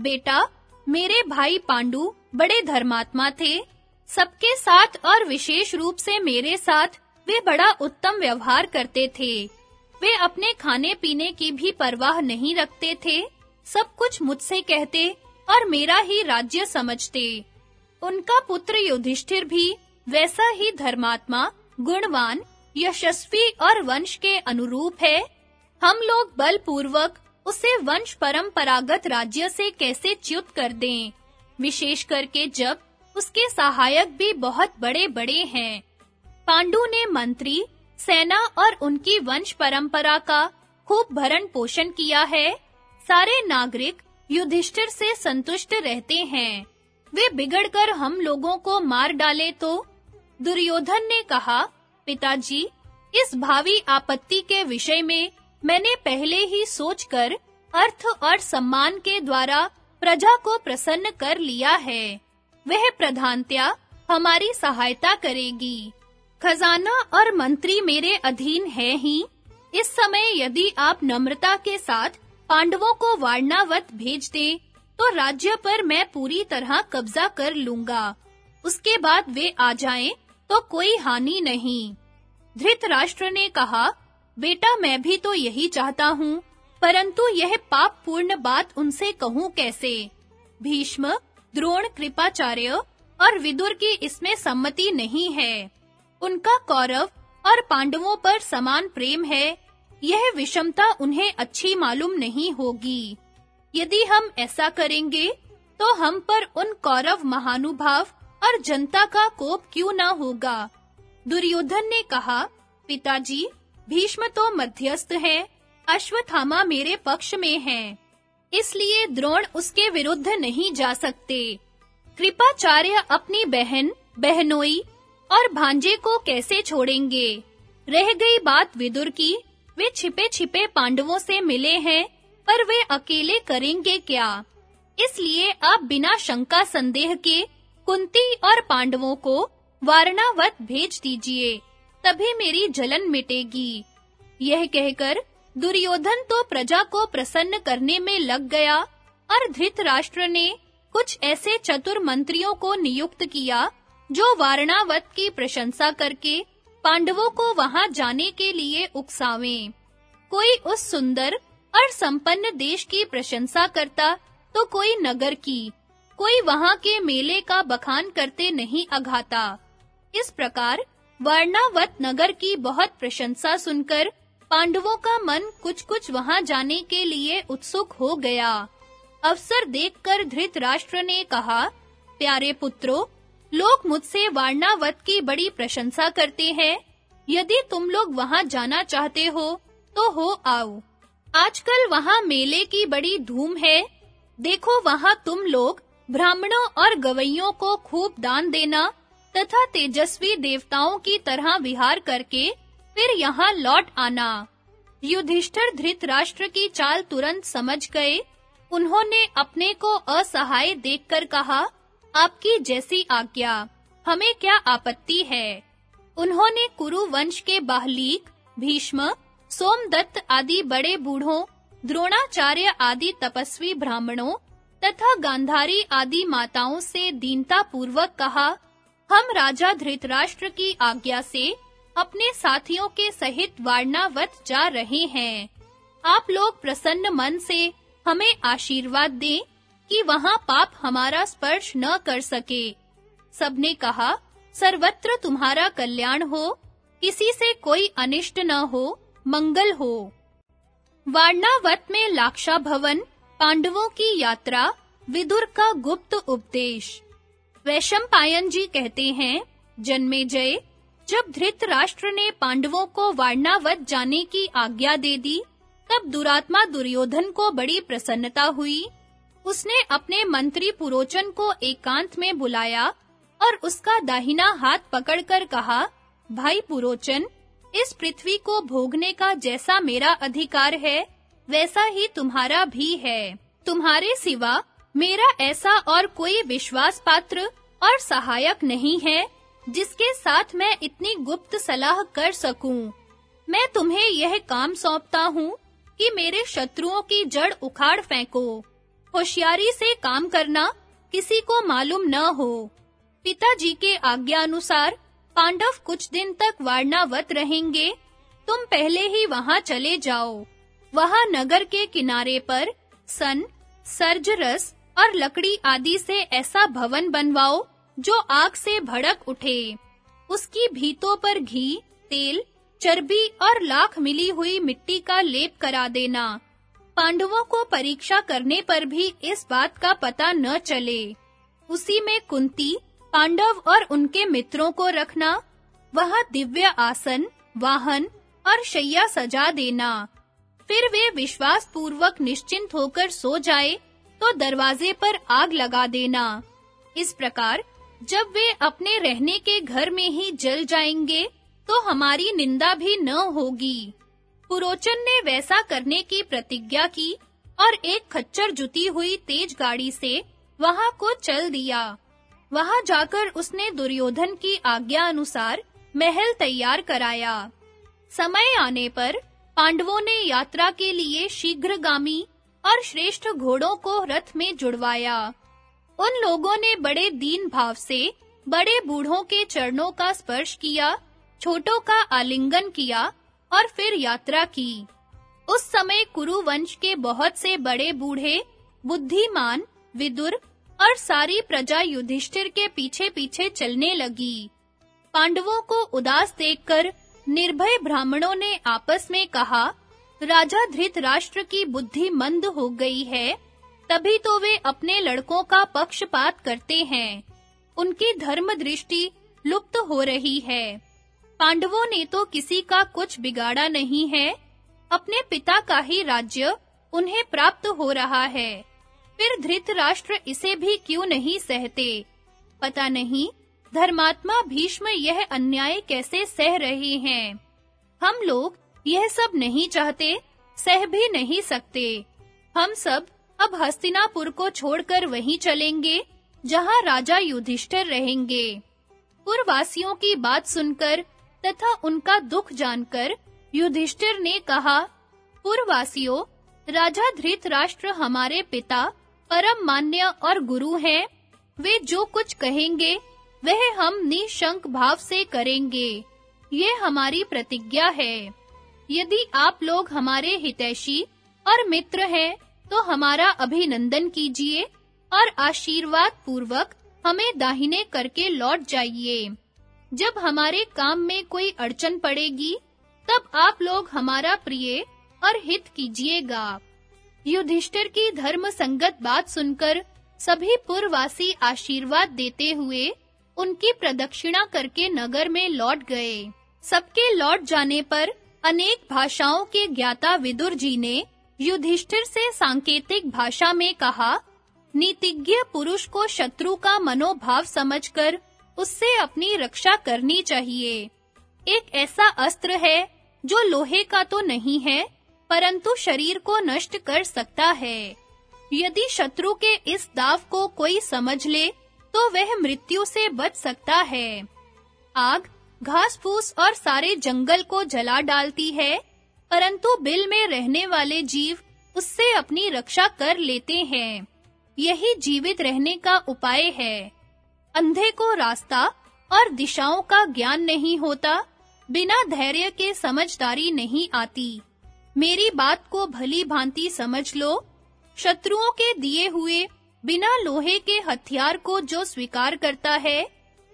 बेटा, मेरे भाई पांडु बड़े धर्मात्मा थे। सबके साथ और विशेष रूप से मेरे साथ वे बड़ा उत्तम व्यवहार करते थे। वे अपने खाने पीने की भी परवाह नहीं रखते थे। सब कुछ मुझसे कहते और मेरा ही राज्य समझते। उनका पुत्र युधिष्ठिर भी वैसा ही धर्मात्मा, गुणवान, यशस्वी और वंश के अनुरूप है। हम लोग बलपूर्वक उसे वंश परंपरागत राज्य से कैसे च्युत कर दें? विशेष करके जब उसके सहायक भी बहुत बड़े-बड़े हैं। पांडु ने मंत्री, सेना और उनकी वंश परंपरा का खूब भरण पोषण किया है। सारे नागरिक युधिष्ठिर से संतुष्ट रहते हैं। वे बिगड़कर हम लोगों को मार डाले तो दुर्योधन ने कहा, पिताजी, इस भावी आपत्ति के विषय में मैंने पहले ही सोचकर अर्थ और सम्मान के द्वारा प्रजा को प्रसन्न कर लिया है। वह प्रधानत्या हमारी सहायता करेगी। खजाना और मंत्री मेरे अधीन है ही। इस समय यदि आप नम्रता के साथ पांडवों को वारणावत भेज दें तो राज्य पर मैं पूरी तरह कब्जा कर लूँगा। उसके बाद वे आ जाएँ तो कोई हानि नहीं। धृतराष्ट्र ने कहा, बेटा मैं भी तो यही चाहता हूँ, परंतु यह पाप पूर्ण बात उनसे कहूँ कैसे? भीष्म द्रोण कृपाचार्य और विदुर की इसमें सम्मति नहीं है। उनका कौरव और पांडवों पर समान प्रेम है, यह विषमता उन्हें अच्छी मालूम नहीं होगी। यदि हम ऐसा करेंगे तो हम पर उन कौरव महानुभाव और जनता का कोप क्यों ना होगा? दुर्योधन ने कहा, पिताजी, भीष्म तो मध्यस्थ है, अश्वत्थामा मेरे पक्ष में है। इसलिए द्रोण उसके विरुद्ध नहीं जा सकते। कृपाचार्य अपनी बहन, बहनोई और भांजे को कैसे छोड़ेंगे? रह गई बात विदुर की, वे छिपे-छिपे पांडवों से मिले हैं, पर वे अकेले करेंगे क्या? इसलिए आप बिना शंका संदेह के कुंती और पांडवों को वारणावत भेज दीजिए, तभी मेरी जलन मिटेगी। यह कहकर दुर्योधन तो प्रजा को प्रसन्न करने में लग गया और धृतराष्ट्र ने कुछ ऐसे चतुर मंत्रियों को नियुक्त किया, जो वारणावत की प्रशंसा करके पांडवों को वहाँ जाने के लिए उकसावें। कोई उस सुंदर और संपन्न देश की प्रशंसा करता तो कोई नगर की, कोई वहाँ के मेले का बखान करते नहीं अघाता। इस प्रकार वर्णावत नगर की बहुत प्रशंसा सुनकर पांडवों का मन कुछ-कुछ वहाँ जाने के लिए उत्सुक हो गया। अवसर देखकर धृतराष्ट्र ने कहा, प्यारे पुत्रों, लोग मुझसे वारणावत की बड़ी प्रशंसा करते हैं। यदि तुम लोग वहाँ जाना चाहते हो तो हो आओ। आजकल वहाँ मेले की बड़ी धूम है। देखो वहाँ तुम लोग ब्राह्मणों और गवैयों को खूब दान देना तथा तेजस्वी देवताओं की तरह विहार करके फिर यहाँ लौट आना। युधिष्ठिर धृतराष्ट्र की चाल तुरंत समझ गए। उन्होंने अपने को असहाय देखकर कहा, आपकी जैसी आज्ञा, हमें क्या आपत्ति है? उन्होंने कुरु वंश के बाहलीक, भीष्म, सोमदत्त आदि बड़े बूढ़ों, द्रोणाचार्य आदि तपस्वी ब्राह्मणों तथा गांधारी आदि माताओं से दीनता पूर्वक कहा, हम राजा धृतराष्ट्र की आज्ञा से अपने साथियों के सहित वारणावत जा रहे हैं। आप लोग प्रसन्न मन से हमें आशीर्वाद दें कि वहाँ पाप हमारा स्पर्श न कर सके। सबने कहा, सर्वत्र तुम्हारा कल्याण हो, किसी से कोई अनिष्ट न हो, मंगल हो। वारणावत में लाक्षा भवन पांडवों की यात्रा, विदुर का गुप्त उपदेश। वैशंपायन जी कहते हैं जन्मेजय जब धृतराष्ट्र ने पांडवों को वारणावत जाने की आज्ञा दे दी, तब दुरात्मा दुर्योधन को बड़ी प्रसन्नता हुई। उसने अपने मंत्री पुरोचन को एकांत में बुलाया और उसका दाहिना हाथ पकड़कर कहा, भाई पुरोचन, इस पृथ्वी को भोगने का जैसा मेरा अधिकार है, वैसा ही तुम्हारा भी है। तुम्हारे सिवा मेरा ऐसा और कोई विश्वास पात्र और सहायक नहीं है। जिसके साथ मैं इतनी गुप्त सलाह कर सकूँ? मैं तुम्हें यह काम सौंपता हूँ कि मेरे शत्रुओं की जड़ उखाड़ फेंको। होशियारी से काम करना किसी को मालूम न हो। पिताजी के आज्ञा अनुसार पांडव कुछ दिन तक वारणावत रहेंगे। तुम पहले ही वहाँ चले जाओ। वहाँ नगर के किनारे पर सन, सर्जरस और लकड़ी आदि से ऐसा भवन बनवाओ जो आग से भड़क उठे। उसकी भीतों पर घी, तेल, चर्बी और लाख मिली हुई मिट्टी का लेप करा देना। पांडवों को परीक्षा करने पर भी इस बात का पता न चले। उसी में कुंती, पांडव और उनके मित्रों को रखना, वह दिव्य आसन, वाहन और शैया सजा देना। फिर वे विश्वास पूर्वक निश्चिंत होकर सो जाए तो दरवाजे पर आग लगा देना। इस प्रकार जब वे अपने रहने के घर में ही जल जाएँगे तो हमारी निंदा भी न होगी। पुरोचन ने वैसा करने की प्रतिज्ञा की और एक खच्चर जुती हुई तेज गाड़ी से वहाँ को चल दिया। वहाँ जाकर उसने दुर्योधन की आज्ञा अनुसार महल तैयार कराया। समय आने पर पांडवों ने यात्रा के लिए शीघ्रगामी और श्रेष्ठ घोड़ों को रथ में जुड़वाया। उन लोगों ने बड़े दीन भाव से बड़े बूढ़ों के चरणों का स्पर्श किया, छोटों का आलिंगन किया और फिर यात्रा की। उस समय कुरु वंश के बहुत से बड़े बूढ़े, बुद्धिमान, विदुर और सारी प्रजा युधिष्ठिर के पीछे-पीछे चलने लगी। पांडवों को उदास देखकर निर्भय ब्राह्मणों ने आपस में कहा, राजा धृतराष्ट्र की बुद्धि मंद हो गई है तभी तो वे अपने लड़कों का पक्षपात करते हैं। उनकी धर्म दृष्टि लुप्त हो रही है। पांडवों ने तो किसी का कुछ बिगाड़ा नहीं है। अपने पिता का ही राज्य उन्हें प्राप्त हो रहा है। फिर धृतराष्ट्र इसे भी क्यों नहीं सहते? पता नहीं, धर्मात्मा भीष्म यह अन्याय कैसे सह रहे हैं। हम लोग यह सब नहीं चाहते, सह भी नहीं सकते। हम सब अब हस्तिनापुर को छोड़कर वहीं चलेंगे, जहाँ राजा युधिष्ठिर रहेंगे। पुरवासियों की बात सुनकर तथा उनका दुख जानकर युधिष्ठिर ने कहा, पुरवासियों, राजा धृतराष्ट्र हमारे पिता, परम मान्य और गुरु हैं। वे जो कुछ कहेंगे, वह हम निशंक भाव से करेंगे। ये हमारी प्रतिज्ञा है। यदि आप लोग हमारे हितैषी और मित्र हैं तो हमारा अभिनंदन कीजिए और आशीर्वाद पूर्वक हमें दाहिने करके लौट जाइए। जब हमारे काम में कोई अड़चन पड़ेगी, तब आप लोग हमारा प्रिय और हित कीजिएगा। युधिष्ठिर की धर्म संगत बात सुनकर सभी पुरवासी आशीर्वाद देते हुए उनकी प्रदक्षिणा करके नगर में लौट गए। सबके लौट जाने पर अनेक भाषाओं के ज्ञाता विदुर जी ने युधिष्ठिर से सांकेतिक भाषा में कहा, नीतिज्ञ पुरुष को शत्रु का मनोभाव समझकर उससे अपनी रक्षा करनी चाहिए। एक ऐसा अस्त्र है जो लोहे का तो नहीं है, परंतु शरीर को नष्ट कर सकता है। यदि शत्रु के इस दाव को कोई समझ ले तो वह मृत्यु से बच सकता है। आग, घास फूस और सारे जंगल को जला डालती है परंतु बिल में रहने वाले जीव उससे अपनी रक्षा कर लेते हैं। यही जीवित रहने का उपाय है। अंधे को रास्ता और दिशाओं का ज्ञान नहीं होता, बिना धैर्य के समझदारी नहीं आती। मेरी बात को भली भांति समझ लो। शत्रुओं के दिए हुए, बिना लोहे के हथियार को जो स्वीकार करता है,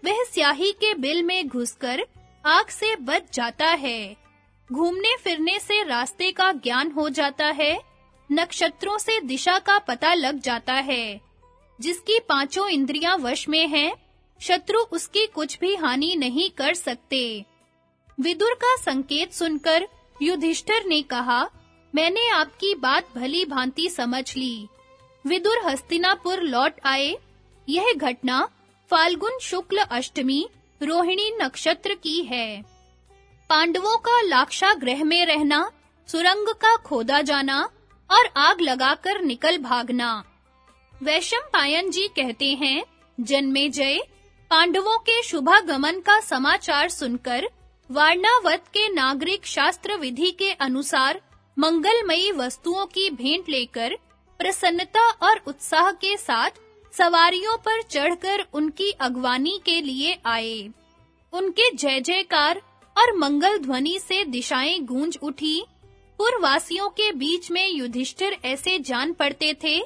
वह स्याही के बिल में घुसकर आग से बच जाता है। घूमने फिरने से रास्ते का ज्ञान हो जाता है, नक्षत्रों से दिशा का पता लग जाता है। जिसकी पाँचों इंद्रियाँ वश में हैं, शत्रु उसकी कुछ भी हानि नहीं कर सकते। विदुर का संकेत सुनकर युधिष्ठर ने कहा, मैंने आपकी बात भली भांति समझ ली। विदुर हस्तिनापुर लौट आए। यह घटना फाल्गुन शुक्ल अष्टमी, रोहिणी नक्षत्र की है। पांडवों का लाक्षा ग्रह में रहना, सुरंग का खोदा जाना और आग लगाकर निकल भागना। वैशम पायन जी कहते हैं, जन्मे जय, पांडवों के शुभागमन का समाचार सुनकर वारणावत के नागरिक शास्त्र विधि के अनुसार मंगलमयी वस्तुओं की भेंट लेकर प्रसन्नता और उत्साह के साथ सवारियों पर चढ़कर उनकी अगवानी के लिए आए। उनके जय जयकार और मंगल ध्वनि से दिशाएँ गूंज उठी। पूर्ववासियों के बीच में युधिष्ठिर ऐसे जान पड़ते थे,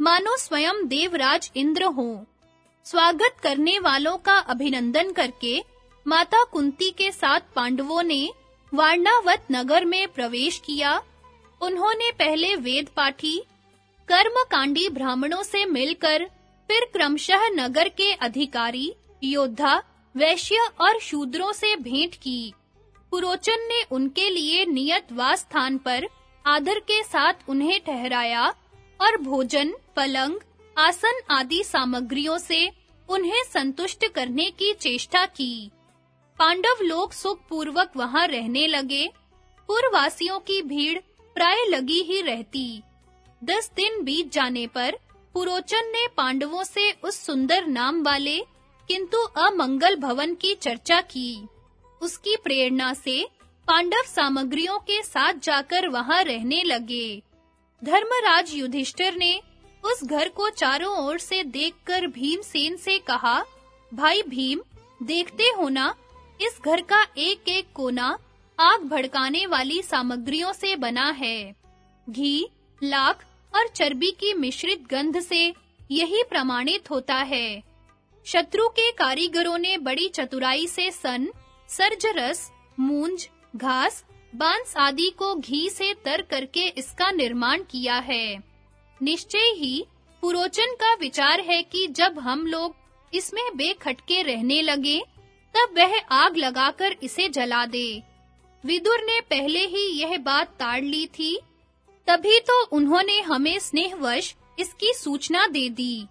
मानो स्वयं देवराज इंद्र हो। स्वागत करने वालों का अभिनंदन करके माता कुंती के साथ पांडवों ने वारणावत नगर में प्रवेश किया। उन्होंने पहले वेद पाठी कर्मकांडी ब्राह्मणों से मिलकर फिर क्रमशः नगर के अधिकारी, योद्धा वैश्य और शूद्रों से भेंट की। पुरोचन ने उनके लिए नियत वास स्थान पर आदर के साथ उन्हें ठहराया और भोजन, पलंग, आसन आदि सामग्रियों से उन्हें संतुष्ट करने की चेष्टा की। पांडव लोग सुख पूर्वक वहाँ रहने लगे। पूर्ववासियों की भीड़ प्राय लगी ही रहती। दस दिन बीत जाने पर पुरोचन ने पांडवों से उस सुंदर नाम वाले किंतु अमंगल भवन की चर्चा की। उसकी प्रेरणा से पांडव सामग्रियों के साथ जाकर वहाँ रहने लगे। धर्मराज युधिष्ठिर ने उस घर को चारों ओर से देखकर भीमसेन से कहा, भाई भीम, देखते हो ना, इस घर का एक-एक कोना आग भड़काने वाली सामग्रियों से बना है। घी, लाख और चर्बी की मिश्रित गंध से यही प्रमाणित होता है। शत्रु के कारीगरों ने बड़ी चतुराई से सन, सर्जरस, मूंज, घास, बाँस आदि को घी से तर करके इसका निर्माण किया है। निश्चय ही पुरोचन का विचार है कि जब हम लोग इसमें बेखटके रहने लगे, तब वह आग लगाकर इसे जला दे। विदुर ने पहले ही यह बात ताड़ ली थी, तभी तो उन्होंने हमें स्नेहवश इसकी सूचना दे दी।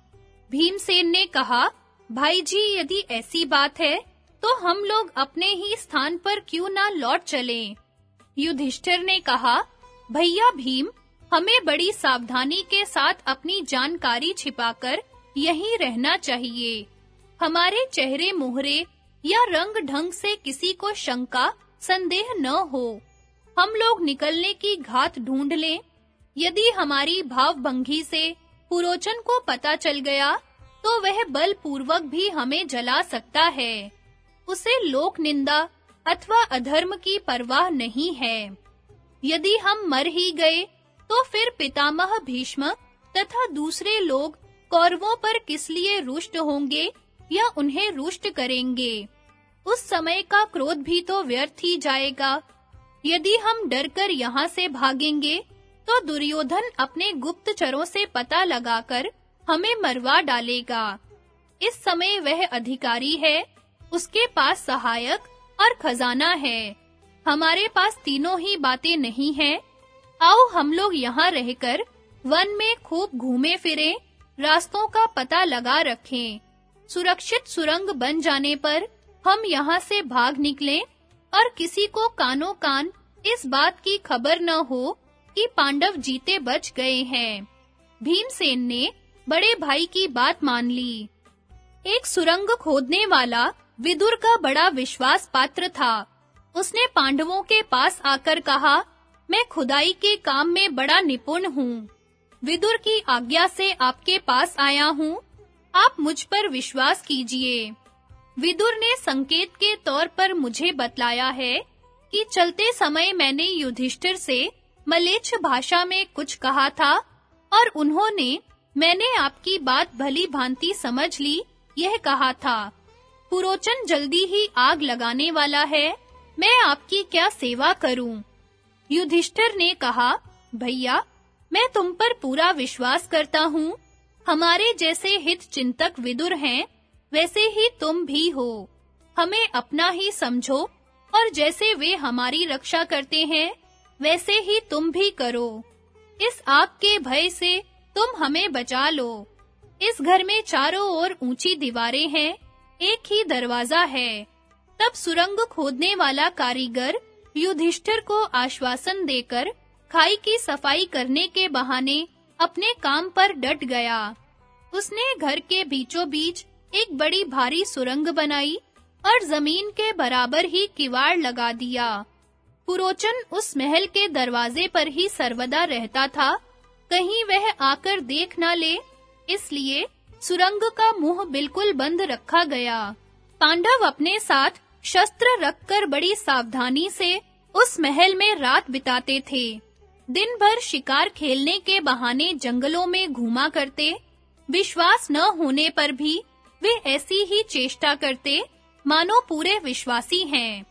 भीमसेन ने कहा भाई जी, यदि ऐसी बात है तो हम लोग अपने ही स्थान पर क्यों ना लौट चलें? युधिष्ठिर ने कहा, भैया भीम, हमें बड़ी सावधानी के साथ अपनी जानकारी छिपाकर यहीं रहना चाहिए। हमारे चेहरे, मोहरे या रंग ढंग से किसी को शंका, संदेह न हो। हम लोग निकलने की घात ढूंढ लें। यदि हमारी भावभंगी से पुरोचन को पता चल गया तो वह बलपूर्वक भी हमें जला सकता है। उसे लोक निंदा अथवा अधर्म की परवाह नहीं है। यदि हम मर ही गए तो फिर पितामह भीष्म तथा दूसरे लोग कौरवों पर किस लिए रुष्ट होंगे या उन्हें रुष्ट करेंगे? उस समय का क्रोध भी तो व्यर्थ ही जाएगा। यदि हम डरकर यहाँ से भागेंगे तो दुर्योधन अपने गुप्तचरों से पता लगाकर हमें मरवा डालेगा। इस समय वह अधिकारी है, उसके पास सहायक और खजाना है। हमारे पास तीनों ही बातें नहीं हैं। आओ हम लोग यहाँ रहकर वन में खूब घूमे फिरें, रास्तों का पता लगा रखें। सुरक्षित सुरंग बन जाने पर हम यहाँ से भाग निकलें और किसी को कानो कान इस बात की खबर न हो कि पांडव जीते बच गए हैं। भीमसेन ने बड़े भाई की बात मान ली। एक सुरंग खोदने वाला विदुर का बड़ा विश्वास पात्र था। उसने पांडवों के पास आकर कहा, मैं खुदाई के काम में बड़ा निपुण हूँ। विदुर की आज्ञा से आपके पास आया हूँ। आप मुझ पर विश्वास कीजिए। विदुर ने संकेत के तौर पर मुझे बतलाया है कि चलते समय मैंने युधिष्ठिर से मलेच्छ भाषा में कुछ कहा था और उन्होंने मैंने आपकी बात भली भांति समझ ली, यह कहा था। पुरोचन जल्दी ही आग लगाने वाला है, मैं आपकी क्या सेवा करूँ? युधिष्ठिर ने कहा, भैया, मैं तुम पर पूरा विश्वास करता हूँ। हमारे जैसे हित चिंतक विदुर हैं, वैसे ही तुम भी हो। हमें अपना ही समझो, और जैसे वे हमारी रक्षा करते हैं, वैसे ही तुम भी करो। इस आग के भय से तुम हमें बचा लो। इस घर में चारों ओर ऊँची दीवारें हैं, एक ही दरवाज़ा है। तब सुरंग खोदने वाला कारीगर युधिष्ठिर को आश्वासन देकर खाई की सफ़ाई करने के बहाने अपने काम पर डट गया। उसने घर के बीचों बीच एक बड़ी भारी सुरंग बनाई और ज़मीन के बराबर ही किवाड़ लगा दिया। पुरोचन उस महल के दरवाजे पर ही सर्वदा रहता था कहीं वह आकर देख न ले, इसलिए सुरंग का मुँह बिल्कुल बंद रखा गया। पांडव अपने साथ शस्त्र रखकर बड़ी सावधानी से उस महल में रात बिताते थे। दिन भर शिकार खेलने के बहाने जंगलों में घूमा करते, विश्वास न होने पर भी वे ऐसी ही चेष्टा करते, मानो पूरे विश्वासी हैं।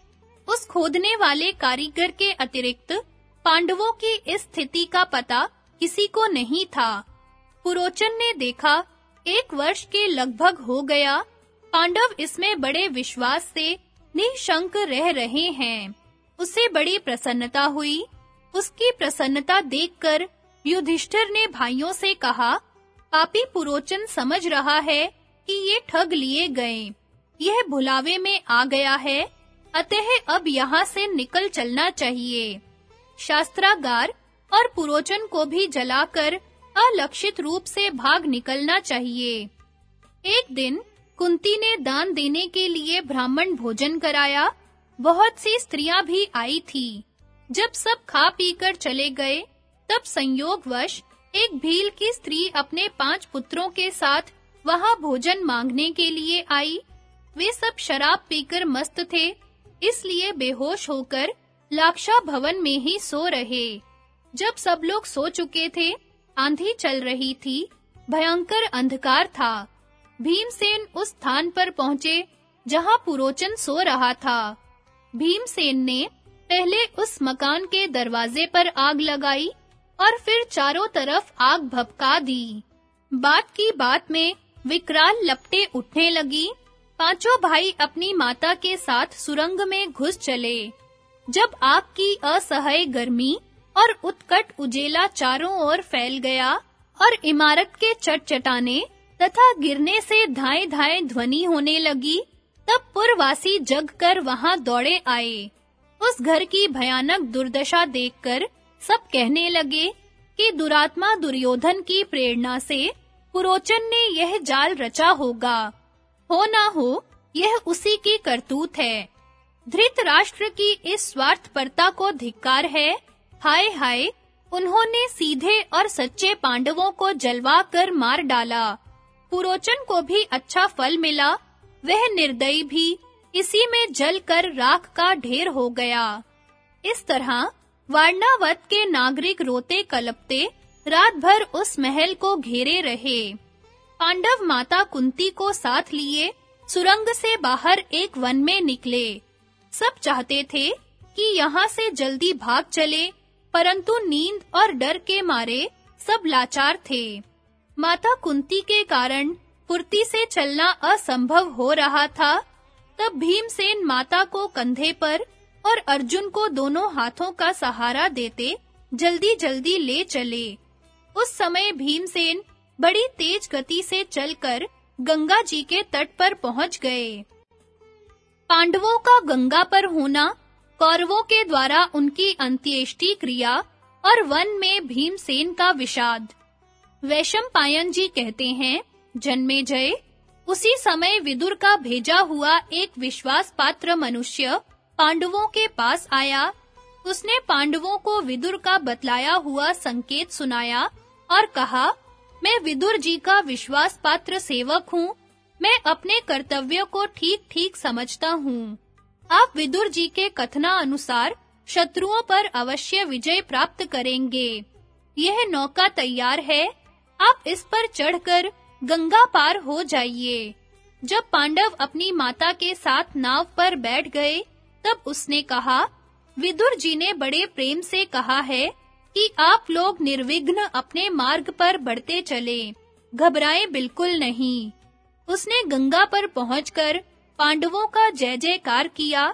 उस खोदने वाले कारीगर के अतिरिक्त पांडवों की इस स्थिति का पता किसी को नहीं था। पुरोचन ने देखा, एक वर्ष के लगभग हो गया। पांडव इसमें बड़े विश्वास से निशंक रह रहे हैं। उसे बड़ी प्रसन्नता हुई। उसकी प्रसन्नता देखकर युधिष्ठिर ने भाइयों से कहा पापी पुरोचन समझ रहा है कि ये ठग लिए गए। यह भुलावे में आ गया है। अतः अब यहाँ से निकल चलना चाहिए। शास्त्रागार और पुरोचन को भी जलाकर अलक्षित रूप से भाग निकलना चाहिए। एक दिन कुंती ने दान देने के लिए ब्राह्मण भोजन कराया। बहुत सी स्त्रियाँ भी आई थी। जब सब खा पीकर चले गए, तब संयोगवश एक भील की स्त्री अपने पाँच पुत्रों के साथ वहाँ भोजन मांगने के लिए आई। वे सब शराब पीकर मस्त थे, इसलिए बेहोश होकर लाक्षा भवन में ही सो रहे। जब सब लोग सो चुके थे, आंधी चल रही थी। भयंकर अंधकार था। भीमसेन उस स्थान पर पहुँचे जहाँ पुरोचन सो रहा था। भीमसेन ने पहले उस मकान के दरवाजे पर आग लगाई और फिर चारों तरफ़ आग भभका दी। बात की बात में विकराल लपटे उठने लगी। पाँचों भाई अपनी माता के साथ सुरंग में घुस चले। जब आग की असहाय गर्मी और उत्कट उजेला चारों ओर फैल गया और इमारत के चटचटाने तथा गिरने से धाए-धाए ध्वनि होने लगी। तब पुरवासी जगकर वहाँ दौड़े आए। उस घर की भयानक दुर्दशा देखकर सब कहने लगे कि दुरात्मा दुर्योधन की प्रेरणा से पुरोचन ने यह जाल रचा होगा। हो ना हो, यह उसी की करतूत है। धृतराष्ट्र की इस स्वार्थपरता को धिक्कार है हाय हाय, उन्होंने सीधे और सच्चे पांडवों को जलवा कर मार डाला। पुरोचन को भी अच्छा फल मिला, वह निर्दयी भी इसी में जलकर राख का ढेर हो गया। इस तरह वारणावत के नागरिक रोते कलपते रात भर उस महल को घेरे रहे। पांडव माता कुंती को साथ लिए, सुरंग से बाहर एक वन में निकले। सब चाहते थे कि यहाँ से जल्दी भाग चले परंतु नींद और डर के मारे सब लाचार थे। माता कुंती के कारण फुर्ती से चलना असंभव हो रहा था, तब भीमसेन माता को कंधे पर और अर्जुन को दोनों हाथों का सहारा देते जल्दी-जल्दी ले चले। उस समय भीमसेन बड़ी तेज गति से चलकर गंगा जी के तट पर पहुँच गए। पांडवों का गंगा पर होना कौरवों के द्वारा उनकी अंत्येष्टि क्रिया और वन में भीमसेन का विषाद। वैशंपायन जी कहते हैं, जन्मे जय, उसी समय विदुर का भेजा हुआ एक विश्वास पात्र मनुष्य पांडवों के पास आया। उसने पांडवों को विदुर का बतलाया हुआ संकेत सुनाया और कहा, मैं विदुर जी का विश्वास पात्र सेवक हूँ। मैं अपने कर्तव्य को ठीक-ठीक समझता हूँ। आप विदुर जी के कथना अनुसार शत्रुओं पर अवश्य विजय प्राप्त करेंगे। यह नौका तैयार है। आप इस पर चढ़कर गंगा पार हो जाइए। जब पांडव अपनी माता के साथ नाव पर बैठ गए, तब उसने कहा, विदुर जी ने बड़े प्रेम से कहा है कि आप लोग निर्विघ्न अपने मार्ग पर बढ़ते चले। घबराएँ बिल्कुल नहीं। उसने गंगा पर पहुंचकर पांडवों का जय जयकार किया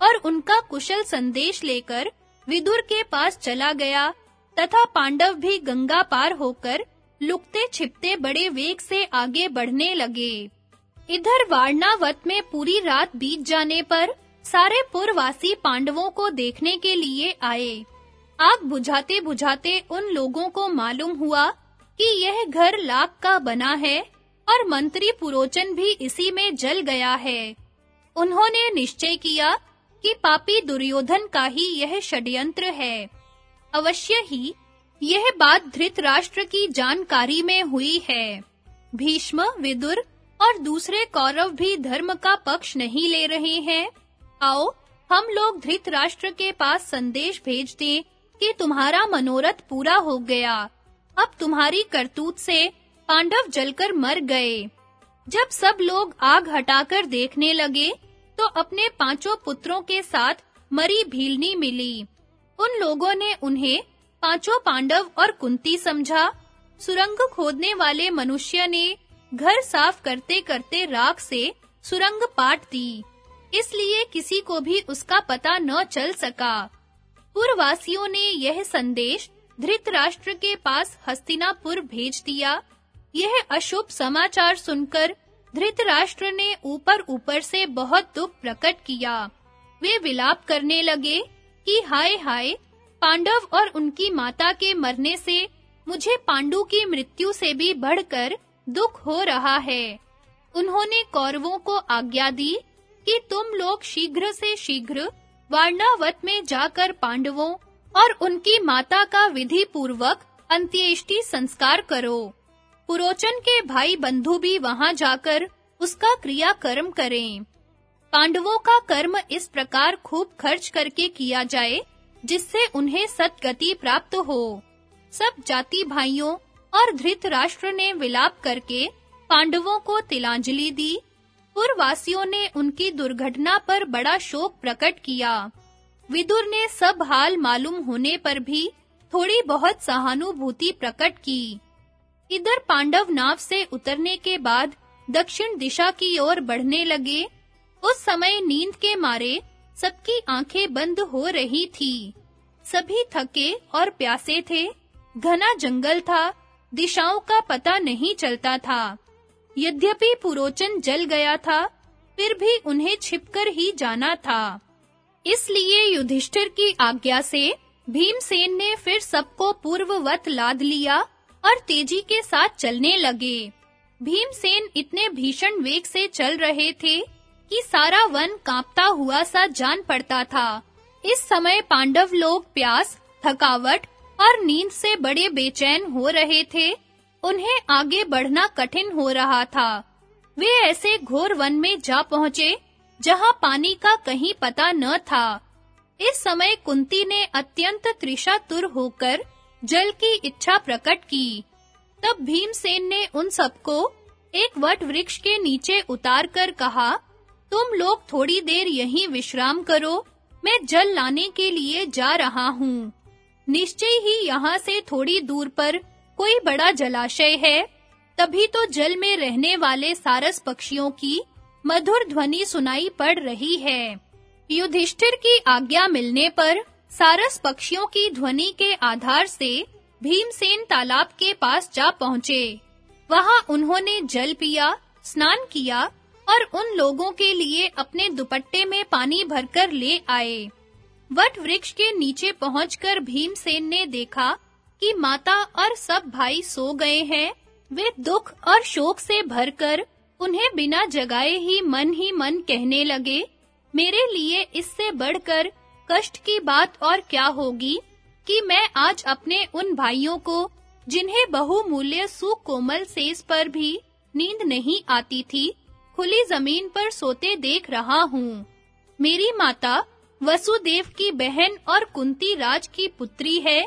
और उनका कुशल संदेश लेकर विदुर के पास चला गया, तथा पांडव भी गंगा पार होकर लुकते छिपते बड़े वेग से आगे बढ़ने लगे। इधर वारणावत में पूरी रात बीत जाने पर सारे पुरवासी पांडवों को देखने के लिए आए। आग बुझाते बुझाते उन लोगों को मालूम हुआ कि यह घर लाख का बना है और मंत्री पुरोचन भी इसी में जल गया है। उन्होंने निश्चय किया कि पापी दुर्योधन का ही यह षड्यंत्र है। अवश्य ही यह बात धृतराष्ट्र की जानकारी में हुई है। भीष्म, विदुर और दूसरे कौरव भी धर्म का पक्ष नहीं ले रहे हैं। आओ, हम लोग धृतराष्ट्र के पास संदेश भेज दें कि तुम्हारा मनोरथ पूरा हो गया। अब तुम्हारी करतूत से पांडव जलकर मर गए। जब सब लोग आग हटाकर देखने लगे तो अपने पाँचों पुत्रों के साथ मरी भीलनी मिली। उन लोगों ने उन्हें पाँचों पांडव और कुंती समझा। सुरंग खोदने वाले मनुष्य ने घर साफ़ करते-करते राख से सुरंग पाट दी। इसलिए किसी को भी उसका पता न चल सका। पुरवासियों ने यह संदेश धृतराष्ट्र के पास हस्तिनापुर भेज दिया। यह अशुभ समाचार सुनकर धृतराष्ट्र ने ऊपर-ऊपर से बहुत दुख प्रकट किया। वे विलाप करने लगे कि, हाय हाय, पांडव और उनकी माता के मरने से मुझे पांडु की मृत्यु से भी बढ़कर दुख हो रहा है। उन्होंने कौरवों को आज्ञा दी कि तुम लोग शीघ्र से शीघ्र वारणावत में जाकर पांडवों और उनकी माता का विधि पूर्वक अंत्येष्टि संस्कार करो। पुरोचन के भाई बंधु भी वहाँ जाकर उसका क्रिया कर्म करें। पांडवों का कर्म इस प्रकार खूब खर्च करके किया जाए, जिससे उन्हें सतगति प्राप्त हो। सब जाति भाइयों और धृतराष्ट्र ने विलाप करके पांडवों को तिलांजलि दी। पुरवासियों ने उनकी दुर्घटना पर बड़ा शोक प्रकट किया। विदुर ने सब हाल मालूम होने पर भी थोड़ी बहुत सहानुभूति प्रकट की। इधर पांडव नाव से उतरने के बाद दक्षिण दिशा की ओर बढ़ने लगे। उस समय नींद के मारे सबकी आँखें बंद हो रही थी। सभी थके और प्यासे थे। घना जंगल था। दिशाओं का पता नहीं चलता था। यद्यपि पुरोचन जल गया था, फिर भी उन्हें छिपकर ही जाना था। इसलिए युधिष्ठिर की आज्ञा से भीमसेन ने फिर सबको पूर्ववत लाद लिया। और तेज़ी के साथ चलने लगे। भीमसेन इतने भीषण वेग से चल रहे थे कि सारा वन कांपता हुआ सा जान पड़ता था। इस समय पांडव लोग प्यास, थकावट और नींद से बड़े बेचैन हो रहे थे। उन्हें आगे बढ़ना कठिन हो रहा था। वे ऐसे घोर वन में जा पहुँचे, जहाँ पानी का कहीं पता न था। इस समय कुंती ने अत्यंत त्रिशातुर होकर जल की इच्छा प्रकट की। तब भीमसेन ने उन सबको एक वट वृक्ष के नीचे उतारकर कहा, तुम लोग थोड़ी देर यहीं विश्राम करो, मैं जल लाने के लिए जा रहा हूँ। निश्चय ही यहाँ से थोड़ी दूर पर कोई बड़ा जलाशय है। तभी तो जल में रहने वाले सारस पक्षियों की मधुर ध्वनि सुनाई पड़ रही है। युधिष्ठिर की आज्ञा मिलने पर सारस पक्षियों की ध्वनि के आधार से भीमसेन तालाब के पास जा पहुँचे। वहाँ उन्होंने जल पिया, स्नान किया और उन लोगों के लिए अपने दुपट्टे में पानी भरकर ले आए। वट वृक्ष के नीचे पहुंचकर भीमसेन ने देखा कि माता और सब भाई सो गए हैं। वे दुख और शोक से भरकर उन्हें बिना जगाए ही मन ही मन कहने लगे, मेरे लिए इससे बढ़कर कष्ट की बात और क्या होगी कि मैं आज अपने उन भाइयों को, जिन्हें बहुमूल्य सुकोमल सेस पर भी नींद नहीं आती थी, खुली ज़मीन पर सोते देख रहा हूँ। मेरी माता वसुदेव की बहन और कुंती राज की पुत्री है।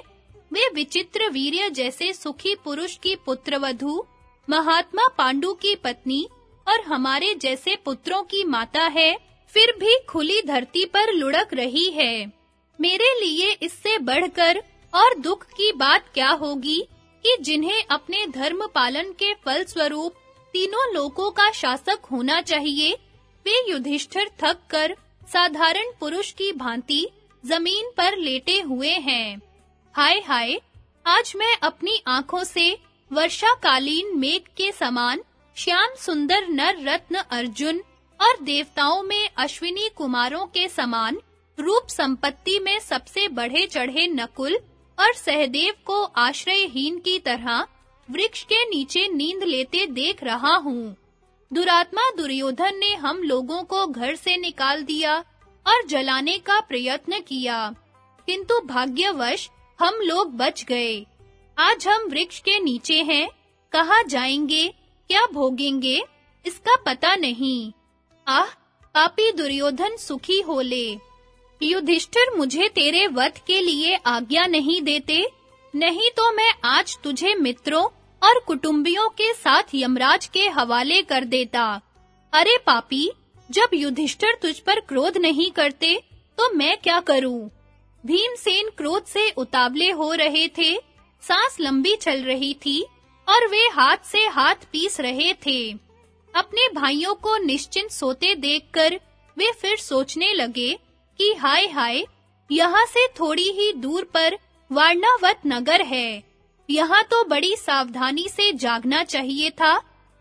वे विचित्र वीर्य जैसे सुखी पुरुष की पुत्रवधु, महात्मा पांडु की पत्नी और हमारे जैसे पुत्रों की माता है। फिर भी खुली धरती पर लुढ़क रही है। मेरे लिए इससे बढ़कर और दुख की बात क्या होगी कि जिन्हें अपने धर्म पालन के फल स्वरूप तीनों लोकों का शासक होना चाहिए, वे युधिष्ठिर थक कर साधारण पुरुष की भांति ज़मीन पर लेटे हुए हैं। हाय हाय, आज मैं अपनी आँखों से वर्षाकालीन मेघ के समान श्याम सुंदर नर रत्न अर्जुन और देवताओं में अश्विनी कुमारों के समान रूप संपत्ति में सबसे बढ़े चढ़े नकुल और सहदेव को आश्रयहीन की तरह वृक्ष के नीचे नींद लेते देख रहा हूँ। दुरात्मा दुर्योधन ने हम लोगों को घर से निकाल दिया और जलाने का प्रयत्न किया। किंतु भाग्यवश हम लोग बच गए। आज हम वृक्ष के नीचे हैं। कहाँ जाएँगे? क्या भोगेंगे? इसका पता नहीं। आह पापी दुर्योधन सुखी हो ले। युधिष्ठिर मुझे तेरे वध के लिए आज्ञा नहीं देते। नहीं तो मैं आज तुझे मित्रों और कुटुंबियों के साथ यमराज के हवाले कर देता। अरे पापी, जब युधिष्ठिर तुझ पर क्रोध नहीं करते तो मैं क्या करूँ? भीमसेन क्रोध से उतावले हो रहे थे, सांस लंबी चल रही थी, और वे हाथ से हाथ पीस रहे थे। अपने भाइयों को निश्चिंत सोते देखकर वे फिर सोचने लगे कि हाय हाय, यहाँ से थोड़ी ही दूर पर वारणावत नगर है। यहाँ तो बड़ी सावधानी से जागना चाहिए था,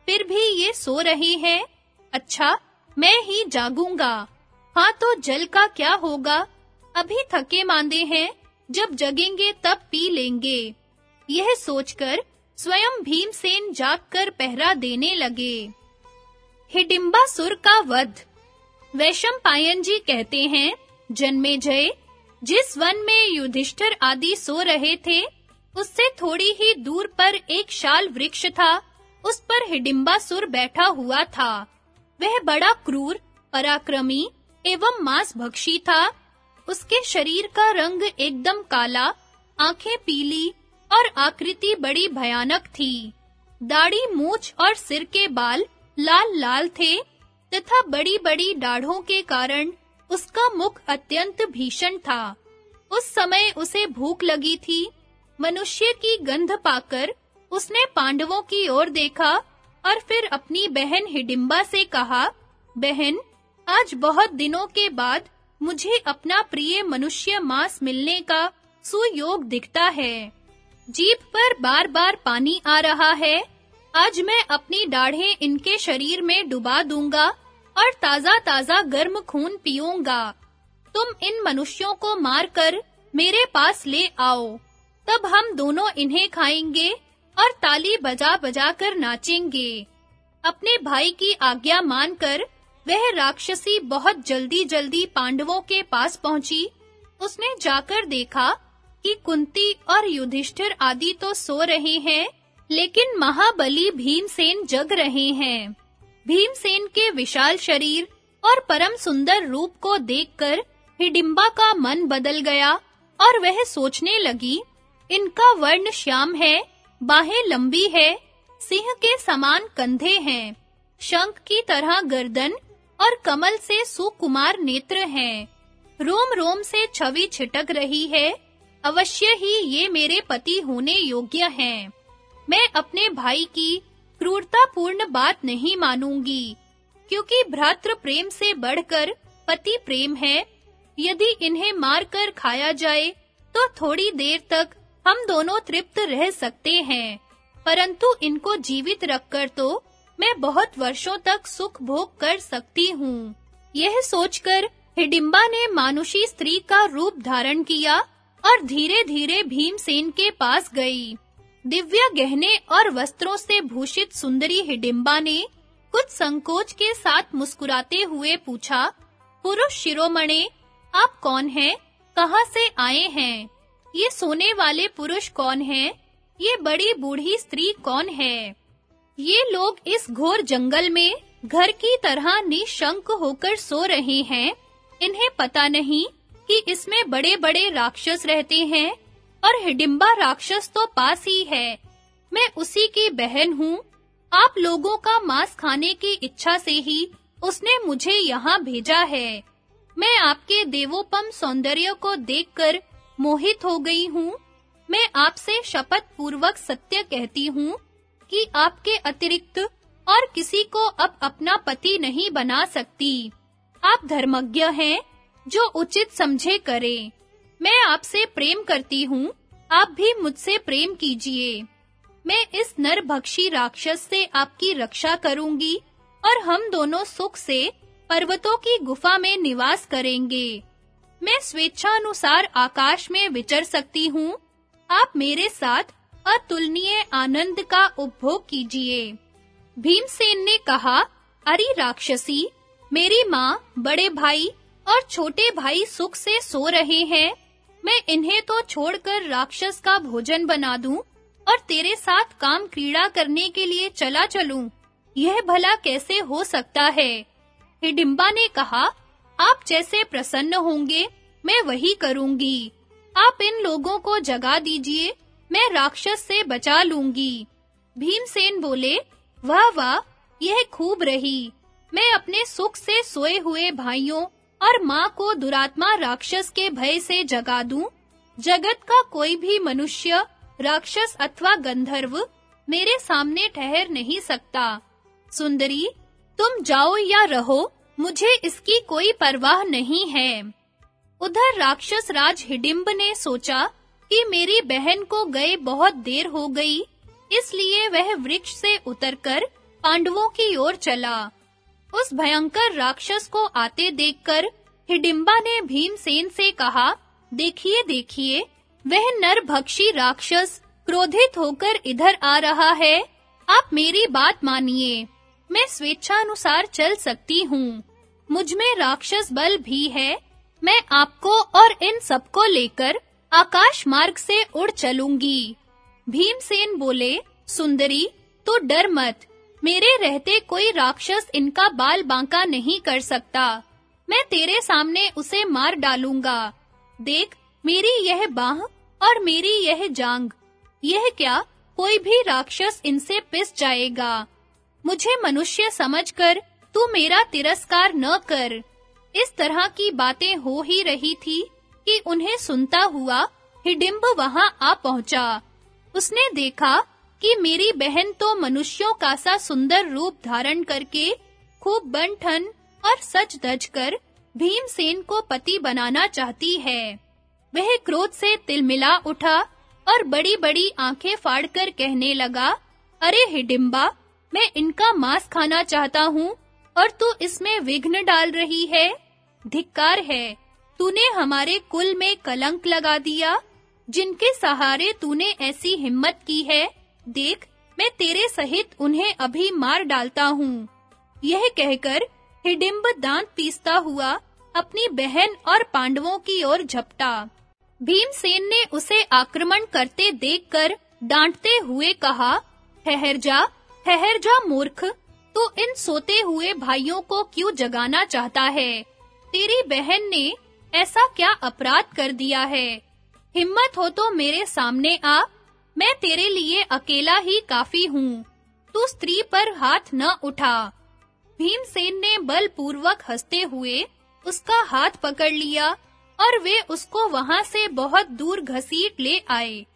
फिर भी ये सो रहे हैं। अच्छा मैं ही जागूँगा। हाँ तो जल का क्या होगा? अभी थके मांदे हैं, जब जगेंगे तब पी लेंगे। यह सोचकर स्वयं भीमसेन जागकर पहरा देने लगे। हिडिंबा सुर का वध। वैशम पायन जी कहते हैं, जन्मे जय, जिस वन में युधिष्ठर आदि सो रहे थे, उससे थोड़ी ही दूर पर एक शाल वृक्ष था, उस पर हिडिंबा सुर बैठा हुआ था। वह बड़ा क्रूर, पराक्रमी एवं मांस भक्षी था। उसके शरीर का रंग एकदम काला, आँखें पीली और आकृति बड़ी भयानक थी। दाढ़ी, मूछ और सिर के बाल लाल लाल थे तथा बड़ी-बड़ी दाढ़ों के कारण उसका मुख अत्यंत भीषण था। उस समय उसे भूख लगी थी। मनुष्य की गंध पाकर उसने पांडवों की ओर देखा और फिर अपनी बहन हिडिंबा से कहा, बहन, आज बहुत दिनों के बाद मुझे अपना प्रिय मनुष्य मांस मिलने का सुयोग दिखता है। जीभ पर बार-बार पानी आ रहा है। आज मैं अपनी दाढ़ें इनके शरीर में डुबा दूँगा और ताजा-ताजा गर्म खून पीऊँगा। तुम इन मनुष्यों को मारकर मेरे पास ले आओ। तब हम दोनों इन्हें खाएँगे और ताली बजा-बजा कर नाचेंगे। अपने भाई की आज्ञा मानकर वह राक्षसी बहुत जल्दी-जल्दी पांडवों के पास पहुँची। उसने जाकर देखा कि कुंती और युधिष्ठिर आदि तो सो रहे हैं। लेकिन महाबली भीमसेन जग रहे हैं। भीमसेन के विशाल शरीर और परम सुंदर रूप को देखकर हिडिंबा का मन बदल गया और वह सोचने लगी, इनका वर्ण श्याम है, बाहें लंबी है, सिंह के समान कंधे हैं, शंख की तरह गर्दन और कमल से सुकुमार नेत्र हैं। रोम रोम से छवि छिटक रही है, अवश्य ही ये मेरे पति होने योग्य हैं। मैं अपने भाई की क्रूरतापूर्ण बात नहीं मानूँगी, क्योंकि भ्रातृ प्रेम से बढ़कर पति प्रेम है। यदि इन्हें मारकर खाया जाए तो थोड़ी देर तक हम दोनों तृप्त रह सकते हैं। परंतु इनको जीवित रखकर तो मैं बहुत वर्षों तक सुख भोग कर सकती हूँ। यह सोचकर हिडिंबा ने मानुषी स्त्री का रूप धारण किया और धीरे-धीरे भीमसेन के पास गई। दिव्य गहने और वस्त्रों से भूषित सुंदरी हिडिंबा ने कुछ संकोच के साथ मुस्कुराते हुए पूछा, पुरुष शिरोमणे, आप कौन हैं? कहाँ से आए हैं? ये सोने वाले पुरुष कौन हैं? ये बड़ी बूढ़ी स्त्री कौन है? ये लोग इस घोर जंगल में घर की तरह निशंक होकर सो रहे हैं। इन्हें पता नहीं कि इसमें बड़े-बड़े राक्षस रहते हैं और हिडिंबा राक्षस तो पास ही है। मैं उसी की बहन हूँ। आप लोगों का मांस खाने की इच्छा से ही उसने मुझे यहाँ भेजा है। मैं आपके देवोपम सौंदर्य को देखकर मोहित हो गई हूँ। मैं आपसे शपथ पूर्वक सत्य कहती हूँ कि आपके अतिरिक्त और किसी को अब अपना पति नहीं बना सकती। आप धर्मज्ञ हैं, जो उचित समझे करें। मैं आपसे प्रेम करती हूँ, आप भी मुझसे प्रेम कीजिए। मैं इस नरभक्षी राक्षस से आपकी रक्षा करूँगी और हम दोनों सुख से पर्वतों की गुफा में निवास करेंगे। मैं स्वेच्छा अनुसार आकाश में विचर सकती हूँ। आप मेरे साथ अतुलनीय आनंद का उपभोग कीजिए। भीमसेन ने कहा, अरे राक्षसी, मेरी माँ बड़े भाई और छोटे भाई सुख से सो रहे हैं। मैं इन्हें तो छोड़कर राक्षस का भोजन बना दूँ और तेरे साथ काम क्रीड़ा करने के लिए चला चलूँ। यह भला कैसे हो सकता है? हिडिंबा ने कहा, आप जैसे प्रसन्न होंगे, मैं वही करूँगी। आप इन लोगों को जगा दीजिए, मैं राक्षस से बचा लूँगी। भीमसेन बोले, वाह वाह, यह खूब रही। मैं अपने सुख से सोए हुए भाइयों और माँ को दुरात्मा राक्षस के भय से जगा दूँ? जगत का कोई भी मनुष्य, राक्षस अथवा गंधर्व, मेरे सामने ठहर नहीं सकता। सुंदरी, तुम जाओ या रहो, मुझे इसकी कोई परवाह नहीं है। उधर राक्षस राज हिडिंब ने सोचा कि मेरी बहन को गए बहुत देर हो गई, इसलिए वह वृक्ष से उतरकर पांडवों की ओर चला। उस भयंकर राक्षस को आते देखकर हिडिंबा ने भीमसेन से कहा, देखिए देखिए, वह नरभक्षी राक्षस क्रोधित होकर इधर आ रहा है। आप मेरी बात मानिए। मैं स्वेच्छा अनुसार चल सकती हूँ। मुझमें राक्षस बल भी है। मैं आपको और इन सबको लेकर आकाश मार्ग से उड़ चलूँगी। भीमसेन बोले, सुंदरी तो डर मत। मेरे रहते कोई राक्षस इनका बाल बांका नहीं कर सकता। मैं तेरे सामने उसे मार डालूँगा। देख, मेरी यह बाह और मेरी यह जांग यह क्या? कोई भी राक्षस इनसे पिस जाएगा। मुझे मनुष्य समझकर तू मेरा तिरस्कार न कर। इस तरह की बातें हो ही रही थी कि उन्हें सुनता हुआ हिडिंब वहाँ आ पहुँचा। उसने देखा कि मेरी बहन तो मनुष्यों का सा सुंदर रूप धारण करके खूब बनठन और सच दज कर भीमसेन को पति बनाना चाहती है। वह क्रोध से तिलमिला उठा और बड़ी-बड़ी आँखें फाड़कर कहने लगा, अरे हिडिंबा मैं इनका मांस खाना चाहता हूँ और तू इसमें विघ्न डाल रही है। धिक्कार है, तूने हमारे कुल में कलंक लगा दिया, जिनके सहारे तूने ऐसी हिम्मत की है। देख, मैं तेरे सहित उन्हें अभी मार डालता हूँ। यह कहकर हिडिंब दांत पीसता हुआ अपनी बहन और पांडवों की ओर झपटा। भीमसेन ने उसे आक्रमण करते देखकर डांटते हुए कहा, ठहर जा ठहर जा मूर्ख, तू इन सोते हुए भाइयों को क्यों जगाना चाहता है? तेरी बहन ने ऐसा क्या अपराध कर दिया है? हिम्मत हो तो मेरे सामने आ मैं तेरे लिए अकेला ही काफ़ी हूँ। तू स्त्री पर हाथ न उठा। भीमसेन ने बलपूर्वक हँसते हुए उसका हाथ पकड़ लिया और वे उसको वहाँ से बहुत दूर घसीट ले आए।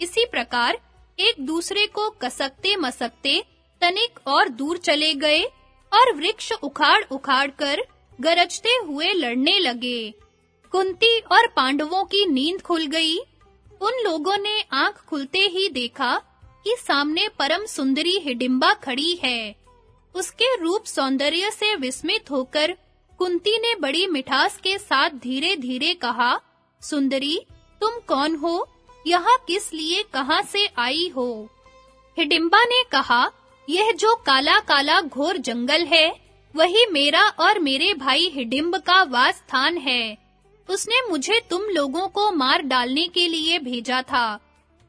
इसी प्रकार एक दूसरे को कसकते मसकते तनिक और दूर चले गए और वृक्ष उखाड़ उखाड़ कर गरजते हुए लड़ने लगे। कुंती और पांडवों की नींद खुल गई। उन लोगों ने आँख खुलते ही देखा कि सामने परम सुंदरी हिडिंबा खड़ी है। उसके रूप सौंदर्य से विस्मित होकर कुंती ने बड़ी मिठास के साथ धीरे-धीरे कहा, सुंदरी, तुम कौन हो? यहाँ किस लिए कहाँ से आई हो? हिडिंबा ने कहा, यह जो काला-काला घोर जंगल है, वही मेरा और मेरे भाई हिडिंब का वास स्थान है। उसने मुझे तुम लोगों को मार डालने के लिए भेजा था।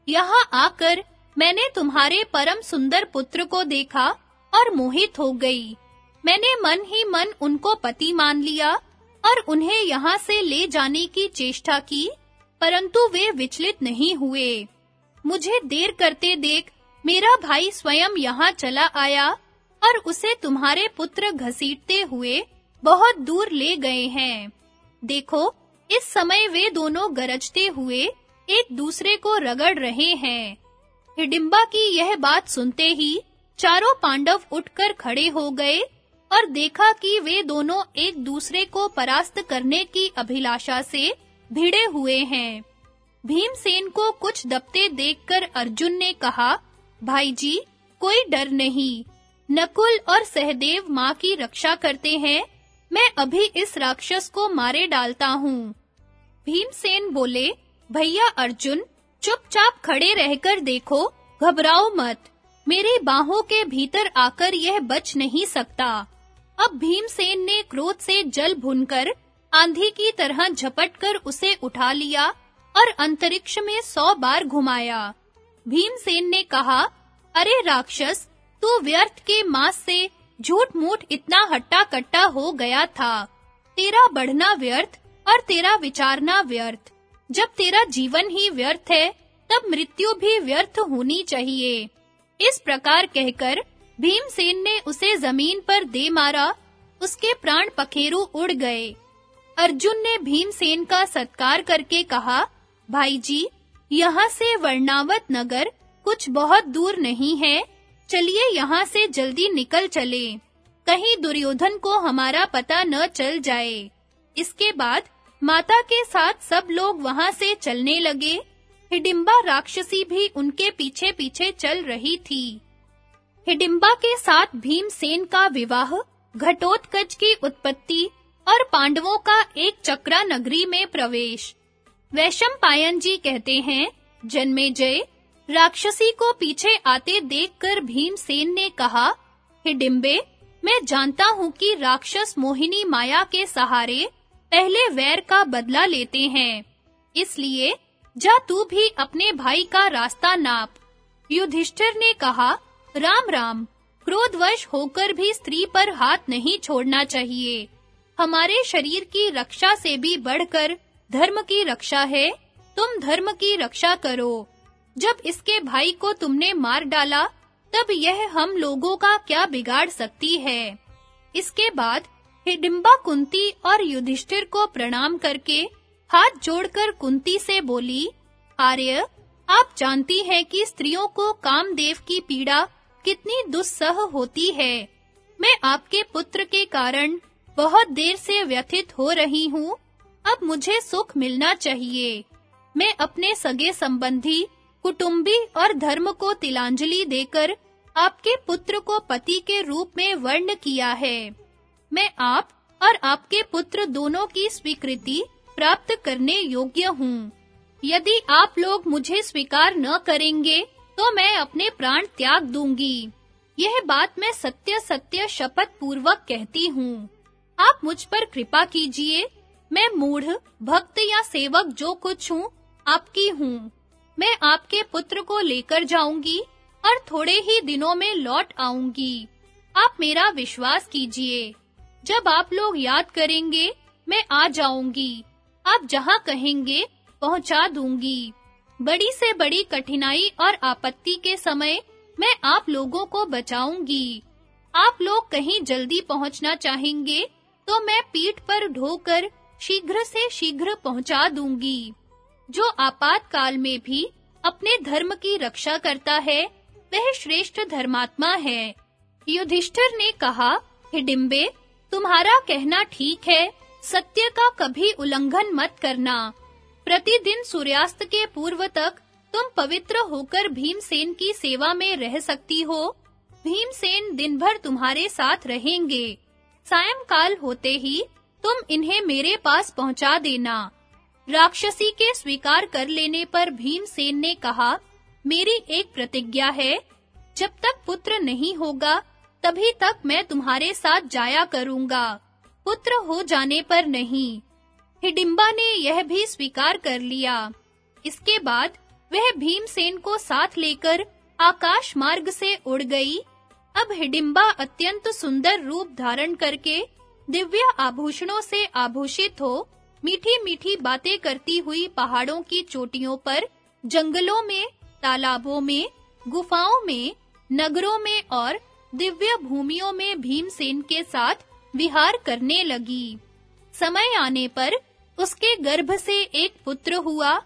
यहाँ आकर मैंने तुम्हारे परम सुंदर पुत्र को देखा और मोहित हो गई। मैंने मन ही मन उनको पति मान लिया और उन्हें यहाँ से ले जाने की चेष्टा की, परंतु वे विचलित नहीं हुए। मुझे देर करते देख मेरा भाई स्वयं यहाँ चला आया और उसे तुम्हारे पुत्र घसीटते हुए बहुत दूर ले गए हैं। देखो इस समय वे दोनों गरजते हुए एक दूसरे को रगड़ रहे हैं। हिडिंबा की यह बात सुनते ही चारों पांडव उठकर खड़े हो गए और देखा कि वे दोनों एक दूसरे को परास्त करने की अभिलाषा से भिड़े हुए हैं। भीमसेन को कुछ दबते देखकर अर्जुन ने कहा, भाई जी, कोई डर नहीं। नकुल और सहदेव माँ की रक्षा करते हैं। मैं अभी इस राक्षस को मारे डालता हूँ। भीमसेन बोले, भैया अर्जुन, चुपचाप खड़े रहकर देखो, घबराओ मत। मेरी बाहों के भीतर आकर यह बच नहीं सकता। अब भीमसेन ने क्रोध से जल भुनकर आंधी की तरह झपटकर उसे उठा लिया और अंतरिक्ष में सौ बार घुमाया। भीमसेन ने कहा, अरे राक्षस, तू व्यर्थ के मांस से झूठ मूठ इतना हट्टा कट्टा हो गया था। तेरा बढ़ना व्यर्थ और तेरा विचारना व्यर्थ। जब तेरा जीवन ही व्यर्थ है, तब मृत्यु भी व्यर्थ होनी चाहिए। इस प्रकार कहकर भीमसेन ने उसे ज़मीन पर दे मारा, उसके प्राण पखेरु उड़ गए। अर्जुन ने भीमसेन का सत्कार करके कहा भाई जी यहाँ से वर्णावत नगर कुछ बहुत दूर नहीं है। चलिए यहाँ से जल्दी निकल चले। कहीं दुर्योधन को हमारा पता न चल जाए। इसके बाद माता के साथ सब लोग वहाँ से चलने लगे। हिडिंबा राक्षसी भी उनके पीछे-पीछे चल रही थी। हिडिंबा के साथ भीमसेन का विवाह, घटोत्कच की उत्पत्ति और पांडवों का एक चक्रा नगरी में प्रवेश। वैशम पायन जी कहते हैं जन्मेजय राक्षसी को पीछे आते देखकर भीमसेन ने कहा हिडिंबे मैं जानता हूँ कि राक्षस मोहिनी माया के सहारे पहले वैर का बदला लेते हैं। इसलिए जा तू भी अपने भाई का रास्ता नाप। युधिष्ठिर ने कहा, राम राम, क्रोधवश होकर भी स्त्री पर हाथ नहीं छोड़ना चाहिए। हमारे शरीर की रक्षा से भी बढ़कर धर्म की रक्षा है। तुम धर्म की रक्षा करो। जब इसके भाई को तुमने मार डाला, तब यह हम लोगों का क्या बिगाड़ सकती है? इसके बाद हिडिंबा कुंती और युधिष्ठिर को प्रणाम करके हाथ जोड़कर कुंती से बोली, आर्य, आप जानती हैं कि स्त्रियों को कामदेव की पीड़ा कितनी दुस्सह होती है। मैं आपके पुत्र के कारण बहुत देर से व्यथित हो रही हूँ। अब मुझे सुख मिलना चाहिए। मैं अपने सगे संबंधी कुटुंबी और धर्म को तिलांजलि देकर आपके पुत्र को पति के रूप में वर्ण किया है। मैं आप और आपके पुत्र दोनों की स्वीकृति प्राप्त करने योग्य हूँ। यदि आप लोग मुझे स्वीकार न करेंगे तो मैं अपने प्राण त्याग दूँगी। यह बात मैं सत्य सत्य शपथ पूर्वक कहती हूँ। आप मुझ पर कृपा कीजिए। मैं मूढ़, भक्त या सेवक जो कुछ हूँ, आपकी हूँ। मैं आपके पुत्र को लेकर जाऊँगी और थोड़े ही दिनों में लौट आऊँगी। आप मेरा विश्वास कीजिए। जब आप लोग याद करेंगे, मैं आ जाऊँगी। आप जहाँ कहेंगे, पहुँचा दूँगी। बड़ी से बड़ी कठिनाई और आपत्ति के समय मैं आप लोगों को बचाऊँगी। आप लोग कहीं जल्दी पहुँचना चाहेंगे तो मैं पीठ पर ढोकर शीघ्र से शीघ्र पहुँचा दूँगी। जो आपातकाल में भी अपने धर्म की रक्षा करता है, वह श्रेष्ठ धर्मात्मा है। युधिष्ठिर ने कहा हिडिंबे तुम्हारा कहना ठीक है। सत्य का कभी उल्लंघन मत करना। प्रतिदिन सूर्यास्त के पूर्व तक तुम पवित्र होकर भीमसेन की सेवा में रह सकती हो। भीमसेन दिन भर तुम्हारे साथ रहेंगे। सायंकाल होते ही तुम इन्हें मेरे पास पहुँचा देना। राक्षसी के स्वीकार कर लेने पर भीमसेन ने कहा, मेरी एक प्रतिज्ञा है। जब तक पुत्र नहीं होगा, तभी तक मैं तुम्हारे साथ जाया करूँगा। पुत्र हो जाने पर नहीं। हिडिंबा ने यह भी स्वीकार कर लिया। इसके बाद वह भीमसेन को साथ लेकर आकाश मार्ग से उड़ गई। अब हिडिंबा अत्यंत सुंदर रूप धारण करके दिव्य आभूषणों से आभूषित हो मीठी-मीठी बातें करती हुई पहाड़ों की चोटियों पर, जंगलों में, तालाबों में, गुफाओं में, नगरों में और दिव्य भूमियों में भीमसेन के साथ विहार करने लगी। समय आने पर उसके गर्भ से एक पुत्र हुआ,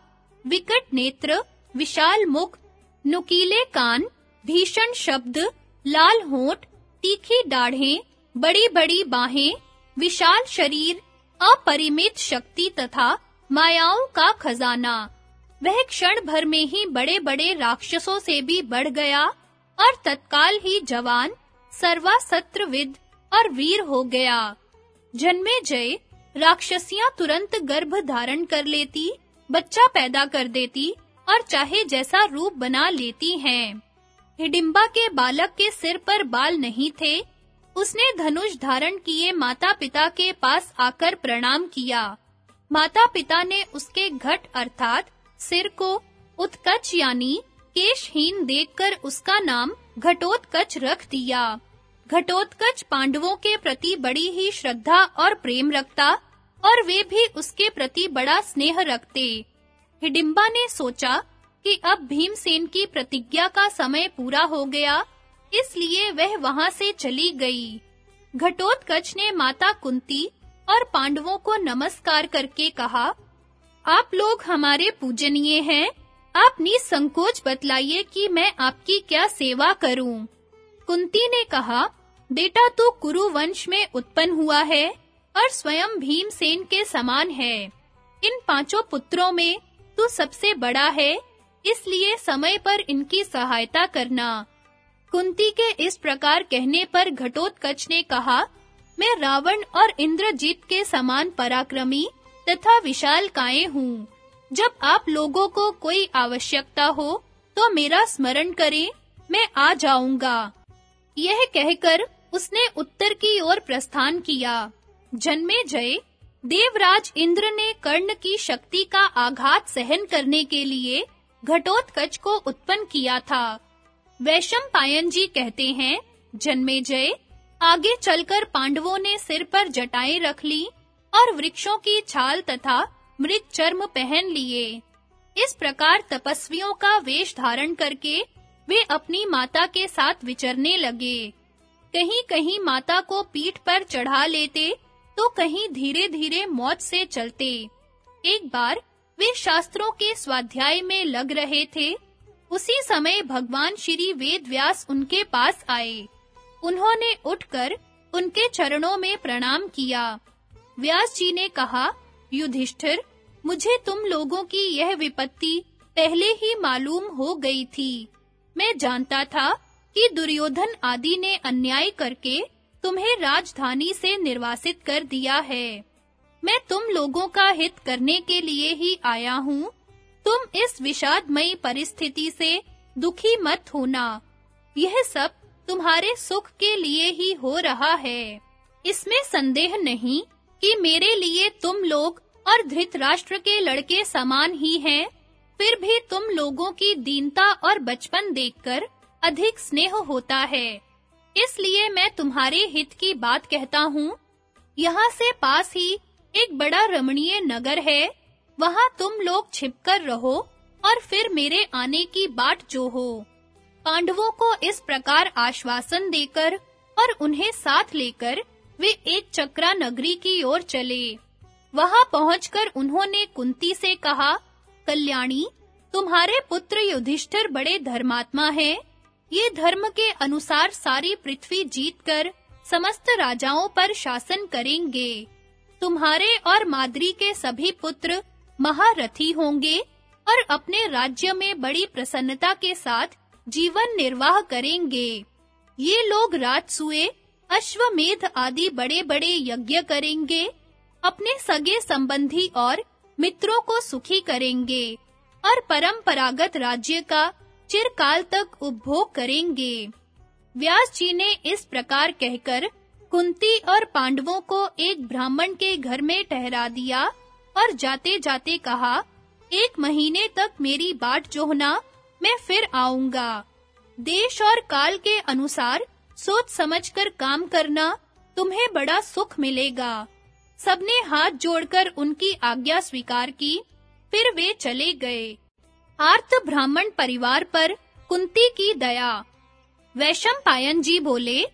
विकट नेत्र, विशाल मुख, नुकीले कान, भीषण शब्द, लाल होंठ, तीखी दाढ़ें, बड़ी-बड़ी बाहें, विशाल शरीर अपरिमित शक्ति तथा मायाओं का खजाना। वह क्षण भर में ही बड़े-बड़े राक्षसों से भी बढ़ गया और तत्काल ही जवान, सर्वासत्रविद और वीर हो गया। जन्मे जय, राक्षसियाँ तुरंत गर्भ धारण कर लेती, बच्चा पैदा कर देती और चाहे जैसा रूप बना लेती हैं। हिडिंबा के बालक के सिर पर बाल नहीं थे उसने धनुष धारण किए माता-पिता के पास आकर प्रणाम किया। माता-पिता ने उसके घट अर्थात सिर को उत्कच यानी केशहीन देखकर उसका नाम घटोत्कच रख दिया। घटोत्कच पांडवों के प्रति बड़ी ही श्रद्धा और प्रेम रखता और वे भी उसके प्रति बड़ा स्नेह रखते। हिडिंबा ने सोचा कि अब भीमसेन की प्रतिज्ञा का समय पूरा हो गया इसलिए वह वहाँ से चली गई। घटोत्कच ने माता कुंती और पांडवों को नमस्कार करके कहा, आप लोग हमारे पूजनीय हैं। आप निसंकोच बतलाइए कि मैं आपकी क्या सेवा करूँ? कुंती ने कहा, बेटा तू कुरु वंश में उत्पन्न हुआ है और स्वयं भीमसेन के समान है। इन पाँचों पुत्रों में तू सबसे बड़ा है, इसलिए समय पर इनकी सहायता करना। कुंती के इस प्रकार कहने पर घटोत्कच ने कहा, मैं रावण और इंद्रजीत के समान पराक्रमी तथा विशाल काये हूँ। जब आप लोगों को कोई आवश्यकता हो तो मेरा स्मरण करें, मैं आ जाऊँगा। यह कहकर उसने उत्तर की ओर प्रस्थान किया। जन्मे जय देवराज इंद्र ने कर्ण की शक्ति का आघात सहन करने के लिए घटोत्कच को उत्पन्न किया था। वैशम पायन जी कहते हैं, जन्मे जय, आगे चलकर पांडवों ने सिर पर जटाएँ रख ली और वृक्षों की छाल तथा मृग चर्म पहन लिए। इस प्रकार तपस्वियों का वेश धारण करके वे अपनी माता के साथ विचरने लगे। कहीं-कहीं माता को पीठ पर चढ़ा लेते तो कहीं धीरे-धीरे मौत से चलते। एक बार वे शास्त्रों के स्वाध्याय में लग रहे थे उसी समय भगवान श्री वेदव्यास उनके पास आए। उन्होंने उठकर उनके चरणों में प्रणाम किया। व्यास जी ने कहा, युधिष्ठिर, मुझे तुम लोगों की यह विपत्ति पहले ही मालूम हो गई थी। मैं जानता था कि दुर्योधन आदि ने अन्याय करके तुम्हें राजधानी से निर्वासित कर दिया है। मैं तुम लोगों का हित करने के लिए ही आया हूँ। तुम इस विषादमयी परिस्थिति से दुखी मत होना। यह सब तुम्हारे सुख के लिए ही हो रहा है। इसमें संदेह नहीं कि मेरे लिए तुम लोग और धृतराष्ट्र के लड़के समान ही हैं, फिर भी तुम लोगों की दीनता और बचपन देखकर अधिक स्नेह होता है। इसलिए मैं तुम्हारे हित की बात कहता हूँ। यहाँ से पास ही एक बड़ा रमणीय नगर है वहाँ तुम लोग छिपकर रहो और फिर मेरे आने की बाट जो हो पांडवों को इस प्रकार आश्वासन देकर और उन्हें साथ लेकर वे एक चक्रा नगरी की ओर चले। वहाँ पहुंचकर उन्होंने कुंती से कहा, कल्याणी, तुम्हारे पुत्र युधिष्ठिर बड़े धर्मात्मा हैं। ये धर्म के अनुसार सारी पृथ्वी जीतकर समस्त राजाओं पर शासन करेंगे। तुम्हारे और माद्री के सभी पुत्र महारथी होंगे और अपने राज्य में बड़ी प्रसन्नता के साथ जीवन निर्वाह करेंगे। ये लोग राजसूए, अश्वमेध आदि बड़े-बड़े यज्ञ करेंगे, अपने सगे संबंधी और मित्रों को सुखी करेंगे और परंपरागत राज्य का चिरकाल तक उपभोग करेंगे। व्यास जी ने इस प्रकार कहकर कुंती और पांडवों को एक ब्राह्मण के घर में ठहरा दिया और जाते-जाते कहा, एक महीने तक मेरी बाट जोहना, मैं फिर आऊँगा। देश और काल के अनुसार सोच समझकर काम करना तुम्हें बड़ा सुख मिलेगा। सबने हाथ जोड़कर उनकी आज्ञा स्वीकार की, फिर वे चले गए। आर्त ब्राह्मण परिवार पर कुंती की दया। वैशम पायन जी बोले,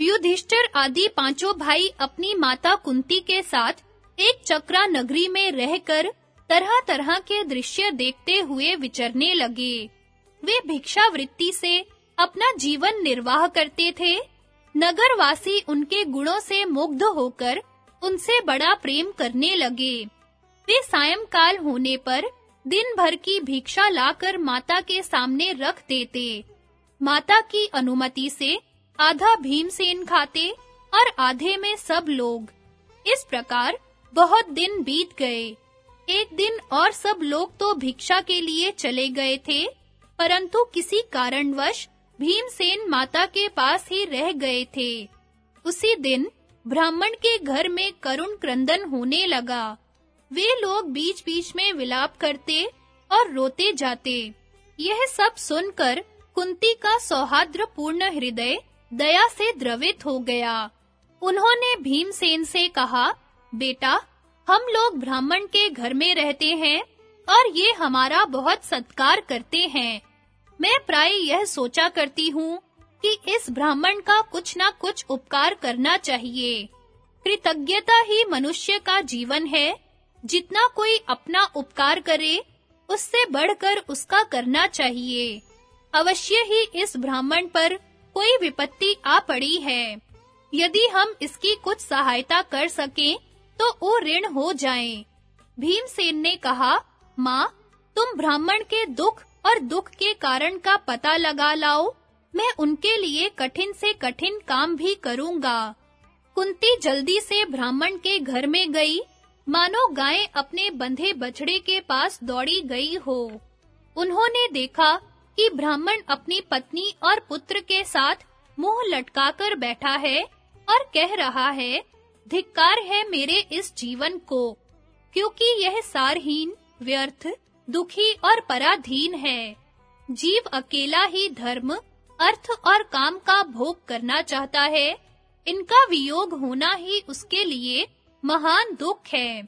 युधिष्ठिर आदि पाँचों भाई अपनी माता कुंती के साथ एक चक्रा नगरी में रहकर तरह-तरह के दृश्य देखते हुए विचरने लगे। वे भिक्षा वृत्ति से अपना जीवन निर्वाह करते थे। नगरवासी उनके गुणों से मुग्ध होकर उनसे बड़ा प्रेम करने लगे। वे सायंकाल होने पर दिन भर की भिक्षा लाकर माता के सामने रख देते। माता की अनुमति से आधा भीमसेन खाते और आधे में सब लोग। इस प्रकार बहुत दिन बीत गए। एक दिन और सब लोग तो भिक्षा के लिए चले गए थे, परंतु किसी कारणवश भीमसेन माता के पास ही रह गए थे। उसी दिन ब्राह्मण के घर में करुण क्रंदन होने लगा। वे लोग बीच-बीच में विलाप करते और रोते जाते। यह सब सुनकर कुंती का सौहार्द्रपूर्ण हृदय दया से द्रवित हो गया। उन्होंने भीमसेन से कहा बेटा, हम लोग ब्राह्मण के घर में रहते हैं और ये हमारा बहुत सत्कार करते हैं। मैं प्राय यह सोचा करती हूँ कि इस ब्राह्मण का कुछ ना कुछ उपकार करना चाहिए। कृतज्ञता ही मनुष्य का जीवन है। जितना कोई अपना उपकार करे, उससे बढ़कर उसका करना चाहिए। अवश्य ही इस ब्राह्मण पर कोई विपत्ति आ पड़ी है। यदि हम इसकी कुछ सहायता कर सकें तो वो ऋण हो जाएँ। भीमसेन ने कहा, माँ, तुम ब्राह्मण के दुख और दुख के कारण का पता लगा लाओ। मैं उनके लिए कठिन से कठिन काम भी करूँगा। कुंती जल्दी से ब्राह्मण के घर में गई। मानो गाय अपने बंधे बछड़े के पास दौड़ी गई हो। उन्होंने देखा कि ब्राह्मण अपनी पत्नी और पुत्र के साथ मुँह लटकाकर बैठा है और कह रहा है धिक्कार है मेरे इस जीवन को, क्योंकि यह सारहीन, व्यर्थ, दुखी और पराधीन है। जीव अकेला ही धर्म, अर्थ और काम का भोग करना चाहता है। इनका वियोग होना ही उसके लिए महान दुख है।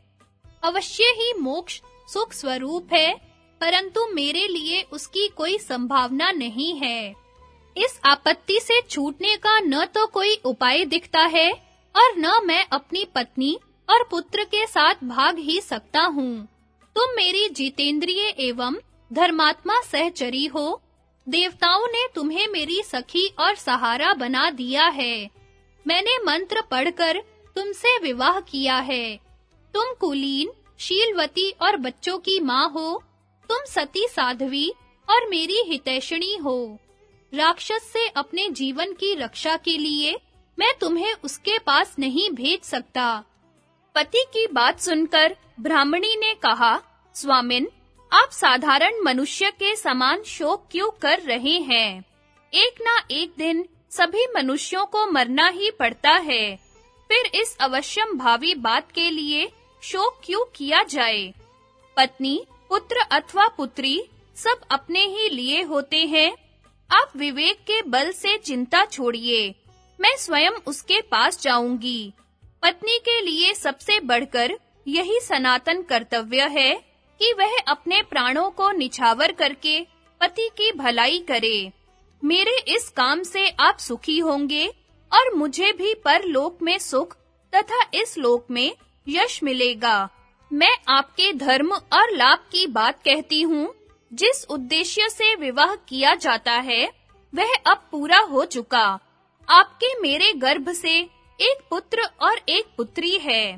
अवश्य ही मोक्ष सुख स्वरूप है, परंतु मेरे लिए उसकी कोई संभावना नहीं है। इस आपत्ति से छूटने का न तो कोई उपाय दिखता है। और न मैं अपनी पत्नी और पुत्र के साथ भाग ही सकता हूँ। तुम मेरी जितेंद्रिय एवं धर्मात्मा सहचरी हो। देवताओं ने तुम्हें मेरी सखी और सहारा बना दिया है। मैंने मंत्र पढ़कर तुमसे विवाह किया है। तुम कुलीन, शीलवती और बच्चों की माँ हो। तुम सती साध्वी और मेरी हितैषणी हो। राक्षस से अपने जीवन की रक्षा के लिए मैं तुम्हें उसके पास नहीं भेज सकता। पति की बात सुनकर ब्राह्मणी ने कहा, स्वामिन, आप साधारण मनुष्य के समान शोक क्यों कर रहे हैं? एक ना एक दिन सभी मनुष्यों को मरना ही पड़ता है। फिर इस अवश्यम भावी बात के लिए शोक क्यों किया जाए? पत्नी, पुत्र अथवा पुत्री सब अपने ही लिए होते हैं। आप विवेक के बल से चिंता छोड़िए। मैं स्वयं उसके पास जाऊँगी। पत्नी के लिए सबसे बढ़कर यही सनातन कर्तव्य है कि वह अपने प्राणों को निछावर करके पति की भलाई करे। मेरे इस काम से आप सुखी होंगे और मुझे भी परलोक में सुख तथा इस लोक में यश मिलेगा। मैं आपके धर्म और लाभ की बात कहती हूँ। जिस उद्देश्य से विवाह किया जाता है, वह अब पूरा हो चुका। आपके मेरे गर्भ से एक पुत्र और एक पुत्री है।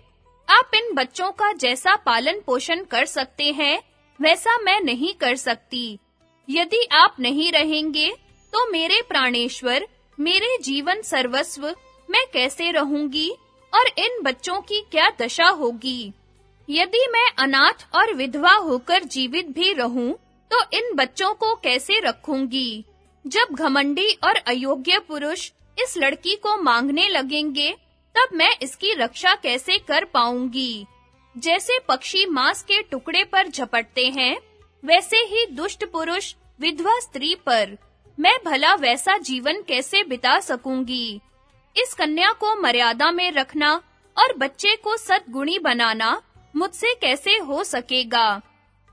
आप इन बच्चों का जैसा पालन पोषण कर सकते हैं, वैसा मैं नहीं कर सकती। यदि आप नहीं रहेंगे तो मेरे प्राणेश्वर, मेरे जीवन सर्वस्व, मैं कैसे रहूँगी और इन बच्चों की क्या दशा होगी? यदि मैं अनाथ और विधवा होकर जीवित भी रहूँ तो इन बच्चों को कैसे रखूँगी? जब घमंडी और अयोग्य पुरुष इस लड़की को मांगने लगेंगे, तब मैं इसकी रक्षा कैसे कर पाऊँगी? जैसे पक्षी मांस के टुकड़े पर झपटते हैं, वैसे ही दुष्ट पुरुष विधवा स्त्री पर। मैं भला वैसा जीवन कैसे बिता सकूँगी? इस कन्या को मर्यादा में रखना और बच्चे को सद्गुणी बनाना मुझसे कैसे हो सकेगा?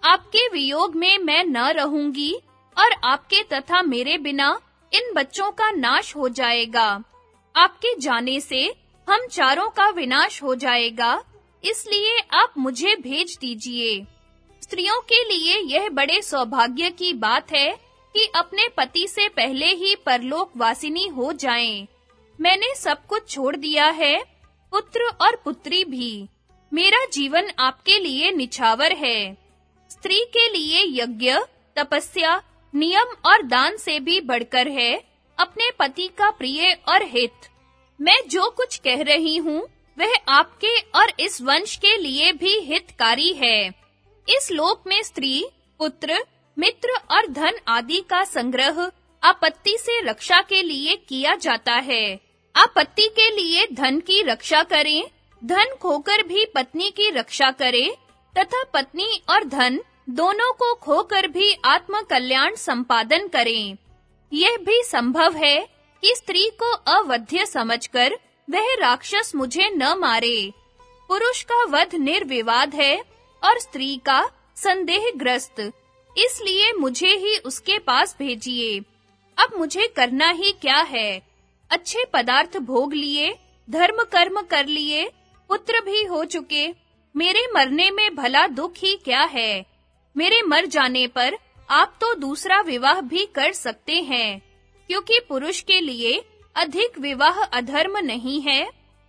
आपके वियोग में मैं न रहूँगी और आपके तथा मेरे बिना इन बच्चों का नाश हो जाएगा आपके जाने से हम चारों का विनाश हो जाएगा इसलिए आप मुझे भेज दीजिए स्त्रियों के लिए यह बड़े सौभाग्य की बात है कि अपने पति से पहले ही परलोक वासिनी हो जाएँ। मैंने सब कुछ छोड़ दिया है, पुत्र और पुत्री भी। मेरा जीवन आपके लिए निछावर है। स्त्री के लिए यज्ञ, तपस्या, नियम और दान से भी बढ़कर है अपने पति का प्रिय और हित। मैं जो कुछ कह रही हूँ, वह आपके और इस वंश के लिए भी हितकारी है। इस लोक में स्त्री, पुत्र, मित्र और धन आदि का संग्रह आपत्ति से रक्षा के लिए किया जाता है आपत्ति के लिए धन की रक्षा करें धन खोकर भी पत्नी की रक्षा करें तथा पत्नी और धन दोनों को खोकर भी आत्म कल्याण संपादन करें। यह भी संभव है कि स्त्री को अवध्य समझकर वह राक्षस मुझे न मारे। पुरुष का वध निर्विवाद है और स्त्री का संदेहग्रस्त। इसलिए मुझे ही उसके पास भेजिए। अब मुझे करना ही क्या है? अच्छे पदार्थ भोग लिए धर्म कर्म कर लिए, पुत्र भी हो चुके। मेरे मरने में भला दुख ही क्या है? मेरे मर जाने पर आप तो दूसरा विवाह भी कर सकते हैं, क्योंकि पुरुष के लिए अधिक विवाह अधर्म नहीं है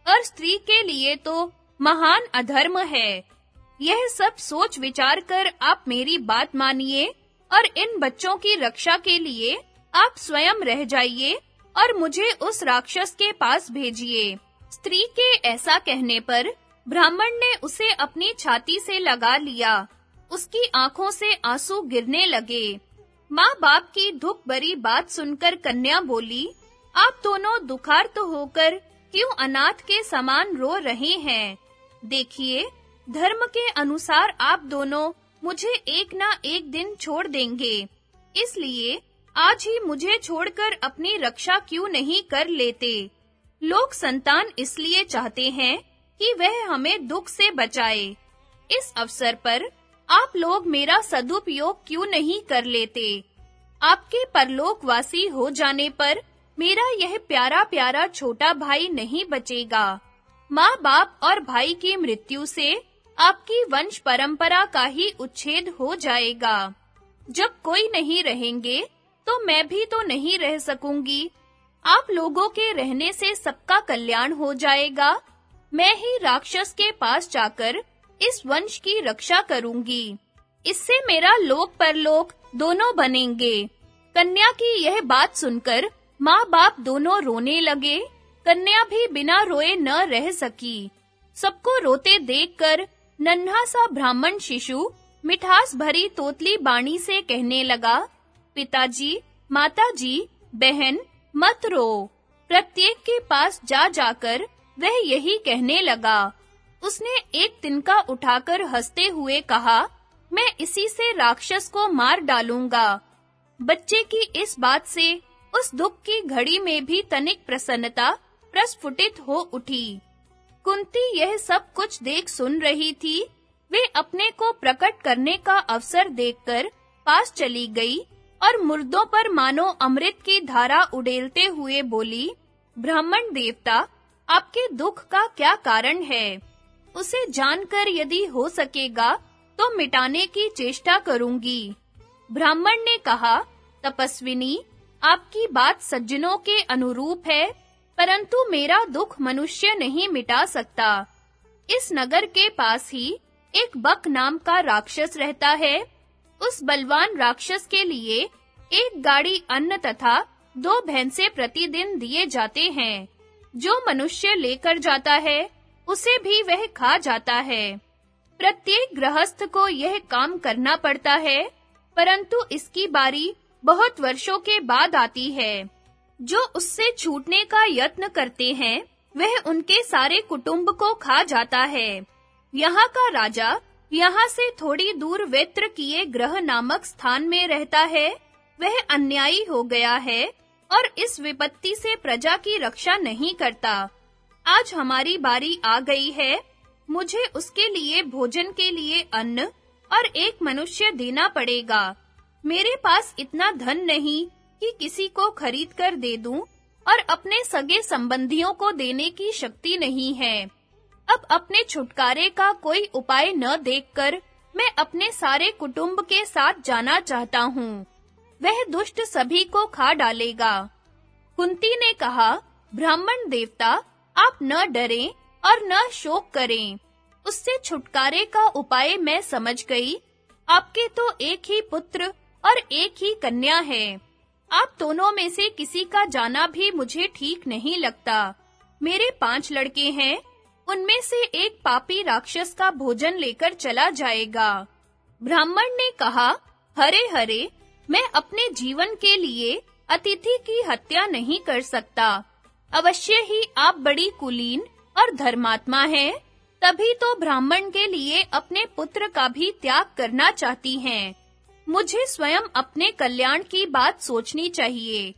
और स्त्री के लिए तो महान अधर्म है। यह सब सोच विचार कर आप मेरी बात मानिए और इन बच्चों की रक्षा के लिए आप स्वयं रह जाइए और मुझे उस राक्षस के पास भेजिए। स्त्री के ऐसा कहने पर ब्राह्मण ने उसे अपनी छाती से लगा लिया उसकी आँखों से आँसू गिरने लगे। माँ बाप की दुख भरी बात सुनकर कन्या बोली, आप दोनों दुखार्त होकर क्यों अनाथ के समान रो रहे हैं? देखिए, धर्म के अनुसार आप दोनों मुझे एक ना एक दिन छोड़ देंगे। इसलिए आज ही मुझे छोड़कर अपनी रक्षा क्यों नहीं कर लेते? लोग संतान इसलिए चाहते हैं कि वह हमें दुख से बचाए। इस अवसर पर आप लोग मेरा सदुपयोग क्यों नहीं कर लेते? आपके परलोकवासी हो जाने पर मेरा यह प्यारा प्यारा छोटा भाई नहीं बचेगा। माँ बाप और भाई की मृत्यु से आपकी वंश परंपरा का ही उच्छेद हो जाएगा। जब कोई नहीं रहेंगे तो मैं भी तो नहीं रह सकूँगी। आप लोगों के रहने से सबका कल्याण हो जाएगा। मैं ही राक्षस के पास जाकर इस वंश की रक्षा करूँगी। इससे मेरा लोक परलोक दोनों बनेंगे। कन्या की यह बात सुनकर माँ-बाप दोनों रोने लगे। कन्या भी बिना रोए न रह सकी। सबको रोते देखकर नन्हा सा ब्राह्मण शिशु मिठास भरी तोतली बाणी से कहने लगा, पिताजी, माताजी, बहन, मत रो। प्रत्येक के पास जा जाकर वह यही कहने लगा। उसने एक तिनका उठाकर हँसते हुए कहा, मैं इसी से राक्षस को मार डालूँगा। बच्चे की इस बात से उस दुख की घड़ी में भी तनिक प्रसन्नता प्रस्फुटित हो उठी। कुंती यह सब कुछ देख सुन रही थी। वे अपने को प्रकट करने का अवसर देखकर पास चली गई और मुर्दों पर मानो अमृत की धारा उड़ेलते हुए बोली, ब्राह्मण देवता, आपके दुख का क्या कारण है? उसे जानकर यदि हो सकेगा तो मिटाने की चेष्टा करूँगी। ब्राह्मण ने कहा, तपस्विनी, आपकी बात सज्जनों के अनुरूप है, परंतु मेरा दुख मनुष्य नहीं मिटा सकता। इस नगर के पास ही एक बक नाम का राक्षस रहता है। उस बलवान राक्षस के लिए एक गाड़ी अन्न तथा दो भैंसे प्रतिदिन दिए जाते हैं, जो मनुष्य लेकर जाता है। उसे भी वह खा जाता है। प्रत्येक गृहस्थ को यह काम करना पड़ता है, परंतु इसकी बारी बहुत वर्षों के बाद आती है। जो उससे छूटने का यत्न करते हैं, वह उनके सारे कुटुंब को खा जाता है। यहाँ का राजा यहाँ से थोड़ी दूर वेत्र किए ग्रह नामक स्थान में रहता है, वह अन्यायी हो गया है और इस विपत्ति से प्रजा की रक्षा नहीं करता। आज हमारी बारी आ गई है। मुझे उसके लिए भोजन के लिए अन्न और एक मनुष्य देना पड़ेगा। मेरे पास इतना धन नहीं कि किसी को खरीद कर दे दूँ और अपने सगे संबंधियों को देने की शक्ति नहीं है। अब अपने छुटकारे का कोई उपाय न देखकर मैं अपने सारे कुटुंब के साथ जाना चाहता हूँ। वह दुष्ट सभी को खा डालेगा। कुंती ने कहा, ब्राह्मण देवता आप न डरें और न शोक करें। उससे छुटकारे का उपाय मैं समझ गई। आपके तो एक ही पुत्र और एक ही कन्या है। आप दोनों में से किसी का जाना भी मुझे ठीक नहीं लगता। मेरे पाँच लड़के हैं, उनमें से एक पापी राक्षस का भोजन लेकर चला जाएगा। ब्राह्मण ने कहा, हरे हरे, मैं अपने जीवन के लिए अतिथि की हत्या नहीं कर सकता। अवश्य ही आप बड़ी कुलीन और धर्मात्मा हैं, तभी तो ब्राह्मण के लिए अपने पुत्र का भी त्याग करना चाहती हैं। मुझे स्वयं अपने कल्याण की बात सोचनी चाहिए।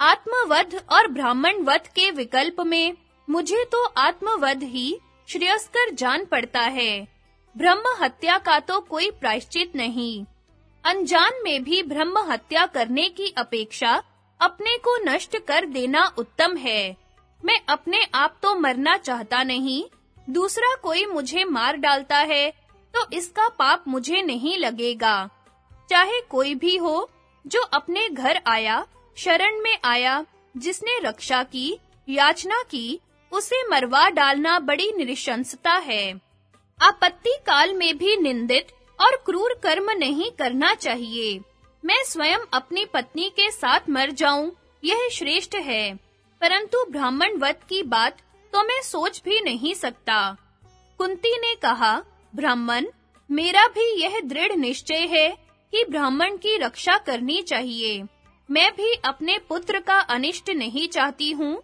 आत्मवध और ब्राह्मण वध के विकल्प में मुझे तो आत्मवध ही श्रेयस्कर जान पड़ता है। ब्रह्म हत्या का तो कोई प्रायश्चित नहीं। अनजान में भी ब्रह्म हत्या करने की अपेक्षा अपने को नष्ट कर देना उत्तम है। मैं अपने आप तो मरना चाहता नहीं, दूसरा कोई मुझे मार डालता है तो इसका पाप मुझे नहीं लगेगा। चाहे कोई भी हो, जो अपने घर आया, शरण में आया, जिसने रक्षा की, याचना की, उसे मरवा डालना बड़ी निरशंसता है। आपत्ति काल में भी निंदित और क्रूर कर्म नहीं करना चाहिए। मैं स्वयं अपनी पत्नी के साथ मर जाऊँ, यह श्रेष्ठ है। परंतु ब्राह्मण वध की बात तो मैं सोच भी नहीं सकता। कुंती ने कहा, ब्राह्मण, मेरा भी यह दृढ़ निश्चय है कि ब्राह्मण की रक्षा करनी चाहिए। मैं भी अपने पुत्र का अनिष्ट नहीं चाहती हूँ,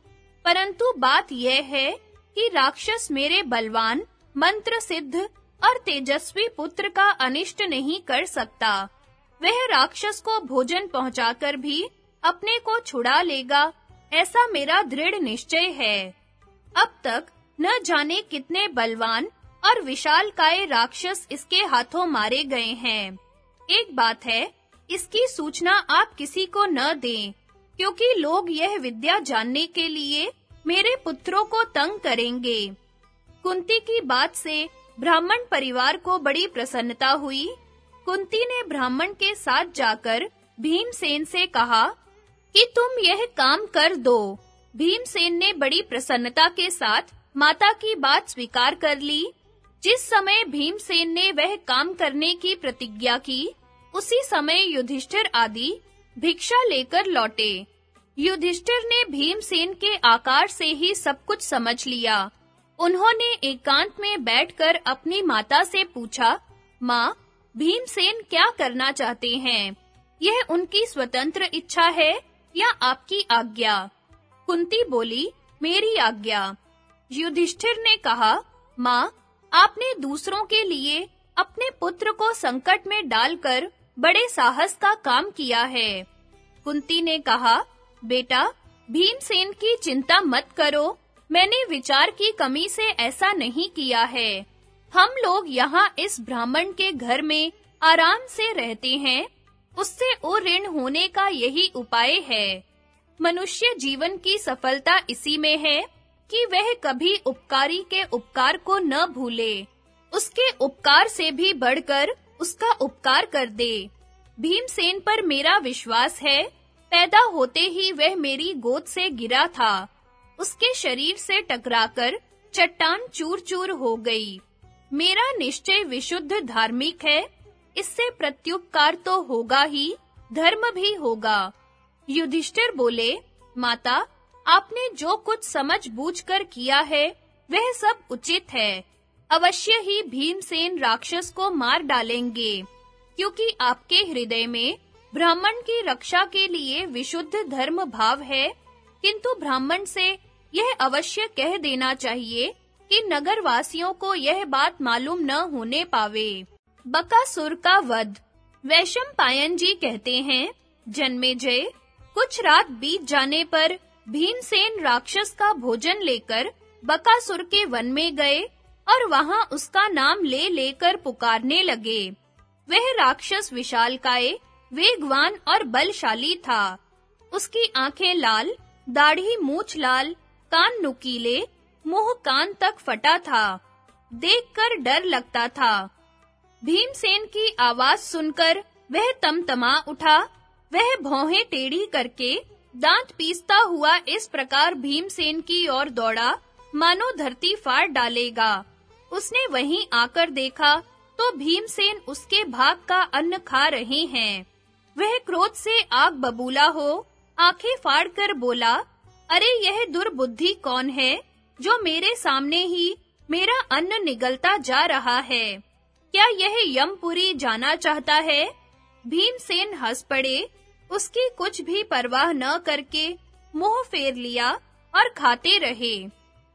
परंतु बात यह है कि राक्षस मेरे बलवान मंत्र सिद्ध और तेजस्वी पुत्र का अनिष्ट नहीं कर सकता। वह राक्षस को भोजन पहुंचाकर भी अपने को छुड़ा लेगा। ऐसा मेरा दृढ़ निश्चय है। अब तक न जाने कितने बलवान और विशाल काय राक्षस इसके हाथों मारे गए हैं। एक बात है, इसकी सूचना आप किसी को न दें, क्योंकि लोग यह विद्या जानने के लिए मेरे पुत्रों को तंग करेंगे। कुंती की बात से ब्राह्मण परिवार को बड़ी प्रसन्नता हुई। कुंती ने ब्राह्मण के साथ जाकर भीमसेन से कहा कि तुम यह काम कर दो। भीमसेन ने बड़ी प्रसन्नता के साथ माता की बात स्वीकार कर ली। जिस समय भीमसेन ने वह काम करने की प्रतिज्ञा की, उसी समय युधिष्ठिर आदि भिक्षा लेकर लौटे। युधिष्ठिर ने भीमसेन के आकार से ही सब कुछ समझ लिया। उन्होंने एकांत में बैठकर अपनी माता से पूछा, माँ भीमसेन क्या करना चाहते हैं? यह उनकी स्वतंत्र इच्छा है या आपकी आज्ञा? कुंती बोली, मेरी आज्ञा। युधिष्ठिर ने कहा, माँ, आपने दूसरों के लिए अपने पुत्र को संकट में डालकर बड़े साहस का काम किया है। कुंती ने कहा, बेटा, भीमसेन की चिंता मत करो। मैंने विचार की कमी से ऐसा नहीं किया है। हम लोग यहाँ इस ब्राह्मण के घर में आराम से रहते हैं। उससे ऋण होने का यही उपाय है। मनुष्य जीवन की सफलता इसी में है कि वह कभी उपकारी के उपकार को न भूले। उसके उपकार से भी बढ़कर उसका उपकार कर दे। भीमसेन पर मेरा विश्वास है, पैदा होते ही वह मेरी गोद से गिरा था। उसके शरीर से टकराकर चट्टान चूर-चूर हो गई। मेरा निश्चय विशुद्ध धार्मिक है, इससे प्रत्युपकार तो होगा ही, धर्म भी होगा। युधिष्ठिर बोले, माता, आपने जो कुछ समझ बूझकर किया है, वह सब उचित है। अवश्य ही भीमसेन राक्षस को मार डालेंगे, क्योंकि आपके हृदय में ब्राह्मण की रक्षा के लिए विशुद्ध धर्म भाव है, किंतु ब्राह्मण से यह अवश्य कह देना चाहिए कि नगर वासियों को यह बात मालूम न होने पावे। बकासुर का वध। वैशम पायन जी कहते हैं जन्मेजय कुछ रात बीत जाने पर भीमसेन राक्षस का भोजन लेकर बकासुर के वन में गए और वहाँ उसका नाम ले लेकर पुकारने लगे। वह राक्षस विशालकाय, वेगवान और बलशाली था। उसकी आँखें लाल, दाढ़ी मूछ लाल, कान नुकीले मुँह कान तक फटा था। देखकर डर लगता था। भीमसेन की आवाज़ सुनकर वह तमतमा उठा। वह भौहें टेढ़ी करके दांत पीसता हुआ इस प्रकार भीमसेन की ओर दौड़ा, मानो धरती फाड़ डालेगा। उसने वहीं आकर देखा तो भीमसेन उसके भाग का अन्न खा रहे हैं। वह क्रोध से आग बबूला हो, आँखें फाड़कर बोला, अरे यह दुर्बुद्धि कौन है? जो मेरे सामने ही मेरा अन्न निगलता जा रहा है। क्या यह यमपुरी जाना चाहता है? भीमसेन हंस पड़े। उसकी कुछ भी परवाह न करके मुँह फेर लिया और खाते रहे।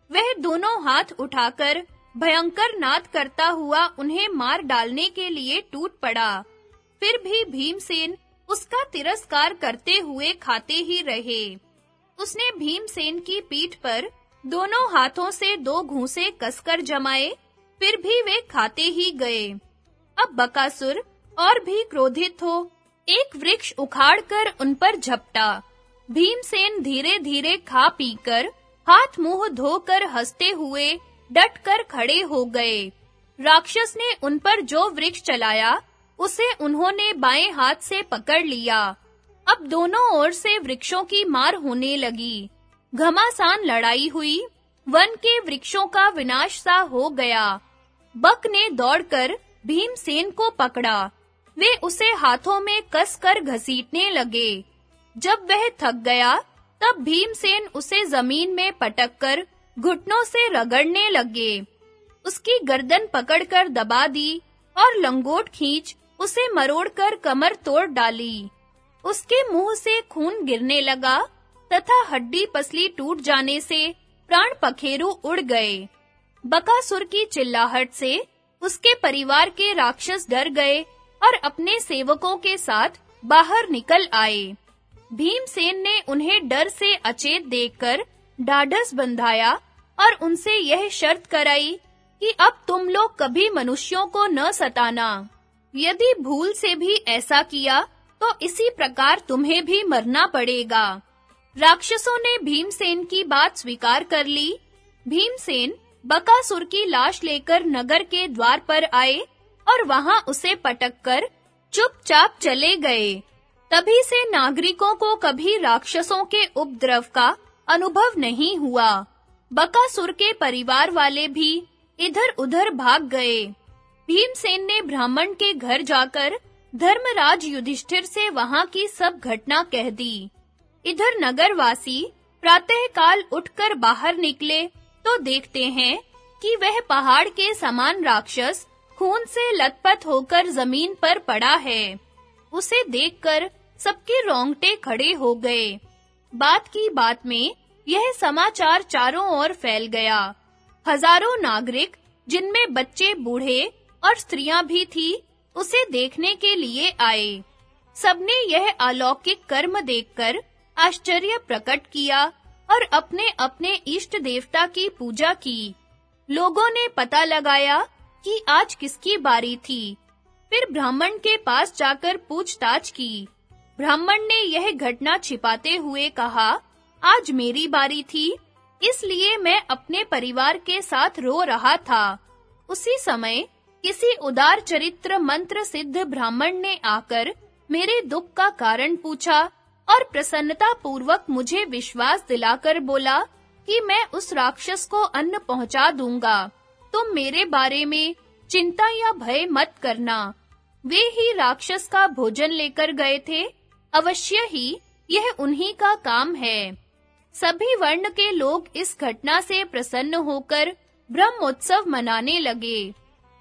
वह दोनों हाथ उठाकर भयंकर नाद करता हुआ उन्हें मार डालने के लिए टूट पड़ा। फिर भी भीमसेन उसका तिरस्कार करते हुए खाते ही रहे। उसने भीमसेन की पीठ पर दोनों हाथों से दो घूंसे कसकर जमाए, फिर भी वे खाते ही गए। अब बकासुर और भी क्रोधित हो, एक वृक्ष उखाड़कर उन पर झपटा। भीमसेन धीरे-धीरे खा पीकर, हाथ मुँह धोकर हँसते हुए डटकर खड़े हो गए। राक्षस ने उन पर जो वृक्ष चलाया, उसे उन्होंने बाएँ हाथ से पकड़ लिया। अब दोनों ओर से वृक्षों की मार होने लगी। घमासान लड़ाई हुई, वन के वृक्षों का विनाश सा हो गया। बक ने दौड़कर भीमसेन को पकड़ा। वे उसे हाथों में कसकर घसीटने लगे। जब वह थक गया, तब भीमसेन उसे ज़मीन में पटककर घुटनों से रगड़ने लगे। उसकी गर्दन पकड़कर दबा दी और लंगोट खींच उसे मरोड़कर कमर तोड़ डाली। उसके मुँह से खून गिरने लगा तथा हड्डी पसली टूट जाने से प्राण पखेरु उड़ गए। बकासुर की चिल्लाहट से उसके परिवार के राक्षस डर गए और अपने सेवकों के साथ बाहर निकल आए। भीमसेन ने उन्हें डर से अचेत देखकर ढाढ़स बंधाया और उनसे यह शर्त कराई कि अब तुम लोग कभी मनुष्यों को न सताना। यदि भूल से भी ऐसा किया तो इसी प्रकार तुम्हें भी मरना पड़ेगा। राक्षसों ने भीमसेन की बात स्वीकार कर ली। भीमसेन बकासुर की लाश लेकर नगर के द्वार पर आए और वहाँ उसे पटककर चुपचाप चले गए। तभी से नागरिकों को कभी राक्षसों के उपद्रव का अनुभव नहीं हुआ। बकासुर के परिवार वाले भी इधर-उधर भाग गए। भीमसेन ने ब्राह्मण के घर जाकर धर्मराज युधिष्ठिर से वहाँ की सब घटना कह दी। इधर नगरवासी प्रातःकाल उठकर बाहर निकले तो देखते हैं कि वह पहाड़ के समान राक्षस खून से लथपथ होकर ज़मीन पर पड़ा है। उसे देखकर सबके रोंगटे खड़े हो गए। बात की बात में यह समाचार चारों ओर फैल गया। हज़ारों नागरिक, जिनमें बच्चे, बूढ़े और स्त्रियाँ भी थी, उसे देखने के लिए आए। सबने यह अलौकिक कर्म देखकर आश्चर्य प्रकट किया और अपने-अपने इष्ट देवता की पूजा की। लोगों ने पता लगाया कि आज किसकी बारी थी। फिर ब्राह्मण के पास जाकर पूछताछ की। ब्राह्मण ने यह घटना छिपाते हुए कहा, आज मेरी बारी थी, इसलिए मैं अपने परिवार के साथ रो रहा था। उसी समय किसी उदार चरित्र मंत्र सिद्ध ब्राह्मण ने आकर मेरे दुख का कारण पूछा और प्रसन्नता पूर्वक मुझे विश्वास दिलाकर बोला कि मैं उस राक्षस को अन्न पहुँचा दूँगा। तुम मेरे बारे में चिंता या भय मत करना। वे ही राक्षस का भोजन लेकर गए थे। अवश्य ही यह उन्हीं का काम है। सभी वर्ण के लोग इस घटना से प्रसन्न होकर ब्रह्मोत्सव मनाने लगे।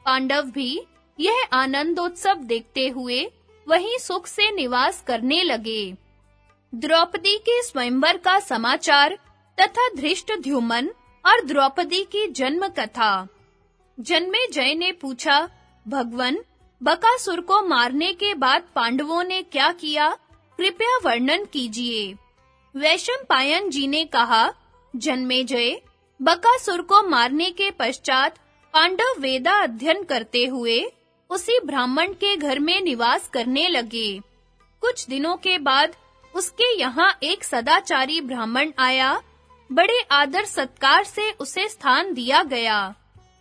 पांडव भी यह आनंदोत्सव देखते हुए वहीं सुख से निवास करने लगे। द्रौपदी के स्वयंवर का समाचार तथा धृष्ट ध्युमन और द्रौपदी की जन्म कथा। जन्मे जय ने पूछा, भगवन, बकासुर को मारने के बाद पांडवों ने क्या किया? कृपया वर्णन कीजिए। वैशम पायन जी ने कहा, जन्मे जय, बकासुर को मारने के पश्चात पांडव वेदा अध्ययन करते हुए उसी ब्राह्मण के घर में निवास करने लगे। कुछ दिनों के बाद उसके यहाँ एक सदाचारी ब्राह्मण आया। बड़े आदर सत्कार से उसे स्थान दिया गया।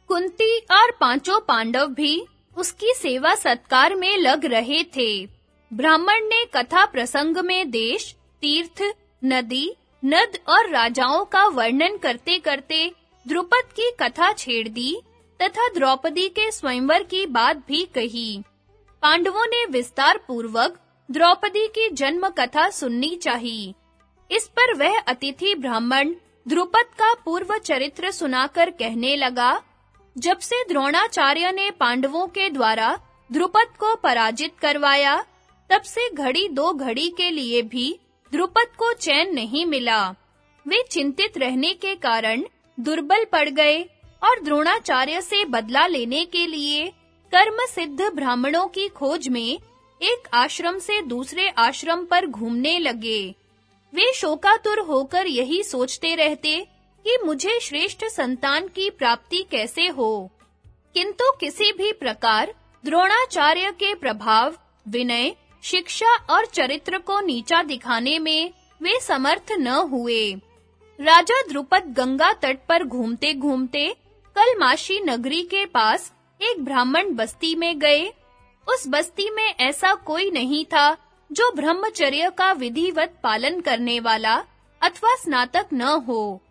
कुंती और पाँचों पांडव भी उसकी सेवा सत्कार में लग रहे थे। ब्राह्मण ने कथा प्रसंग में देश, तीर्थ, नदी, नद और राजाओं का वर्णन करते-करते द्रुपद की कथा छेड़ दी तथा द्रौपदी के स्वयंवर की बात भी कही। पांडवों ने विस्तार पूर्वक द्रौपदी की जन्म कथा सुननी चाहिए। इस पर वह अतिथि ब्राह्मण द्रुपद का पूर्व चरित्र सुनाकर कहने लगा, जब से द्रोणाचार्य ने पांडवों के द्वारा द्रुपद को पराजित करवाया, तब से घड़ी दो घड़ी के लिए भी द्रुपद को चैन नहीं मिला। वे चिंतित रहने के कारण दुर्बल पड़ गए और द्रोणाचार्य से बदला लेने के लिए कर्म सिद्ध ब्राह्मणों की खोज में एक आश्रम से दूसरे आश्रम पर घूमने लगे। वे शोकातुर होकर यही सोचते रहते कि मुझे श्रेष्ठ संतान की प्राप्ति कैसे हो। किंतु किसी भी प्रकार द्रोणाचार्य के प्रभाव, विनय, शिक्षा और चरित्र को नीचा दिखाने में वे समर्थ न हुए। राजा द्रुपद गंगा तट पर घूमते-घूमते कलमाशी नगरी के पास एक ब्राह्मण बस्ती में गए। उस बस्ती में ऐसा कोई नहीं था जो ब्रह्मचर्य का विधिवत पालन करने वाला अथवा स्नातक न हो।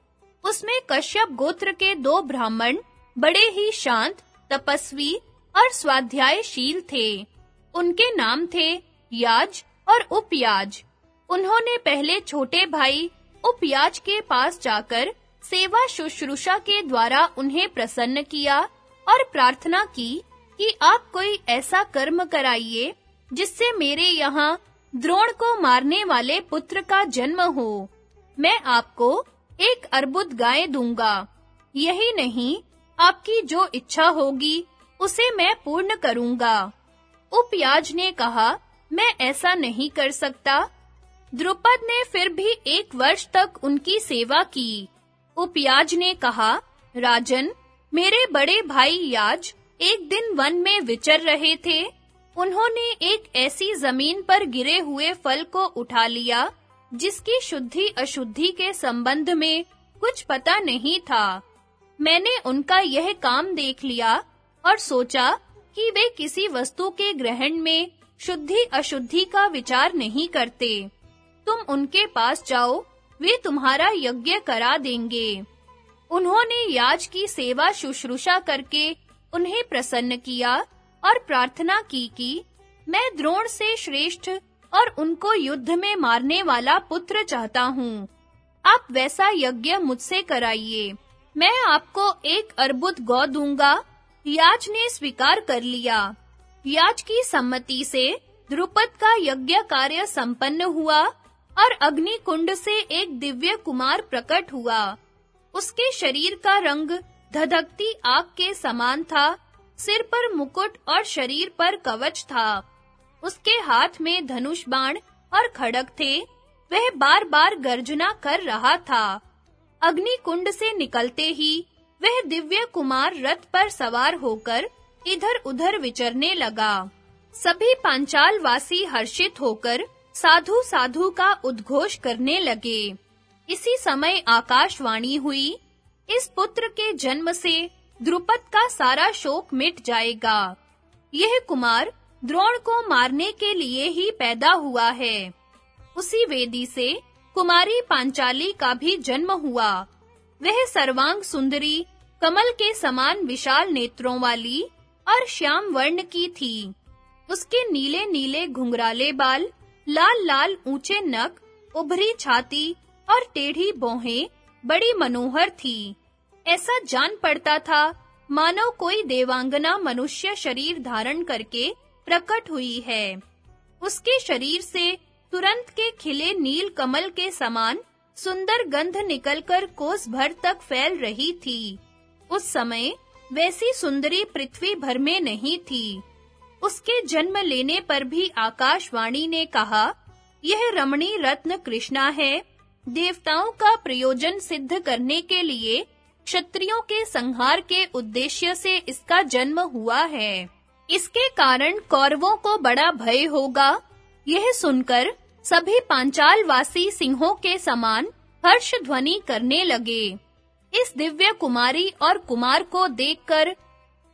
उसमें कश्यप गोत्र के दो ब्राह्मण बड़े ही शांत, तपस्वी और स्वाध्यायशील थे। उनके नाम थे याज और उपयाज। उन्होंने पहले छोटे भाई उपयाज के पास जाकर सेवा शुश्रूषा के द्वारा उन्हें प्रसन्न किया और प्रार्थना की कि आप कोई ऐसा कर्म कराइए जिससे मेरे यहाँ द्रोण को मारने वाले पुत्र का जन्म हो। मैं आपको एक अर्बुद गाय दूँगा। यही नहीं, आपकी जो इच्छा होगी, उसे मैं पूर्ण करूँगा। उपयाज ने कहा, मैं ऐसा नहीं कर सकता। द्रुपद ने फिर भी एक वर्ष तक उनकी सेवा की। उपयाज ने कहा, राजन, मेरे बड़े भाई याज एक दिन वन में विचर रहे थे। उन्होंने एक ऐसी ज़मीन पर गिरे हुए फल को उठा लिया, जिसकी शुद्धि अशुद्धि के संबंध में कुछ पता नहीं था। मैंने उनका यह काम देख लिया और सोचा कि वे किसी वस्तु के ग्रहण में शुद्धि अशुद्धि का विचार नहीं करते। तुम उनके पास जाओ, वे तुम्हारा यज्ञ करा देंगे। उन्होंने याज की सेवा शुश्रूषा करके उन्हें प्रसन्न किया और प्रार्थना की कि मैं द्रोण से श्रेष्ठ और उनको युद्ध में मारने वाला पुत्र चाहता हूँ। आप वैसा यज्ञ मुझसे कराइए। मैं आपको एक अर्बुद गौ दूँगा। याज ने स्वीकार कर लिया। याज की सम्मति से द्रुपद का यज्ञ कार्य संपन्न हुआ और अग्नि कुंड से एक दिव्य कुमार प्रकट हुआ। उसके शरीर का रंग धधकती आग के समान था, सिर पर मुकुट और शरीर पर कवच था। उसके हाथ में धनुष बाण और खड़क थे, वह बार-बार गर्जना कर रहा था। अग्नि कुंड से निकलते ही वह दिव्य कुमार रथ पर सवार होकर इधर-उधर विचरने लगा। सभी पांचाल वासी हर्षित होकर साधु साधु का उद्घोष करने लगे। इसी समय आकाशवाणी हुई इस पुत्र के जन्म से द्रुपद का सारा शोक मिट जाएगा। यह कुमार द्रोण को मारने के लिए ही पैदा हुआ है। उसी वेदी से कुमारी पांचाली का भी जन्म हुआ। वह सर्वांग सुंदरी, कमल के समान विशाल नेत्रों वाली और श्याम वर्ण की थी। उसके नीले-नीले घुंघराले बाल, लाल-लाल ऊँचे नक उभरी छाती और टेढ़ी भौहें बड़ी मनोहर थी। ऐसा जान पड़ता था मानो कोई देवांगना मनुष्य शरीर धारण करके प्रकट हुई है। उसके शरीर से तुरंत के खिले नील कमल के समान सुंदर गंध निकलकर कोस भर तक फैल रही थी। उस समय वैसी सुंदरी पृथ्वी भर में नहीं थी। उसके जन्म लेने पर भी आकाशवाणी ने कहा, यह रमणी रत्न कृष्णा है देवताओं का प्रयोजन सिद्ध करने के लिए क्षत्रियों के संहार के उद्देश्य से इसका जन्म हुआ है। इसके कारण कौरवों को बड़ा भय होगा। यह सुनकर सभी पांचाल वासी सिंहों के समान हर्ष ध्वनि करने लगे। इस दिव्य कुमारी और कुमार को देखकर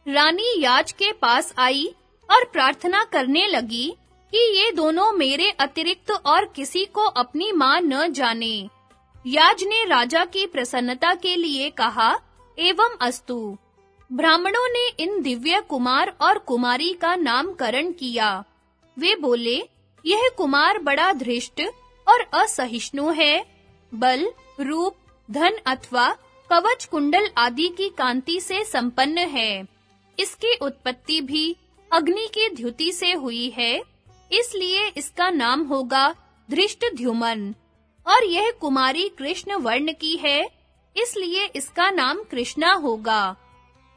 रानी याज के पास आई और प्रार्थना करने लगी कि ये दोनों मेरे अतिरिक्त और किसी को अपनी माँ न जाने। याज ने राजा की प्रसन्नता के लिए कहा, एवं अस्तु। ब्राह्मणों ने इन दिव्य कुमार और कुमारी का नामकरण किया। वे बोले, यह कुमार बड़ा धृष्ट और असहिष्णु है। बल, रूप, धन अथवा कवच कुंडल आदि की कांति से संपन्न है। इसकी उत्पत्ति भी अग्नि की द्युति से हुई है। इसलिए इसका नाम होगा धृष्टद्युमन। और यह कुमारी कृष्ण वर्ण की है, इसलिए इसका नाम कृष्णा होगा।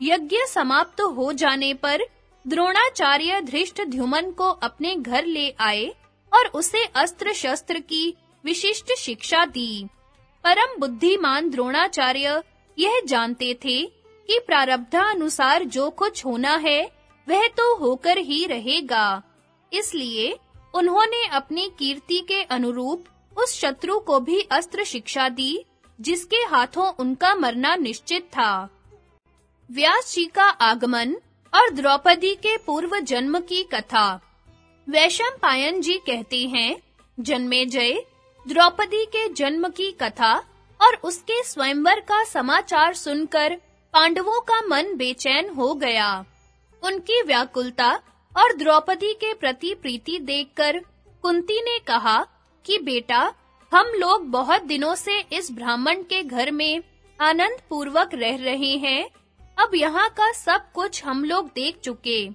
यज्ञ समाप्त हो जाने पर द्रोणाचार्य धृष्टद्युमन को अपने घर ले आए और उसे अस्त्र शस्त्र की विशिष्ट शिक्षा दी। परम बुद्धिमान द्रोणाचार्य यह जानते थे कि प्रारब्धानुसार जो कुछ होना है, वह तो होकर ही रहेगा। इसलिए उन्होंने अपनी कीर्ति के अनुरूप उस शत्रु को भी अस्त्र शिक्षा दी, जिसके हाथों उनका मरना निश्चित था। व्यास जी का आगमन और द्रौपदी के पूर्व जन्म की कथा। वैशम पायन जी कहते हैं, जन्मे जय, द्रौपदी के जन्म की कथा और उसके स्वयंवर का समाचार सुनकर पांडवों का मन बेचैन हो गया। उनकी व्याकुलता और द्रौपदी के प्रति प्रीति देखकर कुंती ने कहा कि बेटा, हम लोग बहुत दिनों से इस ब्राह्मण के घर में आनंद पूर्वक रह रहे हैं। अब यहाँ का सब कुछ हम लोग देख चुके।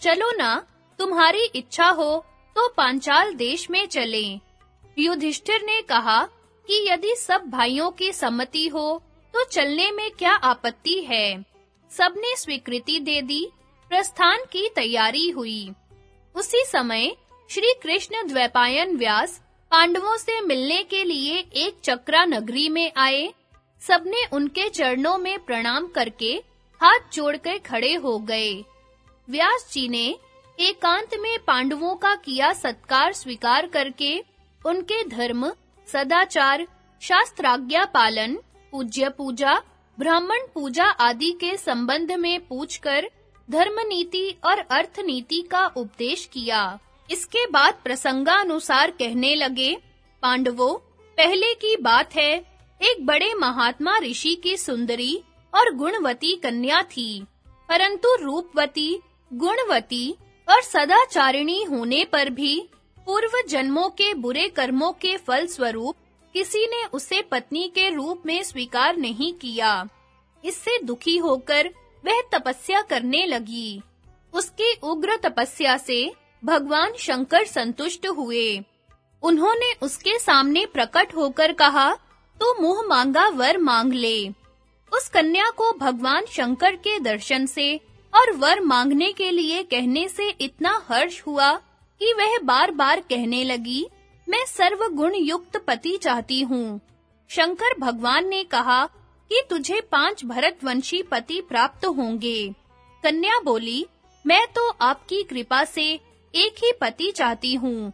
चलो ना, तुम्हारी इच्छा हो तो पांचाल देश में चलें। युधिष्ठिर ने कहा कि यदि सब भाइयों की सम्मति हो तो चलने में क्या आपत्ति है? सबने स्वीकृति दे दी प्रस्थान की तैयारी हुई। उसी समय श्री कृष्ण द्वैपायन व्यास पांडवों से मिलने के लिए एक चक्रा नगरी में आए। सबने उनके चरणों में प्रणाम करके हाथ जोड़कर खड़े हो गए। व्यास जी ने एकांत में पांडवों का किया सत्कार स्वीकार करके उनके धर्म, सदाचार, शास्त्राज्ञा पालन, पूज्य पूजा, ब्राह्मण पूजा आदि के संबंध में पूछकर धर्म नीति और अर्थ नीति का उपदेश किया। इसके बाद प्रसंगानुसार कहने लगे, पांडवों, पहले की बात है, एक बड़े महात्मा ऋषि की सुंदरी और गुणवती कन्या थी। परंतु रूपवती, गुणवती और सदाचारिणी होने पर भी पूर्व जन्मों के बुरे कर्मों के फल स्वरूप किसी ने उसे पत्नी के रूप में स्वीकार नहीं किया। इससे दुखी होकर वह तपस्या करने लगी। उसकी उग्र तपस्या से भगवान शंकर संतुष्ट हुए। उन्होंने उसके सामने प्रकट होकर कहा तो मुँह मांगा, वर मांग ले। उस कन्या को भगवान शंकर के दर्शन से और वर मांगने के लिए कहने से इतना हर्ष हुआ कि वह बार-बार कहने लगी, मैं सर्व गुण युक्त पति चाहती हूँ। शंकर भगवान ने कहा कि तुझे पाँच भरतवंशी पति प्राप्त होंगे। कन्या बोली, मैं तो आपकी कृपा से एक ही पति चाहती हूँ।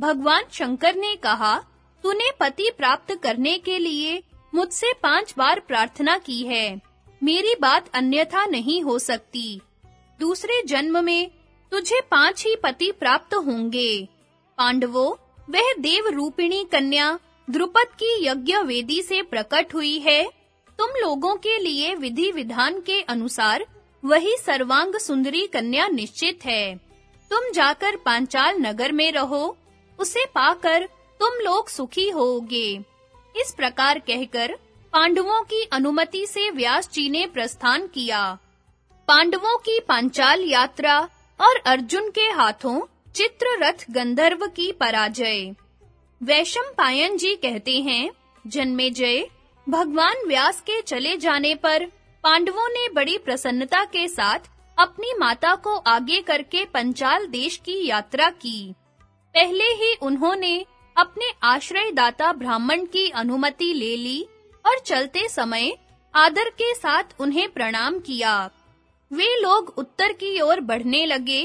भगवान शंकर ने कहा, तूने पति प्राप्त करने के लिए मुझसे पाँच बार प्रार्थना की है। मेरी बात अन्यथा नहीं हो सकती। दूसरे जन्म में तुझे पाँच ही पति प्राप्त होंगे। पांडवों, वह देव रूपिणी कन्या द्रुपद की यज्ञ वेदी से प्रकट हुई है। तुम लोगों के लिए विधि विधान के अनुसार वही सर्वांग सुंदरी कन्या निश्चित है। तुम जाकर पांचाल नगर में रहो, उसे पाकर तुम लोग सुखी होगे। इस प्रकार कहकर पांडवों की अनुमति से व्यास जी ने प्रस्थान किया। पांडवों की पांचाल यात्रा और अर्जुन के हाथों चित्ररथ गंधर्व की पराजय। वैशम पायन जी कहते हैं, जन्मेजय भगवान व्यास के चले जाने पर पांडवों ने बड़ी प्रसन्नता के साथ अपनी माता को आगे करके पंचाल देश की यात्रा की। पहले ही उन्होंने अपने आश्रयदाता ब्राह्मण की अनुमति ले ली और चलते समय आदर के साथ उन्हें प्रणाम किया। वे लोग उत्तर की ओर बढ़ने लगे।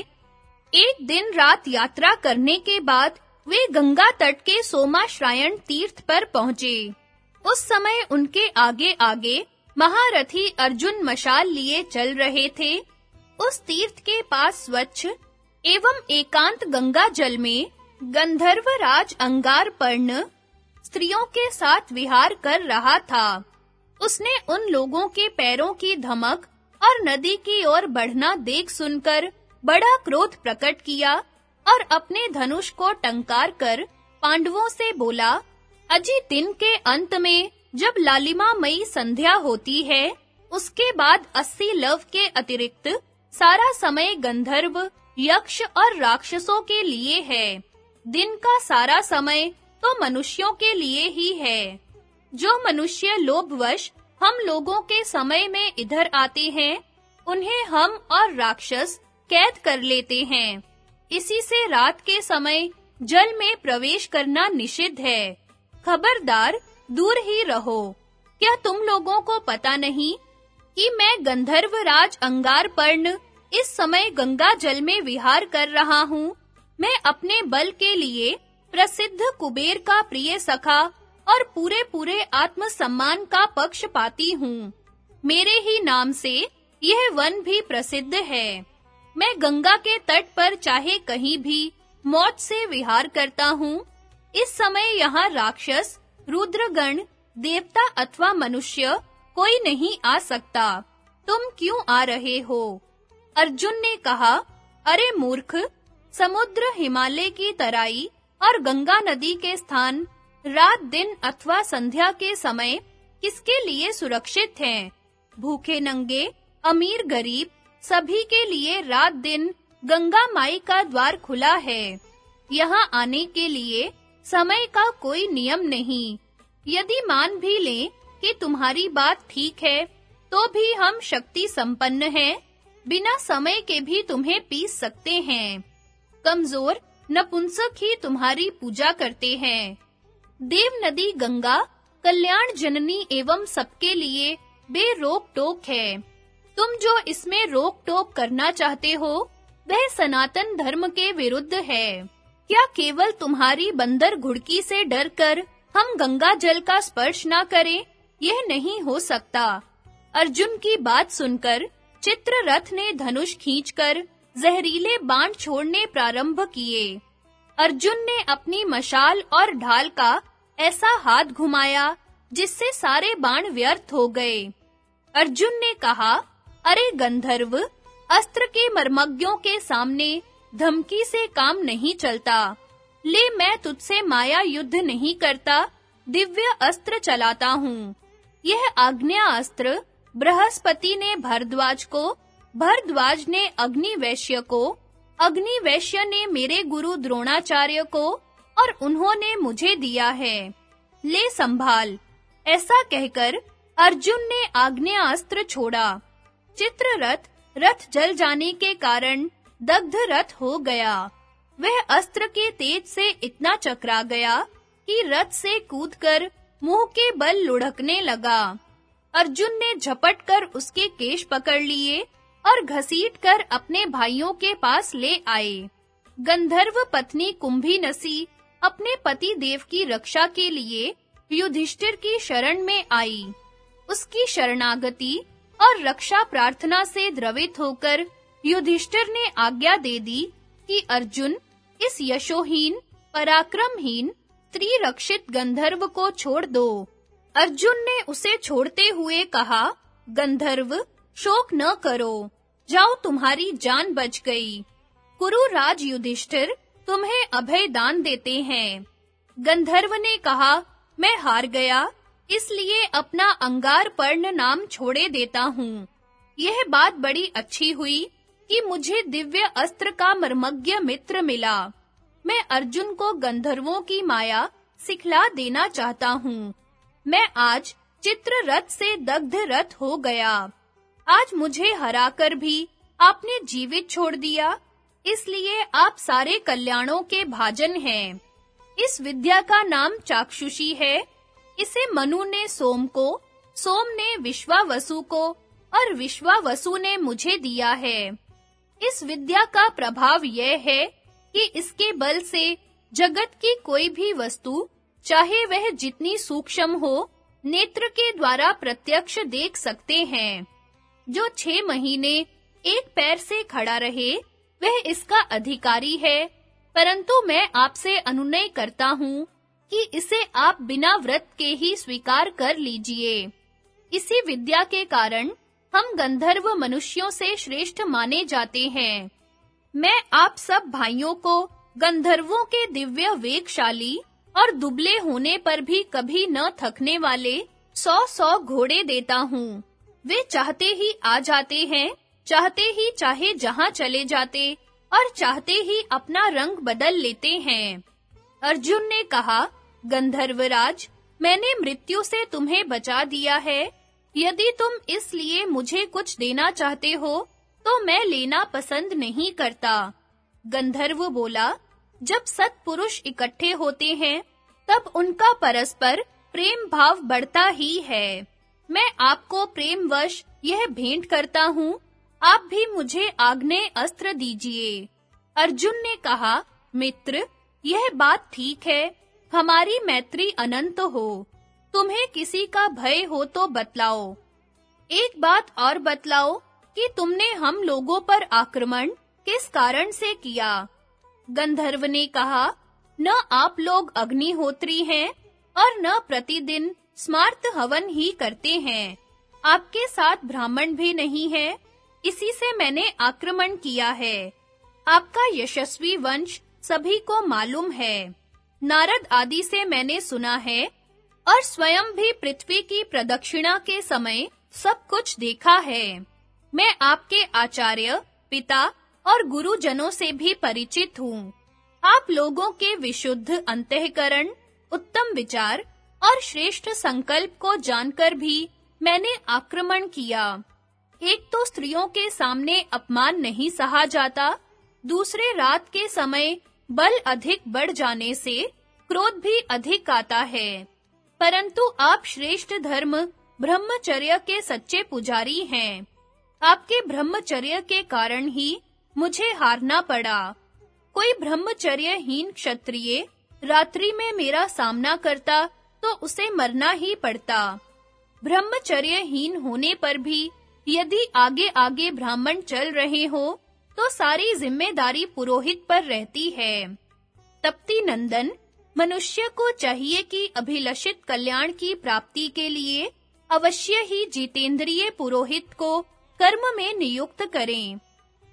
एक दिन रात यात्रा करने के बाद वे गंगा तट के सोमाश्रायण तीर्थ पर पहुँचे। उस समय उनके आगे-आगे महारथी अर्जुन मशाल लिए चल रहे थे। उस तीर्थ के पास स्वच्छ एवं एकांत गंगा जल में गंधर्व राज अंगार पर्ण स्त्रियों के साथ विहार कर रहा था। उसने उन लोगों के पैरों की धमक और नदी की ओर बढ़ना देख सुनकर बड़ा क्रोध प्रकट किया और अपने धनुष को टंकार कर पांडवों से बोला अजी दिन के अंत में, जब लालिमा मई संध्या होती है, उसके बाद अस्सी लव के अतिरिक्त सारा समय गंधर्व, यक्ष और राक्षसों के लिए है। दिन का सारा समय तो मनुष्यों के लिए ही है। जो मनुष्य लोभवश हम लोगों के समय में इधर आते हैं, उन्हें हम और राक्षस कैद कर लेते हैं। इसी से रात के समय जल में प्रवेश करना निषिद्ध है। खबरदार दूर ही रहो। क्या तुम लोगों को पता नहीं कि मैं गंधर्व राज अंगार पर्ण इस समय गंगा जल में विहार कर रहा हूँ? मैं अपने बल के लिए प्रसिद्ध कुबेर का प्रिय सखा और पूरे पूरे आत्म सम्मान का पक्ष पाती हूँ। मेरे ही नाम से यह वन भी प्रसिद्ध है। मैं गंगा के तट पर चाहे कहीं भी मौत से विहार करता हूँ। इस समय यहाँ राक्षस, रुद्रगण, देवता अथवा मनुष्य कोई नहीं आ सकता। तुम क्यों आ रहे हो? अर्जुन ने कहा, अरे मूर्ख, समुद्र हिमालय की तराई और गंगा नदी के स्थान रात दिन अथवा संध्या के समय किसके लिए सुरक्षित हैं? भूखे नंगे, अमीर गरीब, सभी के लिए रात दिन गंगा माई का द्वार खुला है। यहाँ आने के लिए समय का कोई नियम नहीं। यदि मान भी लें कि तुम्हारी बात ठीक है तो भी हम शक्ति संपन्न हैं। बिना समय के भी तुम्हें पीस सकते हैं। कमज़ोर, नपुंसक ही तुम्हारी पूजा करते हैं। देव नदी गंगा, कल्याण जननी एवं सबके लिए बेरोक टोक है। तुम जो इसमें रोक टोक करना चाहते हो, वह सनातन धर्म के विरुद्ध है। क्या केवल तुम्हारी बंदर घुड़की से डरकर हम गंगा जल का स्पर्श ना करें? यह नहीं हो सकता। अर्जुन की बात सुनकर चित्ररथ ने धनुष खींचकर जहरीले बाण छोड़ने प्रारंभ किए। अर्जुन ने अपनी मशाल और ढाल का ऐसा हाथ घुमाया जिससे सारे बाण व्यर्थ हो गए। अर्जुन ने कहा, अरे गंधर्व, अस्त्र के मर्मज्ञों के सामने धमकी से काम नहीं चलता। ले, मैं तुझसे माया युद्ध नहीं करता, दिव्य अस्त्र चलाता हूँ। यह आज्ञा अस्त्र बृहस्पति ने भरद्वाज को, भरद्वाज ने अग्निवैश्य को, अग्निवैश्य ने मेरे गुरु द्रोणाचार्य को और उन्होंने मुझे दिया है। ले, संभाल। ऐसा कहकर अर्जुन ने आग्नेय अस्त्र छोड़ा। चित्ररथ, रथ जल जाने के कारण दग्ध रथ हो गया। वह अस्त्र के तेज से इतना चकरा गया कि रथ से कूदकर मुँह के बल लुढ़कने लगा। अर्जुन ने झपट कर उसके केश पकड़ लिए और घसीट कर अपने भाइयों के पास ले आए। गंधर्व पत्नी कुंभी नसी अपने पति देव की रक्षा के लिए युधिष्ठिर की शरण में आई। उसकी शरणागति और रक्षा प्रार्थना से द्रवित होकर युधिष्ठिर ने आज्ञा दे दी कि अर्जुन इस यशोहीन, पराक्रमहीन स्त्री रक्षित गंधर्व को छोड़ दो। अर्जुन ने उसे छोड़ते हुए कहा, गंधर्व, शोक न करो। जाओ, तुम्हारी जान बच गई। कुरु राज युधिष्ठिर तुम्हें अभय दान देते हैं। गंधर्व ने कहा, मैं हार गया, इसलिए अपना अंगार पर्ण नाम छोड़े देता हूँ। यह बात बड़ी अच्छी हुई कि मुझे दिव्य अस्त्र का मर्मज्ञ मित्र मिला। मैं अर्जुन को गंधर्वों की माया सिखला देना चाहता हूँ। मैं आज चित्ररथ से दग्ध रथ हो गया। आज मुझे हराकर भी आपने जीवित छोड़ दिया। इसलिए आप सारे कल्याणों के भाजन हैं। इस विद्या का नाम चाक्षुषी है। इसे मनु ने सोम को, सोम ने विश्वावसु को और विश्वावसु ने मुझे दिया है। इस विद्या का प्रभाव यह है कि इसके बल से जगत की कोई भी वस्तु, चाहे वह जितनी सूक्ष्म हो, नेत्र के द्वारा प्रत्यक्ष देख सकते हैं। जो छह महीने एक पैर से खड़ा रहे, वह इसका अधिकारी है। परंतु मैं आपसे अनुनय करता हूँ कि इसे आप बिना व्रत के ही स्वीकार कर लीजिए। इसी विद्या के कारण हम गंधर्व मनुष्यों से श्रेष्ठ माने जाते हैं। मैं आप सब भाइयों को गंधर्वों के दिव्य वेगशाली और दुबले होने पर भी कभी न थकने वाले सौ सौ घोड़े देता हूँ। वे चाहते ही आ जाते हैं, चाहते ही चाहे जहाँ चले जाते और चाहते ही अपना रंग बदल लेते हैं। अर्जुन ने कहा, गंधर्वराज, मैंने मृत्यु से तुम्हें बचा दिया है यदि तुम इसलिए मुझे कुछ देना चाहते हो तो मैं लेना पसंद नहीं करता। गंधर्व बोला, जब सत्पुरुष इकट्ठे होते हैं, तब उनका परस्पर प्रेम भाव बढ़ता ही है। मैं आपको प्रेमवश यह भेंट करता हूँ, आप भी मुझे आग्नेय अस्त्र दीजिए। अर्जुन ने कहा, मित्र, यह बात ठीक है, हमारी मैत्री अनंत हो। तुम्हें किसी का भय हो तो बतलाओ। एक बात और बतलाओ कि तुमने हम लोगों पर आक्रमण किस कारण से किया? गंधर्व ने कहा, न आप लोग अग्निहोत्री हैं और न प्रतिदिन स्मार्त हवन ही करते हैं। आपके साथ ब्राह्मण भी नहीं है, इसी से मैंने आक्रमण किया है। आपका यशस्वी वंश सभी को मालूम है। नारद आदि से मैंने सुना है और स्वयं भी पृथ्वी की प्रदक्षिणा के समय सब कुछ देखा है। मैं आपके आचार्य, पिता और गुरुजनों से भी परिचित हूँ। आप लोगों के विशुद्ध अंतःकरण, उत्तम विचार और श्रेष्ठ संकल्प को जानकर भी मैंने आक्रमण किया। एक तो स्त्रियों के सामने अपमान नहीं सहा जाता, दूसरे रात के समय बल अधिक बढ़ जाने से क्रोध भी अधिक आता है। परंतु आप श्रेष्ठ धर्म, ब्रह्मचर्य के सच्चे पुजारी हैं। आपके ब्रह्मचर्य के कारण ही मुझे हारना पड़ा। कोई ब्रह्मचर्यहीन क्षत्रिय रात्रि में मेरा सामना करता तो उसे मरना ही पड़ता। ब्रह्मचर्यहीन होने पर भी यदि आगे-आगे ब्राह्मण चल रहे हो तो सारी ज़िम्मेदारी पुरोहित पर रहती है। तप्ती नंदन मनुष्य को चाहिए कि अभिलषित कल्याण की प्राप्ति के लिए अवश्य ही जितेंद्रिय पुरोहित को कर्म में नियुक्त करें।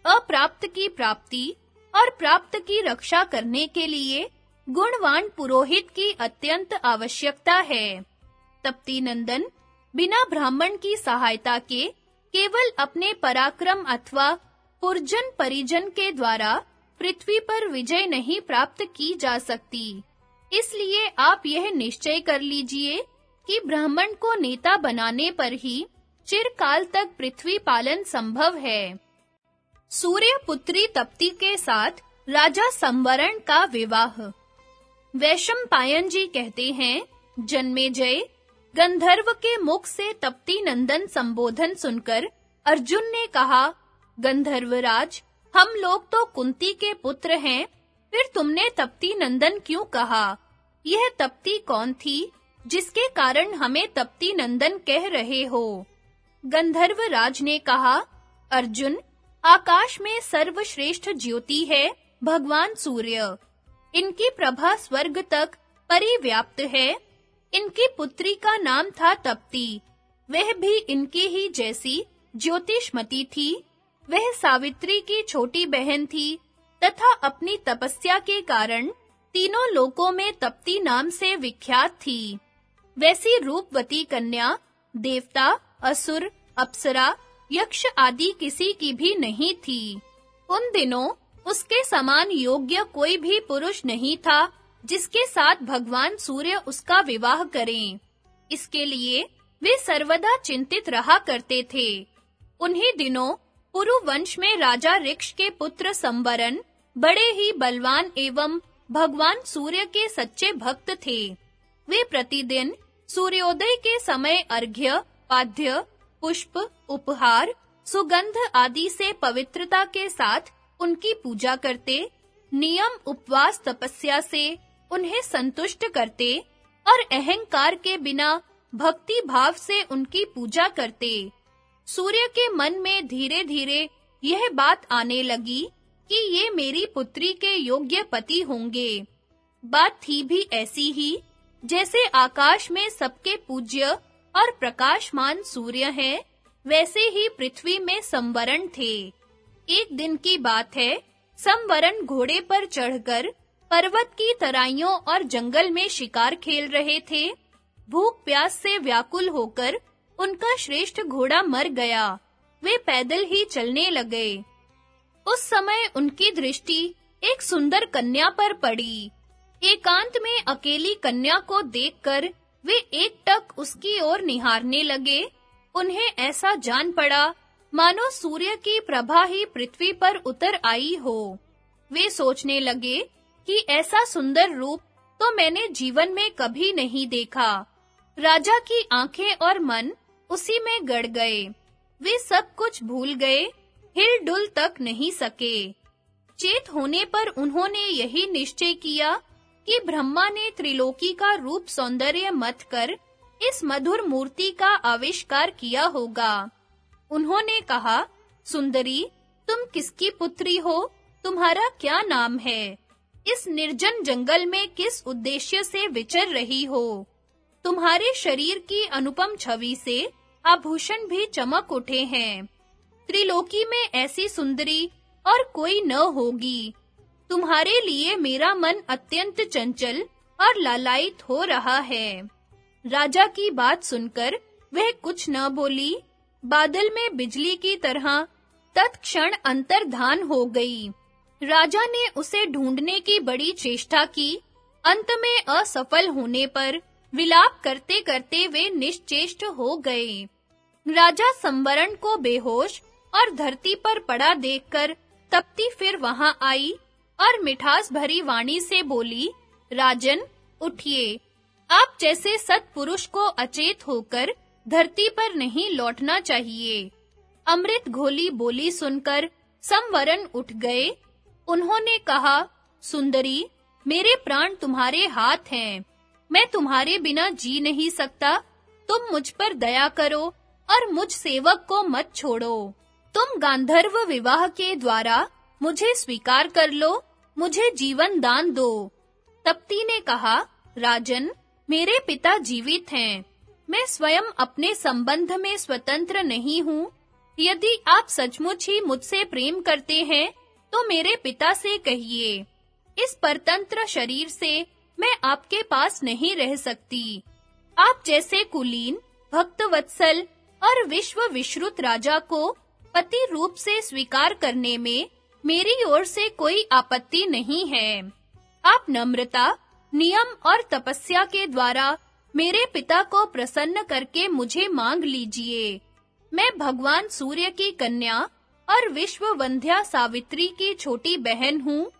अप्राप्त की प्राप्ति और प्राप्त की रक्षा करने के लिए गुणवान पुरोहित की अत्यंत आवश्यकता है। तप्ती नंदन, बिना ब्राह्मण की सहायता के केवल अपने पराक्रम अथवा पुरजन परिजन के द्वारा पृथ्वी पर विजय नहीं प्राप्त की जा सकती। इसलिए आप यह निश्चय कर लीजिए कि ब्राह्मण को नेता बनाने पर ही चिरकाल तक पृथ्वी पालन संभव है। सूर्य पुत्री तप्ती के साथ राजा संवरण का विवाह। वैशम पायन जी कहते हैं, जन्मे जय, गंधर्व के मुख से तप्ती नंदन संबोधन सुनकर अर्जुन ने कहा गंधर्वराज हम लोग तो कुंती के पुत्र हैं, फिर तुमने तप्ती नंदन क्यों कहा? यह तप्ती कौन थी जिसके कारण हमें तप्ती नंदन कह रहे हो? गंधर्व राज ने कहा, अर्जुन, आकाश में सर्वश्रेष्ठ ज्योति है, भगवान सूर्य। इनकी प्रभा स्वर्ग तक परिव्याप्त है। इनकी पुत्री का नाम था तप्ती। वह भी इनकी ही जैसी ज्योतिषमती थी। वह सावित्री की छोटी बहन थी तथा अपनी तपस्या के कारण तीनों लोकों में तप्ती नाम से विख्यात थी। वैसी रूपवती कन्या, देवता, असुर, अप्सरा, यक्ष आदि किसी की भी नहीं थी। उन दिनों उसके समान योग्य कोई भी पुरुष नहीं था, जिसके साथ भगवान सूर्य उसका विवाह करें। इसके लिए वे सर्वदा चिंतित रहा करते थे। उन्हीं दिनों पुरु वंश में राजा ऋक्ष के पुत्र संवरण बड़े ही बलवान एवं भगवान सूर्य के सच्चे भक्त थे। वे प्रतिदिन सूर्योदय के समय अर्घ्य, पाद्य, पुष्प, उपहार, सुगंध आदि से पवित्रता के साथ उनकी पूजा करते, नियम उपवास तपस्या से उन्हें संतुष्ट करते और अहंकार के बिना भक्ति भाव से उनकी पूजा करते। सूर्य के मन में धीरे-धीरे यह बात आने लगी कि ये मेरी पुत्री के योग्य पति होंगे। बात थी भी ऐसी ही, जैसे आकाश में सबके पूज्य और प्रकाशमान सूर्य है, वैसे ही पृथ्वी में संवरण थे। एक दिन की बात है, संवरण घोड़े पर चढ़कर पर्वत की तराइयों और जंगल में शिकार खेल रहे थे। भूख प्यास से व्याकुल होकर उनका श्रेष्ठ घोड़ा मर गया। वे पैदल ही चलने लगे। उस समय उनकी दृष्टि एक सुंदर कन्या पर पड़ी। एकांत में अकेली कन्या को देखकर वे एक टक उसकी ओर निहारने लगे। उन्हें ऐसा जान पड़ा, मानो सूर्य की प्रभा ही पृथ्वी पर उतर आई हो। वे सोचने लगे कि ऐसा सुंदर रूप तो मैंने जीवन में कभी नहीं देखा। राजा की आँखें और मन उसी में गड़ गए। वे सब कुछ भूल गए हिलडुल तक नहीं सके। चेत होने पर उन्होंने यही निश्चय किया कि ब्रह्मा ने त्रिलोकी का रूप सौंदर्य मत कर इस मधुर मूर्ति का आविष्कार किया होगा। उन्होंने कहा, सुंदरी, तुम किसकी पुत्री हो? तुम्हारा क्या नाम है? इस निर्जन जंगल में किस उद्देश्य से विचर रही हो? तुम्हारे शरीर की अनुपम छवि से आभूषण भी चमक उठे हैं। त्रिलोकी में ऐसी सुंदरी और कोई न होगी। तुम्हारे लिए मेरा मन अत्यंत चंचल और लालायित हो रहा है। राजा की बात सुनकर वह कुछ न बोली। बादल में बिजली की तरह तत्क्षण अंतर्धान हो गई। राजा ने उसे ढूँढने की बड़ी चेष्टा की। अंत में असफल होने पर विलाप करते-करते वे निश्चेष्ट हो गए। राजा संवरण को बेहोश और धरती पर पड़ा देखकर तप्ती फिर वहाँ आई और मिठास भरी वाणी से बोली, राजन, उठिए। आप जैसे सत्पुरुष को अचेत होकर धरती पर नहीं लौटना चाहिए। अमृत घोली बोली सुनकर संवरण उठ गए। उन्होंने कहा, सुंदरी, मेरे प्राण तुम्हारे हाथ हैं। मैं तुम्हारे बिना जी नहीं सकता। तुम मुझ पर दया करो और मुझ सेवक को मत छोड़ो। तुम गांधर्व विवाह के द्वारा मुझे स्वीकार कर लो, मुझे जीवन दान दो। तप्ती ने कहा, राजन, मेरे पिता जीवित हैं। मैं स्वयं अपने संबंध में स्वतंत्र नहीं हूँ। यदि आप सचमुच ही मुझसे प्रेम करते हैं तो मेरे पिता से कहिए। इस परतंत्र शरीर से मैं आपके पास नहीं रह सकती। आप जैसे कुलीन, भक्तवत्सल और विश्व विश्रुत राजा को पति रूप से स्वीकार करने में मेरी ओर से कोई आपत्ति नहीं है। आप नम्रता, नियम और तपस्या के द्वारा मेरे पिता को प्रसन्न करके मुझे मांग लीजिए। मैं भगवान सूर्य की कन्या और विश्व वंध्या सावित्री की छोटी बहन हूँ।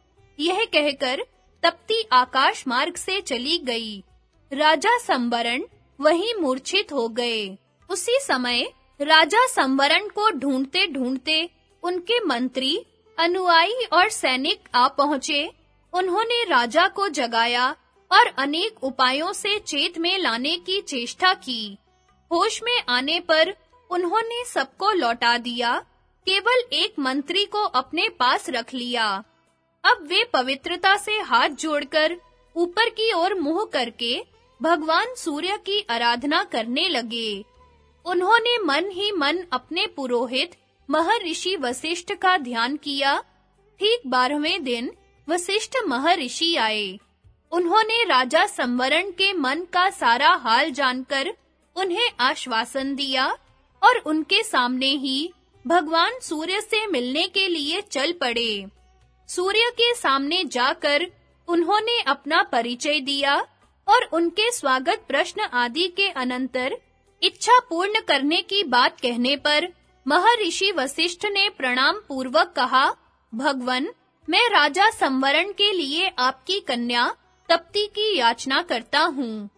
यह कहकर तप्ती आकाश मार्ग से चली गई। राजा संवरण वहीं मूर्छित हो गए। उसी समय राजा संवरण को ढूंढते-ढूंढते उनके मंत्री, अनुयायी और सैनिक आ पहुँचे। उन्होंने राजा को जगाया और अनेक उपायों से चेत में लाने की चेष्टा की। होश में आने पर उन्होंने सबको लौटा दिया, केवल एक मंत्री को अपने पास रख लिया। अब वे पवित्रता से हाथ जोड़कर ऊपर की ओर मुँह करके भगवान सूर्य की आराधना करने लगे। उन्होंने मन ही मन अपने पुरोहित, महर्षि वशिष्ठ का ध्यान किया। ठीक बारहवें दिन वशिष्ठ महर्षि आए। उन्होंने राजा संवरण के मन का सारा हाल जानकर उन्हें आश्वासन दिया और उनके सामने ही भगवान सूर्य से मिलने के लिए चल पड़े। सूर्य के सामने जाकर उन्होंने अपना परिचय दिया और उनके स्वागत प्रश्न आदि के अनंतर इच्छा पूर्ण करने की बात कहने पर महर्षि वशिष्ठ ने प्रणाम पूर्वक कहा, भगवन, मैं राजा संवरण के लिए आपकी कन्या तप्ती की याचना करता हूँ।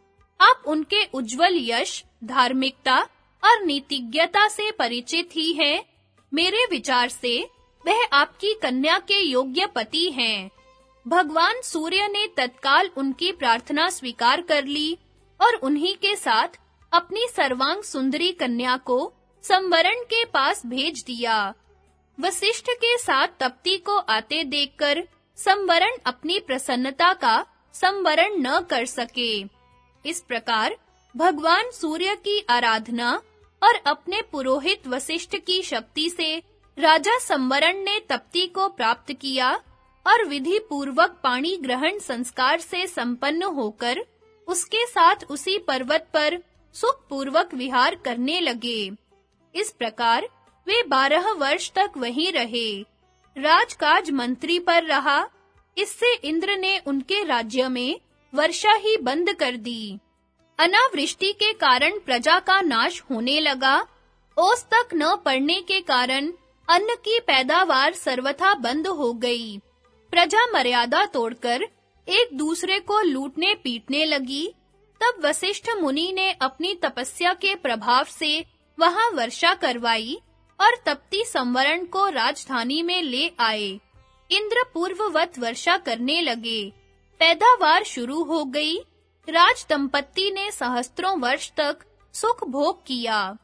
आप उनके उज्जवल यश, धार्मिकता और नीतिज्ञता से परिचित ही हैं। मेरे विचार से वह आपकी कन्या के योग्य पति हैं। भगवान सूर्य ने तत्काल उनकी प्रार्थना स्वीकार कर ली और उन्हीं के साथ अपनी सर्वांग सुंदरी कन्या को संवरण के पास भेज दिया। वशिष्ठ के साथ तप्ती को आते देखकर संवरण अपनी प्रसन्नता का संवरण न कर सके। इस प्रकार भगवान सूर्य की आराधना और अपने पुरोहित वशिष्ठ की शक्ति से राजा संवरण ने तप्ती को प्राप्त किया और विधि पूर्वक पानी ग्रहण संस्कार से संपन्न होकर उसके साथ उसी पर्वत पर सुख पूर्वक विहार करने लगे। इस प्रकार वे बारह वर्ष तक वहीं रहे। राजकाज मंत्री पर रहा। इससे इंद्र ने उनके राज्य में वर्षा ही बंद कर दी। अनावृष्टि के कारण प्रजा का नाश होने लगा। ओस तक न पड़ने के कारण अन्न की पैदावार सर्वथा बंद हो गई। प्रजा मर्यादा तोड़कर एक दूसरे को लूटने पीटने लगी। तब वशिष्ठ मुनि ने अपनी तपस्या के प्रभाव से वहाँ वर्षा करवाई और तप्ती संवरण को राजधानी में ले आए। इंद्र पूर्ववत वर्षा करने लगे। पैदावार शुरू हो गई। राज दंपत्ति ने सहस्त्रों वर्ष तक सुख भोग किया।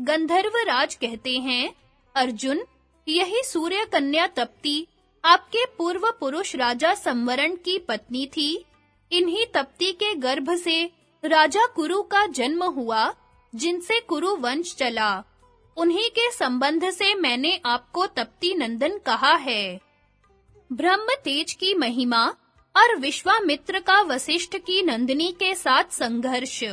गंधर्व राज कहते हैं, अर्जुन, यही सूर्य कन्या तप्ती आपके पूर्व पुरुष राजा संवरण की पत्नी थी। इन्हीं तप्ती के गर्भ से राजा कुरु का जन्म हुआ, जिनसे कुरु वंश चला। उन्हीं के संबंध से मैंने आपको तप्ती नंदन कहा है। ब्रह्म तेज की महिमा और विश्वामित्र का वशिष्ठ की नंदिनी के साथ संघर्ष।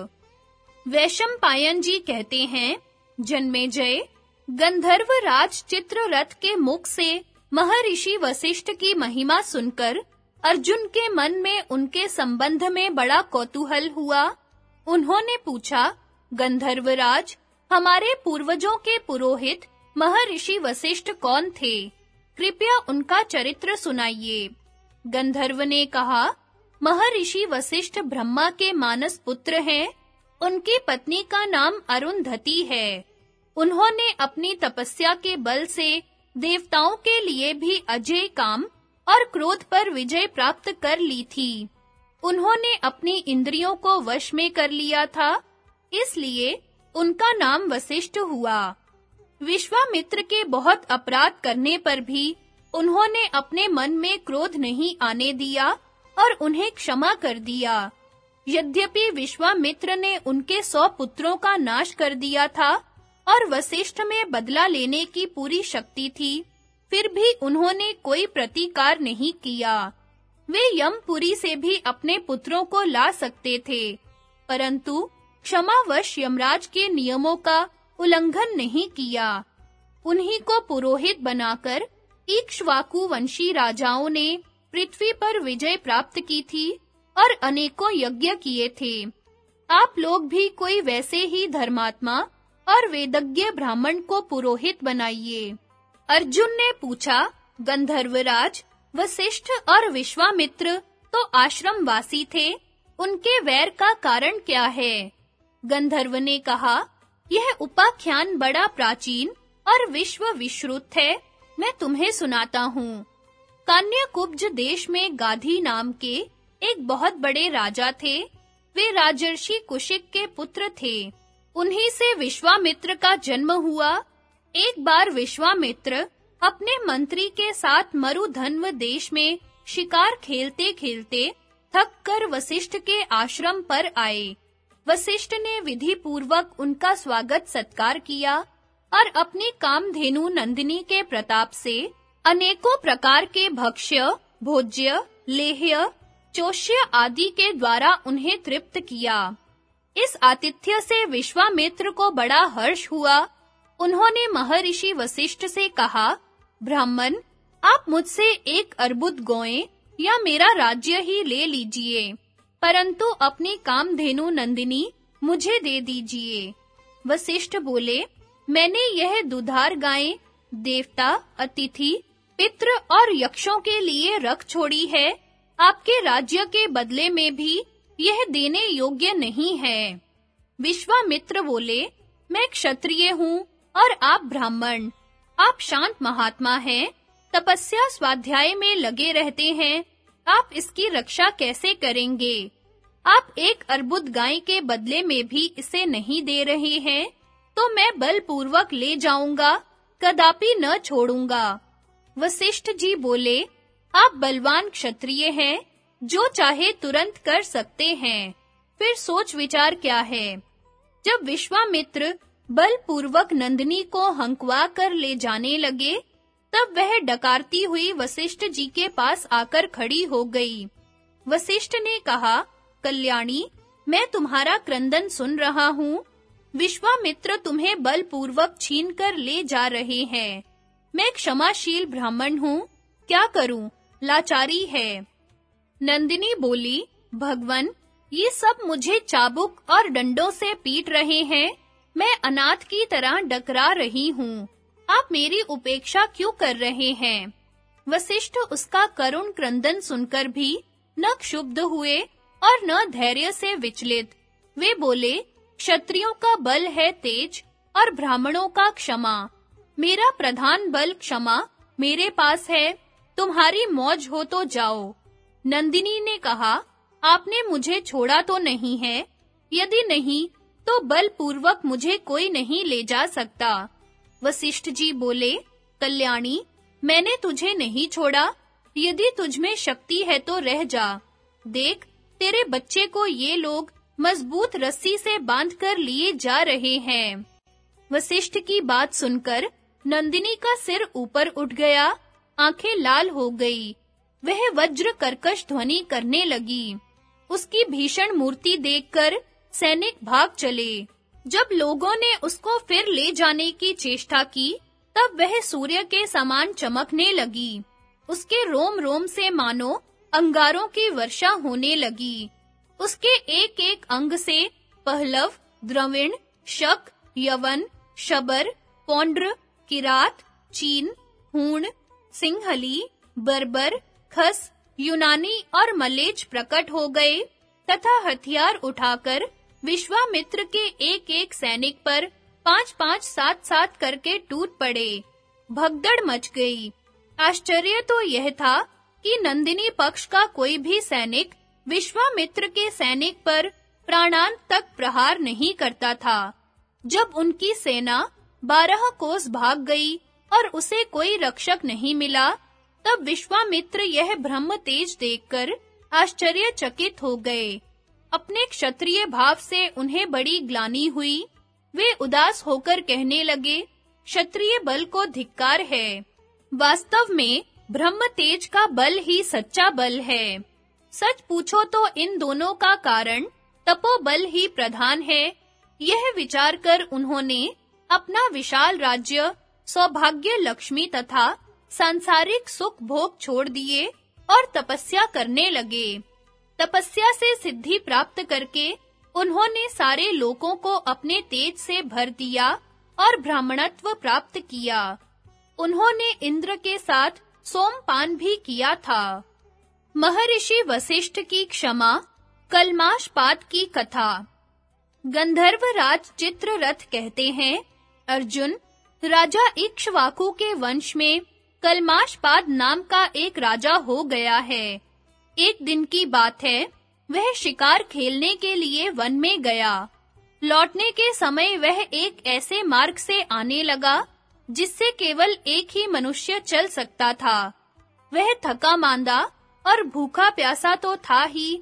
वैशम पायन जी कहते हैं, जन्मे जय, गंधर्व राज चित्ररथ के मुख से महर्षि वशिष्ठ की महिमा सुनकर अर्जुन के मन में उनके संबंध में बड़ा कौतूहल हुआ। उन्होंने पूछा, गंधर्वराज, हमारे पूर्वजों के पुरोहित महर्षि वशिष्ठ कौन थे? कृपया उनका चरित्र सुनाइए। गंधर्व ने कहा, महर्षि वशिष्ठ ब्रह्मा के मानस पुत्र हैं। उनकी पत्नी का नाम अरुंधति है। उन्होंने अपनी तपस्या के बल से देवताओं के लिए भी अजय काम और क्रोध पर विजय प्राप्त कर ली थी। उन्होंने अपनी इंद्रियों को वश में कर लिया था, इसलिए उनका नाम वशिष्ठ हुआ। विश्वामित्र के बहुत अपराध करने पर भी उन्होंने अपने मन में क्रोध नहीं आने दिया और उन्हें क्षमा कर दिया। यद्यपि विश्वामित्र ने उनके सौ पुत्रों का नाश कर दिया था और वशिष्ठ में बदला लेने की पूरी शक्ति थी फिर भी उन्होंने कोई प्रतिकार नहीं किया। वे यमपुरी से भी अपने पुत्रों को ला सकते थे, परंतु क्षमावश यमराज के नियमों का उल्लंघन नहीं किया। उन्हीं को पुरोहित बनाकर इक्ष्वाकु वंशी राजाओं ने पृथ्वी पर विजय प्राप्त की थी और अनेकों यज्ञ किए थे। आप लोग भी कोई वैसे ही धर्मात्मा और वेदज्ञ ब्राह्मण को पुरोहित बनाइए। अर्जुन ने पूछा, गंधर्वराज, वशिष्ठ और विश्वामित्र तो आश्रम वासी थे, उनके वैर का कारण क्या है? गंधर्व ने कहा, यह उपाख्यान बड़ा प्राचीन और विश्व विश्रुत है, मैं तुम्हें सुनाता हूँ। कान्याकुब्ज देश में गाधी नाम के एक बहुत बड़े राजा थे, वे राजर्षि कुशिक के पुत्र थे। उन्हीं से विश्वामित्र का जन्म हुआ एक बार विश्वामित्र अपने मंत्री के साथ मरुधन्व देश में शिकार खेलते-खेलते थक कर वशिष्ठ के आश्रम पर आए वशिष्ठ ने विधि पूर्वक उनका स्वागत सत्कार किया और अपनी कामधेनु नंदिनी के प्रताप से अनेकों प्रकार के भक्ष्य, भोज्य, लेह्य, चोष्य आदि के द्वारा उन्हें तृप्त किया। इस आतिथ्य से विश्वामित्र को बड़ा हर्ष हुआ। उन्होंने महर्षि वशिष्ठ से कहा, ब्राह्मण, आप मुझसे एक अर्बुद गोएँ या मेरा राज्य ही ले लीजिए। परंतु अपनी कामधेनु नंदिनी मुझे दे दीजिए वशिष्ठ बोले मैंने यह दुधार गायें देवता अतिथि पितृ और यक्षों के लिए रख छोड़ी है आपके राज्य के बदले में भी यह देने योग्य नहीं है विश्वामित्र बोले मैं क्षत्रिय हूँ और आप ब्राह्मण, आप शांत महात्मा हैं, तपस्या स्वाध्याय में लगे रहते हैं, आप इसकी रक्षा कैसे करेंगे? आप एक अर्बुद गाय के बदले में भी इसे नहीं दे रहे हैं तो मैं बलपूर्वक ले जाऊँगा, कदापि न छोड़ूँगा। वशिष्ठ जी बोले, आप बलवान क्षत्रिय हैं, जो चाहे तुरंत कर सकते हैं। फिर सोच विचार क्या है? जब विश्वामित्र बलपूर्वक नंदिनी को हंकवा कर ले जाने लगे, तब वह डकारती हुई वशिष्ठ जी के पास आकर खड़ी हो गई। वशिष्ठ ने कहा, कल्याणी, मैं तुम्हारा क्रंदन सुन रहा हूँ। विश्वामित्र तुम्हें बलपूर्वक छीन कर ले जा रहे हैं। मैं क्षमाशील ब्राह्मण हूँ। क्या करूँ? लाचारी है। नंदिनी बोली, भगवन, ये सब मुझे चाबुक और डंडों से पीट रहे हैं। मैं अनाथ की तरह डकरा रही हूँ। आप मेरी उपेक्षा क्यों कर रहे हैं? वशिष्ठ उसका करुण क्रंदन सुनकर भी न क्षुब्ध हुए और न धैर्य से विचलित। वे बोले, क्षत्रियों का बल है तेज और ब्राह्मणों का क्षमा। मेरा प्रधान बल क्षमा मेरे पास है, तुम्हारी मौज हो तो जाओ। नंदिनी ने कहा, आपने मुझे छोड़ा तो नहीं है? यदि नहीं तो बलपूर्वक मुझे कोई नहीं ले जा सकता। वशिष्ठ जी बोले, कल्याणी, मैंने तुझे नहीं छोड़ा। यदि तुझमें शक्ति है तो रह जा। देख, तेरे बच्चे को ये लोग मज़बूत रस्सी से बांधकर लिए जा रहे हैं। वशिष्ठ की बात सुनकर नंदिनी का सिर ऊपर उठ गया। आँखें लाल हो गई। वह वज्र कर्कश ध्वनि करने लगी। उसकी भीषण मूर्ति देखकर सैनिक भाग चले। जब लोगों ने उसको फिर ले जाने की चेष्टा की, तब वह सूर्य के समान चमकने लगी। उसके रोम-रोम से मानो अंगारों की वर्षा होने लगी। उसके एक-एक अंग से पहलव, द्रविण, शक, यवन, शबर, पौंड्र, किरात, चीन, हूण, सिंहली, बर्बर, खस, यूनानी और मलेच प्रकट हो गए, तथा हथियार उठाकर विश्वामित्र के एक-एक सैनिक पर पांच-पांच, सात-सात करके टूट पड़े। भगदड़ मच गई। आश्चर्य तो यह था कि नंदिनी पक्ष का कोई भी सैनिक विश्वामित्र के सैनिक पर प्राणांत तक प्रहार नहीं करता था। जब उनकी सेना बारह कोस भाग गई और उसे कोई रक्षक नहीं मिला, तब विश्वामित्र यह ब्रह्म तेज देखकर आश्चर्यचकित हो गए। अपने क्षत्रिय भाव से उन्हें बड़ी ग्लानि हुई। वे उदास होकर कहने लगे, क्षत्रिय बल को धिक्कार है। वास्तव में ब्रह्म तेज का बल ही सच्चा बल है। सच पूछो तो इन दोनों का कारण, तपोबल ही प्रधान है। यह विचार कर उन्होंने अपना विशाल राज्य, सौभाग्य लक्ष्मी तथा सांसारिक सुख भोग छोड़ दिए और तपस्या करने लगे। तपस्या से सिद्धि प्राप्त करके उन्होंने सारे लोगों को अपने तेज से भर दिया और ब्राह्मणत्व प्राप्त किया। उन्होंने इंद्र के साथ सोमपान भी किया था। महर्षि वशिष्ठ की क्षमा कलमाशपात की कथा। गंधर्व राज चित्ररथ कहते हैं, अर्जुन, राजा इक्ष्वाकु के वंश में कलमाशपाद नाम का एक राजा हो गया है। एक दिन की बात है। वह शिकार खेलने के लिए वन में गया। लौटने के समय वह एक ऐसे मार्ग से आने लगा, जिससे केवल एक ही मनुष्य चल सकता था। वह थका मांदा और भूखा प्यासा तो था ही।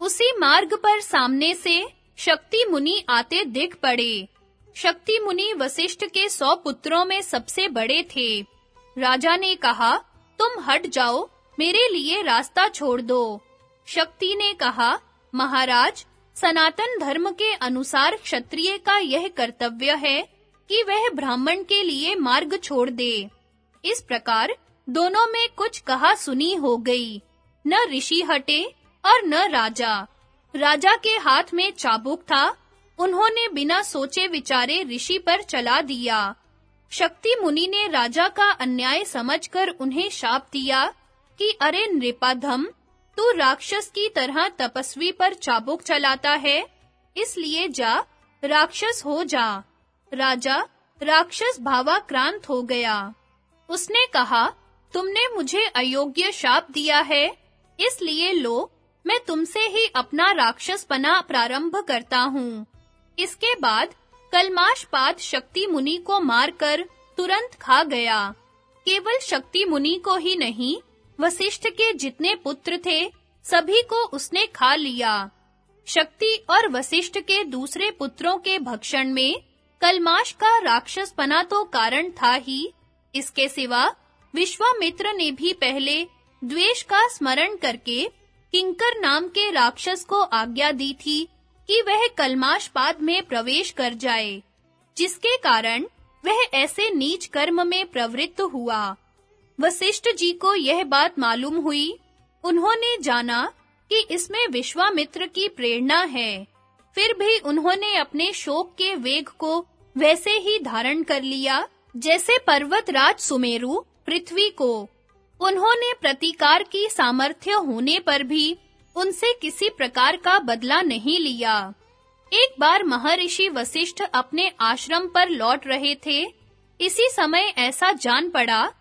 उसी मार्ग पर सामने से शक्ति मुनि आते दिख पड़े। शक्ति मुनि वशिष्ठ के सौ पुत्रों में सबसे बड़े थे। राजा ने कहा, तुम हट जाओ मेरे लिए रास्ता छोड़ दो। शक्ति ने कहा, महाराज, सनातन धर्म के अनुसार क्षत्रिय का यह कर्तव्य है कि वह ब्राह्मण के लिए मार्ग छोड़ दे। इस प्रकार दोनों में कुछ कहा सुनी हो गई। न ऋषि हटे और न राजा। राजा के हाथ में चाबुक था। उन्होंने बिना सोचे विचारे ऋषि पर चला दिया। शक्ति मुनि ने राजा का अन्याय समझकर उन्हें शाप दिया। कि अरे नृपाधम, तू राक्षस की तरह तपस्वी पर चाबुक चलाता है, इसलिए जा, राक्षस हो जा। राजा, राक्षस भावाक्रांत हो गया। उसने कहा, तुमने मुझे अयोग्य शाप दिया है, इसलिए लो, मैं तुमसे ही अपना राक्षस पना प्रारंभ करता हूँ। इसके बाद कलमाशपाद शक्ति मुनि को मारकर तुरंत खा गया। केवल शक्ति मुनि को ही नहीं वशिष्ठ के जितने पुत्र थे, सभी को उसने खा लिया। शक्ति और वशिष्ठ के दूसरे पुत्रों के भक्षण में कलमाश का राक्षस राक्षसपना तो कारण था ही। इसके सिवा विश्वामित्र ने भी पहले द्वेष का स्मरण करके किंकर नाम के राक्षस को आज्ञा दी थी कि वह कलमाश पाद में प्रवेश कर जाए, जिसके कारण वह ऐसे नीच कर्म में प्रवृत्त हुआ। वशिष्ठ जी को यह बात मालूम हुई। उन्होंने जाना कि इसमें विश्वामित्र की प्रेरणा है। फिर भी उन्होंने अपने शोक के वेग को वैसे ही धारण कर लिया, जैसे पर्वत राज सुमेरु, पृथ्वी को। उन्होंने प्रतिकार की सामर्थ्य होने पर भी उनसे किसी प्रकार का बदला नहीं लिया। एक बार महर्षि वशिष्ठ अपने आश्रम पर लौट रहे थे। इसी समय ऐसा जान पड़ा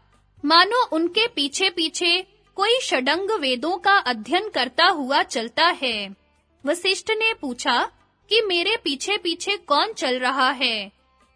मानो उनके पीछे-पीछे कोई षडंग वेदों का अध्ययन करता हुआ चलता है। वशिष्ठ ने पूछा कि मेरे पीछे-पीछे कौन चल रहा है?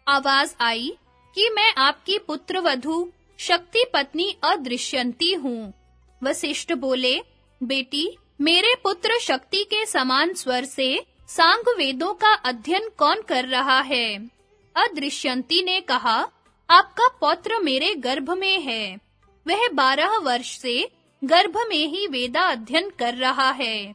आवाज़ आई कि मैं आपकी पुत्र वधु शक्ति पत्नी अदृश्यंती हूँ। वशिष्ठ बोले, बेटी, मेरे पुत्र शक्ति के समान स्वर से सांग वेदों का अध्ययन कौन कर रहा है? अदृश्यंती ने कहा आपका पौत्र मेरे गर्भ में है। वह बारह वर्ष से गर्भ में ही वेदा अध्ययन कर रहा है।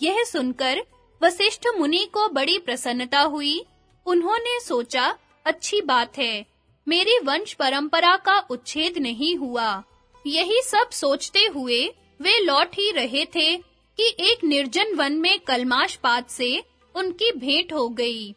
यह सुनकर वशिष्ठ मुनि को बड़ी प्रसन्नता हुई। उन्होंने सोचा, अच्छी बात है, मेरी वंश परंपरा का उच्छेद नहीं हुआ। यही सब सोचते हुए वे लौट ही रहे थे कि एक निर्जन वन में कलमाशपाद से उनकी भेंट हो गई।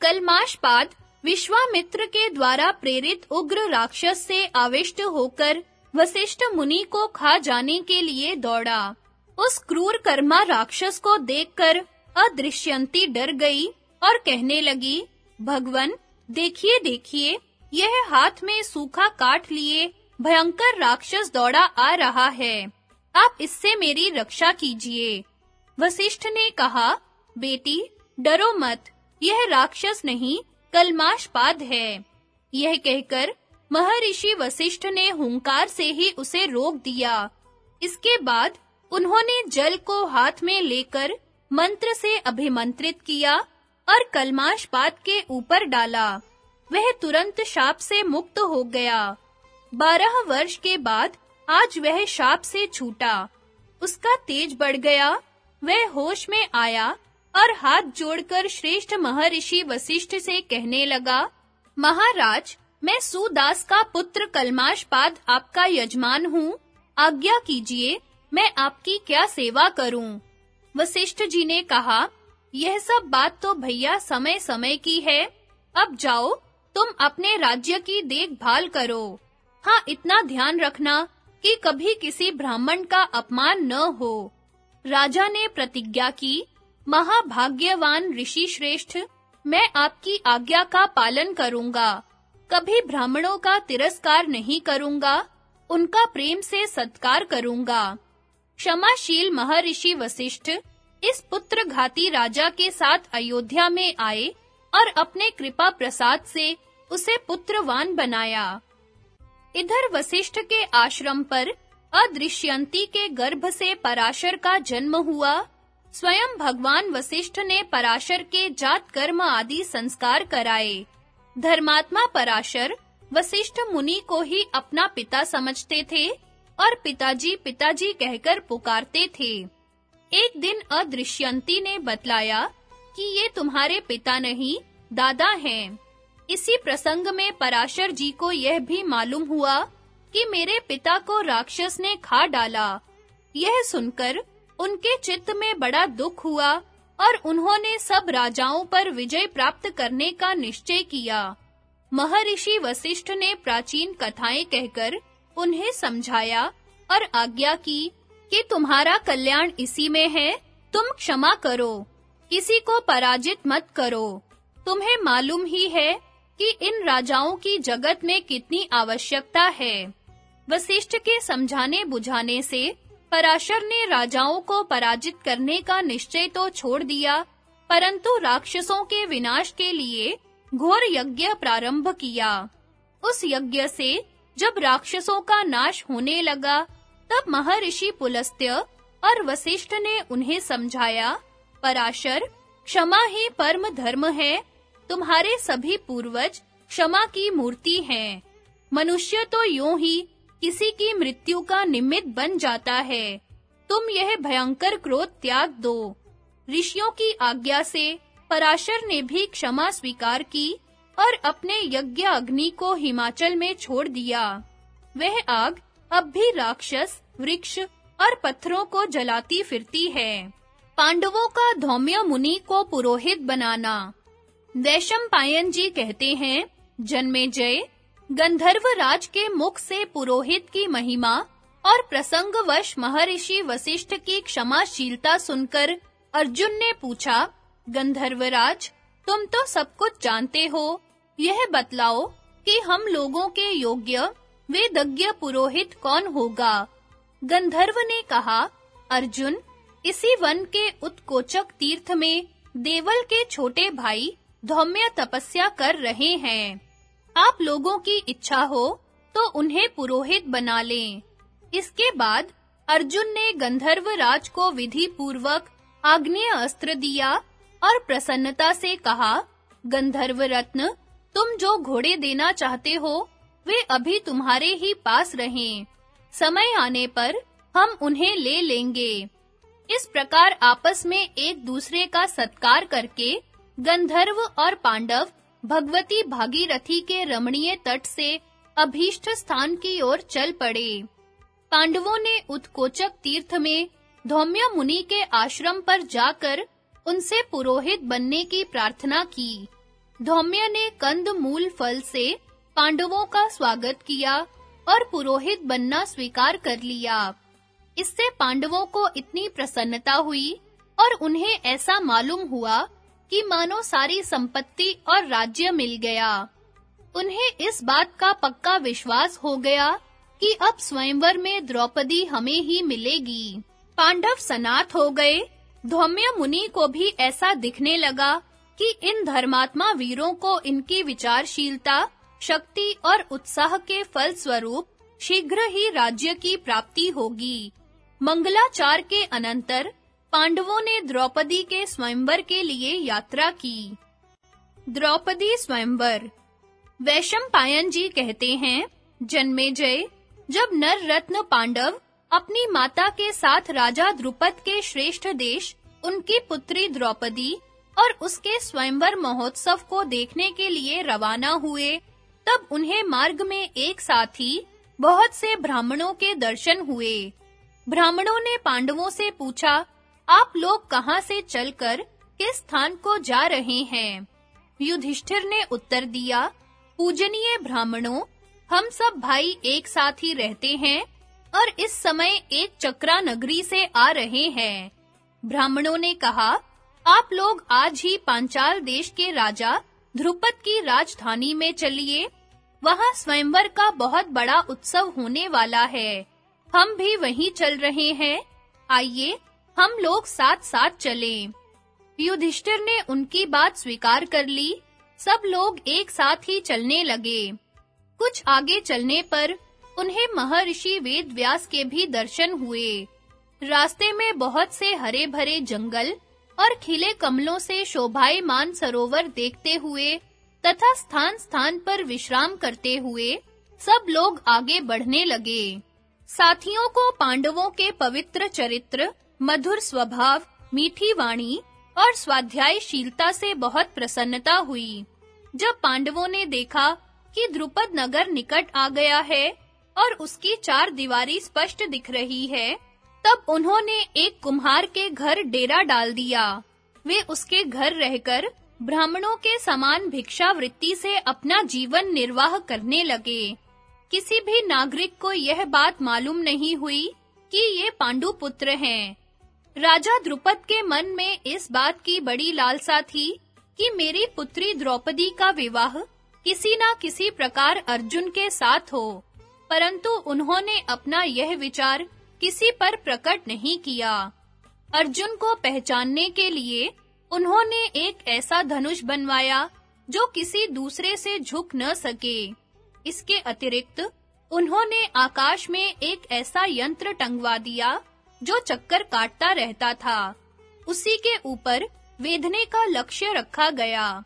कलमाशपाद विश्वामित्र के द्वारा प्रेरित उग्र राक्षस से आविष्ट होकर वशिष्ठ मुनि को खा जाने के लिए दौड़ा। उस क्रूर कर्मा राक्षस को देखकर अदृश्यंती डर गई और कहने लगी, भगवन, देखिए देखिए, यह हाथ में सूखा काट लिए भयंकर राक्षस दौड़ा आ रहा है। आप इससे मेरी रक्षा कीजिए। वशिष्ठ ने कहा, बेटी, डरो मत, यह राक्षस नहीं कलमाशपाद है। यह कहकर महर्षि वशिष्ठ ने हुंकार से ही उसे रोक दिया। इसके बाद उन्होंने जल को हाथ में लेकर मंत्र से अभिमंत्रित किया और कलमाशपात के ऊपर डाला। वह तुरंत शाप से मुक्त हो गया। बारह वर्ष के बाद आज वह शाप से छूटा। उसका तेज बढ़ गया, वह होश में आया और हाथ जोड़कर श्रेष्ठ महर्षि वशिष्ठ से कहने लगा, महाराज, मैं सुदास का पुत्र कलमाशपाद आपका यजमान हूँ। आज्ञा कीजिए, मैं आपकी क्या सेवा करूँ? वशिष्ठ जी ने कहा, यह सब बात तो भैया समय समय की है। अब जाओ, तुम अपने राज्य की देखभाल करो। हाँ इतना ध्यान रखना कि कभी किसी ब्राह्मण का अपमान न हो। राजा ने प्रतिज्ञा की महाभाग्यवान ऋषि श्रेष्ठ, मैं आपकी आज्ञा का पालन करूँगा। कभी ब्राह्मणों का तिरस्कार नहीं करूँगा, उनका प्रेम से सत्कार करूँगा। क्षमाशील महर्षि वशिष्ठ, इस पुत्र घाती राजा के साथ अयोध्या में आए और अपने कृपा प्रसाद से उसे पुत्रवान बनाया। इधर वशिष्ठ के आश्रम पर अदृश्यंती के गर्भ से पराशर का जन्म हुआ। स्वयं भगवान वशिष्ठ ने पराशर के जात कर्म आदि संस्कार कराए। धर्मात्मा पराशर वशिष्ठ मुनि को ही अपना पिता समझते थे और पिताजी पिताजी कहकर पुकारते थे। एक दिन अदृश्यंती ने बतलाया कि ये तुम्हारे पिता नहीं, दादा हैं। इसी प्रसंग में पराशर जी को यह भी मालूम हुआ कि मेरे पिता को राक्षस ने खा डाला। यह सुनकर उनके चित्त में बड़ा दुख हुआ और उन्होंने सब राजाओं पर विजय प्राप्त करने का निश्चय किया। महर्षि वशिष्ठ ने प्राचीन कथाएँ कहकर उन्हें समझाया और आज्ञा की कि तुम्हारा कल्याण इसी में है, तुम क्षमा करो किसी को पराजित मत करो। तुम्हें मालूम ही है कि इन राजाओं की जगत में कितनी आवश्यकता है। वशिष्ठ के समझाने बुझाने से पराशर ने राजाओं को पराजित करने का निश्चय तो छोड़ दिया, परंतु राक्षसों के विनाश के लिए घोर यज्ञ प्रारंभ किया। उस यज्ञ से जब राक्षसों का नाश होने लगा, तब महर्षि पुलस्त्य और वशिष्ठ ने उन्हें समझाया, पराशर, क्षमा ही परम धर्म है, तुम्हारे सभी पूर्वज क्षमा की मूर्ति हैं। मनुष्य तो यूँ ही किसी की मृत्यु का निमित्त बन जाता है। तुम यह भयंकर क्रोध त्याग दो। ऋषियों की आज्ञा से पराशर ने भी क्षमा स्वीकार की और अपने यज्ञ अग्नि को हिमाचल में छोड़ दिया। वह आग अब भी राक्षस, वृक्ष और पत्थरों को जलाती फिरती है। पांडवों का धौम्य मुनि को पुरोहित बनाना। वैशंपायन जी कहते हैं जन्मेजय गंधर्व राज के मुख से पुरोहित की महिमा और प्रसंगवश महर्षि वशिष्ठ की क्षमाशीलता सुनकर अर्जुन ने पूछा गंधर्वराज तुम तो सब कुछ जानते हो। यह बतलाओ कि हम लोगों के योग्य वे वेदज्ञ पुरोहित कौन होगा? गंधर्व ने कहा, अर्जुन, इसी वन के उत्कोचक तीर्थ में देवल के छोटे भाई धौम्य तपस्या कर रहे हैं। आप लोगों की इच्छा हो तो उन्हें पुरोहित बना लें। इसके बाद, अर्जुन ने गंधर्व राज को विधि पूर्वक आग्नेय अस्त्र दिया और प्रसन्नता से कहा, गंधर्व रत्न, तुम जो घोड़े देना चाहते हो, वे अभी तुम्हारे ही पास रहें। समय आने पर हम उन्हें ले लेंगे इस प्रकार आपस में एक दूसरे का सत्कार करके गंधर्व और पांडव भगवती भागीरथी के रमणीय तट से अभीष्ट स्थान की ओर चल पड़े। पांडवों ने उत्कोचक तीर्थ में धौम्य मुनि के आश्रम पर जाकर उनसे पुरोहित बनने की प्रार्थना की। धौम्य ने कंद मूल फल से पांडवों का स्वागत किया और पुरोहित बनना स्वीकार कर लिया। इससे पांडवों को इतनी प्रसन्नता हुई और उन्हें ऐसा मालूम हुआ कि मानो सारी संपत्ति और राज्य मिल गया। उन्हें इस बात का पक्का विश्वास हो गया कि अब स्वयंवर में द्रौपदी हमें ही मिलेगी। पांडव सनात हो गए। धौम्य मुनि को भी ऐसा दिखने लगा कि इन धर्मात्मा वीरों को इनकी विचारशीलता, शक्ति और उत्साह के फल स्वरूप शीघ्र ही राज्य की प्राप्ति होगी। मंगलाचार के अनंतर पांडवों ने द्रौपदी के स्वयंवर के लिए यात्रा की। द्रौपदी स्वयंवर। वैशंपायन जी कहते हैं जन्मेजय जब नर रत्न पांडव अपनी माता के साथ राजा द्रुपद के श्रेष्ठ देश, उनकी पुत्री द्रौपदी और उसके स्वयंवर महोत्सव को देखने के लिए रवाना हुए, तब उन्हें मार्ग में एक साथ ही बहुत से ब्राह्मणों के दर्शन हुए। ब्राह्मणों ने पांडवों से पूछा आप लोग कहाँ से चलकर किस स्थान को जा रहे हैं? युधिष्ठिर ने उत्तर दिया, पूजनीय ब्राह्मणों, हम सब भाई एक साथ ही रहते हैं और इस समय एक चक्रा नगरी से आ रहे हैं। ब्राह्मणों ने कहा, आप लोग आज ही पांचाल देश के राजा ध्रुपद की राजधानी में चलिए। वहाँ स्वयंवर का बहुत बड़ा उत्सव होने वाला है। हम भी वहीं चल रहे हैं। आइए हम लोग साथ-साथ चलें। युधिष्ठिर ने उनकी बात स्वीकार कर ली। सब लोग एक साथ ही चलने लगे। कुछ आगे चलने पर उन्हें महर्षि वेदव्यास के भी दर्शन हुए। रास्ते में बहुत से हरे-भरे जंगल और खिले कमलों से शोभायमान सरोवर देखते हुए तथा स्थान-स्थान पर विश्राम करते हुए सब लोग आगे बढ़ने लगे। साथियों को पांडवों के पवित्र चरित्र मधुर स्वभाव, मीठी वाणी और स्वाध्यायशीलता से बहुत प्रसन्नता हुई। जब पांडवों ने देखा कि द्रुपद नगर निकट आ गया है और उसकी चार दीवारी स्पष्ट दिख रही है, तब उन्होंने एक कुम्हार के घर डेरा डाल दिया। वे उसके घर रहकर ब्राह्मणों के समान भिक्षा वृत्ति से अपना जीवन निर्वाह करने लगे। किसी भी नागरिक को यह बात मालूम नहीं हुई कि ये पांडु पुत्र हैं। राजा द्रुपद के मन में इस बात की बड़ी लालसा थी कि मेरी पुत्री द्रौपदी का विवाह किसी ना किसी प्रकार अर्जुन के साथ हो, परंतु उन्होंने अपना यह विचार किसी पर प्रकट नहीं किया। अर्जुन को पहचानने के लिए उन्होंने एक ऐसा धनुष बनवाया जो किसी दूसरे से झुक न सके। इसके अतिरिक्त उन्होंने आकाश में एक ऐसा यंत्र टंगवा दिया जो चक्कर काटता रहता था। उसी के ऊपर वेधने का लक्ष्य रखा गया।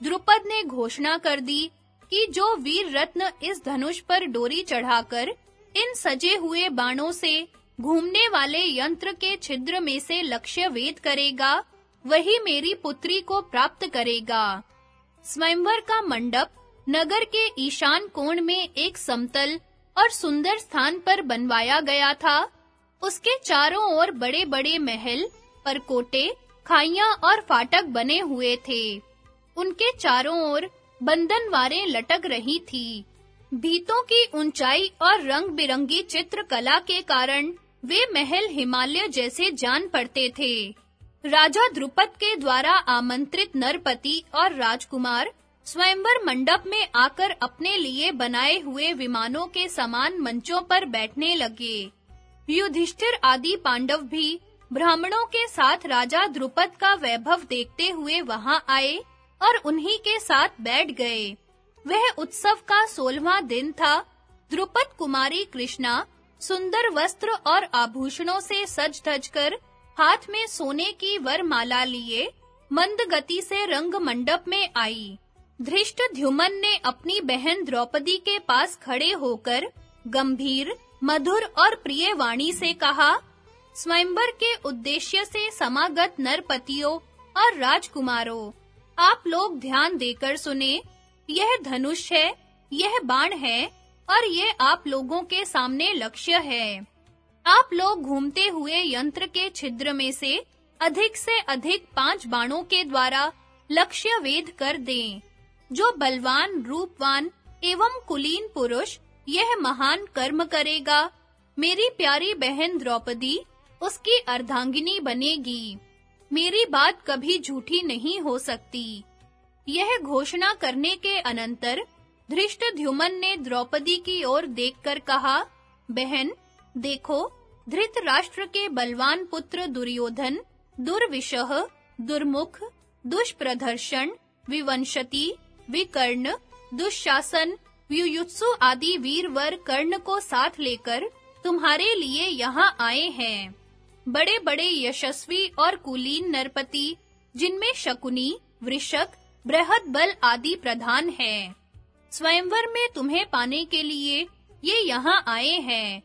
द्रुपद ने घोषणा कर दी कि जो वीर रत्न इस धनुष पर डोरी चढ़ाकर इन सजे हुए बाणों से घूमने वाले यंत्र के छिद्र में से लक्ष्य वेद करेगा, वही मेरी पुत्री को प्राप्त करेगा। स्वयंवर का मंडप नगर के ईशान कोण में एक समतल और सुंदर स्थान पर बनवाया गया था। उसके चारों ओर बड़े-बड़े महल, परकोटे, खाइयाँ और फाटक बने हुए थे। उनके चारों ओर बंधनवारें लटक रही थी। भीतों की ऊंचाई और रंग-बिरंगी चित्रकला के कारण वे महल हिमालय जैसे जान पड़ते थे। राजा द्रुपद के द्वारा आमंत्रित नरपति और राजकुमार स्वयंवर मंडप में आकर अपने लिए बनाए हुए विमानों के समान मंचों पर बैठने लगे। युधिष्ठिर आदि पांडव भी ब्राह्मणों के साथ राजा द्रुपद का वैभव देखते हुए वहाँ आए और उन्हीं के साथ बैठ गए। वह उत्सव का सोलहवां दिन था। द्रुपद कुमारी कृष्णा सुंदर वस्त्र और आभूषणों से सज-धज कर हाथ में सोने की वरमाला लिए मंद गति से रंग मंडप में आई। धृष्ट ध्युमन ने अपनी बहन द्रौपदी के पास खड़े होकर गंभीर मधुर और प्रिय वाणी से कहा, स्वयंवर के उद्देश्य से समागत नरपतियों और राजकुमारों, आप लोग ध्यान देकर सुने, यह धनुष है, यह बाण है, और ये आप लोगों के सामने लक्ष्य है। आप लोग घूमते हुए यंत्र के छिद्र में से अधिक से अधिक पाँच बाणों के द्वारा लक्ष्य वेद कर दें, जो बलवान, रूपवान एवं कुलीन पुरुष यह महान कर्म करेगा। मेरी प्यारी बहन द्रौपदी, उसकी अर्धांगिनी बनेगी। मेरी बात कभी झूठी नहीं हो सकती। यह घोषणा करने के अनंतर धृष्टद्युमन ने द्रौपदी की ओर देखकर कहा, बहन, देखो धृतराष्ट्र के बलवान पुत्र दुर्योधन दुर्विशह दुर्मुख दुष्प्रदर्शन विवंशति, विकर्ण, दुशासन व्युयुत्सु आदि वीरवर कर्ण को साथ लेकर तुम्हारे लिए यहाँ आए हैं। बड़े-बड़े यशस्वी और कुलीन नरपति, जिनमें शकुनी, वृषक, बृहद बल आदि प्रधान हैं। स्वयंवर में तुम्हें पाने के लिए ये यहाँ आए हैं।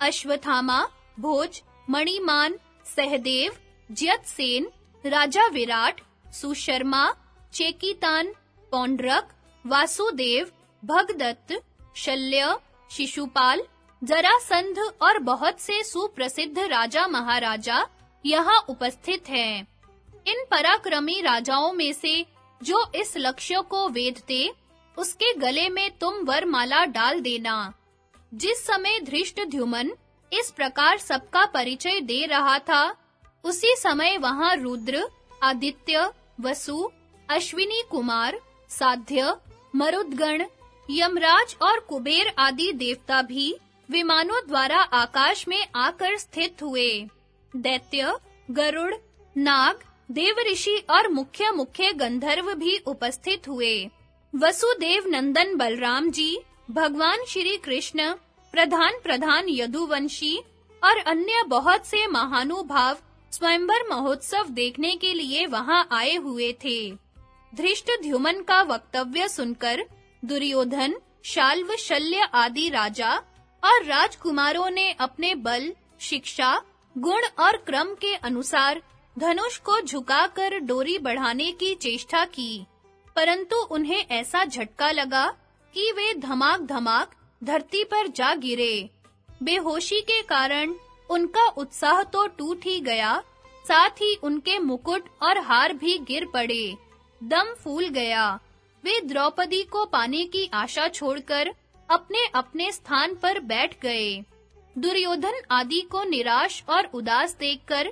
अश्वथामा भोज, मणिमान, सहदेव, जयतसेन, राजा विराट, सुशर्मा, चेकीतान, पौंड्रक, वासुदेव भगदत्त, शल्य, शिशुपाल, जरासंध और बहुत से सुप्रसिद्ध राजा महाराजा यहाँ उपस्थित हैं। इन पराक्रमी राजाओं में से जो इस लक्ष्य को वेदते, उसके गले में तुम वरमाला डाल देना। जिस समय धृष्टद्युमन इस प्रकार सबका परिचय दे रहा था, उसी समय वहाँ रुद्र, आदित्य, वसु, अश्विनी कुमार, साध्य, मरुदगण यमराज और कुबेर आदि देवता भी विमानों द्वारा आकाश में आकर स्थित हुए। दैत्य, गरुड़, नाग, देवऋषि और मुख्य मुख्य गंधर्व भी उपस्थित हुए। वसुदेव नंदन बलराम जी, भगवान श्री कृष्ण, प्रधान प्रधान यदुवंशी और अन्य बहुत से महानुभाव स्वयंवर महोत्सव देखने के लिए वहाँ आए हुए थे। धृष्ट धृष्टद्युमन का वक्तव्य सुनकर दुर्योधन, शाल्व, शल्य आदि राजा और राजकुमारों ने अपने बल, शिक्षा, गुण और क्रम के अनुसार धनुष को झुकाकर डोरी बढ़ाने की चेष्टा की, परंतु उन्हें ऐसा झटका लगा कि वे धमाक-धमाक धरती पर जा गिरे। बेहोशी के कारण उनका उत्साह तो टूट ही गया, साथ ही उनके मुकुट और हार भी गिर पड़े, दम फूल गया। वे द्रौपदी को पाने की आशा छोड़कर अपने-अपने स्थान पर बैठ गए। दुर्योधन आदि को निराश और उदास देखकर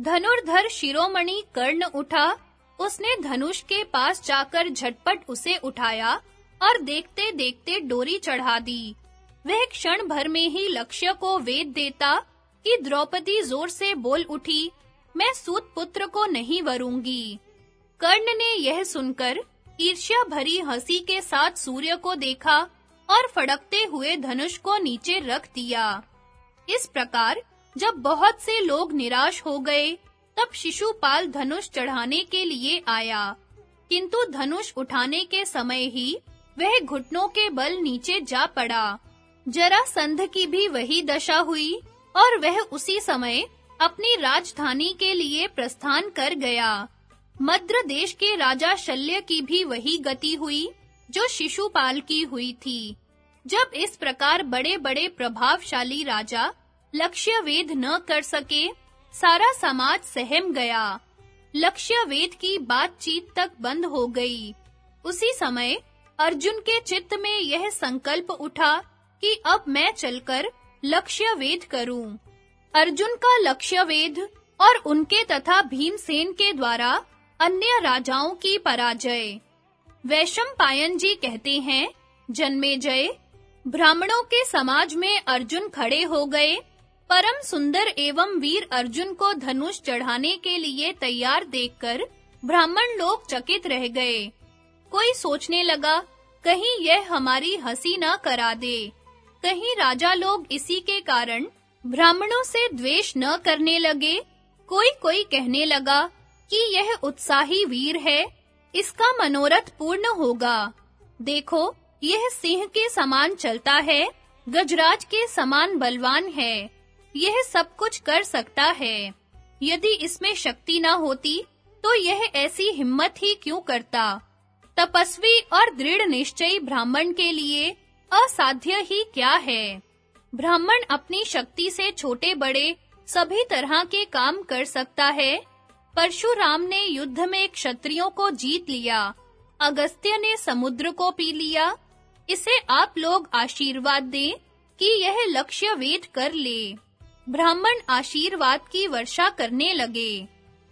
धनुर्धर शिरोमणि कर्ण उठा। उसने धनुष के पास जाकर झटपट उसे उठाया और देखते-देखते डोरी चढ़ा दी। वह क्षण भर में ही लक्ष्य को वेद देता कि द्रौपदी ज़ोर से बोल उठी, मैं सूत पुत्र को नहीं वरूँगी। कर्ण ने यह सुनकर ईर्ष्या भरी हँसी के साथ सूर्य को देखा और फड़कते हुए धनुष को नीचे रख दिया। इस प्रकार जब बहुत से लोग निराश हो गए, तब शिशुपाल धनुष चढ़ाने के लिए आया। किंतु धनुष उठाने के समय ही वह घुटनों के बल नीचे जा पड़ा। जरा संध की भी वही दशा हुई और वह उसी समय अपनी राजधानी के लिए प्रस्थान कर गया। मद्र देश के राजा शल्य की भी वही गति हुई, जो शिशुपाल की हुई थी। जब इस प्रकार बड़े-बड़े प्रभावशाली राजा लक्ष्य वेद न कर सके, सारा समाज सहम गया। लक्ष्य वेद की बातचीत तक बंद हो गई। उसी समय अर्जुन के चित्त में यह संकल्प उठा कि अब मैं चलकर लक्ष्य वेद करूँ। अर्जुन का लक्ष्य वेद और उनके तथा भीमसेन के द्वारा अन्य राजाओं की पराजय। वैशम पायन जी कहते हैं, जन्मे जय, ब्राह्मणों के समाज में अर्जुन खड़े हो गए, परम सुंदर एवं वीर अर्जुन को धनुष चढ़ाने के लिए तैयार देखकर ब्राह्मण लोग चकित रह गए। कोई सोचने लगा, कहीं यह हमारी हँसी न करा दे। कहीं राजा लोग इसी के कारण ब्राह्मणों से द्वेष न करने लगे। कोई-कोई कहने लगा कि यह उत्साही वीर है, इसका मनोरथ पूर्ण होगा। देखो, यह सिंह के समान चलता है, गजराज के समान बलवान है, यह सब कुछ कर सकता है। यदि इसमें शक्ति न होती तो यह ऐसी हिम्मत ही क्यों करता? तपस्वी और दृढ़ निश्चयी ब्राह्मण के लिए असाध्य ही क्या है? ब्राह्मण अपनी शक्ति से छोटे बड़े सभी तरह के काम कर सकता है परशुराम ने युद्ध में क्षत्रियों को जीत लिया, अगस्त्य ने समुद्र को पी लिया। इसे आप लोग आशीर्वाद दें कि यह लक्ष्य वेद कर ले। ब्राह्मण आशीर्वाद की वर्षा करने लगे।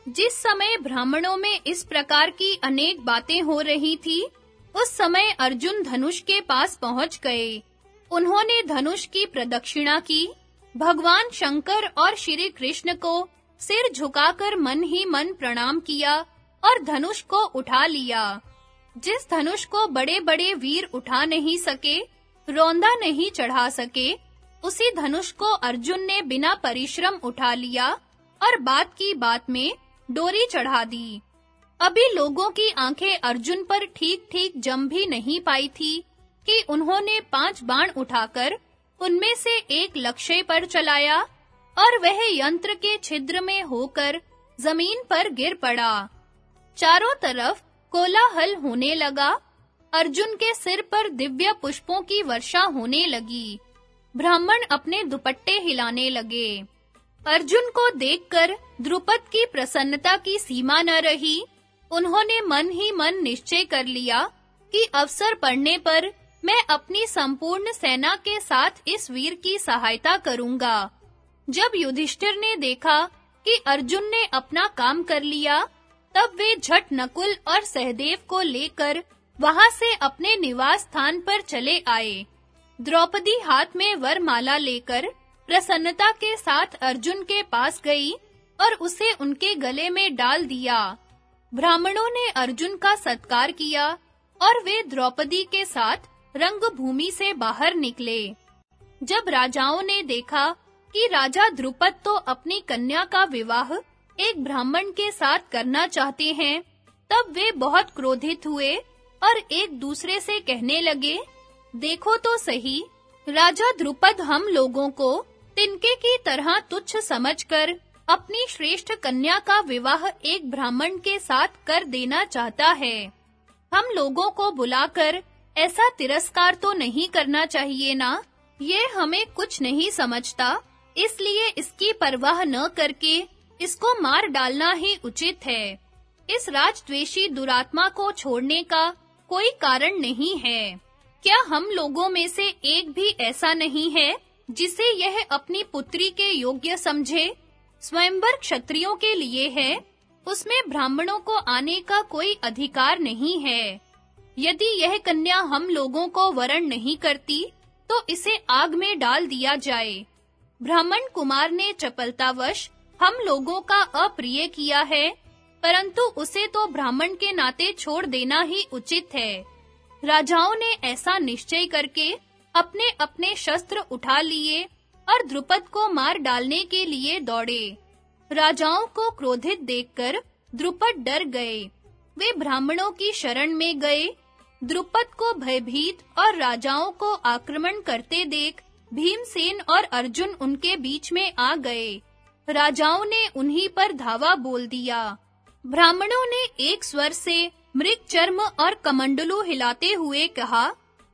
जिस समय ब्राह्मणों में इस प्रकार की अनेक बातें हो रही थी, उस समय अर्जुन धनुष के पास पहुँच गए। उन्होंने धनुष की प्रदक्षिणा की। भगवान शंकर और श्री कृष्ण को सिर झुकाकर मन ही मन प्रणाम किया और धनुष को उठा लिया। जिस धनुष को बड़े-बड़े वीर उठा नहीं सके, रोंदा नहीं चढ़ा सके, उसी धनुष को अर्जुन ने बिना परिश्रम उठा लिया और बात की बात में डोरी चढ़ा दी। अभी लोगों की आँखें अर्जुन पर ठीक-ठीक जम भी नहीं पाई थी कि उन्होंने पाँच बाण उठाकर उनमें से एक लक्ष्य पर चलाया और वह यंत्र के छिद्र में होकर ज़मीन पर गिर पड़ा। चारों तरफ़ कोलाहल होने लगा। अर्जुन के सिर पर दिव्य पुष्पों की वर्षा होने लगी। ब्राह्मण अपने दुपट्टे हिलाने लगे। अर्जुन को देखकर द्रुपद की प्रसन्नता की सीमा न रही। उन्होंने मन ही मन निश्चय कर लिया कि अवसर पड़ने पर मैं अपनी संपूर्ण सेना के साथ इस वीर की सहायता करूँगा। जब युधिष्ठिर ने देखा कि अर्जुन ने अपना काम कर लिया, तब वे झट नकुल और सहदेव को लेकर वहाँ से अपने निवास स्थान पर चले आए। द्रौपदी हाथ में वरमाला लेकर प्रसन्नता के साथ अर्जुन के पास गई और उसे उनके गले में डाल दिया। ब्राह्मणों ने अर्जुन का सत्कार किया और वे द्रौपदी के साथ रंगभूमि से बाहर निकले। जब राजाओं ने देखा कि राजा द्रुपद तो अपनी कन्या का विवाह एक ब्राह्मण के साथ करना चाहते हैं। तब वे बहुत क्रोधित हुए और एक दूसरे से कहने लगे, देखो तो सही, राजा द्रुपद हम लोगों को तिनके की तरह तुच्छ समझकर अपनी श्रेष्ठ कन्या का विवाह एक ब्राह्मण के साथ कर देना चाहता है। हम लोगों को बुलाकर ऐसा तिरस्कार तो नहीं करना चाहिए ना? ये हमें कुछ नहीं समझता। इसलिए इसकी परवाह न करके इसको मार डालना ही उचित है। इस राजद्वेषी दुरात्मा को छोड़ने का कोई कारण नहीं है। क्या हम लोगों में से एक भी ऐसा नहीं है, जिसे यह अपनी पुत्री के योग्य समझे? स्वयंवर क्षत्रियों के लिए है, उसमें ब्राह्मणों को आने का कोई अधिकार नहीं है। यदि यह कन्या हम लोगों को वरण नहीं करती तो इसे आग में डाल दिया जाए। ब्राह्मण कुमार ने चपलतावश हम लोगों का अप्रिय किया है, परंतु उसे तो ब्राह्मण के नाते छोड़ देना ही उचित है। राजाओं ने ऐसा निश्चय करके अपने-अपने शस्त्र उठा लिए और द्रुपद को मार डालने के लिए दौड़े। राजाओं को क्रोधित देखकर द्रुपद डर गए। वे ब्राह्मणों की शरण में गए। द्रुपद को भयभीत और राजाओं को आक्रमण करते देख भीमसेन और अर्जुन उनके बीच में आ गए। राजाओं ने उन्हीं पर धावा बोल दिया। ब्राह्मणों ने एक स्वर से मृग चर्म और कमंडलू हिलाते हुए कहा,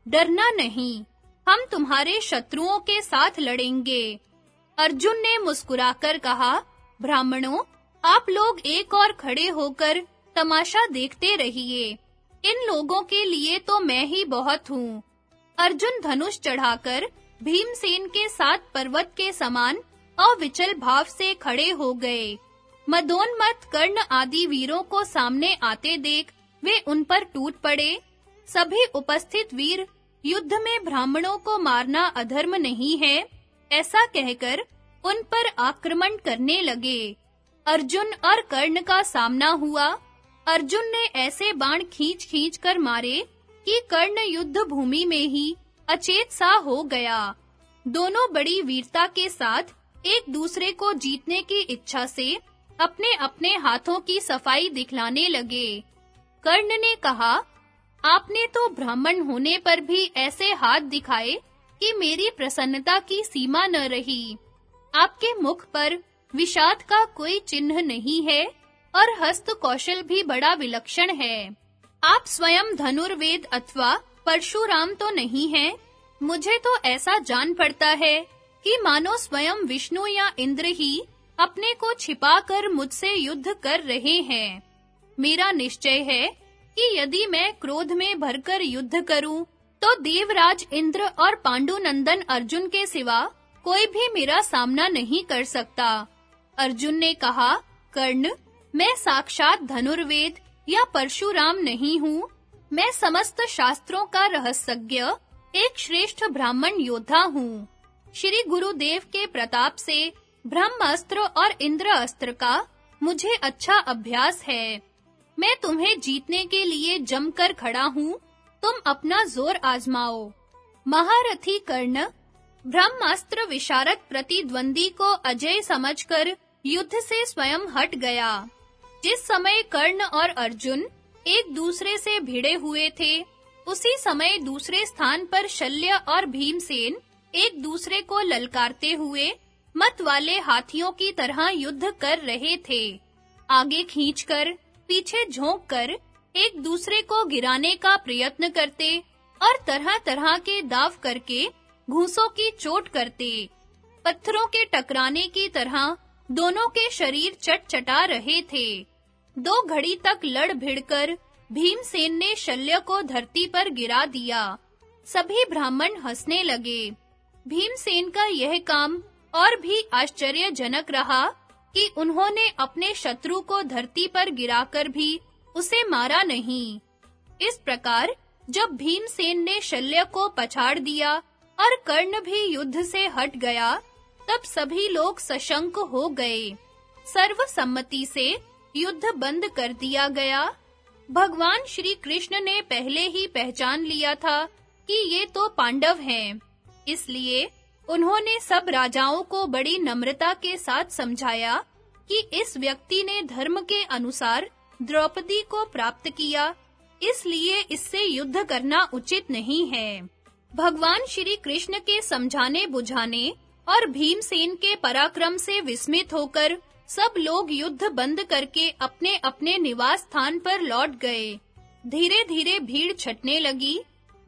डरना नहीं, हम तुम्हारे शत्रुओं के साथ लड़ेंगे। अर्जुन ने मुस्कुराकर कहा, ब्राह्मणों, आप लोग एक और खड़े होकर तमाशा देखते रहिए। इन लोगों के लिए तो मैं ही बहुत हूँ। अर्जुन धनुष चढ़ाकर भीमसेन के साथ पर्वत के समान अविचल भाव से खड़े हो गए। मदोन्मत कर्ण आदि वीरों को सामने आते देख वे उन पर टूट पड़े। सभी उपस्थित वीर, युद्ध में ब्राह्मणों को मारना अधर्म नहीं है, ऐसा कहकर उन पर आक्रमण करने लगे। अर्जुन और कर्ण का सामना हुआ। अर्जुन ने ऐसे बाण खींच-खींच कर मारे कि कर्ण युद्ध भूमि में ही अचेत सा हो गया। दोनों बड़ी वीरता के साथ एक दूसरे को जीतने की इच्छा से अपने-अपने हाथों की सफ़ाई दिखलाने लगे। कर्ण ने कहा, आपने तो ब्राह्मण होने पर भी ऐसे हाथ दिखाए कि मेरी प्रसन्नता की सीमा न रही। आपके मुख पर विषाद का कोई चिन्ह नहीं है और हस्त कौशल भी बड़ा विलक्षण है। आप स्वयं धनुर्वेद अथवा परशुराम तो नहीं है? मुझे तो ऐसा जान पड़ता है कि मानो स्वयं विष्णु या इंद्र ही अपने को छिपाकर मुझसे युद्ध कर रहे हैं। मेरा निश्चय है कि यदि मैं क्रोध में भरकर युद्ध करूँ तो देवराज इंद्र और पांडुनंदन अर्जुन के सिवा कोई भी मेरा सामना नहीं कर सकता। अर्जुन ने कहा, कर्ण, मैं साक्षात धनुर्वेद या परशुराम नहीं हूँ मैं समस्त शास्त्रों का रहस्यज्ञ, एक श्रेष्ठ ब्राह्मण योद्धा हूँ। श्री गुरुदेव के प्रताप से ब्रह्मास्त्र और इंद्र अस्त्र का मुझे अच्छा अभ्यास है। मैं तुम्हें जीतने के लिए जमकर खड़ा हूँ। तुम अपना ज़ोर आजमाओ। महारथी कर्ण, ब्रह्मास्त्र विशारद प्रतिद्वंदी को अजय समझकर युद्ध से स्वयं हट गया। जिस समय कर्ण और अर्जुन एक दूसरे से भिड़े हुए थे। उसी समय दूसरे स्थान पर शल्य और भीमसेन एक दूसरे को ललकारते हुए मत वाले हाथियों की तरह युद्ध कर रहे थे। आगे खींचकर, पीछे झोंककर, एक दूसरे को गिराने का प्रयत्न करते और तरह-तरह के दाव करके घूसों की चोट करते। पत्थरों के टकराने की तरह दोनों के शरीर चट-चटा रहे थे। दो घड़ी तक लड़ भिड़कर भीमसेन ने शल्य को धरती पर गिरा दिया। सभी ब्राह्मण हंसने लगे। भीमसेन का यह काम और भी आश्चर्यजनक रहा कि उन्होंने अपने शत्रु को धरती पर गिराकर भी उसे मारा नहीं। इस प्रकार जब भीमसेन ने शल्य को पछाड़ दिया और कर्ण भी युद्ध से हट गया, तब सभी लोग सशंक हो गए। सर्वसम्मति से युद्ध बंद कर दिया गया। भगवान श्री कृष्ण ने पहले ही पहचान लिया था कि ये तो पांडव हैं। इसलिए उन्होंने सब राजाओं को बड़ी नम्रता के साथ समझाया कि इस व्यक्ति ने धर्म के अनुसार द्रौपदी को प्राप्त किया। इसलिए इससे युद्ध करना उचित नहीं है। भगवान श्री कृष्ण के समझाने बुझाने और भीमसेन के पराक्रम से विस्मित होकर सब लोग युद्ध बंद करके अपने-अपने निवास स्थान पर लौट गए। धीरे-धीरे भीड़ छटने लगी।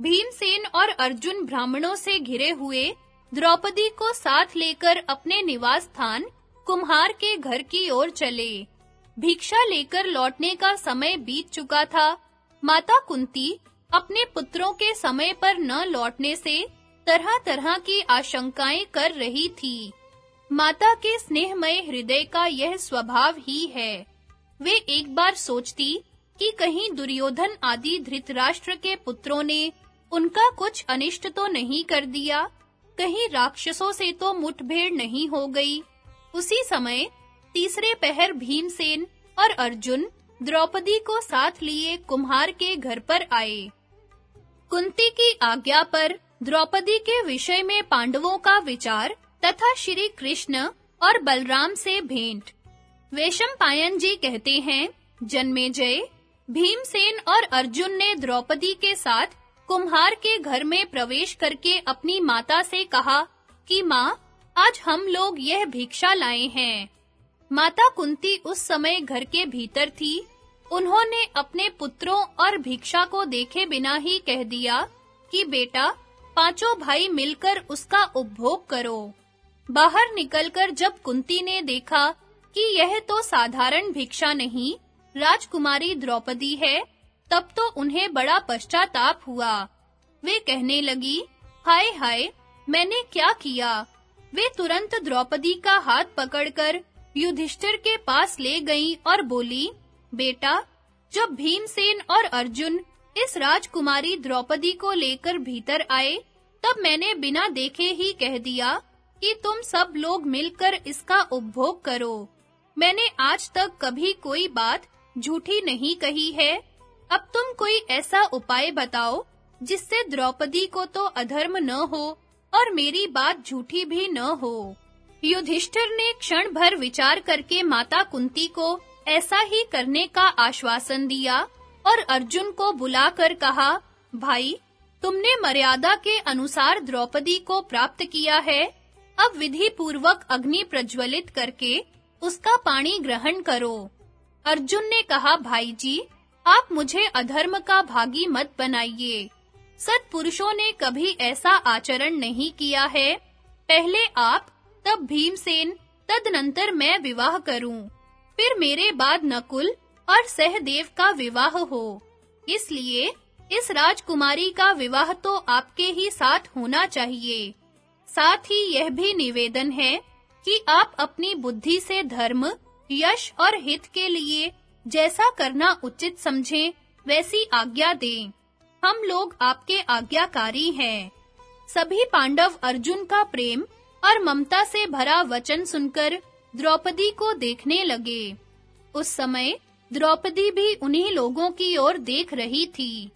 भीमसेन और अर्जुन ब्राह्मणों से घिरे हुए द्रौपदी को साथ लेकर अपने निवास स्थान कुम्हार के घर की ओर चले। भिक्षा लेकर लौटने का समय बीत चुका था। माता कुंती अपने पुत्रों के समय पर न लौटने से तरह-तरह की आशंकाएँ कर रही थी। माता के स्नेहमय हृदय का यह स्वभाव ही है। वे एक बार सोचती कि कहीं दुर्योधन आदि धृतराष्ट्र के पुत्रों ने उनका कुछ अनिष्ट तो नहीं कर दिया, कहीं राक्षसों से तो मुठभेड़ नहीं हो गई। उसी समय तीसरे पहर भीमसेन और अर्जुन द्रौपदी को साथ लिए कुम्हार के घर पर आए। कुंती की आज्ञा पर द्रौपदी के विषय में पांडवों का विचार तथा श्री कृष्ण और बलराम से भेंट। वेशम पायन जी कहते हैं जन्मेजय भीमसेन और अर्जुन ने द्रौपदी के साथ कुम्हार के घर में प्रवेश करके अपनी माता से कहा कि, माँ, आज हम लोग यह भिक्षा लाए हैं। माता कुंती उस समय घर के भीतर थी। उन्होंने अपने पुत्रों और भिक्षा को देखे बिना ही कह दिया कि, बेटा, पाँचों भाई मिलकर उसका उपभोग करो। बाहर निकलकर जब कुंती ने देखा कि यह तो साधारण भिक्षा नहीं, राजकुमारी द्रौपदी है, तब तो उन्हें बड़ा पश्चाताप हुआ। वे कहने लगी, हाय हाय, मैंने क्या किया? वे तुरंत द्रौपदी का हाथ पकड़कर युधिष्ठिर के पास ले गईं और बोली, बेटा, जब भीमसेन और अर्जुन इस राजकुमारी द्रौपदी को लेकर भीतर आए, तब मैंने बिना देखे ही कह दिया कि तुम सब लोग मिलकर इसका उपभोग करो। मैंने आज तक कभी कोई बात झूठी नहीं कही है। अब तुम कोई ऐसा उपाय बताओ, जिससे द्रौपदी को तो अधर्म न हो और मेरी बात झूठी भी न हो। युधिष्ठिर ने क्षण भर विचार करके माता कुंती को ऐसा ही करने का आश्वासन दिया और अर्जुन को बुलाकर कहा, भाई, तुमने मर्यादा के अनुसार द्रौपदी को प्राप्त किया है। अब विधि पूर्वक अग्नि प्रज्वलित करके उसका पानी ग्रहण करो। अर्जुन ने कहा भाई जी आप मुझे अधर्म का भागी मत बनाइए। सत्पुरुषों ने कभी ऐसा आचरण नहीं किया है। पहले आप, तब भीमसेन, तदनंतर मैं विवाह करूँ। फिर मेरे बाद नकुल और सहदेव का विवाह हो। इसलिए इस राजकुमारी का विवाह तो आपके ही साथ होना चाहिए। साथ ही यह भी निवेदन है कि आप अपनी बुद्धि से धर्म, यश और हित के लिए जैसा करना उचित समझें, वैसी आज्ञा दें। हम लोग आपके आज्ञाकारी हैं। सभी पांडव अर्जुन का प्रेम और ममता से भरा वचन सुनकर द्रौपदी को देखने लगे। उस समय द्रौपदी भी उन्हीं लोगों की ओर देख रही थी।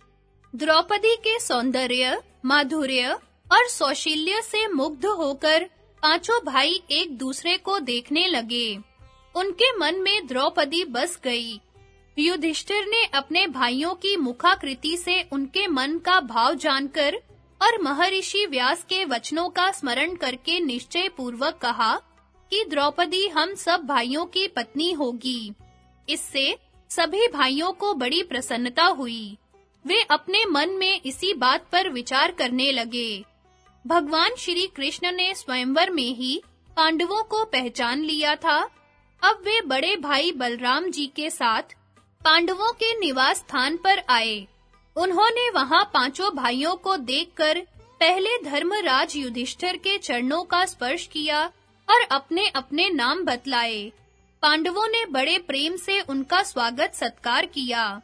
द्रौपदी के सौंदर्य, माधुर्य और सौशील्य से मुग्ध होकर पाँचों भाई एक दूसरे को देखने लगे। उनके मन में द्रौपदी बस गई। युधिष्ठिर ने अपने भाइयों की मुखाकृति से उनके मन का भाव जानकर और महर्षि व्यास के वचनों का स्मरण करके निश्चय पूर्वक कहा कि द्रौपदी हम सब भाइयों की पत्नी होगी। इससे सभी भाइयों को बड़ी प्रसन्नता हुई। वे अपने मन में इसी बात पर विचार करने लगे। भगवान श्री कृष्ण ने स्वयंवर में ही पांडवों को पहचान लिया था। अब वे बड़े भाई बलराम जी के साथ पांडवों के निवास स्थान पर आए। उन्होंने वहाँ पाँचों भाइयों को देखकर पहले धर्मराज युधिष्ठिर के चरणों का स्पर्श किया और अपने-अपने नाम बतलाए। पांडवों ने बड़े प्रेम से उनका स्वागत सत्कार किया।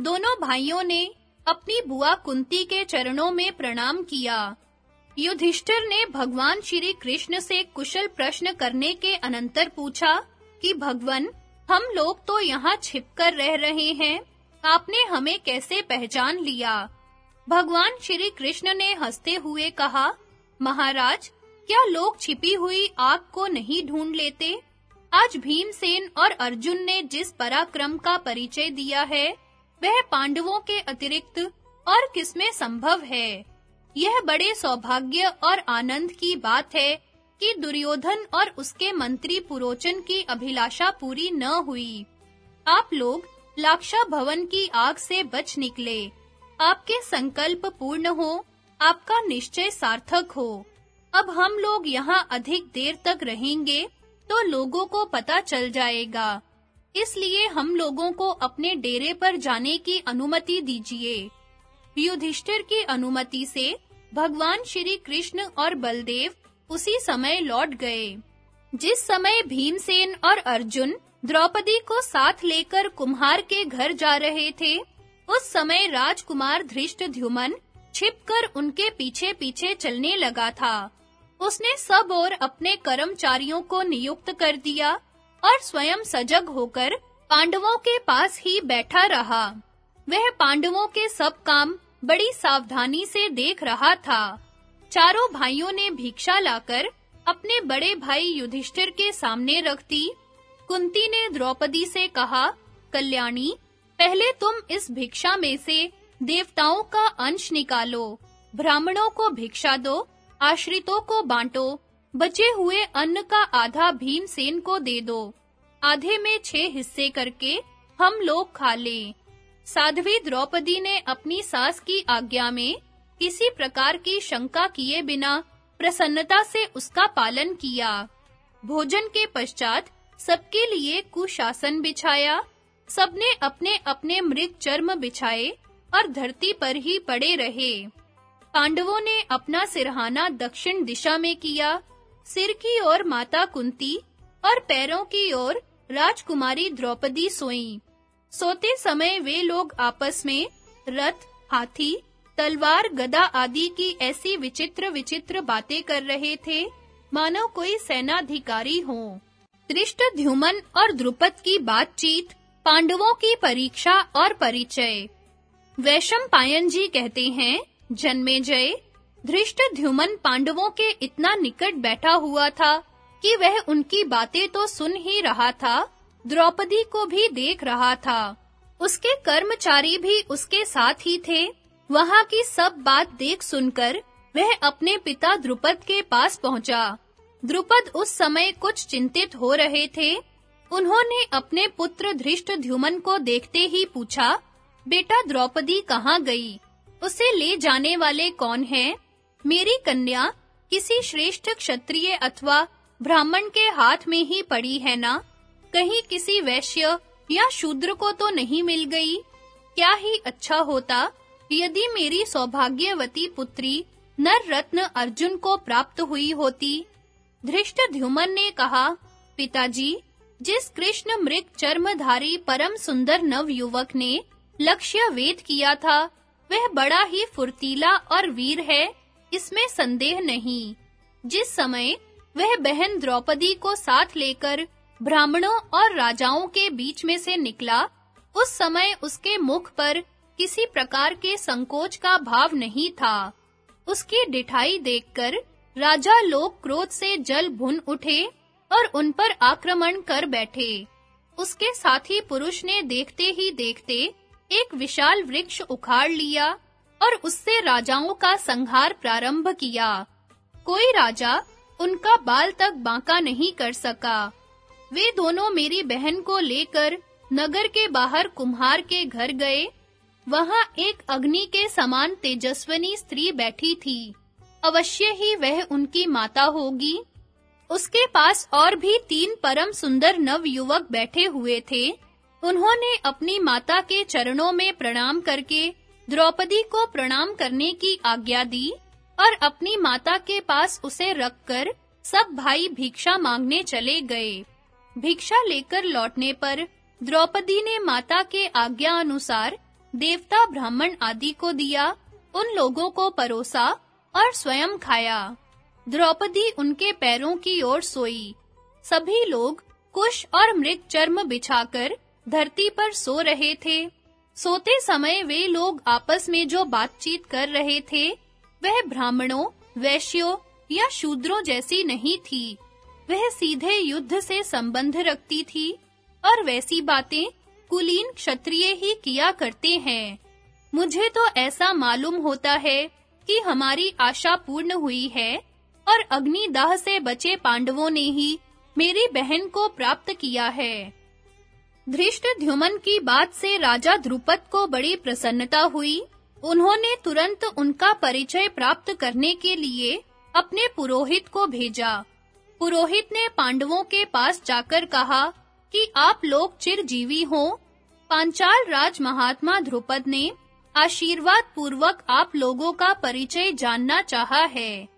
दोनों भाइयों ने अपनी बुआ कुंती के चरणों में प्रणाम किया। युधिष्ठिर ने भगवान श्री कृष्ण से कुशल प्रश्न करने के अनंतर पूछा कि, भगवन, हम लोग तो यहाँ छिपकर रह रहे हैं। आपने हमें कैसे पहचान लिया? भगवान श्री कृष्ण ने हँसते हुए कहा, महाराज, क्या लोग छिपी हुई आग को नहीं ढूंढ लेते? आज भीमसेन और अर्जुन ने जिस पराक्रम का परिचय दिया है, वह पांडवों के अतिरिक्त और किसमें संभव है? यह बड़े सौभाग्य और आनंद की बात है कि दुर्योधन और उसके मंत्री पुरोचन की अभिलाषा पूरी न हुई। आप लोग लाक्षा भवन की आग से बच निकले। आपके संकल्प पूर्ण हो, आपका निश्चय सार्थक हो। अब हम लोग यहाँ अधिक देर तक रहेंगे तो लोगों को पता चल जाएगा। इसलिए हम लोगों को अपने डेरे पर जाने की अनुमति दीजिए। युधिष्ठिर की अनुमति से भगवान श्री कृष्ण और बलदेव उसी समय लौट गए। जिस समय भीमसेन और अर्जुन द्रौपदी को साथ लेकर कुम्हार के घर जा रहे थे, उस समय राजकुमार धृष्टद्युमन छिपकर उनके पीछे-पीछे चलने लगा था। उसने सब और अपने कर्मचारियों को नियुक्त कर दिया और स्वयं सजग होकर पांडवों के पास ही बैठा रहा। वह पांडवों के सब काम बड़ी सावधानी से देख रहा था। चारों भाइयों ने भिक्षा लाकर अपने बड़े भाई युधिष्ठिर के सामने रख दी। कुंती ने द्रौपदी से कहा, कल्याणी, पहले तुम इस भिक्षा में से देवताओं का अंश निकालो। ब्राह्मणों को भिक्षा दो, आश्रितों को बांटो, बचे हुए अन्न का आधा भीमसेन को दे दो। आधे में छह हिस्से करके हम लोग खा लें। साध्वी द्रौपदी ने अपनी सास की आज्ञा में किसी प्रकार की शंका किए बिना प्रसन्नता से उसका पालन किया। भोजन के पश्चात सबके लिए कुशासन बिछाया। सबने अपने-अपने मृग चर्म बिछाए और धरती पर ही पड़े रहे। पांडवों ने अपना सिरहाना दक्षिण दिशा में किया। सिर की ओर माता कुंती और पैरों की ओर राजकुमारी द्रौपदी सोईं। सोते समय वे लोग आपस में रथ, हाथी, तलवार, गदा आदि की ऐसी विचित्र विचित्र बातें कर रहे थे। मानो कोई सेनाधिकारी हो। दृष्टद्युमन और द्रुपद की बातचीत, पांडवों की परीक्षा और परिचय। वैशम पायन जी कहते हैं, जन्मे जय। धृष्टद्युमन पांडवों के इतना निकट बैठा हुआ था कि वह उनकी बातें तो सुन ही रहा था। द्रौपदी को भी देख रहा था। उसके कर्मचारी भी उसके साथ ही थे। वहाँ की सब बात देख सुनकर वह अपने पिता द्रुपद के पास पहुँचा। द्रुपद उस समय कुछ चिंतित हो रहे थे। उन्होंने अपने पुत्र धृष्टद्युमन को देखते ही पूछा, बेटा द्रौपदी कहाँ गई? उसे ले जाने वाले कौन हैं? मेरी कन्या किसी श्रेष्ठ क्षत्रिय अथवा ब्राह्मण के हाथ में ही पड़ी है ना? कहीं किसी वैश्य या शूद्र को तो नहीं मिल गई? क्या ही अच्छा होता यदि मेरी सौभाग्यवती पुत्री नर रत्न अर्जुन को प्राप्त हुई होती? धृष्टद्युमन ने कहा, पिताजी, जिस कृष्ण मृग चर्मधारी परम सुंदर नव युवक ने लक्ष्य वेद किया था, वह बड़ा ही फुर्तीला और वीर है, इसमें संदेह नहीं। जिस समय वह बहन द्रौपदी को साथ लेकर ब्राह्मणों और राजाओं के बीच में से निकला। उस समय उसके मुख पर किसी प्रकार के संकोच का भाव नहीं था। उसकी डिठाई देखकर राजा लोग क्रोध से जल भुन उठे और उन पर आक्रमण कर बैठे। उसके साथी पुरुष ने देखते ही देखते एक विशाल वृक्ष उखाड़ लिया और उससे राजाओं का संहार प्रारंभ किया। कोई राजा उनका बाल तक बांका नहीं कर सका। वे दोनों मेरी बहन को लेकर नगर के बाहर कुम्हार के घर गए। वहाँ एक अग्नि के समान तेजस्वनी स्त्री बैठी थी। अवश्य ही वह उनकी माता होगी। उसके पास और भी तीन परम सुंदर नव युवक बैठे हुए थे। उन्होंने अपनी माता के चरणों में प्रणाम करके द्रौपदी को प्रणाम करने की आज्ञा दी और अपनी माता के पास उसे रखकर सब भाई भिक्षा मांगने चले गए। भिक्षा लेकर लौटने पर द्रौपदी ने माता के आज्ञा अनुसार देवता ब्राह्मण आदि को दिया, उन लोगों को परोसा और स्वयं खाया। द्रौपदी उनके पैरों की ओर सोई। सभी लोग कुश और मृग चर्म बिछाकर धरती पर सो रहे थे। सोते समय वे लोग आपस में जो बातचीत कर रहे थे, वह ब्राह्मणों, वैश्यों या शूद्रों जैसी नहीं थी। वह सीधे युद्ध से संबंध रखती थी, और वैसी बातें कुलीन क्षत्रिय ही किया करते हैं। मुझे तो ऐसा मालूम होता है कि हमारी आशा पूर्ण हुई है, और अग्निदाह से बचे पांडवों ने ही मेरी बहन को प्राप्त किया है। धृष्टद्युमन की बात से राजा द्रुपद को बड़ी प्रसन्नता हुई। उन्होंने तुरंत उनका परिचय प्राप्त करने के लिए अपने पुरोहित को भेजा। पुरोहित ने पांडवों के पास जाकर कहा कि आप लोग चिरजीवी हो। पांचाल राज महात्मा ध्रुपद ने आशीर्वाद पूर्वक आप लोगों का परिचय जानना चाहा है।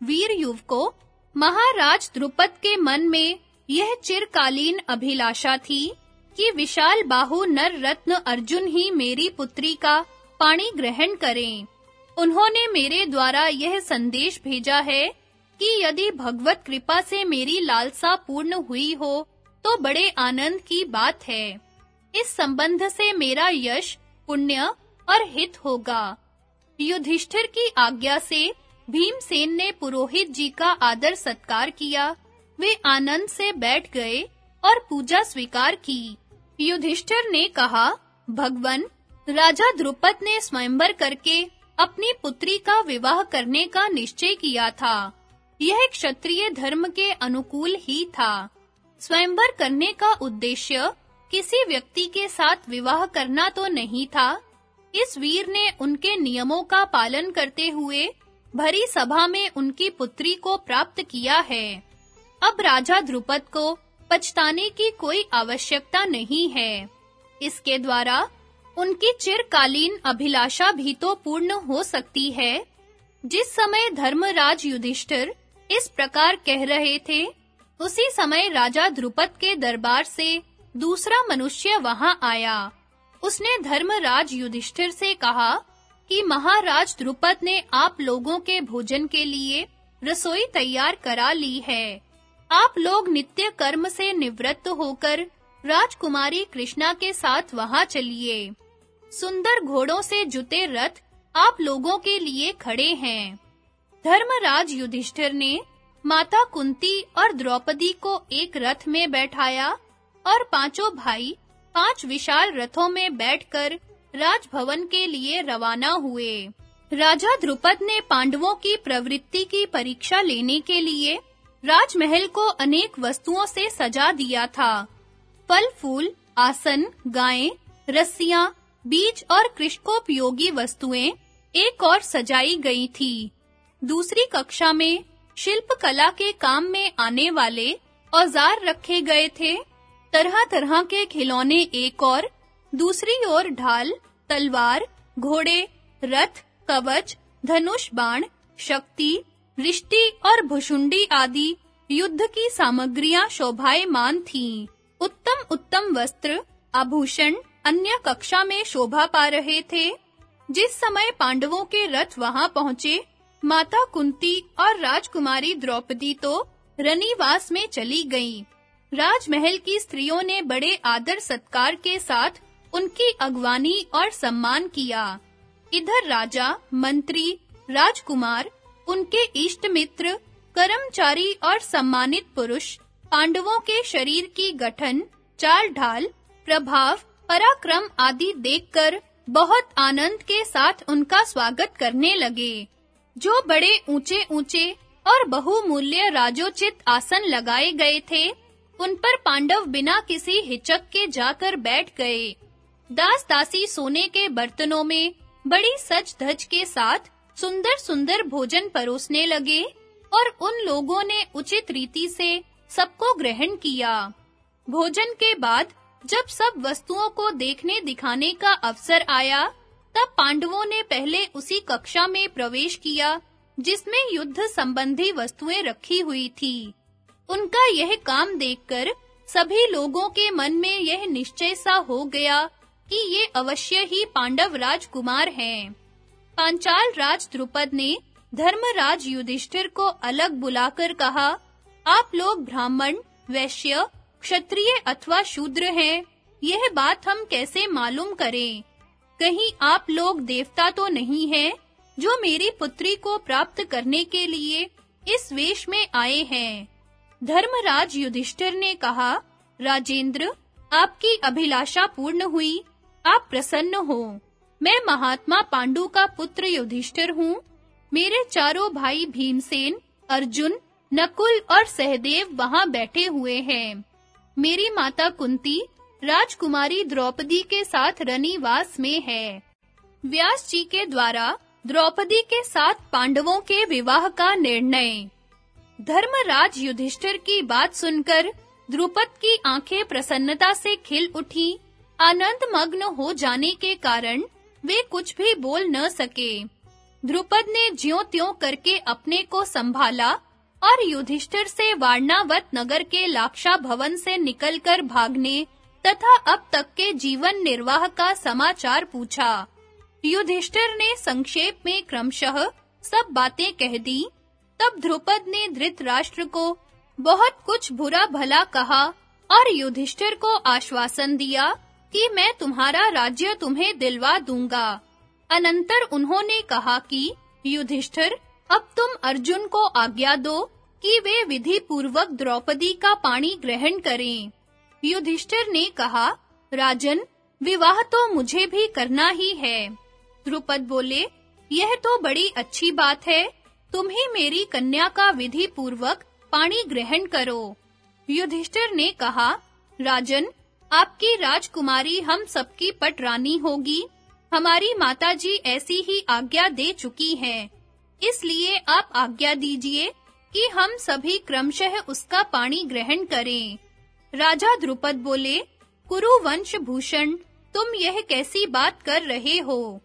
वीर युवकों महाराज ध्रुपद के मन में यह चिरकालीन अभिलाषा थी कि विशाल बाहु नर रत्न अर्जुन ही मेरी पुत्री का पाणी ग्रहण करें। उन्होंने मेरे द्वारा यह संदेश भेजा है कि यदि भगवत कृपा से मेरी लालसा पूर्ण हुई हो तो बड़े आनंद की बात है। इस संबंध से मेरा यश पुण्य और हित होगा। युधिष्ठिर की आज्ञा से भीमसेन ने पुरोहित जी का आदर सत्कार किया। वे आनंद से बैठ गए और पूजा स्वीकार की। युधिष्ठिर ने कहा, भगवन, राजा द्रुपद ने स्वयंवर करके अपनी पुत्री का विवाह करने का निश्चय किया था। यह क्षत्रिय धर्म के अनुकूल ही था। स्वयंवर करने का उद्देश्य किसी व्यक्ति के साथ विवाह करना तो नहीं था। इस वीर ने उनके नियमों का पालन करते हुए भरी सभा में उनकी पुत्री को प्राप्त किया है। अब राजा द्रुपद को पछताने की कोई आवश्यकता नहीं है। इसके द्वारा उनकी चिरकालीन अभिलाषा भी तो पूर्ण हो सकती है। जिस समय धर्मराज युधिष्ठिर इस प्रकार कह रहे थे, उसी समय राजा द्रुपद के दरबार से दूसरा मनुष्य वहाँ आया। उसने धर्मराज युधिष्ठिर से कहा कि महाराज द्रुपद ने आप लोगों के भोजन के लिए रसोई तैयार करा ली है। आप लोग नित्य कर्म से निवृत्त होकर राजकुमारी कृष्णा के साथ वहाँ चलिए। सुंदर घोड़ों से जुते रथ आप लोगों के लिए खड़े हैं। धर्मराज युधिष्ठिर ने माता कुंती और द्रौपदी को एक रथ में बैठाया और पाँचों भाई पाँच विशाल रथों में बैठकर राजभवन के लिए रवाना हुए। राजा द्रुपद ने पांडवों की प्रवृत्ति की परीक्षा लेने के लिए राजमहल को अनेक वस्तुओं से सजा दिया था। फल, फूल, आसन, गायें, रस्सियाँ, बीज और कृषकोपयोगी वस्तुएँ एक और सजाई गई थी। दूसरी कक्षा में शिल्प कला के काम में आने वाले औज़ार रखे गए थे। तरह-तरह के खिलौने एक और, दूसरी ओर ढाल, तलवार, घोड़े, रथ, कवच, धनुष बाण, शक्ति रिष्टि और भुशुंडी आदि युद्ध की सामग्रियाँ शोभायमान थीं। उत्तम उत्तम वस्त्र, आभूषण, अन्य कक्षा में शोभा पा रहे थे। जिस समय पांडवों के रथ वहाँ पहुँचे माता कुंती और राजकुमारी द्रौपदी तो रनिवास में चली गईं। राजमहल की स्त्रियों ने बड़े आदर सत्कार के साथ उनकी अगवानी और सम्मान किया। इधर राजा, मंत्री, राजकुमार, उनके इष्ट मित्र, कर्मचारी और सम्मानित पुरुष, पांडवों के शरीर की गठन, चाल ढाल, प्रभाव, पराक्रम आदि देखकर बहुत आनंद के साथ उनका स्वागत करने लगे। जो बड़े ऊंचे-ऊंचे और बहुमूल्य राजोचित आसन लगाए गए थे, उन पर पांडव बिना किसी हिचक के जाकर बैठ गए। दास दासी सोने के बर्तनों में बड़ी सच धज के साथ सुंदर-सुंदर भोजन परोसने लगे और उन लोगों ने उचित रीति से सबको ग्रहण किया। भोजन के बाद जब सब वस्तुओं को देखने दिखाने का अवसर आया तब पांडवों ने पहले उसी कक्षा में प्रवेश किया, जिसमें युद्ध संबंधी वस्तुएँ रखी हुई थी। उनका यह काम देखकर सभी लोगों के मन में यह निश्चय सा हो गया कि ये अवश्य ही पांडव राजकुमार हैं। पांचाल राज द्रुपद ने धर्मराज युधिष्ठिर को अलग बुलाकर कहा, आप लोग ब्राह्मण, वैश्य, क्षत्रिय अथवा शूद्र हैं, यह बात हम कैसे मालूम करें? कहीं आप लोग देवता तो नहीं हैं, जो मेरी पुत्री को प्राप्त करने के लिए इस वेश में आए हैं। धर्मराज युधिष्ठिर ने कहा, राजेंद्र, आपकी अभिलाषा पूर्ण हुई, आप प्रसन्न हो। मैं महात्मा पांडु का पुत्र युधिष्ठिर हूँ। मेरे चारों भाई भीमसेन, अर्जुन, नकुल और सहदेव वहाँ बैठे हुए हैं। मेरी माता कुंती राजकुमारी द्रौपदी के साथ रनिवास में है। व्यास जी के द्वारा द्रौपदी के साथ पांडवों के विवाह का निर्णय। धर्मराज युधिष्ठिर की बात सुनकर द्रुपद की आँखें प्रसन्नता से खिल उठी। आनंद मग्न हो जाने के कारण वे कुछ भी बोल न सके। द्रुपद ने ज्यों-त्यों करके अपने को संभाला और युधिष्ठिर से वारणावत नगर के लाक्षा भवन से निकलकर भागने तथा अब तक के जीवन निर्वाह का समाचार पूछा। युधिष्ठिर ने संक्षेप में क्रमशः सब बातें कह दी। तब ध्रुपद ने धृतराष्ट्र को बहुत कुछ बुरा भला कहा और युधिष्ठिर को आश्वासन दिया कि मैं तुम्हारा राज्य तुम्हें दिलवा दूँगा। अनंतर उन्होंने कहा कि, युधिष्ठिर, अब तुम अर्जुन को आज्ञा दो कि वे विधि पूर्वक द्रौपदी का पानी ग्रहण करें। युधिष्ठिर ने कहा, राजन, विवाह तो मुझे भी करना ही है। द्रुपद बोले, यह तो बड़ी अच्छी बात है। तुम ही मेरी कन्या का विधि पूर्वक पानी ग्रहण करो। युधिष्ठिर ने कहा, राजन, आपकी राजकुमारी हम सबकी पटरानी होगी। हमारी माताजी ऐसी ही आज्ञा दे चुकी हैं। इसलिए आप आज्ञा दीजिए कि हम सभी क्रमशः उसका पानी ग्रहण करें। राजा द्रुपद बोले कुरु वंश भूषण तुम यह कैसी बात कर रहे हो?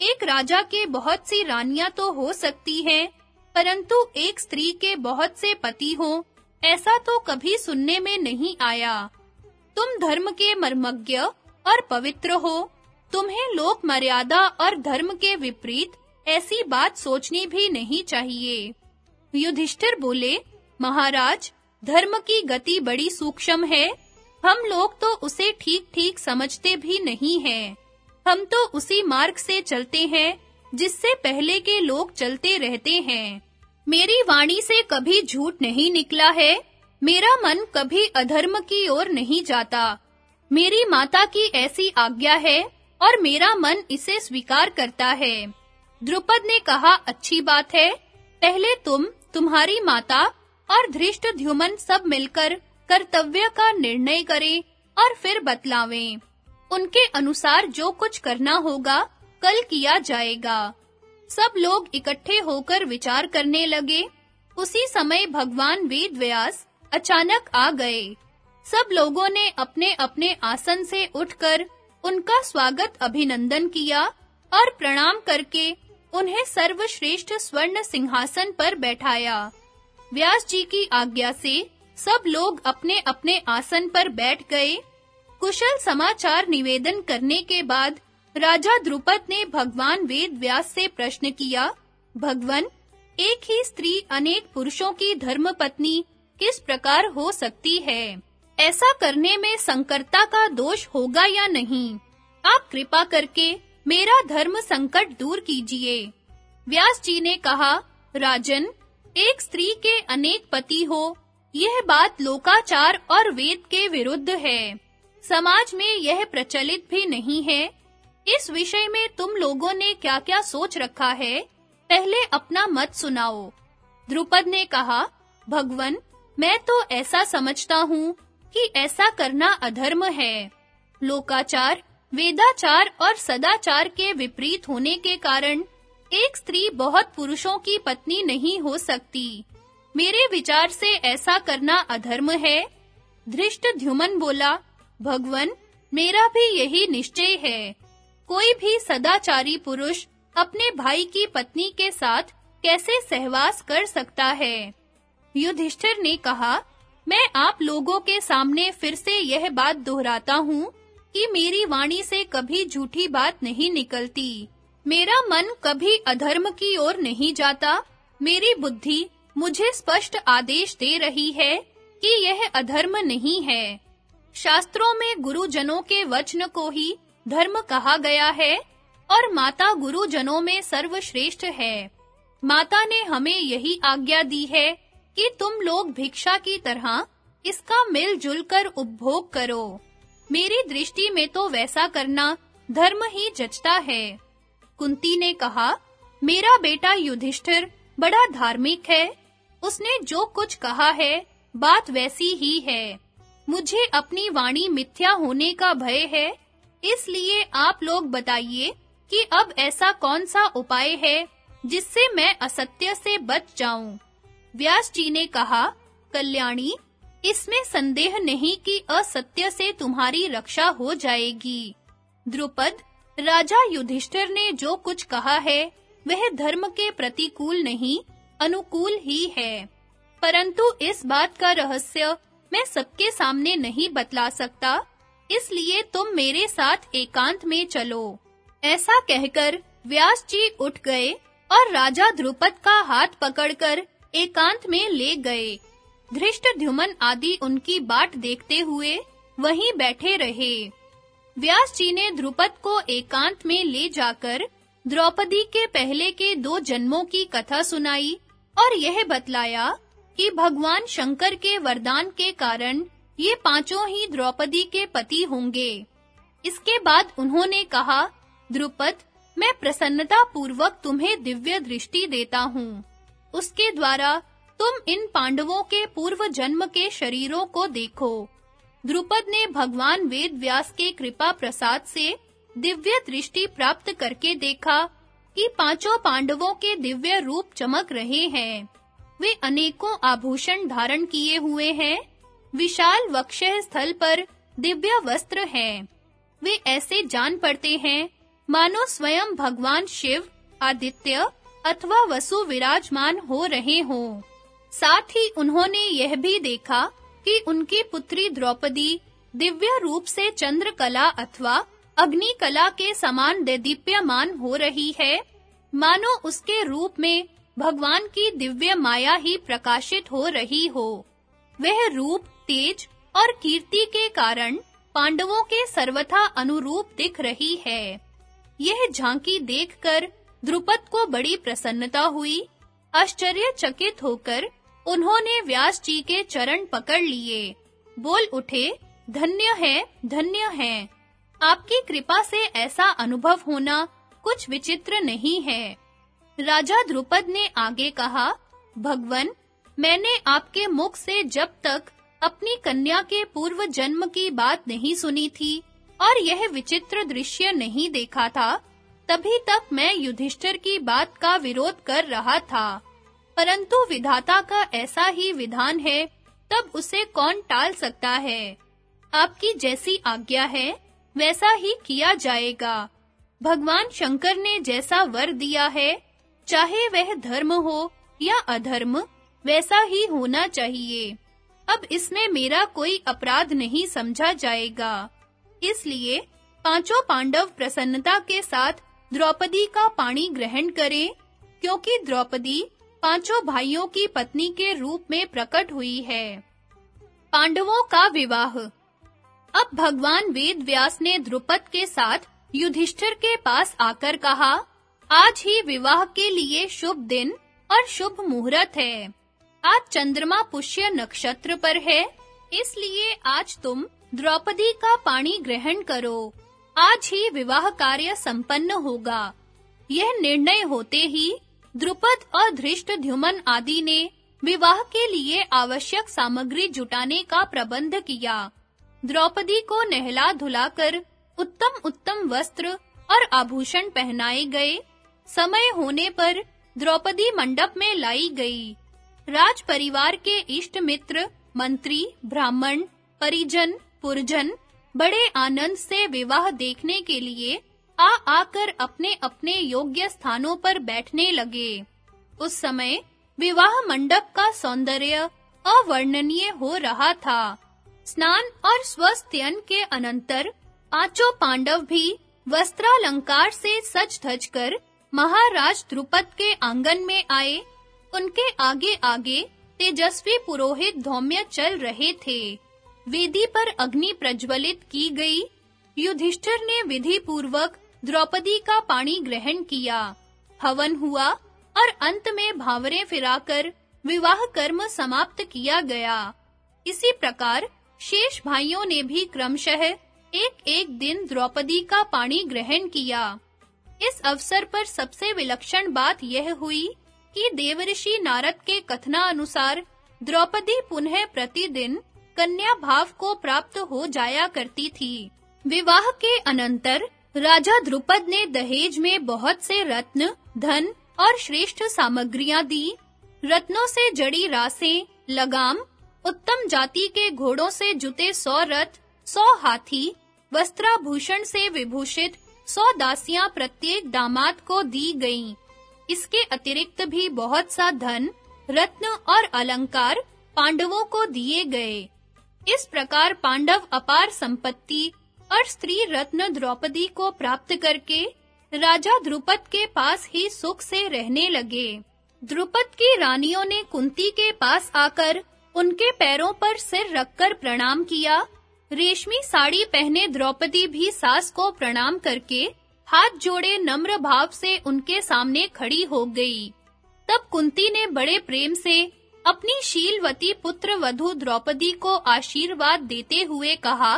एक राजा के बहुत सी रानियाँ तो हो सकती हैं, परंतु एक स्त्री के बहुत से पति हो, ऐसा तो कभी सुनने में नहीं आया। तुम धर्म के मर्मज्ञ और पवित्र हो, तुम्हें लोक मर्यादा और धर्म के विपरीत ऐसी बात सोचनी भी नहीं चाहिए। युधिष्ठिर बोले, महाराज धर्म की गति बड़ी सूक्ष्म है। हम लोग तो उसे ठीक-ठीक समझते भी नहीं हैं। हम तो उसी मार्ग से चलते हैं, जिससे पहले के लोग चलते रहते हैं। मेरी वाणी से कभी झूठ नहीं निकला है, मेरा मन कभी अधर्म की ओर नहीं जाता। मेरी माता की ऐसी आज्ञा है, और मेरा मन इसे स्वीकार करता है। द्रुपद ने कहा, अच्छी बात है, पहले तुम, तुम्हारी माता और धृष्ट ध्युमन सब मिलकर कर्तव्य का निर्णय करें और फिर बतलावें। उनके अनुसार जो कुछ करना होगा, कल किया जाएगा। सब लोग इकट्ठे होकर विचार करने लगे। उसी समय भगवान वेदव्यास अचानक आ गए। सब लोगों ने अपने-अपने आसन से उठकर उनका स्वागत अभिनंदन किया और प्रणाम करके उन्हें सर्वश्रेष्ठ स्वर्ण सिंहासन पर बैठाया। व्यास जी की आज्ञा से सब लोग अपने-अपने आसन पर बैठ गए। कुशल समाचार निवेदन करने के बाद राजा द्रुपद ने भगवान वेद व्यास से प्रश्न किया, भगवन, एक ही स्त्री अनेक पुरुषों की धर्मपत्नी किस प्रकार हो सकती है? ऐसा करने में संकरता का दोष होगा या नहीं? आप कृपा करके मेरा धर्म संकट दूर कीजिए। व्यास जी ने कहा, राजन एक स्त्री के अनेक पति हो, यह बात लोकाचार और वेद के विरुद्ध है। समाज में यह प्रचलित भी नहीं है। इस विषय में तुम लोगों ने क्या-क्या सोच रखा है, पहले अपना मत सुनाओ। द्रुपद ने कहा, भगवन, मैं तो ऐसा समझता हूँ कि ऐसा करना अधर्म है। लोकाचार, वेदाचार और सदाचार के विपरीत होने के कारण एक स्त्री बहुत पुरुषों की पत्नी नहीं हो सकती। मेरे विचार से ऐसा करना अधर्म है? धृष्ट ध्युमन बोला, भगवन, मेरा भी यही निश्चय है। कोई भी सदाचारी पुरुष अपने भाई की पत्नी के साथ कैसे सहवास कर सकता है? युधिष्ठिर ने कहा, मैं आप लोगों के सामने फिर से यह बात दोहराता हूँ कि मेरी वाणी से कभी झूठी बात नहीं निकलती। मेरा मन कभी अधर्म की ओर नहीं जाता। मेरी बुद्धि मुझे स्पष्ट आदेश दे रही है कि यह अधर्म नहीं है। शास्त्रों में गुरुजनों के वचन को ही धर्म कहा गया है और माता गुरुजनों में सर्वश्रेष्ठ है। माता ने हमें यही आज्ञा दी है कि तुम लोग भिक्षा की तरह इसका मिलजुल कर उपभोग करो। मेरी दृष्टि में तो वैसा करना धर्म ही जचता है। कुंती ने कहा, मेरा बेटा युधिष्ठिर बड़ा धार्मिक है। उसने जो कुछ कहा है, बात वैसी ही है। मुझे अपनी वाणी मिथ्या होने का भय है। इसलिए आप लोग बताइए कि अब ऐसा कौन सा उपाय है, जिससे मैं असत्य से बच जाऊँ? व्यास जी ने कहा, कल्याणी, इसमें संदेह नहीं कि असत्य से तुम्हारी रक्षा हो जाएगी। द्रुपद राजा युधिष्ठिर ने जो कुछ कहा है, वह धर्म के प्रतिकूल नहीं, अनुकूल ही है। परंतु इस बात का रहस्य मैं सबके सामने नहीं बतला सकता, इसलिए तुम मेरे साथ एकांत में चलो। ऐसा कहकर व्यास जी उठ गए और राजा ध्रुपद का हाथ पकड़कर एकांत में ले गए। धृष्टद्युमन आदि उनकी बाट देखते हुए वहीं बैठे रहे। व्यास जी ने द्रुपद को एकांत में ले जाकर द्रौपदी के पहले के दो जन्मों की कथा सुनाई और यह बतलाया कि भगवान शंकर के वरदान के कारण ये पाँचों ही द्रौपदी के पति होंगे। इसके बाद उन्होंने कहा, द्रुपद, मैं प्रसन्नता पूर्वक तुम्हें दिव्य दृष्टि देता हूँ। उसके द्वारा तुम इन पांडवों के पूर्व जन्म के शरीरों को देखो। द्रुपद ने भगवान वेद व्यास के कृपा प्रसाद से दिव्य दृष्टि प्राप्त करके देखा कि पाँचों पांडवों के दिव्य रूप चमक रहे हैं। वे अनेकों आभूषण धारण किए हुए हैं। विशाल वक्षः स्थल पर दिव्य वस्त्र हैं। वे ऐसे जान पड़ते हैं, मानो स्वयं भगवान शिव, आदित्य अथवा वसु विराजमान हो रहे हों। साथ ही उन्होंने यह भी देखा कि उनकी पुत्री द्रौपदी दिव्य रूप से चंद्रकला अथवा अग्नि कला के समान दीप्यमान हो रही है। मानो उसके रूप में भगवान की दिव्य माया ही प्रकाशित हो रही हो। वह रूप तेज और कीर्ति के कारण पांडवों के सर्वथा अनुरूप दिख रही है। यह झांकी देखकर द्रुपद को बड़ी प्रसन्नता हुई, आश्चर्यचकित होकर उन्होंने व्यास जी के चरण पकड़ लिए। बोल उठे, धन्य है धन्य है। आपकी कृपा से ऐसा अनुभव होना कुछ विचित्र नहीं है। राजा द्रुपद ने आगे कहा, भगवन, मैंने आपके मुख से जब तक अपनी कन्या के पूर्व जन्म की बात नहीं सुनी थी और यह विचित्र दृश्य नहीं देखा था, तभी तक मैं युधिष्ठिर की बात का विरोध कर रहा था। परंतु विधाता का ऐसा ही विधान है, तब उसे कौन टाल सकता है? आपकी जैसी आज्ञा है, वैसा ही किया जाएगा। भगवान शंकर ने जैसा वर दिया है, चाहे वह धर्म हो या अधर्म, वैसा ही होना चाहिए। अब इसमें मेरा कोई अपराध नहीं समझा जाएगा। इसलिए पाँचों पांडव प्रसन्नता के साथ द्रौपदी का पानी ग्रहण करें, क्योंकि द्रौपदी पाँचों भाइयों की पत्नी के रूप में प्रकट हुई है। पांडवों का विवाह। अब भगवान वेद व्यास ने द्रुपद के साथ युधिष्ठिर के पास आकर कहा, आज ही विवाह के लिए शुभ दिन और शुभ मुहूर्त है। आज चंद्रमा पुष्य नक्षत्र पर है, इसलिए आज तुम द्रौपदी का पानी ग्रहण करो। आज ही विवाह कार्य संपन्न होगा। यह निर्णय होते ही द्रुपद और धृष्ट ध्युमन आदि ने विवाह के लिए आवश्यक सामग्री जुटाने का प्रबंध किया। द्रौपदी को नहला धुलाकर उत्तम उत्तम वस्त्र और आभूषण पहनाए गए। समय होने पर द्रौपदी मंडप में लाई गई। राज परिवार के इष्ट मित्र, मंत्री, ब्राह्मण, परिजन, पुरजन बड़े आनंद से विवाह देखने के लिए आ आकर अपने-अपने योग्य स्थानों पर बैठने लगे। उस समय विवाह मंडप का सौंदर्य अवर्णनीय हो रहा था। स्नान और स्वस्त्यन के अनंतर पाँचों पांडव भी वस्त्रालंकार से सज-धज कर महाराज द्रुपद के आँगन में आए। उनके आगे-आगे तेजस्वी पुरोहित धौम्य चल रहे थे। वेदी पर अग्नि प्रज्वलित की गई। युधिष्ठिर ने विधि पूर्वक द्रौपदी का पानी ग्रहण किया। हवन हुआ और अंत में भावरे फिराकर विवाह कर्म समाप्त किया गया। इसी प्रकार शेष भाइयों ने भी क्रमशः एक-एक दिन द्रौपदी का पानी ग्रहण किया। इस अवसर पर सबसे विलक्षण बात यह हुई कि देवऋषि नारद के कथना अनुसार द्रौपदी पुनः प्रतिदिन कन्या भाव को प्राप्त हो जाया करती थी। विवाह के अनंतर राजा द्रुपद ने दहेज में बहुत से रत्न, धन और श्रेष्ठ सामग्रियाँ दी। रत्नों से जड़ी रासें, लगाम, उत्तम जाति के घोड़ों से जुते सौ रथ, सौ हाथी, वस्त्राभूषण से विभूषित सौ दासियाँ प्रत्येक दामाद को दी गईं। इसके अतिरिक्त भी बहुत सा धन, रत्न और अलंकार पांडवों को दिए गए। इस प्रकार पांडव अपार संपत्ति और स्त्री रत्न द्रौपदी को प्राप्त करके राजा द्रुपद के पास ही सुख से रहने लगे। द्रुपद की रानियों ने कुंती के पास आकर उनके पैरों पर सिर रखकर प्रणाम किया। रेशमी साड़ी पहने द्रौपदी भी सास को प्रणाम करके हाथ जोड़े नम्र भाव से उनके सामने खड़ी हो गई। तब कुंती ने बड़े प्रेम से अपनी शीलवती पुत्र वधु द्रौपदी को आशीर्वाद देते हुए कहा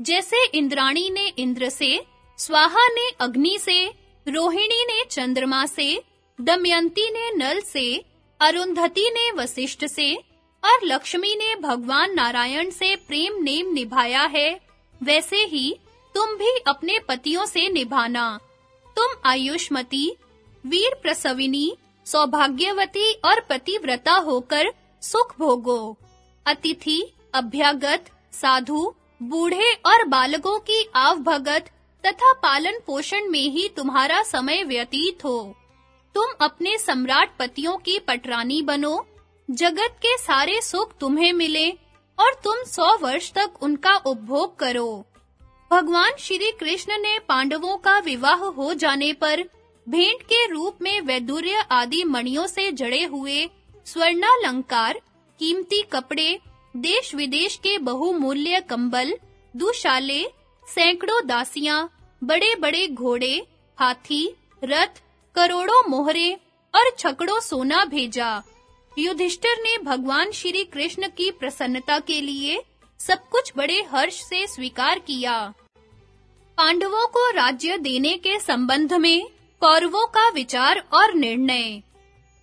जैसे इंद्राणी ने इंद्र से, स्वाहा ने अग्नि से, रोहिणी ने चंद्रमा से, दमयंती ने नल से, अरुंधति ने वशिष्ठ से और लक्ष्मी ने भगवान नारायण से प्रेम नेम निभाया है, वैसे ही तुम भी अपने पतियों से निभाना। तुम आयुष्मती, वीर प्रसविनी, सौभाग्यवती और पतिव्रता होकर सुख भोगो। अतिथि, अभ्यागत, साधु बूढ़े और बालकों की आव भगत तथा पालन पोषण में ही तुम्हारा समय व्यतीत हो। तुम अपने सम्राट पतियों की पटरानी बनो, जगत के सारे सुख तुम्हें मिले, और तुम सौ वर्ष तक उनका उपभोग करो। भगवान श्री कृष्ण ने पांडवों का विवाह हो जाने पर भेंट के रूप में वैदुर्य आदि मणियों से जड़े हुए स्वर्णालंकार, कीमती कपड़े देश विदेश के बहुमूल्य कंबल, दुशाले, सैकड़ों दासियाँ, बड़े-बड़े घोड़े, हाथी, रथ, करोड़ों मोहरे और छकड़ों सोना भेजा। युधिष्ठिर ने भगवान श्री कृष्ण की प्रसन्नता के लिए सब कुछ बड़े हर्ष से स्वीकार किया। पांडवों को राज्य देने के संबंध में कौरवों का विचार और निर्णय।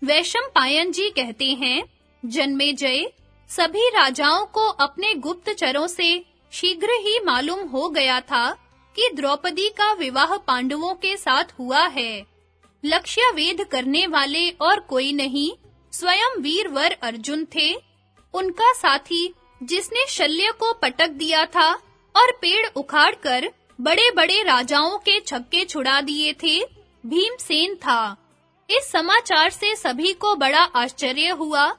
वैशम पायन जी कहते हैं, जन्मे जय सभी राजाओं को अपने गुप्तचरों से शीघ्र ही मालूम हो गया था कि द्रौपदी का विवाह पांडवों के साथ हुआ है। लक्ष्य वेद करने वाले और कोई नहीं, स्वयं वीर वर अर्जुन थे। उनका साथी जिसने शल्य को पटक दिया था और पेड़ उखाड़कर बड़े-बड़े राजाओं के छक्के छुड़ा दिए थे, भीमसेन था। इस समाचार से सभी को बड़ा आश्चर्य हुआ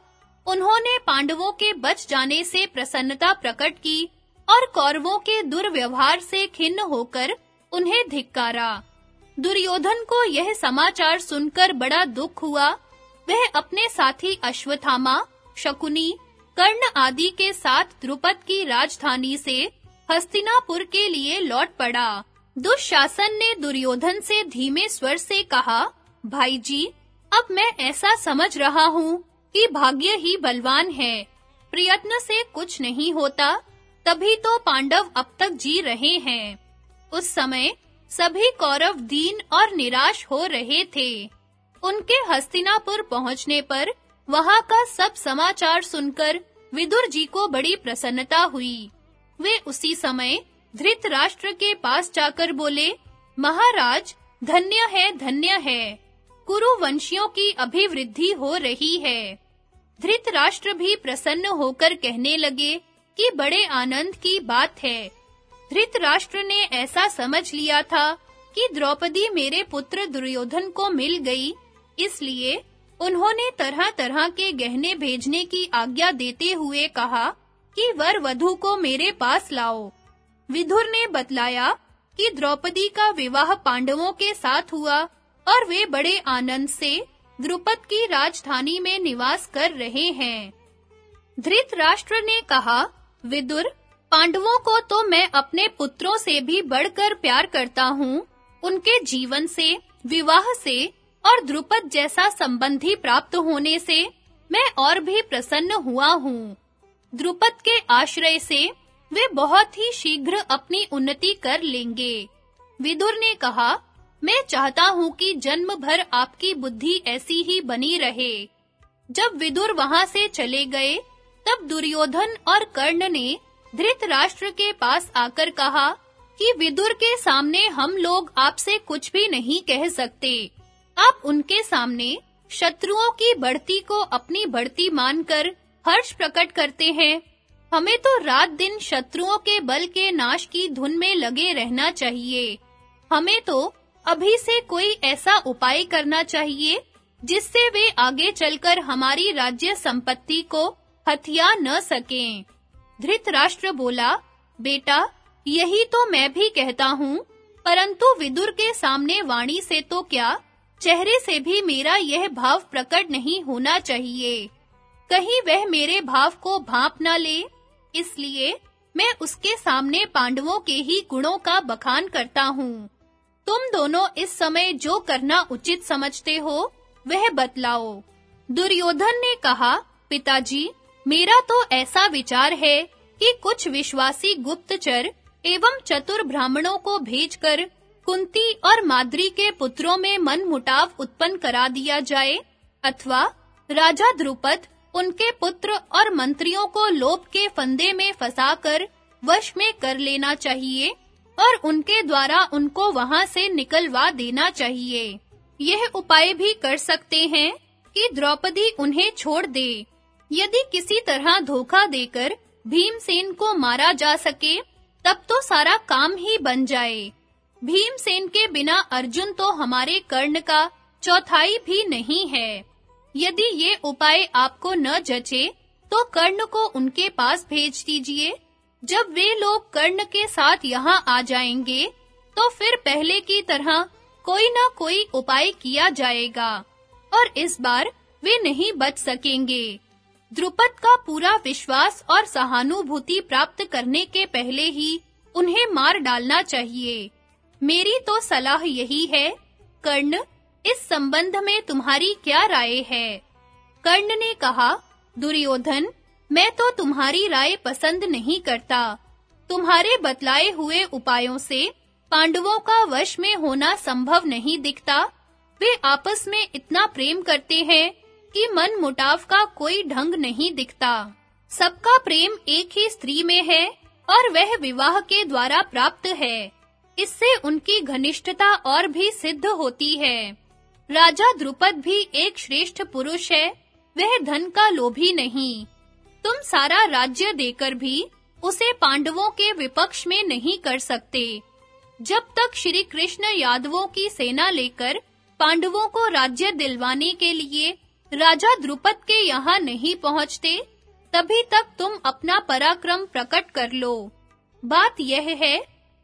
उन्होंने पांडवों के बच जाने से प्रसन्नता प्रकट की और कौरवों के दुर्व्यवहार से खिन्न होकर उन्हें धिक्कारा। दुर्योधन को यह समाचार सुनकर बड़ा दुख हुआ। वह अपने साथी अश्वथामा शकुनी, कर्ण आदि के साथ द्रुपद की राजधानी से हस्तिनापुर के लिए लौट पड़ा। दुशासन ने दुर्योधन से धीमे स्वर से कहा, भाई जी, अब मैं ऐसा समझ रहा हूँ कि भाग्य ही बलवान है। प्रयत्न से कुछ नहीं होता, तभी तो पांडव अब तक जी रहे हैं। उस समय सभी कौरव दीन और निराश हो रहे थे। उनके हस्तिनापुर पहुँचने पर वहाँ का सब समाचार सुनकर विदुर जी को बड़ी प्रसन्नता हुई। वे उसी समय धृतराष्ट्र के पास जाकर बोले, महाराज, धन्य है धन्य है। कुरु वंशियों की अभिवृद्धि हो रही है। धृतराष्ट्र भी प्रसन्न होकर कहने लगे कि बड़े आनंद की बात है। धृतराष्ट्र ने ऐसा समझ लिया था कि द्रौपदी मेरे पुत्र दुर्योधन को मिल गई, इसलिए उन्होंने तरह-तरह के गहने भेजने की आज्ञा देते हुए कहा कि वर वधु को मेरे पास लाओ। विधुर ने बतलाया कि द्रौपदी का विवाह पांडवों के साथ हुआ और वे बड़े आनंद से द्रुपद की राजधानी में निवास कर रहे हैं। धृतराष्ट्र ने कहा, विदुर, पांडवों को तो मैं अपने पुत्रों से भी बढ़कर प्यार करता हूँ। उनके जीवन से, विवाह से और द्रुपद जैसा संबंधी प्राप्त होने से मैं और भी प्रसन्न हुआ हूँ। द्रुपद के आश्रय से वे बहुत ही शीघ्र अपनी उन्नति कर लेंगे। विदुर ने कहा मैं चाहता हूँ कि जन्म भर आपकी बुद्धि ऐसी ही बनी रहे। जब विदुर वहाँ से चले गए, तब दुर्योधन और कर्ण ने धृतराष्ट्र के पास आकर कहा कि विदुर के सामने हम लोग आपसे कुछ भी नहीं कह सकते। आप उनके सामने शत्रुओं की बढ़ती को अपनी बढ़ती मानकर हर्ष प्रकट करते हैं। हमें तो रात दिन शत्रुओं के बल के नाश की धुन में लगे रहना चाहिए। हमें तो अभी से कोई ऐसा उपाय करना चाहिए जिससे वे आगे चलकर हमारी राज्य संपत्ति को हथिया न सकें? धृतराष्ट्र बोला, बेटा, यही तो मैं भी कहता हूँ, परंतु विदुर के सामने वाणी से तो क्या? चेहरे से भी मेरा यह भाव प्रकट नहीं होना चाहिए। कहीं वह मेरे भाव को भाप न ले। इसलिए मैं उसके सामने पांडवों के ही गुणों का बखान करता हूँ। तुम दोनों इस समय जो करना उचित समझते हो, वह बतलाओ। दुर्योधन ने कहा, पिताजी, मेरा तो ऐसा विचार है कि कुछ विश्वासी गुप्तचर एवं चतुर ब्राह्मणों को भेजकर कुंती और माद्री के पुत्रों में मन मुटाव उत्पन्न करा दिया जाए, अथवा राजा द्रुपद उनके पुत्र और मंत्रियों को लोभ के फंदे में फंसाकर वश में कर लेना चाहिए। और उनके द्वारा उनको वहाँ से निकलवा देना चाहिए। यह उपाय भी कर सकते हैं कि द्रौपदी उन्हें छोड़ दे। यदि किसी तरह धोखा देकर भीमसेन को मारा जा सके, तब तो सारा काम ही बन जाए। भीमसेन के बिना अर्जुन तो हमारे कर्ण का चौथाई भी नहीं है। यदि ये उपाय आपको न जचे तो कर्ण को उनके पास भेज दीजिए। जब वे लोग कर्ण के साथ यहाँ आ जाएँगे तो फिर पहले की तरह कोई ना कोई उपाय किया जाएगा, और इस बार वे नहीं बच सकेंगे। द्रुपद का पूरा विश्वास और सहानुभूति प्राप्त करने के पहले ही उन्हें मार डालना चाहिए। मेरी तो सलाह यही है, कर्ण, इस संबंध में तुम्हारी क्या राय है? कर्ण ने कहा, दुर्योधन मैं तो तुम्हारी राय पसंद नहीं करता। तुम्हारे बतलाए हुए उपायों से पांडवों का वश में होना संभव नहीं दिखता। वे आपस में इतना प्रेम करते हैं कि मन मुटाव का कोई ढंग नहीं दिखता। सबका प्रेम एक ही स्त्री में है और वह विवाह के द्वारा प्राप्त है। इससे उनकी घनिष्ठता और भी सिद्ध होती है। राजा द्रुपद भी एक श्रेष्ठ पुरुष है, वह धन का लोभी नहीं। तुम सारा राज्य देकर भी उसे पांडवों के विपक्ष में नहीं कर सकते। जब तक श्री कृष्ण यादवों की सेना लेकर पांडवों को राज्य दिलवाने के लिए राजा द्रुपद के यहाँ नहीं पहुँचते, तभी तक तुम अपना पराक्रम प्रकट कर लो। बात यह है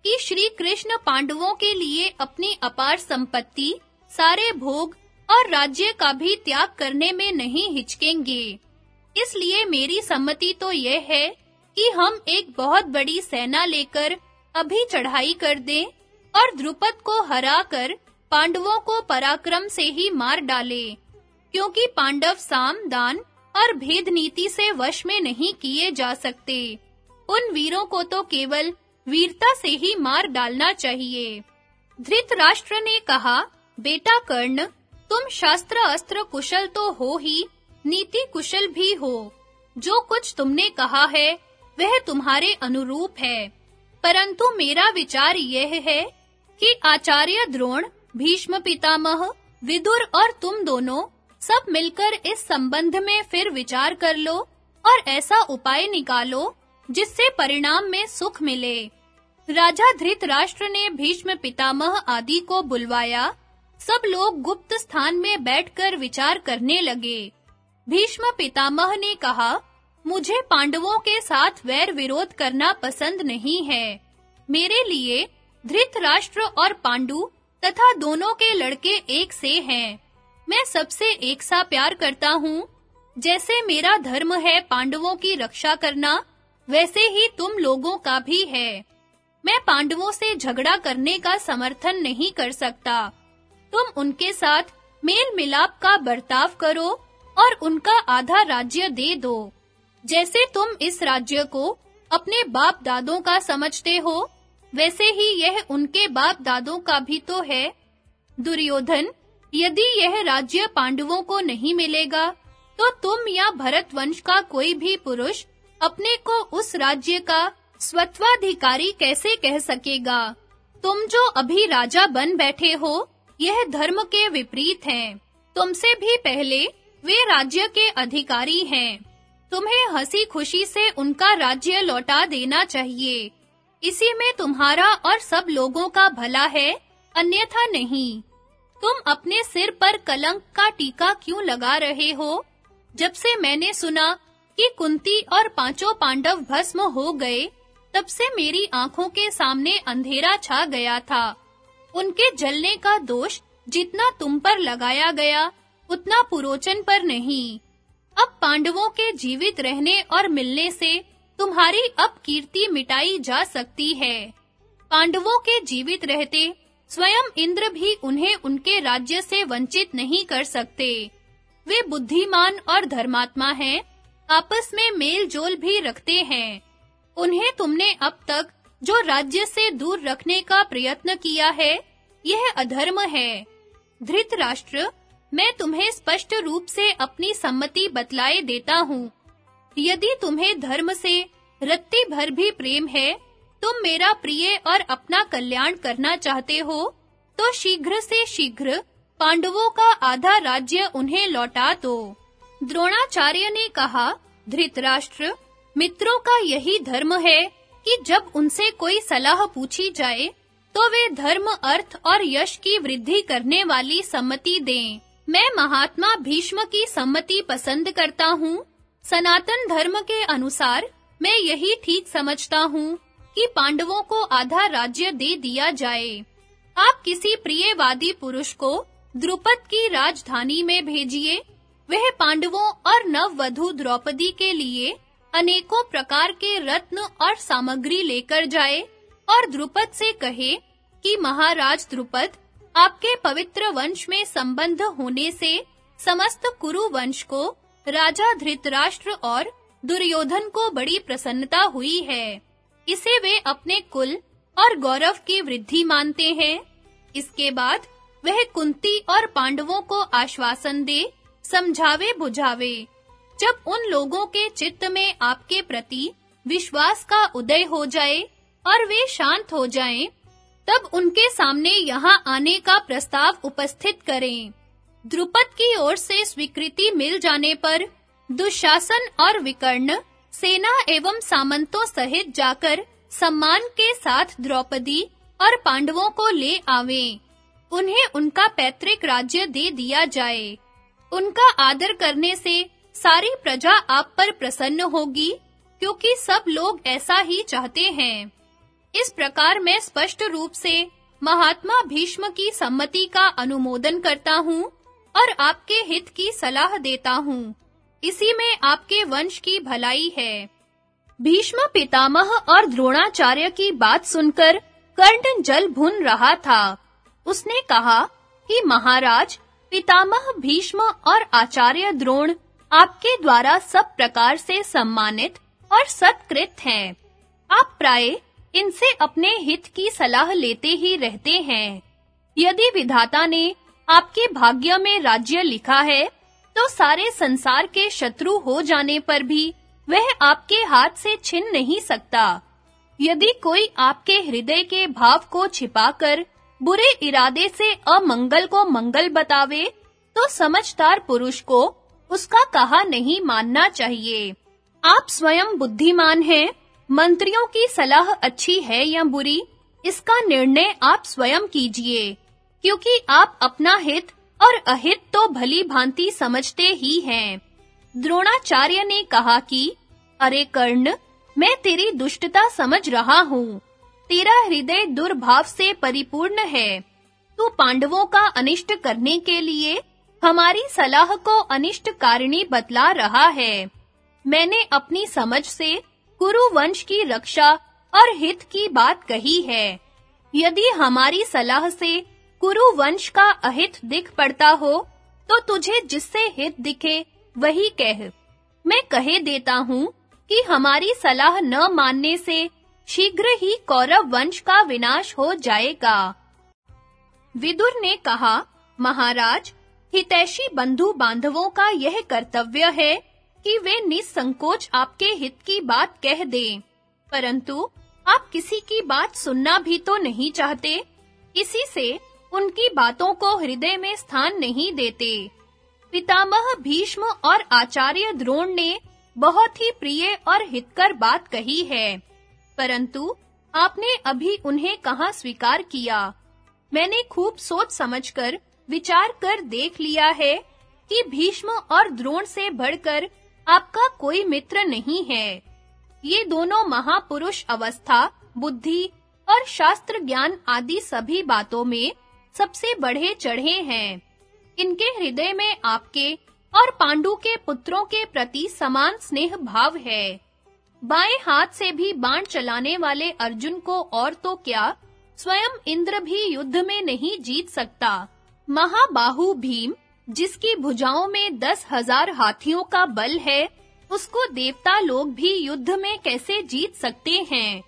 कि श्री कृष्ण पांडवों के लिए अपनी अपार संपत्ति, सारे भोग और राज्य का भी त्याग करने में नहीं हिचकेंगे। इसलिए मेरी सम्मति तो यह है कि हम एक बहुत बड़ी सेना लेकर अभी चढ़ाई कर दें और द्रुपद को हराकर पांडवों को पराक्रम से ही मार डालें, क्योंकि पांडव साम, दान और भेद नीति से वश में नहीं किए जा सकते। उन वीरों को तो केवल वीरता से ही मार डालना चाहिए। धृतराष्ट्र ने कहा, बेटा कर्ण, तुम शास्त्र अस्त्र कुशल तो हो ही नीति कुशल भी हो। जो कुछ तुमने कहा है, वह तुम्हारे अनुरूप है। परंतु मेरा विचार यह है कि आचार्य द्रोण, भीष्म पितामह, विदुर और तुम दोनों सब मिलकर इस संबंध में फिर विचार कर लो और ऐसा उपाय निकालो जिससे परिणाम में सुख मिले। राजा धृतराष्ट्र ने भीष्म पितामह आदि को बुलवाया। सब लोग गुप्त स्थान में बैठकर विचार करने लगे। भीष्म पितामह ने कहा, मुझे पांडवों के साथ वैर विरोध करना पसंद नहीं है। मेरे लिए धृतराष्ट्र और पांडु तथा दोनों के लड़के एक से हैं। मैं सबसे एक सा प्यार करता हूँ। जैसे मेरा धर्म है पांडवों की रक्षा करना, वैसे ही तुम लोगों का भी है। मैं पांडवों से झगड़ा करने का समर्थन नहीं कर सकता। तुम उनके साथ मेल मिलाप का बर्ताव करो और उनका आधा राज्य दे दो। जैसे तुम इस राज्य को अपने बाप दादों का समझते हो, वैसे ही यह उनके बाप दादों का भी तो है। दुर्योधन, यदि यह राज्य पांडवों को नहीं मिलेगा तो तुम या भरत वंश का कोई भी पुरुष अपने को उस राज्य का स्वत्वाधिकारी कैसे कह सकेगा? तुम जो अभी राजा बन बैठे हो, यह धर्म के विपरीत है। तुमसे भी पहले वे राज्य के अधिकारी हैं। तुम्हें हँसी खुशी से उनका राज्य लौटा देना चाहिए। इसी में तुम्हारा और सब लोगों का भला है, अन्यथा नहीं। तुम अपने सिर पर कलंक का टीका क्यों लगा रहे हो? जब से मैंने सुना कि कुंती और पाँचों पांडव भस्म हो गए, तब से मेरी आँखों के सामने अंधेरा छा गया था। उनके जलने का दोष जितना तुम पर लगाया गया उतना पुरोचन पर नहीं। अब पांडवों के जीवित रहने और मिलने से तुम्हारी अब कीर्ति मिटाई जा सकती है। पांडवों के जीवित रहते स्वयं इंद्र भी उन्हें उनके राज्य से वंचित नहीं कर सकते। वे बुद्धिमान और धर्मात्मा हैं, आपस में मेल जोल भी रखते हैं। उन्हें तुमने अब तक जो राज्य से दूर रखने का प्रयत्न किया है, यह अधर्म है। धृतराष्ट्र मैं तुम्हें स्पष्ट रूप से अपनी सम्मति बतलाए देता हूँ। यदि तुम्हें धर्म से रत्ती भर भी प्रेम है, तुम मेरा प्रिय और अपना कल्याण करना चाहते हो तो शीघ्र से शीघ्र पांडवों का आधा राज्य उन्हें लौटा दो। द्रोणाचार्य ने कहा, धृतराष्ट्र, मित्रों का यही धर्म है कि जब उनसे कोई सलाह पूछी जाए तो वे धर्म, अर्थ और यश की वृद्धि करने वाली सम्मति दें। मैं महात्मा भीष्म की सम्मति पसंद करता हूँ। सनातन धर्म के अनुसार मैं यही ठीक समझता हूँ कि पांडवों को आधा राज्य दे दिया जाए। आप किसी प्रियवादी पुरुष को द्रुपद की राजधानी में भेजिए। वह पांडवों और नववधु द्रौपदी के लिए अनेकों प्रकार के रत्न और सामग्री लेकर जाए और द्रुपद से कहे कि महाराज द्रुपद आपके पवित्र वंश में संबंध होने से समस्त कुरु वंश को राजा धृतराष्ट्र और दुर्योधन को बड़ी प्रसन्नता हुई है। इसे वे अपने कुल और गौरव की वृद्धि मानते हैं। इसके बाद वह कुंती और पांडवों को आश्वासन दे समझावे बुझावे। जब उन लोगों के चित्त में आपके प्रति विश्वास का उदय हो जाए और वे शांत हो जाएँ, तब उनके सामने यहाँ आने का प्रस्ताव उपस्थित करें। द्रुपद की ओर से स्वीकृति मिल जाने पर दुशासन और विकर्ण, सेना एवं सामंतों सहित जाकर सम्मान के साथ द्रौपदी और पांडवों को ले आवें। उन्हें उनका पैतृक राज्य दे दिया जाए। उनका आदर करने से सारी प्रजा आप पर प्रसन्न होगी, क्योंकि सब लोग ऐसा ही चाहते हैं। इस प्रकार मैं स्पष्ट रूप से महात्मा भीष्म की सम्मति का अनुमोदन करता हूँ और आपके हित की सलाह देता हूँ। इसी में आपके वंश की भलाई है। भीष्म पितामह और द्रोणाचार्य की बात सुनकर कर्ण जल भुन रहा था। उसने कहा कि महाराज, पितामह भीष्म और आचार्य द्रोण आपके द्वारा सब प्रकार से सम्मानित और सत्कृत हैं। आप प्राय इनसे अपने हित की सलाह लेते ही रहते हैं। यदि विधाता ने आपके भाग्य में राज्य लिखा है तो सारे संसार के शत्रु हो जाने पर भी वह आपके हाथ से छिन नहीं सकता। यदि कोई आपके हृदय के भाव को छिपाकर बुरे इरादे से अमंगल को मंगल बतावे तो समझदार पुरुष को उसका कहा नहीं मानना चाहिए। आप स्वयं बुद्धिमान हैं मंत्रियों की सलाह अच्छी है या बुरी? इसका निर्णय आप स्वयं कीजिए, क्योंकि आप अपना हित और अहित तो भली भांति समझते ही हैं। द्रोणाचार्य ने कहा कि, अरे कर्ण, मैं तेरी दुष्टता समझ रहा हूँ। तेरा हृदय दुर्भाव से परिपूर्ण है। तू पांडवों का अनिष्ट करने के लिए हमारी सलाह को अनिष्ट कारिणी बतला रहा है। मैंने अपनी समझ से कुरु वंश की रक्षा और हित की बात कही है। यदि हमारी सलाह से कुरु वंश का अहित दिख पड़ता हो तो तुझे जिससे हित दिखे, वही कह। मैं कहे देता हूँ कि हमारी सलाह न मानने से शीघ्र ही कौरव वंश का विनाश हो जाएगा। विदुर ने कहा, महाराज, हितैषी बंधु बांधवों का यह कर्तव्य है कि वे निसंकोच आपके हित की बात कह दें। परंतु आप किसी की बात सुनना भी तो नहीं चाहते। इसी से उनकी बातों को हृदय में स्थान नहीं देते। पितामह भीष्म और आचार्य द्रोण ने बहुत ही प्रिय और हितकर बात कही है। परंतु आपने अभी उन्हें कहाँ स्वीकार किया? मैंने खूब सोच समझकर विचार कर देख लिया है कि भीष्म और द्रोण से बढ़कर आपका कोई मित्र नहीं है। ये दोनों महापुरुष अवस्था, बुद्धि और शास्त्र ज्ञान आदि सभी बातों में सबसे बढ़े चढ़े हैं। इनके हृदय में आपके और पांडु के पुत्रों के प्रति समान स्नेह भाव है। बाएँ हाथ से भी बाण चलाने वाले अर्जुन को और तो क्या स्वयं इंद्र भी युद्ध में नहीं जीत सकता। महाबाहु भीम जिसकी भुजाओं में दस हज़ार हाथियों का बल है, उसको देवता लोग भी युद्ध में कैसे जीत सकते हैं?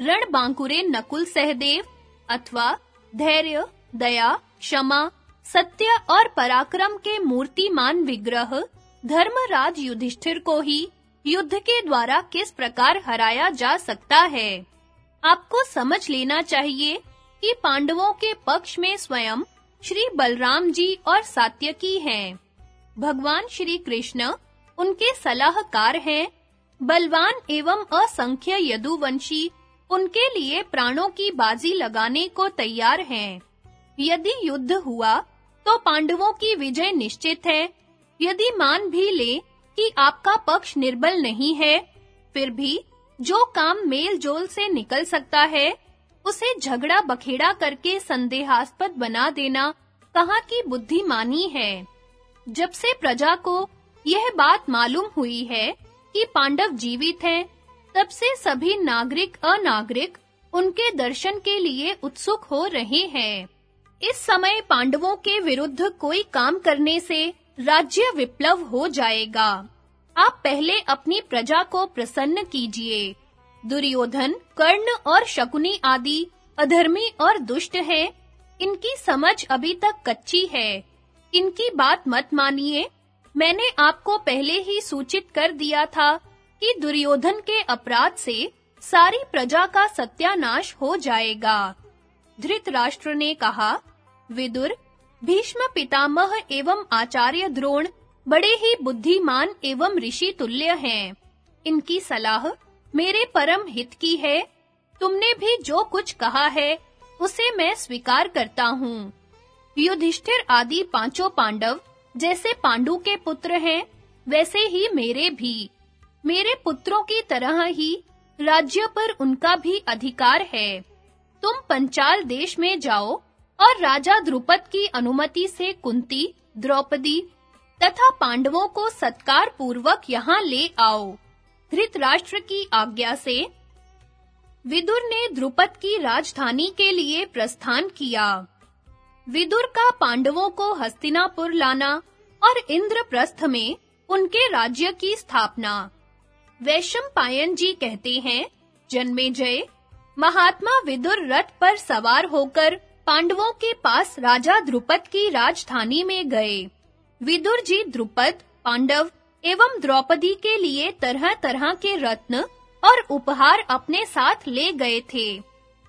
रण बांकुरे नकुल सहदेव, अथवा धैर्य, दया, क्षमा, सत्य और पराक्रम के मूर्तिमान विग्रह, धर्मराज युधिष्ठिर को ही युद्ध के द्वारा किस प्रकार हराया जा सकता है? आपको समझ लेना चाहिए कि पांडवों के पक्ष में स्वयं श्री बलराम जी और सात्यकी हैं। भगवान श्री कृष्ण उनके सलाहकार हैं। बलवान एवं असंख्य यदुवंशी उनके लिए प्राणों की बाजी लगाने को तैयार हैं। यदि युद्ध हुआ तो पांडवों की विजय निश्चित है। यदि मान भी ले कि आपका पक्ष निर्बल नहीं है, फिर भी जो काम मेल जोल से निकल सकता है उसे झगड़ा बखेड़ा करके संदेहास्पद बना देना कहाँ की बुद्धिमानी है। जब से प्रजा को यह बात मालूम हुई है कि पांडव जीवित हैं, तब से सभी नागरिक अनागरिक उनके दर्शन के लिए उत्सुक हो रहे हैं। इस समय पांडवों के विरुद्ध कोई काम करने से राज्य विप्लव हो जाएगा। आप पहले अपनी प्रजा को प्रसन्न कीजिए। दुर्योधन, कर्ण और शकुनी आदि अधर्मी और दुष्ट हैं। इनकी समझ अभी तक कच्ची है। इनकी बात मत मानिए। मैंने आपको पहले ही सूचित कर दिया था कि दुर्योधन के अपराध से सारी प्रजा का सत्यानाश हो जाएगा। धृतराष्ट्र ने कहा, विदुर, भीष्म पितामह एवं आचार्य द्रोण बड़े ही बुद्धिमान एवं ऋषि तुल्य हैं। इनकी सलाह मेरे परम हित की है। तुमने भी जो कुछ कहा है, उसे मैं स्वीकार करता हूँ। युधिष्ठिर आदि पाँचों पांडव जैसे पांडु के पुत्र हैं, वैसे ही मेरे भी। मेरे पुत्रों की तरह ही राज्य पर उनका भी अधिकार है। तुम पंचाल देश में जाओ और राजा द्रुपद की अनुमति से कुंती, द्रौपदी तथा पांडवों को सत्कार पूर्वक यहाँ ले आओ। धृतराष्ट्र की आज्ञा से विदुर ने द्रुपद की राजधानी के लिए प्रस्थान किया। विदुर का पांडवों को हस्तिनापुर लाना और इंद्रप्रस्थ में उनके राज्य की स्थापना। वैशंपायन जी कहते हैं जन्मेजय महात्मा विदुर रथ पर सवार होकर पांडवों के पास राजा द्रुपद की राजधानी में गए। विदुर जी द्रुपद, पांडव एवं द्रौपदी के लिए तरह-तरह के रत्न और उपहार अपने साथ ले गए थे।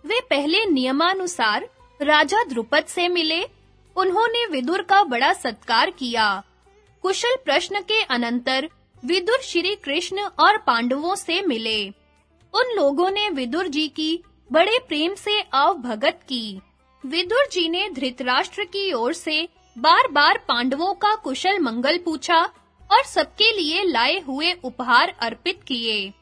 वे पहले नियमानुसार राजा द्रुपद से मिले। उन्होंने विदुर का बड़ा सत्कार किया। कुशल प्रश्न के अनंतर विदुर श्री कृष्ण और पांडवों से मिले। उन लोगों ने विदुर जी की बड़े प्रेम से अवभगत की। विदुर जी ने धृतराष्ट्र की ओर से बार-बार पांडवों का कुशल मंगल पूछा। और सबके लिए लाए हुए उपहार अर्पित किए।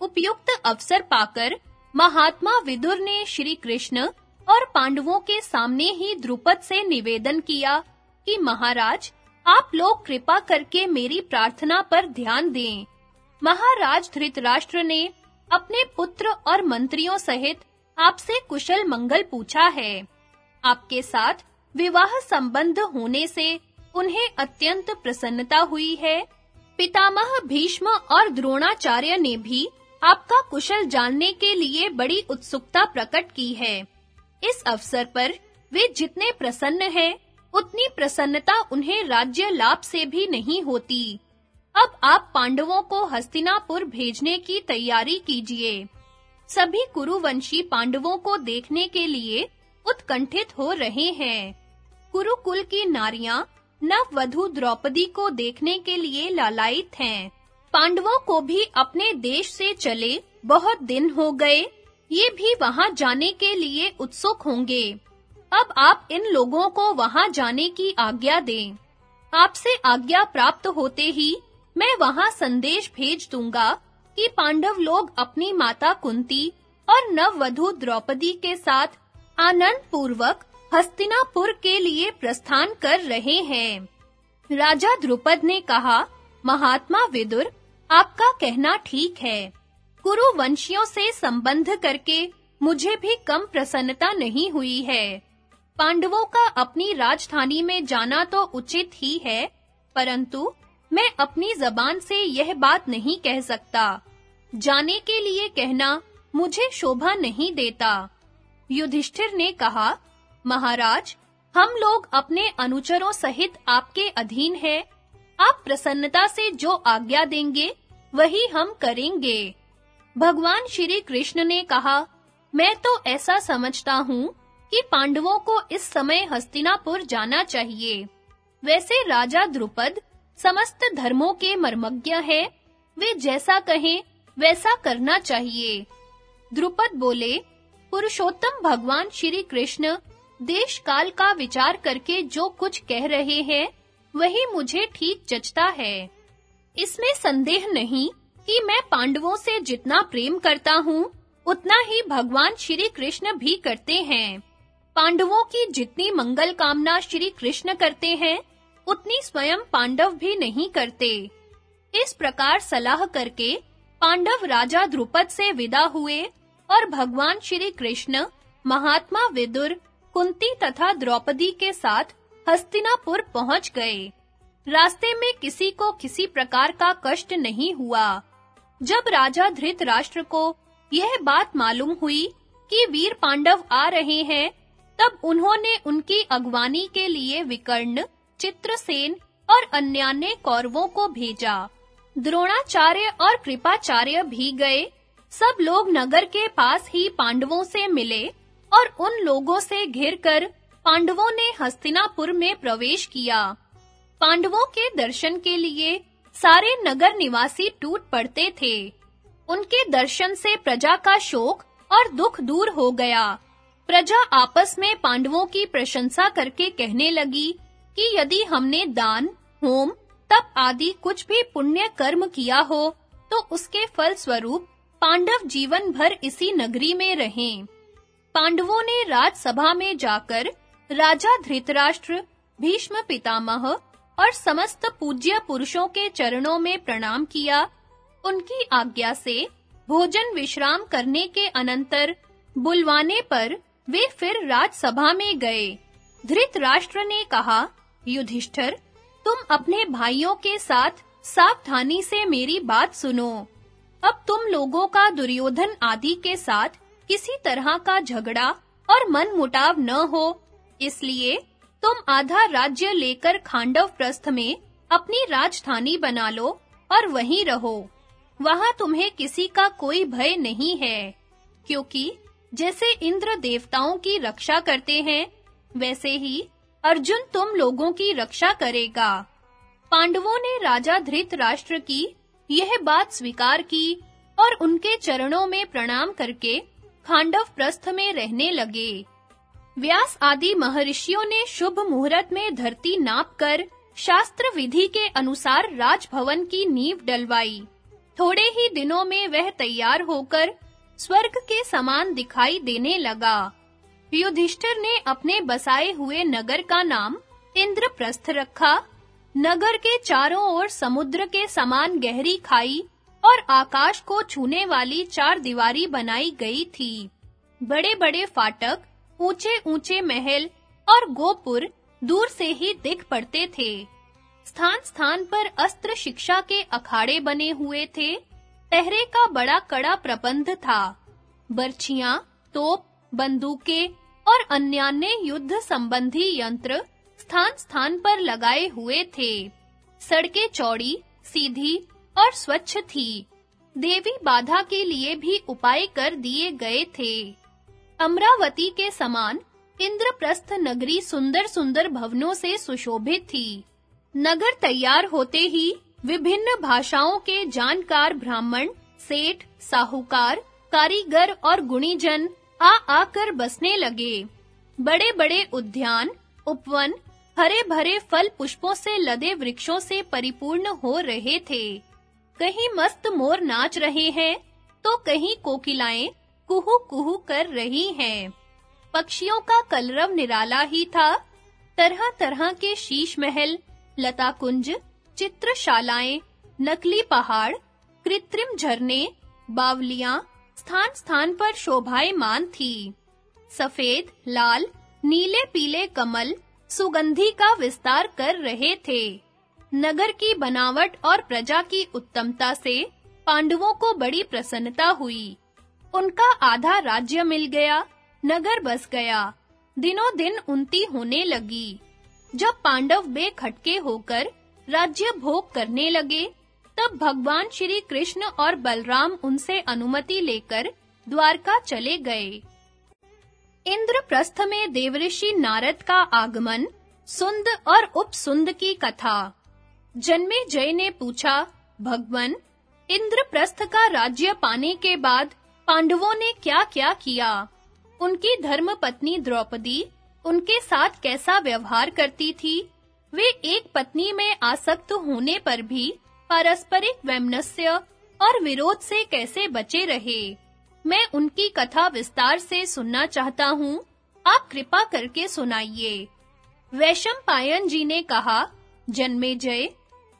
उपयुक्त अवसर पाकर महात्मा विदुर ने श्री कृष्ण और पांडवों के सामने ही द्रुपद से निवेदन किया कि, महाराज, आप लोग कृपा करके मेरी प्रार्थना पर ध्यान दें। महाराज धृतराष्ट्र ने अपने पुत्र और मंत्रियों सहित आपसे कुशल मंगल पूछा है। आपके साथ विवाह संबंध होने से उन्हें अत्यंत प्रसन्नता हुई है। पितामह भीष्म और द्रोणाचार्य ने भी आपका कुशल जानने के लिए बड़ी उत्सुकता प्रकट की है। इस अवसर पर वे जितने प्रसन्न हैं, उतनी प्रसन्नता उन्हें राज्य लाभ से भी नहीं होती। अब आप पांडवों को हस्तिनापुर भेजने की तैयारी कीजिए। सभी कुरुवंशी पांडवों को देखने के लिए उत्कंठित हो रहे हैं। कुरुकुल की नारियाँ नव वधु द्रौपदी को देखने के लिए लालायित हैं। पांडवों को भी अपने देश से चले, बहुत दिन हो गए। ये भी वहाँ जाने के लिए उत्सुक होंगे। अब आप इन लोगों को वहाँ जाने की आज्ञा दें। आपसे आज्ञा प्राप्त होते ही मैं वहाँ संदेश भेज दूँगा कि पांडव लोग अपनी माता कुंती और नववधु द्रौपदी के साथ आनंद पूर्वक हस्तिनापुर के लिए प्रस्थान कर रहे हैं। राजा द्रुपद ने कहा, महात्मा विदुर, आपका कहना ठीक है। कुरु वंशियों से संबंध करके मुझे भी कम प्रसन्नता नहीं हुई है। पांडवों का अपनी राजधानी में जाना तो उचित ही है, परंतु मैं अपनी जबान से यह बात नहीं कह सकता। जाने के लिए कहना मुझे शोभा नहीं देता। युधिष्ठिर ने कहा महाराज, हम लोग अपने अनुचरों सहित आपके अधीन हैं। आप प्रसन्नता से जो आज्ञा देंगे, वही हम करेंगे। भगवान श्री कृष्ण ने कहा, मैं तो ऐसा समझता हूँ कि पांडवों को इस समय हस्तिनापुर जाना चाहिए। वैसे राजा द्रुपद समस्त धर्मों के मर्मज्ञ है। वे जैसा कहें, वैसा करना चाहिए। द्रुपद बोले, पुरुषोत्तम भगवान श्री कृष्ण देश काल का विचार करके जो कुछ कह रहे हैं, वही मुझे ठीक जचता है। इसमें संदेह नहीं कि मैं पांडवों से जितना प्रेम करता हूँ, उतना ही भगवान श्री कृष्ण भी करते हैं। पांडवों की जितनी मंगल कामना श्री कृष्ण करते हैं, उतनी स्वयं पांडव भी नहीं करते। इस प्रकार सलाह करके पांडव राजा द्रुपद से विदा हुए और भगवान श्री कृष्ण, महात्मा विदुर कुंती तथा द्रौपदी के साथ हस्तिनापुर पहुँच गए। रास्ते में किसी को किसी प्रकार का कष्ट नहीं हुआ। जब राजा धृतराष्ट्र को यह बात मालूम हुई कि वीर पांडव आ रहे हैं, तब उन्होंने उनकी अगवानी के लिए विकर्ण, चित्रसेन और अन्यान्य कौरवों को भेजा। द्रोणाचार्य और कृपाचार्य भी गए। सब लोग नगर के पास ही पांडवों से मिले। और उन लोगों से घिरकर पांडवों ने हस्तिनापुर में प्रवेश किया। पांडवों के दर्शन के लिए सारे नगर निवासी टूट पड़ते थे। उनके दर्शन से प्रजा का शोक और दुख दूर हो गया। प्रजा आपस में पांडवों की प्रशंसा करके कहने लगी कि यदि हमने दान, होम, तप आदि कुछ भी पुण्य कर्म किया हो तो उसके फल स्वरूप पांडव जीवन भर इसी नगरी में रहें। पांडवों ने राजसभा में जाकर राजा धृतराष्ट्र, भीष्म पितामह और समस्त पूज्य पुरुषों के चरणों में प्रणाम किया। उनकी आज्ञा से भोजन विश्राम करने के अनंतर बुलवाने पर वे फिर राजसभा में गए। धृतराष्ट्र ने कहा, युधिष्ठिर, तुम अपने भाइयों के साथ सावधानी से मेरी बात सुनो। अब तुम लोगों का दुर्योधन आदि के साथ किसी तरह का झगड़ा और मन मुटाव न हो, इसलिए तुम आधा राज्य लेकर खांडव प्रस्थ में अपनी राजधानी बना लो और वहीं रहो। वहाँ तुम्हें किसी का कोई भय नहीं है, क्योंकि जैसे इंद्र देवताओं की रक्षा करते हैं, वैसे ही अर्जुन तुम लोगों की रक्षा करेगा। पांडवों ने राजा धृतराष्ट्र की यह बात स्वीकार की और उनके चरणों में प्रणाम करके खांडव प्रस्थ में रहने लगे। व्यास आदि महर्षियों ने शुभ मुहूर्त में धरती नापकर शास्त्र विधि के अनुसार राजभवन की नींव डलवाई। थोड़े ही दिनों में वह तैयार होकर स्वर्ग के समान दिखाई देने लगा। युधिष्ठिर ने अपने बसाए हुए नगर का नाम इंद्रप्रस्थ रखा। नगर के चारों ओर समुद्र के समान गहरी खाई और आकाश को छूने वाली चार दीवारी बनाई गई थी। बड़े-बड़े फाटक, ऊंचे-ऊंचे महल और गोपुर दूर से ही दिख पड़ते थे। स्थान-स्थान पर अस्त्र शिक्षा के अखाड़े बने हुए थे। पहरे का बड़ा कड़ा प्रबंध था। बर्छियाँ, तोप, बंदूकें और अन्यान्य युद्ध संबंधी यंत्र स्थान-स्थान पर लगाए हुए थे। सड़कें चौड़ी, सीधी और स्वच्छ थी। देवी बाधा के लिए भी उपाय कर दिए गए थे। अमरावती के समान इंद्रप्रस्थ नगरी सुंदर-सुंदर भवनों से सुशोभित थी। नगर तैयार होते ही विभिन्न भाषाओं के जानकार ब्राह्मण, सेठ, साहूकार, कारीगर और गुणीजन आ आकर बसने लगे। बड़े-बड़े उद्यान, उपवन हरे भरे फल पुष्पों से लदे वृक्षों से परिपूर्ण हो रहे थे। कहीं मस्त मोर नाच रहे हैं तो कहीं कोकिलाएँ कुहू कुहू कर रही हैं। पक्षियों का कलरव निराला ही था। तरह-तरह के शीश महल लता कुंज चित्रशालाएँ, नकली पहाड़, कृत्रिम झरने, बावलियाँ स्थान-स्थान पर शोभायमान थी। सफ़ेद, लाल नीले पीले कमल सुगंधी का विस्तार कर रहे थे। नगर की बनावट और प्रजा की उत्तमता से पांडवों को बड़ी प्रसन्नता हुई। उनका आधा राज्य मिल गया, नगर बस गया। दिनों दिन उन्नति होने लगी। जब पांडव बेखटके होकर राज्य भोग करने लगे, तब भगवान श्री कृष्ण और बलराम उनसे अनुमति लेकर द्वारका चले गए। इंद्रप्रस्थ में देवऋषि नारद का आगमन सुंद और उपसुंद की कथा। जन्मे जय ने पूछा, भगवन, इंद्रप्रस्थ का राज्य पाने के बाद पांडवों ने क्या-क्या किया? उनकी धर्म पत्नी द्रौपदी उनके साथ कैसा व्यवहार करती थी? वे एक पत्नी में आसक्त होने पर भी पारस्परिक वैमनस्य और विरोध से कैसे बचे रहे? मैं उनकी कथा विस्तार से सुनना चाहता हूँ। आप कृपा करके सुनाइए। वैशंपायन जी ने कहा जन्मेजय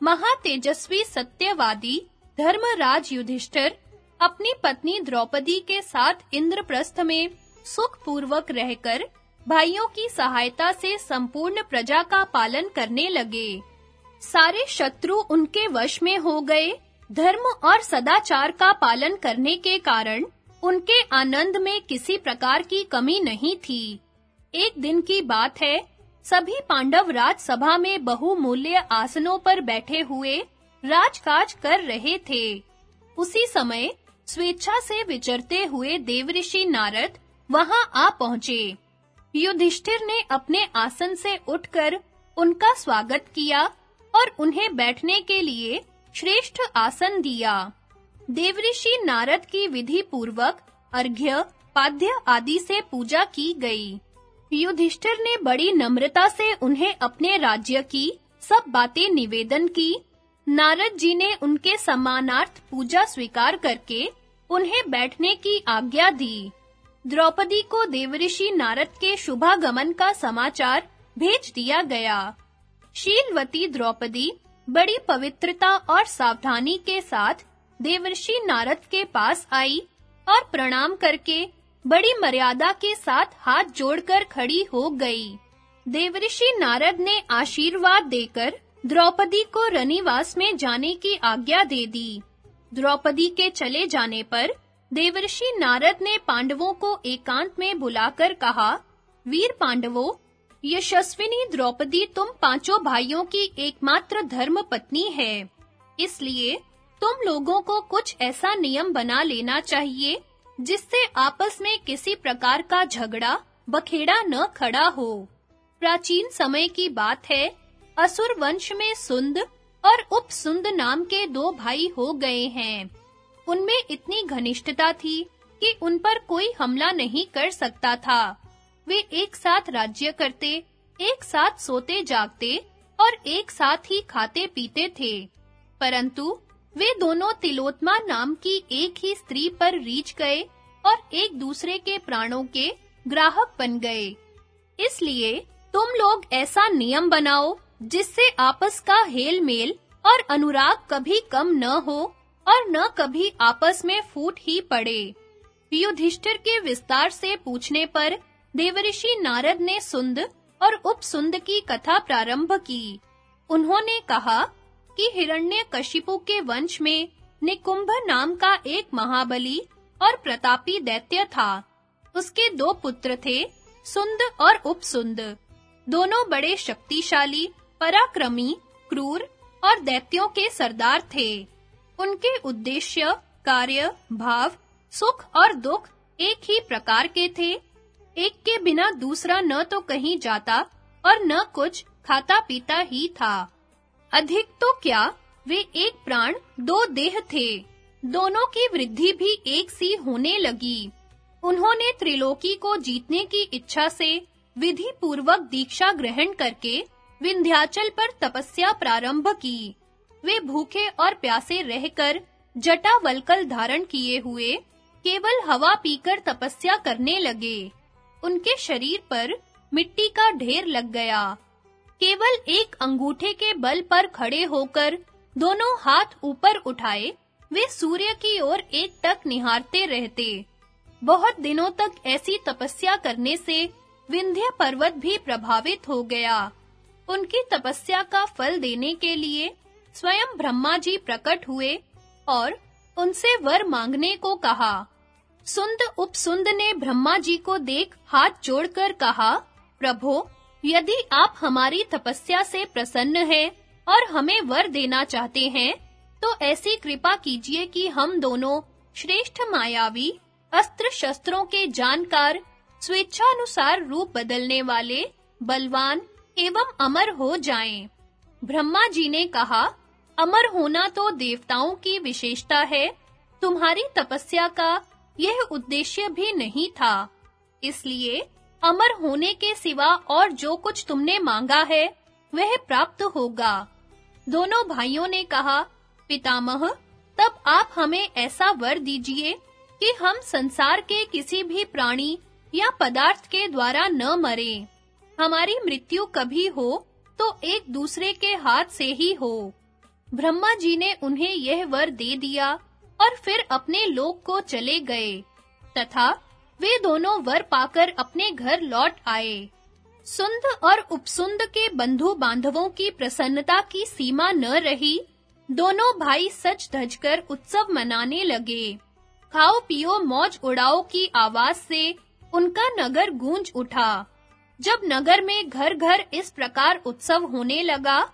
महातेजस्वी सत्यवादी, धर्मराज युधिष्ठिर, अपनी पत्नी द्रौपदी के साथ इंद्रप्रस्थ में सुख पूर्वक रहकर भाइयों की सहायता से संपूर्ण प्रजा का पालन करने लगे। सारे शत्रु उनके वश में हो गए। धर्म और सदाचार का पालन करने के कारण उनके आनंद में किसी प्रकार की कमी नहीं थी। एक दिन की बात है सभी पांडव राजसभा में बहुमूल्य आसनों पर बैठे हुए राजकाज कर रहे थे। उसी समय स्वेच्छा से विचरते हुए देवऋषि नारद वहाँ आ पहुँचे। युधिष्ठिर ने अपने आसन से उठकर उनका स्वागत किया और उन्हें बैठने के लिए श्रेष्ठ आसन दिया। देवऋषि नारद की विधि पूर्वक अर्घ्य, पाद्य आदि से पूजा की गई। युधिष्ठिर ने बड़ी नम्रता से उन्हें अपने राज्य की, सब बातें निवेदन की। नारद जी ने उनके सम्मानार्थ पूजा स्वीकार करके उन्हें बैठने की आज्ञा दी। द्रौपदी को देवऋषि नारद के शुभागमन का समाचार भेज दिया गया। शीलवती द्रौपदी बड़ी पवित्रता और सावधानी के साथ देवर्षि नारद के पास आई और प्रणाम करके बड़ी मर्यादा के साथ हाथ जोड़कर खड़ी हो गई। देवर्षि नारद ने आशीर्वाद देकर द्रौपदी को रनिवास में जाने की आज्ञा दे दी। द्रौपदी के चले जाने पर देवर्षि नारद ने पांडवों को एकांत में बुलाकर कहा, वीर पांडवों, यशस्विनी द्रौपदी तुम पाँचों भाइयों की एकमात्र धर्म पत्नी है। इसलिए तुम लोगों को कुछ ऐसा नियम बना लेना चाहिए जिससे आपस में किसी प्रकार का झगड़ा बखेड़ा न खड़ा हो। प्राचीन समय की बात है, असुर वंश में सुंद और उपसुंद नाम के दो भाई हो गए हैं। उनमें इतनी घनिष्ठता थी कि उन पर कोई हमला नहीं कर सकता था। वे एक साथ राज्य करते, एक साथ सोते जागते और एक साथ ही खाते पीते थे। परंतु वे दोनों तिलोत्मा नाम की एक ही स्त्री पर रीछ गए और एक दूसरे के प्राणों के ग्राहक बन गए। इसलिए तुम लोग ऐसा नियम बनाओ जिससे आपस का हेल मेल और अनुराग कभी कम न हो और न कभी आपस में फूट ही पड़े। युधिष्ठिर के विस्तार से पूछने पर देवऋषि नारद ने सुंद और उपसुंद की कथा प्रारंभ की। उन्होंने कहा कि हिरण्यकशिपु के वंश में निकुंभ नाम का एक महाबली और प्रतापी दैत्य था। उसके दो पुत्र थे, सुंद और उपसुंद। दोनों बड़े शक्तिशाली, पराक्रमी, क्रूर और दैत्यों के सरदार थे। उनके उद्देश्य, कार्य, भाव, सुख और दुख एक ही प्रकार के थे। एक के बिना दूसरा न तो कहीं जाता और न कुछ खाता पीता ही था। अधिक तो क्या? वे एक प्राण, दो देह थे। दोनों की वृद्धि भी एक सी होने लगी। उन्होंने त्रिलोकी को जीतने की इच्छा से विधि पूर्वक दीक्षा ग्रहण करके विंध्याचल पर तपस्या प्रारंभ की। वे भूखे और प्यासे रहकर जटा वलकल धारण किए हुए केवल हवा पीकर तपस्या करने लगे। उनके शरीर पर मिट्टी का ढेर लग गया। केवल एक अंगूठे के बल पर खड़े होकर दोनों हाथ ऊपर उठाए, वे सूर्य की ओर एक टक निहारते रहते। बहुत दिनों तक ऐसी तपस्या करने से विंध्य पर्वत भी प्रभावित हो गया। उनकी तपस्या का फल देने के लिए स्वयं ब्रह्मा जी प्रकट हुए और उनसे वर मांगने को कहा। सुंद उपसुंद ने ब्रह्मा जी को देख हाथ जोड़कर कहा, प्रभो यदि आप हमारी तपस्या से प्रसन्न हैं और हमें वर देना चाहते हैं तो ऐसी कृपा कीजिए कि हम दोनों श्रेष्ठ मायावी अस्त्र शस्त्रों के जानकार, स्वेच्छानुसार रूप बदलने वाले, बलवान एवं अमर हो जाएँ। ब्रह्मा जी ने कहा, अमर होना तो देवताओं की विशेषता है तुम्हारी तपस्या का यह उद्देश्य भी नहीं था इसलिए अमर होने के सिवा और जो कुछ तुमने मांगा है, वह प्राप्त होगा। दोनों भाइयों ने कहा, पितामह, तब आप हमें ऐसा वर दीजिए कि हम संसार के किसी भी प्राणी या पदार्थ के द्वारा न मरे। हमारी मृत्यु कभी हो तो एक दूसरे के हाथ से ही हो। ब्रह्मा जी ने उन्हें यह वर दे दिया और फिर अपने लोक को चले गए। तथा वे दोनों वर पाकर अपने घर लौट आए। सुंद और उपसुंद के बंधु बांधवों की प्रसन्नता की सीमा न रही, दोनों भाई सच धजकर उत्सव मनाने लगे। खाओ पियो मौज उड़ाओ की आवाज़ से उनका नगर गूंज उठा। जब नगर में घर-घर इस प्रकार उत्सव होने लगा,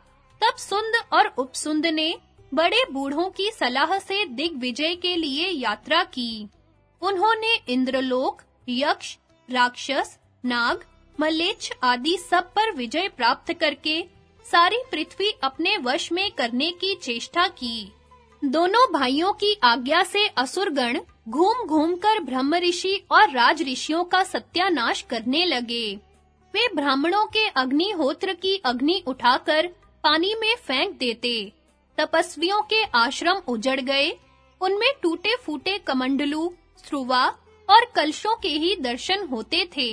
तब सुंद और उपसुंद ने बड़े बूढ़ों की सलाह से दिग्विजय के लिए यात्रा की। उन्होंने इंद्रलोक, यक्ष, राक्षस, नाग मलेच्छ आदि सब पर विजय प्राप्त करके सारी पृथ्वी अपने वश में करने की चेष्टा की। दोनों भाइयों की आज्ञा से असुरगण घूम-घूम कर ब्रह्म ऋषि और राज ऋषियों का सत्यानाश करने लगे। वे ब्राह्मणों के अग्निहोत्र की अग्नि उठाकर पानी में फेंक देते। तपस्वियों के आश्रम उजड़ गए। उनमें टूटे-फूटे कमंडलू स्रुवा और कलशों के ही दर्शन होते थे।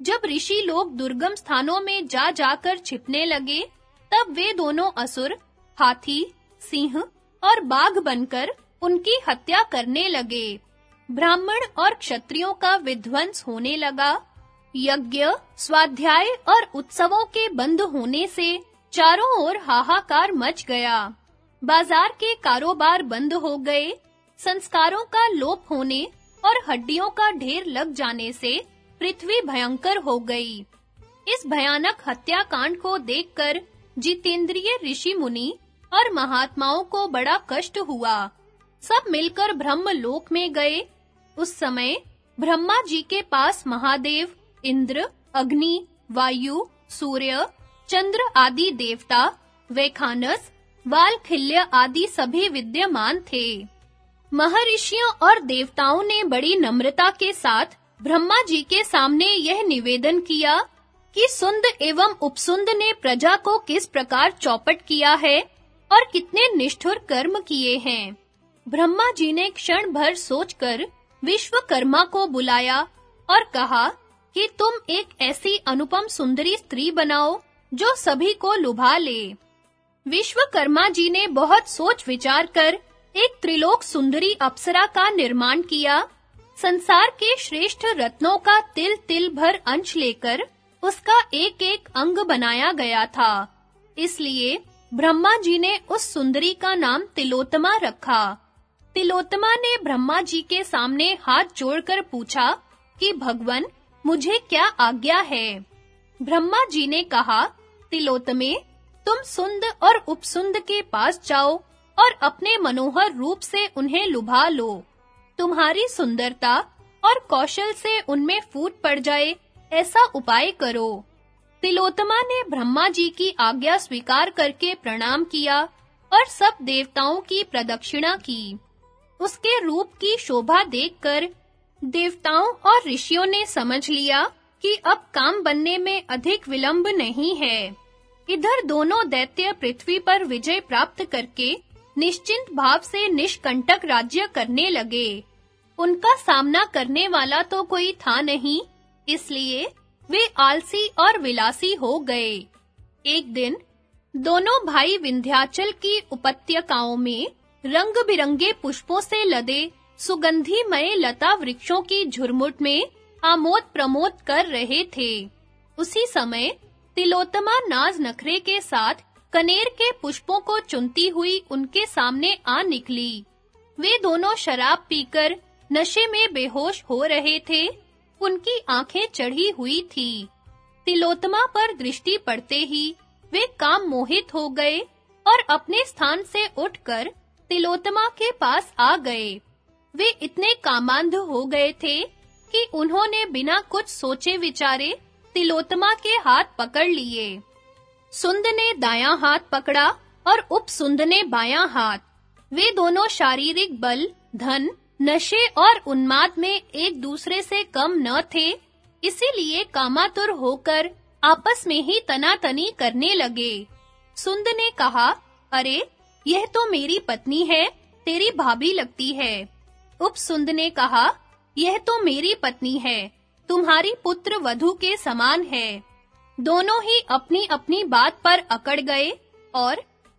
जब ऋषि लोग दुर्गम स्थानों में जा जाकर छिपने लगे, तब वे दोनों असुर, हाथी, सिंह और बाघ बनकर उनकी हत्या करने लगे। ब्राह्मण और क्षत्रियों का विध्वंस होने लगा। यज्ञ, स्वाध्याय और उत्सवों के बंद होने से चारों ओर हाहाकार मच गया। बाज़ार के कारोबार बंद हो गए संस्कारों का लोप होने और हड्डियों का ढेर लग जाने से पृथ्वी भयंकर हो गई। इस भयानक हत्याकांड को देखकर जितेंद्रिय ऋषि मुनि और महात्माओं को बड़ा कष्ट हुआ। सब मिलकर ब्रह्म लोक में गए। उस समय ब्रह्मा जी के पास महादेव, इंद्र, अग्नि, वायु, सूर्य, चंद्र आदि देवता, वैखानस, वालखिल्य आदि सभी विद्यमान थे। महर्षियों और देवताओं ने बड़ी नम्रता के साथ ब्रह्मा जी के सामने यह निवेदन किया कि सुंद एवं उपसुंद ने प्रजा को किस प्रकार चौपट किया है और कितने निष्ठुर कर्म किए हैं। ब्रह्मा जी ने क्षण भर सोचकर विश्वकर्मा को बुलाया और कहा कि तुम एक ऐसी अनुपम सुंदरी स्त्री बनाओ जो सभी को लुभा ले। विश्वकर्मा जी ने बहुत सोच विचार कर एक त्रिलोक सुंदरी अप्सरा का निर्माण किया। संसार के श्रेष्ठ रत्नों का तिल-तिल भर अंश लेकर उसका एक-एक अंग बनाया गया था। इसलिए ब्रह्मा जी ने उस सुंदरी का नाम तिलोत्तमा रखा। तिलोत्तमा ने ब्रह्मा जी के सामने हाथ जोड़कर पूछा कि, भगवन, मुझे क्या आज्ञा है? ब्रह्मा जी ने कहा, तिलोत्तमे, तुम सुंद और उपसुंद के पास जाओ। और अपने मनोहर रूप से उन्हें लुभा लो। तुम्हारी सुंदरता और कौशल से उनमें फूट पड़ जाए, ऐसा उपाय करो। तिलोत्तमा ने ब्रह्मा जी की आज्ञा स्वीकार करके प्रणाम किया और सब देवताओं की प्रदक्षिणा की। उसके रूप की शोभा देखकर देवताओं और ऋषियों ने समझ लिया कि अब काम बनने में अधिक विलंब नहीं है। इधर दोनों दैत्य पृथ्वी पर विजय प्राप्त करके निश्चिंत भाव से निष्कंटक राज्य करने लगे। उनका सामना करने वाला तो कोई था नहीं, इसलिए वे आलसी और विलासी हो गए। एक दिन, दोनों भाई विंध्याचल की उपत्यकाओं में रंग-बिरंगे पुष्पों से लदे सुगंधिमय लता वृक्षों की झुरमुट में आमोद प्रमोद कर रहे थे। उसी समय तिलोत्तमा नाज नखरे के साथ कनेर के पुष्पों को चुनती हुई उनके सामने आ निकली। वे दोनों शराब पीकर नशे में बेहोश हो रहे थे। उनकी आँखें चढ़ी हुई थी। तिलोत्तमा पर दृष्टि पड़ते ही वे काम मोहित हो गए और अपने स्थान से उठकर तिलोत्तमा के पास आ गए। वे इतने कामांध हो गए थे कि उन्होंने बिना कुछ सोचे विचारे तिलोत्तमा के हाथ पकड़ लिए। सुंद ने दायां हाथ पकड़ा और उपसुंद ने बायां हाथ। वे दोनों शारीरिक बल, धन, नशे और उन्माद में एक दूसरे से कम न थे, इसीलिए कामातुर होकर आपस में ही तनातनी करने लगे। सुंद ने कहा, अरे, यह तो मेरी पत्नी है, तेरी भाभी लगती है। उपसुंद ने कहा, यह तो मेरी पत्नी है, तुम्हारी पुत्र वधु के समान है। दोनों ही अपनी-अपनी बात पर अकड़ गए और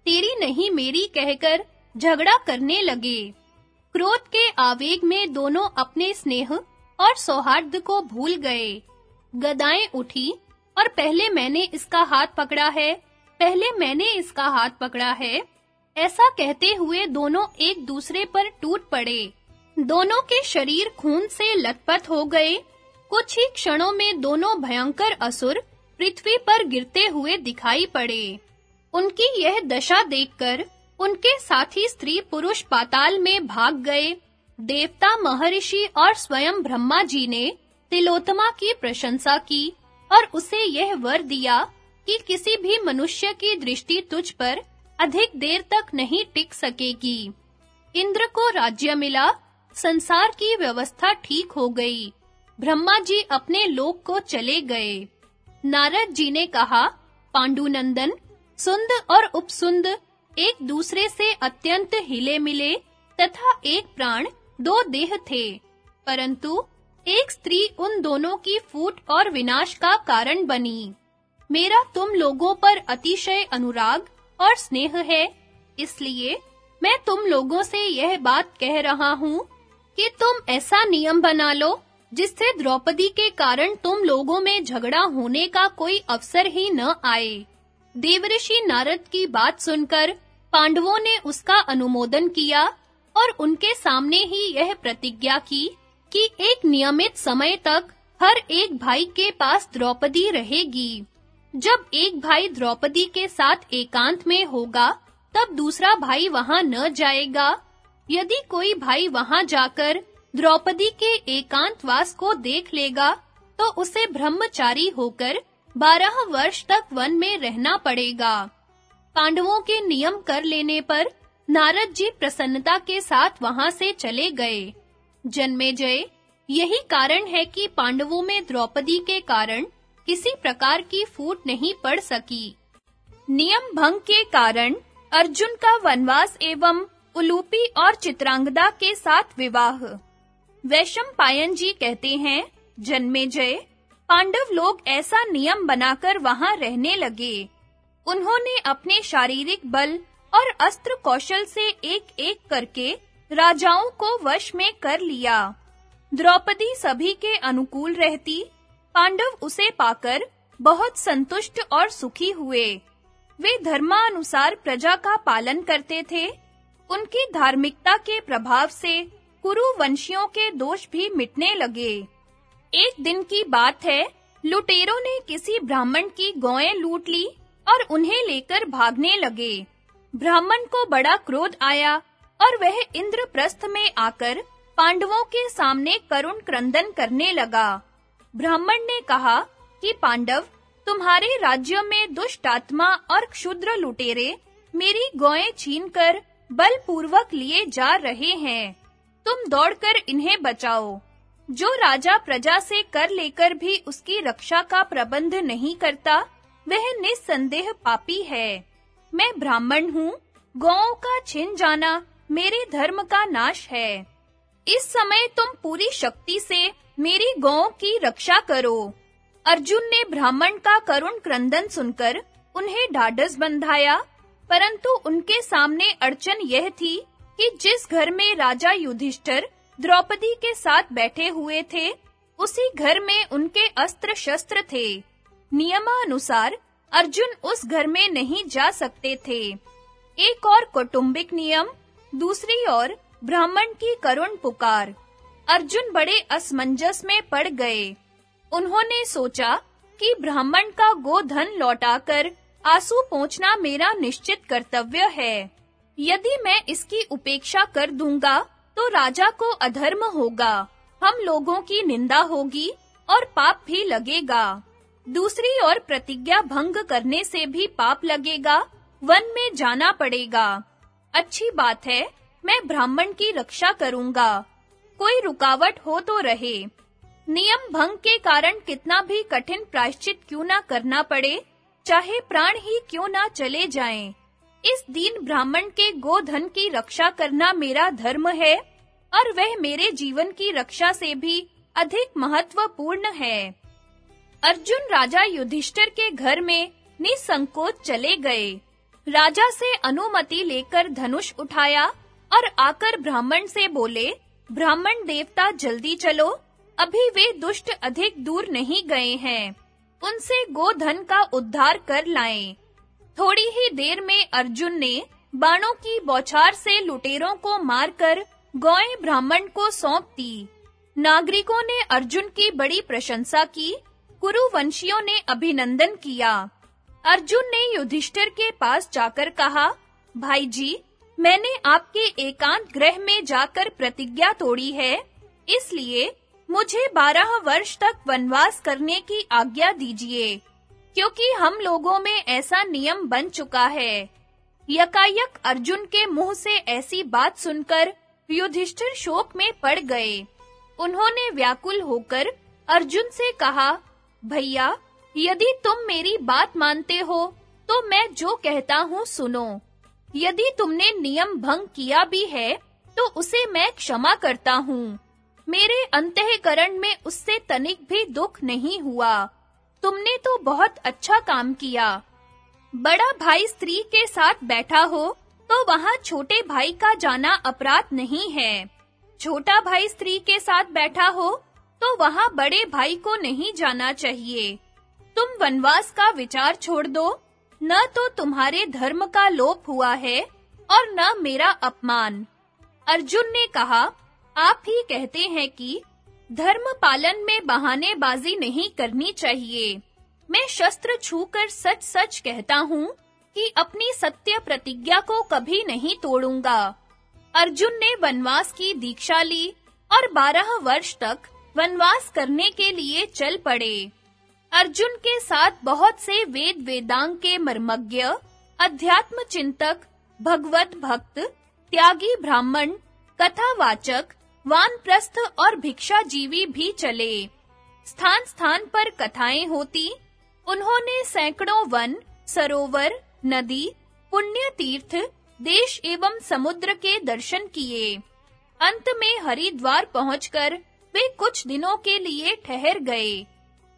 तेरी नहीं मेरी कहकर झगड़ा करने लगे। क्रोध के आवेग में दोनों अपने स्नेह और सौहार्द को भूल गए। गदाएँ उठी और पहले मैंने इसका हाथ पकड़ा है, पहले मैंने इसका हाथ पकड़ा है, ऐसा कहते हुए दोनों एक दूसरे पर टूट पड़े। दोनों के शरीर खून से लथपथ हो गए। कुछ ही क्षणों में दोनों भयंकर असुर पृथ्वी पर गिरते हुए दिखाई पड़े। उनकी यह दशा देखकर उनके साथी स्त्री पुरुष पाताल में भाग गए। देवता महर्षि और स्वयं ब्रह्मा जी ने तिलोत्तमा की प्रशंसा की और उसे यह वर दिया कि किसी भी मनुष्य की दृष्टि तुझ पर अधिक देर तक नहीं टिक सकेगी। इंद्र को राज्य मिला, संसार की व्यवस्था ठीक हो गई। ब्रह्मा जी अपने लोक को चले गए। नारद जी ने कहा, पांडुनंदन, सुंद और उपसुंद एक दूसरे से अत्यंत हिले मिले तथा एक प्राण, दो देह थे। परंतु एक स्त्री उन दोनों की फूट और विनाश का कारण बनी। मेरा तुम लोगों पर अतिशय अनुराग और स्नेह है, इसलिए मैं तुम लोगों से यह बात कह रहा हूँ कि तुम ऐसा नियम बना लो जिससे द्रौपदी के कारण तुम लोगों में झगड़ा होने का कोई अवसर ही न आए। देवऋषि नारद की बात सुनकर पांडवों ने उसका अनुमोदन किया और उनके सामने ही यह प्रतिज्ञा की कि एक नियमित समय तक हर एक भाई के पास द्रौपदी रहेगी। जब एक भाई द्रौपदी के साथ एकांत में होगा, तब दूसरा भाई वहाँ न जाएगा। यदि कोई भाई वहाँ जाकर द्रौपदी के एकांतवास को देख लेगा तो उसे ब्रह्मचारी होकर बारह वर्ष तक वन में रहना पड़ेगा। पांडवों के नियम कर लेने पर नारद जी प्रसन्नता के साथ वहाँ से चले गए। जन्मेजय यही कारण है कि पांडवों में द्रौपदी के कारण किसी प्रकार की फूट नहीं पड़ सकी। नियम भंग के कारण अर्जुन का वनवास एवं उलूपी और चित्रांगदा के साथ विवाह। वैशम पायन जी कहते हैं जन्मेजय पांडव लोग ऐसा नियम बनाकर वहाँ रहने लगे। उन्होंने अपने शारीरिक बल और अस्त्र कौशल से एक-एक करके राजाओं को वश में कर लिया। द्रौपदी सभी के अनुकूल रहती। पांडव उसे पाकर बहुत संतुष्ट और सुखी हुए। वे धर्मानुसार प्रजा का पालन करते थे। उनकी धार्मिकता के प्रभाव से कुरु वंशियों के दोष भी मिटने लगे। एक दिन की बात है, लुटेरों ने किसी ब्राह्मण की गौएँ लूट ली और उन्हें लेकर भागने लगे। ब्राह्मण को बड़ा क्रोध आया और वह इंद्रप्रस्थ में आकर पांडवों के सामने करुण क्रंदन करने लगा। ब्राह्मण ने कहा कि, पांडव, तुम्हारे राज्य में दुष्ट आत्मा और क्षुद्र लुटेरे मेरी गौएँ छीनकर बलपूर्वक लिए जा रहे हैं। तुम दौड़कर इन्हें बचाओ। जो राजा प्रजा से कर लेकर भी उसकी रक्षा का प्रबंध नहीं करता, वह निस्संदेह पापी है। मैं ब्राह्मण हूँ, गौओं का छिन जाना मेरे धर्म का नाश है। इस समय तुम पूरी शक्ति से मेरी गौओं की रक्षा करो। अर्जुन ने ब्राह्मण का करुण क्रंदन सुनकर उन्हें ढाढस बंधाया, परंतु उनके सामने अड़चन यह थी कि जिस घर में राजा युधिष्ठर द्रौपदी के साथ बैठे हुए थे, उसी घर में उनके अस्त्र शस्त्र थे। नियमानुसार अर्जुन उस घर में नहीं जा सकते थे। एक और कौटुंबिक नियम, दूसरी ओर ब्राह्मण की करुण पुकार। अर्जुन बड़े असमंजस में पड़ गए। उन्होंने सोचा कि ब्राह्मण का गोधन लौटाकर आँसू पहुँचना मेरा निश्चित कर्तव्य है। यदि मैं इसकी उपेक्षा कर दूँगा तो राजा को अधर्म होगा। हम लोगों की निंदा होगी और पाप भी लगेगा। दूसरी ओर प्रतिज्ञा भंग करने से भी पाप लगेगा, वन में जाना पड़ेगा। अच्छी बात है, मैं ब्राह्मण की रक्षा करूँगा। कोई रुकावट हो तो रहे। नियम भंग के कारण कितना भी कठिन प्रायश्चित क्यों ना करना पड़े, चाहे प्राण ही क्यों ना चले जाएँ। इस दीन ब्राह्मण के गोधन की रक्षा करना मेरा धर्म है, और वह मेरे जीवन की रक्षा से भी अधिक महत्वपूर्ण है। अर्जुन राजा युधिष्ठिर के घर में निसंकोच चले गए। राजा से अनुमति लेकर धनुष उठाया और आकर ब्राह्मण से बोले, ब्राह्मण देवता, जल्दी चलो। अभी वे दुष्ट अधिक दूर नहीं गए हैं। उनसे गोधन का उद्धार कर लाएँ। थोड़ी ही देर में अर्जुन ने बाणों की बौछार से लुटेरों को मारकर गौएँ ब्राह्मण को सौंप दी। नागरिकों ने अर्जुन की बड़ी प्रशंसा की, कुरुवंशियों ने अभिनंदन किया। अर्जुन ने युधिष्ठिर के पास जाकर कहा, भाई जी, मैंने आपके एकांत ग्रह में जाकर प्रतिज्ञा तोड़ी है, इसलिए मुझे बारह वर्ष तक वनवास करने की आज्ञा दीजिए। क्योंकि हम लोगों में ऐसा नियम बन चुका है। यकायक अर्जुन के मुँह से ऐसी बात सुनकर युधिष्ठिर शोक में पड़ गए। उन्होंने व्याकुल होकर अर्जुन से कहा, भैया, यदि तुम मेरी बात मानते हो तो मैं जो कहता हूँ सुनो। यदि तुमने नियम भंग किया भी है तो उसे मैं क्षमा करता हूँ। मेरे अंतःकरण में उससे तनिक भी दुख नहीं हुआ। तुमने तो बहुत अच्छा काम किया। बड़ा भाई स्त्री के साथ बैठा हो तो वहाँ छोटे भाई का जाना अपराध नहीं है। छोटा भाई स्त्री के साथ बैठा हो तो वहाँ बड़े भाई को नहीं जाना चाहिए। तुम वनवास का विचार छोड़ दो। न तो तुम्हारे धर्म का लोप हुआ है, और न मेरा अपमान। अर्जुन ने कहा, आप ही कहते हैं कि धर्म पालन में बहानेबाजी नहीं करनी चाहिए। मैं शस्त्र छूकर सच-सच कहता हूँ कि अपनी सत्य प्रतिज्ञा को कभी नहीं तोड़ूँगा। अर्जुन ने वनवास की दीक्षा ली और बारह वर्ष तक वनवास करने के लिए चल पड़े। अर्जुन के साथ बहुत से वेद वेदांग के मर्मज्ञ, अध्यात्म चिंतक, भगवत भक्त, त्यागी ब्राह्मण, कथावाचक वानप्रस्थ और भिक्षा जीवी भी चले। स्थान स्थान पर कथाएँ होती। उन्होंने सैकड़ों वन, सरोवर, नदी पुण्य तीर्थ देश एवं समुद्र के दर्शन किए। अंत में हरिद्वार पहुंचकर वे कुछ दिनों के लिए ठहर गए।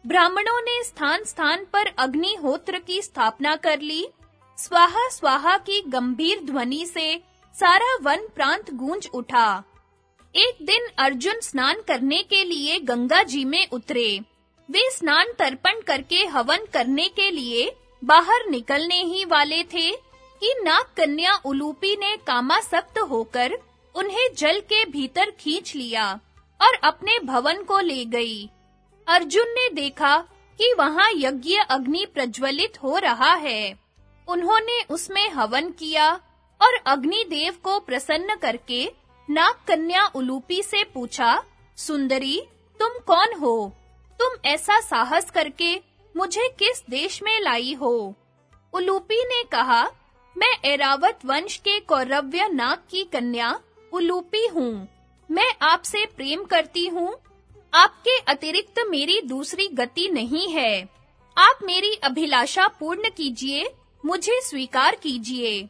ब्राह्मणों ने स्थान-स्थान पर अग्निहोत्र की स्थापना कर ली। स्वाहा स्वाहा की गंभीर ध्वनि से सारा वन प्रांत गूंज उठा। एक दिन अर्जुन स्नान करने के लिए गंगा जी में उतरे। वे स्नान तर्पण करके हवन करने के लिए बाहर निकलने ही वाले थे कि नाग कन्या उलूपी ने कामासक्त होकर उन्हें जल के भीतर खींच लिया और अपने भवन को ले गई। अर्जुन ने देखा कि वहाँ यज्ञ अग्नि प्रज्वलित हो रहा है। उन्होंने उसमें हवन किया और अग्नि देव को प्रसन्न करके नाग कन्या उलूपी से पूछा, सुंदरी, तुम कौन हो? तुम ऐसा साहस करके मुझे किस देश में लाई हो? उलूपी ने कहा, मैं एरावत वंश के कौरव्य नाग की कन्या उलूपी हूँ। मैं आपसे प्रेम करती हूँ। आपके अतिरिक्त मेरी दूसरी गति नहीं है। आप मेरी अभिलाषा पूर्ण कीजिए, मुझे स्वीकार कीजिए।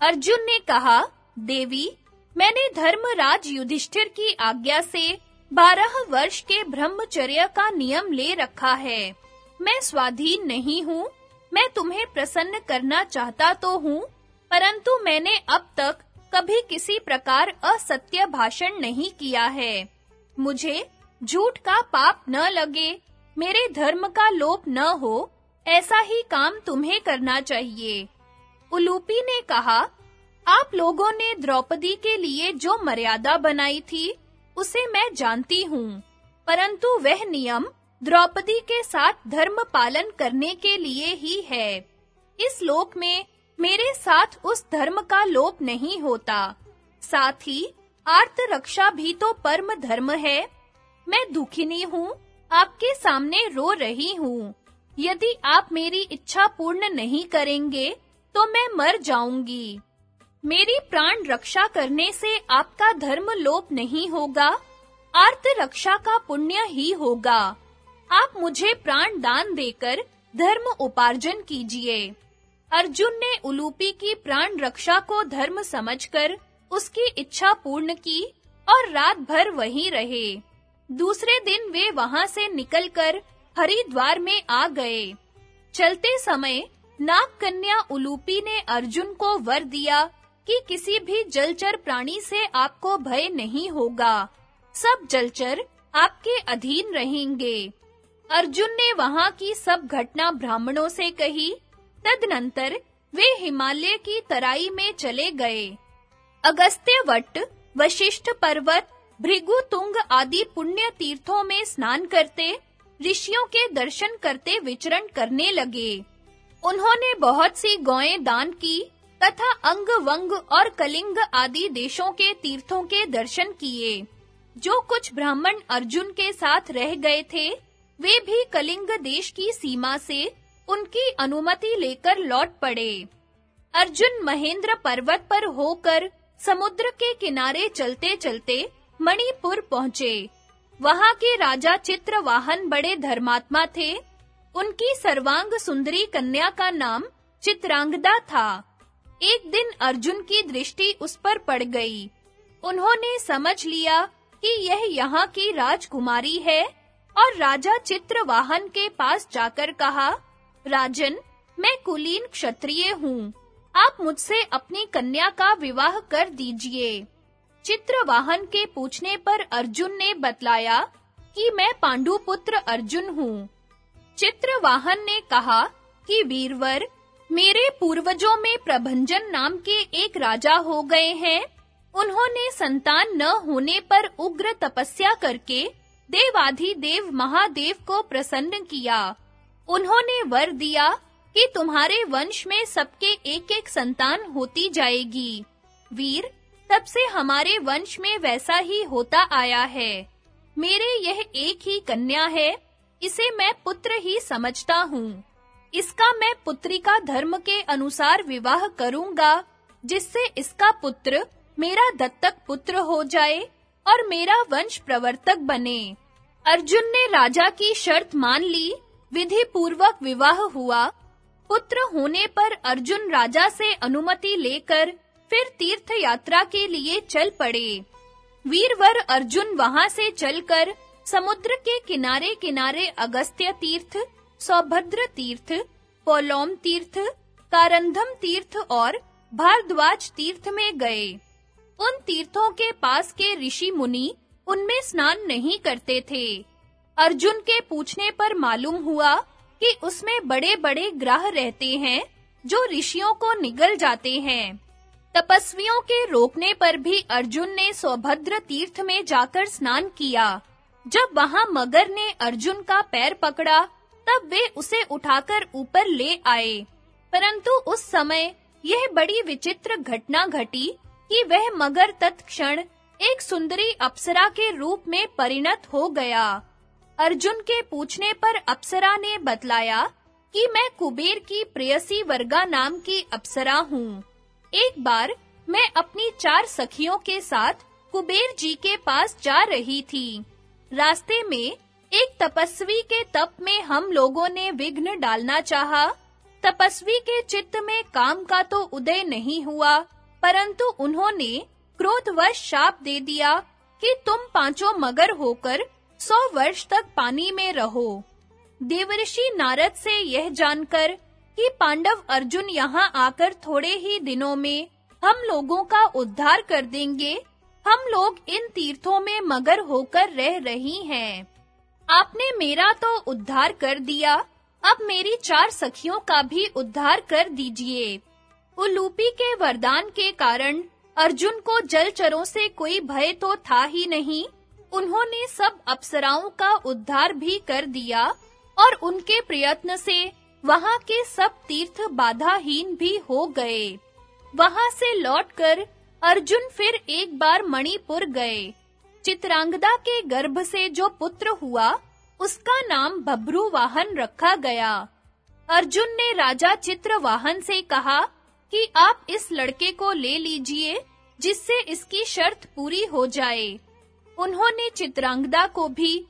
अर्जुन ने कहा, देवी मैंने धर्मराज युधिष्ठिर की आज्ञा से बारह वर्ष के ब्रह्मचर्य का नियम ले रखा है। मैं स्वाधीन नहीं हूँ। मैं तुम्हें प्रसन्न करना चाहता तो हूँ, परंतु मैंने अब तक कभी किसी प्रकार असत्य भाषण नहीं किया है। मुझे झूठ का पाप न लगे, मेरे धर्म का लोप न हो, ऐसा ही काम तुम्हें करना चाहिए। उलूपी ने कहा आप लोगों ने द्रौपदी के लिए जो मर्यादा बनाई थी, उसे मैं जानती हूँ। परंतु वह नियम द्रौपदी के साथ धर्म पालन करने के लिए ही है। इस लोक में मेरे साथ उस धर्म का लोप नहीं होता। साथ ही आर्त रक्षा भी तो परम धर्म है। मैं दुखिनी हूँ, आपके सामने रो रही हूँ। यदि आप मेरी इच्छा पूर्ण नहीं करेंगे तो मैं मर जाऊँगी। मेरी प्राण रक्षा करने से आपका धर्म लोप नहीं होगा आर्त रक्षा का पुण्य ही होगा। आप मुझे प्राण दान देकर धर्म उपार्जन कीजिए। अर्जुन ने उलूपी की प्राण रक्षा को धर्म समझकर उसकी इच्छा पूर्ण की और रात भर वहीं रहे। दूसरे दिन वे वहाँ से निकलकर हरिद्वार में आ गए। चलते समय नाग कन्या उलूपी ने अर्जुन को वर दिया कि किसी भी जलचर प्राणी से आपको भय नहीं होगा। सब जलचर आपके अधीन रहेंगे। अर्जुन ने वहाँ की सब घटना ब्राह्मणों से कही। तदनंतर वे हिमालय की तराई में चले गए। अगस्त्य वट, वशिष्ठ पर्वत भृगु तुंग आदि पुण्य तीर्थों में स्नान करते, ऋषियों के दर्शन करते विचरण करने लगे। उन्होंने बहुत सी गौएँ दान की तथा अंग वंग और कलिंग आदि देशों के तीर्थों के दर्शन किए। जो कुछ ब्राह्मण अर्जुन के साथ रह गए थे, वे भी कलिंग देश की सीमा से उनकी अनुमति लेकर लौट पड़े। अर्जुन महेंद्र पर्वत पर होकर समुद्र के किनारे चलते-चलते मणिपुर पहुँचे। वहाँ के राजा चित्रवाहन बड़े धर्मात्मा थे। उनकी सर्वांग सुंदरी कन्या का नाम चित्रांगदा था। एक दिन अर्जुन की दृष्टि उस पर पड़ गई। उन्होंने समझ लिया कि यह यहाँ की राजकुमारी है और राजा चित्रवाहन के पास जाकर कहा, राजन, मैं कुलीन क्षत्रिय हूँ। आप मुझसे अपनी कन्या का विवाह कर दीजिए चित्रवाहन के पूछने पर अर्जुन ने बतलाया कि मैं पांडुपुत्र अर्जुन हूँ। चित्रवाहन ने कहा कि वीरवर मेरे पूर्वजों में प्रभंजन नाम के एक राजा हो गए हैं। उन्होंने संतान न होने पर उग्र तपस्या करके देवाधि देव महादेव को प्रसन्न किया। उन्होंने वर दिया कि तुम्हारे वंश में सबके एक-एक संतान होती जाएगी। वीर, तब से हमारे वंश में वैसा ही होता आया है। मेरे यह एक ही कन्या है, इसे मैं पुत्र ही समझता हूँ। इसका मैं पुत्री का धर्म के अनुसार विवाह करूँगा, जिससे इसका पुत्र मेरा दत्तक पुत्र हो जाए और मेरा वंश प्रवर्तक बने। अर्जुन ने राजा की शर्त मान ली विधि पूर्वक विवाह हुआ। पुत्र होने पर अर्जुन राजा से अनुमति लेकर फिर तीर्थ यात्रा के लिए चल पड़े। वीरवर अर्जुन वहाँ से चलकर समुद्र के किनारे-किनारे अगस्त्य तीर्थ सौभद्र तीर्थ पोलोम तीर्थ, कारंधम तीर्थ और भारद्वाज तीर्थ में गए। उन तीर्थों के पास के ऋषि मुनि उनमें स्नान नहीं करते थे। अर्जुन के पूछने पर मालूम हुआ कि उसमें बड़े-बड़े ग्रह रहते हैं जो ऋषियों को निगल जाते हैं। तपस्वियों के रोकने पर भी अर्जुन ने सौभद्र तीर्थ में जाकर स्नान किया। जब वहाँ मगर ने अर्जुन का पैर पकड़ा तब वे उसे उठाकर ऊपर ले आए। परंतु उस समय यह बड़ी विचित्र घटना घटी कि वह मगर तत्क्षण एक सुंदरी अप्सरा के रूप में परिणत हो गया। अर्जुन के पूछने पर अप्सरा ने बतलाया कि मैं कुबेर की प्रेयसी वर्गा नाम की अप्सरा हूँ। एक बार मैं अपनी चार सखियों के साथ कुबेर जी के पास जा रही थी। रास्ते में एक तपस्वी के तप में हम लोगों ने विघ्न डालना चाहा। तपस्वी के चित्त में काम का तो उदय नहीं हुआ, परंतु उन्होंने क्रोधवश शाप दे दिया कि तुम पाँचों मगर होकर सौ वर्ष तक पानी में रहो। देवर्षि नारद से यह जानकर कि पांडव अर्जुन यहाँ आकर थोड़े ही दिनों में हम लोगों का उद्धार कर देंगे, हम लोग इन तीर्थों में मगर होकर रह रही हैं। आपने मेरा तो उद्धार कर दिया। अब मेरी चार सखियों का भी उद्धार कर दीजिए। उलूपी के वरदान के कारण अर्जुन को जलचरों से कोई भय तो था ही नहीं। उन्होंने सब अप्सराओं का उद्धार भी कर दिया और उनके प्रयत्न से वहाँ के सब तीर्थ बाधाहीन भी हो गए। वहाँ से लौटकर अर्जुन फिर एक बार मणिपुर गए। चित्रांगदा के गर्भ से जो पुत्र हुआ, उसका नाम बब्रू वाहन रखा गया। अर्जुन ने राजा चित्रवाहन से कहा कि आप इस लड़के को ले लीजिए, जिससे इसकी शर्त पूरी हो जाए। उन्होंने चित्रांगदा को भी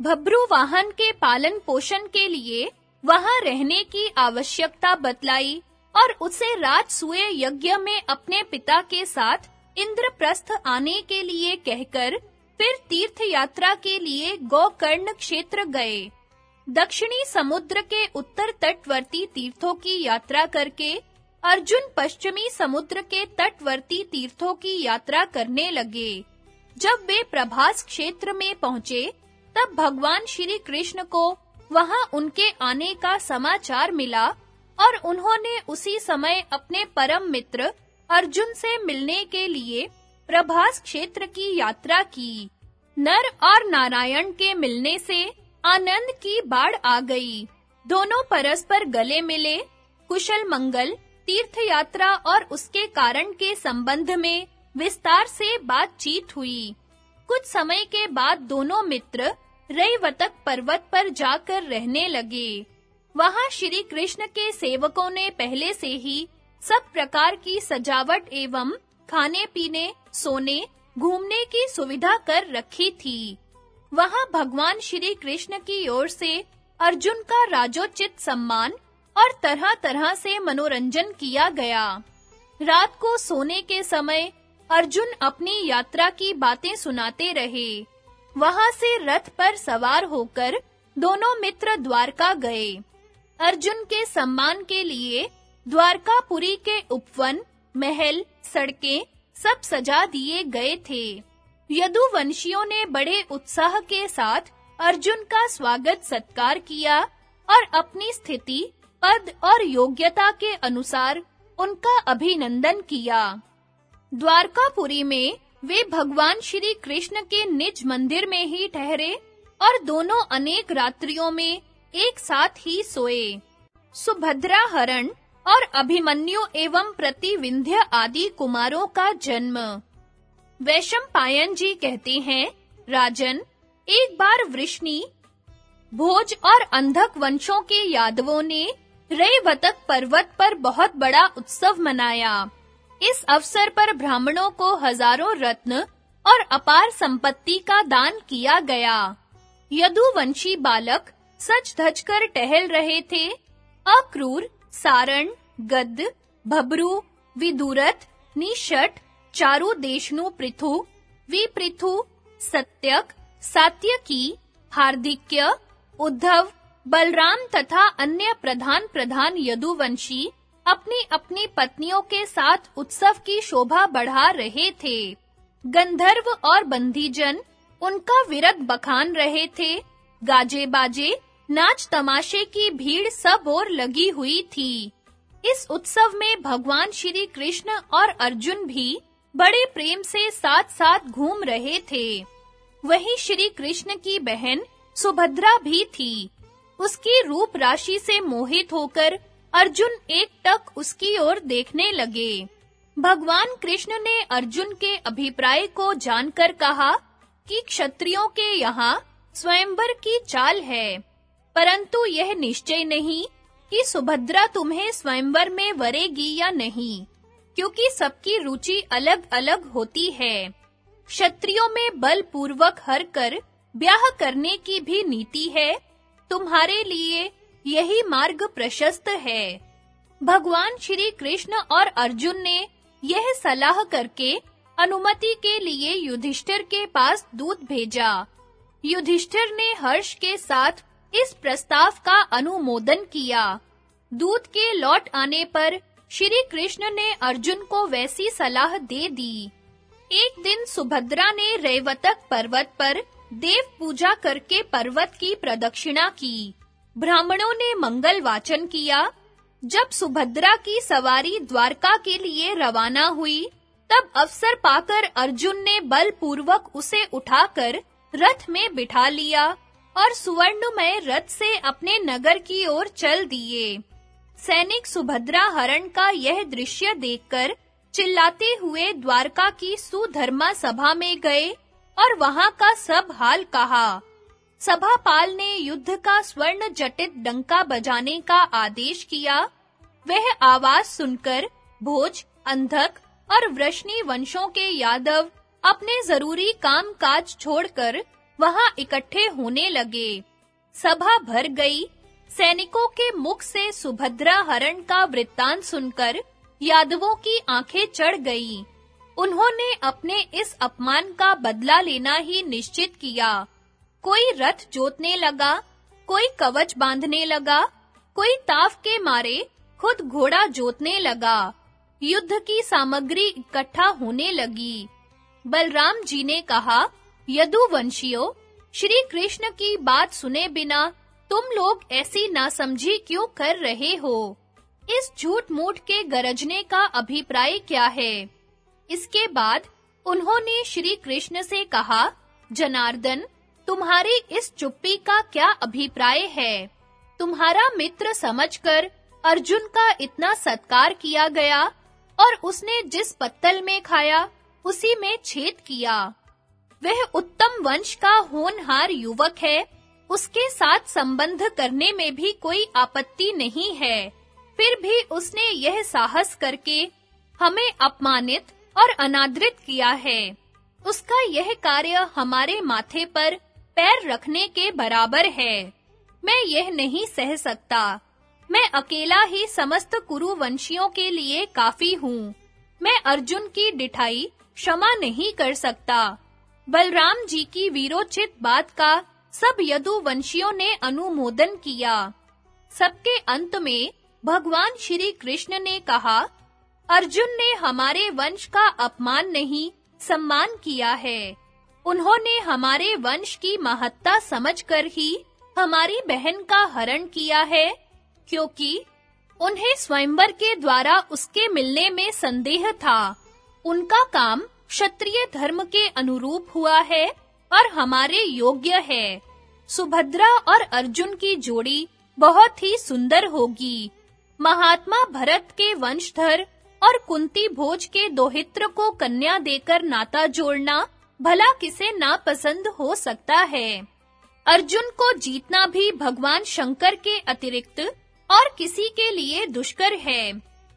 भब्रू वाहन के पालन पोषण के लिए वहाँ रहने की आवश्यकता बतलाई और उसे राजसूय यज्ञ में अपने पिता के साथ इंद्रप्रस्थ आने के लिए कहकर फिर तीर्थ यात्रा के लिए गोकर्ण क्षेत्र गए। दक्षिणी समुद्र के उत्तर तटवर्ती तीर्थों की यात्रा करके अर्जुन पश्चिमी समुद्र के तटवर्ती तीर्थों की यात्रा करने लगे। जब वे प्रभास क्षेत्र में पहुँचे, तब भगवान श्री कृष्ण को वहाँ उनके आने का समाचार मिला और उन्होंने उसी समय अपने परम मित्र अर्जुन से मिलने के लिए प्रभास क्षेत्र की यात्रा की। नर और नारायण के मिलने से आनंद की बाढ़ आ गई। दोनों परस्पर गले मिले। कुशल मंगल तीर्थ यात्रा और उसके कारण के संबंध में विस्तार से बातचीत हुई। कुछ समय के बाद दोनों मित्र रैवतक पर्वत पर जाकर रहने लगे। वहाँ श्री कृष्ण के सेवकों ने पहले से ही सब प्रकार की सजावट एवं खाने पीने सोने, घूमने की सुविधा कर रखी थी। वहाँ भगवान श्री कृष्ण की ओर से अर्जुन का राजोचित सम्मान और तरह-तरह से मनोरंजन किया गया। रात को सोने के समय अर्जुन अपनी यात्रा की बातें सुनाते रहे। वहाँ से रथ पर सवार होकर दोनों मित्र द्वारका गए। अर्जुन के सम्मान के लिए द्वारकापुरी के उपवन, महल, सड़कें सब सजा दिए गए थे। यदुवंशियों ने बड़े उत्साह के साथ अर्जुन का स्वागत सत्कार किया और अपनी स्थिति, पद और योग्यता के अनुसार उनका अभिनंदन किया। द्वारकापुरी में वे भगवान श्री कृष्ण के निज मंदिर में ही ठहरे और दोनों अनेक रात्रियों में एक साथ ही सोए। सुभद्रा हरण और अभिमन्यु एवं प्रतिविंध्य आदि कुमारों का जन्म। वैशम पायन जी कहते हैं, राजन, एक बार वृष्णि, भोज और अंधक वंशों के यादवों ने रैवतक पर्वत पर बहुत बड़ा उत्सव मनाया। इस अवसर पर ब्राह्मणों को हज़ारों रत्न और अपार संपत्ति का दान किया गया। यदुवंशी बालक सच धज कर टहल रहे थे। अक्रूर सारण गद भबरू, विदुरथ निषट चारु देशनु पृथु, विपृथु, सत्यक, सात्यकी, हार्दिक्य, उद्धव, बलराम तथा अन्य प्रधान प्रधान यदुवंशी अपनी अपनी पत्नियों के साथ उत्सव की शोभा बढ़ा रहे थे। गंधर्व और बंधीजन उनका विरत बखान रहे थे। गाजे बाजे नाच तमाशे की भीड़ सब ओर लगी हुई थी। इस उत्सव में भगवान श्री कृष्ण और अर्जुन भी बड़े प्रेम से साथ-साथ घूम रहे थे। वहीं श्री कृष्ण की बहन सुभद्रा भी थी। उसकी रूप राशि से मोहित होकर अर्जुन एक टक उसकी ओर देखने लगे। भगवान कृष्ण ने अर्जुन के अभिप्राय को जानकर कहा कि क्षत्रियों के यहाँ स्वयंवर की चाल है। परंतु यह निश्चय नहीं कि सुभद्रा तुम्हें स्वयंवर में वरेगी या नहीं, क्योंकि सबकी रुचि अलग-अलग होती है। क्षत्रियों में बल पूर्वक हर कर ब्याह करने की भी नीति है। तुम्हारे लिए यही मार्ग प्रशस्त है। भगवान श्री कृष्ण और अर्जुन ने यह सलाह करके अनुमति के लिए युधिष्ठिर के पास दूत भेजा। युधिष्ठिर ने हर्ष के साथ इस प्रस्ताव का अनुमोदन किया। दूत के लौट आने पर श्री कृष्ण ने अर्जुन को वैसी सलाह दे दी। एक दिन सुभद्रा ने रेवतक पर्वत पर देव पूजा करके पर्वत की प्रदक्षिणा की। ब्राह्मणों ने मंगल वाचन किया। जब सुभद्रा की सवारी द्वारका के लिए रवाना हुई, तब अवसर पाकर अर्जुन ने बलपूर्वक उसे उठाकर रथ में बिठा लिया। और सुवर्णमय रथ से अपने नगर की ओर चल दिए। सैनिक सुभद्रा हरण का यह दृश्य देखकर चिल्लाते हुए द्वारका की सुधर्मा सभा में गए और वहाँ का सब हाल कहा। सभापाल ने युद्ध का स्वर्ण जटित डंका बजाने का आदेश किया। वह आवाज़ सुनकर भोज, अंधक और वृष्णि वंशों के यादव अपने ज़रूरी काम-काज छोड़कर वहाँ इकट्ठे होने लगे। सभा भर गई। सैनिकों के मुख से सुभद्रा हरण का वृत्तांत सुनकर यादवों की आँखें चढ़ गईं। उन्होंने अपने इस अपमान का बदला लेना ही निश्चित किया। कोई रथ जोतने लगा, कोई कवच बांधने लगा, कोई ताव के मारे खुद घोड़ा जोतने लगा। युद्ध की सामग्री इकट्ठा होने लगी। बलराम जी ने कहा यदुवंशियों, श्री कृष्ण की बात सुने बिना तुम लोग ऐसी नासमझी क्यों कर रहे हो? इस झूठ-मूठ के गरजने का अभिप्राय क्या है? इसके बाद उन्होंने श्री कृष्ण से कहा, जनार्दन, तुम्हारी इस चुप्पी का क्या अभिप्राय है? तुम्हारा मित्र समझकर अर्जुन का इतना सत्कार किया गया और उसने जिस पत्तल में खाया, उसी में छेद किया। वह उत्तम वंश का होनहार युवक है। उसके साथ संबंध करने में भी कोई आपत्ति नहीं है। फिर भी उसने यह साहस करके हमें अपमानित और अनादृत किया है। उसका यह कार्य हमारे माथे पर पैर रखने के बराबर है। मैं यह नहीं सह सकता। मैं अकेला ही समस्त कुरुवंशियों के लिए काफ़ी हूँ। मैं अर्जुन की डिठाई क्षमा नहीं कर सकता। बलराम जी की वीरोचित बात का सब यदुवंशियों ने अनुमोदन किया। सबके अंत में भगवान श्री कृष्ण ने कहा, अर्जुन ने हमारे वंश का अपमान नहीं, सम्मान किया है। उन्होंने हमारे वंश की महत्ता समझकर ही हमारी बहन का हरण किया है, क्योंकि उन्हें स्वयंवर के द्वारा उसके मिलने में संदेह था। उनका काम क्षत्रिय धर्म के अनुरूप हुआ है और हमारे योग्य है। सुभद्रा और अर्जुन की जोड़ी बहुत ही सुंदर होगी। महात्मा भरत के वंशधर और कुंती भोज के दोहित्र को कन्या देकर नाता जोड़ना भला किसे नापसंद हो सकता है। अर्जुन को जीतना भी भगवान शंकर के अतिरिक्त और किसी के लिए दुष्कर है।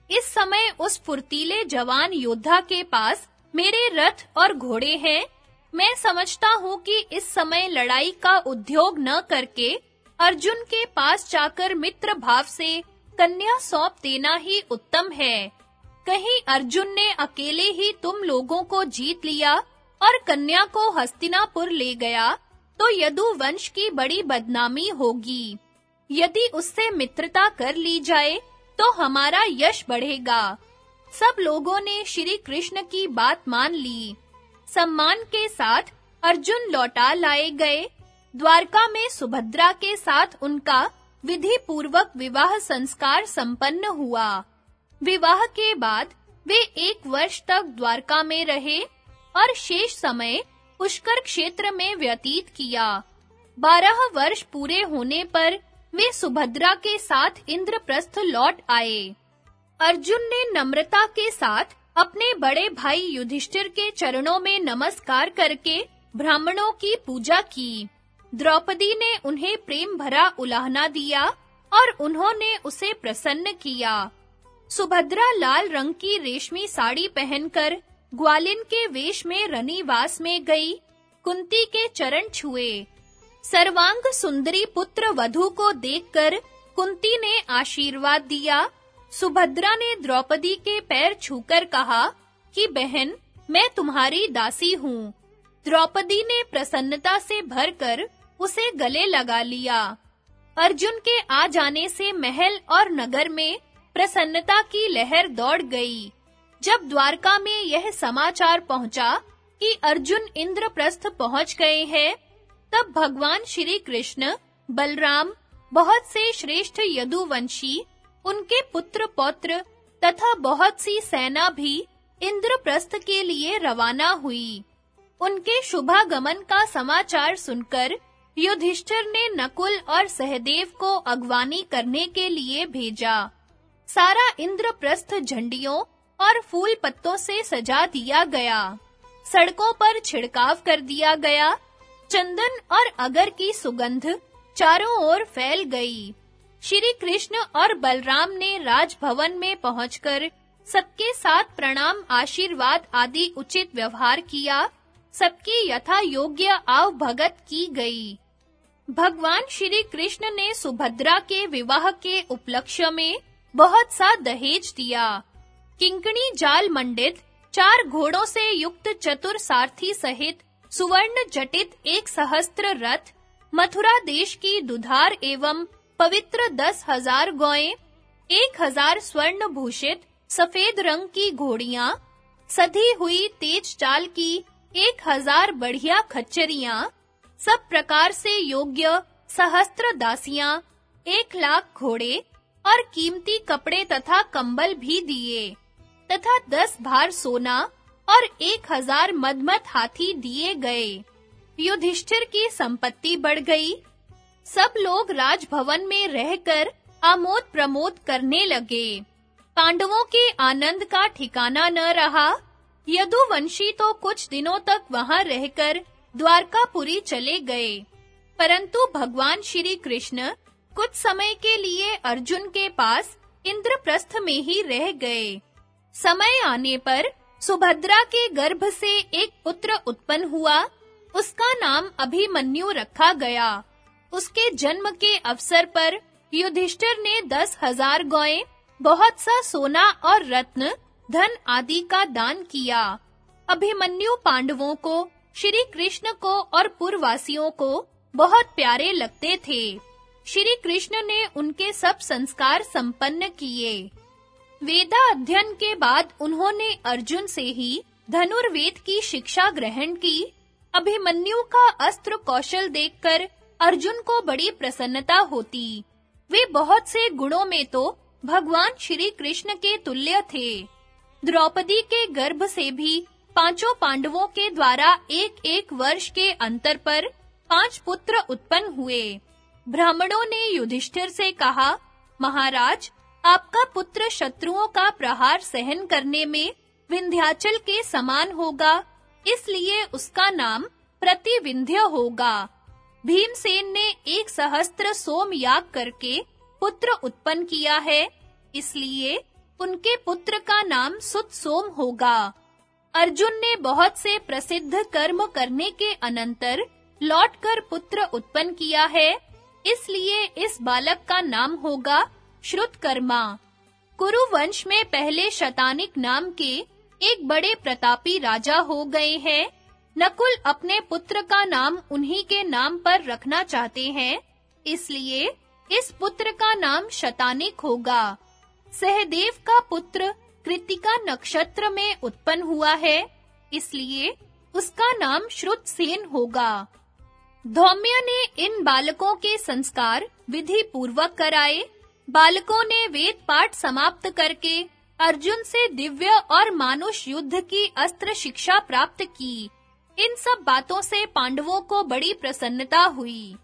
इस समय उस फुर्तीले जवान योद्धा के पास मेरे रथ और घोड़े हैं। मैं समझता हूँ कि इस समय लड़ाई का उद्योग न करके अर्जुन के पास जाकर मित्र भाव से कन्या सौंप देना ही उत्तम है। कहीं अर्जुन ने अकेले ही तुम लोगों को जीत लिया और कन्या को हस्तिनापुर ले गया तो यदु वंश की बड़ी बदनामी होगी। यदि उससे मित्रता कर ली जाए तो हमारा यश बढ़ेगा। सब लोगों ने श्री कृष्ण की बात मान ली। सम्मान के साथ अर्जुन लौटा लाए गए। द्वारका में सुभद्रा के साथ उनका विधि पूर्वक विवाह संस्कार संपन्न हुआ। विवाह के बाद वे एक वर्ष तक द्वारका में रहे और शेष समय पुष्कर क्षेत्र में व्यतीत किया। बारह वर्ष पूरे होने पर वे सुभद्रा के साथ इंद्रप्रस्थ लौट आए। अर्जुन ने नम्रता के साथ अपने बड़े भाई युधिष्ठिर के चरणों में नमस्कार करके ब्राह्मणों की पूजा की। द्रौपदी ने उन्हें प्रेम भरा उलाहना दिया और उन्होंने उसे प्रसन्न किया। सुभद्रा लाल रंग की रेशमी साड़ी पहनकर ग्वालिन के वेश में रनिवास में गई, कुंती के चरण छुए। सर्वांग सुंदरी पुत्र वधु को देखकर कुंती ने आशीर्वाद दिया सुभद्रा ने द्रौपदी के पैर छूकर कहा कि, बहन, मैं तुम्हारी दासी हूँ। द्रौपदी ने प्रसन्नता से भरकर उसे गले लगा लिया। अर्जुन के आ जाने से महल और नगर में प्रसन्नता की लहर दौड़ गई। जब द्वारका में यह समाचार पहुँचा कि अर्जुन इंद्रप्रस्थ पहुँच गए हैं, तब भगवान श्री कृष्ण, बलराम, बहुत से श्रेष्ठ यदुवंशी उनके पुत्र पौत्र तथा बहुत सी सेना भी इंद्रप्रस्थ के लिए रवाना हुई। उनके शुभागमन का समाचार सुनकर युधिष्ठिर ने नकुल और सहदेव को अगवानी करने के लिए भेजा। सारा इंद्रप्रस्थ झंडियों और फूल पत्तों से सजा दिया गया। सड़कों पर छिड़काव कर दिया गया। चंदन और अगर की सुगंध चारों ओर फैल गई। श्री कृष्ण और बलराम ने राजभवन में पहुंचकर सबके साथ प्रणाम, आशीर्वाद आदि उचित व्यवहार किया। सबकी यथा योग्य आव भगत की गई। भगवान श्री कृष्ण ने सुभद्रा के विवाह के उपलक्ष्य में बहुत सा दहेज दिया। किंकणी जाल मंडित, चार घोड़ों से युक्त चतुर सारथी सहित सुवर्ण जटित एक सहस्त्र रथ, मथुरा देश की दुधार एवं पवित्र दस हज़ार गौएँ, एक हज़ार स्वर्ण भूषित सफ़ेद रंग की घोड़ियाँ, सधी हुई तेज चाल की एक हज़ार बढ़िया खच्चरियाँ, सब प्रकार से योग्य सहस्त्र दासियाँ, एक लाख घोड़े और कीमती कपड़े तथा कंबल भी दिए, तथा दस भार सोना और एक हज़ार मदमत हाथी दिए गए। युधिष्ठिर की संपत्ति बढ़ गई सब लोग राजभवन में रहकर आमोद प्रमोद करने लगे। पांडवों के आनंद का ठिकाना न रहा। यदुवंशी तो कुछ दिनों तक वहाँ रहकर द्वारकापुरी चले गए। परंतु भगवान श्री कृष्ण कुछ समय के लिए अर्जुन के पास इंद्रप्रस्थ में ही रह गए। समय आने पर सुभद्रा के गर्भ से एक पुत्र उत्पन्न हुआ। उसका नाम अभिमन्यु रखा गया। उसके जन्म के अवसर पर युधिष्ठिर ने दस हज़ार गौएँ, बहुत सा सोना और रत्न, धन आदि का दान किया। अभिमन्यु पांडवों को, श्री कृष्ण को और पुरवासियों को बहुत प्यारे लगते थे। श्री कृष्ण ने उनके सब संस्कार संपन्न किए। वेदा अध्ययन के बाद उन्होंने अर्जुन से ही धनुर्वेद की शिक्षा ग्रहण की। अभिमन्यु का अस्त्र कौशल देखकर अर्जुन को बड़ी प्रसन्नता होती। वे बहुत से गुणों में तो भगवान श्री कृष्ण के तुल्य थे। द्रौपदी के गर्भ से भी पाँचों पांडवों के द्वारा एक-एक वर्ष के अंतर पर पाँच पुत्र उत्पन्न हुए। ब्राह्मणों ने युधिष्ठिर से कहा, महाराज, आपका पुत्र शत्रुओं का प्रहार सहन करने में विंध्याचल के समान होगा, इसलिए उसका नाम प्रतिविंध्य होगा। भीमसेन ने एक सहस्त्र सोम याग करके पुत्र उत्पन्न किया है, इसलिए उनके पुत्र का नाम सुत सोम होगा। अर्जुन ने बहुत से प्रसिद्ध कर्म करने के अनंतर लौटकर पुत्र उत्पन्न किया है, इसलिए इस बालक का नाम होगा श्रुतकर्मा। कुरु वंश में पहले शतानिक नाम के एक बड़े प्रतापी राजा हो गए हैं। नकुल अपने पुत्र का नाम उन्हीं के नाम पर रखना चाहते हैं, इसलिए इस पुत्र का नाम शतानिक होगा। सहदेव का पुत्र कृतिका नक्षत्र में उत्पन्न हुआ है, इसलिए उसका नाम श्रुतसेन होगा। धौम्य ने इन बालकों के संस्कार विधि पूर्वक कराए। बालकों ने वेद पाठ समाप्त करके अर्जुन से दिव्य और मानुष युद्ध की अस्त्र शिक्षा प्राप्त की। इन सब बातों से पांडवों को बड़ी प्रसन्नता हुई।